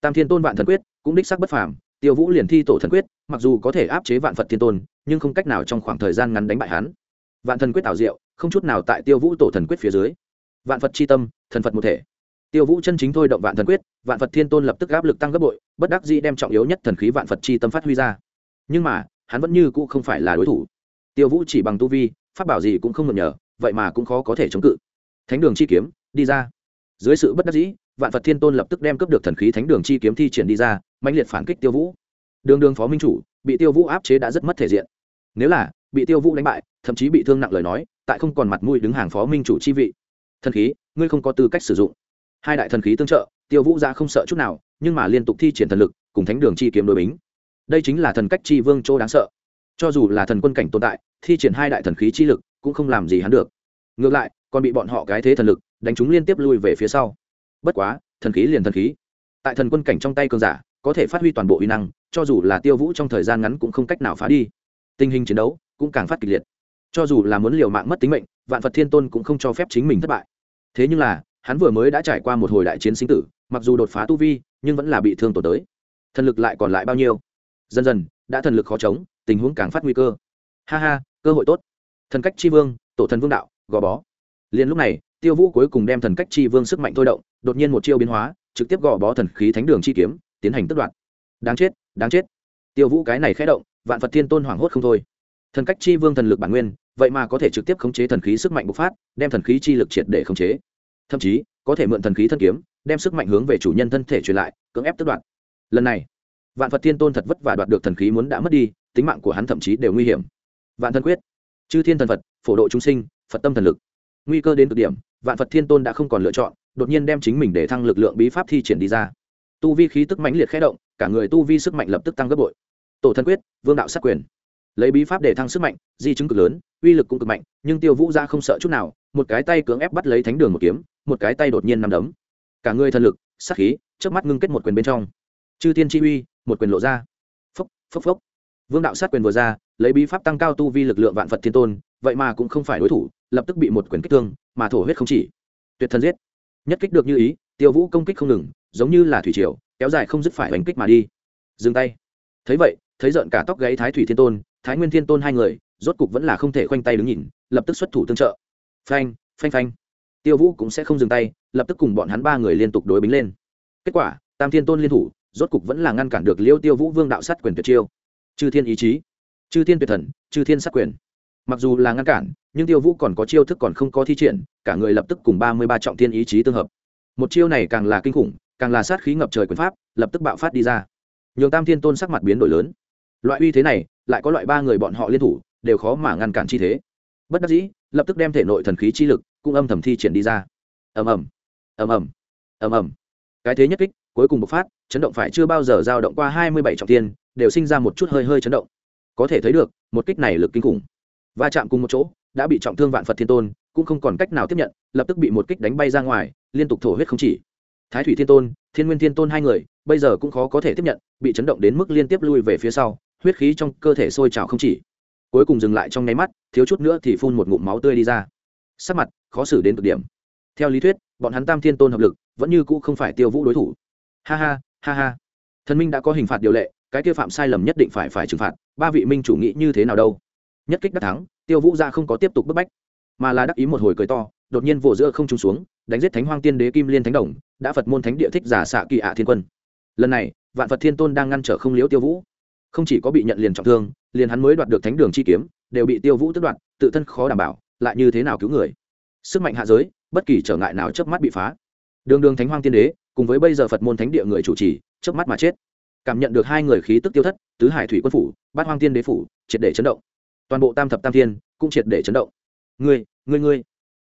Tam thiên tôn vạn thần quyết, cũng đích sắc bất phàm, tiêu vũ liền thi tổ thần quyết, mặc dù có thể áp chế vạn phật thiên tôn, nhưng không cách nào trong khoảng thời gian ngắn đánh bại hắn. Vạn thần quyết ảo diệu, không chút nào tại tiêu vũ tổ thần quyết phía dưới. Vạn phật c h i tâm, thần phật một thể tiêu vũ chân chính thôi động vạn thần quyết, vạn phật thiên tôn lập tức áp lực tăng gấp bội, bất đắc dĩ đem trọng yếu nhất thần khí vạn phật chi tâm phát huy ra. Nhưng mà, hắn vẫn như cũ không phải là đối thủ. Tiêu vũ chỉ bằng tu vi, pháp bảo gì cũng không mượn nhờ, vậy mà cũng khó có thể chống cự. Thánh đường chi kiếm, đi ra. Dưới sự bất đắc dĩ, vạn phật thiên tôn lập tức đem cướp được thần khí thánh đường chi kiếm thi triển đi ra mạnh liệt phản kích tiêu vũ. Đường đường phó minh chủ, bị tiêu vũ áp chế đã rất mất thể diện. Nếu là, bị tiêu vũ đánh bại, thậm chí bị thương nặng lời nói, tại không còn mặt mũi đứng hàng phó minh chủ chi vị. Thần khí, ngươi không có tư cách sử dụng hai đại thần khí tương trợ, tiêu vũ ra không sợ chút nào, nhưng mà liên tục thi triển thần lực, cùng thánh đường chi kiếm đối bính. Đây chính là thần cách chi vương chỗ đáng sợ. Cho dù là thần quân cảnh tồn tại, thi triển hai đại thần khí chi lực cũng không làm gì hắn được. Ngược lại, còn bị bọn họ cái thế thần lực đánh chúng liên tiếp lui về phía sau. Bất quá, thần khí liền thần khí. Tại thần quân cảnh trong tay cường giả, có thể phát huy toàn bộ uy năng, cho dù là tiêu vũ trong thời gian ngắn cũng không cách nào phá đi. Tình hình chiến đấu cũng càng phát kịch liệt. Cho dù là muốn liều mạng mất tính mệnh, vạn phật thiên tôn cũng không cho phép chính mình thất bại. Thế nhưng là hắn vừa mới đã trải qua một hồi đại chiến sinh tử, mặc dù đột phá tu vi, nhưng vẫn là bị thương tổn tới. Thần lực lại còn lại bao nhiêu? Dần dần, đã thần lực khó chống, tình huống càng phát nguy cơ. Ha ha, cơ hội tốt. Thần cách chi vương, tổ thần vương đạo, gò bó. Liền lúc này, tiêu vũ cuối cùng đem thần cách chi vương sức mạnh thôi động, đột nhiên một chiêu biến hóa, trực tiếp gò bó thần khí thánh đường chi kiếm, tiến hành tất đoạt. đáng chết đáng chết. Tiêu vũ cái này khẽ động, vạn phật thiên tôn hoảng hốt không thôi. Thần cách chi vương thần lực bản nguyên, vậy mà có thể trực tiếp khống chế thần khí sức mạnh bộc phát, đem thần khí chi lực triệt để khống chế thậm chí có thể mượn thần khí thân kiếm, đem sức mạnh hướng về chủ nhân thân thể truyền lại, cưỡng ép tất đoạn lần này, vạn phật thiên tôn thật vất vả đoạt được thần khí muốn đã mất đi, tính mạng của hắn thậm chí đều nguy hiểm. Vạn thân quyết, chư thiên thần phật, phổ độ chúng sinh, phật tâm thần lực. Nguy cơ đến cực điểm, vạn phật thiên tôn đã không còn lựa chọn, đột nhiên đem chính mình để thăng lực lượng bí pháp thi triển đi ra. Tu vi khí tức mãnh liệt khé động, cả người tu vi sức mạnh lập tức tăng gấp bội. Tổ thân quyết, vương đạo sát quyền. Lấy bí pháp để thăng sức mạnh, di chứng cực lớn, uy lực cũng cực mạnh, nhưng tiêu vũ ra không sợ chút nào một cái tay cưỡng ép bắt lấy thánh đường một kiếm, một cái tay đột nhiên nằm đấm. Cả người thần lực, sát khí trước mắt ngưng kết một quyền bên trong. Chư tiên chi uy, một quyền lộ ra. Phốc phốc phốc. Vương đạo sát quyền vừa ra, lấy bí pháp tăng cao tu vi lực lượng vạn phật thiên tôn, vậy mà cũng không phải đối thủ, lập tức bị một quyền kích thương, mà thổ huyết không chỉ. Tuyệt thần giết. Nhất kích được như ý, tiêu vũ công kích không ngừng, giống như là thủy triều, kéo dài không dứt phải đánh kích mà đi. Dừng tay. Thấy vậy, thấy giận cả tóc gáy thái thủy thiên tôn, thái nguyên thiên tôn hai người, rốt cục vẫn là không thể khoanh tay đứng nhìn, lập tức xuất thủ tương trợ phanh phanh phanh. Tiêu vũ cũng sẽ không dừng tay, lập tức cùng bọn hắn ba người liên tục đối bính lên. Kết quả, tam thiên tôn liên thủ, rốt cục vẫn là ngăn cản được liêu tiêu vũ vương đạo sát quyền tuyệt chiêu. Chư thiên ý chí, chư thiên tuyệt thần, chư thiên sát quyền. Mặc dù là ngăn cản, nhưng tiêu vũ còn có chiêu thức còn không có thi triển, cả người lập tức cùng ba mươi ba trọng thiên ý chí tương hợp. Một chiêu này càng là kinh khủng, càng là sát khí ngập trời quyền pháp, lập tức bạo phát đi ra. Nhường tam thiên tôn sắc mặt biến đổi lớn. Loại uy thế này, lại có loại ba người bọn họ liên thủ, đều khó mà ngăn cản chi thế. Bất đắc dĩ lập tức đem thể nội thần khí chi lực cũng âm thầm thi triển đi ra. Ầm ầm ầm ầm ầm ầm. Cái thế nhất kích, cuối cùng bộc phát, chấn động phải chưa bao giờ dao động qua hai mươi bảy trọng tiên đều sinh ra một chút hơi hơi chấn động. Có thể thấy được, một kích này lực kinh khủng. Va chạm cùng một chỗ, đã bị trọng thương vạn phật thiên tôn, cũng không còn cách nào tiếp nhận, lập tức bị một kích đánh bay ra ngoài, liên tục thổ huyết không chỉ. Thái thủy thiên tôn, thiên nguyên thiên tôn hai người, bây giờ cũng khó có thể tiếp nhận, bị chấn động đến mức liên tiếp lui về phía sau, huyết khí trong cơ thể sôi trào không chỉ cuối cùng dừng lại trong nháy mắt, thiếu chút nữa thì phun một ngụm máu tươi đi ra. Sắc mặt khó xử đến cực điểm. Theo lý thuyết, bọn hắn tam thiên tôn hợp lực, vẫn như cũ không phải tiêu vũ đối thủ. Ha ha ha ha. Thần minh đã có hình phạt điều lệ, cái kia phạm sai lầm nhất định phải phải trừng phạt, ba vị minh chủ nghĩ như thế nào đâu? Nhất kích đắc thắng, tiêu vũ ra không có tiếp tục bức bách, mà là đắc ý một hồi cười to, đột nhiên vỗ giữa không trung xuống, đánh giết thánh hoang tiên đế kim liên thánh đồng, đã phật môn thánh địa thích giả xạ kỳ ạ thiên quân. Lần này, vạn phật thiên tôn đang ngăn trở không liễu tiêu vũ. Không chỉ có bị nhận liền trọng thương liền hắn mới đoạt được thánh đường chi kiếm, đều bị tiêu vũ tước đoạt, tự thân khó đảm bảo, lại như thế nào cứu người? Sức mạnh hạ giới, bất kỳ trở ngại nào chớp mắt bị phá. Đường đường thánh hoang tiên đế, cùng với bây giờ phật môn thánh địa người chủ trì, chớp mắt mà chết. Cảm nhận được hai người khí tức tiêu thất, tứ hải thủy quân phủ, bát hoang tiên đế phủ, triệt để chấn động. Toàn bộ tam thập tam thiên cũng triệt để chấn động. Ngươi ngươi ngươi.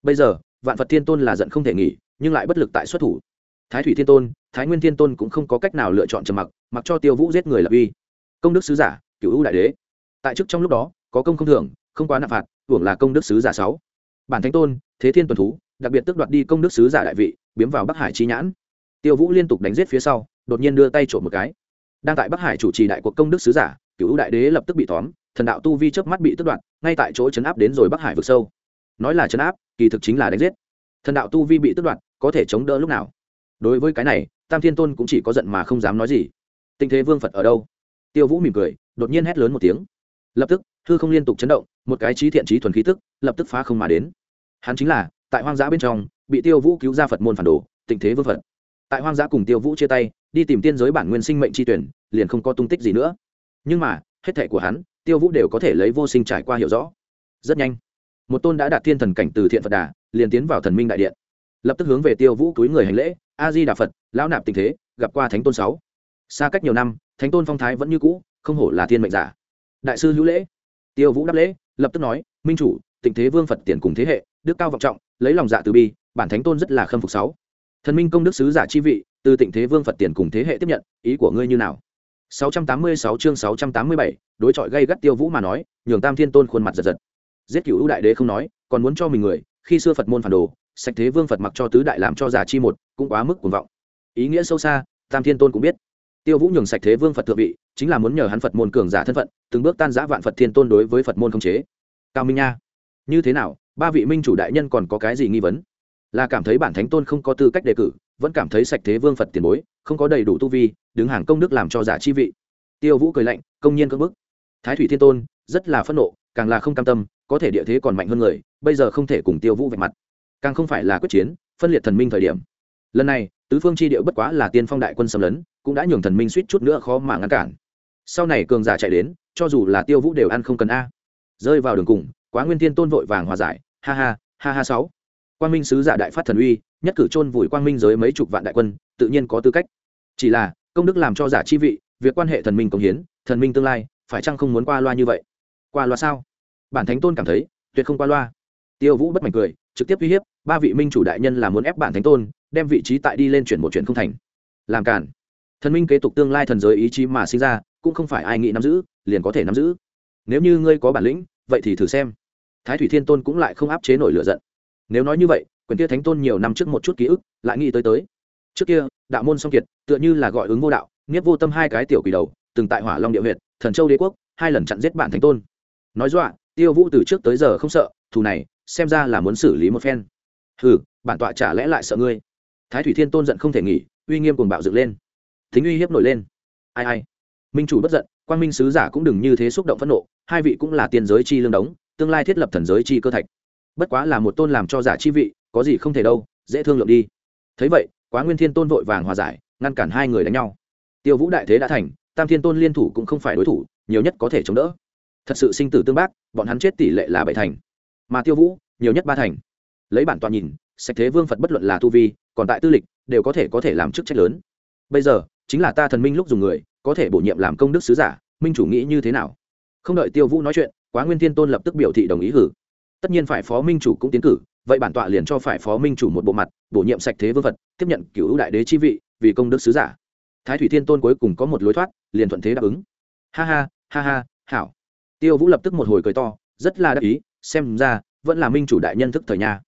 Bây giờ, vạn phật thiên tôn là giận không thể nghỉ, nhưng lại bất lực tại xuất thủ. Thái thủy thiên tôn, thái nguyên thiên tôn cũng không có cách nào lựa chọn trầm mặc mặc cho tiêu vũ giết người lập uy. Công đức sứ giả cựu ưu đại đế tại chức trong lúc đó, có công không thưởng, không quá nạp phạt hưởng là công đức sứ giả sáu. Bản thánh tôn, thế thiên tuần thú, đặc biệt tước đoạt đi công đức sứ giả đại vị, biếm vào bắc hải chi nhãn. Tiêu vũ liên tục đánh giết phía sau, đột nhiên đưa tay trộm một cái. Đang tại bắc hải chủ trì đại cuộc công đức sứ giả cựu đại đế lập tức bị tóm, thần đạo tu vi chớp mắt bị tước đoạt, ngay tại chỗ chấn áp đến rồi bắc hải vực sâu. Nói là chấn áp, kỳ thực chính là đánh giết. Thần đạo tu vi bị tước đoạt, có thể chống đỡ lúc nào? Đối với cái này, tam thiên tôn cũng chỉ có giận mà không dám nói gì. Tình thế vương phật ở đâu? Tiêu vũ mỉm cười, đột nhiên hét lớn một tiếng lập tức thư không liên tục chấn động, một cái trí thiện trí thuần khí tức, lập tức phá không mà đến. Hắn chính là, tại hoang dã bên trong, bị tiêu vũ cứu ra phật môn phản đồ tình thế vương phật. Tại hoang dã cùng tiêu vũ chia tay, đi tìm tiên giới bản nguyên sinh mệnh tri tuyển, liền không có tung tích gì nữa. Nhưng mà, hết thệ của hắn, tiêu vũ đều có thể lấy vô sinh trải qua hiểu rõ. Rất nhanh, một tôn đã đạt thiên thần cảnh từ thiện phật đà, liền tiến vào thần minh đại điện. Lập tức hướng về tiêu vũ túi người hành lễ a di đà phật, lão nạp tình thế, gặp qua thánh tôn sáu. Xa cách nhiều năm, thánh tôn phong thái vẫn như cũ, không hổ là thiên mệnh giả đại sư hữu lễ. Tiêu vũ đáp lễ lập tức nói minh chủ tình thế vương phật tiền cùng thế hệ đức cao vọng trọng lấy lòng dạ từ bi bản thánh tôn rất là khâm phục sáu. Thần minh công đức sứ giả chi vị từ tịnh thế vương phật tiền cùng thế hệ tiếp nhận ý của ngươi như nào? 686 chương 687, đối chọi gây gắt tiêu vũ mà nói nhường tam thiên tôn khuôn mặt giật giật. Giết cửu ưu đại đế không nói còn muốn cho mình người khi xưa phật môn phản đồ sạch thế vương phật mặc cho tứ đại làm cho giả chi một cũng quá mức cuồng vọng. Ý nghĩa sâu xa tam thiên tôn cũng biết tiêu vũ nhường sạch thế vương phật thượng vị, chính là muốn nhờ hắn phật môn cường giả thân phận, từng bước tan giã vạn phật thiên tôn đối với phật môn không chế. Cao minh nha, như thế nào, ba vị minh chủ đại nhân còn có cái gì nghi vấn? Là cảm thấy bản thánh tôn không có tư cách đề cử, vẫn cảm thấy sạch thế vương phật tiền bối, không có đầy đủ tu vi, đứng hàng công đức làm cho giả chi vị. Tiêu vũ cười lạnh, công nhiên cưỡng bức. Thái thủy thiên tôn, rất là phẫn nộ, càng là không cam tâm, có thể địa thế còn mạnh hơn người, bây giờ không thể cùng tiêu vũ vạch mặt. Càng không phải là quyết chiến, phân liệt thần minh thời điểm. Lần này tứ phương chi điệu bất quá là tiên phong đại quân xâm lấn, cũng đã nhường thần minh suýt chút nữa khó mà ngăn cản. Sau này cường giả chạy đến, cho dù là tiêu vũ đều ăn không cần a. Rơi vào đường cùng, quá nguyên thiên tôn vội vàng hòa giải, ha ha ha ha sáu. Quang minh sứ giả đại phát thần uy, nhất cử chôn vùi quang minh giới mấy chục vạn đại quân, tự nhiên có tư cách. Chỉ là, công đức làm cho giả chi vị, việc quan hệ thần minh công hiến, thần minh tương lai, phải chăng không muốn qua loa như vậy? Qua loa sao? Bản thánh tôn cảm thấy, tuyệt không qua loa. Tiêu vũ bất mảnh cười, trực tiếp uy hiếp, ba vị minh chủ đại nhân là muốn ép bản thánh tôn đem vị trí tại đi lên chuyển một chuyện không thành. Làm cản thần minh kế tục tương lai thần giới ý chí mà sinh ra, cũng không phải ai nghĩ nắm giữ, liền có thể nắm giữ. Nếu như ngươi có bản lĩnh, vậy thì thử xem. Thái thủy thiên tôn cũng lại không áp chế nổi lửa giận. Nếu nói như vậy, quyền kia thánh tôn nhiều năm trước một chút ký ức, lại nghĩ tới tới. Trước kia, đạo môn song kiệt, tựa như là gọi ứng vô đạo, nghiếp vô tâm hai cái tiểu quỷ đầu, từng tại hỏa long địa huyệt, thần châu đế quốc, hai lần chặn giết bản thánh tôn. Nói dọa, tiêu vũ từ trước tới giờ không sợ, thù này, xem ra là muốn xử lý một phen. Hừ, bản tọa chả lẽ lại sợ ngươi thái thủy thiên tôn giận không thể nghỉ, uy nghiêm cùng bạo dựng lên. Thính uy hiếp nổi lên. Ai ai. Minh chủ bất giận quan minh sứ giả cũng đừng như thế xúc động phẫn nộ, hai vị cũng là tiên giới chi lương đống, tương lai thiết lập thần giới chi cơ thạch. Bất quá là một tôn làm cho giả chi vị, có gì không thể đâu, dễ thương lượng đi. Thấy vậy, quá nguyên thiên tôn vội vàng hòa giải, ngăn cản hai người đánh nhau. Tiêu vũ đại thế đã thành, tam thiên tôn liên thủ cũng không phải đối thủ, nhiều nhất có thể chống đỡ. Thật sự sinh tử tương bác, bọn hắn chết tỷ lệ là bảy thành. Mà tiêu vũ, nhiều nhất ba thành. Lấy bản toàn nhìn, sạch thế vương phật bất luận là tu vi còn tại tư lịch, đều có thể có thể làm chức trách lớn. Bây giờ, chính là ta thần minh lúc dùng người, có thể bổ nhiệm làm công đức sứ giả, minh chủ nghĩ như thế nào? Không đợi tiêu vũ nói chuyện, quá nguyên thiên tôn lập tức biểu thị đồng ý hử. Tất nhiên phải phó minh chủ cũng tiến cử, vậy bản tọa liền cho phải phó minh chủ một bộ mặt, bổ nhiệm sạch thế vương vật tiếp nhận cựu đại đế chi vị, vì công đức sứ giả. Thái thủy thiên tôn cuối cùng có một lối thoát, liền thuận thế đáp ứng. Ha ha ha ha, hảo. Tiêu vũ lập tức một hồi cười to, rất là đắc ý, xem ra, vẫn là minh chủ đại nhân thức thời nha.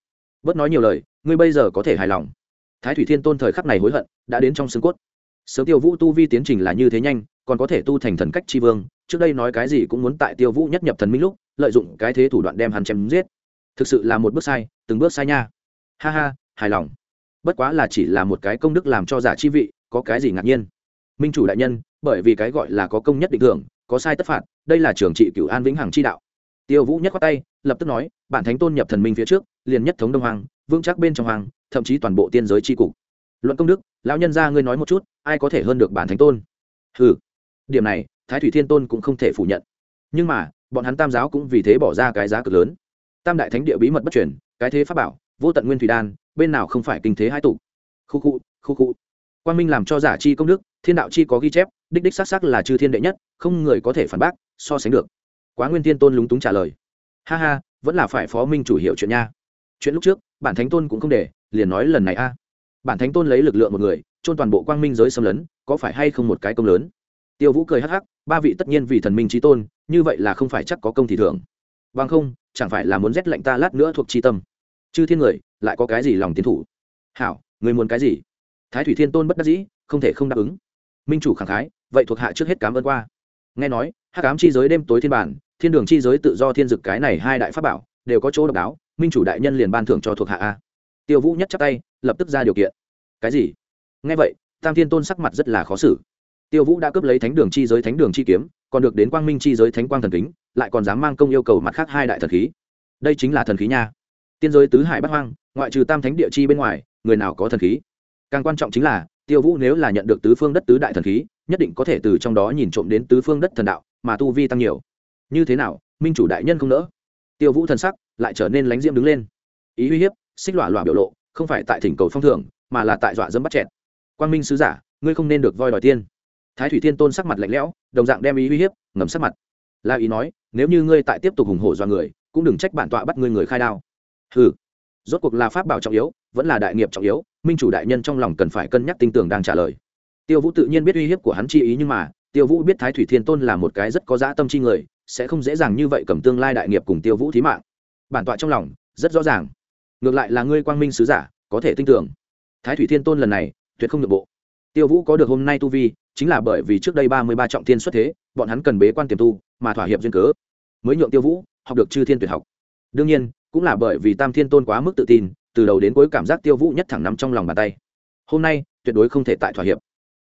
Bớt nói nhiều lời, ngươi bây giờ có thể hài lòng thái thủy thiên tôn thời khắc này hối hận, đã đến trong xương cốt. Sớm tiêu vũ tu vi tiến trình là như thế nhanh, còn có thể tu thành thần cách tri vương, trước đây nói cái gì cũng muốn tại tiêu vũ nhất nhập thần minh lúc, lợi dụng cái thế thủ đoạn đem hắn chém giết. Thực sự là một bước sai, từng bước sai nha. Ha ha, hài lòng. Bất quá là chỉ là một cái công đức làm cho giả chi vị, có cái gì ngạc nhiên? Minh chủ đại nhân, bởi vì cái gọi là có công nhất định thưởng, có sai tất phạt, đây là trường trị cửu an vĩnh hằng chi đạo. Tiêu vũ nhất khoát tay, lập tức nói, bản thánh tôn nhập thần minh phía trước liền nhất thống đông hoàng vững chắc bên trong hoàng thậm chí toàn bộ tiên giới tri cục. Luận công đức, lão nhân ra ngươi nói một chút, ai có thể hơn được bản thánh tôn? Ừ điểm này, thái thủy thiên tôn cũng không thể phủ nhận. Nhưng mà, bọn hắn tam giáo cũng vì thế bỏ ra cái giá cực lớn. Tam đại thánh địa bí mật bất chuyển cái thế pháp bảo, vô tận nguyên thủy đan, bên nào không phải kinh thế hai tụ. Khu khu khu khu. Quan minh làm cho giả chi công đức, thiên đạo chi có ghi chép, đích đích xác xác là chư thiên đệ nhất, không người có thể phản bác, so sánh được. Quá nguyên thiên tôn lúng túng trả lời. Ha ha, vẫn là phải phó minh chủ hiệu chuyện nha chuyện lúc trước, bản thánh tôn cũng không để, liền nói lần này a. Bản thánh tôn lấy lực lượng một người trôn toàn bộ quang minh giới xâm lấn, có phải hay không một cái công lớn? Tiêu vũ cười hắc hắc, ba vị tất nhiên vì thần minh trí tôn, như vậy là không phải chắc có công thì thưởng. Vâng không, chẳng phải là muốn rét lạnh ta lát nữa thuộc tri tâm. Chư thiên người, lại có cái gì lòng tiến thủ? Hảo, người muốn cái gì? Thái thủy thiên tôn bất đắc dĩ, không thể không đáp ứng. Minh chủ khẳng khái, vậy thuộc hạ trước hết cám ơn qua. Nghe nói hát cám chi giới đêm tối thiên bản, thiên đường chi giới tự do thiên dực cái này hai đại pháp bảo, đều có chỗ độc đáo minh chủ đại nhân liền ban thưởng cho thuộc hạ a. Tiêu vũ nhất chắp tay, lập tức ra điều kiện. Cái gì? Nghe vậy, tam thiên tôn sắc mặt rất là khó xử. Tiêu vũ đã cướp lấy thánh đường chi giới, thánh đường chi kiếm, còn được đến quang minh chi giới, thánh quang thần kính, lại còn dám mang công yêu cầu mặt khác hai đại thần khí. Đây chính là thần khí nha. Tiên giới tứ hải bắt hoang, ngoại trừ tam thánh địa chi bên ngoài, người nào có thần khí? Càng quan trọng chính là, tiêu vũ nếu là nhận được tứ phương đất, tứ đại thần khí, nhất định có thể từ trong đó nhìn trộm đến tứ phương đất thần đạo, mà tu vi tăng nhiều. Như thế nào, minh chủ đại nhân không nỡ? Tiêu vũ thần sắc lại trở nên lánh diễm đứng lên. Ý uy hiếp, xích lọa lọa biểu lộ, không phải tại thỉnh cầu phong thưởng, mà là tại dọa dẫm bắt chẹt. Quang minh sứ giả, ngươi không nên được voi đòi tiên. Thái thủy thiên tôn sắc mặt lạnh lẽo, đồng dạng đem ý uy hiếp, ngầm sắc mặt. La ý nói, nếu như ngươi tại tiếp tục hùng hổ do người, cũng đừng trách bản tọa bắt ngươi người khai đao. Ừ rốt cuộc là pháp bảo trọng yếu, vẫn là đại nghiệp trọng yếu, minh chủ đại nhân trong lòng cần phải cân nhắc tinh tưởng đang trả lời. Tiêu vũ tự nhiên biết uy hiếp của hắn chi ý nhưng mà, tiêu vũ biết thái thủy thiên tôn là một cái rất có dã tâm chi người, sẽ không dễ dàng như vậy cầm tương lai đại nghiệp cùng tiêu vũ thí mạng bản tọa trong lòng, rất rõ ràng. Ngược lại là ngươi quang minh sứ giả, có thể tin tưởng. Thái thủy thiên tôn lần này, tuyệt không được bộ. Tiêu vũ có được hôm nay tu vi, chính là bởi vì trước đây ba mươi ba trọng thiên xuất thế, bọn hắn cần bế quan tiềm tu, mà thỏa hiệp duyên cớ. Mới nhượng tiêu vũ, học được chư thiên tuyệt học. Đương nhiên, cũng là bởi vì tam thiên tôn quá mức tự tin, từ đầu đến cuối cảm giác tiêu vũ nhất thẳng nằm trong lòng bàn tay. Hôm nay, tuyệt đối không thể tại thỏa hiệp.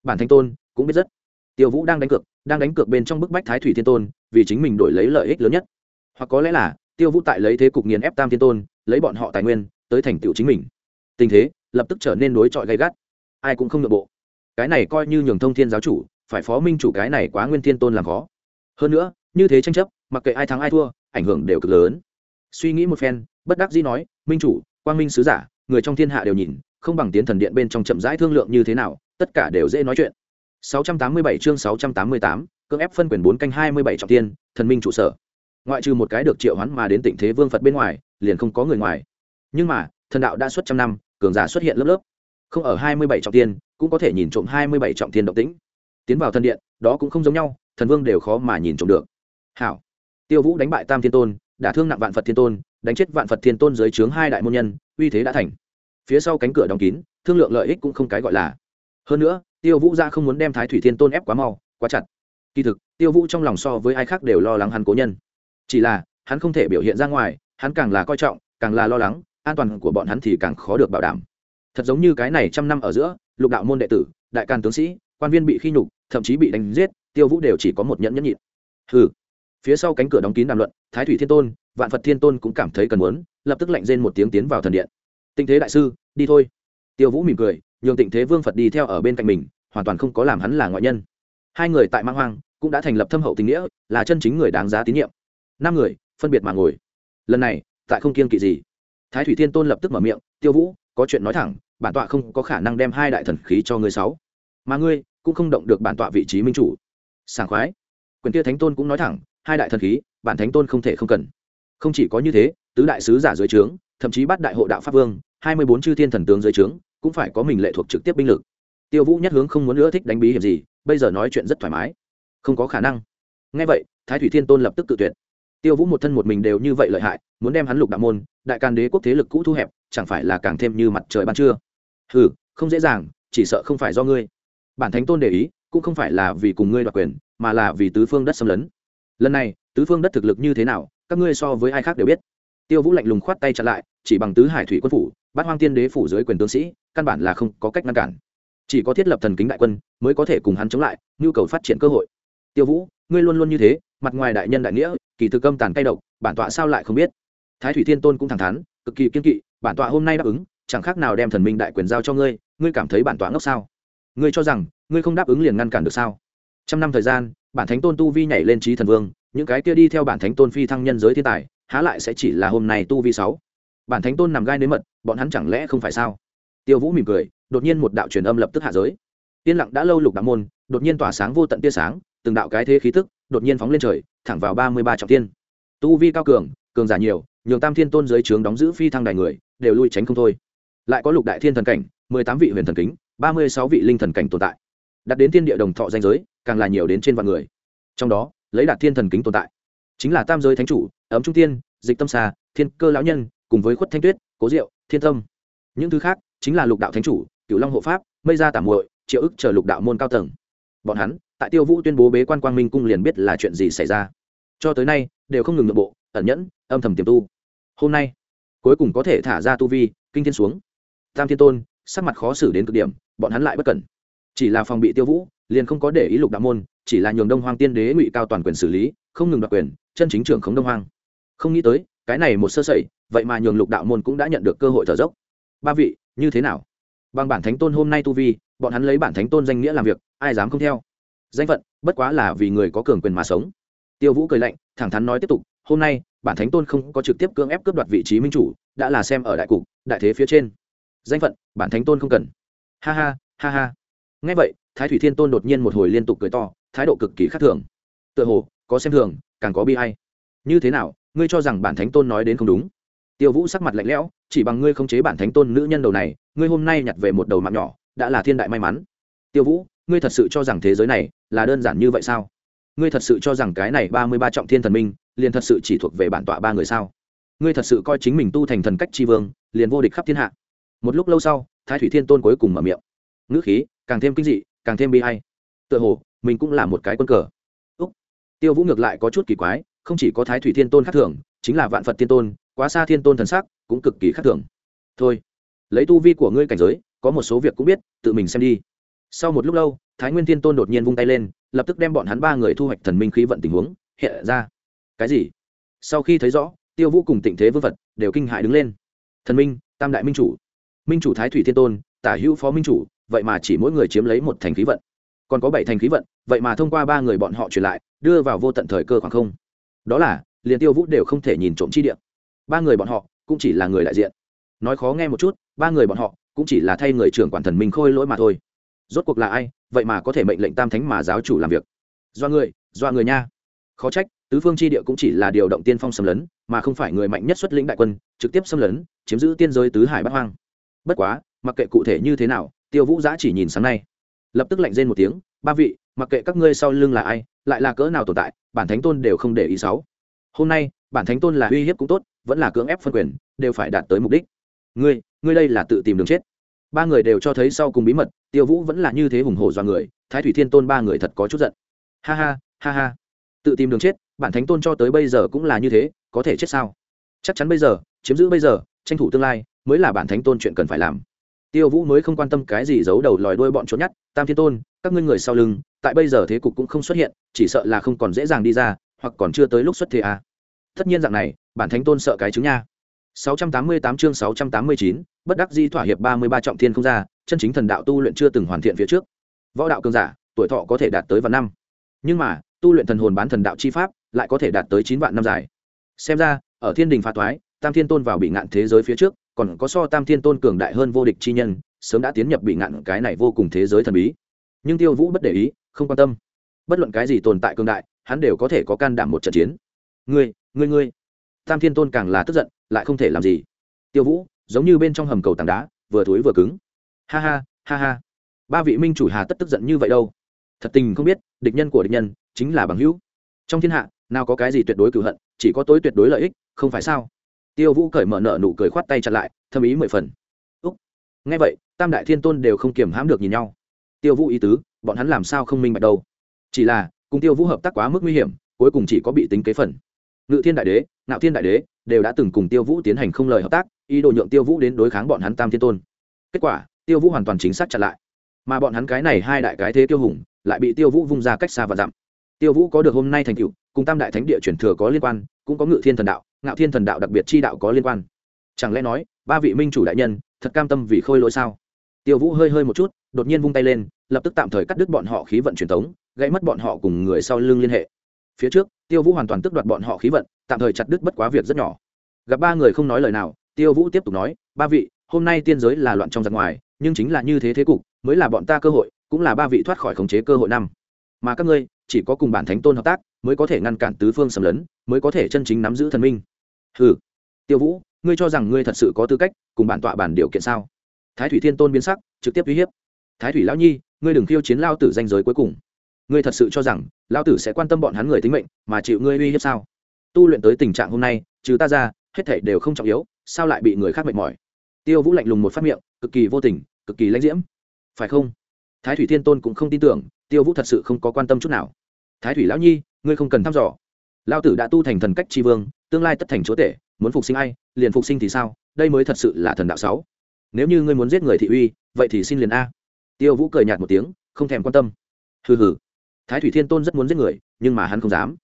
Bản thanh tôn cũng biết rất. Tiêu vũ đang đánh cược, đang đánh cược bên trong bức bách thái thủy thiên tôn, vì chính mình đổi lấy lợi ích lớn nhất. Hoặc có lẽ là tiêu vũ tại lấy thế cục nghiền ép tam thiên tôn lấy bọn họ tài nguyên tới thành tựu chính mình. Tình thế lập tức trở nên đối chọi gay gắt. Ai cũng không nội bộ. Cái này coi như nhường thông thiên giáo chủ phải phó minh chủ cái này quá nguyên thiên tôn làm khó. Hơn nữa như thế tranh chấp mặc kệ ai thắng ai thua ảnh hưởng đều cực lớn. Suy nghĩ một phen bất đắc dĩ nói minh chủ quang minh sứ giả người trong thiên hạ đều nhìn không bằng tiến thần điện bên trong chậm rãi thương lượng như thế nào tất cả đều dễ nói chuyện. 687 chương 688, cưỡng ép phân quyền 4 canh 27 trọng tiên, thần minh trụ sở. Ngoại trừ một cái được triệu hoán mà đến Tịnh Thế Vương Phật bên ngoài, liền không có người ngoài. Nhưng mà, thần đạo đã xuất trăm năm, cường giả xuất hiện lớp lớp. Không ở 27 trọng tiên, cũng có thể nhìn trộm 27 trọng tiên động tĩnh. Tiến vào thần điện, đó cũng không giống nhau, thần vương đều khó mà nhìn trộm được. Hảo. Tiêu Vũ đánh bại Tam Thiên Tôn, đả thương nặng Vạn Phật Thiên Tôn, đánh chết Vạn Phật Thiên Tôn dưới trướng hai đại môn nhân, uy thế đã thành. Phía sau cánh cửa đóng kín, thương lượng lợi ích cũng không cái gọi là. Hơn nữa, tiêu vũ ra không muốn đem thái thủy thiên tôn ép quá mau quá chặt kỳ thực tiêu vũ trong lòng so với ai khác đều lo lắng hắn cố nhân chỉ là, hắn không thể biểu hiện ra ngoài, hắn càng là coi trọng, càng là lo lắng, an toàn của bọn hắn thì càng khó được bảo đảm. Thật giống như cái này trăm năm ở giữa, lục đạo môn đệ tử, đại can tướng sĩ, quan viên bị khi nhục, thậm chí bị đánh giết, tiêu vũ đều chỉ có một nhẫn nhẫn nhịn. Hừ. Phía sau cánh cửa đóng kín đàm luận, thái thủy thiên tôn, vạn phật thiên tôn cũng cảm thấy cần muốn, lập tức lạnh rên một tiếng tiến vào thần điện. Tinh thế đại sư, đi thôi. Tiêu vũ mỉm cười, nhường tịnh thế vương phật đi theo ở bên cạnh mình, hoàn toàn không có làm hắn là ngoại nhân. Hai người tại mang hoang cũng đã thành lập thâm hậu tình nghĩa, là chân chính người đáng giá tín nhiệm năm người, phân biệt mà ngồi. Lần này, tại không kiên kỵ gì. Thái thủy thiên tôn lập tức mở miệng, tiêu vũ, có chuyện nói thẳng, bản tọa không có khả năng đem hai đại thần khí cho ngươi sáu. Mà ngươi cũng không động được bản tọa vị trí minh chủ. Sảng khoái. Quyền kia thánh tôn cũng nói thẳng, hai đại thần khí, bản thánh tôn không thể không cần. Không chỉ có như thế, tứ đại sứ giả dưới trướng, thậm chí bắt đại hộ đạo pháp vương, hai mươi bốn chư thiên thần tướng dưới trướng, cũng phải có mình lệ thuộc trực tiếp binh lực. Tiêu vũ nhất hướng không muốn nữa thích đánh bí hiểm gì, bây giờ nói chuyện rất thoải mái. Không có khả năng. Ngay vậy, thái thủy thiên tôn lập tức tự tuyệt tiêu vũ một thân một mình đều như vậy lợi hại, muốn đem hắn lục đạo môn, đại can đế quốc thế lực cũ thu hẹp, chẳng phải là càng thêm như mặt trời ban trưa? Ừ không dễ dàng, chỉ sợ không phải do ngươi. Bản thánh tôn để ý, cũng không phải là vì cùng ngươi đoạt quyền, mà là vì tứ phương đất xâm lấn. Lần này, tứ phương đất thực lực như thế nào, các ngươi so với ai khác đều biết. Tiêu vũ lạnh lùng khoát tay chặn lại, chỉ bằng tứ hải thủy quân phủ bát hoang tiên đế phủ dưới quyền tướng sĩ, căn bản là không có cách ngăn cản. Chỉ có thiết lập thần kính đại quân, mới có thể cùng hắn chống lại, nhu cầu phát triển cơ hội. Tiêu vũ, ngươi luôn luôn như thế, mặt ngoài đại nhân đại nghĩa kỳ thực âm tàn cay độc, bản tọa sao lại không biết? Thái thủy thiên tôn cũng thẳng thắn, cực kỳ kiên kỵ, bản tọa hôm nay đáp ứng, chẳng khác nào đem thần minh đại quyền giao cho ngươi ngươi cảm thấy bản tọa ngốc sao? Ngươi cho rằng, ngươi không đáp ứng liền ngăn cản được sao? Trăm năm thời gian, bản thánh tôn tu vi nhảy lên trí thần vương, những cái kia đi theo bản thánh tôn phi thăng nhân giới thiên tài, há lại sẽ chỉ là hôm nay tu vi sáu? Bản thánh tôn nằm gai nếm mật, bọn hắn chẳng lẽ không phải sao? Tiêu vũ mỉm cười, đột nhiên một đạo truyền âm lập tức hạ giới. Tiên lặng đã lâu lục đạo môn, đột nhiên tỏa sáng vô tận tia sáng, từng đạo cái thế khí tức đột nhiên phóng lên trời, thẳng vào ba mươi ba trọng tiên tu vi cao cường cường giả nhiều, nhường tam thiên tôn dưới trướng đóng giữ phi thăng đài người, đều lui tránh không thôi. Lại có lục đại thiên thần cảnh, mười tám vị huyền thần kính, ba mươi sáu vị linh thần cảnh tồn tại. Đặt đến thiên địa đồng thọ danh giới, càng là nhiều đến trên vạn người. Trong đó, lấy đạt thiên thần kính tồn tại, chính là tam giới thánh chủ, ấm trung tiên dịch tâm xa thiên cơ lão nhân, cùng với khuất thanh tuyết, cố diệu, thiên tâm những thứ khác, chính là lục đạo thánh chủ cựu long hộ pháp, mây gia tả muội, triệu ức chờ lục đạo môn cao tầng. Bọn hắn tại tiêu vũ tuyên bố bế quan quang minh cung liền biết là chuyện gì xảy ra. Cho tới nay, đều không ngừng nội bộ, ẩn nhẫn, âm thầm tiềm tu. Hôm nay, cuối cùng có thể thả ra tu vi, kinh thiên xuống. Tam thiên tôn, sắc mặt khó xử đến cực điểm, bọn hắn lại bất cẩn. Chỉ là phòng bị tiêu vũ, liền không có để ý lục đạo môn, chỉ là nhường đông hoang tiên đế ngụy cao toàn quyền xử lý, không ngừng đoạt quyền, chân chính trưởng khống đông hoang. Không nghĩ tới, cái này một sơ sẩy, vậy mà nhường lục đạo môn cũng đã nhận được cơ hội thở dốc. Ba vị, như thế nào? Bằng bản thánh tôn hôm nay tu vi, bọn hắn lấy bản thánh tôn danh nghĩa làm việc, ai dám không theo? Danh phận, bất quá là vì người có cường quyền mà sống. Tiêu vũ cười lạnh, thẳng thắn nói tiếp tục, hôm nay, bản thánh tôn không có trực tiếp cưỡng ép cướp đoạt vị trí minh chủ, đã là xem ở đại cục, đại thế phía trên. Danh phận, bản thánh tôn không cần. Ha ha ha ha. Ngay vậy, thái thủy thiên tôn đột nhiên một hồi liên tục cười to, thái độ cực kỳ khác thường. Tựa hồ, có xem thường, càng có bi hay như thế nào, ngươi cho rằng bản thánh tôn nói đến không đúng? Tiêu vũ sắc mặt lạnh lẽo, chỉ bằng ngươi không chế bản thánh tôn nữ nhân đầu này, ngươi hôm nay nhặt về một đầu mạng nhỏ, đã là thiên đại may mắn. Tiêu vũ, ngươi thật sự cho rằng thế giới này là đơn giản như vậy sao? Ngươi thật sự cho rằng cái này ba mươi ba trọng thiên thần minh liền thật sự chỉ thuộc về bản tọa ba người sao? Ngươi thật sự coi chính mình tu thành thần cách tri vương, liền vô địch khắp thiên hạ. Một lúc lâu sau, thái thủy thiên tôn cuối cùng mở miệng. Ngữ khí, càng thêm kinh dị, càng thêm bi hay tựa hồ, mình cũng là một cái quân cờ. Úc. Tiêu vũ ngược lại có chút kỳ quái, không chỉ có thái thủy thiên tôn khác thường, chính là vạn phật thiên tôn, quá xa thiên tôn thần sắc cũng cực kỳ khác thường. Thôi, lấy tu vi của ngươi cảnh giới, có một số việc cũng biết, tự mình xem đi. Sau một lúc lâu thái nguyên thiên tôn đột nhiên vung tay lên, lập tức đem bọn hắn ba người thu hoạch thần minh khí vận tình huống, hiện ra. Cái gì? Sau khi thấy rõ, tiêu vũ cùng tịnh thế vương vật đều kinh hại đứng lên. Thần minh, tam đại minh chủ. Minh chủ thái thủy thiên tôn, tả hữu phó minh chủ, vậy mà chỉ mỗi người chiếm lấy một thành khí vận. Còn có bảy thành khí vận, vậy mà thông qua ba người bọn họ truyền lại, đưa vào vô tận thời cơ khoảng không. Đó là, liền tiêu vũ đều không thể nhìn trộm chi địa. Ba người bọn họ cũng chỉ là người đại diện. Nói khó nghe một chút, ba người bọn họ cũng chỉ là thay người trưởng quản thần minh khôi lỗi mà thôi. Rốt cuộc là ai? Vậy mà có thể mệnh lệnh tam thánh mà giáo chủ làm việc. Do người do người nha. Khó trách, tứ phương chi địa cũng chỉ là điều động tiên phong xâm lấn, mà không phải người mạnh nhất xuất lĩnh đại quân, trực tiếp xâm lấn, chiếm giữ tiên giới tứ hải bắc hoang. Bất quá, mặc kệ cụ thể như thế nào, tiêu vũ giã chỉ nhìn sáng nay. Lập tức lạnh rên một tiếng, ba vị, mặc kệ các ngươi sau lưng là ai, lại là cỡ nào tồn tại, bản thánh tôn đều không để ý sáu. Hôm nay, bản thánh tôn là uy hiếp cũng tốt, vẫn là cưỡng ép phân quyền, đều phải đạt tới mục đích. Ngươi ngươi đây là tự tìm đường chết ba người đều cho thấy sau cùng bí mật, tiêu vũ vẫn là như thế hùng hổ do người, thái thủy thiên tôn ba người thật có chút giận. Ha ha ha ha. Tự tìm đường chết, bản thánh tôn cho tới bây giờ cũng là như thế, có thể chết sao? Chắc chắn bây giờ, chiếm giữ bây giờ, tranh thủ tương lai, mới là bản thánh tôn chuyện cần phải làm. Tiêu vũ mới không quan tâm cái gì giấu đầu lòi đuôi bọn trốn nhát, tam thiên tôn, các ngươi người sau lưng, tại bây giờ thế cục cũng không xuất hiện, chỉ sợ là không còn dễ dàng đi ra, hoặc còn chưa tới lúc xuất thế à. tất nhiên dạng này, bản thánh tôn sợ cái chứng nha. 688 chương 689, bất đắc di thỏa hiệp 33 trọng thiên không ra chân chính thần đạo tu luyện chưa từng hoàn thiện phía trước. Võ đạo cường giả tuổi thọ có thể đạt tới vạn năm. Nhưng mà tu luyện thần hồn bán thần đạo chi pháp lại có thể đạt tới chín vạn năm dài. Xem ra ở thiên đình phá toái tam thiên tôn vào bị ngạn thế giới phía trước còn có so tam thiên tôn cường đại hơn vô địch chi nhân sớm đã tiến nhập bị ngạn cái này vô cùng thế giới thần bí. Nhưng tiêu vũ bất để ý không quan tâm. Bất luận cái gì tồn tại cường đại hắn đều có thể có can đảm một trận chiến. Ngươi ngươi ngươi tam thiên tôn càng là tức giận, lại không thể làm gì. Tiêu vũ, giống như bên trong hầm cầu tảng đá, vừa thối vừa cứng. Ha ha ha ha. Ba vị minh chủ hà tất tức giận như vậy đâu? Thật tình không biết, địch nhân của địch nhân chính là bằng hữu. Trong thiên hạ, nào có cái gì tuyệt đối cử hận, chỉ có tối tuyệt đối lợi ích, không phải sao? Tiêu vũ cởi mở nợ nụ cười khoát tay chặt lại, thâm ý mười phần. Úc. Nghe vậy, tam đại thiên tôn đều không kiềm hãm được nhìn nhau. Tiêu vũ ý tứ, bọn hắn làm sao không minh bạch đâu? Chỉ là, cùng tiêu vũ hợp tác quá mức nguy hiểm, cuối cùng chỉ có bị tính kế phần. Ngự thiên đại đế ngạo thiên đại đế đều đã từng cùng tiêu vũ tiến hành không lời hợp tác, ý đồ nhượng tiêu vũ đến đối kháng bọn hắn tam thiên tôn. Kết quả, tiêu vũ hoàn toàn chính xác chặn lại. Mà bọn hắn cái này hai đại cái thế tiêu hùng lại bị tiêu vũ vung ra cách xa và dặm. Tiêu vũ có được hôm nay thành cựu cùng tam đại thánh địa chuyển thừa có liên quan, cũng có ngự thiên thần đạo, ngạo thiên thần đạo đặc biệt chi đạo có liên quan. Chẳng lẽ nói, ba vị minh chủ đại nhân thật cam tâm vì khôi lỗi sao? Tiêu vũ hơi hơi một chút, đột nhiên vung tay lên, lập tức tạm thời cắt đứt bọn họ khí vận truyền thống gây mất bọn họ cùng người sau lưng liên hệ phía trước, tiêu vũ hoàn toàn tước đoạt bọn họ khí vận, tạm thời chặt đứt bất quá việc rất nhỏ. Gặp ba người không nói lời nào, tiêu vũ tiếp tục nói, ba vị, hôm nay tiên giới là loạn trong giặc ngoài, nhưng chính là như thế thế cục, mới là bọn ta cơ hội, cũng là ba vị thoát khỏi khống chế cơ hội năm. Mà các ngươi, chỉ có cùng bản thánh tôn hợp tác, mới có thể ngăn cản tứ phương xâm lấn, mới có thể chân chính nắm giữ thần minh. Ừ tiêu vũ, ngươi cho rằng ngươi thật sự có tư cách cùng bản tọa bản điều kiện sao? Thái thủy thiên tôn biến sắc, trực tiếp uy hiếp. Thái thủy lão nhi, ngươi đừng khiêu chiến lao tử danh giới cuối cùng ngươi thật sự cho rằng Lão tử sẽ quan tâm bọn hắn người tính mệnh mà chịu ngươi uy hiếp sao? Tu luyện tới tình trạng hôm nay, trừ ta ra, hết thảy đều không trọng yếu, sao lại bị người khác mệt mỏi? Tiêu vũ lạnh lùng một phát miệng, cực kỳ vô tình, cực kỳ lãnh diễm. Phải không? Thái thủy thiên tôn cũng không tin tưởng, tiêu vũ thật sự không có quan tâm chút nào. Thái thủy lão nhi, ngươi không cần thăm dò. Lao tử đã tu thành thần cách tri vương, tương lai tất thành chúa tể, muốn phục sinh ai, liền phục sinh thì sao? Đây mới thật sự là thần đạo sáu. Nếu như ngươi muốn giết người thị uy, vậy thì xin liền a. Tiêu vũ cười nhạt một tiếng, không thèm quan tâm. Hừ hừ thái thủy thiên tôn rất muốn giết người, nhưng mà hắn không dám.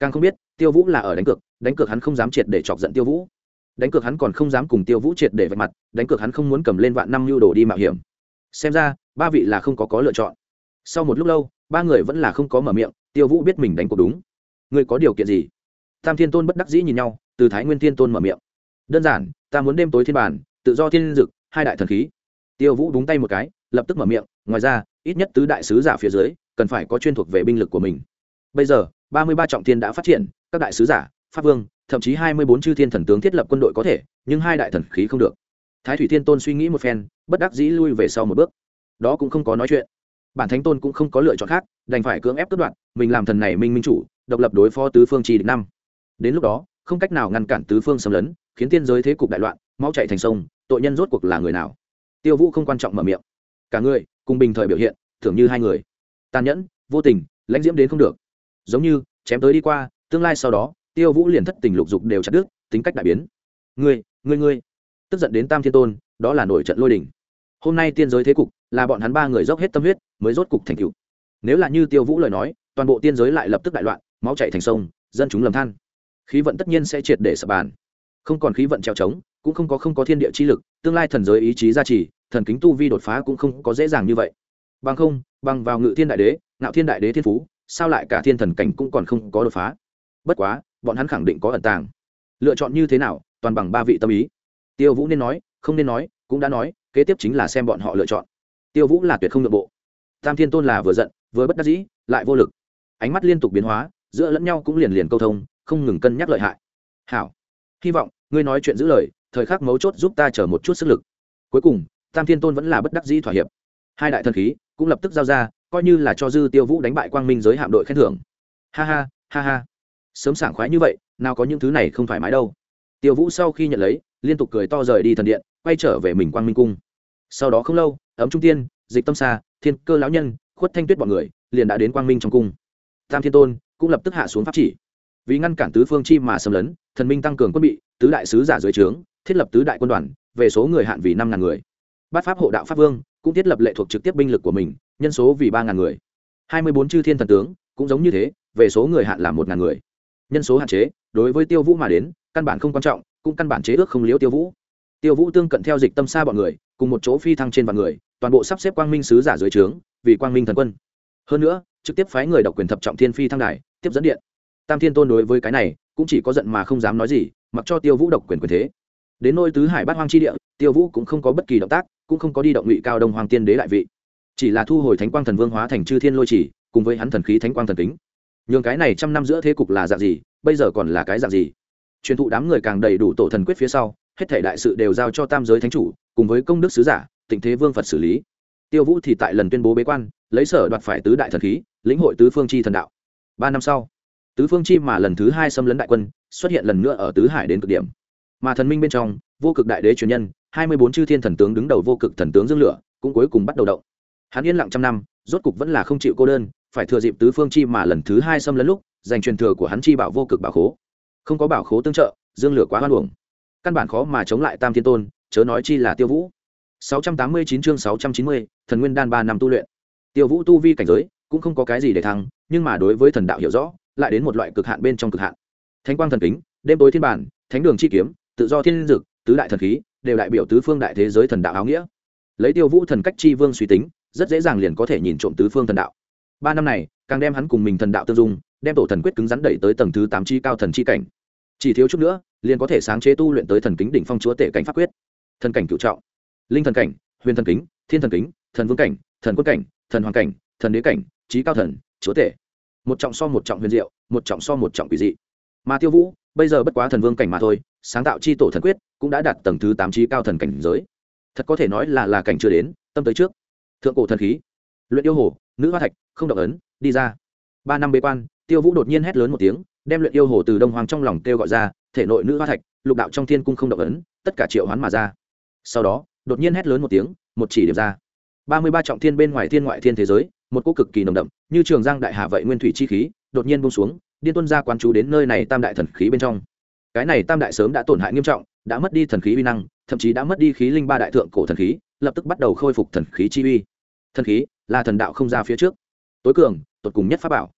Càng không biết, tiêu vũ là ở đánh cược đánh cược hắn không dám triệt để chọc giận tiêu vũ. Đánh cược hắn còn không dám cùng tiêu vũ triệt để vạch mặt, đánh cược hắn không muốn cầm lên vạn năm lưu đồ đi mạo hiểm. Xem ra, ba vị là không có có lựa chọn. Sau một lúc lâu, ba người vẫn là không có mở miệng, tiêu vũ biết mình đánh cuộc đúng. Người có điều kiện gì? Tam thiên tôn bất đắc dĩ nhìn nhau, từ thái nguyên thiên tôn mở miệng. Đơn giản, ta muốn đêm tối thiên bản tự do thiên dực, hai đại thần khí. Tiêu vũ đúng tay một cái, lập tức mở miệng, ngoài ra, ít nhất tứ đại sứ giả phía dưới cần phải có chuyên thuộc về binh lực của mình. Bây giờ, ba mươi ba trọng thiên đã phát triển, các đại sứ giả, pháp vương, thậm chí hai mươi bốn chư thiên thần tướng thiết lập quân đội có thể, nhưng hai đại thần khí không được. Thái thủy thiên tôn suy nghĩ một phen, bất đắc dĩ lui về sau một bước. Đó cũng không có nói chuyện. Bản thánh tôn cũng không có lựa chọn khác, đành phải cưỡng ép cắt đoạn mình làm thần này minh minh chủ, độc lập đối phó tứ phương trì địch năm. Đến lúc đó, không cách nào ngăn cản tứ phương xâm lấn, khiến tiên giới thế cục đại loạn, máu chạy thành sông, tội nhân rốt cuộc là người nào? Tiêu vũ không quan trọng mở miệng. Cả người, cùng bình thời biểu hiện, tưởng như hai người tàn nhẫn, vô tình, lãnh diễm đến không được. Giống như, chém tới đi qua, tương lai sau đó, tiêu vũ liền thất tình lục dục đều chặt đứt, tính cách đại biến. Ngươi ngươi ngươi. Tức giận đến tam thiên tôn, đó là nổi trận lôi đình. Hôm nay tiên giới thế cục, là bọn hắn ba người dốc hết tâm huyết, mới rốt cục thành cựu nếu là như tiêu vũ lời nói, toàn bộ tiên giới lại lập tức đại loạn, máu chạy thành sông, dân chúng lầm than. Khí vận tất nhiên sẽ triệt để sập bàn. Không còn khí vận treo trống, cũng không có không có thiên địa chi lực, tương lai thần giới ý chí gia trì, thần kính tu vi đột phá cũng không có dễ dàng như vậy. Bằng không bằng vào ngự thiên đại đế, ngạo thiên đại đế thiên phú, sao lại cả thiên thần cảnh cũng còn không có đột phá? Bất quá, bọn hắn khẳng định có ẩn tàng. Lựa chọn như thế nào, toàn bằng ba vị tâm ý. Tiêu vũ nên nói, không nên nói, cũng đã nói, kế tiếp chính là xem bọn họ lựa chọn. Tiêu vũ là tuyệt không nội bộ. Tam thiên tôn là vừa giận, vừa bất đắc dĩ, lại vô lực. Ánh mắt liên tục biến hóa, giữa lẫn nhau cũng liền liền câu thông, không ngừng cân nhắc lợi hại. Hảo, hy vọng ngươi nói chuyện giữ lời, thời khắc mấu chốt giúp ta chờ một chút sức lực. Cuối cùng, tam thiên tôn vẫn là bất đắc dĩ thỏa hiệp hai đại thần khí cũng lập tức giao ra, coi như là cho dư tiêu vũ đánh bại quang minh giới hạm đội khen thưởng. Ha ha ha ha. Sớm sảng khoái như vậy, nào có những thứ này không thoải mái đâu. Tiêu vũ sau khi nhận lấy, liên tục cười to rời đi thần điện, quay trở về mình quang minh cung. Sau đó không lâu, ấm trung tiên, dịch tâm xa thiên cơ lão nhân, khuất thanh tuyết b ọ n người liền đã đến quang minh trong cung. Tam thiên tôn cũng lập tức hạ xuống pháp chỉ. Vì ngăn cản tứ phương chi mà xâm lấn, thần minh tăng cường quân bị, tứ đại sứ giả dưới trướng, thiết lập tứ đại quân đoàn, về số người hạn vì năm ngàn người. Bát pháp hộ đạo pháp vương cũng thiết lập lệ thuộc trực tiếp binh lực của mình, nhân số vì ba ngàn người. Hai mươi bốn chư thiên thần tướng, cũng giống như thế, về số người hạn là một ngàn người. Nhân số hạn chế, đối với tiêu vũ mà đến, căn bản không quan trọng, cũng căn bản chế ước không liễu tiêu vũ. Tiêu vũ tương cận theo dịch tâm xa bọn người, cùng một chỗ phi thăng trên vạn người, toàn bộ sắp xếp quang minh sứ giả dưới trướng, vì quang minh thần quân. Hơn nữa, trực tiếp phái người độc quyền thập trọng thiên phi thăng đài, tiếp dẫn điện. Tam thiên tôn đối với cái này, cũng chỉ có giận mà không dám nói gì, mặc cho tiêu vũ độc quyền quyền thế. Đến nôi tứ hải bát hoang chi địa, tiêu vũ cũng không có bất kỳ động tác cũng không có đi động ngụy cao đông hoàng tiên đế đại vị. Chỉ là thu hồi thánh quang thần vương hóa thành chư thiên lôi chỉ, cùng với hắn thần khí thánh quang thần kính. Nhường cái này trăm năm giữa thế cục là dạng gì, bây giờ còn là cái dạng gì? Truyền thụ đám người càng đầy đủ tổ thần quyết phía sau, hết thể đại sự đều giao cho tam giới thánh chủ, cùng với công đức sứ giả, tịnh thế vương phật xử lý. Tiêu vũ thì tại lần tuyên bố bế quan, lấy sở đoạt phải tứ đại thần khí, lĩnh hội tứ phương chi thần đạo. Ba năm sau, tứ phương chi mà lần thứ hai xâm lấn đại quân, xuất hiện lần nữa ở tứ hải đến cực điểm. Mà thần minh bên trong, vô cực đại đế truyền nhân hai mươi bốn chư thiên thần tướng đứng đầu vô cực thần tướng dương lửa cũng cuối cùng bắt đầu động. Hắn yên lặng trăm năm rốt cục vẫn là không chịu cô đơn phải thừa dịp tứ phương chi mà lần thứ hai xâm lấn lúc giành truyền thừa của hắn chi bảo vô cực bảo khố. Không có bảo khố tương trợ dương lửa quá hoan hưởng căn bản khó mà chống lại tam thiên tôn chớ nói chi là tiêu vũ. 689 chương 690, thần nguyên đan ba năm tu luyện. Tiêu vũ tu vi cảnh giới cũng không có cái gì để thăng nhưng mà đối với thần đạo hiểu rõ lại đến một loại cực hạn bên trong cực hạn. Thánh quang thần kính đêm tối thiên bản thánh đường chi kiếm tự do thiên dực tứ đại thần khí đều đại biểu tứ phương đại thế giới thần đạo áo nghĩa. Lấy tiêu vũ thần cách chi vương suy tính, rất dễ dàng liền có thể nhìn trộm tứ phương thần đạo. Ba năm này, càng đem hắn cùng mình thần đạo tương dung, đem tổ thần quyết cứng rắn đẩy tới tầng thứ tám chi cao thần chi cảnh. Chỉ thiếu chút nữa, liền có thể sáng chế tu luyện tới thần kính đỉnh phong chúa tể cảnh pháp quyết. Thần cảnh cựu trọng, linh thần cảnh, huyền thần kính, thiên thần kính, thần vương cảnh, thần quân cảnh, thần hoàng cảnh, thần đế cảnh trí cao thần, chúa tể. Một trọng so một trọng huyền diệu, một trọng so một trọng quỷ dị. Mà tiêu vũ, bây giờ bất quá thần vương cảnh mà thôi sáng tạo chi tổ thần quyết, cũng đã đạt tầng thứ tám trí cao thần cảnh giới. Thật có thể nói là là cảnh chưa đến, tâm tới trước. Thượng cổ thần khí, luyện yêu hồ, nữ hoa thạch, không động ấn, đi ra. Ba năm bế quan, tiêu vũ đột nhiên hét lớn một tiếng, đem luyện yêu hồ từ đông hoàng trong lòng kêu gọi ra, thể nội nữ hoa thạch, lục đạo trong thiên cung không động ấn, tất cả triệu hoán mà ra. Sau đó, đột nhiên hét lớn một tiếng, một chỉ điểm ra. Ba mươi ba trọng thiên bên ngoài thiên ngoại thiên thế giới, một cỗ cực kỳ nồng đậm, như trường giang đại hạ vậy nguyên thủy chi khí, đột nhiên bung xuống, điên tuân ra quán chú đến nơi này tam đại thần khí bên trong cái này tam đại sớm đã tổn hại nghiêm trọng, đã mất đi thần khí uy năng, thậm chí đã mất đi khí linh ba đại thượng cổ thần khí, lập tức bắt đầu khôi phục thần khí chi uy. Thần khí là thần đạo không ra phía trước. Tối cường, tột cùng nhất pháp bảo.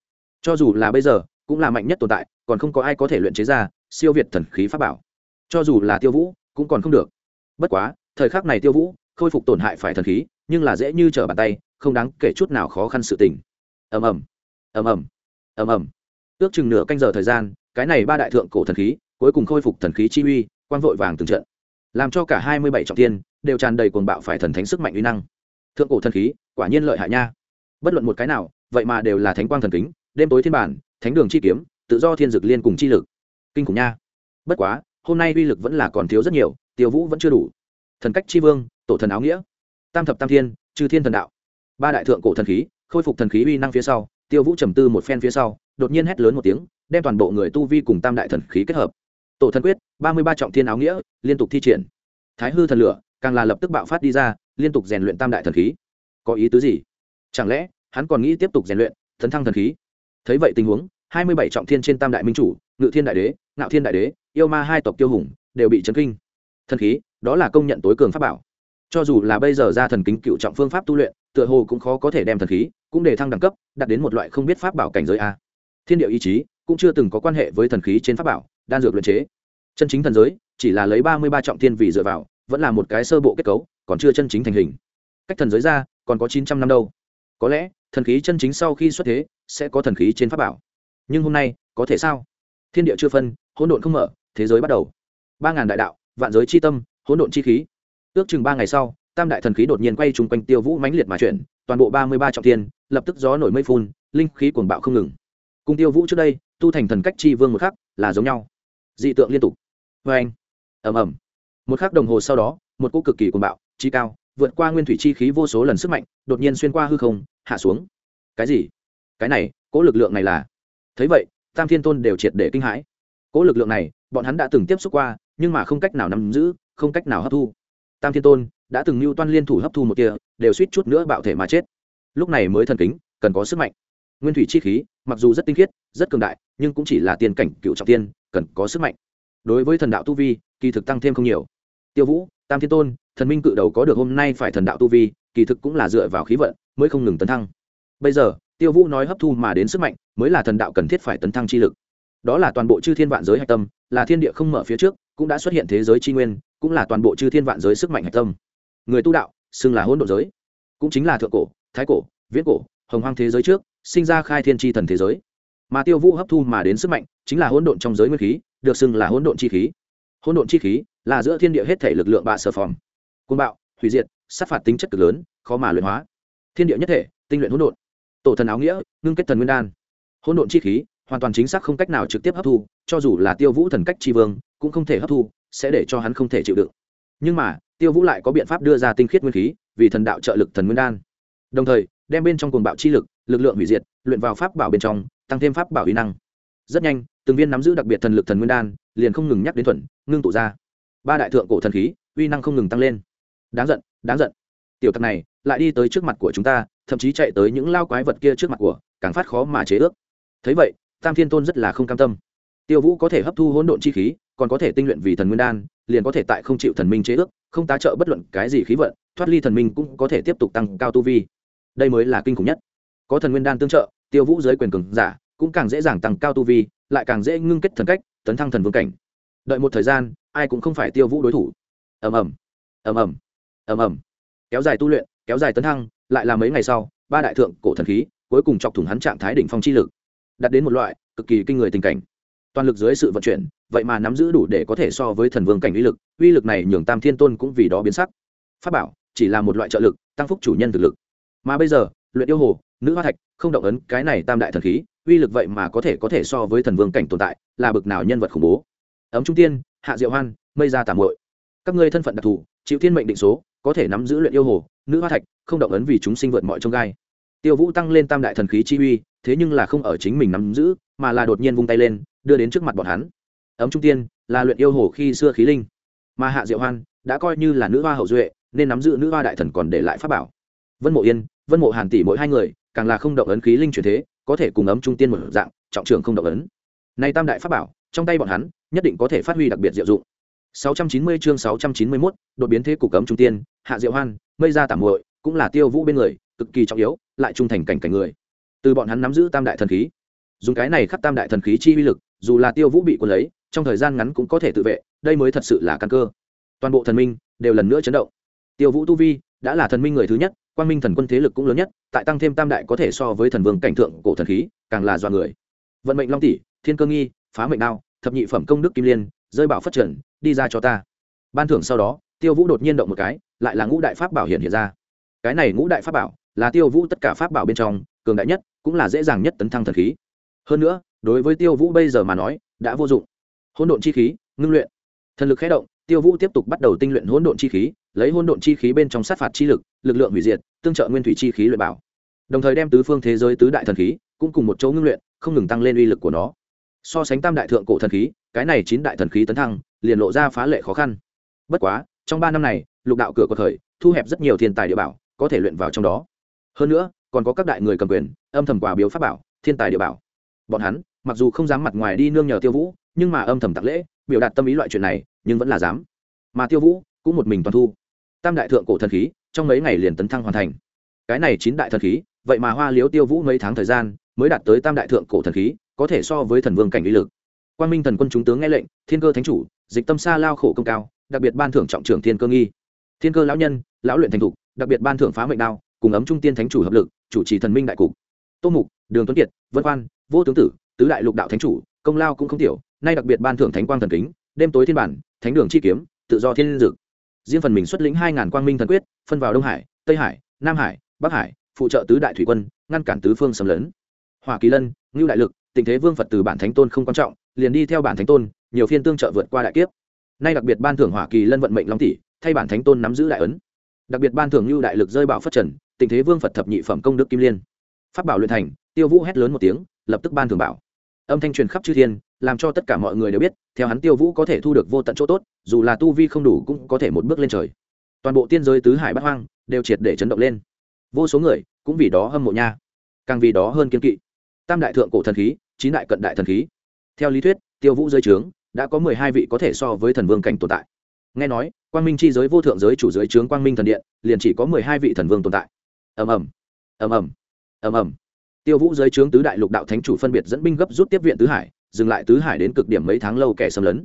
Cho dù là bây giờ, cũng là mạnh nhất tồn tại, còn không có ai có thể luyện chế ra siêu việt thần khí pháp bảo. Cho dù là tiêu vũ, cũng còn không được. Bất quá, thời khắc này tiêu vũ khôi phục tổn hại phải thần khí, nhưng là dễ như trở bàn tay, không đáng kể chút nào khó khăn sự tình. Ầm ầm. Ầm ầm. Ầm ầm. Ước chừng nửa canh giờ thời gian, cái này ba đại thượng cổ thần khí cuối cùng khôi phục thần khí chi uy, quang vội vàng từng trận. Làm cho cả hai mươi bảy trọng tiên đều tràn đầy cuồng bạo phải thần thánh sức mạnh uy năng. Thượng cổ thần khí, quả nhiên lợi hại nha. Bất luận một cái nào, vậy mà đều là thánh quang thần kính, đêm tối thiên bản, thánh đường chi kiếm, tự do thiên dực liên cùng chi lực. Kinh khủng nha. Bất quá, hôm nay uy lực vẫn là còn thiếu rất nhiều, tiêu vũ vẫn chưa đủ. Thần cách chi vương, tổ thần áo nghĩa. Tam thập tam thiên trừ thiên thần đạo. Ba đại thượng cổ thần khí, khôi phục thần khí uy năng phía sau, tiêu vũ trầm tư một phen phía sau, đột nhiên hét lớn một tiếng, đem toàn bộ người tu vi cùng tam đại thần khí kết hợp tổ thần quyết, ba mươi ba trọng thiên áo nghĩa, liên tục thi triển. Thái hư thần lửa, càng là lập tức bạo phát đi ra, liên tục rèn luyện tam đại thần khí. Có ý tứ gì? Chẳng lẽ, hắn còn nghĩ tiếp tục rèn luyện thần thăng thần khí? Thấy vậy tình huống, hai mươi bảy trọng thiên trên tam đại minh chủ, ngự thiên đại đế, ngạo thiên đại đế, yêu ma hai tộc tiêu hùng, đều bị chấn kinh. Thần khí, đó là công nhận tối cường pháp bảo. Cho dù là bây giờ ra thần kính cựu trọng phương pháp tu luyện, tựa hồ cũng khó có thể đem thần khí, cũng để thăng đẳng cấp, đạt đến một loại không biết pháp bảo cảnh giới a. Thiên điệu ý chí, cũng chưa từng có quan hệ với thần khí trên pháp bảo đan dược luyện chế. Chân chính thần giới, chỉ là lấy ba mươi ba trọng thiên vì dựa vào, vẫn là một cái sơ bộ kết cấu, còn chưa chân chính thành hình. Cách thần giới ra, còn có chín trăm năm đâu. Có lẽ, thần khí chân chính sau khi xuất thế, sẽ có thần khí trên pháp bảo. Nhưng hôm nay, có thể sao? Thiên địa chưa phân, hỗn độn không mở, thế giới bắt đầu. ba ngàn đại đạo, vạn giới c h i tâm, hỗn độn chi khí. Ước chừng ba ngày sau, tam đại thần khí đột nhiên quay chung quanh tiêu vũ mãnh liệt mà chuyển, toàn bộ ba mươi ba trọng tiên lập tức gió nổi mây phun, linh khí cuồng bạo không ngừng. Cùng tiêu vũ trước đây, tu thành thần cách chi vương một khắc, là giống nhau dị tượng liên tục. Vê anh. Ẩm ẩm một khắc đồng hồ sau đó, một cô cực kỳ cuồng bạo, chi cao, vượt qua nguyên thủy chi khí vô số lần sức mạnh, đột nhiên xuyên qua hư không, hạ xuống. Cái gì? Cái này, cỗ lực lượng này là? Thấy vậy, tam thiên tôn đều triệt để kinh hãi. Cỗ lực lượng này, bọn hắn đã từng tiếp xúc qua, nhưng mà không cách nào nắm giữ, không cách nào hấp thu. Tam thiên tôn đã từng mưu toan liên thủ hấp thu một kia, đều suýt chút nữa bạo thể mà chết. Lúc này mới thần kính, cần có sức mạnh. Nguyên thủy chi khí, mặc dù rất tinh khiết, rất cường đại, nhưng cũng chỉ là tiền cảnh cựu trọng tiên cần có sức mạnh. Đối với thần đạo tu vi, kỳ thực tăng thêm không nhiều. Tiêu vũ, tam thiên tôn, thần minh cự đầu có được hôm nay phải thần đạo tu vi, kỳ thực cũng là dựa vào khí vận mới không ngừng tấn thăng. Bây giờ, tiêu vũ nói hấp thu mà đến sức mạnh, mới là thần đạo cần thiết phải tấn thăng chi lực. Đó là toàn bộ chư thiên vạn giới hạch tâm, là thiên địa không mở phía trước, cũng đã xuất hiện thế giới tri nguyên, cũng là toàn bộ chư thiên vạn giới sức mạnh hạch tâm. Người tu đạo, xưng là hỗn độ giới, cũng chính là thượng cổ, thái cổ, viễn cổ, hồng hoang thế giới trước, sinh ra khai thiên tri thần thế giới mà tiêu vũ hấp thu mà đến sức mạnh chính là hỗn độn trong giới nguyên khí, được xưng là hỗn độn chi khí. Hỗn độn chi khí là giữa thiên địa hết thể lực lượng bạ sở phòng côn bạo, hủy diệt, sát phạt tính chất cực lớn, khó mà luyện hóa. Thiên địa nhất thể, tinh luyện hỗn độn. Tổ thần áo nghĩa, ngưng kết thần nguyên đan. Hỗn độn chi khí hoàn toàn chính xác không cách nào trực tiếp hấp thu, cho dù là tiêu vũ thần cách tri vương, cũng không thể hấp thu, sẽ để cho hắn không thể chịu đựng. Nhưng mà, tiêu vũ lại có biện pháp đưa ra tinh khiết nguyên khí, vì thần đạo trợ lực thần nguyên đan. Đồng thời, đem bên trong cuồng bạo chi lực lực lượng hủy diệt, luyện vào pháp bảo bên trong tăng thêm pháp bảo uy năng. Rất nhanh, từng viên nắm giữ đặc biệt thần lực thần nguyên đan liền không ngừng nhắc đến thuần, ngưng tụ ra. Ba đại thượng cổ thần khí, uy năng không ngừng tăng lên. Đáng giận đáng giận. Tiểu tặc này lại đi tới trước mặt của chúng ta, thậm chí chạy tới những lao quái vật kia trước mặt của, càng phát khó mà chế ước. Thấy vậy, tam thiên tôn rất là không cam tâm. Tiêu vũ có thể hấp thu hỗn độn chi khí, còn có thể tinh luyện vì thần nguyên đan, liền có thể tại không chịu thần minh chế ước, không tá trợ bất luận cái gì khí vận, thoát ly thần minh cũng có thể tiếp tục tăng cao tu vi. Đây mới là kinh khủng nhất có thần nguyên đan tương trợ, tiêu vũ giới quyền cường giả, cũng càng dễ dàng tăng cao tu vi, lại càng dễ ngưng kết thần cách, tấn thăng thần vương cảnh. Đợi một thời gian, ai cũng không phải tiêu vũ đối thủ. Ầm ầm ầm ầm ầm ầm. Kéo dài tu luyện, kéo dài tấn thăng, lại là mấy ngày sau, ba đại thượng cổ thần khí, cuối cùng chọc thủng hắn trạng thái đỉnh phong chi lực. Đạt đến một loại cực kỳ kinh người tình cảnh. Toàn lực dưới sự vận chuyển, vậy mà nắm giữ đủ để có thể so với thần vương cảnh uy lực uy lực này nhường tam thiên tôn cũng vì đó biến sắc. Pháp bảo chỉ là một loại trợ lực, tăng phúc chủ nhân thực lực. Mà bây giờ, luyện yêu hồ nữ hoa thạch, không động ấn cái này tam đại thần khí, uy lực vậy mà có thể có thể so với thần vương cảnh tồn tại, là bực nào nhân vật khủng bố. Ấm trung tiên, hạ diệu hoan, mây ra tạm hội các ngươi thân phận đặc thù, chịu thiên mệnh định số, có thể nắm giữ luyện yêu hồ, nữ hoa thạch, không động ấn vì chúng sinh vượt mọi trông gai. Tiêu vũ tăng lên tam đại thần khí chi uy, thế nhưng là không ở chính mình nắm giữ, mà là đột nhiên vung tay lên, đưa đến trước mặt bọn hắn. Ấm trung tiên, là luyện yêu hồ khi xưa khí linh. Mà hạ diệu hoan, đã coi như là nữ hoa hậu duệ, nên nắm giữ nữ hoa đại thần còn để lại pháp bảo. Vân mộ yên, vân mộ hàn tỷ mỗi hai người càng là không động ấn khí linh chuyển thế có thể cùng ấm trung tiên một dạng trọng trường không động ấn nay tam đại pháp bảo trong tay bọn hắn nhất định có thể phát huy đặc biệt diệu dụng 690 chương 691, đột biến thế cục cấm trung tiên, hạ diệu hoan, mây ra tạm muội, cũng là tiêu vũ bên người, cực kỳ trọng yếu, lại trung thành cảnh cảnh người. Từ bọn hắn nắm giữ tam đại thần khí, dùng cái này khắc tam đại thần khí chi uy lực, dù là tiêu vũ bị cuốn lấy, trong thời gian ngắn cũng có thể tự vệ, đây mới thật sự là căn cơ. Toàn bộ thần minh đều lần nữa chấn động. Tiêu vũ tu vi đã là thần minh người thứ nhất, quan minh thần quân thế lực cũng lớn nhất, tại tăng thêm tam đại có thể so với thần vương cảnh thượng cổ thần khí, càng là do người. Vận mệnh long tỷ, thiên cơ nghi, phá mệnh đao, thập nhị phẩm công đức kim liên, rơi bảo phát triển đi ra cho ta. Ban thưởng sau đó tiêu vũ đột nhiên động một cái lại là ngũ đại pháp bảo hiện hiện ra. Cái này ngũ đại pháp bảo là tiêu vũ tất cả pháp bảo bên trong cường đại nhất cũng là dễ dàng nhất tấn thăng thần khí. Hơn nữa đối với tiêu vũ bây giờ mà nói đã vô dụng. Hỗn độn chi khí ngưng luyện. Thần lực khé động tiêu vũ tiếp tục bắt đầu tinh luyện hỗn độn chi khí lấy hỗn độn chi khí bên trong sát phạt chi lực lực lượng hủy diệt, tương trợ nguyên thủy chi khí luyện bảo. Đồng thời đem tứ phương thế giới tứ đại thần khí cũng cùng một chỗ ngưng luyện, không ngừng tăng lên uy lực của nó. So sánh tam đại thượng cổ thần khí, cái này chín đại thần khí tấn thăng, liền lộ ra phá lệ khó khăn. Bất quá, trong ba năm này, lục đạo cửa có thời, thu hẹp rất nhiều thiên tài địa bảo, có thể luyện vào trong đó. Hơn nữa, còn có các đại người cầm quyền, âm thầm quả biếu pháp bảo, thiên tài địa bảo. Bọn hắn, mặc dù không dám mặt ngoài đi nương nhờ tiêu vũ, nhưng mà âm thầm tạc lễ, biểu đạt tâm ý loại chuyện này, nhưng vẫn là dám. Mà tiêu vũ cũng một mình toàn thu tam đại thượng cổ thần khí, trong mấy ngày liền tấn thăng hoàn thành. Cái này chín đại thần khí, vậy mà hoa liếu tiêu vũ mấy tháng thời gian, mới đạt tới tam đại thượng cổ thần khí, có thể so với thần vương cảnh lý lực. Quan minh thần quân chúng tướng nghe lệnh, thiên cơ thánh chủ, dịch tâm xa lao khổ công cao, đặc biệt ban thưởng trọng trưởng thiên cơ nghi. Thiên cơ lão nhân, lão luyện thành thục, đặc biệt ban thưởng phá mệnh đao, cùng ấm trung tiên thánh chủ hợp lực, chủ trì thần minh đại cục. Tô mục, đường tuấn kiệt, vân quan vô tướng tử, tứ đại lục đạo thánh chủ, công lao cũng không tiểu, nay đặc biệt ban thưởng thánh quang thần kính, đêm tối thiên bản, thánh đường chi kiếm, tự do thiên dực riêng phần mình xuất lĩnh hai ngàn quang minh thần quyết, phân vào đông hải, tây hải, nam hải, bắc hải, phụ trợ tứ đại thủy quân, ngăn cản tứ phương xâm lấn. Hoa kỳ lân, ngưu đại lực, tình thế vương phật từ bản thánh tôn không quan trọng, liền đi theo bản thánh tôn, nhiều phiên tương trợ vượt qua đại kiếp. Nay đặc biệt ban thưởng hỏa kỳ lân vận mệnh long tỷ, thay bản thánh tôn nắm giữ đại ấn. Đặc biệt ban thưởng lưu đại lực rơi bảo phất trần, tình thế vương phật thập nhị phẩm công đức kim liên. Phát bảo luyện thành, tiêu vũ hét lớn một tiếng, lập tức ban thưởng bảo. Âm thanh truyền khắp chư thiên làm cho tất cả mọi người đều biết, theo hắn tiêu vũ có thể thu được vô tận chỗ tốt, dù là tu vi không đủ cũng có thể một bước lên trời. Toàn bộ tiên giới tứ hải bát hoang đều triệt để chấn động lên. Vô số người cũng vì đó hâm mộ nha, càng vì đó hơn kiên kỵ. Tam đại thượng cổ thần khí, chín đại cận đại thần khí. Theo lý thuyết, tiêu vũ giới trướng đã có mười hai vị có thể so với thần vương cảnh tồn tại. Nghe nói, quang minh chi giới vô thượng giới chủ giới trướng quang minh thần điện, liền chỉ có mười hai vị thần vương tồn tại. Ầm ầm ầm ầm ầm ầm. Tiêu vũ giới trướng tứ đại lục đạo thánh chủ phân biệt dẫn binh gấp rút tiếp viện tứ hải dừng lại tứ hải đến cực điểm mấy tháng lâu kẻ xâm lấn.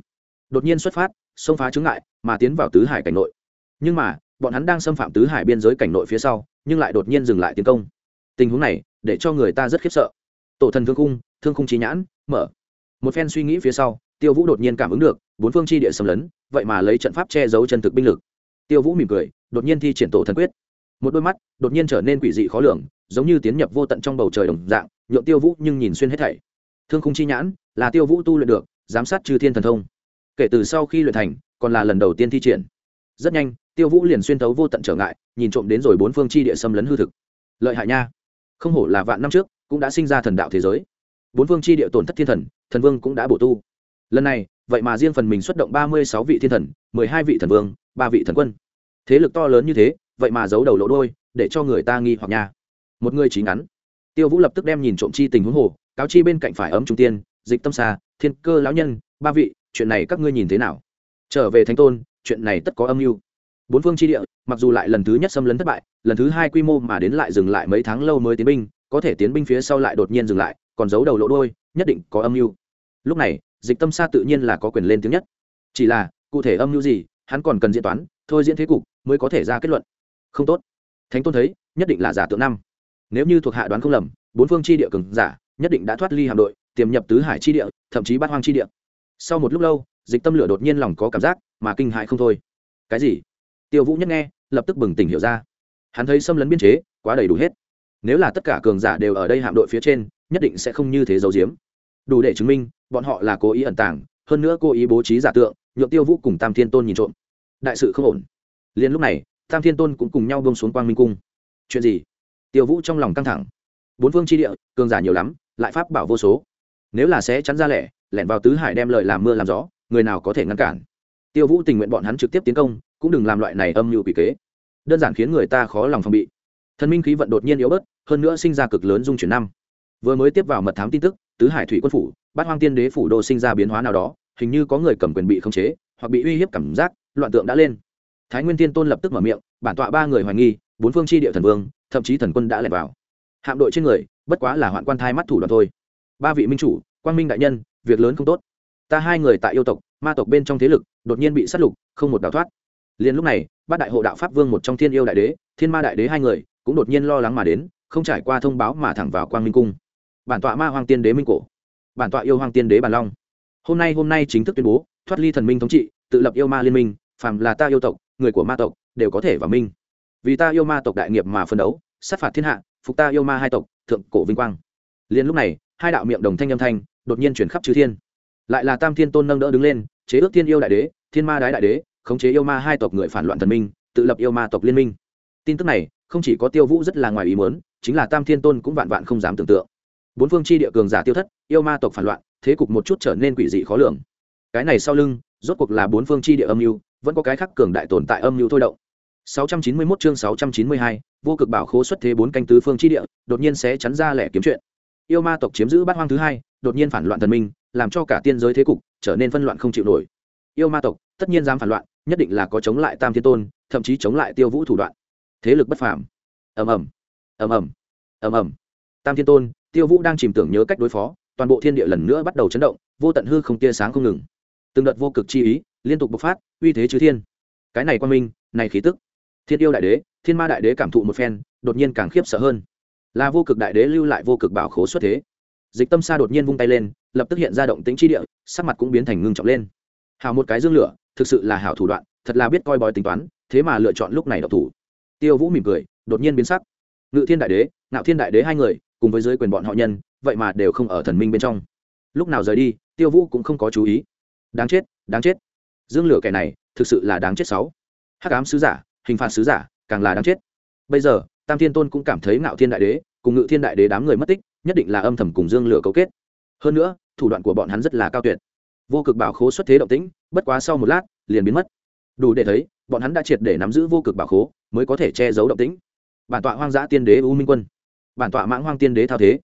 Đột nhiên xuất phát, xông phá chứng ngại, mà tiến vào tứ hải cảnh nội. Nhưng mà, bọn hắn đang xâm phạm tứ hải biên giới cảnh nội phía sau, nhưng lại đột nhiên dừng lại tiến công. Tình huống này, để cho người ta rất khiếp sợ. Tổ thần thương khung thương khung trí nhãn, mở. Một phen suy nghĩ phía sau, tiêu vũ đột nhiên cảm ứng được, bốn phương chi địa xâm lấn, vậy mà lấy trận pháp che giấu chân thực binh lực. Tiêu vũ mỉm cười, đột nhiên thi triển tổ thần quyết. Một đôi mắt đột nhiên trở nên quỷ dị khó lường, giống như tiến nhập vô tận trong bầu trời đồng dạng nhuộm tiêu vũ nhưng nhìn xuyên hết thảy. Thương khung chi nhãn là tiêu vũ tu luyện được, giám sát chư thiên thần thông. Kể từ sau khi luyện thành, còn là lần đầu tiên thi triển. Rất nhanh, tiêu vũ liền xuyên thấu vô tận trở ngại, nhìn trộm đến rồi bốn phương chi địa xâm lấn hư thực. Lợi hại nha. Không hổ là vạn năm trước, cũng đã sinh ra thần đạo thế giới. Bốn phương chi địa tổn thất thiên thần thần vương cũng đã bổ tu. Lần này, vậy mà riêng phần mình xuất động ba mươi sáu vị thiên thần, mười hai vị thần vương, ba vị thần quân. Thế lực to lớn như thế, vậy mà giấu đầu lỗ đôi, để cho người ta nghi hoặc nha. Một người chỉ ngắn. Tiêu vũ lập tức đem nhìn trộm chi tình huống hồ, cáo chi bên cạnh phải ấm trung tiên dịch tâm xa thiên cơ lão nhân, ba vị, chuyện này các ngươi nhìn thế nào? Trở về thánh tôn, chuyện này tất có âm mưu. Bốn phương tri địa, mặc dù lại lần thứ nhất xâm lấn thất bại, lần thứ hai quy mô mà đến lại dừng lại mấy tháng lâu mới tiến binh, có thể tiến binh phía sau lại đột nhiên dừng lại, còn giấu đầu lộ đôi nhất định có âm mưu. Lúc này, dịch tâm xa tự nhiên là có quyền lên tiếng nhất. Chỉ là, cụ thể âm mưu gì, hắn còn cần diễn toán, thôi diễn thế cục mới có thể ra kết luận. Không tốt. Thánh tôn thấy, nhất định là giả tượng năm. Nếu như thuộc hạ đoán không lầm, bốn phương chi địa cường giả, nhất định đã thoát ly hạm đội tiềm nhập tứ hải chi địa, thậm chí bát hoang chi địa. Sau một lúc lâu, dịch tâm lửa đột nhiên lòng có cảm giác, mà kinh hại không thôi. Cái gì? Tiêu vũ nhất nghe, lập tức bừng tỉnh hiểu ra. Hắn thấy xâm lấn biên chế, quá đầy đủ hết. Nếu là tất cả cường giả đều ở đây hạm đội phía trên, nhất định sẽ không như thế giấu giếm. Đủ để chứng minh, bọn họ là cố ý ẩn tàng, hơn nữa cố ý bố trí giả tượng, nhượng tiêu vũ cùng tam thiên tôn nhìn trộm. Đại sự không ổn. Liền lúc này, tam thiên tôn cũng cùng nhau bông xuống quang minh cung. Chuyện gì? Tiêu vũ trong lòng căng thẳng. Bốn phương tri địa, cường giả nhiều lắm, lại pháp bảo vô số nếu là sẽ chắn ra lẻ, lẻn vào tứ hải đem lời làm mưa làm gió, người nào có thể ngăn cản? Tiêu vũ tình nguyện bọn hắn trực tiếp tiến công, cũng đừng làm loại này âm mưu quỷ kế. Đơn giản khiến người ta khó lòng phòng bị. Thần minh khí vận đột nhiên yếu bớt, hơn nữa sinh ra cực lớn dung chuyển năm. Vừa mới tiếp vào mật thám tin tức, tứ hải thủy quân phủ, bát hoang tiên đế phủ đô sinh ra biến hóa nào đó, hình như có người cầm quyền bị khống chế, hoặc bị uy hiếp cảm giác, loạn tượng đã lên. Thái nguyên tiên tôn lập tức mở miệng, bản tọa ba người hoài nghi, bốn phương tri địa thần vương, thậm chí thần quân đã lẻn vào. Hạm đội trên người, bất quá là hoạn quan thai mắt thủ đoạn thôi ba vị minh chủ, quang minh đại nhân, việc lớn không tốt. Ta hai người tại yêu tộc, ma tộc bên trong thế lực, đột nhiên bị sát lục, không một đào thoát. Liền lúc này, bát đại hộ đạo pháp vương một trong thiên yêu đại đế, thiên ma đại đế hai người, cũng đột nhiên lo lắng mà đến, không trải qua thông báo mà thẳng vào quang minh cung. Bản tọa ma hoàng tiên đế minh cổ. Bản tọa yêu hoàng tiên đế bản long. Hôm nay hôm nay chính thức tuyên bố, thoát ly thần minh thống trị, tự lập yêu ma liên minh, phàm là ta yêu tộc, người của ma tộc, đều có thể vào minh. Vì ta yêu ma tộc đại nghiệp mà phân đấu, sát phạt thiên hạ, phục ta yêu ma hai tộc, thượng cổ vinh quang. Liền lúc này hai đạo miệng đồng thanh âm thanh đột nhiên chuyển khắp chư thiên. Lại là tam thiên tôn nâng đỡ đứng lên chế ước thiên yêu đại đế thiên ma đái đại đế khống chế yêu ma hai tộc người phản loạn thần minh tự lập yêu ma tộc liên minh. Tin tức này không chỉ có tiêu vũ rất là ngoài ý muốn chính là tam thiên tôn cũng vạn vạn không dám tưởng tượng. Bốn phương chi địa cường giả tiêu thất yêu ma tộc phản loạn thế cục một chút trở nên quỷ dị khó lường. Cái này sau lưng rốt cuộc là bốn phương chi địa âm mưu vẫn có cái khác cường đại tồn tại âm mưu thôi động. 691 chương 692, vô cực bảo khố xuất thế bốn canh tứ phương chi địa đột nhiên sẽ chắn ra lẻ kiếm chuyện yêu ma tộc chiếm giữ bát hoang thứ hai, đột nhiên phản loạn thần minh, làm cho cả tiên giới thế cục trở nên phân loạn không chịu nổi. Yêu ma tộc, tất nhiên dám phản loạn, nhất định là có chống lại tam thiên tôn, thậm chí chống lại tiêu vũ thủ đoạn. Thế lực bất phàm. Ầm ầm. Ầm ầm. Ầm ầm. Tam thiên tôn, tiêu vũ đang chìm tưởng nhớ cách đối phó, toàn bộ thiên địa lần nữa bắt đầu chấn động, vô tận hư không tia sáng không ngừng. Từng đợt vô cực chi ý liên tục bộc phát, uy thế chư thiên. Cái này quan minh, này khí tức. Thiên yêu đại đế, thiên ma đại đế cảm thụ một phen, đột nhiên càng khiếp sợ hơn là vô cực đại đế lưu lại vô cực bảo khố xuất thế. Dịch tâm sa đột nhiên vung tay lên, lập tức hiện ra động tính chi địa, sắc mặt cũng biến thành ngưng trọng lên. Hào một cái dương lửa, thực sự là hảo thủ đoạn, thật là biết coi bói tính toán, thế mà lựa chọn lúc này độc thủ. Tiêu vũ mỉm cười, đột nhiên biến sắc. Ngự thiên đại đế, ngạo thiên đại đế hai người, cùng với giới quyền bọn họ nhân, vậy mà đều không ở thần minh bên trong. Lúc nào rời đi, tiêu vũ cũng không có chú ý. Đáng chết đáng chết. Dương lửa kẻ này, thực sự là đáng chết sáu. Hắc ám sứ giả, hình phạt sứ giả, càng là đáng chết. Bây giờ tam thiên tôn cũng cảm thấy ngạo thiên đại đế cùng ngự thiên đại đế đám người mất tích, nhất định là âm thầm cùng dương lửa cấu kết. Hơn nữa, thủ đoạn của bọn hắn rất là cao tuyệt. Vô cực bảo khố xuất thế động tĩnh, bất quá sau một lát, liền biến mất. Đủ để thấy, bọn hắn đã triệt để nắm giữ vô cực bảo khố, mới có thể che giấu động tĩnh. Bản tọa hoang dã tiên đế u minh quân. Bản tọa mãng hoang tiên đế thao thế.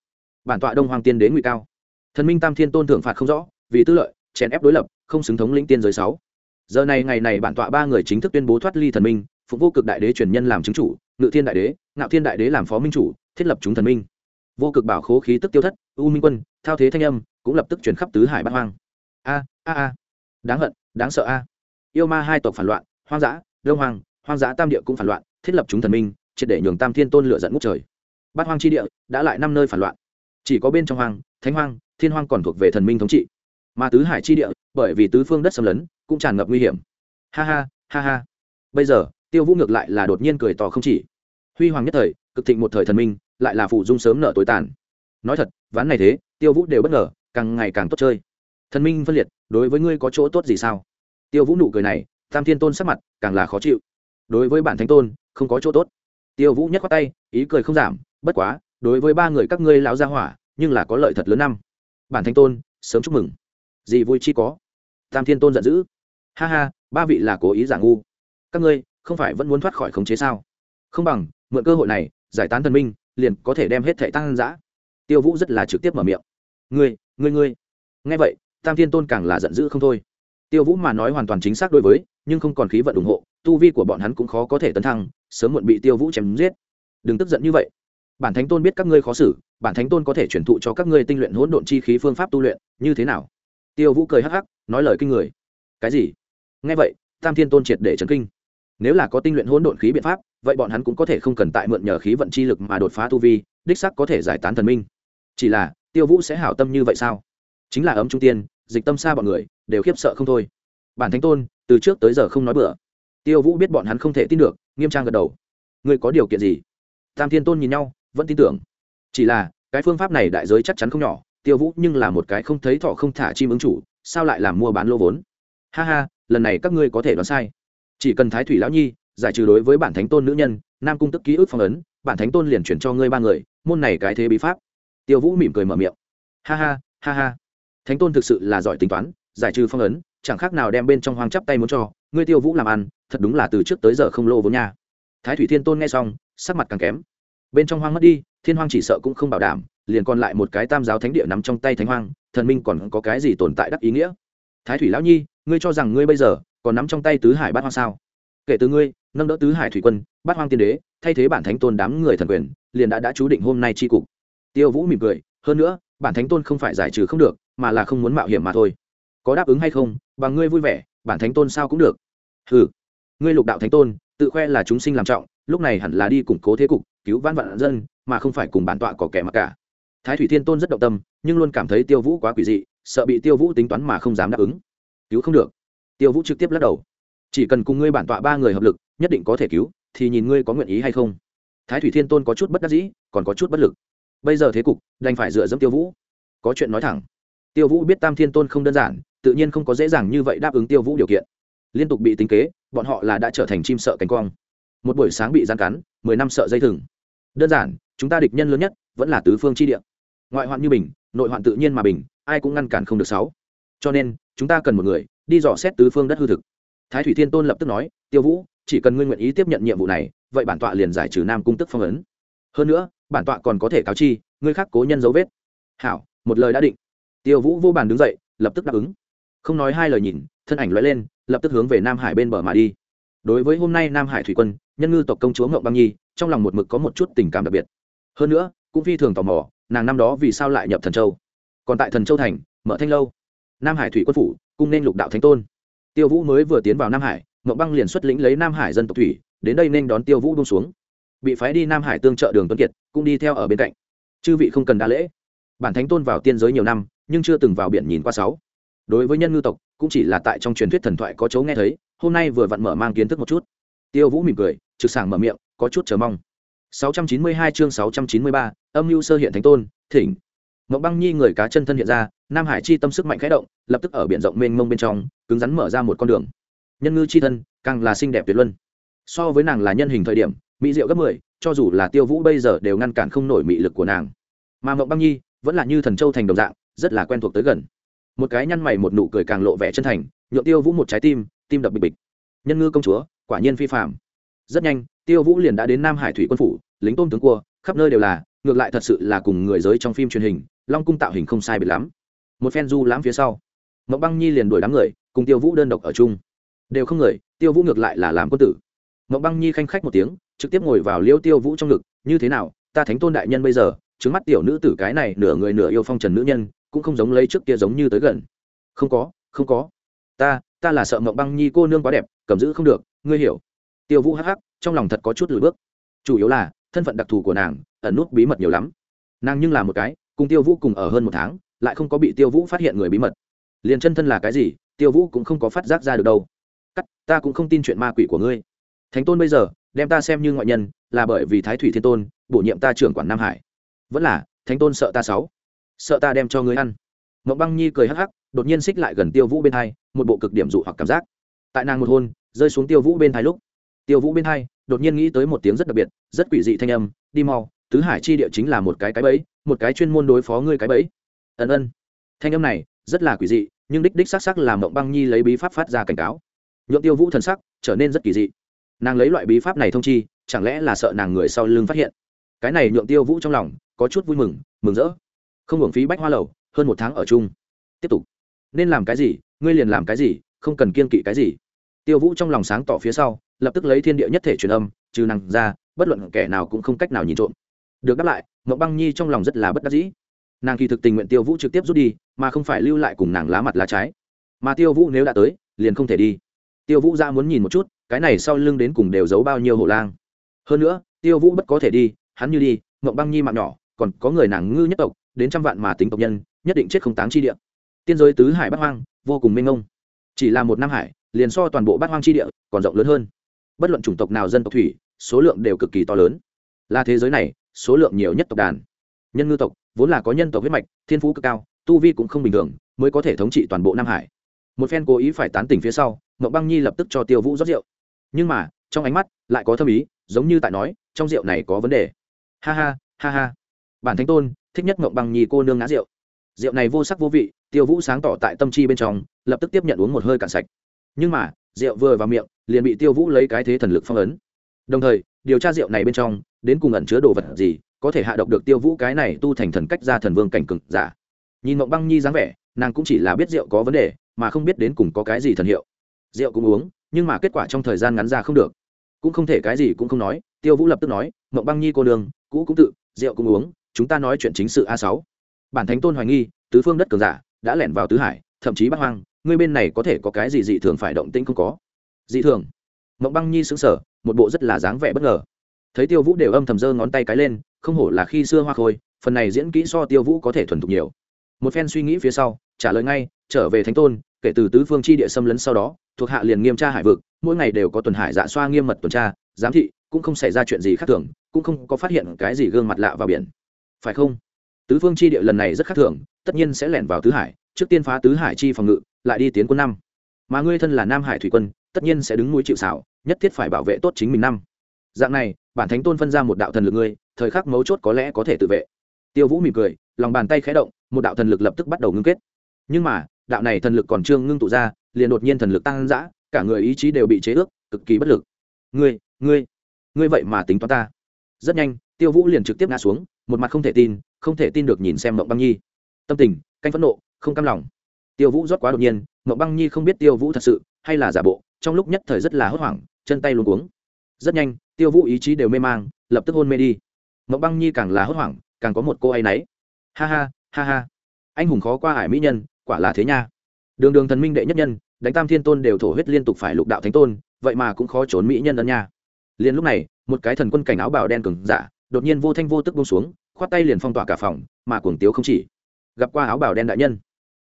Bản tọa đông hoang tiên đế ngụy cao. Thần minh tam thiên tôn thưởng phạt không rõ, vì tư lợi, chèn ép đối lập, không xứng thống lĩnh tiên giới sáu. Giờ này ngày này bản tọa ba người chính thức tuyên bố thoát ly thần minh phục vô cực đại đế truyền nhân làm chứng chủ, ngự thiên đại đế ngạo thiên đại đế làm phó minh chủ, thiết lập chúng thần minh. Vô cực bảo khố khí tức tiêu thất, u minh quân, thao thế thanh âm, cũng lập tức chuyển khắp tứ hải bát hoang. A a a. Đáng hận, đáng sợ a. Yêu ma hai tộc phản loạn, hoang dã, đông hoàng hoang dã tam địa cũng phản loạn, thiết lập chúng thần minh, triệt để nhường tam thiên tôn lựa dẫn ngút trời. Bát hoang chi địa đã lại năm nơi phản loạn. Chỉ có bên trong hoang, thánh hoang, thiên hoang còn thuộc về thần minh thống trị. Mà tứ hải chi địa, bởi vì tứ phương đất xâm lấn, cũng tràn ngập nguy hiểm. Ha ha ha ha. Bây giờ, tiêu vũ ngược lại là đột nhiên cười to không chỉ huy hoàng nhất thời, cực thịnh một thời thần minh, lại là phụ dung sớm nợ tối tàn. Nói thật, ván này thế, tiêu vũ đều bất ngờ, càng ngày càng tốt chơi. Thần minh phân liệt, đối với ngươi có chỗ tốt gì sao? Tiêu vũ nụ cười này, tam thiên tôn sắc mặt càng là khó chịu. Đối với bản thánh tôn, không có chỗ tốt. Tiêu vũ nhắc qua tay, ý cười không giảm, bất quá, đối với ba người các ngươi lão gia hỏa, nhưng là có lợi thật lớn năm. Bản thánh tôn, sớm chúc mừng. Gì vui chi có? Tam thiên tôn giận dữ. Ha ha, ba vị là cố ý giả ngu. Các ngươi, không phải vẫn muốn thoát khỏi khống chế sao? Không bằng mượn cơ hội này, giải tán thần minh, liền có thể đem hết thệ tăng giã tiêu vũ rất là trực tiếp mở miệng. Ngươi ngươi ngươi. Nghe vậy, tam thiên tôn càng là giận dữ không thôi. Tiêu vũ mà nói hoàn toàn chính xác đối với, nhưng không còn khí vận ủng hộ, tu vi của bọn hắn cũng khó có thể tấn thăng, sớm muộn bị tiêu vũ chém giết. Đừng tức giận như vậy. Bản thánh tôn biết các ngươi khó xử, bản thánh tôn có thể chuyển thụ cho các ngươi tinh luyện hỗn độn chi khí phương pháp tu luyện, như thế nào? Tiêu vũ cười hắc hắc, nói lời kinh người. Cái gì? Nghe vậy, tam thiên tôn triệt để trấn kinh nếu là có tinh luyện hỗn độn khí biện pháp, vậy bọn hắn cũng có thể không cần tại mượn nhờ khí vận chi lực mà đột phá tu vi, đích sắc có thể giải tán thần minh. Chỉ là, tiêu vũ sẽ hảo tâm như vậy sao? Chính là ấm trung tiên, dịch tâm xa bọn người, đều khiếp sợ không thôi. Bản thánh tôn, từ trước tới giờ không nói bừa. Tiêu vũ biết bọn hắn không thể tin được, nghiêm trang gật đầu. Ngươi có điều kiện gì? Tam thiên tôn nhìn nhau, vẫn tin tưởng. Chỉ là, cái phương pháp này đại giới chắc chắn không nhỏ, tiêu vũ nhưng là một cái không thấy thọ không thả chim ứng chủ, sao lại làm mua bán lô vốn? Ha ha, lần này các ngươi có thể đoán sai chỉ cần thái thủy lão nhi giải trừ đối với bản thánh tôn nữ nhân, nam cung tức ký ức phong ấn, bản thánh tôn liền chuyển cho ngươi ba người, môn này cái thế bí pháp. Tiêu vũ mỉm cười mở miệng. Ha ha ha ha. Thánh tôn thực sự là giỏi tính toán, giải trừ phong ấn, chẳng khác nào đem bên trong hoang chắp tay muốn cho, ngươi tiêu vũ làm ăn, thật đúng là từ trước tới giờ không lô vốn nha. Thái thủy thiên tôn nghe xong, sắc mặt càng kém. Bên trong hoang mất đi, thiên hoang chỉ sợ cũng không bảo đảm, liền còn lại một cái tam giáo thánh địa nắm trong tay thánh hoang, thần minh còn có cái gì tồn tại đắc ý nghĩa? Thái thủy lão nhi, ngươi cho rằng ngươi bây giờ còn nắm trong tay tứ hải bát hoang sao? Kể từ ngươi, nâng đỡ tứ hải thủy quân, bát hoang tiên đế, thay thế bản thánh tôn đám người thần quyền, liền đã đã chú định hôm nay tri cục. Tiêu vũ mỉm cười, hơn nữa, bản thánh tôn không phải giải trừ không được, mà là không muốn mạo hiểm mà thôi. Có đáp ứng hay không và ngươi vui vẻ, bản thánh tôn sao cũng được. Ừ ngươi lục đạo thánh tôn, tự khoe là chúng sinh làm trọng, lúc này hẳn là đi củng cố thế cục, cứu vãn vạn dân, mà không phải cùng bản tọa có kẻ mặc cả. Thái thủy thiên tôn rất động tâm, nhưng luôn cảm thấy tiêu vũ quá quỷ dị, sợ bị tiêu vũ tính toán mà không dám đáp ứng. Cứu không được tiêu vũ trực tiếp lắc đầu. Chỉ cần cùng ngươi bản tọa ba người hợp lực, nhất định có thể cứu, thì nhìn ngươi có nguyện ý hay không. Thái thủy thiên tôn có chút bất đắc dĩ, còn có chút bất lực. Bây giờ thế cục, đành phải dựa dẫm tiêu vũ. Có chuyện nói thẳng. Tiêu vũ biết tam thiên tôn không đơn giản, tự nhiên không có dễ dàng như vậy đáp ứng tiêu vũ điều kiện. Liên tục bị tính kế, bọn họ là đã trở thành chim sợ cánh quang. Một buổi sáng bị gian cắn, mười năm sợ dây thừng. Đơn giản, chúng ta địch nhân lớn nhất, vẫn là tứ phương chi địa. Ngoại hoạn như bình, nội hoạn tự nhiên mà bình, ai cũng ngăn cản không được sáu. Cho nên, chúng ta cần một người đi dò xét tứ phương đất hư thực. Thái thủy thiên tôn lập tức nói, tiêu vũ, chỉ cần ngươi nguyện ý tiếp nhận nhiệm vụ này, vậy bản tọa liền giải trừ nam cung tức phong ấn. Hơn nữa, bản tọa còn có thể cáo chi, ngươi khác cố nhân dấu vết. Hảo, một lời đã định. Tiêu vũ vô bàn đứng dậy, lập tức đáp ứng. Không nói hai lời nhìn, thân ảnh loại lên, lập tức hướng về nam hải bên bờ mà đi. Đối với hôm nay nam hải thủy quân, nhân ngư tộc công chúa ngộng băng nhi, trong lòng một mực có một chút tình cảm đặc biệt. Hơn nữa, cũng phi thường tò mò, nàng năm đó vì sao lại nhập thần châu? Còn tại thần châu thành, mở thanh lâu. Nam hải thủy quân phủ cung nên lục đạo thánh tôn. Tiêu vũ mới vừa tiến vào nam hải ngộng băng liền xuất lĩnh lấy nam hải dân tộc thủy đến đây nên đón tiêu vũ bông xuống. Bị phái đi nam hải tương trợ đường tuấn kiệt cũng đi theo ở bên cạnh. Chư vị không cần đa lễ. Bản thánh tôn vào tiên giới nhiều năm nhưng chưa từng vào biển nhìn qua sáu. Đối với nhân ngư tộc cũng chỉ là tại trong truyền thuyết thần thoại có chấu nghe thấy hôm nay vừa vặn mở mang kiến thức một chút. Tiêu vũ mỉm cười trực sảng mở miệng có chút chờ mong. 692 chương 693, âm mưu sơ hiện thánh tôn thỉnh mộng băng nhi người cá chân thân hiện ra, nam hải chi tâm sức mạnh khẽ động, lập tức ở biển rộng mênh mông bên trong, cứng rắn mở ra một con đường. Nhân ngư chi thân, càng là xinh đẹp tuyệt luân. So với nàng là nhân hình thời điểm, mỹ diệu gấp mười, cho dù là tiêu vũ bây giờ đều ngăn cản không nổi mị lực của nàng. Mà mộng băng nhi vẫn là như thần châu thành đồng dạng, rất là quen thuộc tới gần. Một cái nhăn mày một nụ cười càng lộ vẻ chân thành nhuộm tiêu vũ một trái tim tim đập bịch bịch. Nhân ngư công chúa, quả nhiên phi phạm rất nhanh, tiêu vũ liền đã đến nam hải thủy quân phủ, lính tôm tướng cua, khắp nơi đều là, ngược lại thật sự là cùng người giới trong phim truyền hình long cung tạo hình không sai biệt lắm. Một phen du lãm phía sau mộng băng nhi liền đuổi đám người, cùng tiêu vũ đơn độc ở chung. Đều không người, tiêu vũ ngược lại là làm quân tử. Mộng băng nhi khanh khách một tiếng, trực tiếp ngồi vào liêu tiêu vũ trong ngực, như thế nào, ta thánh tôn đại nhân bây giờ, trứng mắt tiểu nữ tử cái này nửa người nửa yêu phong trần nữ nhân, cũng không giống lấy trước kia giống như tới gần. Không có không có. Ta ta là sợ mộng băng nhi cô nương quá đẹp, cầm giữ không được, ngươi hiểu. Tiêu vũ hắc hắc, trong lòng thật có chút lùi bước. Chủ yếu là, thân phận đặc thù của nàng, ẩn nút bí mật nhiều lắm. Nàng nhưng là một cái cùng tiêu vũ cùng ở hơn một tháng, lại không có bị tiêu vũ phát hiện người bí mật. Liền chân thân là cái gì, tiêu vũ cũng không có phát giác ra được đâu. Cắt, ta cũng không tin chuyện ma quỷ của ngươi. Thánh tôn bây giờ, đem ta xem như ngoại nhân, là bởi vì thái thủy thiên tôn, bổ nhiệm ta trưởng quản nam hải. Vẫn là, thánh tôn sợ ta sáu sợ ta đem cho ngươi ăn. Mộng băng nhi cười hắc hắc, đột nhiên xích lại gần tiêu vũ bên hai, một bộ cực điểm dụ hoặc cảm giác. Tại nàng một hôn, rơi xuống tiêu vũ bên hai lúc, tiêu vũ bên hai, đột nhiên nghĩ tới một tiếng rất đặc biệt, rất quỷ dị thanh âm, đi mau, tứ hải chi địa chính là một cái cái bẫy một cái chuyên môn đối phó ngươi cái bẫy. Ân ân. Thanh âm này rất là quỷ dị, nhưng đích đích sắc sắc làm mộng băng nhi lấy bí pháp phát ra cảnh cáo. Nhượng tiêu vũ thần sắc trở nên rất kỳ dị. Nàng lấy loại bí pháp này thông chi, chẳng lẽ là sợ nàng người sau lưng phát hiện? Cái này nhượng tiêu vũ trong lòng có chút vui mừng mừng rỡ. Không hưởng phí bách hoa lầu, hơn một tháng ở chung. Tiếp tục. Nên làm cái gì, ngươi liền làm cái gì, không cần kiên kỵ cái gì. Tiêu vũ trong lòng sáng tỏ phía sau, lập tức lấy thiên địa nhất thể truyền âm, trừ nàng ra, bất luận kẻ nào cũng không cách nào nhìn trộm được đáp lại, mộng băng nhi trong lòng rất là bất đắc dĩ. Nàng kỳ thực tình nguyện tiêu vũ trực tiếp rút đi, mà không phải lưu lại cùng nàng lá mặt lá trái. Mà tiêu vũ nếu đã tới, liền không thể đi. Tiêu vũ ra muốn nhìn một chút, cái này sau lưng đến cùng đều giấu bao nhiêu hộ lang. Hơn nữa, tiêu vũ bất có thể đi, hắn như đi, mộng băng nhi mạng nhỏ, còn có người nàng ngư nhất tộc, đến trăm vạn mà tính tộc nhân, nhất định chết không táng chi địa. Tiên giới tứ hải bắc hoang, vô cùng mênh ngông chỉ là một nam hải, liền so toàn bộ bát hoang chi địa còn rộng lớn hơn. Bất luận chủng tộc nào dân tộc thủy, số lượng đều cực kỳ to lớn. Là thế giới này số lượng nhiều nhất tộc đàn. Nhân ngư tộc, vốn là có nhân tộc huyết mạch, thiên phú cực cao, tu vi cũng không bình thường, mới có thể thống trị toàn bộ nam hải. Một phen cố ý phải tán tỉnh phía sau mậu băng nhi lập tức cho tiêu vũ rót rượu. Nhưng mà, trong ánh mắt lại có thâm ý, giống như tại nói, trong rượu này có vấn đề. Ha ha ha ha. Bản thánh tôn, thích nhất mậu băng nhi cô nương ngã rượu. Rượu này vô sắc vô vị, tiêu vũ sáng tỏ tại tâm chi bên trong, lập tức tiếp nhận uống một hơi cạn sạch. Nhưng mà, rượu vừa vào miệng, liền bị tiêu vũ lấy cái thế thần lực phong ấn. Đồng thời, điều tra rượu này bên trong đến cùng ẩn chứa đồ vật gì, có thể hạ độc được tiêu vũ cái này tu thành thần cách ra thần vương cảnh cực giả. Nhìn mộng băng nhi dáng vẻ, nàng cũng chỉ là biết rượu có vấn đề, mà không biết đến cùng có cái gì thần hiệu. Rượu cũng uống, nhưng mà kết quả trong thời gian ngắn ra không được. Cũng không thể cái gì cũng không nói, tiêu vũ lập tức nói, mộng băng nhi cô đường cũ cũng tự, rượu cũng uống, chúng ta nói chuyện chính sự a sáu. Bản thánh tôn hoài nghi, tứ phương đất cường giả đã lẻn vào tứ hải, thậm chí bắc hoang, ngươi bên này có thể có cái gì dị thường phải động tĩnh không có? Dị thường. Mộng băng nhi xứng sở một bộ rất là dáng vẻ bất ngờ thấy tiêu vũ đều âm thầm giơ ngón tay cái lên, không hổ là khi xưa hoa khôi, phần này diễn kỹ so tiêu vũ có thể thuần thục nhiều. Một phen suy nghĩ phía sau, trả lời ngay, trở về thánh tôn, kể từ tứ phương chi địa xâm lấn sau đó, thuộc hạ liền nghiêm tra hải vực, mỗi ngày đều có tuần hải dạ xoa nghiêm mật tuần tra, giám thị, cũng không xảy ra chuyện gì khác thường, cũng không có phát hiện cái gì gương mặt lạ vào biển. Phải không? Tứ phương chi địa lần này rất khác thường, tất nhiên sẽ lẻn vào tứ hải, trước tiên phá tứ hải chi phòng ngự, lại đi tiến quân năm. Mà ngươi thân là nam hải thủy quân, tất nhiên sẽ đứng núi chịu xảo nhất thiết phải bảo vệ tốt chính mình năm dạng này, bản thánh tôn phân ra một đạo thần lực ngươi, thời khắc mấu chốt có lẽ có thể tự vệ. Tiêu vũ mỉm cười, lòng bàn tay khẽ động, một đạo thần lực lập tức bắt đầu ngưng kết. Nhưng mà, đạo này thần lực còn chưa ngưng tụ ra, liền đột nhiên thần lực tăng dã, cả người ý chí đều bị chế ước, cực kỳ bất lực. Ngươi ngươi ngươi vậy mà tính toán ta. Rất nhanh, tiêu vũ liền trực tiếp ngã xuống, một mặt không thể tin, không thể tin được nhìn xem mộng băng nhi. Tâm tình, canh phẫn nộ, không cam lòng. Tiêu vũ rót quá đột nhiên, mộng băng nhi không biết tiêu vũ thật sự hay là giả bộ, trong lúc nhất thời rất là hốt hoảng, chân tay luôn cuống. Rất nhanh tiêu vũ ý chí đều mê mang, lập tức hôn mê đi. Mộng băng nhi càng là hốt hoảng, càng có một cô ấy y ha ha ha ha. Anh hùng khó qua hải mỹ nhân, quả là thế nha. Đường đường thần minh đệ nhất nhân, đánh tam thiên tôn đều thổ huyết liên tục phải lục đạo thánh tôn, vậy mà cũng khó trốn mỹ nhân ân nha. Liền lúc này, một cái thần quân cảnh áo bào đen cứng giả, đột nhiên vô thanh vô tức buông xuống, khoát tay liền phong tỏa cả phòng, mà cuồng tiếu không chỉ. Gặp qua áo bào đen đại nhân.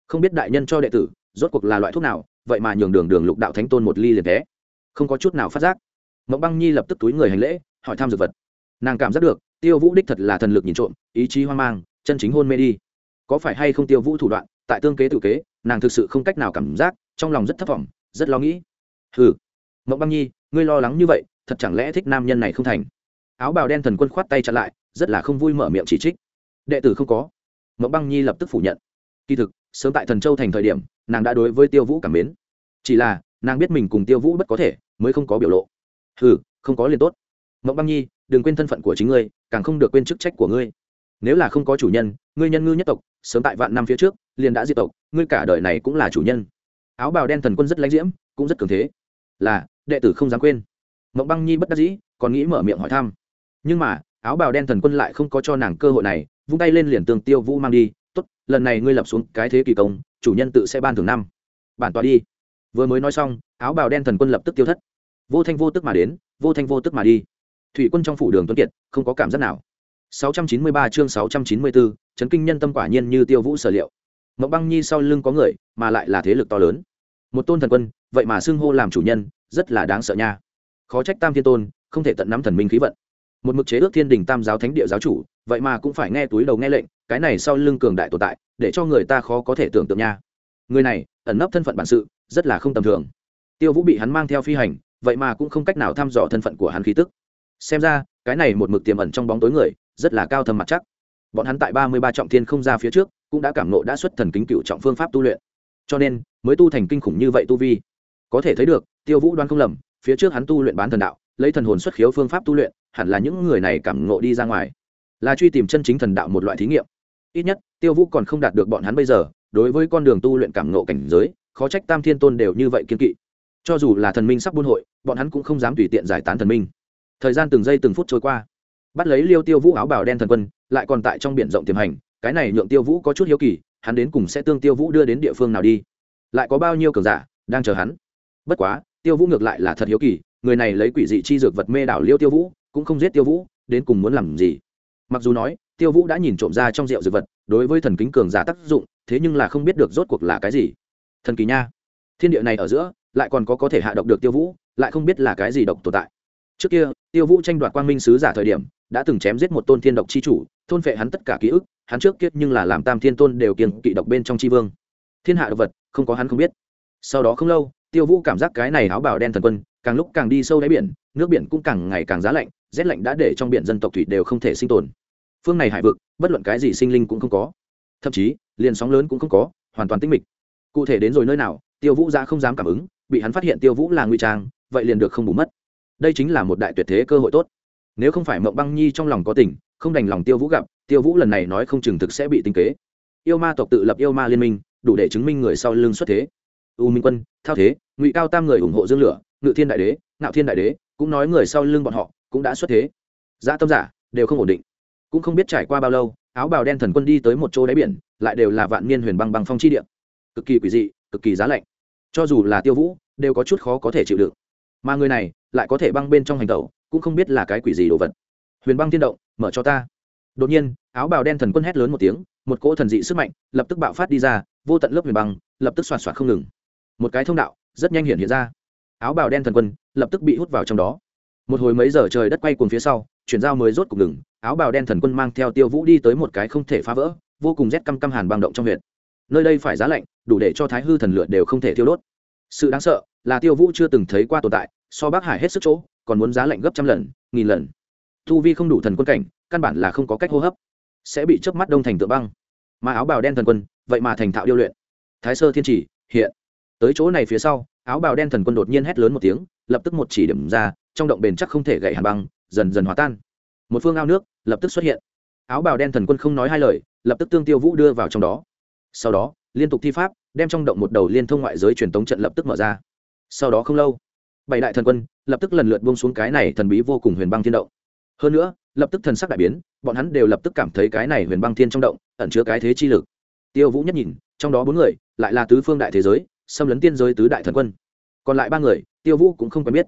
Không biết đại nhân cho đệ tử, rốt cuộc là loại thuốc nào, vậy mà nhường đường đường lục đạo thánh tôn một ly liền thế không có chút nào phát giác mộng băng nhi lập tức túi người hành lễ, hỏi thăm dược vật. Nàng cảm giác được, tiêu vũ đích thật là thần lực nhìn trộm, ý chí hoang mang, chân chính hôn mê đi. Có phải hay không tiêu vũ thủ đoạn, tại tương kế tự kế, nàng thực sự không cách nào cảm giác, trong lòng rất thất vọng, rất lo nghĩ. Ừ mộng băng nhi, ngươi lo lắng như vậy, thật chẳng lẽ thích nam nhân này không thành? Áo bào đen thần quân khoát tay chặn lại, rất là không vui mở miệng chỉ trích. Đệ tử không có. Mộng băng nhi lập tức phủ nhận. Kỳ thực, sớm tại thần châu thành thời điểm, nàng đã đối với tiêu vũ cảm mến. Chỉ là, nàng biết mình cùng tiêu vũ bất có thể, mới không có biểu lộ hừ, không có liền tốt. Mộng băng nhi đừng quên thân phận của chính ngươi càng không được quên chức trách của ngươi. Nếu là không có chủ nhân ngươi nhân ngư nhất tộc sớm tại vạn năm phía trước liền đã diệt tộc ngươi cả đời này cũng là chủ nhân. Áo bào đen thần quân rất lãnh diễm cũng rất cường thế. Là đệ tử không dám quên. Mộng băng nhi bất đắc dĩ còn nghĩ mở miệng hỏi thăm. Nhưng mà áo bào đen thần quân lại không có cho nàng cơ hội này vung tay lên liền tường tiêu vũ mang đi tốt lần này ngươi lập xuống cái thế kỳ công chủ nhân tự sẽ ban thưởng năm. Bản tọa đi. Vừa mới nói xong áo bào đen thần quân lập tức tiêu thất vô thanh vô tức mà đến vô thanh vô tức mà đi. Thủy quân trong phủ đường tuấn kiệt không có cảm giác nào. 693 chương 694, chấn kinh nhân tâm quả nhiên như tiêu vũ sở liệu. Mộng băng nhi sau lưng có người mà lại là thế lực to lớn. Một tôn thần quân vậy mà xưng hô làm chủ nhân rất là đáng sợ nha. Khó trách tam thiên tôn không thể tận nắm thần minh khí vận. Một mực chế ước thiên đình tam giáo thánh địa giáo chủ vậy mà cũng phải nghe túi đầu nghe lệnh cái này sau lưng cường đại tồn tại để cho người ta khó có thể tưởng tượng nha. Người này ẩn nấp thân phận bản sự rất là không tầm thường. Tiêu vũ bị hắn mang theo phi hành vậy mà cũng không cách nào thăm dò thân phận của hắn khí tức. Xem ra, cái này một mực tiềm ẩn trong bóng tối người, rất là cao thâm mặt chắc. Bọn hắn tại ba mươi ba trọng thiên không ra phía trước, cũng đã cảm nộ đã xuất thần kính cựu trọng phương pháp tu luyện. Cho nên, mới tu thành kinh khủng như vậy tu vi. Có thể thấy được, tiêu vũ đoán không lầm, phía trước hắn tu luyện bán thần đạo, lấy thần hồn xuất khiếu phương pháp tu luyện, hẳn là những người này cảm ngộ đi ra ngoài. Là truy tìm chân chính thần đạo một loại thí nghiệm. Ít nhất, tiêu vũ còn không đạt được bọn hắn bây giờ, đối với con đường tu luyện cảm ngộ cảnh giới, khó trách tam thiên tôn đều như vậy kiên kỵ cho dù là thần minh sắp buôn hội, bọn hắn cũng không dám tùy tiện giải tán thần minh. Thời gian từng giây từng phút trôi qua. Bắt lấy liêu tiêu vũ áo bào đen thần quân, lại còn tại trong b i ể n rộng tiềm hành, cái này nhượng tiêu vũ có chút hiếu kỳ, hắn đến cùng sẽ tương tiêu vũ đưa đến địa phương nào đi? Lại có bao nhiêu cường giả đang chờ hắn? Bất quá, tiêu vũ ngược lại là thật hiếu kỳ, người này lấy quỷ dị chi dược vật mê đảo liêu tiêu vũ, cũng không giết tiêu vũ, đến cùng muốn làm gì? Mặc dù nói, tiêu vũ đã nhìn trộm ra trong rượu dược vật, đối với thần kính cường giả tác dụng, thế nhưng là không biết được rốt cuộc là cái gì. Thần kỳ nha. Thiên địa này ở giữa lại còn có có thể hạ độc được tiêu vũ, lại không biết là cái gì độc tồn tại. Trước kia, tiêu vũ tranh đoạt quang minh sứ giả thời điểm, đã từng chém giết một tôn thiên độc chi chủ, thôn phệ hắn tất cả ký ức, hắn trước kiết nhưng là làm tam thiên tôn đều kiềng kỵ độc bên trong tri vương. Thiên hạ độc vật, không có hắn không biết. Sau đó không lâu, tiêu vũ cảm giác cái này áo bào đen thần quân, càng lúc càng đi sâu đáy biển, nước biển cũng càng ngày càng giá lạnh, rét lạnh đã để trong biển dân tộc thủy đều không thể sinh tồn. Phương này hải vực, bất luận cái gì sinh linh cũng không có. Thậm chí, liền sóng lớn cũng không có, hoàn toàn tinh mịch. Cụ thể đến rồi nơi nào, tiêu vũ ra không dám cảm ứng bị hắn phát hiện tiêu vũ là nguy trang, vậy liền được không bù mất. Đây chính là một đại tuyệt thế cơ hội tốt. Nếu không phải mộng băng nhi trong lòng có tình, không đành lòng tiêu vũ gặp, tiêu vũ lần này nói không chừng thực sẽ bị tinh kế. Yêu ma tộc tự lập yêu ma liên minh, đủ để chứng minh người sau lưng xuất thế. U minh quân, thao thế, ngụy cao tam người ủng hộ dương lửa, ngự thiên đại đế, ngạo thiên đại đế, cũng nói người sau lưng bọn họ cũng đã xuất thế. Dã tâm giả, đều không ổn định. Cũng không biết trải qua bao lâu, áo bào đen thần quân đi tới một chỗ đáy biển, lại đều là vạn niên huyền băng băng phong chi địa. Cực kỳ quỷ dị, cực kỳ giá lạnh cho dù là tiêu vũ, đều có chút khó có thể chịu đựng. Mà người này lại có thể băng bên trong hành tẩu, cũng không biết là cái quỷ gì đồ vật. Huyền băng tiên động, mở cho ta. Đột nhiên, áo bào đen thần quân hét lớn một tiếng, một cỗ thần dị sức mạnh lập tức bạo phát đi ra, vô tận lớp huyền băng lập tức soạt soạt không ngừng. Một cái thông đạo rất nhanh hiện hiện ra. Áo bào đen thần quân lập tức bị hút vào trong đó. Một hồi mấy giờ trời đất quay cuồng phía sau, chuyển giao mới rốt cục ngừng, áo bào đen thần quân mang theo tiêu vũ đi tới một cái không thể phá vỡ, vô cùng rét căm căm hàn băng động trong huyện nơi đây phải giá lạnh, đủ để cho thái hư thần lửa đều không thể thiêu đốt. Sự đáng sợ là tiêu vũ chưa từng thấy qua tồn tại, so bác hải hết sức chỗ, còn muốn giá lạnh gấp trăm lần, nghìn lần. Thu vi không đủ thần quân cảnh, căn bản là không có cách hô hấp, sẽ bị chớp mắt đông thành tượng băng. Mà áo bào đen thần quân, vậy mà thành thạo điêu luyện. Thái sơ thiên chỉ, hiện. Tới chỗ này phía sau, áo bào đen thần quân đột nhiên hét lớn một tiếng, lập tức một chỉ điểm ra, trong động bền chắc không thể gậy hàn băng, dần dần hòa tan. Một phương ao nước lập tức xuất hiện. Áo bào đen thần quân không nói hai lời, lập tức tương tiêu vũ đưa vào trong đó sau đó, liên tục thi pháp, đem trong động một đầu liên thông ngoại giới truyền tống trận lập tức mở ra. Sau đó không lâu, bảy đại thần quân lập tức lần lượt buông xuống cái này thần bí vô cùng huyền băng thiên động. Hơn nữa, lập tức thần sắc đại biến, bọn hắn đều lập tức cảm thấy cái này huyền băng thiên trong động ẩn chứa cái thế chi lực. Tiêu vũ nhất nhìn, trong đó bốn người lại là tứ phương đại thế giới, xâm lấn tiên giới tứ đại thần quân. Còn lại ba người, tiêu vũ cũng không quen biết.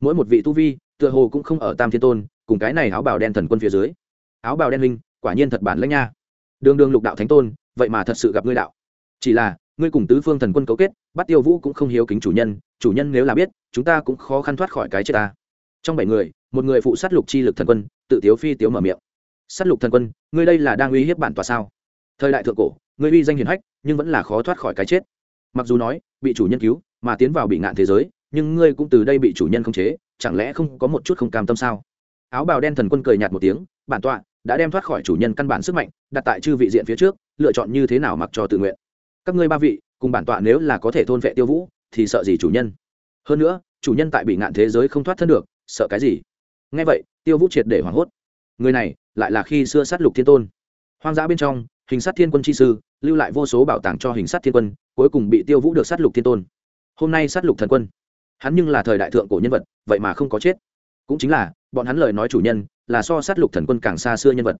Mỗi một vị tu vi, tựa hồ cũng không ở tam thiên tôn, cùng cái này áo bào đen thần quân phía dưới. Áo bào đen linh quả nhiên thật bản lãnh nha. Đường đường lục đạo thánh tôn vậy mà thật sự gặp ngươi đạo. Chỉ là, ngươi cùng tứ phương thần quân cấu kết, bắt tiêu vũ cũng không hiếu kính chủ nhân chủ nhân nếu là biết, chúng ta cũng khó khăn thoát khỏi cái chết ta. Trong bảy người, một người phụ sát lục chi lực thần quân, tự tiếu phi tiếu mở miệng. Sát lục thần quân, ngươi đây là đang uy hiếp bản tòa sao? Thời đại thượng cổ, ngươi uy danh hiền hách, nhưng vẫn là khó thoát khỏi cái chết. Mặc dù nói, bị chủ nhân cứu, mà tiến vào bị ngạn thế giới, nhưng ngươi cũng từ đây bị chủ nhân khống chế, chẳng lẽ không có một chút không cam tâm sao? Áo bào đen thần quân cười nhạt một tiếng, bản tọa đã đem thoát khỏi chủ nhân căn bản sức mạnh, đặt tại chư vị diện phía trước, lựa chọn như thế nào mặc cho tự nguyện. Các ngươi ba vị, cùng bản tọa nếu là có thể thôn vệ tiêu vũ, thì sợ gì chủ nhân? Hơn nữa, chủ nhân tại bị ngạn thế giới không thoát thân được, sợ cái gì? Ngay vậy, tiêu vũ triệt để hoảng hốt. Người này, lại là khi xưa sát lục thiên tôn. Hoang dã bên trong, hình sát thiên quân chi sư, lưu lại vô số bảo tàng cho hình sát thiên quân, cuối cùng bị tiêu vũ được sát lục thiên tôn. Hôm nay sát lục thần quân. Hắn nhưng là thời đại thượng cổ nhân vật, vậy mà không có chết. Cũng chính là, bọn hắn lời nói chủ nhân là so sát lục thần quân càng xa xưa nhân vật.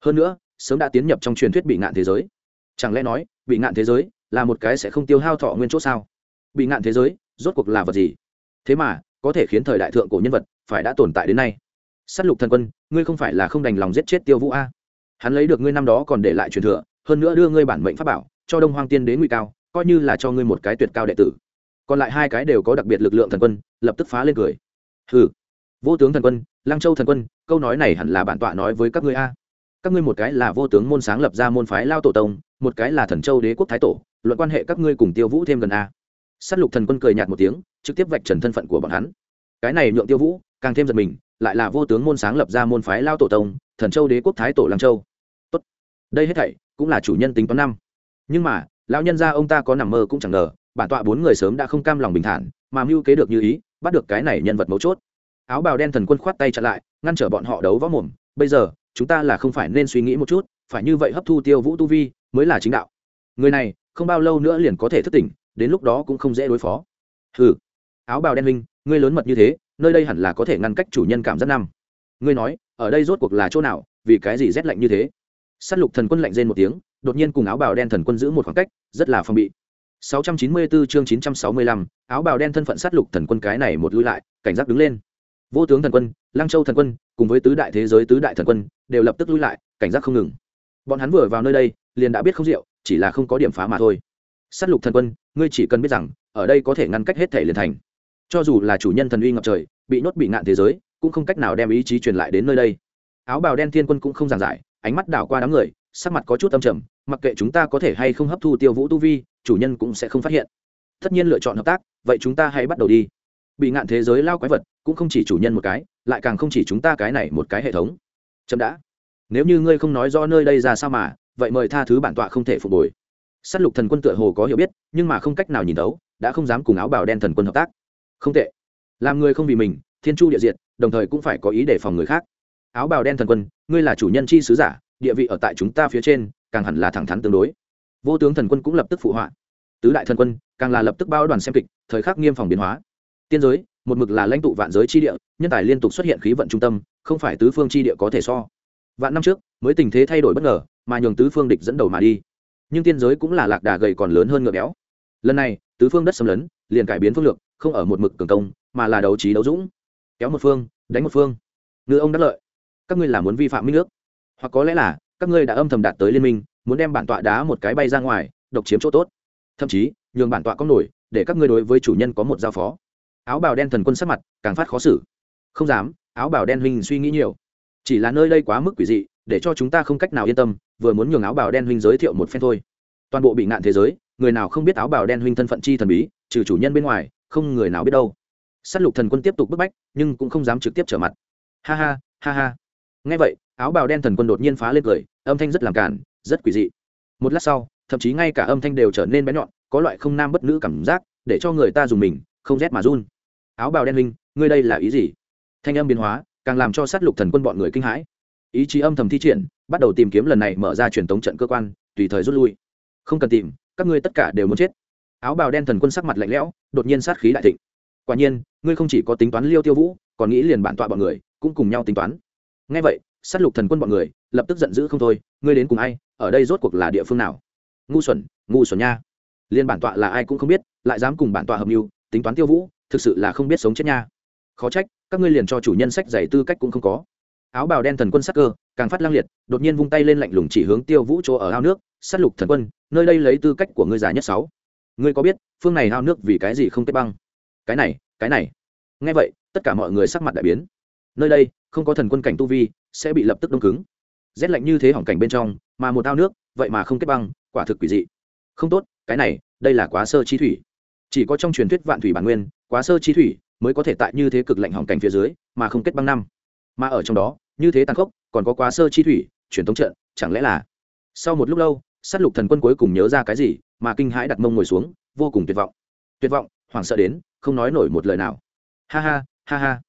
Hơn nữa, sớm đã tiến nhập trong truyền thuyết bị ngạn thế giới. Chẳng lẽ nói, bị ngạn thế giới là một cái sẽ không tiêu hao thọ nguyên chỗ sao? Bị ngạn thế giới, rốt cuộc là vật gì? Thế mà, có thể khiến thời đại thượng cổ nhân vật phải đã tồn tại đến nay. Sát lục thần quân, ngươi không phải là không đành lòng giết chết tiêu vũ a? Hắn lấy được ngươi năm đó còn để lại truyền thừa, hơn nữa đưa ngươi bản mệnh pháp bảo, cho đông hoang tiên đến nguy cao, coi như là cho ngươi một cái tuyệt cao đệ tử. Còn lại hai cái đều có đặc biệt lực lượng thần quân, lập tức phá lên cười. Hừ. Vô tướng thần quân lăng châu thần quân, câu nói này hẳn là bản tọa nói với các ngươi a. Các ngươi một cái là vô tướng môn sáng lập ra môn phái lao tổ tông, một cái là thần châu đế quốc thái tổ, luận quan hệ các ngươi cùng tiêu vũ thêm gần a. S á t lục thần quân cười nhạt một tiếng, trực tiếp vạch trần thân phận của bọn hắn. Cái này nhượng tiêu vũ càng thêm giật mình, lại là vô tướng môn sáng lập ra môn phái lao tổ tông, thần châu đế quốc thái tổ lăng châu. Tốt. Đây hết thảy cũng là chủ nhân tính toán năm. Nhưng mà, lão nhân gia ông ta có nằm mơ cũng chẳng ngờ, bản tọa bốn người sớm đã không cam lòng bình thản, mà mưu kế được như ý, bắt được cái này nhân vật mấu chốt áo bào đen thần quân khoát tay chặn lại ngăn trở bọn họ đấu võ mồm. Bây giờ chúng ta là không phải nên suy nghĩ một chút phải như vậy hấp thu tiêu vũ tu vi mới là chính đạo. Người này không bao lâu nữa liền có thể thức tỉnh đến lúc đó cũng không dễ đối phó. Hừ. Áo bào đen minh ngươi lớn mật như thế nơi đây hẳn là có thể ngăn cách chủ nhân cảm giác năm. Ngươi nói ở đây rốt cuộc là chỗ nào vì cái gì rét lạnh như thế? S á t lục thần quân lạnh rên một tiếng đột nhiên cùng áo bào đen thần quân giữ một khoảng cách rất là phong bị. 694 chương 965, áo bào đen thân phận sát lục thần quân cái này một lui lại cảnh giác đứng lên vô tướng thần quân, lăng châu thần quân, cùng với tứ đại thế giới tứ đại thần quân, đều lập tức lui lại, cảnh giác không ngừng. Bọn hắn vừa vào nơi đây, liền đã biết không rượu, chỉ là không có điểm phá mà thôi. Sát lục thần quân, ngươi chỉ cần biết rằng, ở đây có thể ngăn cách hết thể liền thành. Cho dù là chủ nhân thần uy ngập trời, bị nhốt bị ngạn thế giới, cũng không cách nào đem ý chí truyền lại đến nơi đây. Áo bào đen thiên quân cũng không giảng giải, ánh mắt đảo qua đám người, sắc mặt có chút âm trầm, mặc kệ chúng ta có thể hay không hấp thu tiêu vũ tu vi, chủ nhân cũng sẽ không phát hiện. Tất nhiên lựa chọn hợp tác, vậy chúng ta hãy bắt đầu đi bị ngạn thế giới lao quái vật, cũng không chỉ chủ nhân một cái, lại càng không chỉ chúng ta cái này một cái hệ thống. Chậm đã. Nếu như ngươi không nói rõ nơi đây ra sao mà, vậy mời tha thứ bản tọa không thể phục hồi. S á t lục thần quân tựa hồ có hiểu biết, nhưng mà không cách nào nhìn đấu đã không dám cùng áo bào đen thần quân hợp tác. Không tệ. Làm người không vì mình, thiên chu địa diệt, đồng thời cũng phải có ý để phòng người khác. Áo bào đen thần quân, ngươi là chủ nhân chi sứ giả, địa vị ở tại chúng ta phía trên, càng hẳn là thẳng thắn tương đối. Vô tướng thần quân cũng lập tức phụ họa. Tứ đại thần quân, càng là lập tức bao đoàn xem kịch, thời khắc nghiêm phòng biến hóa tiên giới một mực là lãnh tụ vạn giới chi địa nhân tài liên tục xuất hiện khí vận trung tâm không phải tứ phương chi địa có thể so. Vạn năm trước mới tình thế thay đổi bất ngờ mà nhường tứ phương địch dẫn đầu mà đi. Nhưng tiên giới cũng là lạc đà gầy còn lớn hơn ngựa béo. Lần này tứ phương đất xâm lấn liền cải biến phương lược không ở một mực cường công mà là đấu trí đấu dũng. Kéo một phương đánh một phương. Ngựa ông đắc lợi. Các ngươi là muốn vi phạm minh nước, hoặc có lẽ là các ngươi đã âm thầm đạt tới liên minh muốn đem bản tọa đá một cái bay ra ngoài độc chiếm chỗ tốt. Thậm chí nhường bản tọa có nổi để các ngươi đối với chủ nhân có một giao phó áo bào đen thần quân sắc mặt, càng phát khó xử. Không dám, áo bào đen huynh suy nghĩ nhiều. Chỉ là nơi đây quá mức quỷ dị, để cho chúng ta không cách nào yên tâm, vừa muốn nhường áo bào đen huynh giới thiệu một phen thôi. Toàn bộ bị ngạn thế giới, người nào không biết áo bào đen huynh thân phận chi thần bí, trừ chủ nhân bên ngoài, không người nào biết đâu. S á t lục thần quân tiếp tục bức bách, nhưng cũng không dám trực tiếp trở mặt. Ha ha ha ha. Ngay vậy, áo bào đen thần quân đột nhiên phá lên cười, âm thanh rất làm cản rất quỷ dị. Một lát sau, thậm chí ngay cả âm thanh đều trở nên bé nhọn, có loại không nam bất nữ cảm giác, để cho người ta dùng mình, không rét mà run áo bào đen linh ngươi đây là ý gì? Thanh âm biến hóa, càng làm cho sát lục thần quân bọn người kinh hãi. Ý chí âm thầm thi triển, bắt đầu tìm kiếm lần này mở ra truyền tống trận cơ quan, tùy thời rút lui. Không cần tìm, các ngươi tất cả đều muốn chết. Áo bào đen thần quân sắc mặt lạnh lẽo, đột nhiên sát khí đại thịnh. Quả nhiên, ngươi không chỉ có tính toán liêu tiêu vũ, còn nghĩ liền bản tọa bọn người, cũng cùng nhau tính toán. Ngay vậy, sát lục thần quân bọn người lập tức giận dữ không thôi, ngươi đến cùng ai, ở đây rốt cuộc là địa phương nào? Ngu xuẩn ngu xuẩn nha. Liên bản tọa là ai cũng không biết, lại dám cùng bản tọa hợp mưu, tính toán tiêu vũ thực sự là không biết sống chết nha. Khó trách, các ngươi liền cho chủ nhân sách giày tư cách cũng không có. Áo bào đen thần quân sắc cơ, càng phát lang liệt, đột nhiên vung tay lên lạnh lùng chỉ hướng tiêu vũ chỗ ở ao nước, sát lục thần quân, nơi đây lấy tư cách của ngươi già nhất sáu. Ngươi có biết, phương này ao nước vì cái gì không kết băng? Cái này cái này. Nghe vậy, tất cả mọi người sắc mặt đại biến. Nơi đây, không có thần quân cảnh tu vi, sẽ bị lập tức đông cứng. Rét lạnh như thế hỏng cảnh bên trong, mà một ao nước, vậy mà không kết băng, quả thực quỷ dị. Không tốt, cái này, đây là quá sơ chi thủy. Chỉ có trong truyền thuyết vạn thủy bản nguyên quá sơ chi thủy mới có thể tại như thế cực lạnh hỏng cảnh phía dưới, mà không kết băng năm. Mà ở trong đó, như thế tàn khốc, còn có quá sơ chi thủy, truyền thống trận, chẳng lẽ là? Sau một lúc lâu, sát lục thần quân cuối cùng nhớ ra cái gì, mà kinh hãi đặt mông ngồi xuống, vô cùng tuyệt vọng. Tuyệt vọng, hoảng sợ đến, không nói nổi một lời nào. Ha ha ha ha.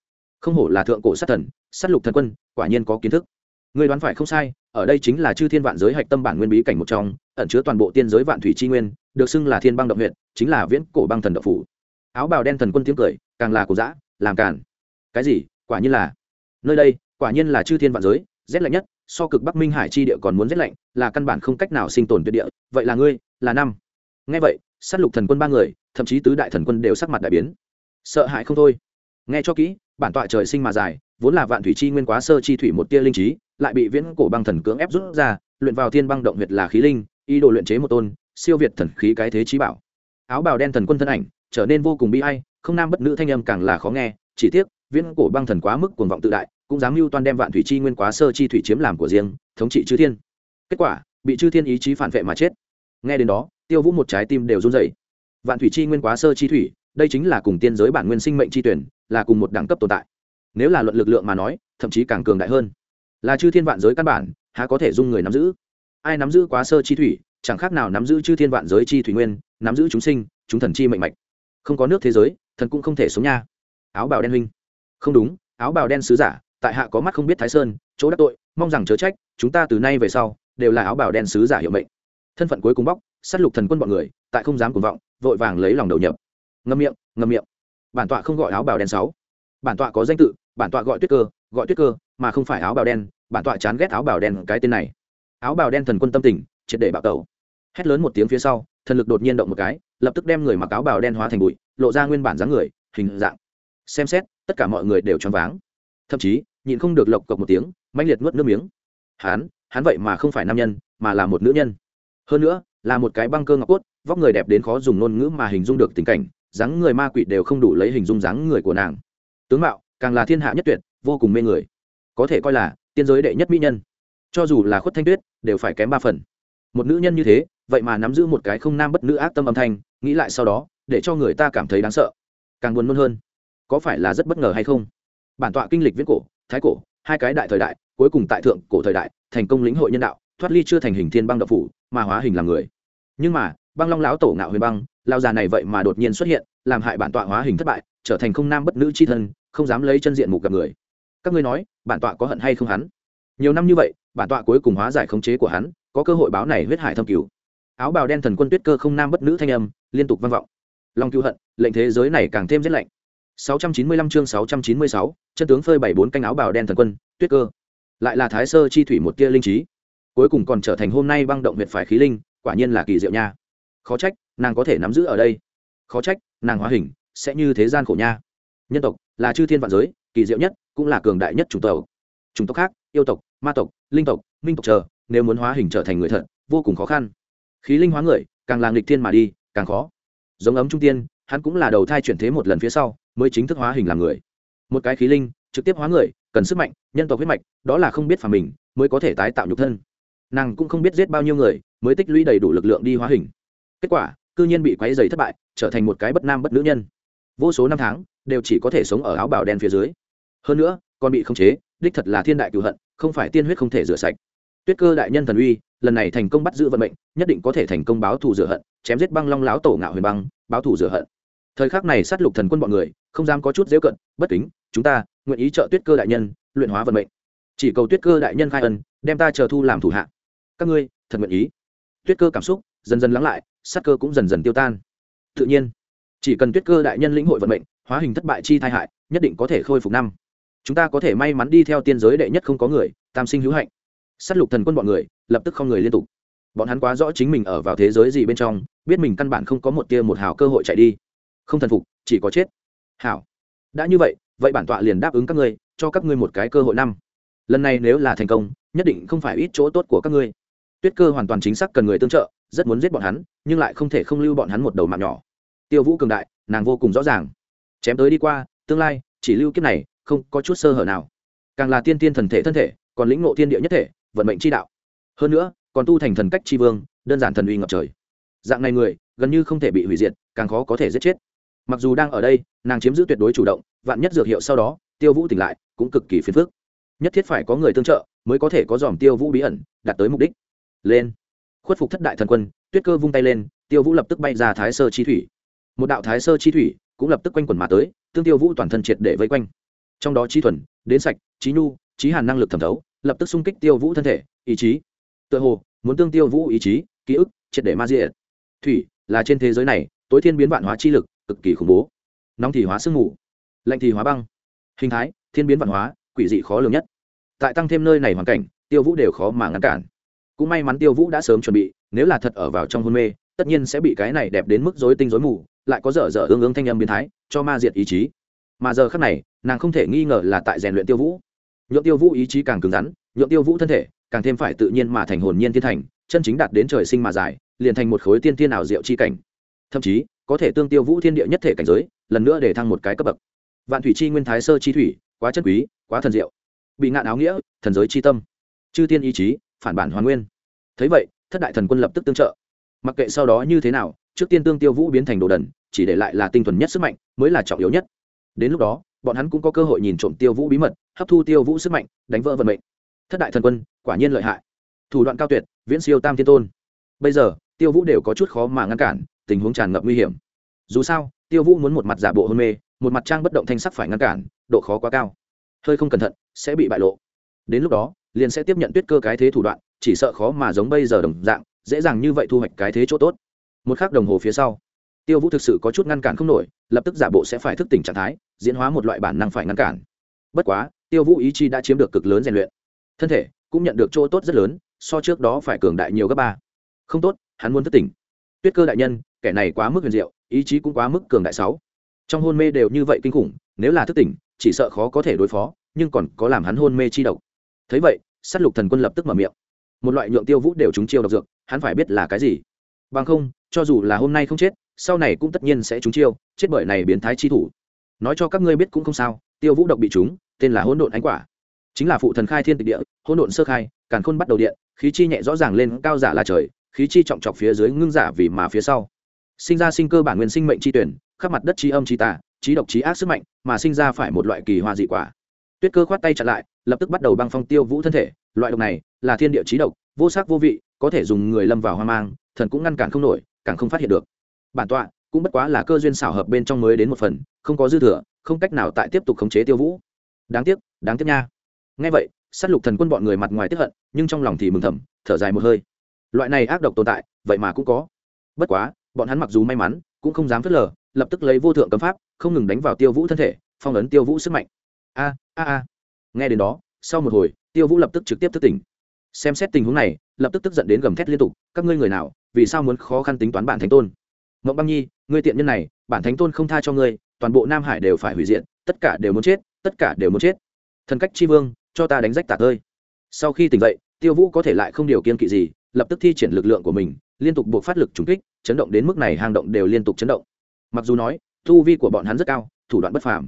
Không hổ là thượng cổ sát thần, sát lục thần quân, quả nhiên có kiến thức. Người đoán phải không sai, ở đây chính là chư thiên vạn giới hạch tâm bản nguyên bí cảnh một trong, ẩn chứa toàn bộ tiên giới vạn thủy tri nguyên, được xưng là thiên băng động huyện chính là viễn cổ băng thần đậu phủ áo bào đen thần quân tiếng cười, càng là cổ dã, làm càn. Cái gì? Quả nhiên là. Nơi đây, quả nhiên là chư thiên vạn giới, rét lạnh nhất, so cực bắc minh hải chi địa còn muốn rét lạnh, là căn bản không cách nào sinh tồn tuyệt địa. Vậy là ngươi, là năm. Nghe vậy, sát lục thần quân ba người, thậm chí tứ đại thần quân đều sắc mặt đại biến. Sợ hãi không thôi. Nghe cho kỹ, bản tọa trời sinh mà dài, vốn là vạn thủy chi nguyên quá sơ chi thủy một tia linh trí, lại bị viễn cổ băng thần cưỡng ép rút ra, luyện vào thiên băng động huyệt là khí linh, ý đồ luyện chế một tôn, siêu việt thần khí cái thế trí bảo. Áo bào đen thần quân thân ảnh trở nên vô cùng bi ai, không nam bất nữ thanh âm càng là khó nghe, chỉ tiếc, viễn cổ băng thần quá mức cuồng vọng tự đại, cũng dám mưu toan đem vạn thủy chi nguyên quá sơ chi thủy chiếm làm của riêng, thống trị chư thiên. Kết quả, bị chư thiên ý chí phản vệ mà chết. Nghe đến đó, tiêu vũ một trái tim đều run dậy vạn thủy chi nguyên quá sơ chi thủy, đây chính là cùng tiên giới bản nguyên sinh mệnh chi tuyển, là cùng một đẳng cấp tồn tại. Nếu là luận lực lượng mà nói, thậm chí càng cường đại hơn. Là chư thiên vạn giới căn bản, há có thể dung người nắm giữ? Ai nắm giữ quá sơ chi thủy, chẳng khác nào nắm giữ chư thiên vạn giới chi thủy nguyên, nắm giữ chúng sinh, chúng thần chi mệnh mạch không có nước thế giới, thần cũng không thể sống nha. Áo bào đen huynh. Không đúng, áo bào đen sứ giả, tại hạ có mắt không biết thái sơn, chỗ đắc tội, mong rằng chớ trách, chúng ta từ nay về sau, đều là áo bào đen sứ giả hiệu mệnh. Thân phận cuối cùng bóc, sát lục thần quân bọn người, tại không dám cuồng vọng, vội vàng lấy lòng đầu nhập. Ngâm miệng ngâm miệng. Bản tọa không gọi áo bào đen sáu. Bản tọa có danh tự, bản tọa gọi tuyết cơ, gọi tuyết cơ, mà không phải áo bào đen, bản tọa chán ghét áo bào đen cái tên này. Áo bào đen thần quân tâm tình, triệt để bạo tẩu. Hét lớn một tiếng phía sau, thần lực đột nhiên động một cái lập tức đem người mặc áo bào đen hóa thành bụi lộ ra nguyên bản dáng người hình dạng. Xem xét tất cả mọi người đều choáng váng. Thậm chí nhịn không được lộc cộc một tiếng mãnh liệt nuốt nước miếng. Hán, hắn vậy mà không phải nam nhân mà là một nữ nhân. Hơn nữa là một cái băng cơ ngọc cốt vóc người đẹp đến khó dùng ngôn ngữ mà hình dung được tình cảnh dáng người ma quỷ đều không đủ lấy hình dung dáng người của nàng. Tướng mạo càng là thiên hạ nhất tuyệt vô cùng mê người. Có thể coi là tiên giới đệ nhất mỹ nhân. Cho dù là khuất thanh tuyết đều phải kém ba phần. Một nữ nhân như thế vậy mà nắm giữ một cái không nam bất nữ ác tâm âm thanh, nghĩ lại sau đó, để cho người ta cảm thấy đáng sợ. Càng buồn nôn hơn, có phải là rất bất ngờ hay không? Bản tọa kinh lịch viết cổ, thái cổ, hai cái đại thời đại, cuối cùng tại thượng cổ thời đại, thành công lĩnh hội nhân đạo, thoát ly chưa thành hình thiên băng đậu phủ, mà hóa hình làm người. Nhưng mà, băng long lão tổ ngạo huyền băng lao già này vậy mà đột nhiên xuất hiện, làm hại bản tọa hóa hình thất bại, trở thành không nam bất nữ c h i thân, không dám lấy chân diện mục gặp người. Các ngươi nói, bản tọa có hận hay không hắn? Nhiều năm như vậy, bản tọa cuối cùng hóa giải khống chế của hắn, có cơ hội báo này huyết hải thâm cứu áo bào đen thần quân tuyết cơ không nam bất nữ thanh âm liên tục vang vọng. Long cứu hận lệnh thế giới này càng thêm rét lạnh. 695 chương 696, chân tướng phơi bảy bốn canh áo bào đen thần quân tuyết cơ. Lại là thái sơ chi thủy một tia linh trí. Cuối cùng còn trở thành hôm nay băng động huyệt phải khí linh quả nhiên là kỳ diệu nha. Khó trách nàng có thể nắm giữ ở đây. Khó trách nàng hóa hình sẽ như thế gian khổ nha. Nhân tộc là chư thiên vạn giới kỳ diệu nhất cũng là cường đại nhất chủng tộc. Chủng tộc khác yêu tộc ma tộc linh tộc minh tộc chờ nếu muốn hóa hình trở thành người thật vô cùng khó khăn khí linh hóa người, càng là nghịch thiên mà đi, càng khó. Giống ấm trung tiên, hắn cũng là đầu thai chuyển thế một lần phía sau, mới chính thức hóa hình làm người. Một cái khí linh, trực tiếp hóa người, cần sức mạnh, nhân tộc huyết mạch, đó là không biết phà mình, mới có thể tái tạo nhục thân. Nàng cũng không biết giết bao nhiêu người, mới tích lũy đầy đủ lực lượng đi hóa hình. Kết quả, cư nhiên bị quáy dày thất bại, trở thành một cái bất nam bất nữ nhân. Vô số năm tháng, đều chỉ có thể sống ở áo bào đen phía dưới. Hơn nữa, còn bị khống chế, đích thật là thiên đại cựu hận, không phải tiên huyết không thể rửa sạch. Tuyết cơ đại nhân thần uy lần này thành công bắt giữ vận mệnh, nhất định có thể thành công báo thù rửa hận, chém giết băng long láo tổ ngạo huyền băng, báo thù rửa hận. Thời khắc này sát lục thần quân bọn người, không dám có chút dễ cận, bất kính, chúng ta, nguyện ý trợ tuyết cơ đại nhân, luyện hóa vận mệnh. Chỉ cầu tuyết cơ đại nhân khai ân, đem ta chờ thu làm thủ hạ. Các ngươi, thật nguyện ý. Tuyết cơ cảm xúc dần dần lắng lại, sát cơ cũng dần dần tiêu tan. Tự nhiên, chỉ cần tuyết cơ đại nhân lĩnh hội vận mệnh, hóa hình thất bại chi thai hại, nhất định có thể khôi phục năm. Chúng ta có thể may mắn đi theo tiên giới đệ nhất không có người, tam sinh hữu hạnh. S á t lục thần quân bọn người lập tức không người liên tục. Bọn hắn quá rõ chính mình ở vào thế giới gì bên trong, biết mình căn bản không có một tia một hào cơ hội chạy đi. Không thần phục, chỉ có chết. Hảo. Đã như vậy vậy bản tọa liền đáp ứng các ngươi, cho các ngươi một cái cơ hội năm. Lần này nếu là thành công, nhất định không phải ít chỗ tốt của các ngươi. Tuyết cơ hoàn toàn chính xác cần người tương trợ, rất muốn giết bọn hắn, nhưng lại không thể không lưu bọn hắn một đầu mạng nhỏ. Tiêu vũ cường đại, nàng vô cùng rõ ràng. Chém tới đi qua, tương lai, chỉ lưu kiếp này, không có chút sơ hở nào. Càng là tiên tiên thần thể thân thể, còn lĩnh ngộ thiên địa nhất thể, vận mệnh chi đạo hơn nữa, còn tu thành thần cách chi vương, đơn giản thần uy ngập trời. Dạng này người, gần như không thể bị hủy diệt, càng khó có thể giết chết. Mặc dù đang ở đây, nàng chiếm giữ tuyệt đối chủ động, vạn nhất dược hiệu sau đó, tiêu vũ tỉnh lại, cũng cực kỳ phiền phức. Nhất thiết phải có người tương trợ, mới có thể có dòm tiêu vũ bí ẩn, đạt tới mục đích. Lên. Khuất phục thất đại thần quân, tuyết cơ vung tay lên, tiêu vũ lập tức bay ra thái sơ chi thủy. Một đạo thái sơ chi thủy cũng lập tức quanh quần mà tới, tương tiêu vũ toàn thân triệt để vây quanh. Trong đó trí thuần, đến sạch trí nhu trí hàn năng lực thẩm thấu, lập tức xung kích tiêu vũ thân thể, ý chí tựa hồ muốn tương tiêu vũ ý chí, ký ức, triệt để ma diệt. Thủy là trên thế giới này, tối thiên biến vạn hóa chi lực, cực kỳ khủng bố. Nóng thì hóa sương mù, lạnh thì hóa băng. Hình thái, thiên biến vạn hóa, quỷ dị khó lường nhất. Tại tăng thêm nơi này hoàn cảnh, tiêu vũ đều khó mà ngăn cản. Cũng may mắn tiêu vũ đã sớm chuẩn bị, nếu là thật ở vào trong hôn mê, tất nhiên sẽ bị cái này đẹp đến mức rối tinh rối mù, lại có dở dở ương ương thanh âm biến thái, cho ma diệt ý chí. Mà giờ khác này, nàng không thể nghi ngờ là tại rèn luyện tiêu vũ. Nhuộm tiêu vũ ý chí càng cứng rắn nhuộm tiêu vũ thân thể càng thêm phải tự nhiên mà thành hồn nhiên thiên thành, chân chính đạt đến trời sinh mà dài liền thành một khối tiên thiên ảo diệu chi cảnh. Thậm chí, có thể tương tiêu vũ thiên địa nhất thể cảnh giới, lần nữa để thăng một cái cấp bậc. Vạn thủy chi nguyên thái sơ chi thủy, quá chân quý, quá thần diệu. Bị ngạn áo nghĩa, thần giới chi tâm. Chư tiên ý chí, phản bản hoàn nguyên. Thấy vậy, thất đại thần quân lập tức tương trợ. Mặc kệ sau đó như thế nào, trước tiên tương tiêu vũ biến thành đồ đần, chỉ để lại là tinh thuần nhất sức mạnh, mới là trọng yếu nhất. Đến lúc đó, bọn hắn cũng có cơ hội nhìn trộm tiêu vũ bí mật, hấp thu tiêu vũ sức mạnh, đánh vỡ vận mệnh thất đại thần quân, quả nhiên lợi hại. Thủ đoạn cao tuyệt, viễn siêu tam thiên tôn. Bây giờ, tiêu vũ đều có chút khó mà ngăn cản, tình huống tràn ngập nguy hiểm. Dù sao, tiêu vũ muốn một mặt giả bộ hôn mê, một mặt trang bất động thanh sắc phải ngăn cản, độ khó quá cao. Hơi không cẩn thận, sẽ bị bại lộ. Đến lúc đó, liền sẽ tiếp nhận tuyết cơ cái thế thủ đoạn, chỉ sợ khó mà giống bây giờ đồng dạng, dễ dàng như vậy thu hoạch cái thế chỗ tốt. Một khắc đồng hồ phía sau, tiêu vũ thực sự có chút ngăn cản không nổi, lập tức giả bộ sẽ phải thức tỉnh trạng thái, diễn hóa một loại bản năng phải ngăn cản. Bất quá, tiêu vũ ý chí đã chiếm được cực lớn rèn luyện thân thể cũng nhận được chỗ tốt rất lớn, so trước đó phải cường đại nhiều gấp ba. Không tốt, hắn muốn thức tỉnh tuyết cơ đại nhân, kẻ này quá mức huyền diệu, ý chí cũng quá mức cường đại sáu. Trong hôn mê đều như vậy kinh khủng, nếu là thức tỉnh chỉ sợ khó có thể đối phó, nhưng còn có làm hắn hôn mê chi độc. Thấy vậy s á t lục thần quân lập tức mở miệng. Một loại nhượng tiêu vũ đều trúng chiêu độc dược, hắn phải biết là cái gì. Bằng không, cho dù là hôm nay không chết, sau này cũng tất nhiên sẽ trúng chiêu, chết bởi này biến thái chi thủ. Nói cho các ngươi biết cũng không sao, tiêu vũ độc bị trúng, tên là hỗn độn ánh quả chính là phụ thần khai thiên tịch địa, hỗn độn sơ khai, càn khôn bắt đầu điện, khí chi nhẹ rõ ràng lên, cao giả là trời, khí chi trọng trọc phía dưới ngưng giả vì mà phía sau. Sinh ra sinh cơ bản nguyên sinh mệnh chi tuyển, khắp mặt đất chi âm chi tà trí độc trí ác sức mạnh, mà sinh ra phải một loại kỳ hoa dị quả. Tuyết cơ khoát tay chặn lại, lập tức bắt đầu băng phong tiêu vũ thân thể, loại độc này là thiên địa trí độc, vô sắc vô vị, có thể dùng người lâm vào hoang mang, thần cũng ngăn cản không nổi, càng không phát hiện được. Bản tọa cũng bất quá là cơ duyên xảo hợp bên trong mới đến một phần, không có dư thừa, không cách nào tại tiếp tục khống chế tiêu vũ. Đáng tiếc đáng tiếc nha ngay vậy, sát lục thần quân bọn người mặt ngoài tiếp hận, nhưng trong lòng thì mừng thầm, thở dài một hơi. Loại này ác độc tồn tại, vậy mà cũng có. Bất quá, bọn hắn mặc dù may mắn, cũng không dám phớt lờ, lập tức lấy vô thượng cấm pháp, không ngừng đánh vào tiêu vũ thân thể, phong ấn tiêu vũ sức mạnh. A a a. Nghe đến đó, sau một hồi, tiêu vũ lập tức trực tiếp thức tỉnh. Xem xét tình huống này, lập tức tức giận đến gầm thét liên tục, các ngươi người nào, vì sao muốn khó khăn tính toán bản thánh tôn? Mộng băng nhi, ngươi tiện nhân này, bản thánh tôn không tha cho ngươi, toàn bộ nam hải đều phải hủy diện tất cả đều muốn chết, tất cả đều muốn chết. Thần cách chi vương cho ta đánh rách tạc ơi sau khi tỉnh dậy, tiêu vũ có thể lại không điều kiên kỵ gì, lập tức thi triển lực lượng của mình, liên tục buộc phát lực trúng kích, chấn động đến mức này hang động đều liên tục chấn động. Mặc dù nói thu vi của bọn hắn rất cao, thủ đoạn bất phàm.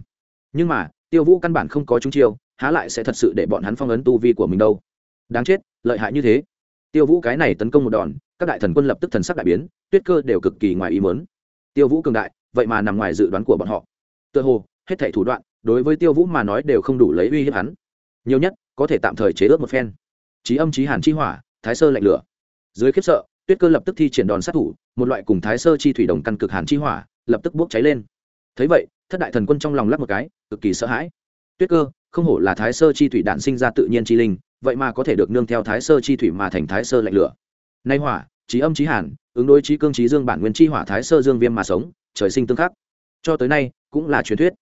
Nhưng mà, tiêu vũ căn bản không có chúng chiêu, há lại sẽ thật sự để bọn hắn phong ấn tu vi của mình đâu. Đáng chết, lợi hại như thế. Tiêu vũ cái này tấn công một đòn, các đại thần quân lập tức thần sắc đại biến, tuyết cơ đều cực kỳ ngoài ý mớn tiêu vũ cường đại, vậy mà nằm ngoài dự đoán của bọn họ. Tựa hồ, hết thảy thủ đoạn, đối với tiêu vũ mà nói đều không đủ lấy uy hiếp hắn nhiều nhất có thể tạm thời chế ước một phen. Trí âm trí hàn chi hỏa, thái sơ lạnh lửa. Dưới khiếp sợ, tuyết cơ lập tức thi triển đòn sát thủ, một loại cùng thái sơ chi thủy đồng căn cực hàn chi hỏa, lập tức bốc cháy lên. Thấy vậy, thất đại thần quân trong lòng lắp một cái, cực kỳ sợ hãi. Tuyết cơ, không hổ là thái sơ chi thủy đạn sinh ra tự nhiên chi linh, vậy mà có thể được nương theo thái sơ chi thủy mà thành thái sơ lạnh lửa. Nay hỏa trí âm trí hàn, ứng đối trí cương trí dương bản nguyên chi hỏa thái sơ dương viêm mà sống, trời sinh tương khắc. Cho tới nay, cũng là truyền thuyết.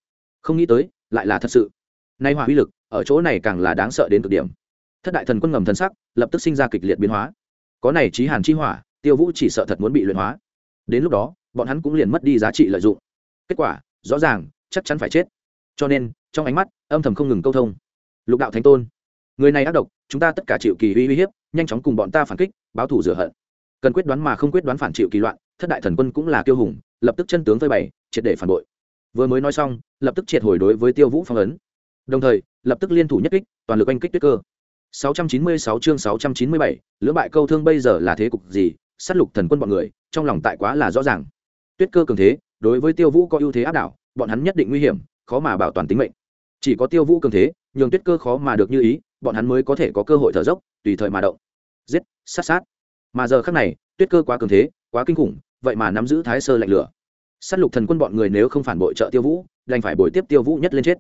Không nghĩ tới, lại là thật sự. Nay hỏa uy lực ở chỗ này càng là đáng sợ đến cực điểm. Thất đại thần quân ngầm thân sắc lập tức sinh ra kịch liệt biến hóa. Có này trí hàn chi hỏa, tiêu vũ chỉ sợ thật muốn bị luyện hóa. Đến lúc đó, bọn hắn cũng liền mất đi giá trị lợi dụng. Kết quả, rõ ràng, chắc chắn phải chết. Cho nên, trong ánh mắt, âm thầm không ngừng câu thông. Lục đạo thánh tôn, người này ác độc, chúng ta tất cả chịu kỳ uy uy hiếp, nhanh chóng cùng bọn ta phản kích, báo thủ rửa hận. Cần quyết đoán mà không quyết đoán phản chịu kỳ loạn, thất đại thần quân cũng là kiêu hùng, lập tức chân tướng phơi bày, triệt để phản bội. Vừa mới nói xong, lập tức triệt hồi đối với tiêu vũ phong ấn đồng thời lập tức liên thủ nhất kích toàn lực oanh kích tuyết cơ. 696 chương 697, lưỡng bại câu thương bây giờ là thế cục gì? Sát lục thần quân bọn người trong lòng tại quá là rõ ràng. Tuyết cơ cường thế đối với tiêu vũ có ưu thế áp đảo bọn hắn nhất định nguy hiểm khó mà bảo toàn tính mệnh. Chỉ có tiêu vũ cường thế nhường tuyết cơ khó mà được như ý bọn hắn mới có thể có cơ hội thở dốc tùy thời mà động. Giết sát sát. Mà giờ khác này tuyết cơ quá cường thế quá kinh khủng vậy mà nắm giữ thái sơ lạnh lửa. Sát lục thần quân bọn người nếu không phản bội trợ tiêu vũ đành phải bồi tiếp tiêu vũ nhất lên chết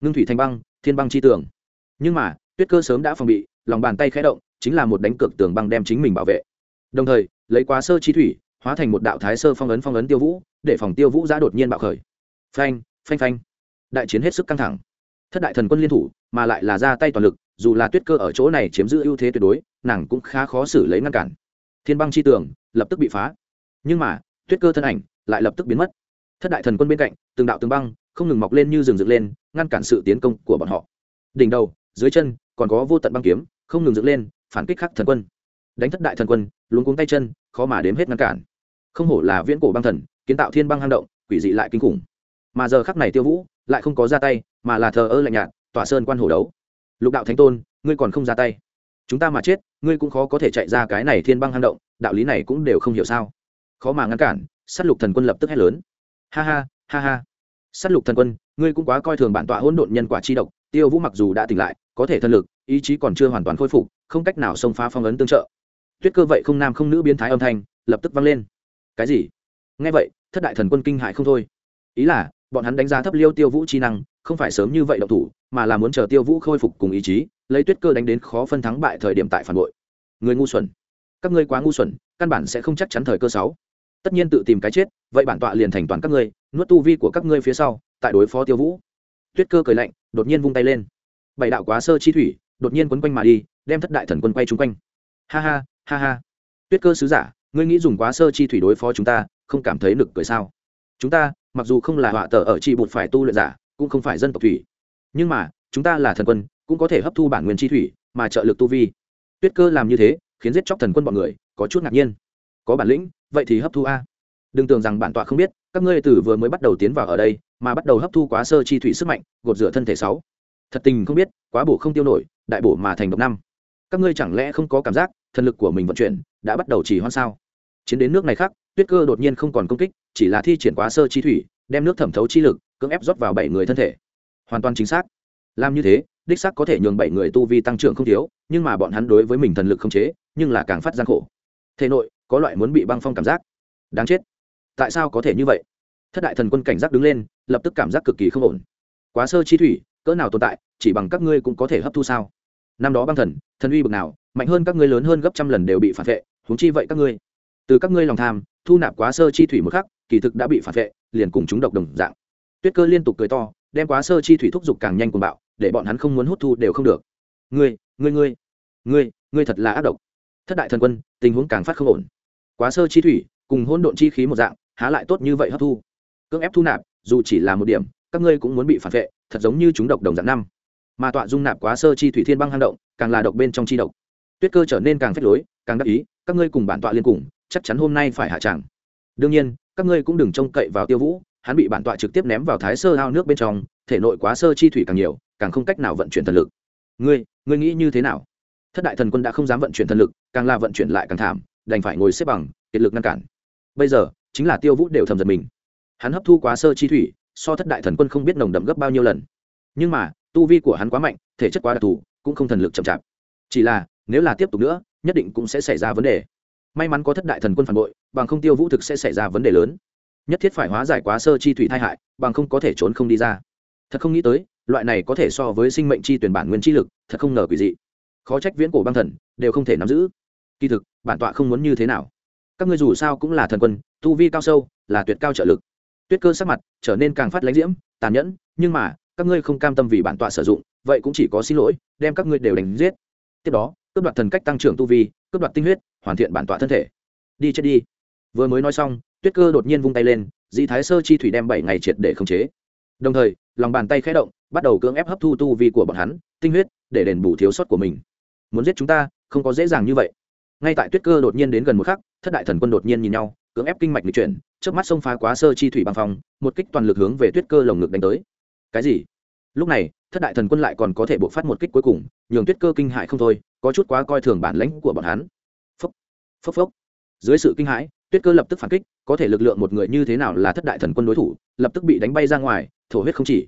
ngưng thủy thanh băng, thiên băng chi tường. Nhưng mà, tuyết cơ sớm đã phòng bị, lòng bàn tay khẽ động, chính là một đánh cược tường băng đem chính mình bảo vệ. Đồng thời, lấy quá sơ chi thủy, hóa thành một đạo thái sơ phong ấn phong ấn tiêu vũ, để phòng tiêu vũ giã đột nhiên bạo khởi. Phanh phanh phanh. Đại chiến hết sức căng thẳng. Thất đại thần quân liên thủ, mà lại là ra tay toàn lực, dù là tuyết cơ ở chỗ này chiếm giữ ưu thế tuyệt đối, nàng cũng khá khó xử lấy ngăn cản. Thiên băng chi tường, lập tức bị phá. Nhưng mà, tuyết cơ thân ảnh lại lập tức biến mất. Thất đại thần quân bên cạnh, từng đạo tường băng không ngừng mọc lên như rừng dựng lên, ngăn cản sự tiến công của bọn họ. Đỉnh đầu, dưới chân, còn có vô tận băng kiếm, không ngừng dựng lên, phản kích khắc thần quân. Đánh thất đại thần quân, luống cuống tay chân, khó mà đếm hết ngăn cản. Không hổ là viễn cổ băng thần, kiến tạo thiên băng hang động, quỷ dị lại kinh khủng. Mà giờ khắc này tiêu vũ lại không có ra tay, mà là thờ ơ lạnh nhạt, tỏa sơn quan hổ đấu. Lục đạo thánh tôn, ngươi còn không ra tay. Chúng ta mà chết, ngươi cũng khó có thể chạy ra cái này thiên băng hang động, đạo lý này cũng đều không hiểu sao. Khó mà ngăn cản s á t lục thần quân lập tức hét lớn. Ha ha ha ha s á t lục thần quân, ngươi cũng quá coi thường bản tọa hỗn độn nhân quả chi độc, tiêu vũ mặc dù đã tỉnh lại, có thể thân lực, ý chí còn chưa hoàn toàn khôi phục, không cách nào xông phá phong ấn tương trợ. Tuyết cơ vậy không nam không nữ biến thái âm thanh, lập tức vang lên. Cái gì? Nghe vậy, thất đại thần quân kinh hại không thôi. Ý là, bọn hắn đánh giá thấp liêu tiêu vũ chi năng, không phải sớm như vậy động thủ, mà là muốn chờ tiêu vũ khôi phục cùng ý chí, lấy tuyết cơ đánh đến khó phân thắng bại thời điểm tại phản bội. Người ngu xuẩn. Các ngươi quá ngu xuẩn, căn bản sẽ không chắc chắn thời cơ sáu tất nhiên tự tìm cái chết, vậy bản tọa liền thành toàn các ngươi, nuốt tu vi của các ngươi phía sau, tại đối phó tiêu vũ. Tuyết cơ cười lạnh, đột nhiên vung tay lên. Bảy đạo quá sơ chi thủy, đột nhiên quấn quanh mà đi, đem thất đại thần quân quay chung quanh. Ha ha ha ha. Tuyết cơ sứ giả, ngươi nghĩ dùng quá sơ chi thủy đối phó chúng ta, không cảm thấy nực cười sao? Chúng ta, mặc dù không là họa tờ ở chi bụt phải tu luyện giả, cũng không phải dân tộc thủy. Nhưng mà, chúng ta là thần quân, cũng có thể hấp thu bản nguyên chi thủy, mà trợ lực tu vi. Tuyết cơ làm như thế, khiến giết chóc thần quân bọn người, có chút ngạc nhiên. Có bản lĩnh vậy thì hấp thu a. Đừng tưởng rằng bản tọa không biết, các ngươi từ vừa mới bắt đầu tiến vào ở đây, mà bắt đầu hấp thu quá sơ chi thủy sức mạnh, gột rửa thân thể sáu. Thật tình không biết, quá bổ không tiêu nổi, đại bổ mà thành độc năm. Các ngươi chẳng lẽ không có cảm giác thần lực của mình vận chuyển, đã bắt đầu chỉ hoan sao? Chiến đến nước này khác, tuyết cơ đột nhiên không còn công kích, chỉ là thi triển quá sơ chi thủy, đem nước thẩm thấu chi lực, cưỡng ép rót vào bảy người thân thể. Hoàn toàn chính xác. Làm như thế, đích xác có thể nhường bảy người tu vi tăng trưởng không thiếu, nhưng mà bọn hắn đối với mình thần lực không chế, nhưng là càng phát gian khổ. Thể nội có loại muốn bị băng phong cảm giác. Đáng chết. Tại sao có thể như vậy? Thất đại thần quân cảnh giác đứng lên, lập tức cảm giác cực kỳ không ổn. Quá sơ chi thủy, cỡ nào tồn tại, chỉ bằng các ngươi cũng có thể hấp thu sao? Năm đó băng thần thần uy bực nào, mạnh hơn các ngươi lớn hơn gấp trăm lần đều bị phản vệ, huống chi vậy các ngươi. Từ các ngươi lòng tham, thu nạp quá sơ chi thủy một khắc, kỳ thực đã bị phản vệ, liền cùng chúng độc đồng dạng. Tuyết cơ liên tục cười to, đem quá sơ chi thủy thúc giục càng nhanh cùng bạo, để bọn hắn không muốn hút thu đều không được. Ngươi ngươi ngươi ngươi ngươi thật là ác độc. Thất đại thần quân, tình huống càng phát không ổn quá sơ chi thủy, cùng hỗn độn chi khí một dạng, há lại tốt như vậy hấp thu. Cưỡng ép thu nạp, dù chỉ là một điểm, các ngươi cũng muốn bị phản vệ, thật giống như chúng độc đồng dạng năm. Mà tọa dung nạp quá sơ chi thủy thiên băng hang động, càng là độc bên trong chi độc. Tuyết cơ trở nên càng phách lối, càng đắc ý, các ngươi cùng bản tọa liên cùng, chắc chắn hôm nay phải hạ tràng. Đương nhiên, các ngươi cũng đừng trông cậy vào tiêu vũ, hắn bị bản tọa trực tiếp ném vào thái sơ ao nước bên trong, thể nội quá sơ chi thủy càng nhiều, càng không cách nào vận chuyển thần lực. Ngươi ngươi nghĩ như thế nào? Thất đại thần quân đã không dám vận chuyển thần lực, càng là vận chuyển lại càng thảm đành phải ngồi xếp bằng, kiệt lực ngăn cản. Bây giờ, chính là tiêu vũ đều thầm giật mình. Hắn hấp thu quá sơ chi thủy, so thất đại thần quân không biết nồng đậm gấp bao nhiêu lần. Nhưng mà, tu vi của hắn quá mạnh, thể chất quá đặc thù, cũng không thần lực chậm chạp. Chỉ là, nếu là tiếp tục nữa, nhất định cũng sẽ xảy ra vấn đề. May mắn có thất đại thần quân phản bội, bằng không tiêu vũ thực sẽ xảy ra vấn đề lớn. Nhất thiết phải hóa giải quá sơ chi thủy thai hại, bằng không có thể trốn không đi ra. Thật không nghĩ tới, loại này có thể so với sinh mệnh chi tuyển bản nguyên chi lực, thật không ngờ quỷ dị. Khó trách viễn cổ băng thần, đều không thể nắm giữ kỳ thực, bản tọa không muốn như thế nào. Các ngươi dù sao cũng là thần quân, tu vi cao sâu, là tuyệt cao trợ lực. Tuyết cơ sắc mặt trở nên càng phát lãnh diễm, tàn nhẫn, nhưng mà, các ngươi không cam tâm vì bản tọa sử dụng, vậy cũng chỉ có xin lỗi, đem các ngươi đều đánh giết. Tiếp đó, cướp đoạt thần cách tăng trưởng tu vi, cướp đoạt tinh huyết, hoàn thiện bản tọa thân thể. Đi chết đi. Vừa mới nói xong, tuyết cơ đột nhiên vung tay lên, dĩ thái sơ chi thủy đem bảy ngày triệt để khống chế. Đồng thời, lòng bàn tay khẽ động, bắt đầu cưỡng ép hấp thu tu vi của bọn hắn, tinh huyết, để đền bù thiếu sót của mình. Muốn giết chúng ta, không có dễ dàng như vậy ngay tại tuyết cơ đột nhiên đến gần một khắc, thất đại thần quân đột nhiên nhìn nhau, cưỡng ép kinh mạch lịch chuyển trước mắt xông phá quá sơ chi thủy băng phong, một kích toàn lực hướng về tuyết cơ lồng ngực đánh tới. Cái gì? Lúc này, thất đại thần quân lại còn có thể buộc phát một kích cuối cùng, nhường tuyết cơ kinh hại không thôi, có chút quá coi thường bản lãnh của bọn hắn. Phốc phốc phốc. Dưới sự kinh hãi, tuyết cơ lập tức phản kích, có thể lực lượng một người như thế nào là thất đại thần quân đối thủ, lập tức bị đánh bay ra ngoài, thổ huyết không chỉ.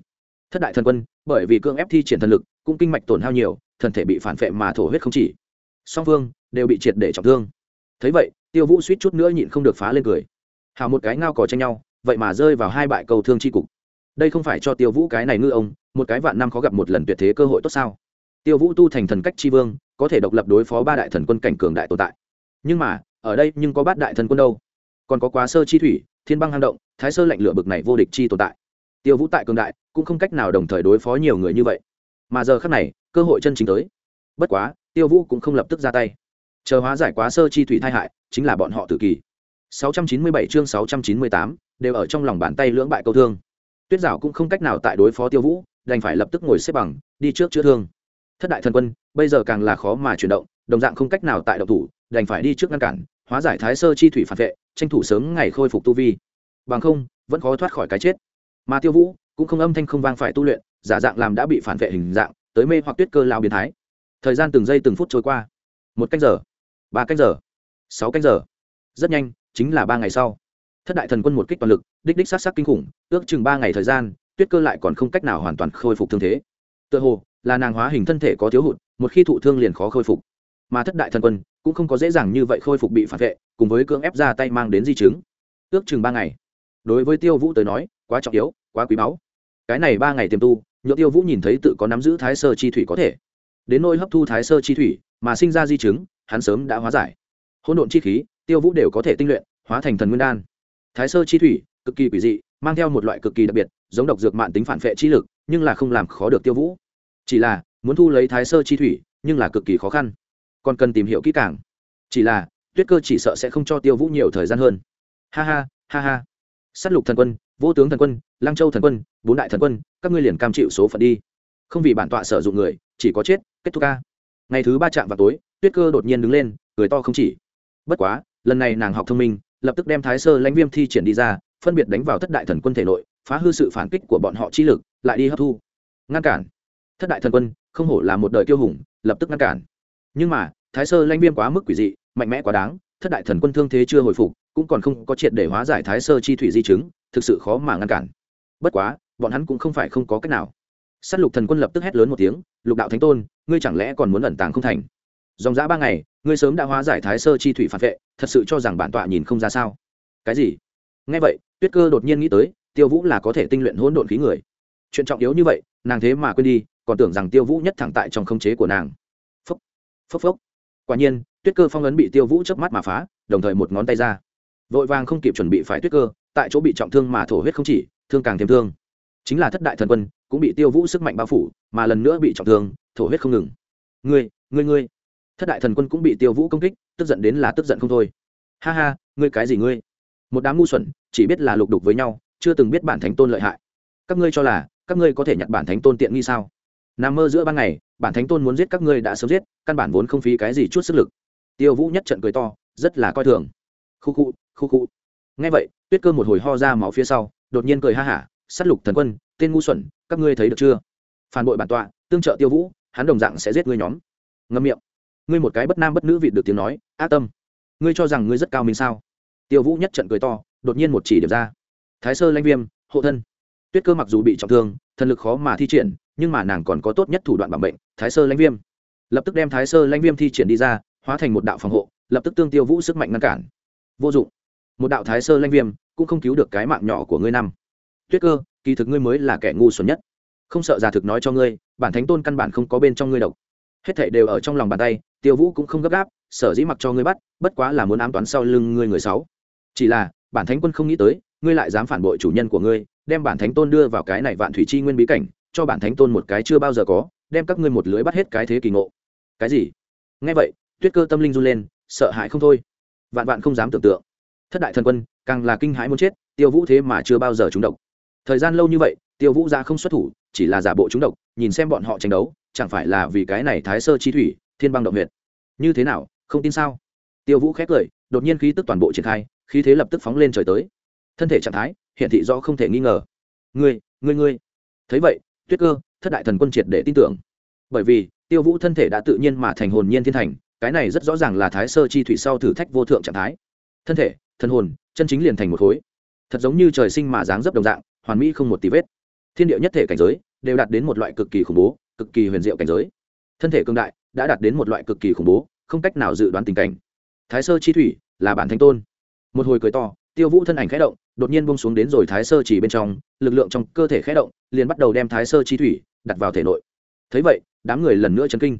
Thất đại thần quân, bởi vì cưỡng ép thi triển thần lực, cũng kinh mạch tổn hao nhiều thần thể bị phản phệ mà thổ huyết không chỉ song phương đều bị triệt để trọng thương. Thấy vậy, tiêu vũ suýt chút nữa nhịn không được phá lên cười. Hào một cái ngao cò tranh nhau, vậy mà rơi vào hai bại cầu thương c h i cục. Đây không phải cho tiêu vũ cái này ngư ông, một cái vạn năm khó gặp một lần tuyệt thế cơ hội tốt sao? Tiêu vũ tu thành thần cách tri vương, có thể độc lập đối phó ba đại thần quân cảnh cường đại tồn tại. Nhưng mà, ở đây nhưng có bát đại thần quân đâu? Còn có quá sơ chi thủy, thiên băng hang động, thái sơ lạnh lửa bực này vô địch chi tồn tại. Tiêu vũ tại cường đại, cũng không cách nào đồng thời đối phó nhiều người như vậy. Mà giờ khác này, cơ hội chân chính tới. Bất quá tiêu vũ cũng không lập tức ra tay. Chờ hóa giải quá sơ chi thủy thai hại chính là bọn họ tự kỳ. 697 chương 698, đều ở trong lòng bàn tay lưỡng bại câu thương. Tuyết giảo cũng không cách nào tại đối phó tiêu vũ đành phải lập tức ngồi xếp bằng đi trước chữa thương. Thất đại thần quân bây giờ càng là khó mà chuyển động đồng dạng không cách nào tại động thủ đành phải đi trước ngăn cản hóa giải thái sơ chi thủy phản vệ tranh thủ sớm ngày khôi phục tu vi. Bằng không vẫn khó thoát khỏi cái chết. Mà tiêu vũ cũng không âm thanh không vang phải tu luyện giả dạng làm đã bị phản vệ hình dạng tới mê hoặc tuyết cơ lao biến thái thời gian từng giây từng phút trôi qua. Một canh giờ, ba canh giờ, sáu canh giờ. Rất nhanh, chính là ba ngày sau. Thất đại thần quân một kích toàn lực, đích đích sát sắc kinh khủng, ước chừng ba ngày thời gian, tuyết cơ lại còn không cách nào hoàn toàn khôi phục thương thế. Tựa hồ, là nàng hóa hình thân thể có thiếu hụt, một khi thụ thương liền khó khôi phục. Mà thất đại thần quân cũng không có dễ dàng như vậy khôi phục bị phản vệ, cùng với cưỡng ép ra tay mang đến di chứng. Ước chừng ba ngày. Đối với tiêu vũ tới nói, quá trọng yếu, quá quý báu. Cái này ba ngày tiềm tu nhựa tiêu vũ nhìn thấy tự có nắm giữ thái sơ chi thủy có thể đến nôi hấp thu thái sơ chi thủy, mà sinh ra di chứng, hắn sớm đã hóa giải. Hỗn độn chi khí, tiêu vũ đều có thể tinh luyện, hóa thành thần nguyên đan. Thái sơ chi thủy, cực kỳ quỷ dị, mang theo một loại cực kỳ đặc biệt, giống độc dược mạng tính phản vệ chi lực, nhưng là không làm khó được tiêu vũ. Chỉ là, muốn thu lấy thái sơ chi thủy, nhưng là cực kỳ khó khăn. Còn cần tìm hiểu kỹ càng. Chỉ là, tuyết cơ chỉ sợ sẽ không cho tiêu vũ nhiều thời gian hơn. Ha ha ha ha. S á t lục thần quân, vô tướng thần quân lang châu thần quân, bốn đại thần quân, các ngươi liền cam chịu số phận đi. Không vì bản tọa sử dụng người chỉ có chết, kết thúc ca. Ngày thứ ba chạm vào tối, tuyết cơ đột nhiên đứng lên, cười to không chỉ. Bất quá, lần này nàng học thông minh, lập tức đem thái sơ lãnh viêm thi triển đi ra, phân biệt đánh vào thất đại thần quân thể nội, phá hư sự phản kích của bọn họ chi lực, lại đi hấp thu. Ngăn cản. Thất đại thần quân, không hổ là một đời kiêu hùng, lập tức ngăn cản. Nhưng mà, thái sơ lãnh viêm quá mức quỷ dị, mạnh mẽ quá đáng, thất đại thần quân thương thế chưa hồi phục, cũng còn không có triệt để hóa giải thái sơ chi thủy di chứng, thực sự khó mà ngăn cản. Bất quá, bọn hắn cũng không phải không có cách nào s á t lục thần quân lập tức hét lớn một tiếng, lục đạo thánh tôn, ngươi chẳng lẽ còn muốn ẩn tàng không thành? Dòng giã ba ngày, ngươi sớm đã hóa giải thái sơ chi thủy phản vệ, thật sự cho rằng bản tọa nhìn không ra sao? Cái gì? Nghe vậy, tuyết cơ đột nhiên nghĩ tới, tiêu vũ là có thể tinh luyện hỗn độn khí người. Chuyện trọng yếu như vậy, nàng thế mà quên đi, còn tưởng rằng tiêu vũ nhất thẳng tại trong khống chế của nàng. Phốc phốc phốc. Quả nhiên, tuyết cơ phong ấn bị tiêu vũ chớp mắt mà phá, đồng thời một ngón tay ra. Vội vàng không kịp chuẩn bị phải tuyết cơ, tại chỗ bị trọng thương mà thổ huyết không chỉ, thương càng thêm thương. Chính là thất đại thần quân cũng bị tiêu vũ sức mạnh bao phủ, mà lần nữa bị trọng thương, thổ huyết không ngừng. Ngươi ngươi ngươi. Thất đại thần quân cũng bị tiêu vũ công kích, tức giận đến là tức giận không thôi. Ha ha, ngươi cái gì ngươi? Một đám ngu xuẩn, chỉ biết là lục đục với nhau, chưa từng biết bản thánh tôn lợi hại. Các ngươi cho là, các ngươi có thể nhặt bản thánh tôn tiện nghi sao? Nằm mơ giữa ban ngày, bản thánh tôn muốn giết các ngươi đã sớm giết, căn bản vốn không phí cái gì chút sức lực. Tiêu vũ nhất trận cười to, rất là coi thường. Khu khu khu khu. Ngay vậy, tuyết cơ một hồi ho ra máu phía sau, đột nhiên cười ha hả s á t lục thần quân tên ngu xuẩn, các ngươi thấy được chưa? Phản bội bản tọa, tương trợ tiêu vũ, hắn đồng dạng sẽ giết ngươi nhóm. Ngâm miệng. Ngươi một cái bất nam bất nữ vịt được tiếng nói, ác tâm. Ngươi cho rằng ngươi rất cao minh sao? Tiêu vũ nhất trận cười to, đột nhiên một chỉ điểm ra. Thái sơ lanh viêm, hộ thân. Tuyết cơ mặc dù bị trọng thương thần lực khó mà thi triển, nhưng mà nàng còn có tốt nhất thủ đoạn bằng bệnh thái sơ lanh viêm. Lập tức đem thái sơ lanh viêm thi triển đi ra, hóa thành một đạo phòng hộ, lập tức tương tiêu vũ sức mạnh ngăn cản. Vô dụng. Một đạo thái sơ lanh viêm cũng không cứu được cái mạng nhỏ của ngươi năm tuyết cơ, kỳ thực ngươi mới là kẻ ngu xuẩn nhất. Không sợ giả thực nói cho ngươi, bản thánh tôn căn bản không có bên trong ngươi độc. Hết thảy đều ở trong lòng bàn tay, tiêu vũ cũng không gấp gáp, sở dĩ mặc cho ngươi bắt, bất quá là muốn ám toán sau lưng ngươi người sáu. Chỉ là, bản thánh quân không nghĩ tới, ngươi lại dám phản bội chủ nhân của ngươi, đem bản thánh tôn đưa vào cái này vạn thủy chi nguyên bí cảnh, cho bản thánh tôn một cái chưa bao giờ có, đem các ngươi một lưới bắt hết cái thế kỳ ngộ. Cái gì? Nghe vậy, tuyết cơ tâm linh run lên, sợ hãi không thôi. Vạn vạn không dám tưởng tượng. Thất đại thần quân, càng là kinh hãi muốn chết, tiêu vũ thế mà chưa bao giờ trúng độc thời gian lâu như vậy, tiêu vũ ra không xuất thủ, chỉ là giả bộ trúng độc, nhìn xem bọn họ tranh đấu, chẳng phải là vì cái này thái sơ chi thủy, thiên băng động huyệt. Như thế nào, không tin sao? Tiêu vũ khét cười, đột nhiên khí tức toàn bộ triển khai, khí thế lập tức phóng lên trời tới. Thân thể trạng thái hiện thị do không thể nghi ngờ. Ngươi ngươi ngươi. Thấy vậy, tuyết cơ, thất đại thần quân triệt để tin tưởng. Bởi vì, tiêu vũ thân thể đã tự nhiên mà thành hồn nhiên thiên thành, cái này rất rõ ràng là thái sơ chi thủy sau thử thách vô thượng trạng thái. Thân thể thân hồn, chân chính liền thành một khối. Thật giống như trời sinh mà dáng dấp đồng dạng hoàn mỹ không một tí vết. Thiên địa nhất thể cảnh giới đều đạt đến một loại cực kỳ khủng bố, cực kỳ huyền diệu cảnh giới. Thân thể cương đại đã đạt đến một loại cực kỳ khủng bố, không cách nào dự đoán tình cảnh. Thái sơ chi thủy là bản thánh tôn. Một hồi cười to, tiêu vũ thân ảnh khẽ động, đột nhiên bông xuống đến rồi thái sơ chỉ bên trong, lực lượng trong cơ thể khẽ động, liền bắt đầu đem thái sơ chi thủy đặt vào thể nội. Thấy vậy, đám người lần nữa chấn kinh.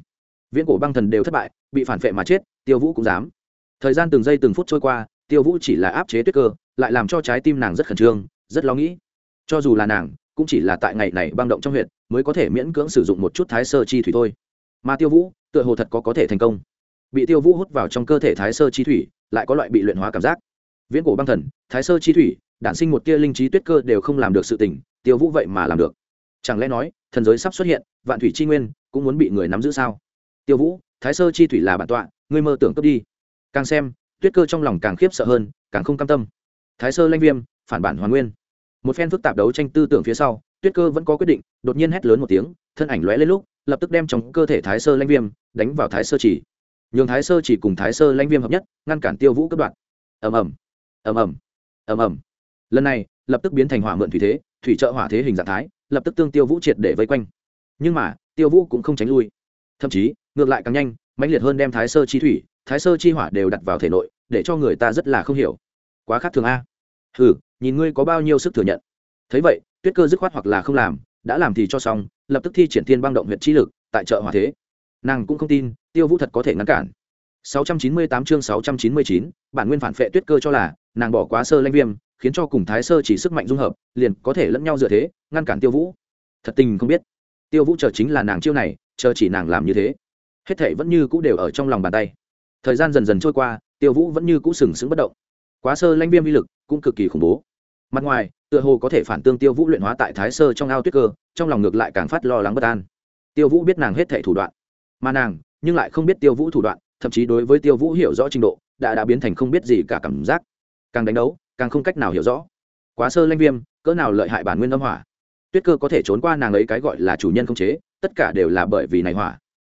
Viễn cổ băng thần đều thất bại, bị phản vệ mà chết, tiêu vũ cũng dám. Thời gian từng giây từng phút trôi qua, tiêu vũ chỉ là áp chế tuyết cơ, lại làm cho trái tim nàng rất khẩn trương, rất lo nghĩ cho dù là nàng, cũng chỉ là tại ngày này băng động trong huyện mới có thể miễn cưỡng sử dụng một chút thái sơ chi thủy thôi. Mà tiêu vũ, tựa hồ thật có có thể thành công. Bị tiêu vũ hút vào trong cơ thể thái sơ chi thủy, lại có loại bị luyện hóa cảm giác. Viễn cổ băng thần, thái sơ chi thủy, đản sinh một tia linh trí tuyết cơ đều không làm được sự tình, tiêu vũ vậy mà làm được. Chẳng lẽ nói, thần giới sắp xuất hiện, vạn thủy chi nguyên, cũng muốn bị người nắm giữ sao? Tiêu vũ, thái sơ chi thủy là bản tọa, ngươi mơ tưởng cướp đi. Càng xem, tuyết cơ trong lòng càng khiếp sợ hơn, càng không cam tâm. Thái sơ lanh viêm, phản bản hoàn nguyên một phen phức tạp đấu tranh tư tưởng phía sau, tuyết cơ vẫn có quyết định, đột nhiên hét lớn một tiếng, thân ảnh lóe lên lúc, lập tức đem trong cơ thể thái sơ lãnh viêm đánh vào thái sơ chỉ. Nhường thái sơ chỉ cùng thái sơ lãnh viêm hợp nhất, ngăn cản tiêu vũ cấp đoạn ầm ầm ầm ầm ầm ầm. Lần này, lập tức biến thành hỏa mượn thủy thế, thủy trợ hỏa thế hình dạng thái, lập tức tương tiêu vũ triệt để vây quanh. Nhưng mà, tiêu vũ cũng không tránh lui. Thậm chí, ngược lại càng nhanh, mãnh liệt hơn đem thái sơ chi thủy, thái sơ chi hỏa đều đặt vào thể nội, để cho người ta rất là không hiểu. Quá khác thường a hừ nhìn ngươi có bao nhiêu sức thừa nhận. Thấy vậy tuyết cơ dứt khoát hoặc là không làm đã làm thì cho xong lập tức thi triển thiên băng động huyện trí lực tại chợ hòa thế. Nàng cũng không tin tiêu vũ thật có thể ngăn cản. 698 chương 699, bản nguyên phản phệ tuyết cơ cho là nàng bỏ quá sơ lanh viêm khiến cho cùng thái sơ chỉ sức mạnh dung hợp liền có thể lẫn nhau dựa thế ngăn cản tiêu vũ. Thật tình không biết. Tiêu vũ chờ chính là nàng chiêu này chờ chỉ nàng làm như thế. Hết thảy vẫn như cũ đều ở trong lòng bàn tay. Thời gian dần dần trôi qua tiêu vũ vẫn như cũ sừng sững bất động quá sơ lanh viêm vi lực cũng cực kỳ khủng bố. Mặt ngoài, tựa hồ có thể phản tương tiêu vũ luyện hóa tại thái sơ trong ao tuyết cơ, trong lòng ngược lại càng phát lo lắng bất an. Tiêu vũ biết nàng hết thảy thủ đoạn, mà nàng nhưng lại không biết tiêu vũ thủ đoạn, thậm chí đối với tiêu vũ hiểu rõ trình độ, đã đã biến thành không biết gì cả cảm giác. Càng đánh đấu, càng không cách nào hiểu rõ. Quá sơ lanh viêm, cỡ nào lợi hại bản nguyên âm hỏa. Tuyết cơ có thể trốn qua nàng ấy cái gọi là chủ nhân không chế, tất cả đều là bởi vì này hỏa.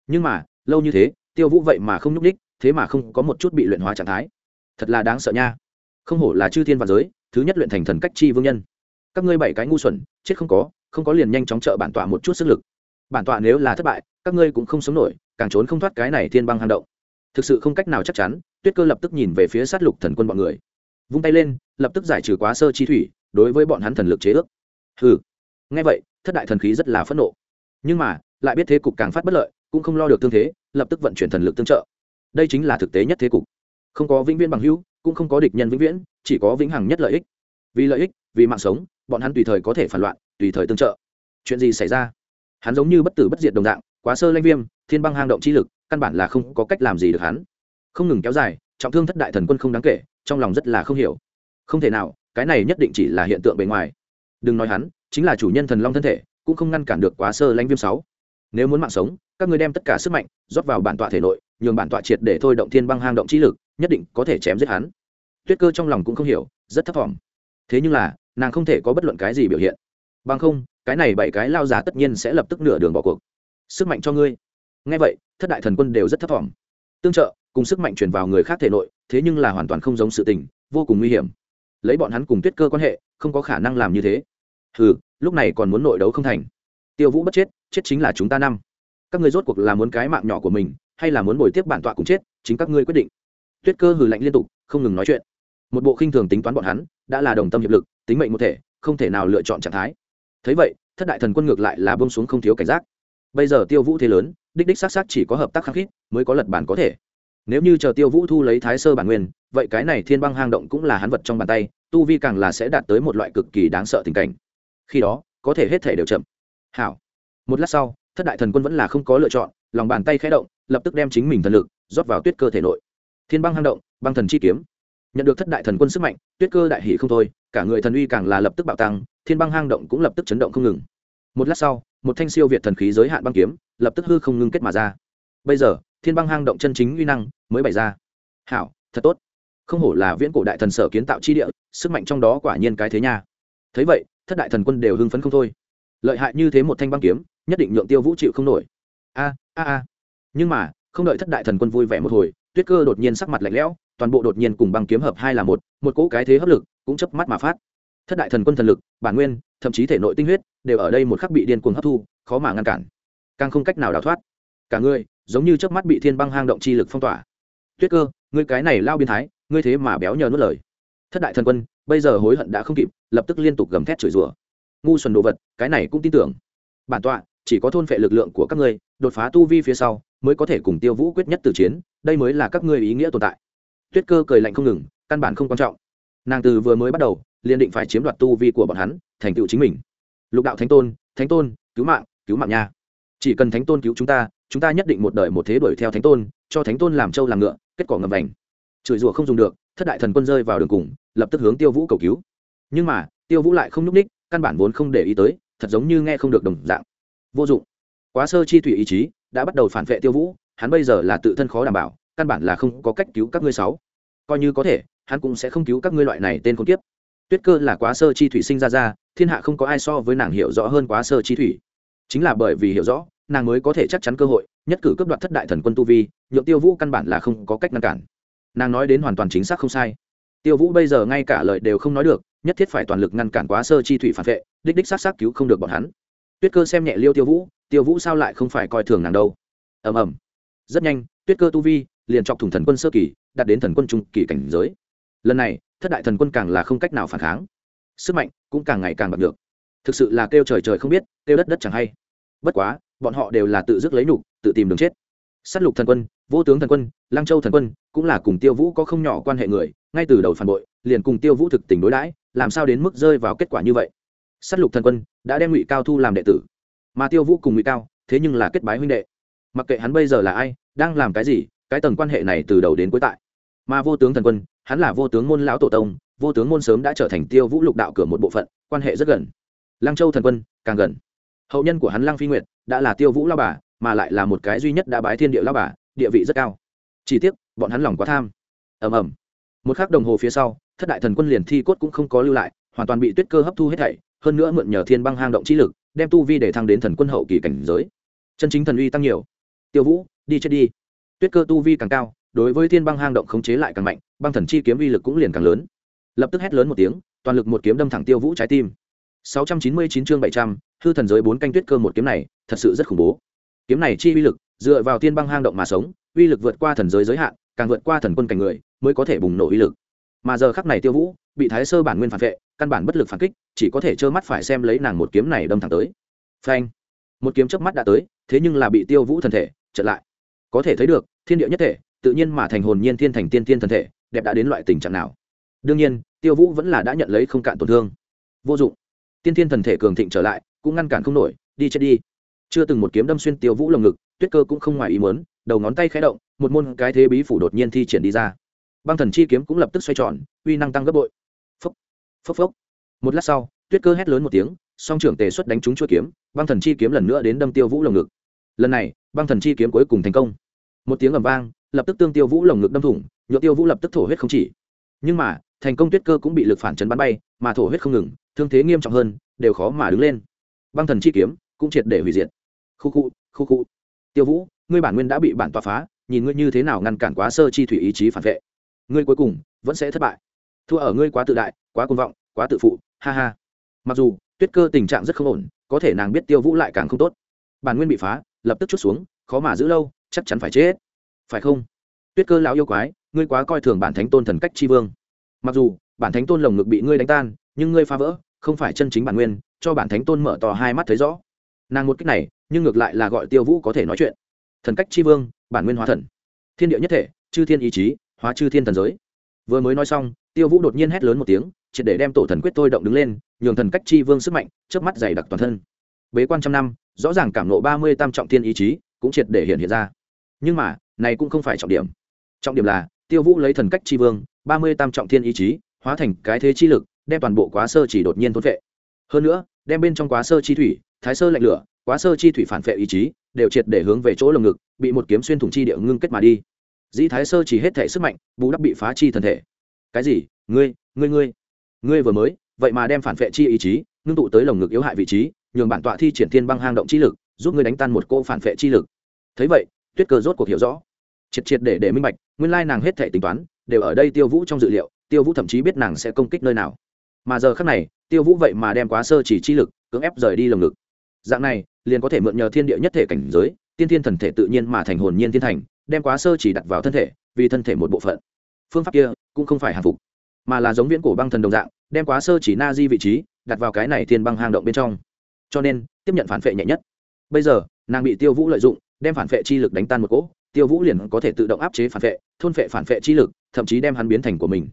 Nhưng mà, lâu như thế, tiêu vũ vậy mà không nhúc ních thế mà không có một chút bị luyện hóa trạng thái. Thật là đáng sợ nha không hổ là chư thiên và giới thứ nhất luyện thành thần cách chi vương nhân. Các ngươi bảy cái ngu xuẩn chết không có không có liền nhanh chóng trợ bản tọa một chút sức lực. Bản tọa nếu là thất bại các ngươi cũng không sống nổi càng trốn không thoát cái này thiên băng hang động. Thực sự không cách nào chắc chắn tuyết cơ lập tức nhìn về phía sát lục thần quân bọn người. Vung tay lên lập tức giải trừ quá sơ chi thủy đối với bọn hắn thần lực chế ước. Hừ, ngay vậy thất đại thần khí rất là phẫn nộ. Nhưng mà lại biết thế cục càng phát bất lợi cũng không lo được tương thế lập tức vận chuyển thần lực tương trợ. Đây chính là thực tế nhất thế cục. Không có vĩnh viễn bằng hữu cũng không có địch nhân vĩnh viễn, chỉ có vĩnh hằng nhất lợi ích. Vì lợi ích, vì mạng sống, bọn hắn tùy thời có thể phản loạn, tùy thời tương trợ. Chuyện gì xảy ra? Hắn giống như bất tử bất diệt đồng dạng, quá sơ lanh viêm, thiên băng hang động chi lực, căn bản là không có cách làm gì được hắn. Không ngừng kéo dài, trọng thương thất đại thần quân không đáng kể, trong lòng rất là không hiểu. Không thể nào, cái này nhất định chỉ là hiện tượng bề ngoài. Đừng nói hắn, chính là chủ nhân thần long thân thể, cũng không ngăn cản được quá sơ lanh viêm sáu. Nếu muốn mạng sống, các người đem tất cả sức mạnh rót vào bản tọa thể nội, nhường bản tọa triệt để thôi động thiên băng hang động trí lực, nhất định có thể chém giết hắn. Tuyết cơ trong lòng cũng không hiểu, rất thấp vọng. thế nhưng là, nàng không thể có bất luận cái gì biểu hiện. Bằng không, cái này bảy cái lao giả tất nhiên sẽ lập tức nửa đường bỏ cuộc. Sức mạnh cho ngươi. Ngay vậy, thất đại thần quân đều rất thấp vọng. tương trợ, cùng sức mạnh truyền vào người khác thể nội, thế nhưng là hoàn toàn không giống sự tình, vô cùng nguy hiểm. Lấy bọn hắn cùng tuyết cơ quan hệ, không có khả năng làm như thế. Ừ lúc này còn muốn nội đấu không thành. Tiêu vũ bất chết chết chính là chúng ta năm các ngươi rốt cuộc là muốn cái mạng nhỏ của mình, hay là muốn bồi tiếp bản tọa cùng chết, chính các ngươi quyết định. Tuyết cơ hừ lạnh liên tục, không ngừng nói chuyện. Một bộ khinh thường tính toán bọn hắn, đã là đồng tâm hiệp lực, tính mệnh một thể, không thể nào lựa chọn trạng thái. Thấy vậy, thất đại thần quân ngược lại là bông xuống không thiếu cảnh giác. Bây giờ tiêu vũ thế lớn, đích đích xác xác chỉ có hợp tác khắc khít mới có lật bản có thể. Nếu như chờ tiêu vũ thu lấy thái sơ bản nguyên, vậy cái này thiên băng hang động cũng là hắn vật trong bàn tay, tu vi càng là sẽ đạt tới một loại cực kỳ đáng sợ tình cảnh. Khi đó, có thể hết thể đều chậm. Hảo. Một lát sau thất đại thần quân vẫn là không có lựa chọn, lòng bàn tay khẽ động, lập tức đem chính mình thần lực rót vào tuyết cơ thể nội. Thiên băng hang động, băng thần chi kiếm. Nhận được thất đại thần quân sức mạnh, tuyết cơ đại hỷ không thôi, cả người thần uy càng là lập tức bạo tăng, thiên băng hang động cũng lập tức chấn động không ngừng. Một lát sau, một thanh siêu việt thần khí giới hạn băng kiếm, lập tức hư không ngưng kết mà ra. Bây giờ, thiên băng hang động chân chính uy năng mới bày ra. Hảo, thật tốt. Không hổ là viễn cổ đại thần sở kiến tạo chi địa, sức mạnh trong đó quả nhiên cái thế nha. Thấy vậy, thất đại thần quân đều hưng phấn không thôi. Lợi hại như thế một thanh băng kiếm nhất định nhượng tiêu vũ chịu không nổi. A a a. Nhưng mà, không đợi thất đại thần quân vui vẻ một hồi, tuyết cơ đột nhiên sắc mặt lạnh lẽo, toàn bộ đột nhiên cùng băng kiếm hợp hai là một một cỗ cái thế hấp lực cũng chớp mắt mà phát. Thất đại thần quân thần lực, bản nguyên, thậm chí thể nội tinh huyết, đều ở đây một khắc bị điên cuồng hấp thu, khó mà ngăn cản. Càng không cách nào đào thoát. Cả ngươi giống như chớp mắt bị thiên băng hang động chi lực phong tỏa. Tuyết cơ, ngươi cái này lao biến thái, ngươi thế mà béo nhờ nuốt lời. Thất đại thần quân, bây giờ hối hận đã không kịp, lập tức liên tục gầm thét chửi rủa. Ngu xuẩn đồ vật, cái này cũng tin tưởng. Bản tọa chỉ có thôn phệ lực lượng của các ngươi, đột phá tu vi phía sau, mới có thể cùng tiêu vũ quyết nhất từ chiến, đây mới là các ngươi ý nghĩa tồn tại. Tuyết cơ cười lạnh không ngừng, căn bản không quan trọng. Nàng từ vừa mới bắt đầu, liền định phải chiếm đoạt tu vi của bọn hắn, thành tựu chính mình. Lục đạo thánh tôn thánh tôn, cứu mạng cứu mạng nha. Chỉ cần thánh tôn cứu chúng ta chúng ta nhất định một đời một thế đuổi theo thánh tôn, cho thánh tôn làm trâu làm ngựa, kết quả ngầm vành. Chửi rủa không dùng được, thất đại thần quân rơi vào đường cùng, lập tức hướng tiêu vũ cầu cứu. Nhưng mà, tiêu vũ lại không nhúc ních căn bản vốn không để ý tới, thật giống như nghe không được đồng dạng vô dụng. Quá sơ chi thủy ý chí đã bắt đầu phản vệ tiêu vũ, hắn bây giờ là tự thân khó đảm bảo, căn bản là không có cách cứu các ngươi sáu. Coi như có thể, hắn cũng sẽ không cứu các ngươi loại này tên con kiếp. Tuyết cơ là quá sơ chi thủy sinh ra ra, thiên hạ không có ai so với nàng hiểu rõ hơn quá sơ chi thủy. Chính là bởi vì hiểu rõ, nàng mới có thể chắc chắn cơ hội, nhất cử cấp đoạt thất đại thần quân tu vi, nhượng tiêu vũ căn bản là không có cách ngăn cản. Nàng nói đến hoàn toàn chính xác không sai. Tiêu vũ bây giờ ngay cả lời đều không nói được, nhất thiết phải toàn lực ngăn cản quá sơ chi thủy phản vệ, đích đích xác xác cứu không được bọn hắn tuyết cơ xem nhẹ liêu tiêu vũ tiêu vũ sao lại không phải coi thường nàng đâu? Ầm ầm. Rất nhanh, tuyết cơ tu vi liền chọc thủng thần quân sơ kỳ, đạt đến thần quân trung kỳ cảnh giới. Lần này, thất đại thần quân càng là không cách nào phản kháng. Sức mạnh cũng càng ngày càng bật được. Thực sự là kêu trời trời không biết, kêu đất đất chẳng hay. Bất quá, bọn họ đều là tự dứt lấy nhục, tự tìm đường chết. S á t lục thần quân, vô tướng thần quân lang châu thần quân cũng là cùng tiêu vũ có không nhỏ quan hệ người, ngay từ đầu phản bội, liền cùng tiêu vũ thực tình đối đãi, làm sao đến mức rơi vào kết quả như vậy? S á t lục thần quân đã đem ngụy cao thu làm đệ tử, mà tiêu vũ cùng ngụy cao thế nhưng là kết bái huynh đệ. Mặc kệ hắn bây giờ là ai, đang làm cái gì, cái tầng quan hệ này từ đầu đến cuối tại. Mà vô tướng thần quân, hắn là vô tướng môn lão tổ tông, vô tướng môn sớm đã trở thành tiêu vũ lục đạo cửa một bộ phận, quan hệ rất gần. Lăng châu thần quân, càng gần. Hậu nhân của hắn lăng phi nguyệt đã là tiêu vũ lao bà, mà lại là một cái duy nhất đã bái thiên địa lao bà, địa vị rất cao. Chỉ tiếc, bọn hắn lòng quá tham. Ầm ầm. Một khắc đồng hồ phía sau, thất đại thần quân liền thi cốt cũng không có lưu lại, hoàn toàn bị tuyết cơ hấp thu hết thảy hơn nữa mượn nhờ thiên băng hang động trí lực đem tu vi để thăng đến thần quân hậu kỳ cảnh giới. Chân chính thần uy tăng nhiều. Tiêu vũ đi chết đi. Tuyết cơ tu vi càng cao đối với thiên băng hang động khống chế lại càng mạnh băng thần chi kiếm uy lực cũng liền càng lớn. Lập tức hét lớn một tiếng toàn lực một kiếm đâm thẳng tiêu vũ trái tim. 699 chương 700, hư thần giới bốn canh tuyết cơ một kiếm này thật sự rất khủng bố. Kiếm này chi uy lực dựa vào thiên băng hang động mà sống uy lực vượt qua thần giới giới hạn càng vượt qua thần quân cảnh người mới có thể bùng nổ uy lực. Mà giờ khắc này tiêu vũ bị thái sơ bản nguyên phản vệ, căn bản bất lực phản kích, chỉ có thể trơ mắt phải xem lấy nàng một kiếm này đâm thẳng tới. Phanh! Một kiếm chớp mắt đã tới, thế nhưng là bị tiêu vũ thần thể chặn lại. Có thể thấy được, thiên địa nhất thể, tự nhiên mà thành hồn nhiên thiên thành tiên tiên thần thể, đẹp đã đến loại tình trạng nào. Đương nhiên, tiêu vũ vẫn là đã nhận lấy không cạn tổn thương. Vô dụng. Tiên tiên thần thể cường thịnh trở lại, cũng ngăn cản không nổi, đi chết đi. Chưa từng một kiếm đâm xuyên tiêu vũ lồng ngực, tuyết cơ cũng không ngoài ý muốn, đầu ngón tay khẽ động, một môn cái thế bí phủ đột nhiên thi triển đi ra. Băng thần chi kiếm cũng lập tức xoay tròn, uy năng tăng gấp bội phốc phốc. Một lát sau, tuyết cơ hét lớn một tiếng, song trưởng tề xuất đánh trúng chuỗi kiếm, băng thần chi kiếm lần nữa đến đâm tiêu vũ lồng ngực. Lần này, băng thần chi kiếm cuối cùng thành công. Một tiếng ầm vang, lập tức tương tiêu vũ lồng ngực đâm thủng nhựa tiêu vũ lập tức thổ huyết không chỉ. Nhưng mà, thành công tuyết cơ cũng bị lực phản chấn bắn bay, mà thổ huyết không ngừng, thương thế nghiêm trọng hơn, đều khó mà đứng lên. Băng thần chi kiếm cũng triệt để hủy diệt. Khu khu khu khu. Tiêu vũ, ngươi bản nguyên đã bị bản tỏa phá, nhìn ngươi như thế nào ngăn cản quá sơ chi thủy ý chí phản vệ. Ngươi cuối cùng vẫn sẽ thất bại thua ở ngươi quá tự đại, quá côn vọng, quá tự phụ, ha ha. Mặc dù, tuyết cơ tình trạng rất không ổn, có thể nàng biết tiêu vũ lại càng không tốt. Bản nguyên bị phá, lập tức chút xuống, khó mà giữ lâu, chắc chắn phải chết. Phải không? Tuyết cơ lão yêu quái, ngươi quá coi thường bản thánh tôn thần cách tri vương. Mặc dù, bản thánh tôn lồng ngực bị ngươi đánh tan, nhưng ngươi phá vỡ, không phải chân chính bản nguyên, cho bản thánh tôn mở to hai mắt thấy rõ. Nàng một cách này, nhưng ngược lại là gọi tiêu vũ có thể nói chuyện. Thần cách tri vương, bản nguyên hóa thần. Thiên địa nhất thể, chư thiên ý chí, hóa chư thiên thần giới. Vừa mới nói xong tiêu vũ đột nhiên hét lớn một tiếng, triệt để đem tổ thần quyết tôi động đứng lên, nhường thần cách chi vương sức mạnh trước mắt dày đặc toàn thân. Bế quan trăm năm, rõ ràng cảm nộ ba mươi tam trọng thiên ý chí, cũng triệt để hiện hiện ra. Nhưng mà, này cũng không phải trọng điểm. Trọng điểm là, tiêu vũ lấy thần cách chi vương, ba mươi tam trọng thiên ý chí, hóa thành cái thế chi lực, đem toàn bộ quá sơ chỉ đột nhiên thốn vệ hơn nữa, đem bên trong quá sơ chi thủy, thái sơ lạnh lửa, quá sơ chi thủy phản vệ ý chí, đều triệt để hướng về chỗ lồng ngực, bị một kiếm xuyên thủng chi địa ngưng kết mà đi. Dĩ thái sơ chỉ hết thể sức mạnh, bù đắp bị phá chi thần thể cái gì? Ngươi ngươi ngươi. Ngươi vừa mới, vậy mà đem phản vệ chi ý chí, ngưng tụ tới lồng ngực yếu hại vị trí, nhường bản tọa thi triển thiên băng hang động chi lực, giúp ngươi đánh tan một cô phản vệ chi lực. Thấy vậy, tuyết cơ rốt cuộc hiểu rõ. Triệt triệt để để minh bạch, nguyên lai nàng hết thể tính toán, đều ở đây tiêu vũ trong dự liệu, tiêu vũ thậm chí biết nàng sẽ công kích nơi nào. Mà giờ khác này, tiêu vũ vậy mà đem quá sơ chỉ chi lực, cưỡng ép rời đi lồng ngực. Dạng này, liền có thể mượn nhờ thiên địa nhất thể cảnh giới, tiên thiên thần thể tự nhiên mà thành hồn nhiên thiên thành, đem quá sơ chỉ đặt vào thân thể, vì thân thể một bộ phận. Phương pháp kia cũng không phải hàng phục, mà là giống viễn cổ băng thần đồng dạng, đem quá sơ chỉ na di vị trí đặt vào cái này thiên băng hang động bên trong. Cho nên, tiếp nhận phản vệ nhẹ nhất. Bây giờ, nàng bị tiêu vũ lợi dụng, đem phản vệ chi lực đánh tan một cỗ, tiêu vũ liền có thể tự động áp chế phản vệ thôn vệ phản vệ chi lực, thậm chí đem hắn biến thành của mình.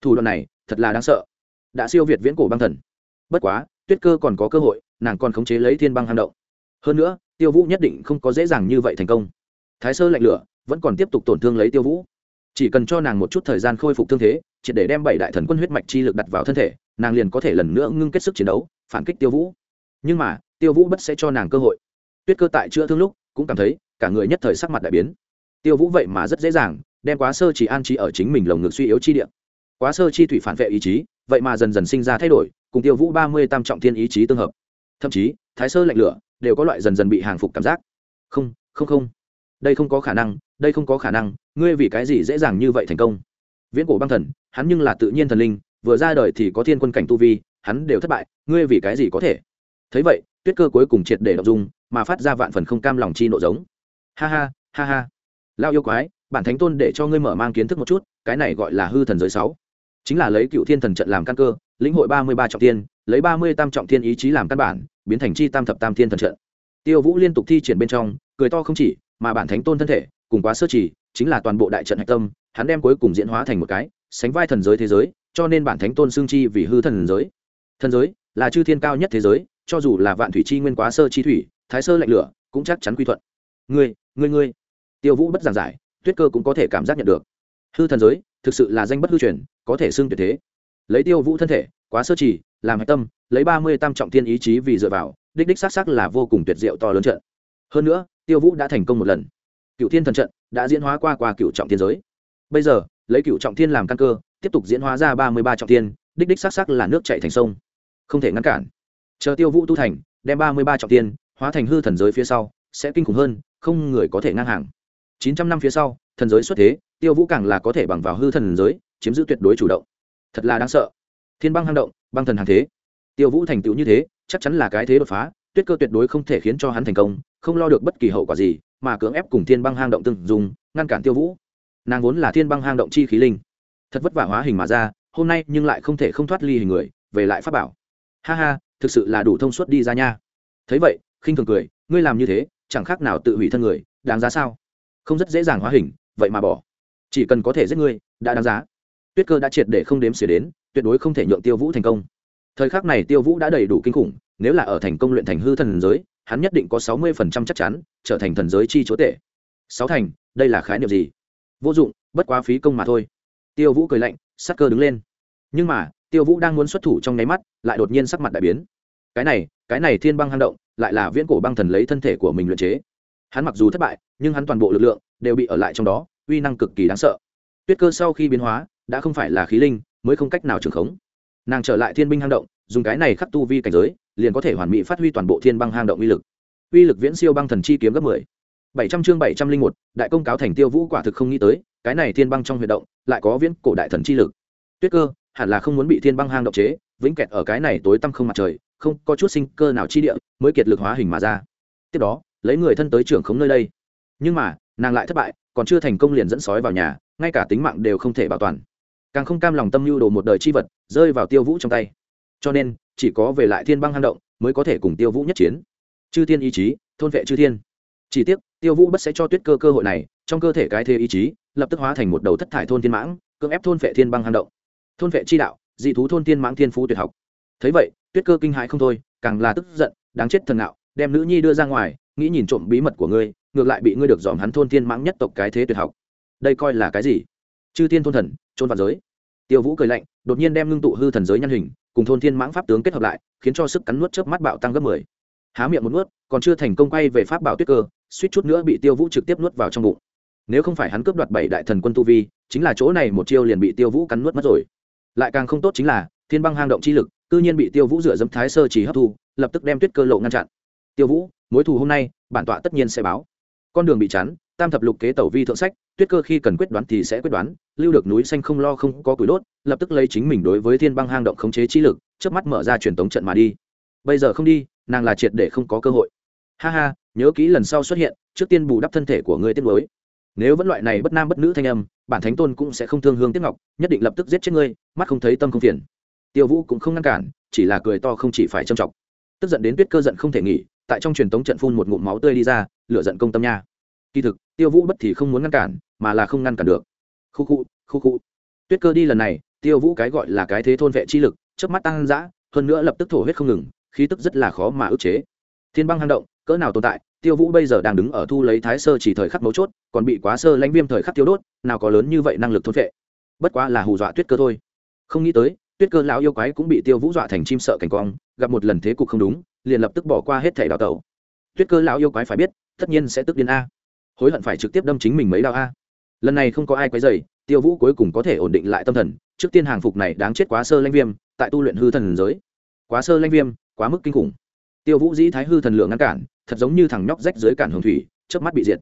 Thủ đoạn này, thật là đáng sợ. Đã siêu việt viễn cổ băng thần. Bất quá, tuyết cơ còn có cơ hội, nàng còn khống chế lấy thiên băng hang động. Hơn nữa, tiêu vũ nhất định không có dễ dàng như vậy thành công. Thái sơ lạnh lửa, vẫn còn tiếp tục tổn thương lấy tiêu vũ chỉ cần cho nàng một chút thời gian khôi phục thương thế chỉ để đem bảy đại thần quân huyết mạch chi lực đặt vào thân thể, nàng liền có thể lần nữa ngưng kết sức chiến đấu, phản kích tiêu vũ. Nhưng mà, tiêu vũ bất sẽ cho nàng cơ hội. Tuyết cơ tại chữa thương lúc, cũng cảm thấy cả người nhất thời sắc mặt đại biến. Tiêu vũ vậy mà rất dễ dàng, đem quá sơ chỉ an trí ở chính mình lồng ngực suy yếu chi điện quá sơ chi thủy phản vệ ý chí, vậy mà dần dần sinh ra thay đổi, cùng tiêu vũ ba mươi tam trọng thiên ý chí tương hợp. Thậm chí, thái sơ lạnh lửa đều có loại dần dần bị hàng phục cảm giác. Không không không. Đây không có khả năng, đây không có khả năng ngươi vì cái gì dễ dàng như vậy thành công? Viễn cổ băng thần, hắn nhưng là tự nhiên thần linh, vừa ra đời thì có thiên quân cảnh tu vi, hắn đều thất bại, ngươi vì cái gì có thể? Thấy vậy, tuyết cơ cuối cùng triệt để đọc dung, mà phát ra vạn phần không cam lòng chi nộ giống. Ha ha ha ha. Lao yêu quái, bản thánh tôn để cho ngươi mở mang kiến thức một chút, cái này gọi là hư thần giới sáu. Chính là lấy cựu thiên thần trận làm căn cơ, lĩnh hội ba mươi ba trọng tiên lấy ba mươi tam trọng thiên ý chí làm căn bản, biến thành chi tam thập tam thiên thần trận. Tiêu vũ liên tục thi triển bên trong, cười to không chỉ, mà bản thánh tôn thân thể cùng quá sơ chỉ chính là toàn bộ đại trận hạch tâm, hắn đem cuối cùng diễn hóa thành một cái, sánh vai thần giới thế giới, cho nên bản thánh tôn xương chi vì hư thần giới. Thần giới là chư thiên cao nhất thế giới, cho dù là vạn thủy chi nguyên quá sơ chi thủy, thái sơ lạnh lửa cũng chắc chắn quy thuận. Ngươi ngươi ngươi. Tiêu vũ bất giảng giải, tuyết cơ cũng có thể cảm giác nhận được. Hư thần giới thực sự là danh bất hư truyền, có thể xưng tuyệt thế. Lấy tiêu vũ thân thể, quá sơ trì, làm hạch tâm, lấy ba mươi tam trọng thiên ý chí vì dựa vào, đích đích xác xác là vô cùng tuyệt diệu to lớn trận. Hơn nữa, tiêu vũ đã thành công một lần cựu thiên thần trận đã diễn hóa qua qua cựu trọng thiên giới. Bây giờ, lấy cựu trọng thiên làm căn cơ, tiếp tục diễn hóa ra ba mươi ba trọng thiên, đích đích xác xác là nước chạy thành sông. Không thể ngăn cản. Chờ tiêu vũ tu thành, đem ba mươi ba trọng thiên hóa thành hư thần giới phía sau, sẽ kinh khủng hơn, không người có thể ngang hàng. chín trăm năm phía sau, thần giới xuất thế, tiêu vũ càng là có thể bằng vào hư thần giới, chiếm giữ tuyệt đối chủ động. Thật là đáng sợ. Thiên băng hang động, băng thần hàng thế. Tiêu vũ thành tựu như thế, chắc chắn là cái thế đột phá, tuyết cơ tuyệt đối không thể khiến cho hắn thành công, không lo được bất kỳ hậu quả gì mà cưỡng ép cùng thiên băng hang động từng dùng, ngăn cản tiêu vũ. Nàng vốn là thiên băng hang động chi khí linh. Thật vất vả hóa hình mà ra, hôm nay nhưng lại không thể không thoát ly hình người, về lại pháp bảo. Ha ha, thực sự là đủ thông suốt đi ra nha. Thấy vậy, khinh thường cười, ngươi làm như thế, chẳng khác nào tự hủy thân người, đáng giá sao? Không rất dễ dàng hóa hình, vậy mà bỏ. Chỉ cần có thể giết ngươi, đã đáng giá. Tuyết cơ đã triệt để không đếm xỉa đến, tuyệt đối không thể nhượng tiêu vũ thành công. Thời khắc này tiêu vũ đã đầy đủ kinh khủng, nếu là ở thành công luyện thành hư thần giới hắn nhất định có sáu mươi phần trăm chắc chắn, trở thành thần giới chi chúa tể. Sáu thành, đây là khái niệm gì? Vô dụng, bất quá phí công mà thôi. Tiêu vũ cười lạnh, sắc cơ đứng lên. Nhưng mà, tiêu vũ đang muốn xuất thủ trong nháy mắt, lại đột nhiên sắc mặt đại biến. Cái này cái này thiên băng hang động, lại là viễn cổ băng thần lấy thân thể của mình luyện chế. Hắn mặc dù thất bại, nhưng hắn toàn bộ lực lượng đều bị ở lại trong đó, uy năng cực kỳ đáng sợ. Tuyết cơ sau khi biến hóa, đã không phải là khí linh, mới không cách nào trường khống. Nàng trở lại thiên binh hang động dùng cái này khắc tu vi cảnh giới, liền có thể hoàn mỹ phát huy toàn bộ thiên băng hang động uy lực. Uy lực viễn siêu băng thần chi kiếm gấp mười. Bảy trăm chương bảy trăm linh một, đại công cáo thành tiêu vũ quả thực không nghĩ tới, cái này thiên băng trong huy động, lại có viễn cổ đại thần chi lực. Tuyết cơ, hẳn là không muốn bị thiên băng hang động chế, vĩnh kẹt ở cái này tối tăm không mặt trời, không có chút sinh cơ nào chi địa, mới kiệt lực hóa hình mà ra. Tiếp đó, lấy người thân tới trưởng khống nơi đây. Nhưng mà, nàng lại thất bại, còn chưa thành công liền dẫn sói vào nhà, ngay cả tính mạng đều không thể bảo toàn. Càng không cam lòng tâm lưu đồ một đời chi vật, rơi vào tiêu vũ trong tay cho nên, chỉ có về lại thiên băng hang động mới có thể cùng tiêu vũ nhất chiến. Chư thiên ý chí, thôn vệ chư thiên. Chỉ tiếc, tiêu vũ bất sẽ cho tuyết cơ cơ hội này, trong cơ thể cái thế ý chí, lập tức hóa thành một đầu thất thải thôn thiên mãng, cưỡng ép thôn vệ thiên băng hang động. Thôn vệ chi đạo, dị thú thôn thiên mãng thiên phú tuyệt học. Thấy vậy, tuyết cơ kinh hãi không thôi, càng là tức giận, đáng chết thần nạo đem nữ nhi đưa ra ngoài, nghĩ nhìn trộm bí mật của ngươi, ngược lại bị ngươi được dòm hắn thôn thiên mãng nhất tộc cái thế tuyệt học. Đây coi là cái gì? Chư thiên thôn thần, trôn vào giới. Tiêu vũ cười lạnh, đột nhiên đem ngưng tụ hư thần giới nhân hình cùng thôn thiên mãng pháp tướng kết hợp lại, khiến cho sức cắn nuốt chớp mắt bạo tăng gấp mười. Há miệng một nuốt, còn chưa thành công quay về pháp bảo tuyết cơ, suýt chút nữa bị tiêu vũ trực tiếp nuốt vào trong bụng. Nếu không phải hắn cướp đoạt bảy đại thần quân tu vi, chính là chỗ này một chiêu liền bị tiêu vũ cắn nuốt mất rồi. Lại càng không tốt chính là, thiên băng hang động chi lực, cư nhiên bị tiêu vũ dựa dẫm thái sơ chỉ hấp thu, lập tức đem tuyết cơ lộ ngăn chặn. Tiêu vũ, mối thù hôm nay, bản tọa tất nhiên sẽ báo. Con đường bị chắn, tam thập lục kế tẩu vi thượng sách tuyết cơ khi cần quyết đoán thì sẽ quyết đoán, lưu được núi xanh không lo không có củi đốt, lập tức lấy chính mình đối với thiên băng hang động khống chế trí lực trước mắt mở ra truyền tống trận mà đi. Bây giờ không đi, nàng là triệt để không có cơ hội. Ha ha, nhớ kỹ lần sau xuất hiện, trước tiên bù đắp thân thể của ngươi tiết mới nếu vẫn loại này bất nam bất nữ thanh âm, bản thánh tôn cũng sẽ không thương hương Tiết ngọc, nhất định lập tức giết chết ngươi, mắt không thấy tâm không phiền. Tiêu vũ cũng không ngăn cản, chỉ là cười to không chỉ phải trầm trọng tức giận đến tuyết cơ giận không thể nghỉ, tại trong truyền tống trận phun một ngụm máu tươi đi ra, lửa giận công tâm nha. Kỳ thực tiêu vũ bất thì không muốn ngăn cản, mà là không ngăn cản được. Khu khu khu khu. Tuyết cơ đi lần này, tiêu vũ cái gọi là cái thế thôn vệ chi lực trước mắt tăng dã, hơn nữa lập tức thổ huyết không ngừng, khí tức rất là khó mà ức chế. Thiên băng hang động, cỡ nào tồn tại, tiêu vũ bây giờ đang đứng ở thu lấy thái sơ chỉ thời khắc mấu chốt, còn bị quá sơ lãnh viêm thời khắc tiêu đốt, nào có lớn như vậy năng lực thôn vệ. Bất quá là hù dọa tuyết cơ thôi. Không nghĩ tới, tuyết cơ lão yêu quái cũng bị tiêu vũ dọa thành chim sợ cảnh quang, gặp một lần thế cục không đúng, liền lập tức bỏ qua hết thẻ đào tẩu. Tuyết cơ lão yêu quái phải biết, tất nhiên sẽ tức điên a hối hận phải trực tiếp đâm chính mình mấy đau a. Lần này không có ai quấy dày tiêu vũ cuối cùng có thể ổn định lại tâm thần, trước tiên hàng phục này đáng chết quá sơ lanh viêm, tại tu luyện hư thần giới. Quá sơ lanh viêm, quá mức kinh khủng. Tiêu vũ dĩ thái hư thần lượng ngăn cản, thật giống như thằng nhóc rách dưới cản hồng thủy trước mắt bị diệt.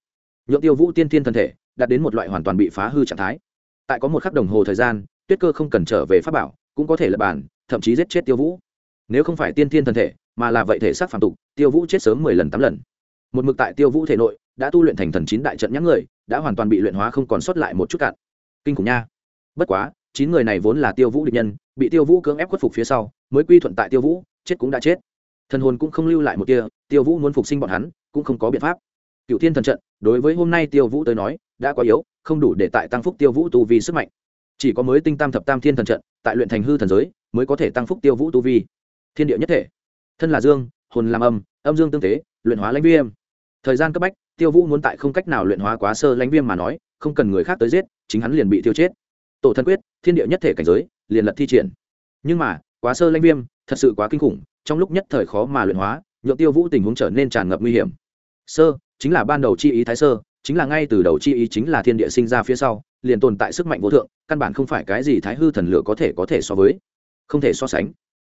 Nhượng tiêu vũ tiên thiên thân thể, đạt đến một loại hoàn toàn bị phá hư trạng thái. Tại có một khắc đồng hồ thời gian, tuyết cơ không cần trở về pháp bảo, cũng có thể lập bản, thậm chí giết chết tiêu vũ. Nếu không phải tiên thiên thân thể, mà là vậy thể xác phản tục, tiêu vũ chết sớm mười lần tám lần. Một mực tại tiêu vũ thể nội đã tu luyện thành thần chín đại trận nhãn người, đã hoàn toàn bị luyện hóa không còn sót lại một chút cạn. Kinh khủng nha. Bất quá, chín người này vốn là tiêu vũ địch nhân, bị tiêu vũ cưỡng ép khuất phục phía sau, mới quy thuận tại tiêu vũ, chết cũng đã chết. Thần hồn cũng không lưu lại một tia, tiêu vũ muốn phục sinh bọn hắn, cũng không có biện pháp. Cựu thiên thần trận, đối với hôm nay tiêu vũ tới nói, đã quá yếu, không đủ để tại tăng phúc tiêu vũ tu vi sức mạnh. Chỉ có mới tinh tam thập tam thiên thần trận, tại luyện thành hư thần giới, mới có thể tăng phúc tiêu vũ tu vi. Thiên địa nhất thể. Thân là dương, hồn làm âm âm dương tương tế, luyện hóa lãnh viêm thời gian cấp bách, tiêu vũ muốn tại không cách nào luyện hóa quá sơ lãnh viêm mà nói, không cần người khác tới giết, chính hắn liền bị tiêu chết. Tổ thân quyết, thiên địa nhất thể cảnh giới, liền lật thi triển. Nhưng mà, quá sơ lãnh viêm, thật sự quá kinh khủng, trong lúc nhất thời khó mà luyện hóa, nhượng tiêu vũ tình huống trở nên tràn ngập nguy hiểm. Sơ, chính là ban đầu chi ý thái sơ, chính là ngay từ đầu chi ý chính là thiên địa sinh ra phía sau, liền tồn tại sức mạnh vô thượng, căn bản không phải cái gì thái hư thần lửa có thể có thể so với, không thể so sánh.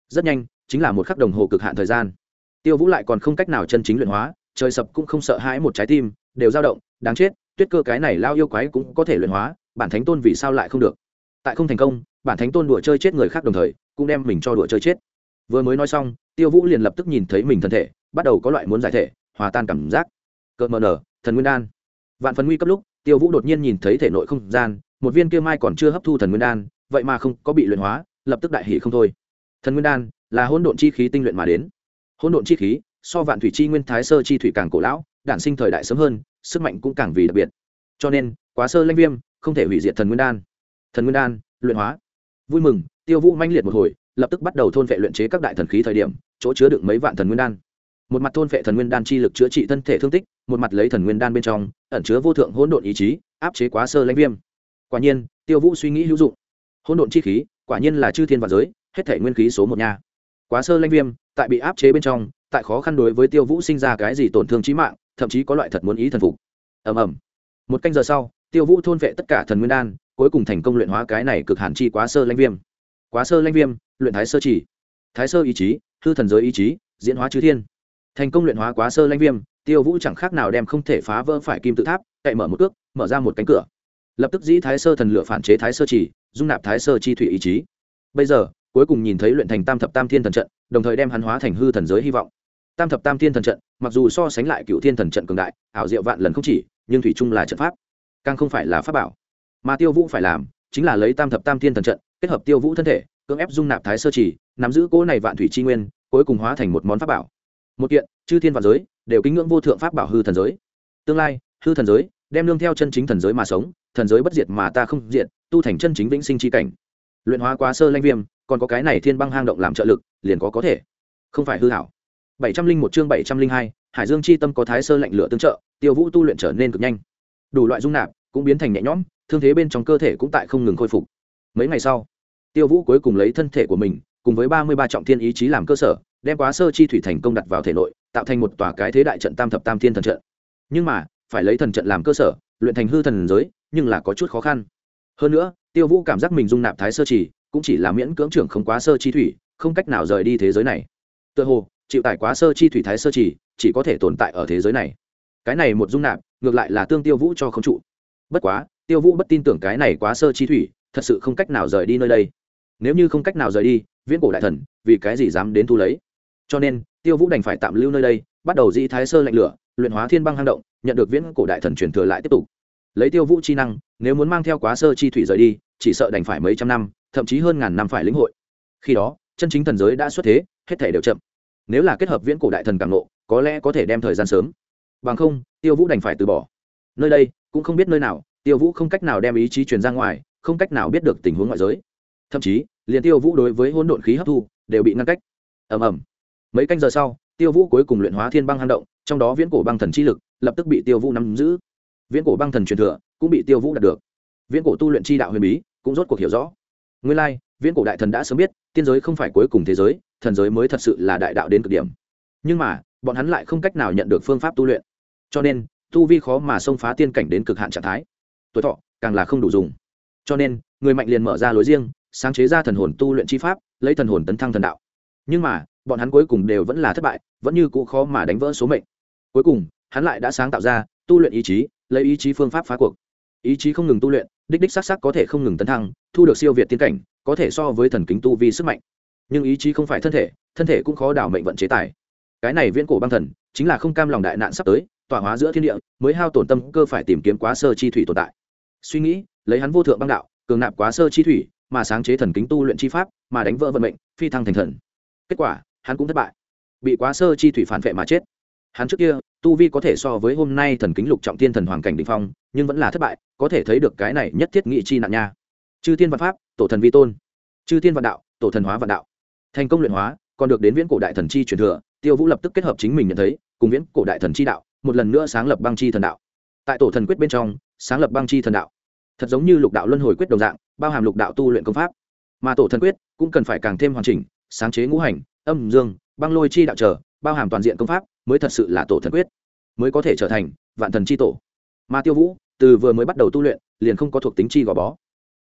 Rất nhanh, chính là một khắc đồng hồ cực hạn thời gian. Tiêu vũ lại còn không cách nào chân chính luyện hóa trời sập cũng không sợ hãi một trái tim, đều dao động, đáng chết, tuyết cơ cái này lao yêu quái cũng có thể luyện hóa, bản thánh tôn vì sao lại không được? Tại không thành công, bản thánh tôn đùa chơi chết người khác đồng thời, cũng đem mình cho đùa chơi chết. Vừa mới nói xong, tiêu vũ liền lập tức nhìn thấy mình thân thể, bắt đầu có loại muốn giải thể, hòa tan cảm giác. Cợt mờ nở, thần nguyên đan. Vạn phần nguy cấp lúc, tiêu vũ đột nhiên nhìn thấy thể nội không gian, một viên kia mai còn chưa hấp thu thần nguyên đan, vậy mà không có bị luyện hóa, lập tức đại hỷ không thôi. Thần nguyên đan là hỗn độn chi khí tinh luyện mà đến. Hỗn độn chi khí so vạn thủy chi nguyên thái sơ chi thủy càng cổ lão, đản sinh thời đại sớm hơn, sức mạnh cũng càng vì đặc biệt. Cho nên, quá sơ lanh viêm, không thể hủy diệt thần nguyên đan. Thần nguyên đan, luyện hóa. Vui mừng, tiêu vũ manh liệt một hồi, lập tức bắt đầu thôn vệ luyện chế các đại thần khí thời điểm, chỗ chứa đựng mấy vạn thần nguyên đan. Một mặt thôn vệ thần nguyên đan chi lực chữa trị thân thể thương tích, một mặt lấy thần nguyên đan bên trong, ẩn chứa vô thượng hỗn độn ý chí, áp chế quá sơ lãnh viêm. Quả nhiên, tiêu vũ suy nghĩ hữu dụng. Hỗn độn chi khí, quả nhiên là chư thiên và giới, hết thể nguyên khí số một nhà. quá sơ lãnh viêm, tại bị áp chế bên trong tại khó khăn đối với tiêu vũ sinh ra cái gì tổn thương trí mạng, thậm chí có loại thật muốn ý thần phục. Ầm ầm. Một canh giờ sau, tiêu vũ thôn vệ tất cả thần nguyên đan, cuối cùng thành công luyện hóa cái này cực hàn chi quá sơ lãnh viêm. Quá sơ lãnh viêm, luyện thái sơ chỉ. Thái sơ ý chí, hư thần giới ý chí, diễn hóa chư thiên. Thành công luyện hóa quá sơ lãnh viêm, tiêu vũ chẳng khác nào đem không thể phá vỡ phải kim tự tháp, cậy mở một cước, mở ra một cánh cửa. Lập tức dĩ thái sơ thần lửa phản chế thái sơ chỉ, dung nạp thái sơ chi thủy ý chí. Bây giờ, cuối cùng nhìn thấy luyện thành tam thập tam thiên thần trận, đồng thời đem hắn hóa thành hư thần giới hy vọng tam thập tam thiên thần trận, mặc dù so sánh lại cựu thiên thần trận cường đại, ảo diệu vạn lần không chỉ, nhưng thủy chung là trận pháp, càng không phải là pháp bảo. Mà tiêu vũ phải làm, chính là lấy tam thập tam thiên thần trận, kết hợp tiêu vũ thân thể, cưỡng ép dung nạp thái sơ chỉ nắm giữ cỗ này vạn thủy chi nguyên, cuối cùng hóa thành một món pháp bảo. Một kiện, chư thiên và giới, đều kính ngưỡng vô thượng pháp bảo hư thần giới. Tương lai, hư thần giới, đem lương theo chân chính thần giới mà sống, thần giới bất diệt mà ta không diệt, tu thành chân chính vĩnh sinh chi cảnh. Luyện hóa quá sơ lanh viêm, còn có cái này thiên băng hang động làm trợ lực, liền có có thể. Không phải hư hảo bảy trăm linh một chương bảy trăm linh hai, hải dương chi tâm có thái sơ lạnh lửa tương trợ, tiêu vũ tu luyện trở nên cực nhanh. Đủ loại dung nạp, cũng biến thành nhẹ nhõm, thương thế bên trong cơ thể cũng tại không ngừng khôi phục. Mấy ngày sau, tiêu vũ cuối cùng lấy thân thể của mình, cùng với ba mươi ba trọng thiên ý chí làm cơ sở, đem quá sơ chi thủy thành công đặt vào thể nội, tạo thành một tòa cái thế đại trận tam thập tam thiên thần trận. Nhưng mà, phải lấy thần trận làm cơ sở, luyện thành hư thần giới, nhưng là có chút khó khăn. Hơn nữa, tiêu vũ cảm giác mình dung nạp thái sơ chỉ cũng chỉ là miễn cưỡng trưởng không quá sơ chi thủy, không cách nào rời đi thế giới này. Tựa hồ chịu tải quá sơ chi thủy thái sơ chỉ chỉ có thể tồn tại ở thế giới này. Cái này một dung nạp, ngược lại là tương tiêu vũ cho không trụ. Bất quá, tiêu vũ bất tin tưởng cái này quá sơ chi thủy, thật sự không cách nào rời đi nơi đây. Nếu như không cách nào rời đi, viễn cổ đại thần, vì cái gì dám đến thu lấy? Cho nên, tiêu vũ đành phải tạm lưu nơi đây, bắt đầu di thái sơ lạnh lửa, luyện hóa thiên băng hang động, nhận được viễn cổ đại thần truyền thừa lại tiếp tục. Lấy tiêu vũ chi năng, nếu muốn mang theo quá sơ chi thủy rời đi, chỉ sợ đành phải mấy trăm năm, thậm chí hơn ngàn năm phải lĩnh hội. Khi đó, chân chính thần giới đã xuất thế, hết thể đều chậm nếu là kết hợp viễn cổ đại thần càng nộ, có lẽ có thể đem thời gian sớm. Bằng không, tiêu vũ đành phải từ bỏ. Nơi đây, cũng không biết nơi nào, tiêu vũ không cách nào đem ý chí truyền ra ngoài, không cách nào biết được tình huống ngoại giới. Thậm chí, liền tiêu vũ đối với hỗn độn khí hấp thu, đều bị ngăn cách. Ầm ầm. Mấy canh giờ sau, tiêu vũ cuối cùng luyện hóa thiên băng hang động, trong đó viễn cổ băng thần chi lực lập tức bị tiêu vũ nắm giữ. Viễn cổ băng thần truyền thừa cũng bị tiêu vũ đạt được. Viễn cổ tu luyện chi đạo huyền bí cũng rốt cuộc hiểu rõ. Nguyên lai viễn cổ đại thần đã sớm biết, tiên giới không phải cuối cùng thế giới, thần giới mới thật sự là đại đạo đến cực điểm. Nhưng mà, bọn hắn lại không cách nào nhận được phương pháp tu luyện. Cho nên, tu vi khó mà xông phá tiên cảnh đến cực hạn trạng thái. Tuổi thọ, càng là không đủ dùng. Cho nên, người mạnh liền mở ra lối riêng, sáng chế ra thần hồn tu luyện chi pháp, lấy thần hồn tấn thăng thần đạo. Nhưng mà, bọn hắn cuối cùng đều vẫn là thất bại, vẫn như cũ khó mà đánh vỡ số mệnh. Cuối cùng, hắn lại đã sáng tạo ra, tu luyện ý chí, lấy ý chí phương pháp phá cuộc. Ý chí không ngừng tu luyện, đích đích sắc sắc có thể không ngừng tấn thăng, thu được siêu việt tiến cảnh có thể so với thần kính tu vi sức mạnh. Nhưng ý chí không phải thân thể thân thể cũng khó đảo mệnh vận chế tài. Cái này viễn cổ băng thần, chính là không cam lòng đại nạn sắp tới tỏa hóa giữa thiên địa, mới hao tổn tâm cơ phải tìm kiếm quá sơ chi thủy tồn tại. Suy nghĩ, lấy hắn vô thượng băng đạo, cường nạp quá sơ chi thủy, mà sáng chế thần kính tu luyện chi pháp, mà đánh vỡ vận mệnh, phi thăng thành thần. Kết quả, hắn cũng thất bại. Bị quá sơ chi thủy phản vệ mà chết. Hắn trước kia, tu vi có thể so với hôm nay thần kính lục trọng thiên thần hoàng cảnh đình phong, nhưng vẫn là thất bại, có thể thấy được cái này nhất thiết nghị chi nạn nha. Chư thiên văn pháp tổ thần vi tôn. Chư thiên vạn đạo, tổ thần hóa vạn đạo. Thành công luyện hóa, còn được đến viễn cổ đại thần chi truyền thừa, tiêu vũ lập tức kết hợp chính mình nhận thấy, cùng viễn cổ đại thần chi đạo, một lần nữa sáng lập băng chi thần đạo. Tại tổ thần quyết bên trong, sáng lập băng chi thần đạo. Thật giống như lục đạo luân hồi quyết đồng dạng, bao hàm lục đạo tu luyện công pháp. Mà tổ thần quyết cũng cần phải càng thêm hoàn chỉnh, sáng chế ngũ hành, âm dương, băng lôi chi đạo trở, bao hàm toàn diện công pháp, mới thật sự là tổ thần quyết, mới có thể trở thành vạn thần chi tổ. Mà tiêu vũ, từ vừa mới bắt đầu tu luyện, liền không có thuộc tính chi gò bó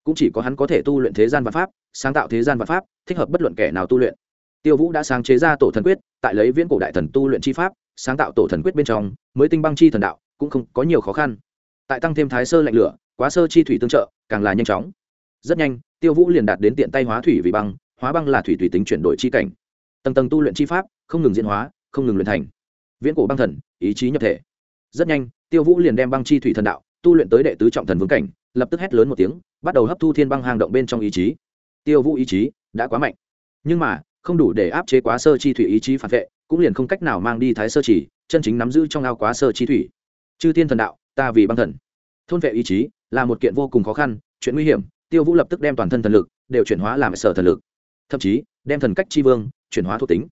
cũng chỉ có hắn có thể tu luyện thế gian văn pháp, sáng tạo thế gian văn pháp, thích hợp bất luận kẻ nào tu luyện. Tiêu vũ đã sáng chế ra tổ thần quyết, tại lấy viễn cổ đại thần tu luyện chi pháp, sáng tạo tổ thần quyết bên trong, mới tinh băng chi thần đạo, cũng không có nhiều khó khăn. Tại tăng thêm thái sơ lạnh lửa, quá sơ chi thủy tương trợ, càng là nhanh chóng. Rất nhanh, tiêu vũ liền đạt đến tiện tay hóa thủy vì băng, hóa băng là thủy thủy tính chuyển đổi chi cảnh. Tầng tầng tu luyện chi pháp, không ngừng diễn hóa, không ngừng luyện thành. Viễn cổ băng thần, ý chí nhập thể. Rất nhanh, tiêu vũ liền đem băng chi thủy thần đạo, tu luyện tới đệ tứ trọng thần vương cảnh, lập tức hét lớn một tiếng bắt đầu hấp thu thiên băng hang động bên trong ý chí. Tiêu vũ ý chí đã quá mạnh. Nhưng mà, không đủ để áp chế quá sơ chi thủy ý chí phản vệ, cũng liền không cách nào mang đi thái sơ chỉ, chân chính nắm giữ trong ao quá sơ chi thủy. Chư thiên thần đạo, ta vì băng thần. Thôn vệ ý chí là một kiện vô cùng khó khăn, chuyện nguy hiểm, tiêu vũ lập tức đem toàn thân thần lực đều chuyển hóa làm sở thần lực. Thậm chí, đem thần cách chi vương chuyển hóa thuộc tính.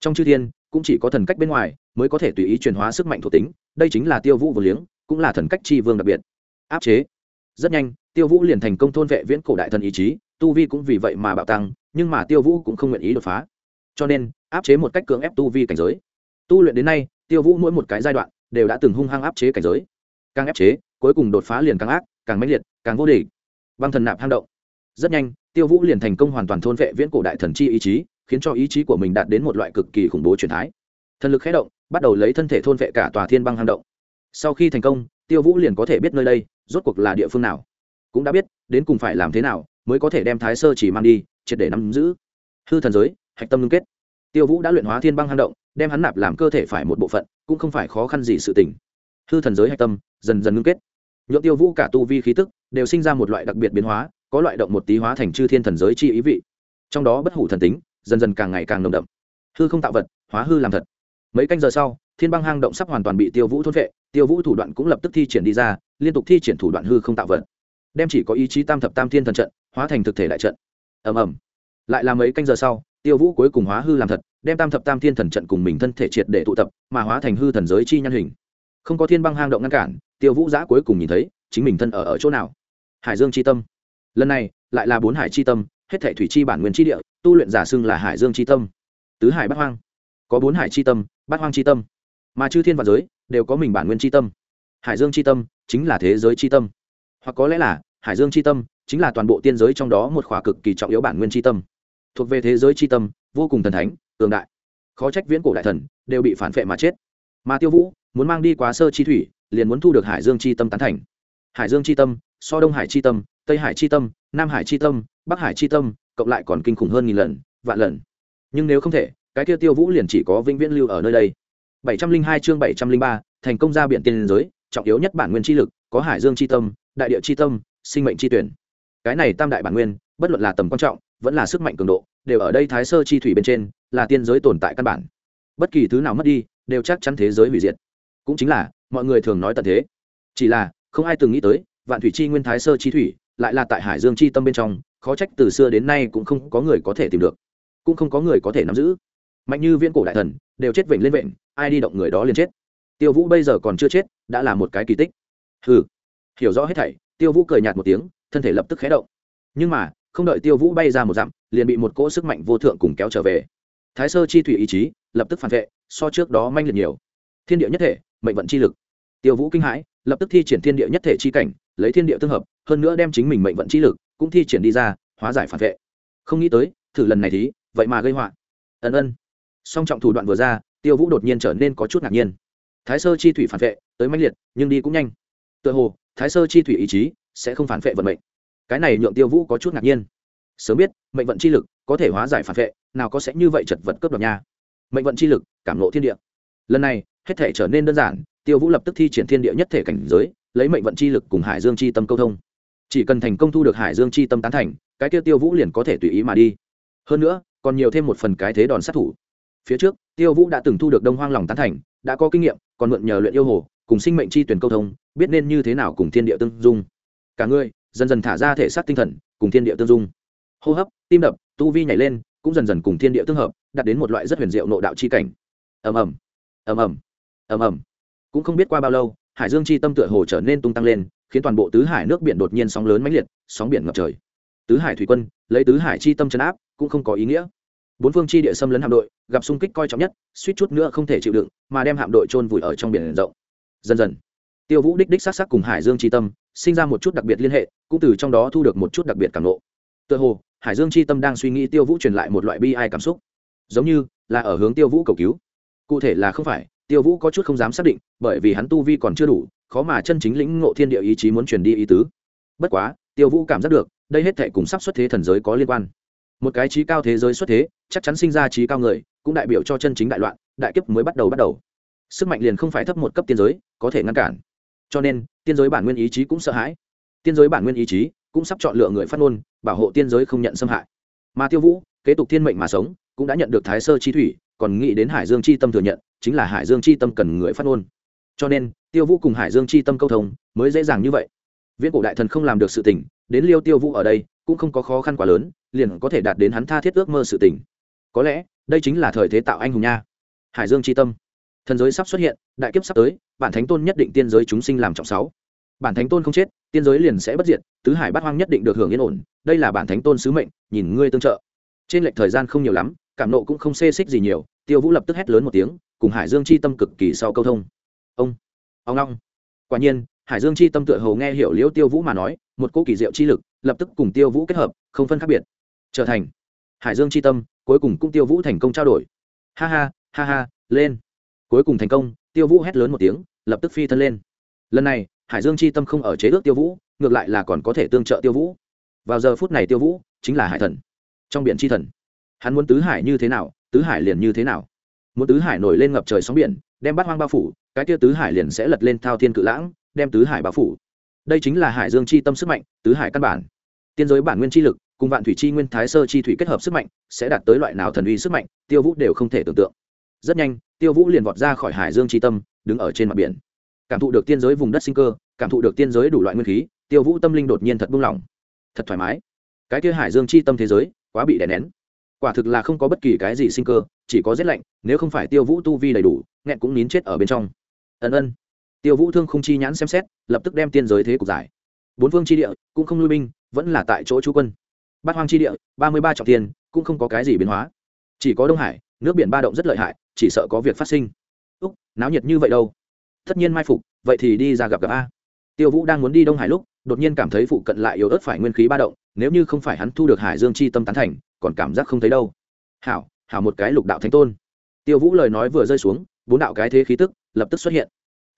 Trong chư thiên, cũng chỉ có thần cách bên ngoài mới có thể tùy ý chuyển hóa sức mạnh thuộc tính, đây chính là tiêu vũ vừa liếng, cũng là thần cách chi vương đặc biệt. Áp chế rất nhanh, tiêu vũ liền thành công thôn vệ viễn cổ đại thần ý chí, tu vi cũng vì vậy mà bạo tăng, nhưng mà tiêu vũ cũng không nguyện ý đột phá. Cho nên, áp chế một cách cưỡng ép tu vi cảnh giới. Tu luyện đến nay, tiêu vũ mỗi một cái giai đoạn đều đã từng hung hăng áp chế cảnh giới. Càng ép chế, cuối cùng đột phá liền càng ác, càng mãnh liệt, càng vô địch. Băng thần nạp hang động. Rất nhanh, tiêu vũ liền thành công hoàn toàn thôn vệ viễn cổ đại thần chi ý chí, khiến cho ý chí của mình đạt đến một loại cực kỳ khủng bố truyền thái. Thần lực khé động, bắt đầu lấy thân thể thôn vệ cả tòa thiên băng hang động sau khi thành công, tiêu vũ liền có thể biết nơi đây rốt cuộc là địa phương nào. Cũng đã biết, đến cùng phải làm thế nào mới có thể đem thái sơ chỉ mang đi, triệt để nắm giữ. Hư thần giới, hạch tâm ngưng kết. Tiêu vũ đã luyện hóa thiên băng hang động, đem hắn nạp làm cơ thể phải một bộ phận, cũng không phải khó khăn gì sự tình. Hư thần giới hạch tâm, dần dần ngưng kết. Nhuộm tiêu vũ cả tu vi khí tức, đều sinh ra một loại đặc biệt biến hóa, có loại động một tí hóa thành chư thiên thần giới chi ý vị. Trong đó bất hủ thần tính, dần dần càng ngày càng nồng đậm. Hư không tạo vật, hóa hư làm thật. Mấy canh giờ sau, thiên băng hang động sắp hoàn toàn bị tiêu vũ thốt vệ tiêu vũ thủ đoạn cũng lập tức thi triển đi ra, liên tục thi triển thủ đoạn hư không tạo vật. Đem chỉ có ý chí tam thập tam thiên thần trận hóa thành thực thể đại trận. Ầm ầm. Lại là mấy canh giờ sau, tiêu vũ cuối cùng hóa hư làm thật, đem tam thập tam thiên thần trận cùng mình thân thể triệt để tụ tập, mà hóa thành hư thần giới chi nhân hình. Không có thiên băng hang động ngăn cản, tiêu vũ giã cuối cùng nhìn thấy, chính mình thân ở ở chỗ nào? Hải dương c h i tâm. Lần này, lại là bốn hải c h i tâm, hết thể thủy chi bản nguyên tri địa, tu luyện giả xưng là hải dương c h i tâm. Tứ hải bát hoang. Có bốn hải c h i tâm, bát hoang c h i tâm. Mà chư thiên và giới đều có mình bản nguyên tri tâm. Hải dương tri tâm chính là thế giới tri tâm. Hoặc có lẽ là, hải dương tri tâm chính là toàn bộ tiên giới trong đó một khỏa cực kỳ trọng yếu bản nguyên tri tâm. Thuộc về thế giới tri tâm, vô cùng thần thánh, cường đại. Khó trách viễn cổ đại thần đều bị phản vệ mà chết. Mà tiêu vũ muốn mang đi quá sơ chi thủy, liền muốn thu được hải dương chi tâm tán thành. Hải dương chi tâm, so đông hải chi tâm, tây hải chi tâm, nam hải chi tâm, bắc hải chi tâm, cộng lại còn kinh khủng hơn nghìn lần, vạn lần. Nhưng nếu không thể, cái kia tiêu vũ liền chỉ có vĩnh viễn lưu ở nơi đây bảy trăm linh hai chương bảy trăm linh ba, thành công ra biển tiên giới, trọng yếu nhất bản nguyên chi lực, có hải dương chi tâm, đại địa chi tâm, sinh mệnh chi tuyển. Cái này tam đại bản nguyên, bất luận là tầm quan trọng, vẫn là sức mạnh cường độ, đều ở đây thái sơ chi thủy bên trên, là tiên giới tồn tại căn bản. Bất kỳ thứ nào mất đi, đều chắc chắn thế giới hủy diệt. Cũng chính là, mọi người thường nói tận thế. Chỉ là, không ai từng nghĩ tới, vạn thủy chi nguyên thái sơ chi thủy, lại là tại hải dương chi tâm bên trong, khó trách từ xưa đến nay cũng không có người có thể tìm được. Cũng không có người có thể nắm giữ mạnh như viên cổ đại thần, đều chết vệnh lên vệnh ai đi động người đó liền chết. Tiêu vũ bây giờ còn chưa chết, đã là một cái kỳ tích. Hừ, hiểu rõ hết thảy, tiêu vũ cười nhạt một tiếng, thân thể lập tức khé động. Nhưng mà, không đợi tiêu vũ bay ra một dặm, liền bị một cỗ sức mạnh vô thượng cùng kéo trở về. Thái sơ chi thủy ý chí, lập tức phản vệ, so trước đó manh liệt nhiều. Thiên địa nhất thể, mệnh vận chi lực. Tiêu vũ kinh hãi, lập tức thi triển thiên địa nhất thể chi cảnh, lấy thiên địa tương hợp, hơn nữa đem chính mình mệnh vận chi lực cũng thi triển đi ra, hóa giải phản vệ. Không nghĩ tới, thử lần này thì, vậy mà gây họa. Ân ân song trọng thủ đoạn vừa ra, tiêu vũ đột nhiên trở nên có chút ngạc nhiên. Thái sơ chi thủy phản vệ, tới mãnh liệt, nhưng đi cũng nhanh. Tựa hồ, thái sơ chi thủy ý chí sẽ không phản vệ vận mệnh. Cái này nhượng tiêu vũ có chút ngạc nhiên. Sớm biết, mệnh vận chi lực có thể hóa giải phản vệ, nào có sẽ như vậy chật vật cấp đoạt nha mệnh vận chi lực, cảm lộ thiên địa. Lần này, hết thể trở nên đơn giản, tiêu vũ lập tức thi triển thiên địa nhất thể cảnh giới, lấy mệnh vận chi lực cùng hải dương chi tâm câu thông. Chỉ cần thành công thu được hải dương chi tâm tán thành, cái tiêu tiêu vũ liền có thể tùy ý mà đi. Hơn nữa, còn nhiều thêm một phần cái thế đòn sát thủ phía trước, tiêu vũ đã từng thu được đông hoang lòng tán thành, đã có kinh nghiệm, còn mượn nhờ luyện yêu hồ, cùng sinh mệnh chi tuyển câu thông, biết nên như thế nào cùng thiên địa tương dung. Cả người, dần dần thả ra thể xác tinh thần, cùng thiên địa tương dung. Hô hấp, tim đập, tu vi nhảy lên, cũng dần dần cùng thiên địa tương hợp, đạt đến một loại rất huyền diệu nộ đạo chi cảnh. Ầm ầm ầm ầm ầm ầm. Cũng không biết qua bao lâu, hải dương chi tâm tựa hồ trở nên tung tăng lên, khiến toàn bộ tứ hải nước biển đột nhiên sóng lớn mãnh liệt, sóng biển ngập trời. Tứ hải thủy quân, lấy tứ hải chi tâm chấn áp, cũng không có ý nghĩa bốn phương chi địa xâm lấn hạm đội, gặp xung kích coi trọng nhất, suýt chút nữa không thể chịu đựng, mà đem hạm đội trôn vùi ở trong biển rộng. Dần dần, tiêu vũ đích đích s á t s á c cùng hải dương tri tâm, sinh ra một chút đặc biệt liên hệ, cũng từ trong đó thu được một chút đặc biệt cảm lộ tựa hồ, hải dương tri tâm đang suy nghĩ tiêu vũ truyền lại một loại bi ai cảm xúc. Giống như là ở hướng tiêu vũ cầu cứu. Cụ thể là không phải, tiêu vũ có chút không dám xác định, bởi vì hắn tu vi còn chưa đủ, khó mà chân chính lĩnh ngộ thiên địa ý chí muốn truyền đi ý tứ. Bất quá, tiêu vũ cảm giác được, đây hết thể cùng sắp xuất thế thần giới có liên quan một cái trí cao thế giới xuất thế, chắc chắn sinh ra trí cao người, cũng đại biểu cho chân chính đại loạn, đại kiếp mới bắt đầu bắt đầu. Sức mạnh liền không phải thấp một cấp tiên giới, có thể ngăn cản. Cho nên, tiên giới bản nguyên ý chí cũng sợ hãi. Tiên giới bản nguyên ý chí cũng sắp chọn lựa người phát ngôn, bảo hộ tiên giới không nhận xâm hại. Mà tiêu vũ, kế tục thiên mệnh mà sống, cũng đã nhận được thái sơ chi thủy, còn nghĩ đến hải dương chi tâm thừa nhận, chính là hải dương chi tâm cần người phát ngôn. Cho nên, tiêu vũ cùng hải dương chi tâm câu thông, mới dễ dàng như vậy. Viễn cổ đại thần không làm được sự tình, đến liêu tiêu vũ ở đây cũng không có khó khăn quá lớn, liền có thể đạt đến hắn tha thiết ước mơ sự tình. Có lẽ, đây chính là thời thế tạo anh hùng nha. Hải dương chi tâm. Thần giới sắp xuất hiện, đại kiếp sắp tới, bản thánh tôn nhất định tiên giới chúng sinh làm trọng sáu. Bản thánh tôn không chết, tiên giới liền sẽ bất diệt, tứ hải bát hoang nhất định được hưởng yên ổn, đây là bản thánh tôn sứ mệnh, nhìn ngươi tương trợ. Trên lệch thời gian không nhiều lắm, cảm nộ cũng không xê xích gì nhiều, tiêu vũ lập tức hét lớn một tiếng, cùng hải dương chi tâm cực kỳ sau câu thông. Ông ông long. Quả nhiên, hải dương chi tâm tựa hồ nghe hiểu liễu tiêu vũ mà nói, một cỗ kỳ diệu chi lực lập tức cùng tiêu vũ kết hợp, không phân khác biệt, trở thành hải dương chi tâm, cuối cùng cũng tiêu vũ thành công trao đổi. Ha ha ha ha, lên. Cuối cùng thành công, tiêu vũ hét lớn một tiếng, lập tức phi thân lên. Lần này, hải dương chi tâm không ở chế ước tiêu vũ, ngược lại là còn có thể tương trợ tiêu vũ. Vào giờ phút này tiêu vũ chính là hải thần. Trong biển chi thần, hắn muốn tứ hải như thế nào, tứ hải liền như thế nào. Muốn tứ hải nổi lên ngập trời sóng biển, đem bắt hoang bao phủ, cái tia tứ hải liền sẽ lật lên thao thiên cự lãng, đem tứ hải bao phủ. Đây chính là hải dương chi tâm sức mạnh, tứ hải căn bản tiên giới bản nguyên chi lực cùng vạn thủy chi nguyên thái sơ chi thủy kết hợp sức mạnh, sẽ đạt tới loại nào thần uy sức mạnh, tiêu vũ đều không thể tưởng tượng. Rất nhanh, tiêu vũ liền vọt ra khỏi hải dương chi tâm, đứng ở trên mặt biển. Cảm thụ được tiên giới vùng đất sinh cơ, cảm thụ được tiên giới đủ loại nguyên khí, tiêu vũ tâm linh đột nhiên thật buông lỏng. Thật thoải mái. Cái kia hải dương chi tâm thế giới, quá bị đè nén. Quả thực là không có bất kỳ cái gì sinh cơ, chỉ có rét lạnh, nếu không phải tiêu vũ tu vi đầy đủ, nghẹn cũng nín chết ở bên trong. Ân ân. Tiêu vũ thương không chi nhãn xem xét, lập tức đem tiên giới thế cục giải. Bốn phương chi địa, cũng không lui binh vẫn là tại chỗ chú quân. Bát hoang chi địa, ba mươi ba trọng tiền cũng không có cái gì biến hóa. Chỉ có đông hải, nước biển ba động rất lợi hại, chỉ sợ có việc phát sinh. Úc, náo nhiệt như vậy đâu? Tất nhiên mai phục, vậy thì đi ra gặp gặp a. Tiêu vũ đang muốn đi đông hải lúc, đột nhiên cảm thấy phụ cận lại yếu ớt phải nguyên khí ba động, nếu như không phải hắn thu được hải dương chi tâm tán thành, còn cảm giác không thấy đâu. Hảo hảo một cái lục đạo thánh tôn. Tiêu vũ lời nói vừa rơi xuống, bốn đạo cái thế khí tức lập tức xuất hiện.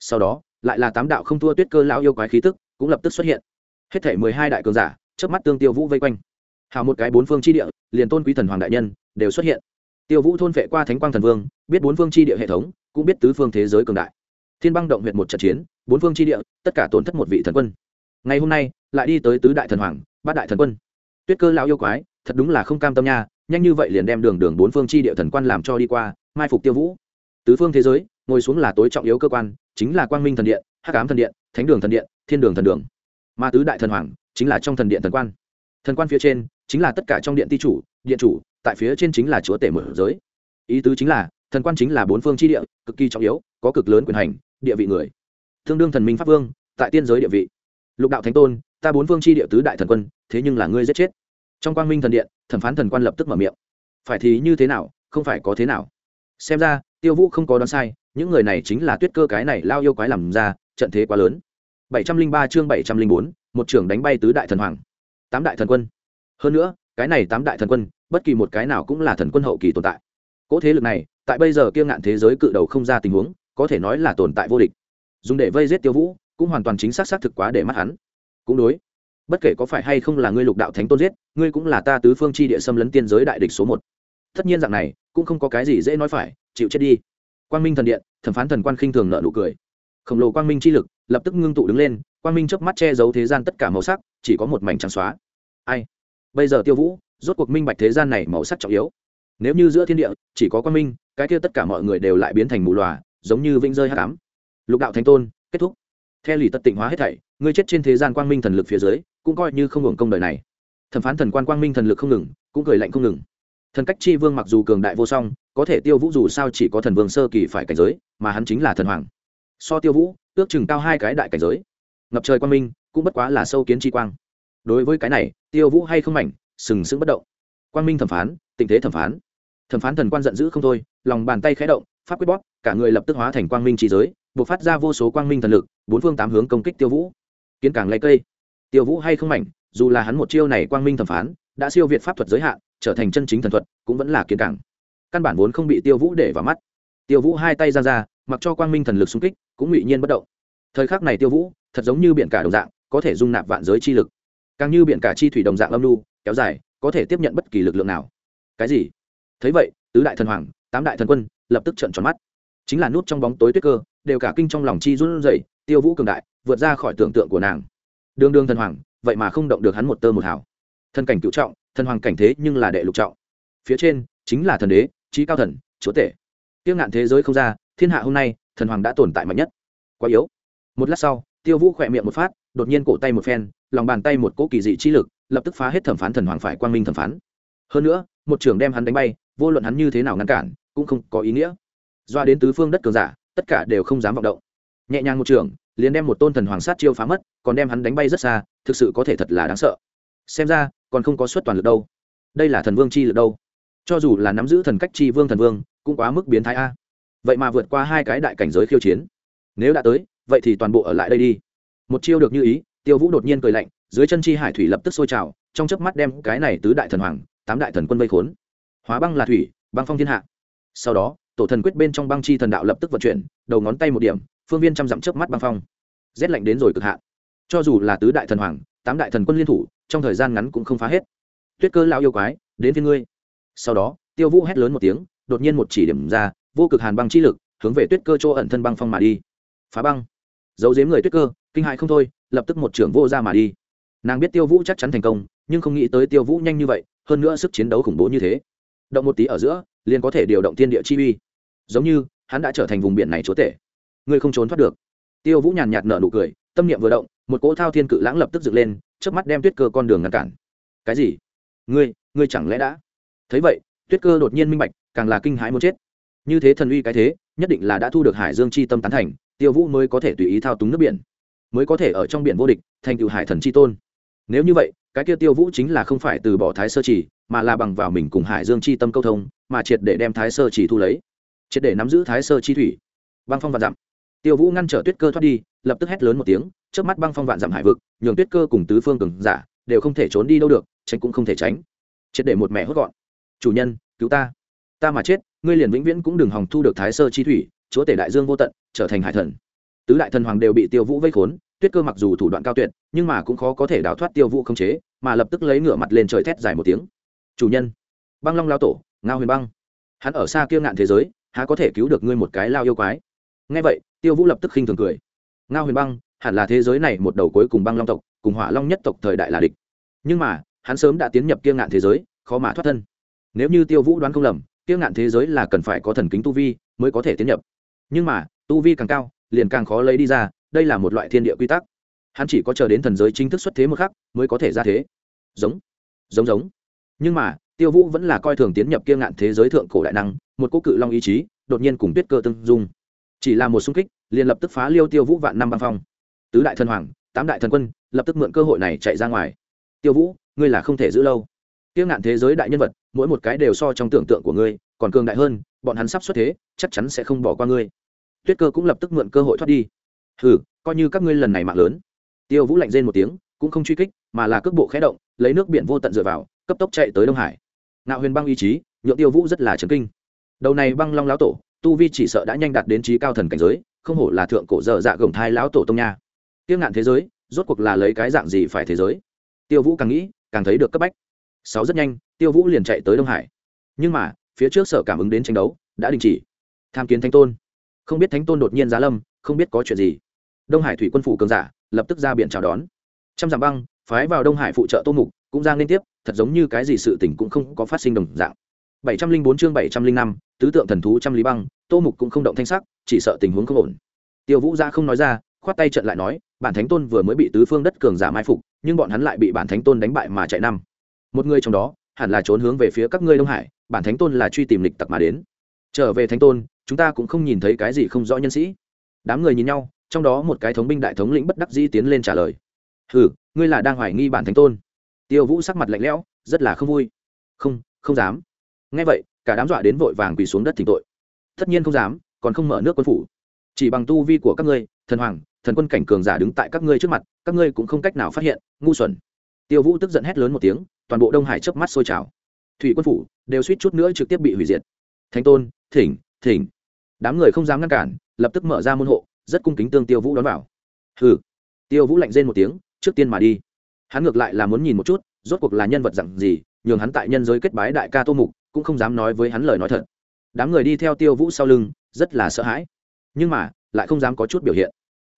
Sau đó, lại là tám đạo không thua tuyết cơ lão yêu quái khí tức cũng lập tức xuất hiện. Hết thể mười hai đại cường giả chớp mắt tương tiêu vũ vây quanh. Hào một cái bốn phương chi địa, liền tôn quý thần hoàng đại nhân, đều xuất hiện. Tiêu vũ thôn vệ qua thánh quang thần vương, biết bốn phương chi địa hệ thống, cũng biết tứ phương thế giới cường đại. Thiên băng động huyện một trận chiến, bốn phương chi địa, tất cả tổn thất một vị thần quân. Ngày hôm nay, lại đi tới tứ đại thần hoàng, bát đại thần quân. Tuyết cơ lão yêu quái, thật đúng là không cam tâm nha, nhanh như vậy liền đem đường đường bốn phương chi địa thần quan làm cho đi qua, mai phục tiêu vũ. Tứ phương thế giới, ngồi xuống là tối trọng yếu cơ quan, chính là quang minh thần điện, hắc ám thần điện, thánh đường thần điện, thiên đường thần đường mà tứ đại thần hoàng chính là trong thần điện thần quan. Thần quan phía trên chính là tất cả trong điện ti chủ, điện chủ, tại phía trên chính là chúa tể mở giới. Ý tứ chính là, thần quan chính là bốn phương tri địa, cực kỳ trọng yếu, có cực lớn quyền hành, địa vị người. Tương đương thần minh pháp vương, tại tiên giới địa vị. Lục đạo thánh tôn, ta bốn phương tri địa tứ đại thần quân, thế nhưng là ngươi giết chết. Trong quang minh thần điện, thẩm phán thần quan lập tức mở miệng. Phải thì như thế nào, không phải có thế nào. Xem ra, tiêu vũ không có đoán sai, những người này chính là tuyết cơ cái này lao yêu quái làm ra, trận thế quá lớn bảy trăm linh ba chương bảy trăm linh bốn, một trưởng đánh bay tứ đại thần hoàng. Tám đại thần quân. Hơn nữa, cái này tám đại thần quân, bất kỳ một cái nào cũng là thần quân hậu kỳ tồn tại. Cỗ thế lực này, tại bây giờ kia ngạn thế giới cự đầu không ra tình huống, có thể nói là tồn tại vô địch. Dùng để vây giết tiêu vũ, cũng hoàn toàn chính xác xác thực quá để mắt hắn. Cũng đối. Bất kể có phải hay không là ngươi lục đạo thánh tôn giết, ngươi cũng là ta tứ phương chi địa xâm lấn tiên giới đại địch số một. Tất nhiên dạng này, cũng không có cái gì dễ nói phải, chịu chết đi. Quang minh thần điện, thẩm phán thần quan khinh thường nợ nụ cười. Khổng lồ quang minh chi lực lập tức ngưng tụ đứng lên, quang minh chớp mắt che giấu thế gian tất cả màu sắc, chỉ có một mảnh trắng xóa. Ai? Bây giờ tiêu vũ, rốt cuộc minh bạch thế gian này màu sắc trọng yếu. Nếu như giữa thiên địa chỉ có quang minh, cái kia tất cả mọi người đều lại biến thành mù lòa giống như vĩnh rơi hát cám lục đạo thánh tôn, kết thúc. Theo lì tật tịnh hóa hết thảy, ngươi chết trên thế gian quang minh thần lực phía dưới, cũng coi như không hưởng công đời này. Thẩm phán thần quan quang minh thần lực không ngừng, cũng cười lạnh không ngừng. Thần cách chi vương mặc dù cường đại vô song, có thể tiêu vũ dù sao chỉ có thần vương sơ kỳ phải cảnh giới, mà hắn chính là thần hoàng. So tiêu vũ ước chừng cao hai cái đại cảnh giới. Ngập trời quang minh, cũng bất quá là sâu kiến chi quang. Đối với cái này, tiêu vũ hay không mảnh, sừng sững bất động. Quang minh thẩm phán, tình thế thẩm phán. Thẩm phán thần quan giận dữ không thôi, lòng bàn tay khẽ động, pháp quyết bóp, cả người lập tức hóa thành quang minh trí giới, buộc phát ra vô số quang minh thần lực, bốn phương tám hướng công kích tiêu vũ. Kiến càng lấy cây. Tiêu vũ hay không mảnh, dù là hắn một chiêu này quang minh thẩm phán, đã siêu việt pháp thuật giới hạn, trở thành chân chính thần thuật, cũng vẫn là kiến càng. Căn bản vốn không bị tiêu vũ để vào mắt. Tiêu vũ hai tay ra ra mặc cho quang minh thần lực xung kích, cũng ngụy nhiên bất động. Thời khắc này tiêu vũ, thật giống như biển cả đồng dạng, có thể dung nạp vạn giới chi lực. Càng như biển cả chi thủy đồng dạng âm lu kéo dài, có thể tiếp nhận bất kỳ lực lượng nào. Cái gì? Thấy vậy, tứ đại thần hoàng, tám đại thần quân, lập tức trợn tròn mắt. Chính là nút trong bóng tối tuyết cơ, đều cả kinh trong lòng chi run rẩy, tiêu vũ cường đại, vượt ra khỏi tưởng tượng của nàng. Đương đương thần hoàng, vậy mà không động được hắn một tơ một hào. Thần cảnh cựu trọng, thần hoàng cảnh thế nhưng là đệ lục trọng. Phía trên, chính là thần đế trí cao thần, chúa tể. Tiêu ngạn thế giới không ra thiên hạ hôm nay, thần hoàng đã tồn tại mạnh nhất. Quá yếu. Một lát sau, tiêu vũ khỏe miệng một phát, đột nhiên cổ tay một phen, lòng bàn tay một cỗ kỳ dị chi lực, lập tức phá hết thẩm phán thần hoàng phải quang minh thẩm phán. Hơn nữa, một trưởng đem hắn đánh bay, vô luận hắn như thế nào ngăn cản, cũng không có ý nghĩa. Doa đến tứ phương đất cường giả, tất cả đều không dám vọng động. Nhẹ nhàng một trưởng, liền đem một tôn thần hoàng sát chiêu phá mất, còn đem hắn đánh bay rất xa, thực sự có thể thật là đáng sợ. Xem ra, còn không có suất toàn lực đâu. Đây là thần vương chi lực đâu. Cho dù là nắm giữ thần cách chi vương thần vương, cũng quá mức biến thái a vậy mà vượt qua hai cái đại cảnh giới khiêu chiến. Nếu đã tới, vậy thì toàn bộ ở lại đây đi. Một chiêu được như ý, tiêu vũ đột nhiên cười lạnh, dưới chân chi hải thủy lập tức sôi trào, trong chớp mắt đem cái này tứ đại thần hoàng, tám đại thần quân vây khốn. Hóa băng là thủy, băng phong thiên hạ. Sau đó, tổ thần quyết bên trong băng chi thần đạo lập tức vận chuyển, đầu ngón tay một điểm, phương viên trăm dặm chớp mắt băng phong. Rét lạnh đến rồi cực hạn. Cho dù là tứ đại thần hoàng, tám đại thần quân liên thủ, trong thời gian ngắn cũng không phá hết. Tuyết cơ lao yêu quái, đến phía ngươi. Sau đó, tiêu vũ hét lớn một tiếng, đột nhiên một chỉ điểm ra vô cực hàn băng chi lực, hướng về tuyết cơ chỗ ẩn thân băng phong mà đi. Phá băng. Giấu giếm người tuyết cơ, kinh hại không thôi, lập tức một trưởng vô ra mà đi. Nàng biết tiêu vũ chắc chắn thành công, nhưng không nghĩ tới tiêu vũ nhanh như vậy, hơn nữa sức chiến đấu khủng bố như thế. Động một tí ở giữa, liền có thể điều động thiên địa chi uy. Giống như, hắn đã trở thành vùng biển này chúa tể. Ngươi không trốn thoát được. Tiêu vũ nhàn nhạt nở nụ cười, tâm niệm vừa động, một cỗ thao thiên cự lãng lập tức dựng lên trước mắt đem tuyết cơ con đường ngăn cản. Cái gì? Ngươi ngươi chẳng lẽ đã? Thấy vậy, tuyết cơ đột nhiên minh bạch, càng là kinh hãi muốn chết như thế thần uy cái thế, nhất định là đã thu được hải dương chi tâm tán thành, tiêu vũ mới có thể tùy ý thao túng nước biển, mới có thể ở trong biển vô địch, thành cựu hải thần chi tôn. Nếu như vậy, cái kia tiêu vũ chính là không phải từ bỏ thái sơ chỉ, mà là bằng vào mình cùng hải dương chi tâm câu thông, mà triệt để đem thái sơ chỉ thu lấy. Triệt để nắm giữ thái sơ chi thủy. Băng phong vạn dặm. Tiêu vũ ngăn trở tuyết cơ thoát đi, lập tức hét lớn một tiếng, trước mắt băng phong vạn dặm hải vực, nhường tuyết cơ cùng tứ phương cường giả đều không thể trốn đi đâu được, tránh cũng không thể tránh. Triệt để một mẹ hốt gọn. Chủ nhân, cứu ta. Ta mà chết ngươi liền vĩnh viễn cũng đừng hòng thu được thái sơ chi thủy, chúa tể đại dương vô tận, trở thành hải thần. Tứ đại thần hoàng đều bị tiêu vũ vây khốn, tuyết cơ mặc dù thủ đoạn cao tuyệt, nhưng mà cũng khó có thể đào thoát tiêu vũ không chế, mà lập tức lấy ngửa mặt lên trời thét dài một tiếng. Chủ nhân, băng long lao tổ, ngao huyền băng, hắn ở xa kia ngạn thế giới, há có thể cứu được ngươi một cái lao yêu quái? Ngay vậy, tiêu vũ lập tức khinh thường cười. Ngao huyền băng, hẳn là thế giới này một đầu cuối cùng băng long tộc, cùng hỏa long nhất tộc thời đại là địch. Nhưng mà, hắn sớm đã tiến nhập kia ngạn thế giới, khó mà thoát thân. Nếu như tiêu vũ đoán không lầm kiêng ngạn thế giới là cần phải có thần kính tu vi mới có thể tiến nhập. Nhưng mà, tu vi càng cao, liền càng khó lấy đi ra, đây là một loại thiên địa quy tắc. Hắn chỉ có chờ đến thần giới chính thức xuất thế một khắc mới có thể ra thế. Giống giống giống. Nhưng mà, tiêu vũ vẫn là coi thường tiến nhập kiêng ngạn thế giới thượng cổ đại năng, một cô cự long ý chí, đột nhiên cùng tuyết cơ tương dung. Chỉ là một xung kích, liền lập tức phá liêu tiêu vũ vạn năm băng phong. Tứ đại thần hoàng, tám đại thần quân, lập tức mượn cơ hội này chạy ra ngoài. Tiêu vũ, ngươi là không thể giữ lâu. Tiêu ngạn thế giới đại nhân vật mỗi một cái đều so trong tưởng tượng của ngươi, còn cường đại hơn, bọn hắn sắp xuất thế, chắc chắn sẽ không bỏ qua ngươi. Tuyết cơ cũng lập tức mượn cơ hội thoát đi. Hừ, coi như các ngươi lần này mạng lớn. Tiêu vũ lạnh rên một tiếng, cũng không truy kích, mà là cước bộ khé động, lấy nước biển vô tận dựa vào, cấp tốc chạy tới đông hải. Ngạo huyền băng ý chí, nhượng tiêu vũ rất là chấn kinh. Đầu này băng long lão tổ, tu vi chỉ sợ đã nhanh đạt đến trí cao thần cảnh giới, không hổ là thượng cổ dở dạ gồng thai lão tổ tông nha. Tiêu ngạn thế giới, rốt cuộc là lấy cái dạng gì phải thế giới? Tiêu vũ càng nghĩ, càng thấy được cấp bách sáu rất nhanh, tiêu vũ liền chạy tới đông hải. Nhưng mà, phía trước sở cảm ứng đến tranh đấu, đã đình chỉ. Tham kiến thánh tôn. Không biết thánh tôn đột nhiên giá lâm, không biết có chuyện gì. Đông hải thủy quân phủ cường giả, lập tức ra biển chào đón. Trăm dặm băng, phái vào đông hải phụ trợ tô mục, cũng ra liên tiếp, thật giống như cái gì sự tình cũng không có phát sinh đồng dạng. Bảy trăm linh bốn chương bảy trăm linh năm, tứ tượng thần thú trăm lý băng, tô mục cũng không động thanh sắc, chỉ sợ tình huống không ổn. Tiêu vũ ra không nói ra, khoát tay trận lại nói, bản thánh tôn vừa mới bị tứ phương đất cường giả mai phục, nhưng bọn hắn lại bị bản thánh tôn đánh bại mà chạy năm một người trong đó, hẳn là trốn hướng về phía các ngươi đông hải, bản thánh tôn là truy tìm lịch tặc mà đến. Trở về thánh tôn, chúng ta cũng không nhìn thấy cái gì không rõ nhân sĩ. Đám người nhìn nhau, trong đó một cái thống binh đại thống lĩnh bất đắc dĩ tiến lên trả lời. Hừ, ngươi là đang hoài nghi bản thánh tôn. Tiêu vũ sắc mặt lạnh lẽo, rất là không vui. Không không dám. Nghe vậy, cả đám dọa đến vội vàng quỳ xuống đất thỉnh tội. Tất nhiên không dám, còn không mở nước quân phủ. Chỉ bằng tu vi của các ngươi, thần hoàng, thần quân cảnh cường giả đứng tại các ngươi trước mặt, các ngươi cũng không cách nào phát hiện, ngu xuẩn tiêu vũ tức giận hét lớn một tiếng, toàn bộ đông hải chớp mắt sôi trào. Thủy quân phủ đều suýt chút nữa trực tiếp bị hủy diệt. Thánh tôn, thỉnh thỉnh. Đám người không dám ngăn cản, lập tức mở ra môn hộ, rất cung kính tương tiêu vũ đón vào. Hừ. Tiêu vũ lạnh rên một tiếng, trước tiên mà đi. Hắn ngược lại là muốn nhìn một chút, rốt cuộc là nhân vật dặn gì, nhường hắn tại nhân giới kết bái đại ca tô mục, cũng không dám nói với hắn lời nói thật. Đám người đi theo tiêu vũ sau lưng, rất là sợ hãi. Nhưng mà, lại không dám có chút biểu hiện.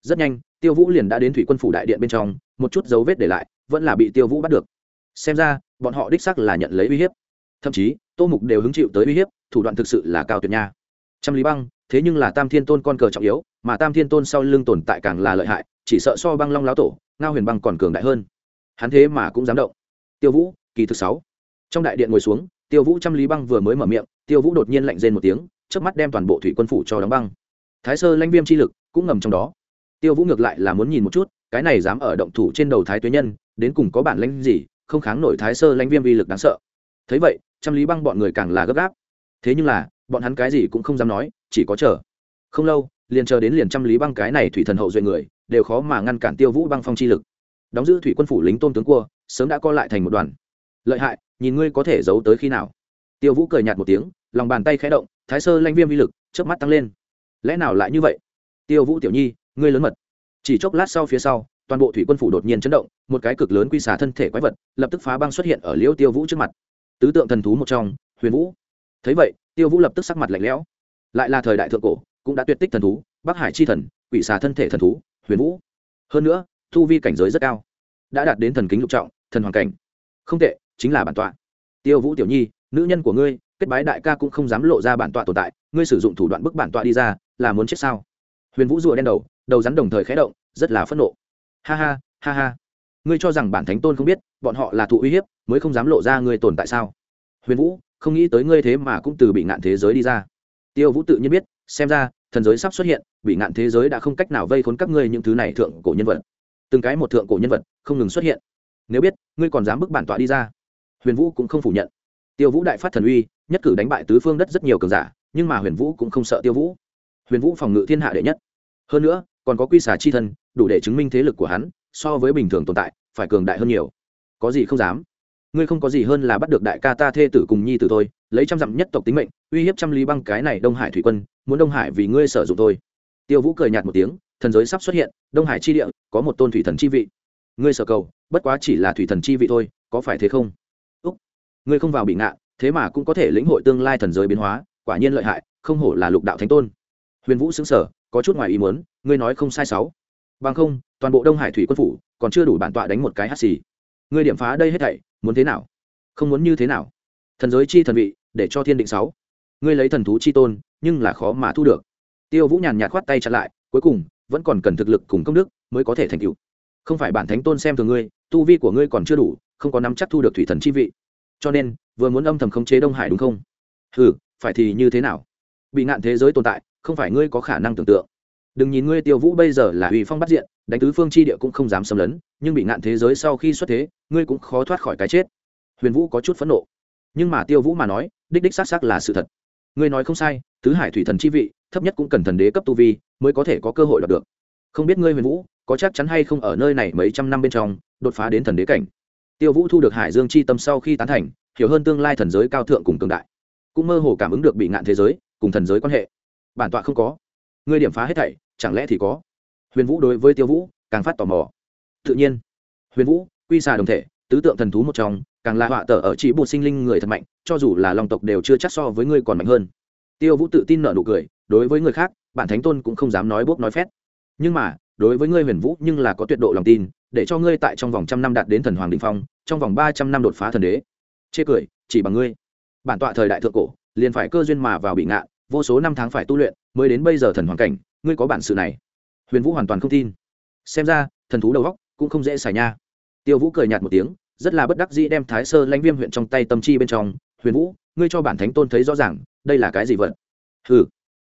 Rất nhanh, tiêu vũ liền đã đến thủy quân phủ đại điện bên trong, một chút dấu vết để lại vẫn là bị tiêu vũ bắt được. Xem ra, bọn họ đích sắc là nhận lấy uy hiếp. Thậm chí, tô mục đều hứng chịu tới uy hiếp, thủ đoạn thực sự là cao tuyệt nha. Trăm lý băng, thế nhưng là tam thiên tôn con cờ trọng yếu, mà tam thiên tôn sau lưng tồn tại càng là lợi hại, chỉ sợ so băng long lão tổ, ngao huyền băng còn cường đại hơn. Hắn thế mà cũng dám động. Tiêu vũ, kỳ thứ sáu. Trong đại điện ngồi xuống, tiêu vũ trăm lý băng vừa mới mở miệng, tiêu vũ đột nhiên lạnh rên một tiếng trước mắt đem toàn bộ thủy quân phủ cho đóng băng. Thái sơ lanh viêm chi lực cũng ngầm trong đó. Tiêu vũ ngược lại là muốn nhìn một chút, cái này dám ở động thủ trên đầu thái tuế nhân đến cùng có bản lãnh gì, không kháng nổi thái sơ lãnh viêm vi lực đáng sợ. Thấy vậy, trăm lý băng bọn người càng là gấp gáp. Thế nhưng là, bọn hắn cái gì cũng không dám nói, chỉ có chờ. Không lâu, liền chờ đến liền trăm lý băng cái này thủy thần hậu duệ người, đều khó mà ngăn cản tiêu vũ băng phong chi lực. Đóng giữ thủy quân phủ lính tôn tướng cua, sớm đã co lại thành một đoàn. Lợi hại, nhìn ngươi có thể giấu tới khi nào. Tiêu vũ cười nhạt một tiếng, lòng bàn tay khẽ động, thái sơ lanh viêm vi lực trước mắt tăng lên. Lẽ nào lại như vậy? Tiêu vũ tiểu nhi, ngươi lớn mật. Chỉ chốc lát sau phía sau toàn bộ thủy quân phủ đột nhiên chấn động, một cái cực lớn quy xả thân thể quái vật lập tức phá băng xuất hiện ở liễu tiêu vũ trước mặt. Tứ tượng thần thú một trong, huyền vũ. Thấy vậy, tiêu vũ lập tức sắc mặt lạnh lẽo. Lại là thời đại thượng cổ, cũng đã tuyệt tích thần thú, bắc hải chi thần, quỷ xà thân thể thần thú, huyền vũ. Hơn nữa, thu vi cảnh giới rất cao, đã đạt đến thần kính lục trọng, thần hoàng cảnh. Không tệ, chính là bản tọa. Tiêu vũ tiểu nhi, nữ nhân của ngươi, kết bái đại ca cũng không dám lộ ra bản tọa tồn tại, ngươi sử dụng thủ đoạn bức bản tọa đi ra, là muốn chết sao? Huyền vũ rùa đen đầu đầu rắn đồng thời khé động, rất là phẫn nộ ha ha ha ha. Ngươi cho rằng bản thánh tôn không biết, bọn họ là thụ uy hiếp, mới không dám lộ ra ngươi tồn tại sao? Huyền vũ, không nghĩ tới ngươi thế mà cũng từ bị ngạn thế giới đi ra. Tiêu vũ tự nhiên biết, xem ra, thần giới sắp xuất hiện, bị ngạn thế giới đã không cách nào vây khốn các ngươi những thứ này thượng cổ nhân vật. Từng cái một thượng cổ nhân vật, không ngừng xuất hiện. Nếu biết, ngươi còn dám bức bản tọa đi ra. Huyền vũ cũng không phủ nhận. Tiêu vũ đại phát thần uy, nhất cử đánh bại tứ phương đất rất nhiều cường giả, nhưng mà huyền vũ cũng không sợ tiêu vũ. Huyền vũ phòng ngự thiên hạ đệ nhất. Hơn nữa, còn có quy xà chi thân đủ để chứng minh thế lực của hắn, so với bình thường tồn tại, phải cường đại hơn nhiều. Có gì không dám? Ngươi không có gì hơn là bắt được đại ca ta thê tử cùng nhi tử thôi, lấy trăm dặm nhất tộc tính mệnh, uy hiếp trăm lý băng cái này đông hải thủy quân, muốn đông hải vì ngươi sử dụng thôi. Tiêu vũ cười nhạt một tiếng, thần giới sắp xuất hiện, đông hải chi địa, có một tôn thủy thần chi vị. Ngươi sở cầu, bất quá chỉ là thủy thần chi vị thôi, có phải thế không? Úc, ngươi không vào bị ngạ, thế mà cũng có thể lĩnh hội tương lai thần giới biến hóa, quả nhiên lợi hại, không hổ là lục đạo thánh tôn. Huyền vũ xứng sở có chút ngoài ý muốn, ngươi nói không sai sáu bằng không, toàn bộ đông hải thủy quân phủ còn chưa đủ bản tọa đánh một cái hắt xì. Ngươi điểm phá đây hết thảy, muốn thế nào? Không muốn như thế nào? Thần giới chi thần vị, để cho thiên định sáu. Ngươi lấy thần thú chi tôn, nhưng là khó mà thu được. Tiêu vũ nhàn nhạt khoát tay chặn lại, cuối cùng, vẫn còn cần thực lực cùng công đức mới có thể thành tựu. Không phải bản thánh tôn xem thường ngươi, tu vi của ngươi còn chưa đủ, không có nắm chắc thu được thủy thần chi vị. Cho nên, vừa muốn âm thầm khống chế đông hải đúng không? Ừ phải thì như thế nào? Bị ngạn thế giới tồn tại, không phải ngươi có khả năng tưởng tượng đừng nhìn ngươi tiêu vũ bây giờ là uy phong bắt diện, đánh tứ phương chi địa cũng không dám xâm lấn, nhưng bị ngạn thế giới sau khi xuất thế, ngươi cũng khó thoát khỏi cái chết. Huyền vũ có chút phẫn nộ. Nhưng mà tiêu vũ mà nói, đích đích xác xác là sự thật. Ngươi nói không sai, tứ hải thủy thần chi vị, thấp nhất cũng cần thần đế cấp tu vi, mới có thể có cơ hội đạt được. Không biết ngươi huyền vũ, có chắc chắn hay không ở nơi này mấy trăm năm bên trong, đột phá đến thần đế cảnh? Tiêu vũ thu được hải dương chi tâm sau khi tán thành, hiểu hơn tương lai thần giới cao thượng cùng cường đại. Cũng mơ hồ cảm ứng được bị ngạn thế giới, cùng thần giới quan hệ. Bản tọa không có ngươi điểm phá hết thảy, chẳng lẽ thì có? Huyền vũ đối với tiêu vũ càng phát tò mò. Tự nhiên, huyền vũ, quy xà đồng thể, tứ tượng thần thú một trong, càng là họa tở ở chỉ bột sinh linh người thật mạnh, cho dù là long tộc đều chưa chắc so với ngươi còn mạnh hơn. Tiêu vũ tự tin nở nụ cười, đối với người khác, bản thánh tôn cũng không dám nói bốc nói phét. Nhưng mà, đối với ngươi huyền vũ nhưng là có tuyệt độ lòng tin, để cho ngươi tại trong vòng trăm năm đạt đến thần hoàng đình phong, trong vòng ba trăm năm đột phá thần đế. Chê cười, chỉ bằng ngươi. Bản tọa thời đại thượng cổ, liền phải cơ duyên mà vào bị ngạ, vô số năm tháng phải tu luyện mới đến bây giờ thần hoàng cảnh, ngươi có bản sự này. Huyền vũ hoàn toàn không tin. Xem ra, thần thú đầu góc cũng không dễ xài nha. Tiêu vũ cười nhạt một tiếng, rất là bất đắc dĩ đem thái sơ lãnh viêm huyện trong tay tâm chi bên trong. Huyền vũ, ngươi cho bản thánh tôn thấy rõ ràng, đây là cái gì vật? Ừ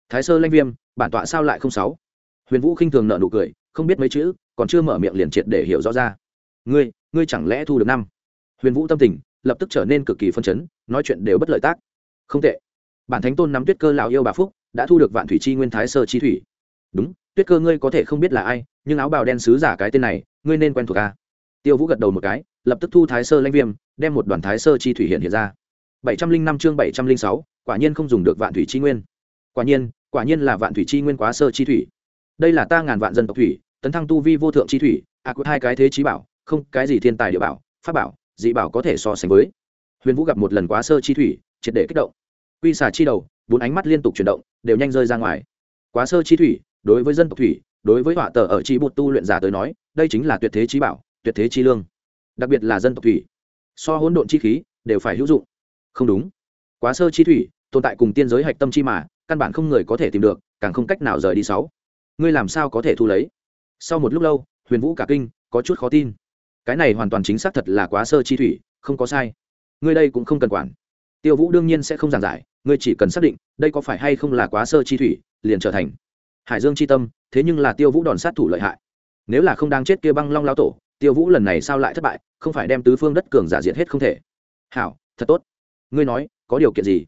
thái sơ lãnh viêm, bản tọa sao lại không sáu? Huyền vũ khinh thường nợ nụ cười, không biết mấy chữ, còn chưa mở miệng liền triệt để hiểu rõ ra. Ngươi ngươi chẳng lẽ thu được năm? Huyền vũ tâm tình lập tức trở nên cực kỳ phân chấn, nói chuyện đều bất lợi tác. Không tệ. Bản thánh tôn nắm tuyết cơ lão yêu bà phúc đã thu được vạn thủy chi nguyên thái sơ chi thủy. Đúng tuyết cơ ngươi có thể không biết là ai nhưng áo bào đen sứ giả cái tên này ngươi nên quen thuộc a tiêu vũ gật đầu một cái lập tức thu thái sơ lanh viêm đem một đoàn thái sơ chi thủy hiện hiện ra. Bảy trăm linh năm chương bảy trăm linh sáu quả nhiên không dùng được vạn thủy chi nguyên. Quả nhiên quả nhiên là vạn thủy chi nguyên quá sơ chi thủy. Đây là ta ngàn vạn dân tộc thủy tấn thăng tu vi vô thượng chi thủy ạ à, hai cái thế trí bảo không cái gì thiên tài địa bảo pháp bảo dị bảo có thể so sánh với. Huyền vũ gặp một lần quá sơ chi thủy triệt để kích động. Quy xà chi đầu bốn ánh mắt liên tục chuyển động, đều nhanh rơi ra ngoài. Quá sơ chi thủy, đối với dân tộc thủy, đối với họa tờ ở chi bụt tu luyện giả tới nói, đây chính là tuyệt thế trí bảo, tuyệt thế chi lương. Đặc biệt là dân tộc thủy. So hỗn độn chi khí, đều phải hữu dụng. Không đúng. Quá sơ chi thủy, tồn tại cùng tiên giới hạch tâm chi mà, căn bản không người có thể tìm được, càng không cách nào rời đi sáu. Ngươi làm sao có thể thu lấy? Sau một lúc lâu, huyền vũ cả kinh, có chút khó tin. Cái này hoàn toàn chính xác thật là quá sơ chi thủy, không có sai. Ngươi đây cũng không cần quản tiêu vũ đương nhiên sẽ không giảng giải, ngươi chỉ cần xác định, đây có phải hay không là quá sơ chi thủy, liền trở thành hải dương chi tâm, thế nhưng là tiêu vũ đòn sát thủ lợi hại. Nếu là không đang chết kia băng long lao tổ, tiêu vũ lần này sao lại thất bại, không phải đem tứ phương đất cường giả diệt hết không thể. Hảo, thật tốt. Ngươi nói, có điều kiện gì?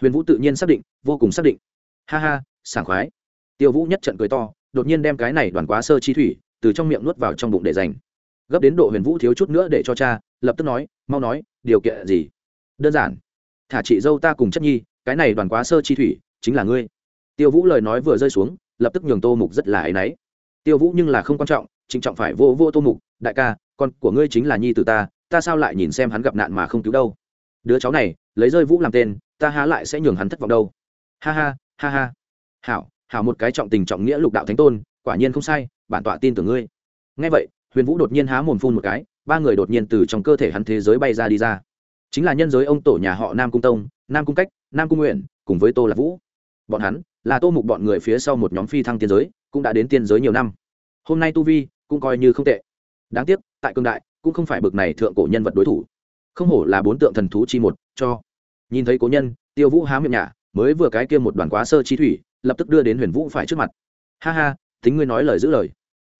Huyền vũ tự nhiên xác định, vô cùng xác định. Ha ha, sảng khoái. Tiêu vũ nhất trận cười to, đột nhiên đem cái này đoàn quá sơ chi thủy, từ trong miệng nuốt vào trong bụng để dành. Gấp đến độ huyền vũ thiếu chút nữa để cho cha, lập tức nói, mau nói, điều kiện gì? Đơn giản thả chị dâu ta cùng chất nhi, cái này đoàn quá sơ chi thủy, chính là ngươi. Tiêu vũ lời nói vừa rơi xuống, lập tức nhường tô mục rất là áy náy. Tiêu vũ nhưng là không quan trọng trịnh trọng phải vô vô tô mục, đại ca, con của ngươi chính là nhi từ ta ta sao lại nhìn xem hắn gặp nạn mà không cứu đâu? Đứa cháu này, lấy rơi vũ làm tên, ta há lại sẽ nhường hắn thất vọng đâu? Ha ha ha ha. Hảo hảo một cái trọng tình trọng nghĩa lục đạo thánh tôn, quả nhiên không sai, bản tọa tin tưởng ngươi. Ngay vậy, huyền vũ đột nhiên há mồm phun một cái, ba người đột nhiên từ trong cơ thể hắn thế giới bay ra đi ra chính là nhân giới ông tổ nhà họ nam cung tông, nam cung cách, nam cung nguyện, cùng với tô lạc vũ. Bọn hắn là tô mục bọn người phía sau một nhóm phi thăng tiên giới, cũng đã đến tiên giới nhiều năm. Hôm nay tu vi cũng coi như không tệ. Đáng tiếc, tại cương đại, cũng không phải bực này thượng cổ nhân vật đối thủ. Không hổ là bốn tượng thần thú chi một, cho. Nhìn thấy cố nhân, tiêu vũ há miệng nhả, mới vừa cái kia một đoàn quá sơ chi thủy, lập tức đưa đến huyền vũ phải trước mặt. Ha ha, tính ngươi nói lời giữ lời.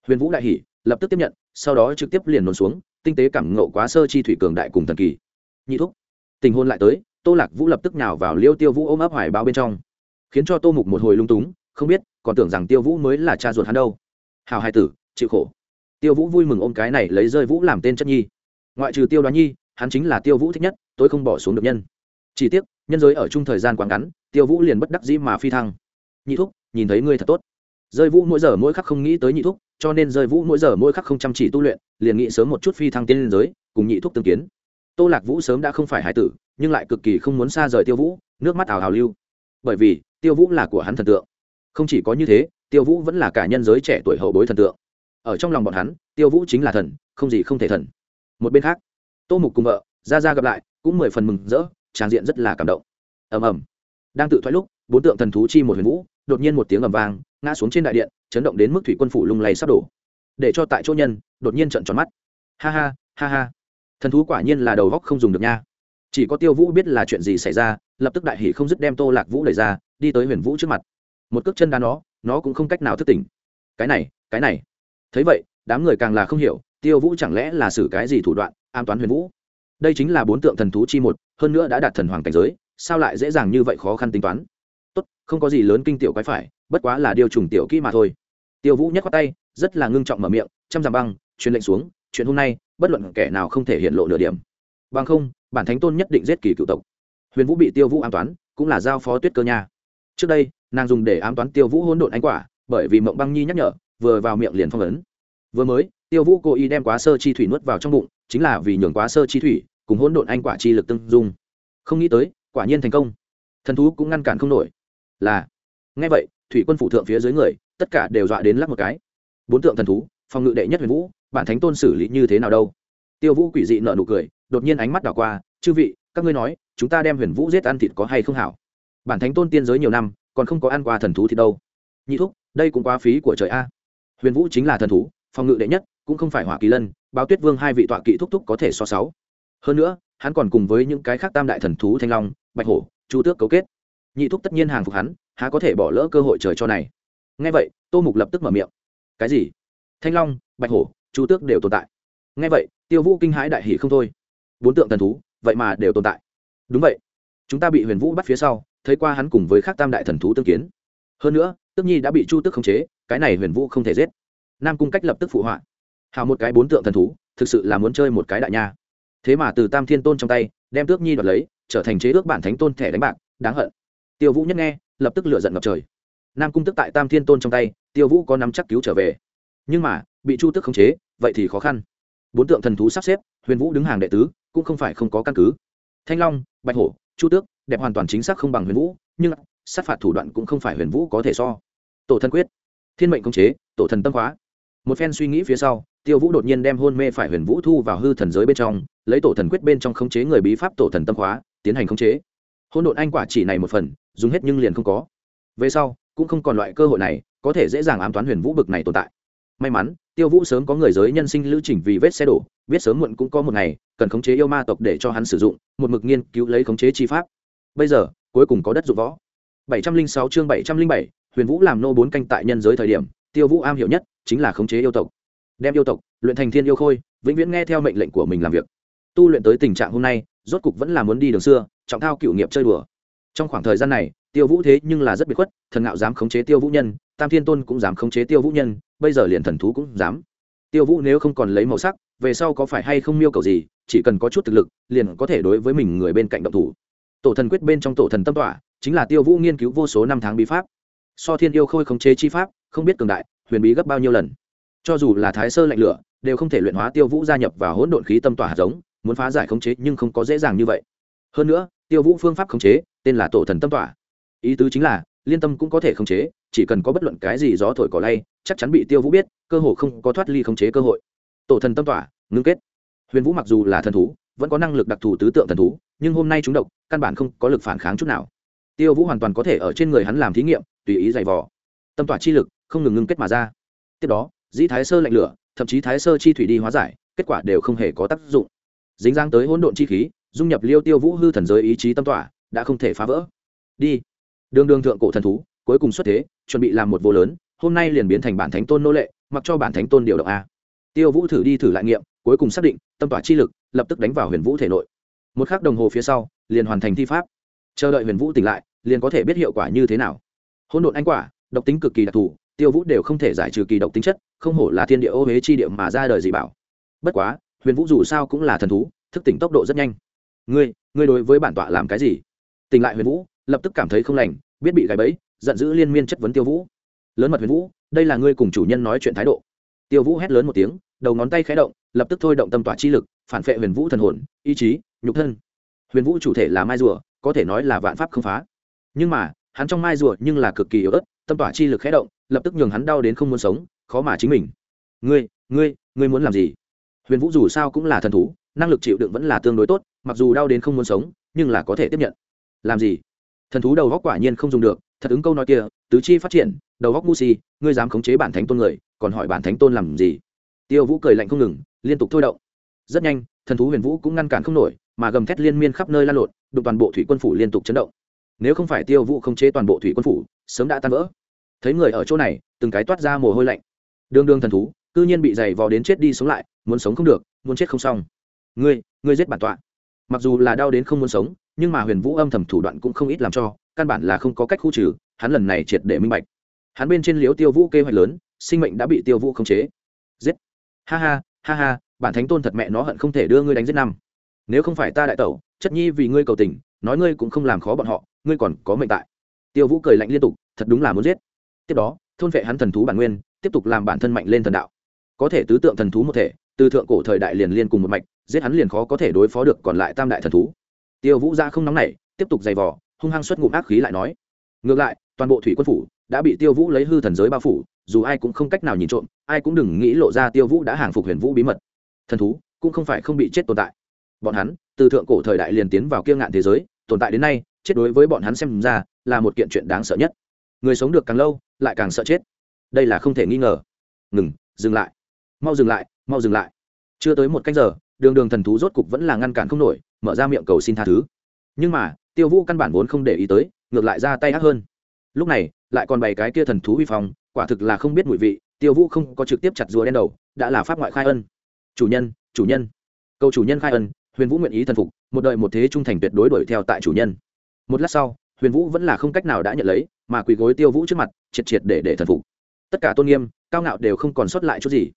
Huyền vũ đại hỉ, lập tức tiếp nhận, sau đó trực tiếp liền nôn xuống, tinh tế cảm ngộ quá sơ chi thủy cường đại cùng thần kỳ nhị thúc. Tình hôn lại tới, tô lạc vũ lập tức nhào vào liêu tiêu vũ ôm ấp hoài bao bên trong. Khiến cho tô mục một hồi lung túng, không biết, còn tưởng rằng tiêu vũ mới là cha ruột hắn đâu. Hào hai tử, chịu khổ. Tiêu vũ vui mừng ôm cái này lấy rơi vũ làm tên chất nhi. Ngoại trừ tiêu đoán nhi, hắn chính là tiêu vũ thích nhất tôi không bỏ xuống được nhân. Chỉ tiếc, nhân giới ở chung thời gian quá ngắn, tiêu vũ liền bất đắc dĩ mà phi thăng. Nhị thúc, nhìn thấy ngươi thật tốt. Rơi vũ mỗi giờ mỗi khắc không nghĩ tới nhị thúc, cho nên rơi vũ mỗi giờ mỗi khắc không chăm chỉ tu luyện, liền nghĩ sớm một chút phi thăng tiên liên giới, cùng nhị thúc tương kiến tô lạc vũ sớm đã không phải hải tử, nhưng lại cực kỳ không muốn xa rời tiêu vũ, nước mắt ảo hào lưu. Bởi vì, tiêu vũ là của hắn thần tượng. Không chỉ có như thế, tiêu vũ vẫn là cả nhân giới trẻ tuổi hậu bối thần tượng. Ở trong lòng bọn hắn, tiêu vũ chính là thần, không gì không thể thần. Một bên khác, tô mục cùng vợ ra ra gặp lại, cũng mười phần mừng rỡ trang diện rất là cảm động. Ầm ầm. Đang tự thoái lúc, bốn tượng thần thú chi một huyền vũ, đột nhiên một tiếng ầm vang, ngã xuống trên đại điện, chấn động đến mức thủy quân phủ lung lay sắp đổ. Để cho tại chỗ nhân, đột nhiên trận tròn mắt. Ha ha ha ha thần thú quả nhiên là đầu góc không dùng được nha. Chỉ có tiêu vũ biết là chuyện gì xảy ra, lập tức đại hỷ không dứt đem tô lạc vũ lời ra, đi tới huyền vũ trước mặt. Một cước chân đá nó nó cũng không cách nào thức tỉnh. Cái này cái này. Thấy vậy, đám người càng là không hiểu, tiêu vũ chẳng lẽ là xử cái gì thủ đoạn, an toán huyền vũ? Đây chính là bốn tượng thần thú chi một, hơn nữa đã đạt thần hoàng cảnh giới, sao lại dễ dàng như vậy khó khăn tính toán? Tốt, không có gì lớn kinh tiểu cái phải, bất quá là điều trùng tiểu kỹ mà thôi. Tiêu vũ nhắc qua tay, rất là ngưng trọng mở miệng chăm dặm băng, truyền lệnh xuống, chuyện hôm nay bất luận kẻ nào không thể hiện lộ nửa điểm. Bằng không, bản thánh tôn nhất định giết kỳ cựu tộc. Huyền vũ bị tiêu vũ an toán, cũng là giao phó tuyết cơ nha. Trước đây, nàng dùng để ám toán tiêu vũ hỗn độn ánh quả, bởi vì mộng băng nhi nhắc nhở, vừa vào miệng liền phong ấn. Vừa mới, tiêu vũ cố ý đem quá sơ chi thủy nuốt vào trong bụng, chính là vì nhường quá sơ chi thủy cùng hỗn độn anh quả chi lực tương dung. Không nghĩ tới, quả nhiên thành công. Thần thú cũng ngăn cản không nổi. Là ngay vậy, thủy quân phủ thượng phía dưới người, tất cả đều dọa đến lắc một cái. Bốn tượng thần thú, phòng ngự đệ nhất huyền vũ bản thánh tôn xử lý như thế nào đâu? Tiêu vũ quỷ dị nợ nụ cười, đột nhiên ánh mắt đảo qua, chư vị, các ngươi nói, chúng ta đem huyền vũ giết ăn thịt có hay không hảo? Bản thánh tôn tiên giới nhiều năm, còn không có ăn qua thần thú thì đâu? Nhị thúc, đây cũng quá phí của trời a. Huyền vũ chính là thần thú, phòng ngự đệ nhất, cũng không phải hỏa kỳ lân, báo tuyết vương hai vị tọa kỵ thúc thúc có thể so sáu. Hơn nữa, hắn còn cùng với những cái khác tam đại thần thú thanh long, bạch hổ, chu tước cấu kết. Nhị thúc tất nhiên hàng phục hắn, há có thể bỏ lỡ cơ hội trời cho này. Ngay vậy, tô mục lập tức mở miệng. Cái gì? Thanh long, bạch hổ chu tước đều tồn tại. Ngay vậy, tiêu vũ kinh hãi đại hỷ không thôi. Bốn tượng thần thú, vậy mà đều tồn tại. Đúng vậy. Chúng ta bị huyền vũ bắt phía sau, thấy qua hắn cùng với các tam đại thần thú tương kiến. Hơn nữa tức nhi đã bị chu tước khống chế, cái này huyền vũ không thể giết. Nam cung cách lập tức phụ họa. Hào một cái bốn tượng thần thú, thực sự là muốn chơi một cái đại nha. Thế mà từ tam thiên tôn trong tay, đem tước nhi đoạt lấy, trở thành chế ước bản thánh tôn thẻ đánh bạc, đáng hận. Tiêu vũ nhất nghe, lập tức lựa giận ngập trời. Nam cung tức tại tam thiên tôn trong tay, tiêu vũ có nắm chắc cứu trở về. Nhưng mà bị chu tức khống chế, vậy thì khó khăn. Bốn tượng thần thú sắp xếp, huyền vũ đứng hàng đệ tứ, cũng không phải không có căn cứ. Thanh long, bạch hổ, chu tước, đẹp hoàn toàn chính xác không bằng huyền vũ, nhưng sát phạt thủ đoạn cũng không phải huyền vũ có thể so. Tổ thần quyết, thiên mệnh công chế, tổ thần tâm hóa. Một phen suy nghĩ phía sau, tiêu vũ đột nhiên đem hôn mê phải huyền vũ thu vào hư thần giới bên trong, lấy tổ thần quyết bên trong khống chế người bí pháp tổ thần tâm hóa, tiến hành khống chế. Hôn đột anh quả chỉ này một phần, dùng hết nhưng liền không có. Về sau, cũng không còn loại cơ hội này, có thể dễ dàng ám toán huyền vũ bực này tồn tại. May mắn tiêu vũ sớm có người giới nhân sinh lữ trình vì vết xe đổ, biết sớm muộn cũng có một ngày, cần khống chế yêu ma tộc để cho hắn sử dụng, một mực nghiên cứu lấy khống chế chi pháp. Bây giờ, cuối cùng có đất dụng võ. Bảy trăm linh sáu chương bảy trăm linh bảy, huyền vũ làm nô bốn canh tại nhân giới thời điểm, tiêu vũ am hiểu nhất chính là khống chế yêu tộc. Đem yêu tộc, luyện thành thiên yêu khôi, vĩnh viễn nghe theo mệnh lệnh của mình làm việc. Tu luyện tới tình trạng hôm nay, rốt cục vẫn là muốn đi đường xưa, trọng thao cựu nghiệp chơi đùa. Trong khoảng thời gian này tiêu vũ thế nhưng là rất biệt khuất, thần ngạo dám khống chế tiêu vũ nhân, tam thiên tôn cũng dám khống chế tiêu vũ nhân, bây giờ liền thần thú cũng dám. Tiêu vũ nếu không còn lấy màu sắc, về sau có phải hay không miêu cầu gì, chỉ cần có chút thực lực, liền có thể đối với mình người bên cạnh động thủ. Tổ thần quyết bên trong tổ thần tâm tỏa chính là tiêu vũ nghiên cứu vô số năm tháng bí pháp. So thiên yêu khôi khống chế chi pháp, không biết cường đại, huyền bí gấp bao nhiêu lần. Cho dù là thái sơ lạnh lửa, đều không thể luyện hóa tiêu vũ gia nhập và hỗn độn khí tâm tỏa hạt giống, muốn phá giải khống chế nhưng không có dễ dàng như vậy. Hơn nữa, tiêu vũ phương pháp khống chế, tên là tổ thần tâm tỏa ý tứ chính là, liên tâm cũng có thể khống chế, chỉ cần có bất luận cái gì gió thổi cỏ lay, chắc chắn bị tiêu vũ biết, cơ hội không có thoát ly khống chế cơ hội. Tổ thần tâm tỏa, ngưng kết. Huyền vũ mặc dù là thần thú, vẫn có năng lực đặc thù tứ tượng thần thú, nhưng hôm nay chúng độc, căn bản không có lực phản kháng chút nào. Tiêu vũ hoàn toàn có thể ở trên người hắn làm thí nghiệm, tùy ý giày vò. Tâm tỏa chi lực, không ngừng ngưng kết mà ra. Tiếp đó, dĩ thái sơ lạnh lửa, thậm chí thái sơ chi thủy đi hóa giải, kết quả đều không hề có tác dụng. Dính dáng tới hỗn độn chi khí, dung nhập liêu tiêu vũ hư thần giới ý chí tâm tỏa, đã không thể phá vỡ. Đi đường đường thượng cổ thần thú, cuối cùng xuất thế, chuẩn bị làm một vô lớn, hôm nay liền biến thành bản thánh tôn nô lệ, mặc cho bản thánh tôn điều động a. Tiêu vũ thử đi thử lại nghiệm, cuối cùng xác định, tâm tỏa chi lực, lập tức đánh vào huyền vũ thể nội. Một k h ắ c đồng hồ phía sau, liền hoàn thành thi pháp. Chờ đợi huyền vũ tỉnh lại, liền có thể biết hiệu quả như thế nào. Hỗn độn anh quả, độc tính cực kỳ đặc thù, tiêu vũ đều không thể giải trừ kỳ độc tính chất, không hổ là thiên địa ô huế chi địa mà ra đời dị bảo. Bất quá, huyền vũ dù sao cũng là thần thú, thức tỉnh tốc độ rất nhanh. Ngươi ngươi đối với bản tọa làm cái gì? Tỉnh lại huyền vũ lập tức cảm thấy không lành, biết bị gãy bẫy, giận dữ liên miên chất vấn tiêu vũ. Lớn mật huyền vũ, đây là ngươi cùng chủ nhân nói chuyện thái độ. Tiêu vũ hét lớn một tiếng, đầu ngón tay khé động, lập tức thôi động tâm tỏa chi lực, phản phệ huyền vũ thần hồn, ý chí, nhục thân. Huyền vũ chủ thể là mai rùa, có thể nói là vạn pháp không phá. Nhưng mà, hắn trong mai rùa nhưng là cực kỳ yếu ớt, tâm tỏa chi lực khé động, lập tức nhường hắn đau đến không muốn sống, khó mà chính mình. Ngươi ngươi ngươi muốn làm gì? Huyền vũ dù sao cũng là thần thú, năng lực chịu đựng vẫn là tương đối tốt, mặc dù đau đến không muốn sống, nhưng là có thể tiếp nhận. Làm gì? Thần thú đầu góc quả nhiên không dùng được, thật ứng câu nói kia, tứ chi phát triển, đầu góc ngu si, ngươi dám khống chế bản thánh tôn người, còn hỏi bản thánh tôn làm gì? Tiêu vũ cười lạnh không ngừng, liên tục thôi động. Rất nhanh, thần thú huyền vũ cũng ngăn cản không nổi, mà gầm thét liên miên khắp nơi lan lộn, đụng toàn bộ thủy quân phủ liên tục chấn động. Nếu không phải tiêu vũ khống chế toàn bộ thủy quân phủ, sớm đã tan vỡ. Thấy người ở chỗ này, từng cái toát ra mồ hôi lạnh. Đương đương thần thú, cư nhiên bị dày vò đến chết đi sống lại, muốn sống không được, muốn chết không xong. Ngươi ngươi giết bản tọa. Mặc dù là đau đến không muốn sống nhưng mà huyền vũ âm thầm thủ đoạn cũng không ít làm cho, căn bản là không có cách khu trừ, hắn lần này triệt để minh bạch. Hắn bên trên liếu tiêu vũ kế hoạch lớn, sinh mệnh đã bị tiêu vũ khống chế. Giết! Ha ha ha ha, bản thánh tôn thật mẹ nó hận không thể đưa ngươi đánh giết năm. Nếu không phải ta đại tẩu, chất nhi vì ngươi cầu tình, nói ngươi cũng không làm khó bọn họ, ngươi còn có mệnh tại. Tiêu vũ cười lạnh liên tục, thật đúng là muốn giết. Tiếp đó, thôn vệ hắn thần thú bản nguyên, tiếp tục làm bản thân mạnh lên thần đạo. Có thể tứ tượng thần thú một thể, từ thượng cổ thời đại liền liên cùng một mạch, giết hắn liền khó có thể đối phó được còn lại tam đại thần thú tiêu vũ ra không nóng nảy, tiếp tục giày vò, hung hăng xuất ngụm ác khí lại nói, ngược lại, toàn bộ thủy quân phủ đã bị tiêu vũ lấy hư thần giới bao phủ, dù ai cũng không cách nào nhìn trộm, ai cũng đừng nghĩ lộ ra tiêu vũ đã hàng phục huyền vũ bí mật. Thần thú cũng không phải không bị chết tồn tại. Bọn hắn, từ thượng cổ thời đại liền tiến vào kiêng ngạn thế giới, tồn tại đến nay, chết đối với bọn hắn xem ra là một kiện chuyện đáng sợ nhất. Người sống được càng lâu, lại càng sợ chết. Đây là không thể nghi ngờ. Ngừng, dừng lại. Mau dừng lại, mau dừng lại. Chưa tới một canh giờ, đường đường thần thú rốt cục vẫn là ngăn cản không nổi mở ra miệng cầu xin tha thứ. Nhưng mà, tiêu vũ căn bản vốn không để ý tới, ngược lại ra tay ác hơn. Lúc này, lại còn bày cái kia thần thú vi phong, quả thực là không biết mùi vị, tiêu vũ không có trực tiếp chặt rùa đen đầu, đã là pháp ngoại khai ân. Chủ nhân chủ nhân. Cầu chủ nhân khai ân, huyền vũ nguyện ý thần phục, một đời một thế trung thành tuyệt đối đuổi theo tại chủ nhân. Một lát sau, huyền vũ vẫn là không cách nào đã nhận lấy, mà quỳ gối tiêu vũ trước mặt, triệt triệt để để thần phục. Tất cả tôn nghiêm, cao ngạo đều không còn sót lại chút gì.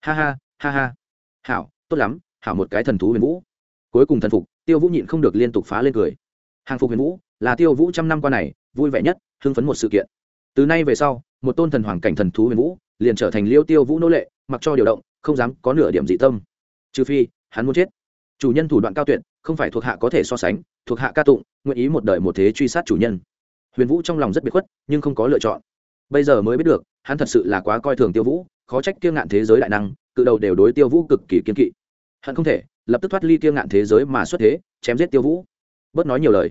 Ha ha ha ha. Hảo, tốt lắm, hảo một cái thần thú huyền vũ cuối cùng thần phục, tiêu vũ nhịn không được liên tục phá lên cười. Hàng phục huyền vũ, là tiêu vũ trăm năm qua này, vui vẻ nhất, hưng phấn một sự kiện. Từ nay về sau, một tôn thần hoàng cảnh thần thú huyền vũ, liền trở thành liêu tiêu vũ nô lệ, mặc cho điều động, không dám có nửa điểm dị tâm. Trừ phi, hắn muốn chết. Chủ nhân thủ đoạn cao tuyệt, không phải thuộc hạ có thể so sánh, thuộc hạ ca tụng, nguyện ý một đời một thế truy sát chủ nhân. Huyền vũ trong lòng rất biệt khuất, nhưng không có lựa chọn. Bây giờ mới biết được, hắn thật sự là quá coi thường tiêu vũ, khó trách kiêng ngạn thế giới đại năng, cự đầu đều đối tiêu vũ cực kỳ kiên kỵ. Hận không thể lập tức thoát ly kiêng ngạn thế giới mà xuất thế, chém giết tiêu vũ. Bớt nói nhiều lời.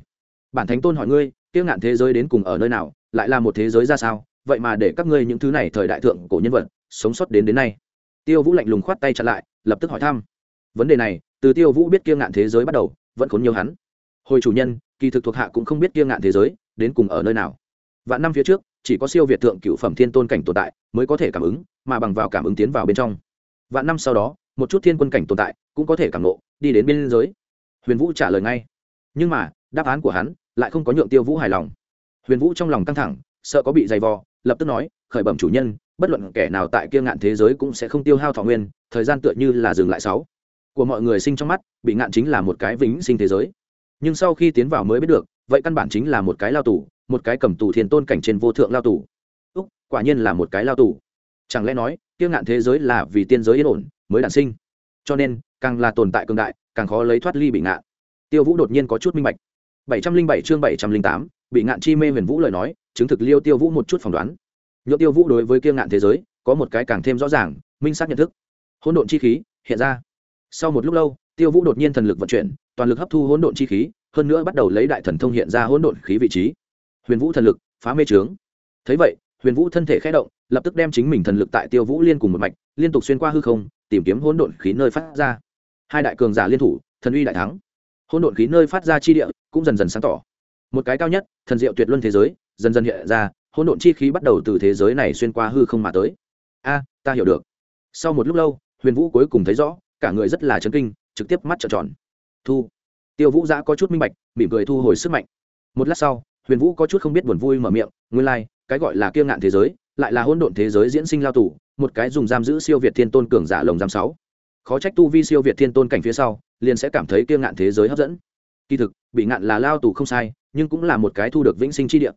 Bản thánh tôn hỏi ngươi kiêng ngạn thế giới đến cùng ở nơi nào, lại là một thế giới ra sao? Vậy mà để các ngươi những thứ này thời đại thượng cổ nhân vật, sống sót đến đến nay. Tiêu vũ lạnh lùng khoát tay chặn lại, lập tức hỏi thăm. Vấn đề này, từ tiêu vũ biết kiêng ngạn thế giới bắt đầu, vẫn khốn nhiều hắn. Hồi chủ nhân, kỳ thực thuộc hạ cũng không biết kiêng ngạn thế giới, đến cùng ở nơi nào. Vạn năm phía trước, chỉ có siêu việt thượng cựu phẩm thiên tôn cảnh tồn tại, mới có thể cảm ứng, mà bằng vào cảm ứng tiến vào bên trong. Vạn năm sau đó một chút thiên quân cảnh tồn tại cũng có thể cảm nộ, đi đến biên giới. Huyền vũ trả lời ngay. Nhưng mà, đáp án của hắn lại không có nhượng tiêu vũ hài lòng. Huyền vũ trong lòng căng thẳng, sợ có bị dày vò, lập tức nói, khởi bẩm chủ nhân, bất luận kẻ nào tại kia ngạn thế giới cũng sẽ không tiêu hao thọ nguyên, thời gian tựa như là dừng lại sáu. Của mọi người sinh trong mắt, bị ngạn chính là một cái vĩnh sinh thế giới. Nhưng sau khi tiến vào mới biết được, vậy căn bản chính là một cái lao tù, một cái cầm tù thiên tôn cảnh trên vô thượng lao tù. Úc, quả nhiên là một cái lao tù. Chẳng lẽ nói, kia ngạn thế giới là vì tiên giới yên ổn mới đản sinh. Cho nên, càng là tồn tại cường đại, càng khó lấy thoát ly bị ngạn. Tiêu vũ đột nhiên có chút minh bạch. bảy trăm linh bảy chương bảy trăm linh tám, bị ngạn chi mê huyền vũ lời nói, chứng thực liêu tiêu vũ một chút phỏng đoán. Nhựa tiêu vũ đối với kiêng ngạn thế giới, có một cái càng thêm rõ ràng, minh xác nhận thức. Hỗn độn chi khí, hiện ra. Sau một lúc lâu, tiêu vũ đột nhiên thần lực vận chuyển, toàn lực hấp thu hỗn độn chi khí, hơn nữa bắt đầu lấy đại thần thông hiện ra hỗn độn khí vị trí. Huyền vũ thần lực, phá mê trướng. Thấy vậy, huyền vũ thân thể khẽ động, lập tức đem chính mình thần lực tại tiêu vũ liên cùng một mạch, liên tục xuyên qua hư không tìm kiếm hỗn độn khí nơi phát ra. Hai đại cường giả liên thủ thần uy đại thắng. Hỗn độn khí nơi phát ra chi địa cũng dần dần sáng tỏ. Một cái cao nhất thần diệu tuyệt luân thế giới dần dần hiện ra hỗn độn chi khí bắt đầu từ thế giới này xuyên qua hư không mà tới. A ta hiểu được. Sau một lúc lâu huyền vũ cuối cùng thấy rõ cả người rất là chấn kinh trực tiếp mắt trợn tròn. Thu. Tiêu vũ giã có chút minh bạch mỉm cười thu hồi sức mạnh. Một lát sau huyền vũ có chút không biết buồn vui mở miệng nguyên lai、like, cái gọi là kiêng ngạn thế giới lại là hỗn độn thế giới diễn sinh lao tù một cái dùng giam giữ siêu việt thiên tôn cường giả lồng giam sáu. Khó trách tu vi siêu việt thiên tôn cảnh phía sau, liền sẽ cảm thấy kiêng ngạn thế giới hấp dẫn. Kỳ thực, bị ngạn là lao tù không sai, nhưng cũng là một cái thu được vĩnh sinh chi địa.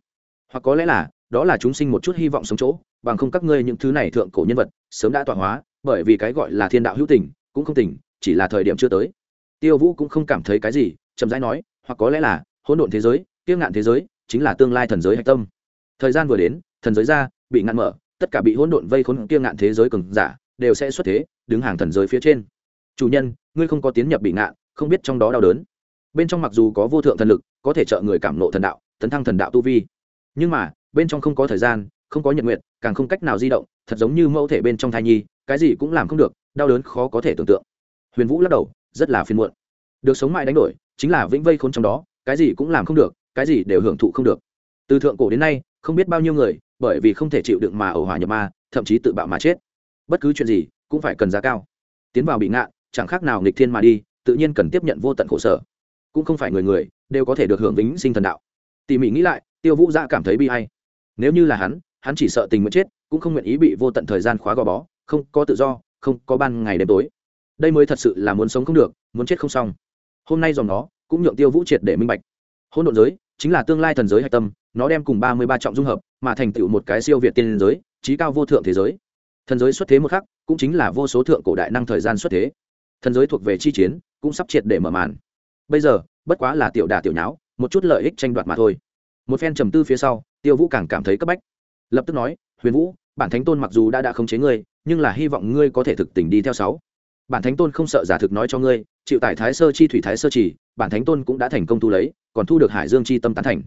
Hoặc có lẽ là, đó là chúng sinh một chút hy vọng sống chỗ, bằng không các ngươi những thứ này thượng cổ nhân vật, sớm đã tọa hóa, bởi vì cái gọi là thiên đạo hữu tình, cũng không tình, chỉ là thời điểm chưa tới. Tiêu vũ cũng không cảm thấy cái gì, chậm rãi nói, hoặc có lẽ là, hỗn độn thế giới kiêng ngạn thế giới, chính là tương lai thần giới hạch tâm. Thời gian vừa đến, thần giới ra, bị ngạn mở tất cả bị hỗn độn vây khốn kia ngạn thế giới cường giả đều sẽ xuất thế, đứng hàng thần giới phía trên. Chủ nhân, ngươi không có tiến nhập bị ngạn, không biết trong đó đau đớn. Bên trong mặc dù có vô thượng thần lực, có thể trợ người cảm nộ thần đạo, tấn thăng thần đạo tu vi. Nhưng mà, bên trong không có thời gian, không có nhật nguyện càng không cách nào di động, thật giống như mẫu thể bên trong thai nhi, cái gì cũng làm không được, đau đớn khó có thể tưởng tượng. Huyền vũ lắc đầu, rất là phiền muộn. Được sống mãi đánh đổi, chính là vĩnh vây khốn trong đó, cái gì cũng làm không được, cái gì đều hưởng thụ không được. Từ thượng cổ đến nay, không biết bao nhiêu người bởi vì không thể chịu đựng mà ẩu hỏa nhập ma, thậm chí tự bạo mà chết. Bất cứ chuyện gì cũng phải cần giá cao. Tiến vào bị ngạn chẳng khác nào nghịch thiên mà đi, tự nhiên cần tiếp nhận vô tận khổ sở. Cũng không phải người người đều có thể được hưởng vĩnh sinh thần đạo. Tỉ mỉ nghĩ lại, tiêu vũ dạ cảm thấy bi hay. Nếu như là hắn hắn chỉ sợ tình nguyện chết, cũng không nguyện ý bị vô tận thời gian khóa gò bó, không có tự do, không có ban ngày đêm tối. Đây mới thật sự là muốn sống không được, muốn chết không xong. Hôm nay dòng nó cũng nhượng tiêu vũ triệt để minh bạch. Hôn độn giới chính là tương lai thần giới hạch tâm nó đem cùng ba mươi ba trọng dung hợp, mà thành tựu một cái siêu việt tiên giới, trí cao vô thượng thế giới. Thần giới xuất thế một khắc, cũng chính là vô số thượng cổ đại năng thời gian xuất thế. Thần giới thuộc về chi chiến, cũng sắp triệt để mở màn. Bây giờ, bất quá là tiểu đà tiểu nháo, một chút lợi ích tranh đoạt mà thôi. Một phen trầm tư phía sau, tiêu vũ càng cảm thấy cấp bách. Lập tức nói, huyền vũ, bản thánh tôn mặc dù đã đã khống chế ngươi, nhưng là hy vọng ngươi có thể thực tình đi theo sáu. Bản thánh tôn không sợ giả thực nói cho ngươi, chịu tại thái sơ chi thủy thái sơ chỉ, bản thánh tôn cũng đã thành công thu lấy, còn thu được hải dương chi tâm tán thành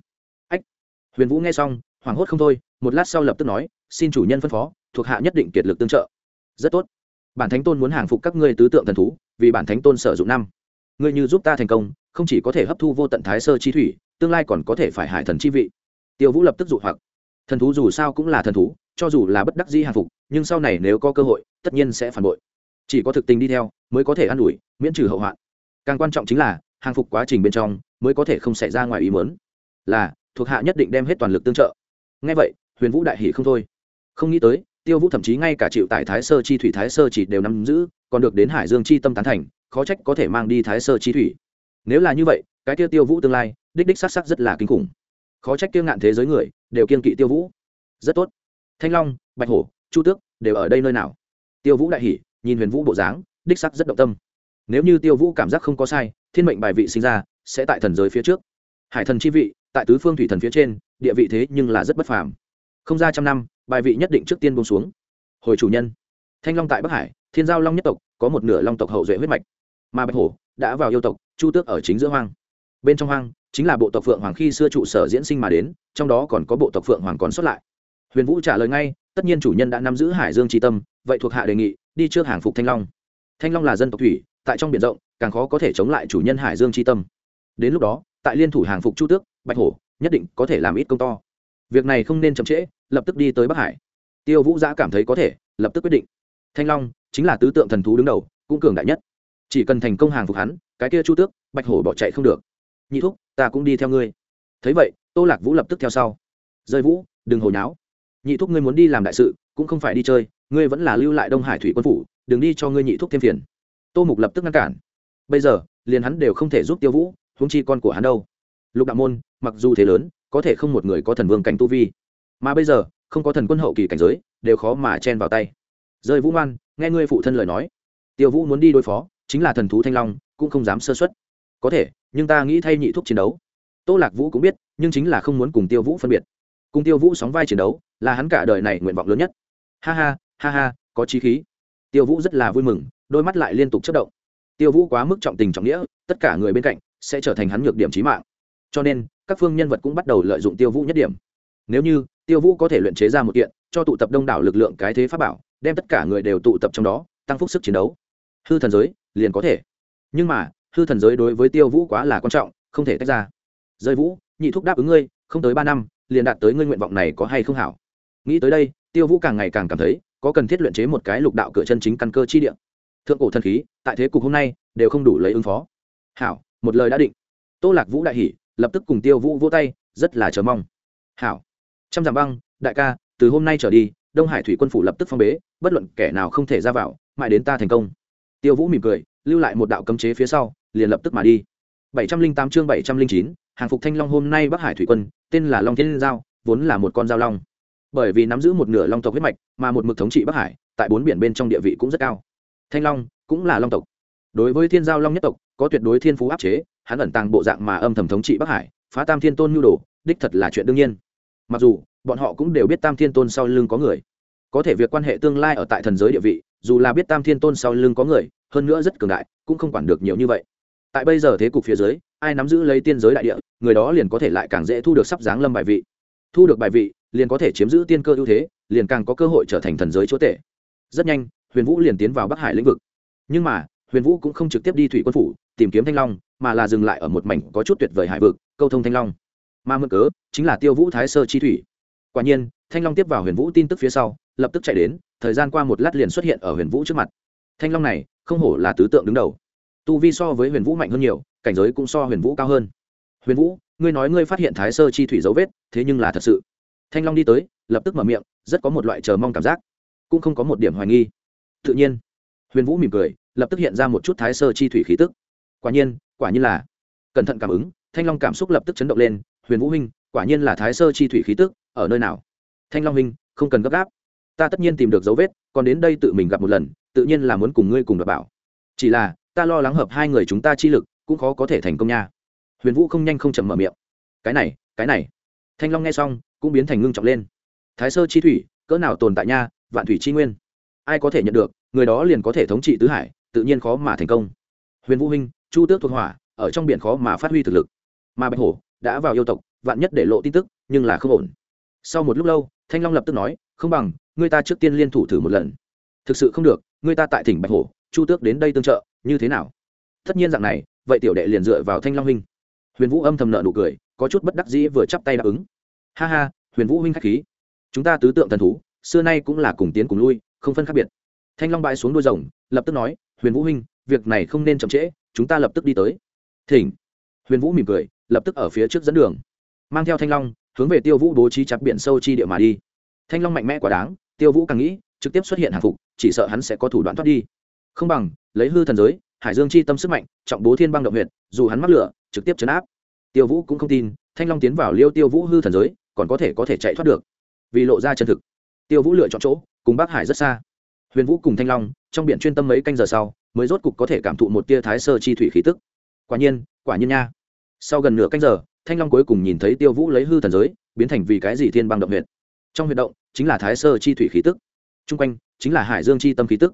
huyền vũ nghe xong, hoảng hốt không thôi, một lát sau lập tức nói, xin chủ nhân phân phó, thuộc hạ nhất định kiệt lực tương trợ. Rất tốt. Bản thánh tôn muốn hàng phục các ngươi tứ tượng thần thú, vì bản thánh tôn sử dụng năm. Ngươi như giúp ta thành công, không chỉ có thể hấp thu vô tận thái sơ chi thủy, tương lai còn có thể phải hải thần chi vị. Tiêu vũ lập tức dụ hoặc. Thần thú dù sao cũng là thần thú, cho dù là bất đắc di hàng phục, nhưng sau này nếu có cơ hội, tất nhiên sẽ phản bội. Chỉ có thực tình đi theo, mới có thể an ủi, miễn trừ hậu hoạn. Càng quan trọng chính là, hàng phục quá trình bên trong, mới có thể không xảy ra ngoài ý mớn là thuộc hạ nhất định đem hết toàn lực tương trợ. Ngay vậy, huyền vũ đại hỷ không thôi. Không nghĩ tới, tiêu vũ thậm chí ngay cả chịu tại thái sơ chi thủy, thái sơ chỉ đều nắm giữ, còn được đến hải dương chi tâm tán thành, khó trách có thể mang đi thái sơ chi thủy. Nếu là như vậy, cái tiêu tiêu vũ tương lai, đích đích s á c sắc rất là kinh khủng. Khó trách tiêu ngạn thế giới người, đều kiên kỵ tiêu vũ. Rất tốt. Thanh long, bạch hổ, chu tước, đều ở đây nơi nào? Tiêu vũ đại hỷ nhìn huyền vũ bộ dáng, đích sắc rất động tâm. Nếu như tiêu vũ cảm giác không có sai, thiên mệnh bài vị sinh ra, sẽ tại thần giới phía trước. Hải thần chi vị tại tứ phương thủy thần phía trên, địa vị thế nhưng là rất bất phàm. Không ra trăm năm, bài vị nhất định trước tiên bông xuống. Hồi chủ nhân, thanh long tại bắc hải, thiên giao long nhất tộc, có một nửa long tộc hậu duệ huyết mạch. Mà bạch hổ đã vào yêu tộc, chu tước ở chính giữa hoang. Bên trong hoang, chính là bộ tộc phượng hoàng khi xưa trụ sở diễn sinh mà đến, trong đó còn có bộ tộc phượng hoàng còn xuất lại. Huyền vũ trả lời ngay, tất nhiên chủ nhân đã nắm giữ hải dương tri tâm, vậy thuộc hạ đề nghị, đi trước hàng phục thanh long. Thanh long là dân tộc thủy, tại trong biển rộng, càng khó có thể chống lại chủ nhân hải dương tri tâm. Đến lúc đó tại liên thủ hàng phục chu tước, bạch hổ, nhất định có thể làm ít công to. Việc này không nên chậm trễ, lập tức đi tới bắc hải. Tiêu vũ giã cảm thấy có thể, lập tức quyết định. Thanh long chính là tứ tượng thần thú đứng đầu, cũng cường đại nhất. Chỉ cần thành công hàng phục hắn, cái kia chu tước, bạch hổ bỏ chạy không được. Nhị thúc, ta cũng đi theo ngươi. Thấy vậy, tô lạc vũ lập tức theo sau. Rơi vũ, đừng hồi náo nhị thúc ngươi muốn đi làm đại sự, cũng không phải đi chơi, ngươi vẫn là lưu lại đông hải thủy quân phủ, đừng đi cho ngươi nhị thúc thêm phiền. Tô mục lập tức ngăn cản. Bây giờ, liền hắn đều không thể giúp tiêu vũ huống chi con của hắn đâu? Lục đạo môn, mặc dù thế lớn, có thể không một người có thần vương cảnh tu vi, mà bây giờ, không có thần quân hậu kỳ cảnh giới, đều khó mà chen vào tay. Rơi vũ ngoan, nghe ngươi phụ thân lời nói. Tiêu vũ muốn đi đối phó, chính là thần thú thanh long, cũng không dám sơ xuất có thể, nhưng ta nghĩ thay nhị thúc chiến đấu. Tô lạc vũ cũng biết, nhưng chính là không muốn cùng tiêu vũ phân biệt. Cùng tiêu vũ sóng vai chiến đấu, là hắn cả đời này nguyện vọng lớn nhất. Ha ha ha ha, có trí khí. Tiêu vũ rất là vui mừng, đôi mắt lại liên tục chất động. Tiêu vũ quá mức trọng tình trọng nghĩa, tất cả người bên cạnh sẽ trở thành hắn nhược điểm trí mạng. Cho nên, các phương nhân vật cũng bắt đầu lợi dụng tiêu vũ nhất điểm. Nếu như, tiêu vũ có thể luyện chế ra một kiện, cho tụ tập đông đảo lực lượng cái thế pháp bảo, đem tất cả người đều tụ tập trong đó, tăng phúc sức chiến đấu. Hư thần giới, liền có thể. Nhưng mà, hư thần giới đối với tiêu vũ quá là quan trọng, không thể tách ra. Rơi vũ, nhị thúc đáp ứng ngươi, không tới ba năm, liền đạt tới ngươi nguyện vọng này có hay không hảo? Nghĩ tới đây, tiêu vũ càng ngày càng cảm thấy, có cần thiết luyện chế một cái lục đạo cửa chân chính căn cơ chi địa. Thượng cổ thần khí, tại thế cục hôm nay, đều không đủ lấy ứng phó. Hảo một lời đã định. Tô lạc vũ đại hỉ, lập tức cùng tiêu vũ vỗ tay, rất là chờ mong. Hảo. Trăm dặm băng, đại ca, từ hôm nay trở đi, đông hải thủy quân phủ lập tức phong bế, bất luận kẻ nào không thể ra vào, mãi đến ta thành công. Tiêu vũ mỉm cười, lưu lại một đạo cấm chế phía sau, liền lập tức mà đi. Bảy trăm linh tám chương bảy trăm linh chín, hàng phục thanh long hôm nay bắc hải thủy quân, tên là long thiên giao, vốn là một con giao long. Bởi vì nắm giữ một nửa long tộc huyết mạch, mà một mực thống trị bắc hải, tại bốn biển bên trong địa vị cũng rất cao. Thanh long cũng là long tộc. Đối với thiên giao long nhất tộc có tuyệt đối thiên phú áp chế, hắn ẩn tàng bộ dạng mà âm thầm thống trị bắc hải, phá tam thiên tôn nhu đồ, đích thật là chuyện đương nhiên. Mặc dù, bọn họ cũng đều biết tam thiên tôn sau lưng có người. Có thể việc quan hệ tương lai ở tại thần giới địa vị, dù là biết tam thiên tôn sau lưng có người, hơn nữa rất cường đại, cũng không quản được nhiều như vậy. Tại bây giờ thế cục phía dưới, ai nắm giữ lấy tiên giới đại địa, người đó liền có thể lại càng dễ thu được sắp dáng lâm bài vị. Thu được bài vị, liền có thể chiếm giữ tiên cơ ưu thế, liền càng có cơ hội trở thành thần giới chúa tể. Rất nhanh, huyền vũ liền tiến vào bắc hải lĩnh vực. Nhưng mà, huyền vũ cũng không trực tiếp đi thủy quân phủ tìm kiếm thanh long, mà là dừng lại ở một mảnh có chút tuyệt vời hải vực, câu thông thanh long. Mà mượn cớ, chính là tiêu vũ thái sơ chi thủy. Quả nhiên, thanh long tiếp vào huyền vũ tin tức phía sau, lập tức chạy đến, thời gian qua một lát liền xuất hiện ở huyền vũ trước mặt. Thanh long này, không hổ là tứ tượng đứng đầu. Tu vi so với huyền vũ mạnh hơn nhiều, cảnh giới cũng so huyền vũ cao hơn. Huyền vũ, ngươi nói ngươi phát hiện thái sơ chi thủy dấu vết, thế nhưng là thật sự. Thanh long đi tới, lập tức mở miệng, rất có một loại chờ mong cảm giác. Cũng không có một điểm hoài nghi. Tự nhiên, huyền vũ mỉm cười, lập tức hiện ra một chút thái sơ chi thủy khí tức quả nhiên quả nhiên là. Cẩn thận cảm ứng, thanh long cảm xúc lập tức chấn động lên, huyền vũ huynh, quả nhiên là thái sơ chi thủy khí tức, ở nơi nào? Thanh long huynh, không cần gấp gáp. Ta tất nhiên tìm được dấu vết, còn đến đây tự mình gặp một lần, tự nhiên là muốn cùng ngươi cùng đọc bảo. Chỉ là, ta lo lắng hợp hai người chúng ta chi lực, cũng khó có thể thành công nha. Huyền vũ không nhanh không chậm mở miệng. Cái này cái này. Thanh long nghe xong, cũng biến thành ngưng trọng lên. Thái sơ chi thủy, cỡ nào tồn tại nha, vạn thủy chi nguyên. Ai có thể nhận được, người đó liền có thể thống trị tứ hải, tự nhiên khó mà thành công. Huyền vũ huynh chu tước thuộc hỏa, ở trong biển khó mà phát huy thực lực. Mà bạch hổ đã vào yêu tộc, vạn nhất để lộ tin tức, nhưng là không ổn. Sau một lúc lâu, thanh long lập tức nói, không bằng người ta trước tiên liên thủ thử một lần. Thực sự không được người ta tại tỉnh bạch hổ, chu tước đến đây tương trợ, như thế nào? Tất nhiên dạng này, vậy tiểu đệ liền dựa vào thanh long huynh. Huyền vũ âm thầm nợ nụ cười, có chút bất đắc dĩ vừa chắp tay đáp ứng. Ha ha, huyền vũ huynh k h á c h khí. Chúng ta tứ tượng thần thú, xưa nay cũng là cùng tiến cùng lui, không phân khác biệt. Thanh long bãi xuống đuôi rồng, lập tức nói, huyền vũ huynh, việc này không nên chậm trễ chúng ta lập tức đi tới. Thỉnh. Huyền vũ mỉm cười, lập tức ở phía trước dẫn đường. Mang theo thanh long, hướng về tiêu vũ bố trí chặt biển sâu chi địa mà đi. Thanh long mạnh mẽ quá đáng, tiêu vũ càng nghĩ, trực tiếp xuất hiện hàng phục, chỉ sợ hắn sẽ có thủ đoạn thoát đi. Không bằng, lấy hư thần giới, hải dương chi tâm sức mạnh, trọng bố thiên băng động huyệt, dù hắn mắc lửa, trực tiếp chấn áp. Tiêu vũ cũng không tin, thanh long tiến vào liêu tiêu vũ hư thần giới, còn có thể có thể chạy thoát được. Vì lộ ra chân thực, tiêu vũ lựa chọn chỗ, cùng bác hải rất xa. Huyền vũ cùng thanh long, trong biển chuyên tâm mấy canh giờ sau mới rốt cục có thể cảm thụ một tia thái sơ chi thủy khí tức. Quả nhiên quả nhiên nha. Sau gần nửa canh giờ, thanh long cuối cùng nhìn thấy tiêu vũ lấy hư thần giới, biến thành vì cái gì thiên băng động huyệt. Trong huyệt động, chính là thái sơ chi thủy khí tức. T r u n g quanh, chính là hải dương chi tâm khí tức.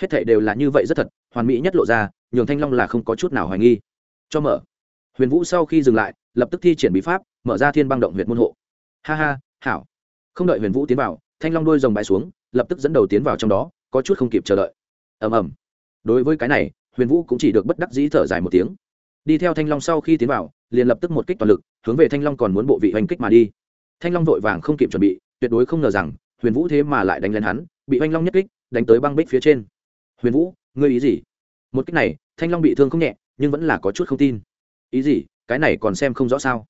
Hết thệ đều là như vậy rất thật, hoàn mỹ nhất lộ ra, nhường thanh long là không có chút nào hoài nghi. Cho mở. Huyền vũ sau khi dừng lại, lập tức thi triển bí pháp, mở ra thiên băng động huyệt môn hộ. Ha ha, hảo. Không đợi huyền vũ tiến vào, thanh long đôi rồng bãi xuống, lập tức dẫn đầu tiến vào trong đó, có chút không kịp chờ đợi. Ầm ầm đối với cái này, huyền vũ cũng chỉ được bất đắc dĩ thở dài một tiếng. Đi theo thanh long sau khi tiến vào, liền lập tức một kích toàn lực, hướng về thanh long còn muốn bộ vị oanh kích mà đi. Thanh long vội vàng không kịp chuẩn bị, tuyệt đối không ngờ rằng, huyền vũ thế mà lại đánh lên hắn, bị oanh long nhất kích, đánh tới băng bích phía trên. Huyền vũ, ngươi ý gì? Một kích này, thanh long bị thương không nhẹ, nhưng vẫn là có chút không tin. Ý gì? Cái này còn xem không rõ sao?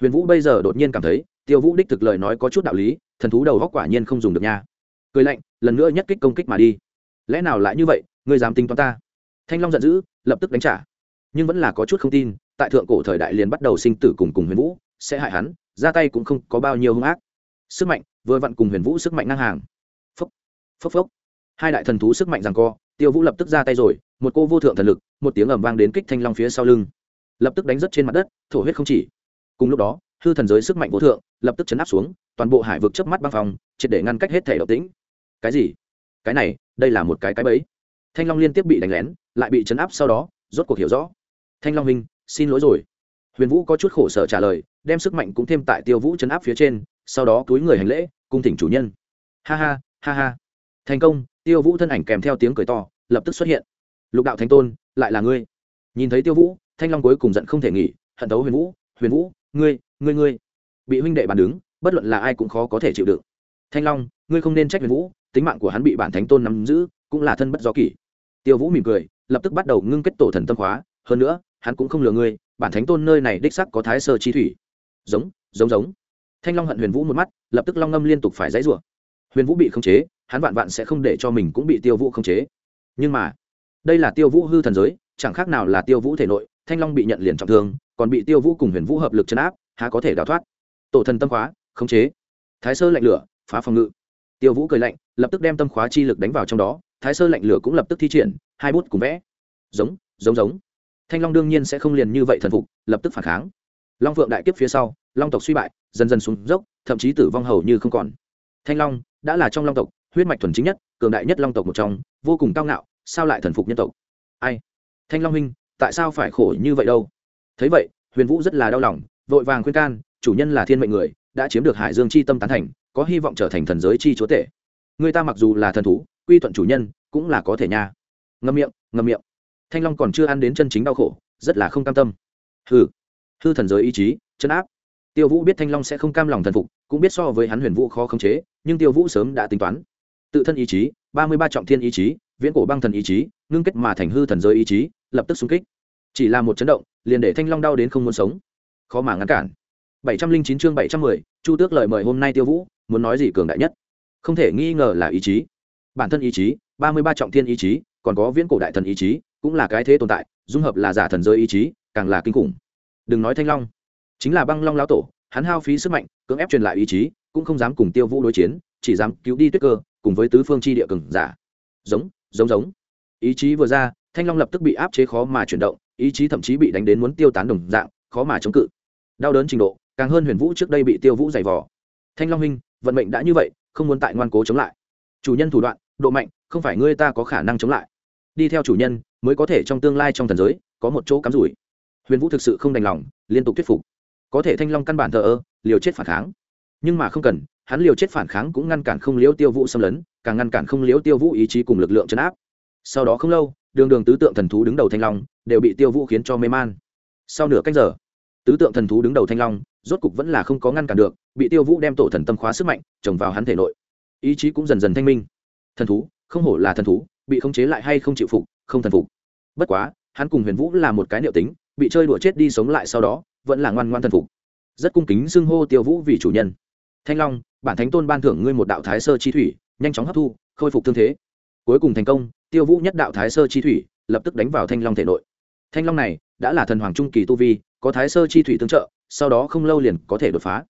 Huyền vũ bây giờ đột nhiên cảm thấy, tiêu vũ đích thực lời nói có chút đạo lý, thần thú đầu góc quả nhiên không dùng được nha. Cười lạnh, lần nữa nhất kích công kích mà đi. Lẽ nào lại như vậy? Ngươi dám tính toán ta. Thanh long giận dữ, lập tức đánh trả. Nhưng vẫn là có chút không tin, tại thượng cổ thời đại liền bắt đầu sinh tử cùng cùng huyền vũ, sẽ hại hắn, ra tay cũng không có bao nhiêu hung ác. Sức mạnh, vừa vặn cùng huyền vũ sức mạnh ngang hàng. Phốc phốc phốc. Hai đại thần thú sức mạnh rằng co, tiêu vũ lập tức ra tay rồi, một cô vô thượng thần lực, một tiếng ầm vang đến kích thanh long phía sau lưng. Lập tức đánh rất trên mặt đất, thổ huyết không chỉ. Cùng lúc đó, hư thần giới sức mạnh vô thượng, lập tức chấn áp xuống, toàn bộ hải vực chớp mắt băng phòng triệt để ngăn cách hết thể động tĩnh. Cái gì? Cái này, đây là một cái cái bẫy thanh long liên tiếp bị đánh lén lại bị chấn áp sau đó rốt cuộc hiểu rõ. Thanh long Minh, xin lỗi rồi. Huyền vũ có chút khổ sở trả lời đem sức mạnh cũng thêm tại tiêu vũ chấn áp phía trên sau đó túi người hành lễ cung thỉnh chủ nhân. Ha ha ha ha. Thành công tiêu vũ thân ảnh kèm theo tiếng cười to lập tức xuất hiện. Lục đạo thánh tôn lại là ngươi. Nhìn thấy tiêu vũ thanh long cuối cùng giận không thể nghỉ hận tấu huyền vũ huyền vũ ngươi ngươi ngươi. Bị huynh đệ bàn đứng bất luận là ai cũng khó có thể chịu đựng. Thanh long ngươi không nên trách huyền vũ tính mạng của hắn bị bản thánh tôn nắm giữ cũng là thân bất do kỷ tiêu vũ mỉm cười, lập tức bắt đầu ngưng kết tổ thần tâm khóa. Hơn nữa, hắn cũng không lừa ngươi, bản thánh tôn nơi này đích sắc có thái sơ chi thủy. Giống giống giống. Thanh long hận huyền vũ một mắt, lập tức long ngâm liên tục phải dãy rủa. Huyền vũ bị khống chế, hắn vạn vạn sẽ không để cho mình cũng bị tiêu vũ khống chế. Nhưng mà, đây là tiêu vũ hư thần giới, chẳng khác nào là tiêu vũ thể nội, thanh long bị nhận liền trọng thương, còn bị tiêu vũ cùng huyền vũ hợp lực chấn áp, há có thể đào thoát? Tổ thần tâm khóa, khống chế. Thái sơ lạnh lửa, phá phòng ngự. Tiêu vũ cười lạnh, lập tức đem tâm khóa chi lực đánh vào trong đó thái sơ lạnh lửa cũng lập tức thi triển, hai bút cùng vẽ. Giống giống giống. Thanh long đương nhiên sẽ không liền như vậy thần phục, lập tức phản kháng. Long phượng đại kiếp phía sau, long tộc suy bại, dần dần xuống dốc, thậm chí tử vong hầu như không còn. Thanh long đã là trong long tộc, huyết mạch thuần chính nhất, cường đại nhất long tộc một trong, vô cùng cao ngạo, sao lại thần phục nhân tộc? Ai? Thanh long huynh, tại sao phải khổ như vậy đâu? Thấy vậy, huyền vũ rất là đau lòng, vội vàng khuyên can, chủ nhân là thiên mệnh người, đã chiếm được hải dương chi tâm tán thành, có hy vọng trở thành thần giới chi chúa tể. Người ta mặc dù là thần thú quy thuận chủ nhân, cũng là có thể nha. Ngâm miệng ngâm miệng. Thanh long còn chưa ăn đến chân chính đau khổ, rất là không cam tâm. Hư hư thần giới ý chí chấn áp. Tiêu vũ biết thanh long sẽ không cam lòng thần phục, cũng biết so với hắn huyền vũ khó khống chế, nhưng tiêu vũ sớm đã tính toán. Tự thân ý chí, ba mươi ba trọng thiên ý chí, viễn cổ băng thần ý chí, ngưng kết mà thành hư thần giới ý chí, lập tức xung kích. Chỉ là một chấn động, liền để thanh long đau đến không muốn sống. Khó mà ngăn cản. bảy trăm linh chín chương bảy trăm mười, chu tước lời mời hôm nay tiêu vũ, muốn nói gì cường đại nhất? Không thể nghi ngờ là ý chí bản thân ý chí, ba mươi ba trọng thiên ý chí, còn có viễn cổ đại thần ý chí, cũng là cái thế tồn tại, dung hợp là giả thần giới ý chí, càng là kinh khủng. Đừng nói thanh long, chính là băng long lão tổ, hắn hao phí sức mạnh, cưỡng ép truyền lại ý chí, cũng không dám cùng tiêu vũ đối chiến, chỉ dám cứu đi tuyết cơ, cùng với tứ phương chi địa cường giả. Giống giống giống. Ý chí vừa ra, thanh long lập tức bị áp chế khó mà chuyển động, ý chí thậm chí bị đánh đến muốn tiêu tán đồng dạng, khó mà chống cự. Đau đớn trình độ, càng hơn huyền vũ trước đây bị tiêu vũ giày vò. Thanh long huynh, vận mệnh đã như vậy, không muốn tại ngoan cố chống lại. Chủ nhân thủ đoạn độ mạnh, không phải ngươi ta có khả năng chống lại. Đi theo chủ nhân, mới có thể trong tương lai trong thần giới, có một chỗ cắm rủi. Huyền vũ thực sự không đành lòng, liên tục thuyết phục. Có thể thanh long căn bản thờ ơ, liều chết phản kháng. Nhưng mà không cần, hắn liều chết phản kháng cũng ngăn cản không liễu tiêu vũ xâm lấn, càng ngăn cản không liễu tiêu vũ ý chí cùng lực lượng chấn áp. Sau đó không lâu, đường đường tứ tượng thần thú đứng đầu thanh long đều bị tiêu vũ khiến cho mê man. Sau nửa cách giờ, tứ tượng thần thú đứng đầu thanh long rốt cục vẫn là không có ngăn cản được, bị tiêu vũ đem tổ thần tâm khóa sức mạnh trồng vào hắn thể nội. Ý chí cũng dần dần thanh minh thần thú, không hổ là thần thú, bị khống chế lại hay không chịu phục, không thần phục. Bất quá, hắn cùng huyền vũ là một cái niệu tính, bị chơi đùa chết đi sống lại sau đó, vẫn là ngoan ngoan thần phục. Rất cung kính xưng hô tiêu vũ vì chủ nhân. Thanh long, bản thánh tôn ban thưởng ngươi một đạo thái sơ chi thủy, nhanh chóng hấp thu, khôi phục thương thế. Cuối cùng thành công, tiêu vũ nhất đạo thái sơ chi thủy, lập tức đánh vào thanh long thể nội. Thanh long này, đã là thần hoàng trung kỳ tu vi, có thái sơ chi thủy tương trợ, sau đó không lâu liền có thể đột phá.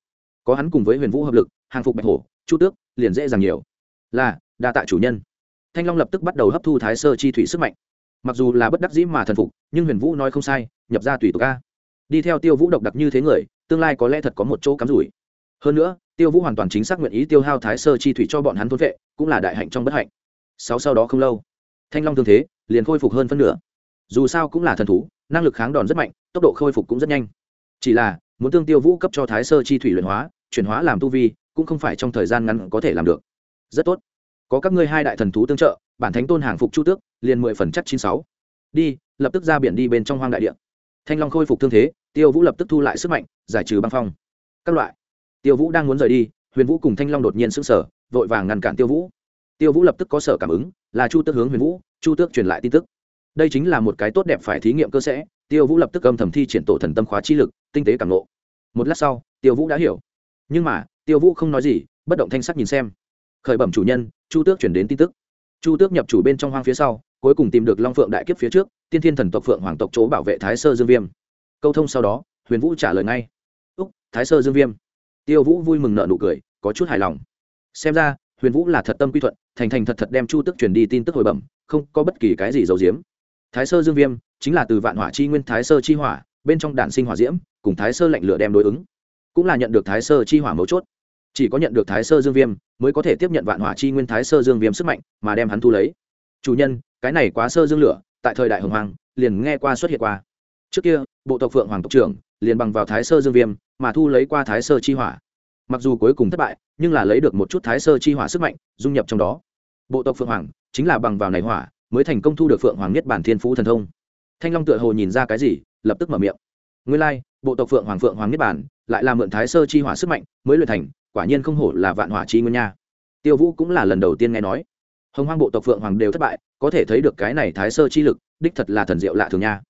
Có hắn cùng với huyền vũ hợp lực, hàng phục bạch hổ, chu tước, liền dễ dàng nhiều. Là đa tạ chủ nhân. Thanh long lập tức bắt đầu hấp thu thái sơ chi thủy sức mạnh. Mặc dù là bất đắc dĩ mà thần phục, nhưng huyền vũ nói không sai, nhập ra tùy tục ca đi theo tiêu vũ độc đặc như thế người, tương lai có lẽ thật có một chỗ cắm rủi. Hơn nữa, tiêu vũ hoàn toàn chính xác nguyện ý tiêu hao thái sơ chi thủy cho bọn hắn thôn vệ, cũng là đại hạnh trong bất hạnh. Sáu sau đó không lâu, thanh long thương thế, liền khôi phục hơn phân nửa. Dù sao cũng là thần thú, năng lực kháng đòn rất mạnh, tốc độ khôi phục cũng rất nhanh. Chỉ là, muốn tương tiêu vũ cấp cho thái sơ chi thủy luyện hóa, chuyển hóa làm tu vi, cũng không phải trong thời gian ngắn có thể làm được. Rất tốt có các ngươi hai đại thần thú tương trợ, bản thánh tôn hàng phục chu tước, liền mười phần chắc chín sáu. Đi, lập tức ra biển đi bên trong hoang đại địa. Thanh long khôi phục thương thế, tiêu vũ lập tức thu lại sức mạnh, giải trừ băng phong. Các loại. Tiêu vũ đang muốn rời đi, huyền vũ cùng thanh long đột nhiên s ữ n g sở vội vàng ngăn cản tiêu vũ. Tiêu vũ lập tức có sở cảm ứng, là chu tước hướng huyền vũ, chu tước truyền lại tin tức. Đây chính là một cái tốt đẹp phải thí nghiệm cơ sẽ, tiêu vũ lập tức âm thầm thi triển tổ thần tâm khóa chi lực, tinh tế cảm lộ một lát sau, tiêu vũ đã hiểu. Nhưng mà, tiêu vũ không nói gì, bất động thanh sắc nhìn xem khởi bẩm chủ nhân, chu tước chuyển đến tin tức. Chu tước nhập chủ bên trong hoang phía sau, cuối cùng tìm được long phượng đại kiếp phía trước, tiên thiên thần tộc phượng hoàng tộc chỗ bảo vệ thái sơ dương viêm. Câu thông sau đó, huyền vũ trả lời ngay. Úc, thái sơ dương viêm. Tiêu vũ vui mừng nợ nụ cười, có chút hài lòng. Xem ra, huyền vũ là thật tâm quy thuận, thành thành thật thật đem chu tức truyền đi tin tức hồi bẩm, không có bất kỳ cái gì giấu diếm. thái sơ dương viêm chính là từ vạn hỏa chi nguyên thái sơ chi hỏa, bên trong đạn sinh hỏa diễm, cùng thái sơ lạnh lửa đem đối ứng, cũng là nhận được thái sơ chi hỏa mấu chốt chỉ có nhận được thái sơ dương viêm mới có thể tiếp nhận vạn hỏa chi nguyên thái sơ dương viêm sức mạnh mà đem hắn thu lấy. Chủ nhân cái này quá sơ dương lửa tại thời đại hồng hoàng liền nghe qua xuất hiện qua. Trước kia bộ tộc phượng hoàng tộc trưởng liền bằng vào thái sơ dương viêm mà thu lấy qua thái sơ chi hỏa. Mặc dù cuối cùng thất bại nhưng là lấy được một chút thái sơ chi hỏa sức mạnh dung nhập trong đó. Bộ tộc phượng hoàng chính là bằng vào này hỏa mới thành công thu được phượng hoàng nhất bản thiên phú thần thông. Thanh long tựa hồ nhìn ra cái gì lập tức mở miệng. Nguyên lai、like, bộ tộc phượng hoàng phượng hoàng nhất bản lại là mượn thái sơ chi hỏa sức mạnh mới luyện thành quả nhiên không hổ là vạn hỏa chi nguyên nha. Tiêu vũ cũng là lần đầu tiên nghe nói. Hồng hoang bộ tộc phượng hoàng đều thất bại, có thể thấy được cái này thái sơ chi lực, đích thật là thần diệu lạ thường nha.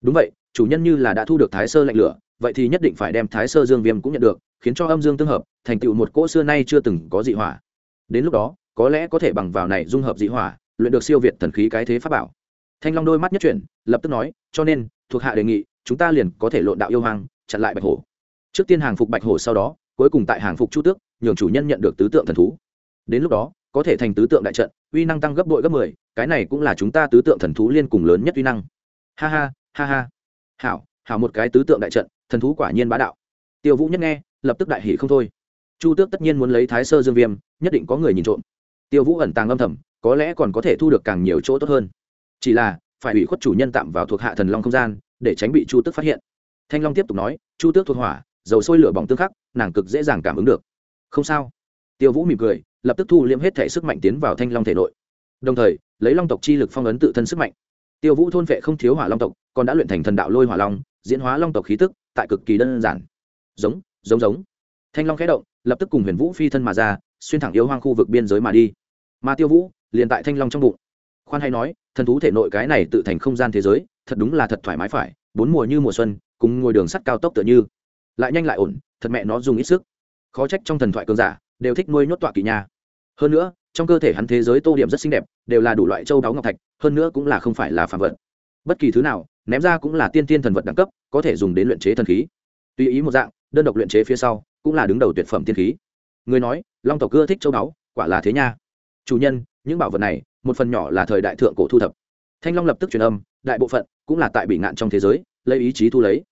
Đúng vậy, chủ nhân như là đã thu được thái sơ lạnh lửa, vậy thì nhất định phải đem thái sơ dương viêm cũng nhận được, khiến cho âm dương tương hợp, thành tựu một cỗ xưa nay chưa từng có dị hỏa. Đến lúc đó, có lẽ có thể bằng vào này dung hợp dị hỏa, luyện được siêu việt thần khí cái thế pháp bảo. Thanh long đôi mắt nhất chuyển, lập tức nói, cho nên, thuộc hạ đề nghị, chúng ta liền có thể lộn đạo yêu hoàng chặn lại bạch hổ. Trước tiên hàng phục bạch hổ sau đó cuối cùng tại hàng phục chu tước, nhường chủ nhân nhận được tứ tượng thần thú. Đến lúc đó, có thể thành tứ tượng đại trận, uy năng tăng gấp bội gấp mười, cái này cũng là chúng ta tứ tượng thần thú liên cùng lớn nhất uy năng. Ha ha ha ha. Hảo hảo một cái tứ tượng đại trận, thần thú quả nhiên bá đạo. Tiêu vũ nhất nghe, lập tức đại hỷ không thôi. Chu tước tất nhiên muốn lấy thái sơ dương viêm, nhất định có người nhìn trộm. Tiêu vũ ẩn tàng âm thầm, có lẽ còn có thể thu được càng nhiều chỗ tốt hơn. Chỉ là, phải ủy khuất chủ nhân tạm vào thuộc hạ thần long không gian, để tránh bị chu tước phát hiện. Thanh long tiếp tục nói, chu tước thuộc hỏa dầu sôi lửa bỏng tương khắc, nàng cực dễ dàng cảm ứng được. Không sao. Tiêu vũ mỉm cười, lập tức thu liễm hết thể sức mạnh tiến vào thanh long thể nội. Đồng thời, lấy long tộc chi lực phong ấn tự thân sức mạnh. Tiêu vũ thôn vệ không thiếu hỏa long tộc, còn đã luyện thành thần đạo lôi hỏa long, diễn hóa long tộc khí tức, tại cực kỳ đơn giản. Giống giống giống. Thanh long khẽ động, lập tức cùng huyền vũ phi thân mà ra, xuyên thẳng yếu hoang khu vực biên giới mà đi. Mà tiêu vũ, liền tại thanh long trong bụng. Khoan hay nói, thần thú thể nội cái này tự thành không gian thế giới, thật đúng là thật thoải mái phải, bốn mùa như mùa xuân, cùng ngồi đường sắt cao tốc tựa như lại nhanh lại ổn, thật mẹ nó dùng ít sức. Khó trách trong thần thoại cường giả đều thích nuôi nhốt tọa kỳ nha. Hơn nữa, trong cơ thể hắn thế giới tô điểm rất xinh đẹp, đều là đủ loại châu đáo ngọc thạch, hơn nữa cũng là không phải là phạm vật. Bất kỳ thứ nào, ném ra cũng là tiên tiên thần vật đẳng cấp, có thể dùng đến luyện chế thần khí. Tùy ý một dạng, đơn độc luyện chế phía sau, cũng là đứng đầu tuyệt phẩm tiên khí. Người nói, long tộc cưa thích châu đáo, quả là thế nha. Chủ nhân, những bảo vật này, một phần nhỏ là thời đại thượng cổ thu thập. Thanh long lập tức truyền âm, đại bộ phận cũng là tại bị ngạn trong thế giới, lấy ý chí thu lấy.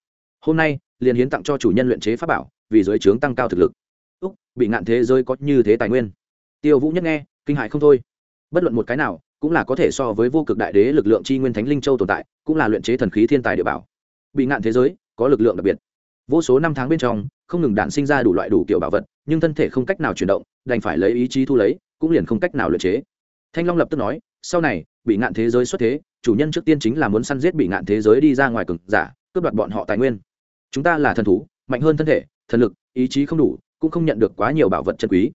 Hôm nay liền hiến tặng cho chủ nhân luyện chế pháp bảo, vì giới trướng tăng cao thực lực. Úc, bị ngạn thế giới có như thế tài nguyên. Tiêu vũ nhất nghe, kinh hại không thôi. Bất luận một cái nào, cũng là có thể so với vô cực đại đế lực lượng chi nguyên thánh linh châu tồn tại, cũng là luyện chế thần khí thiên tài địa bảo. Bị ngạn thế giới, có lực lượng đặc biệt. Vô số năm tháng bên trong, không ngừng đạn sinh ra đủ loại đủ kiểu bảo vật, nhưng thân thể không cách nào chuyển động, đành phải lấy ý chí thu lấy, cũng liền không cách nào luyện chế. Thanh long lập tức nói, sau này, bị ngạn thế giới xuất thế, chủ nhân trước tiên chính là muốn săn giết bị ngạn thế giới đi ra ngoài cực giả, cướp đoạt bọn họ tài nguyên chúng ta là thần thú, mạnh hơn thân thể, thần lực, ý chí không đủ, cũng không nhận được quá nhiều bảo vật chân quý.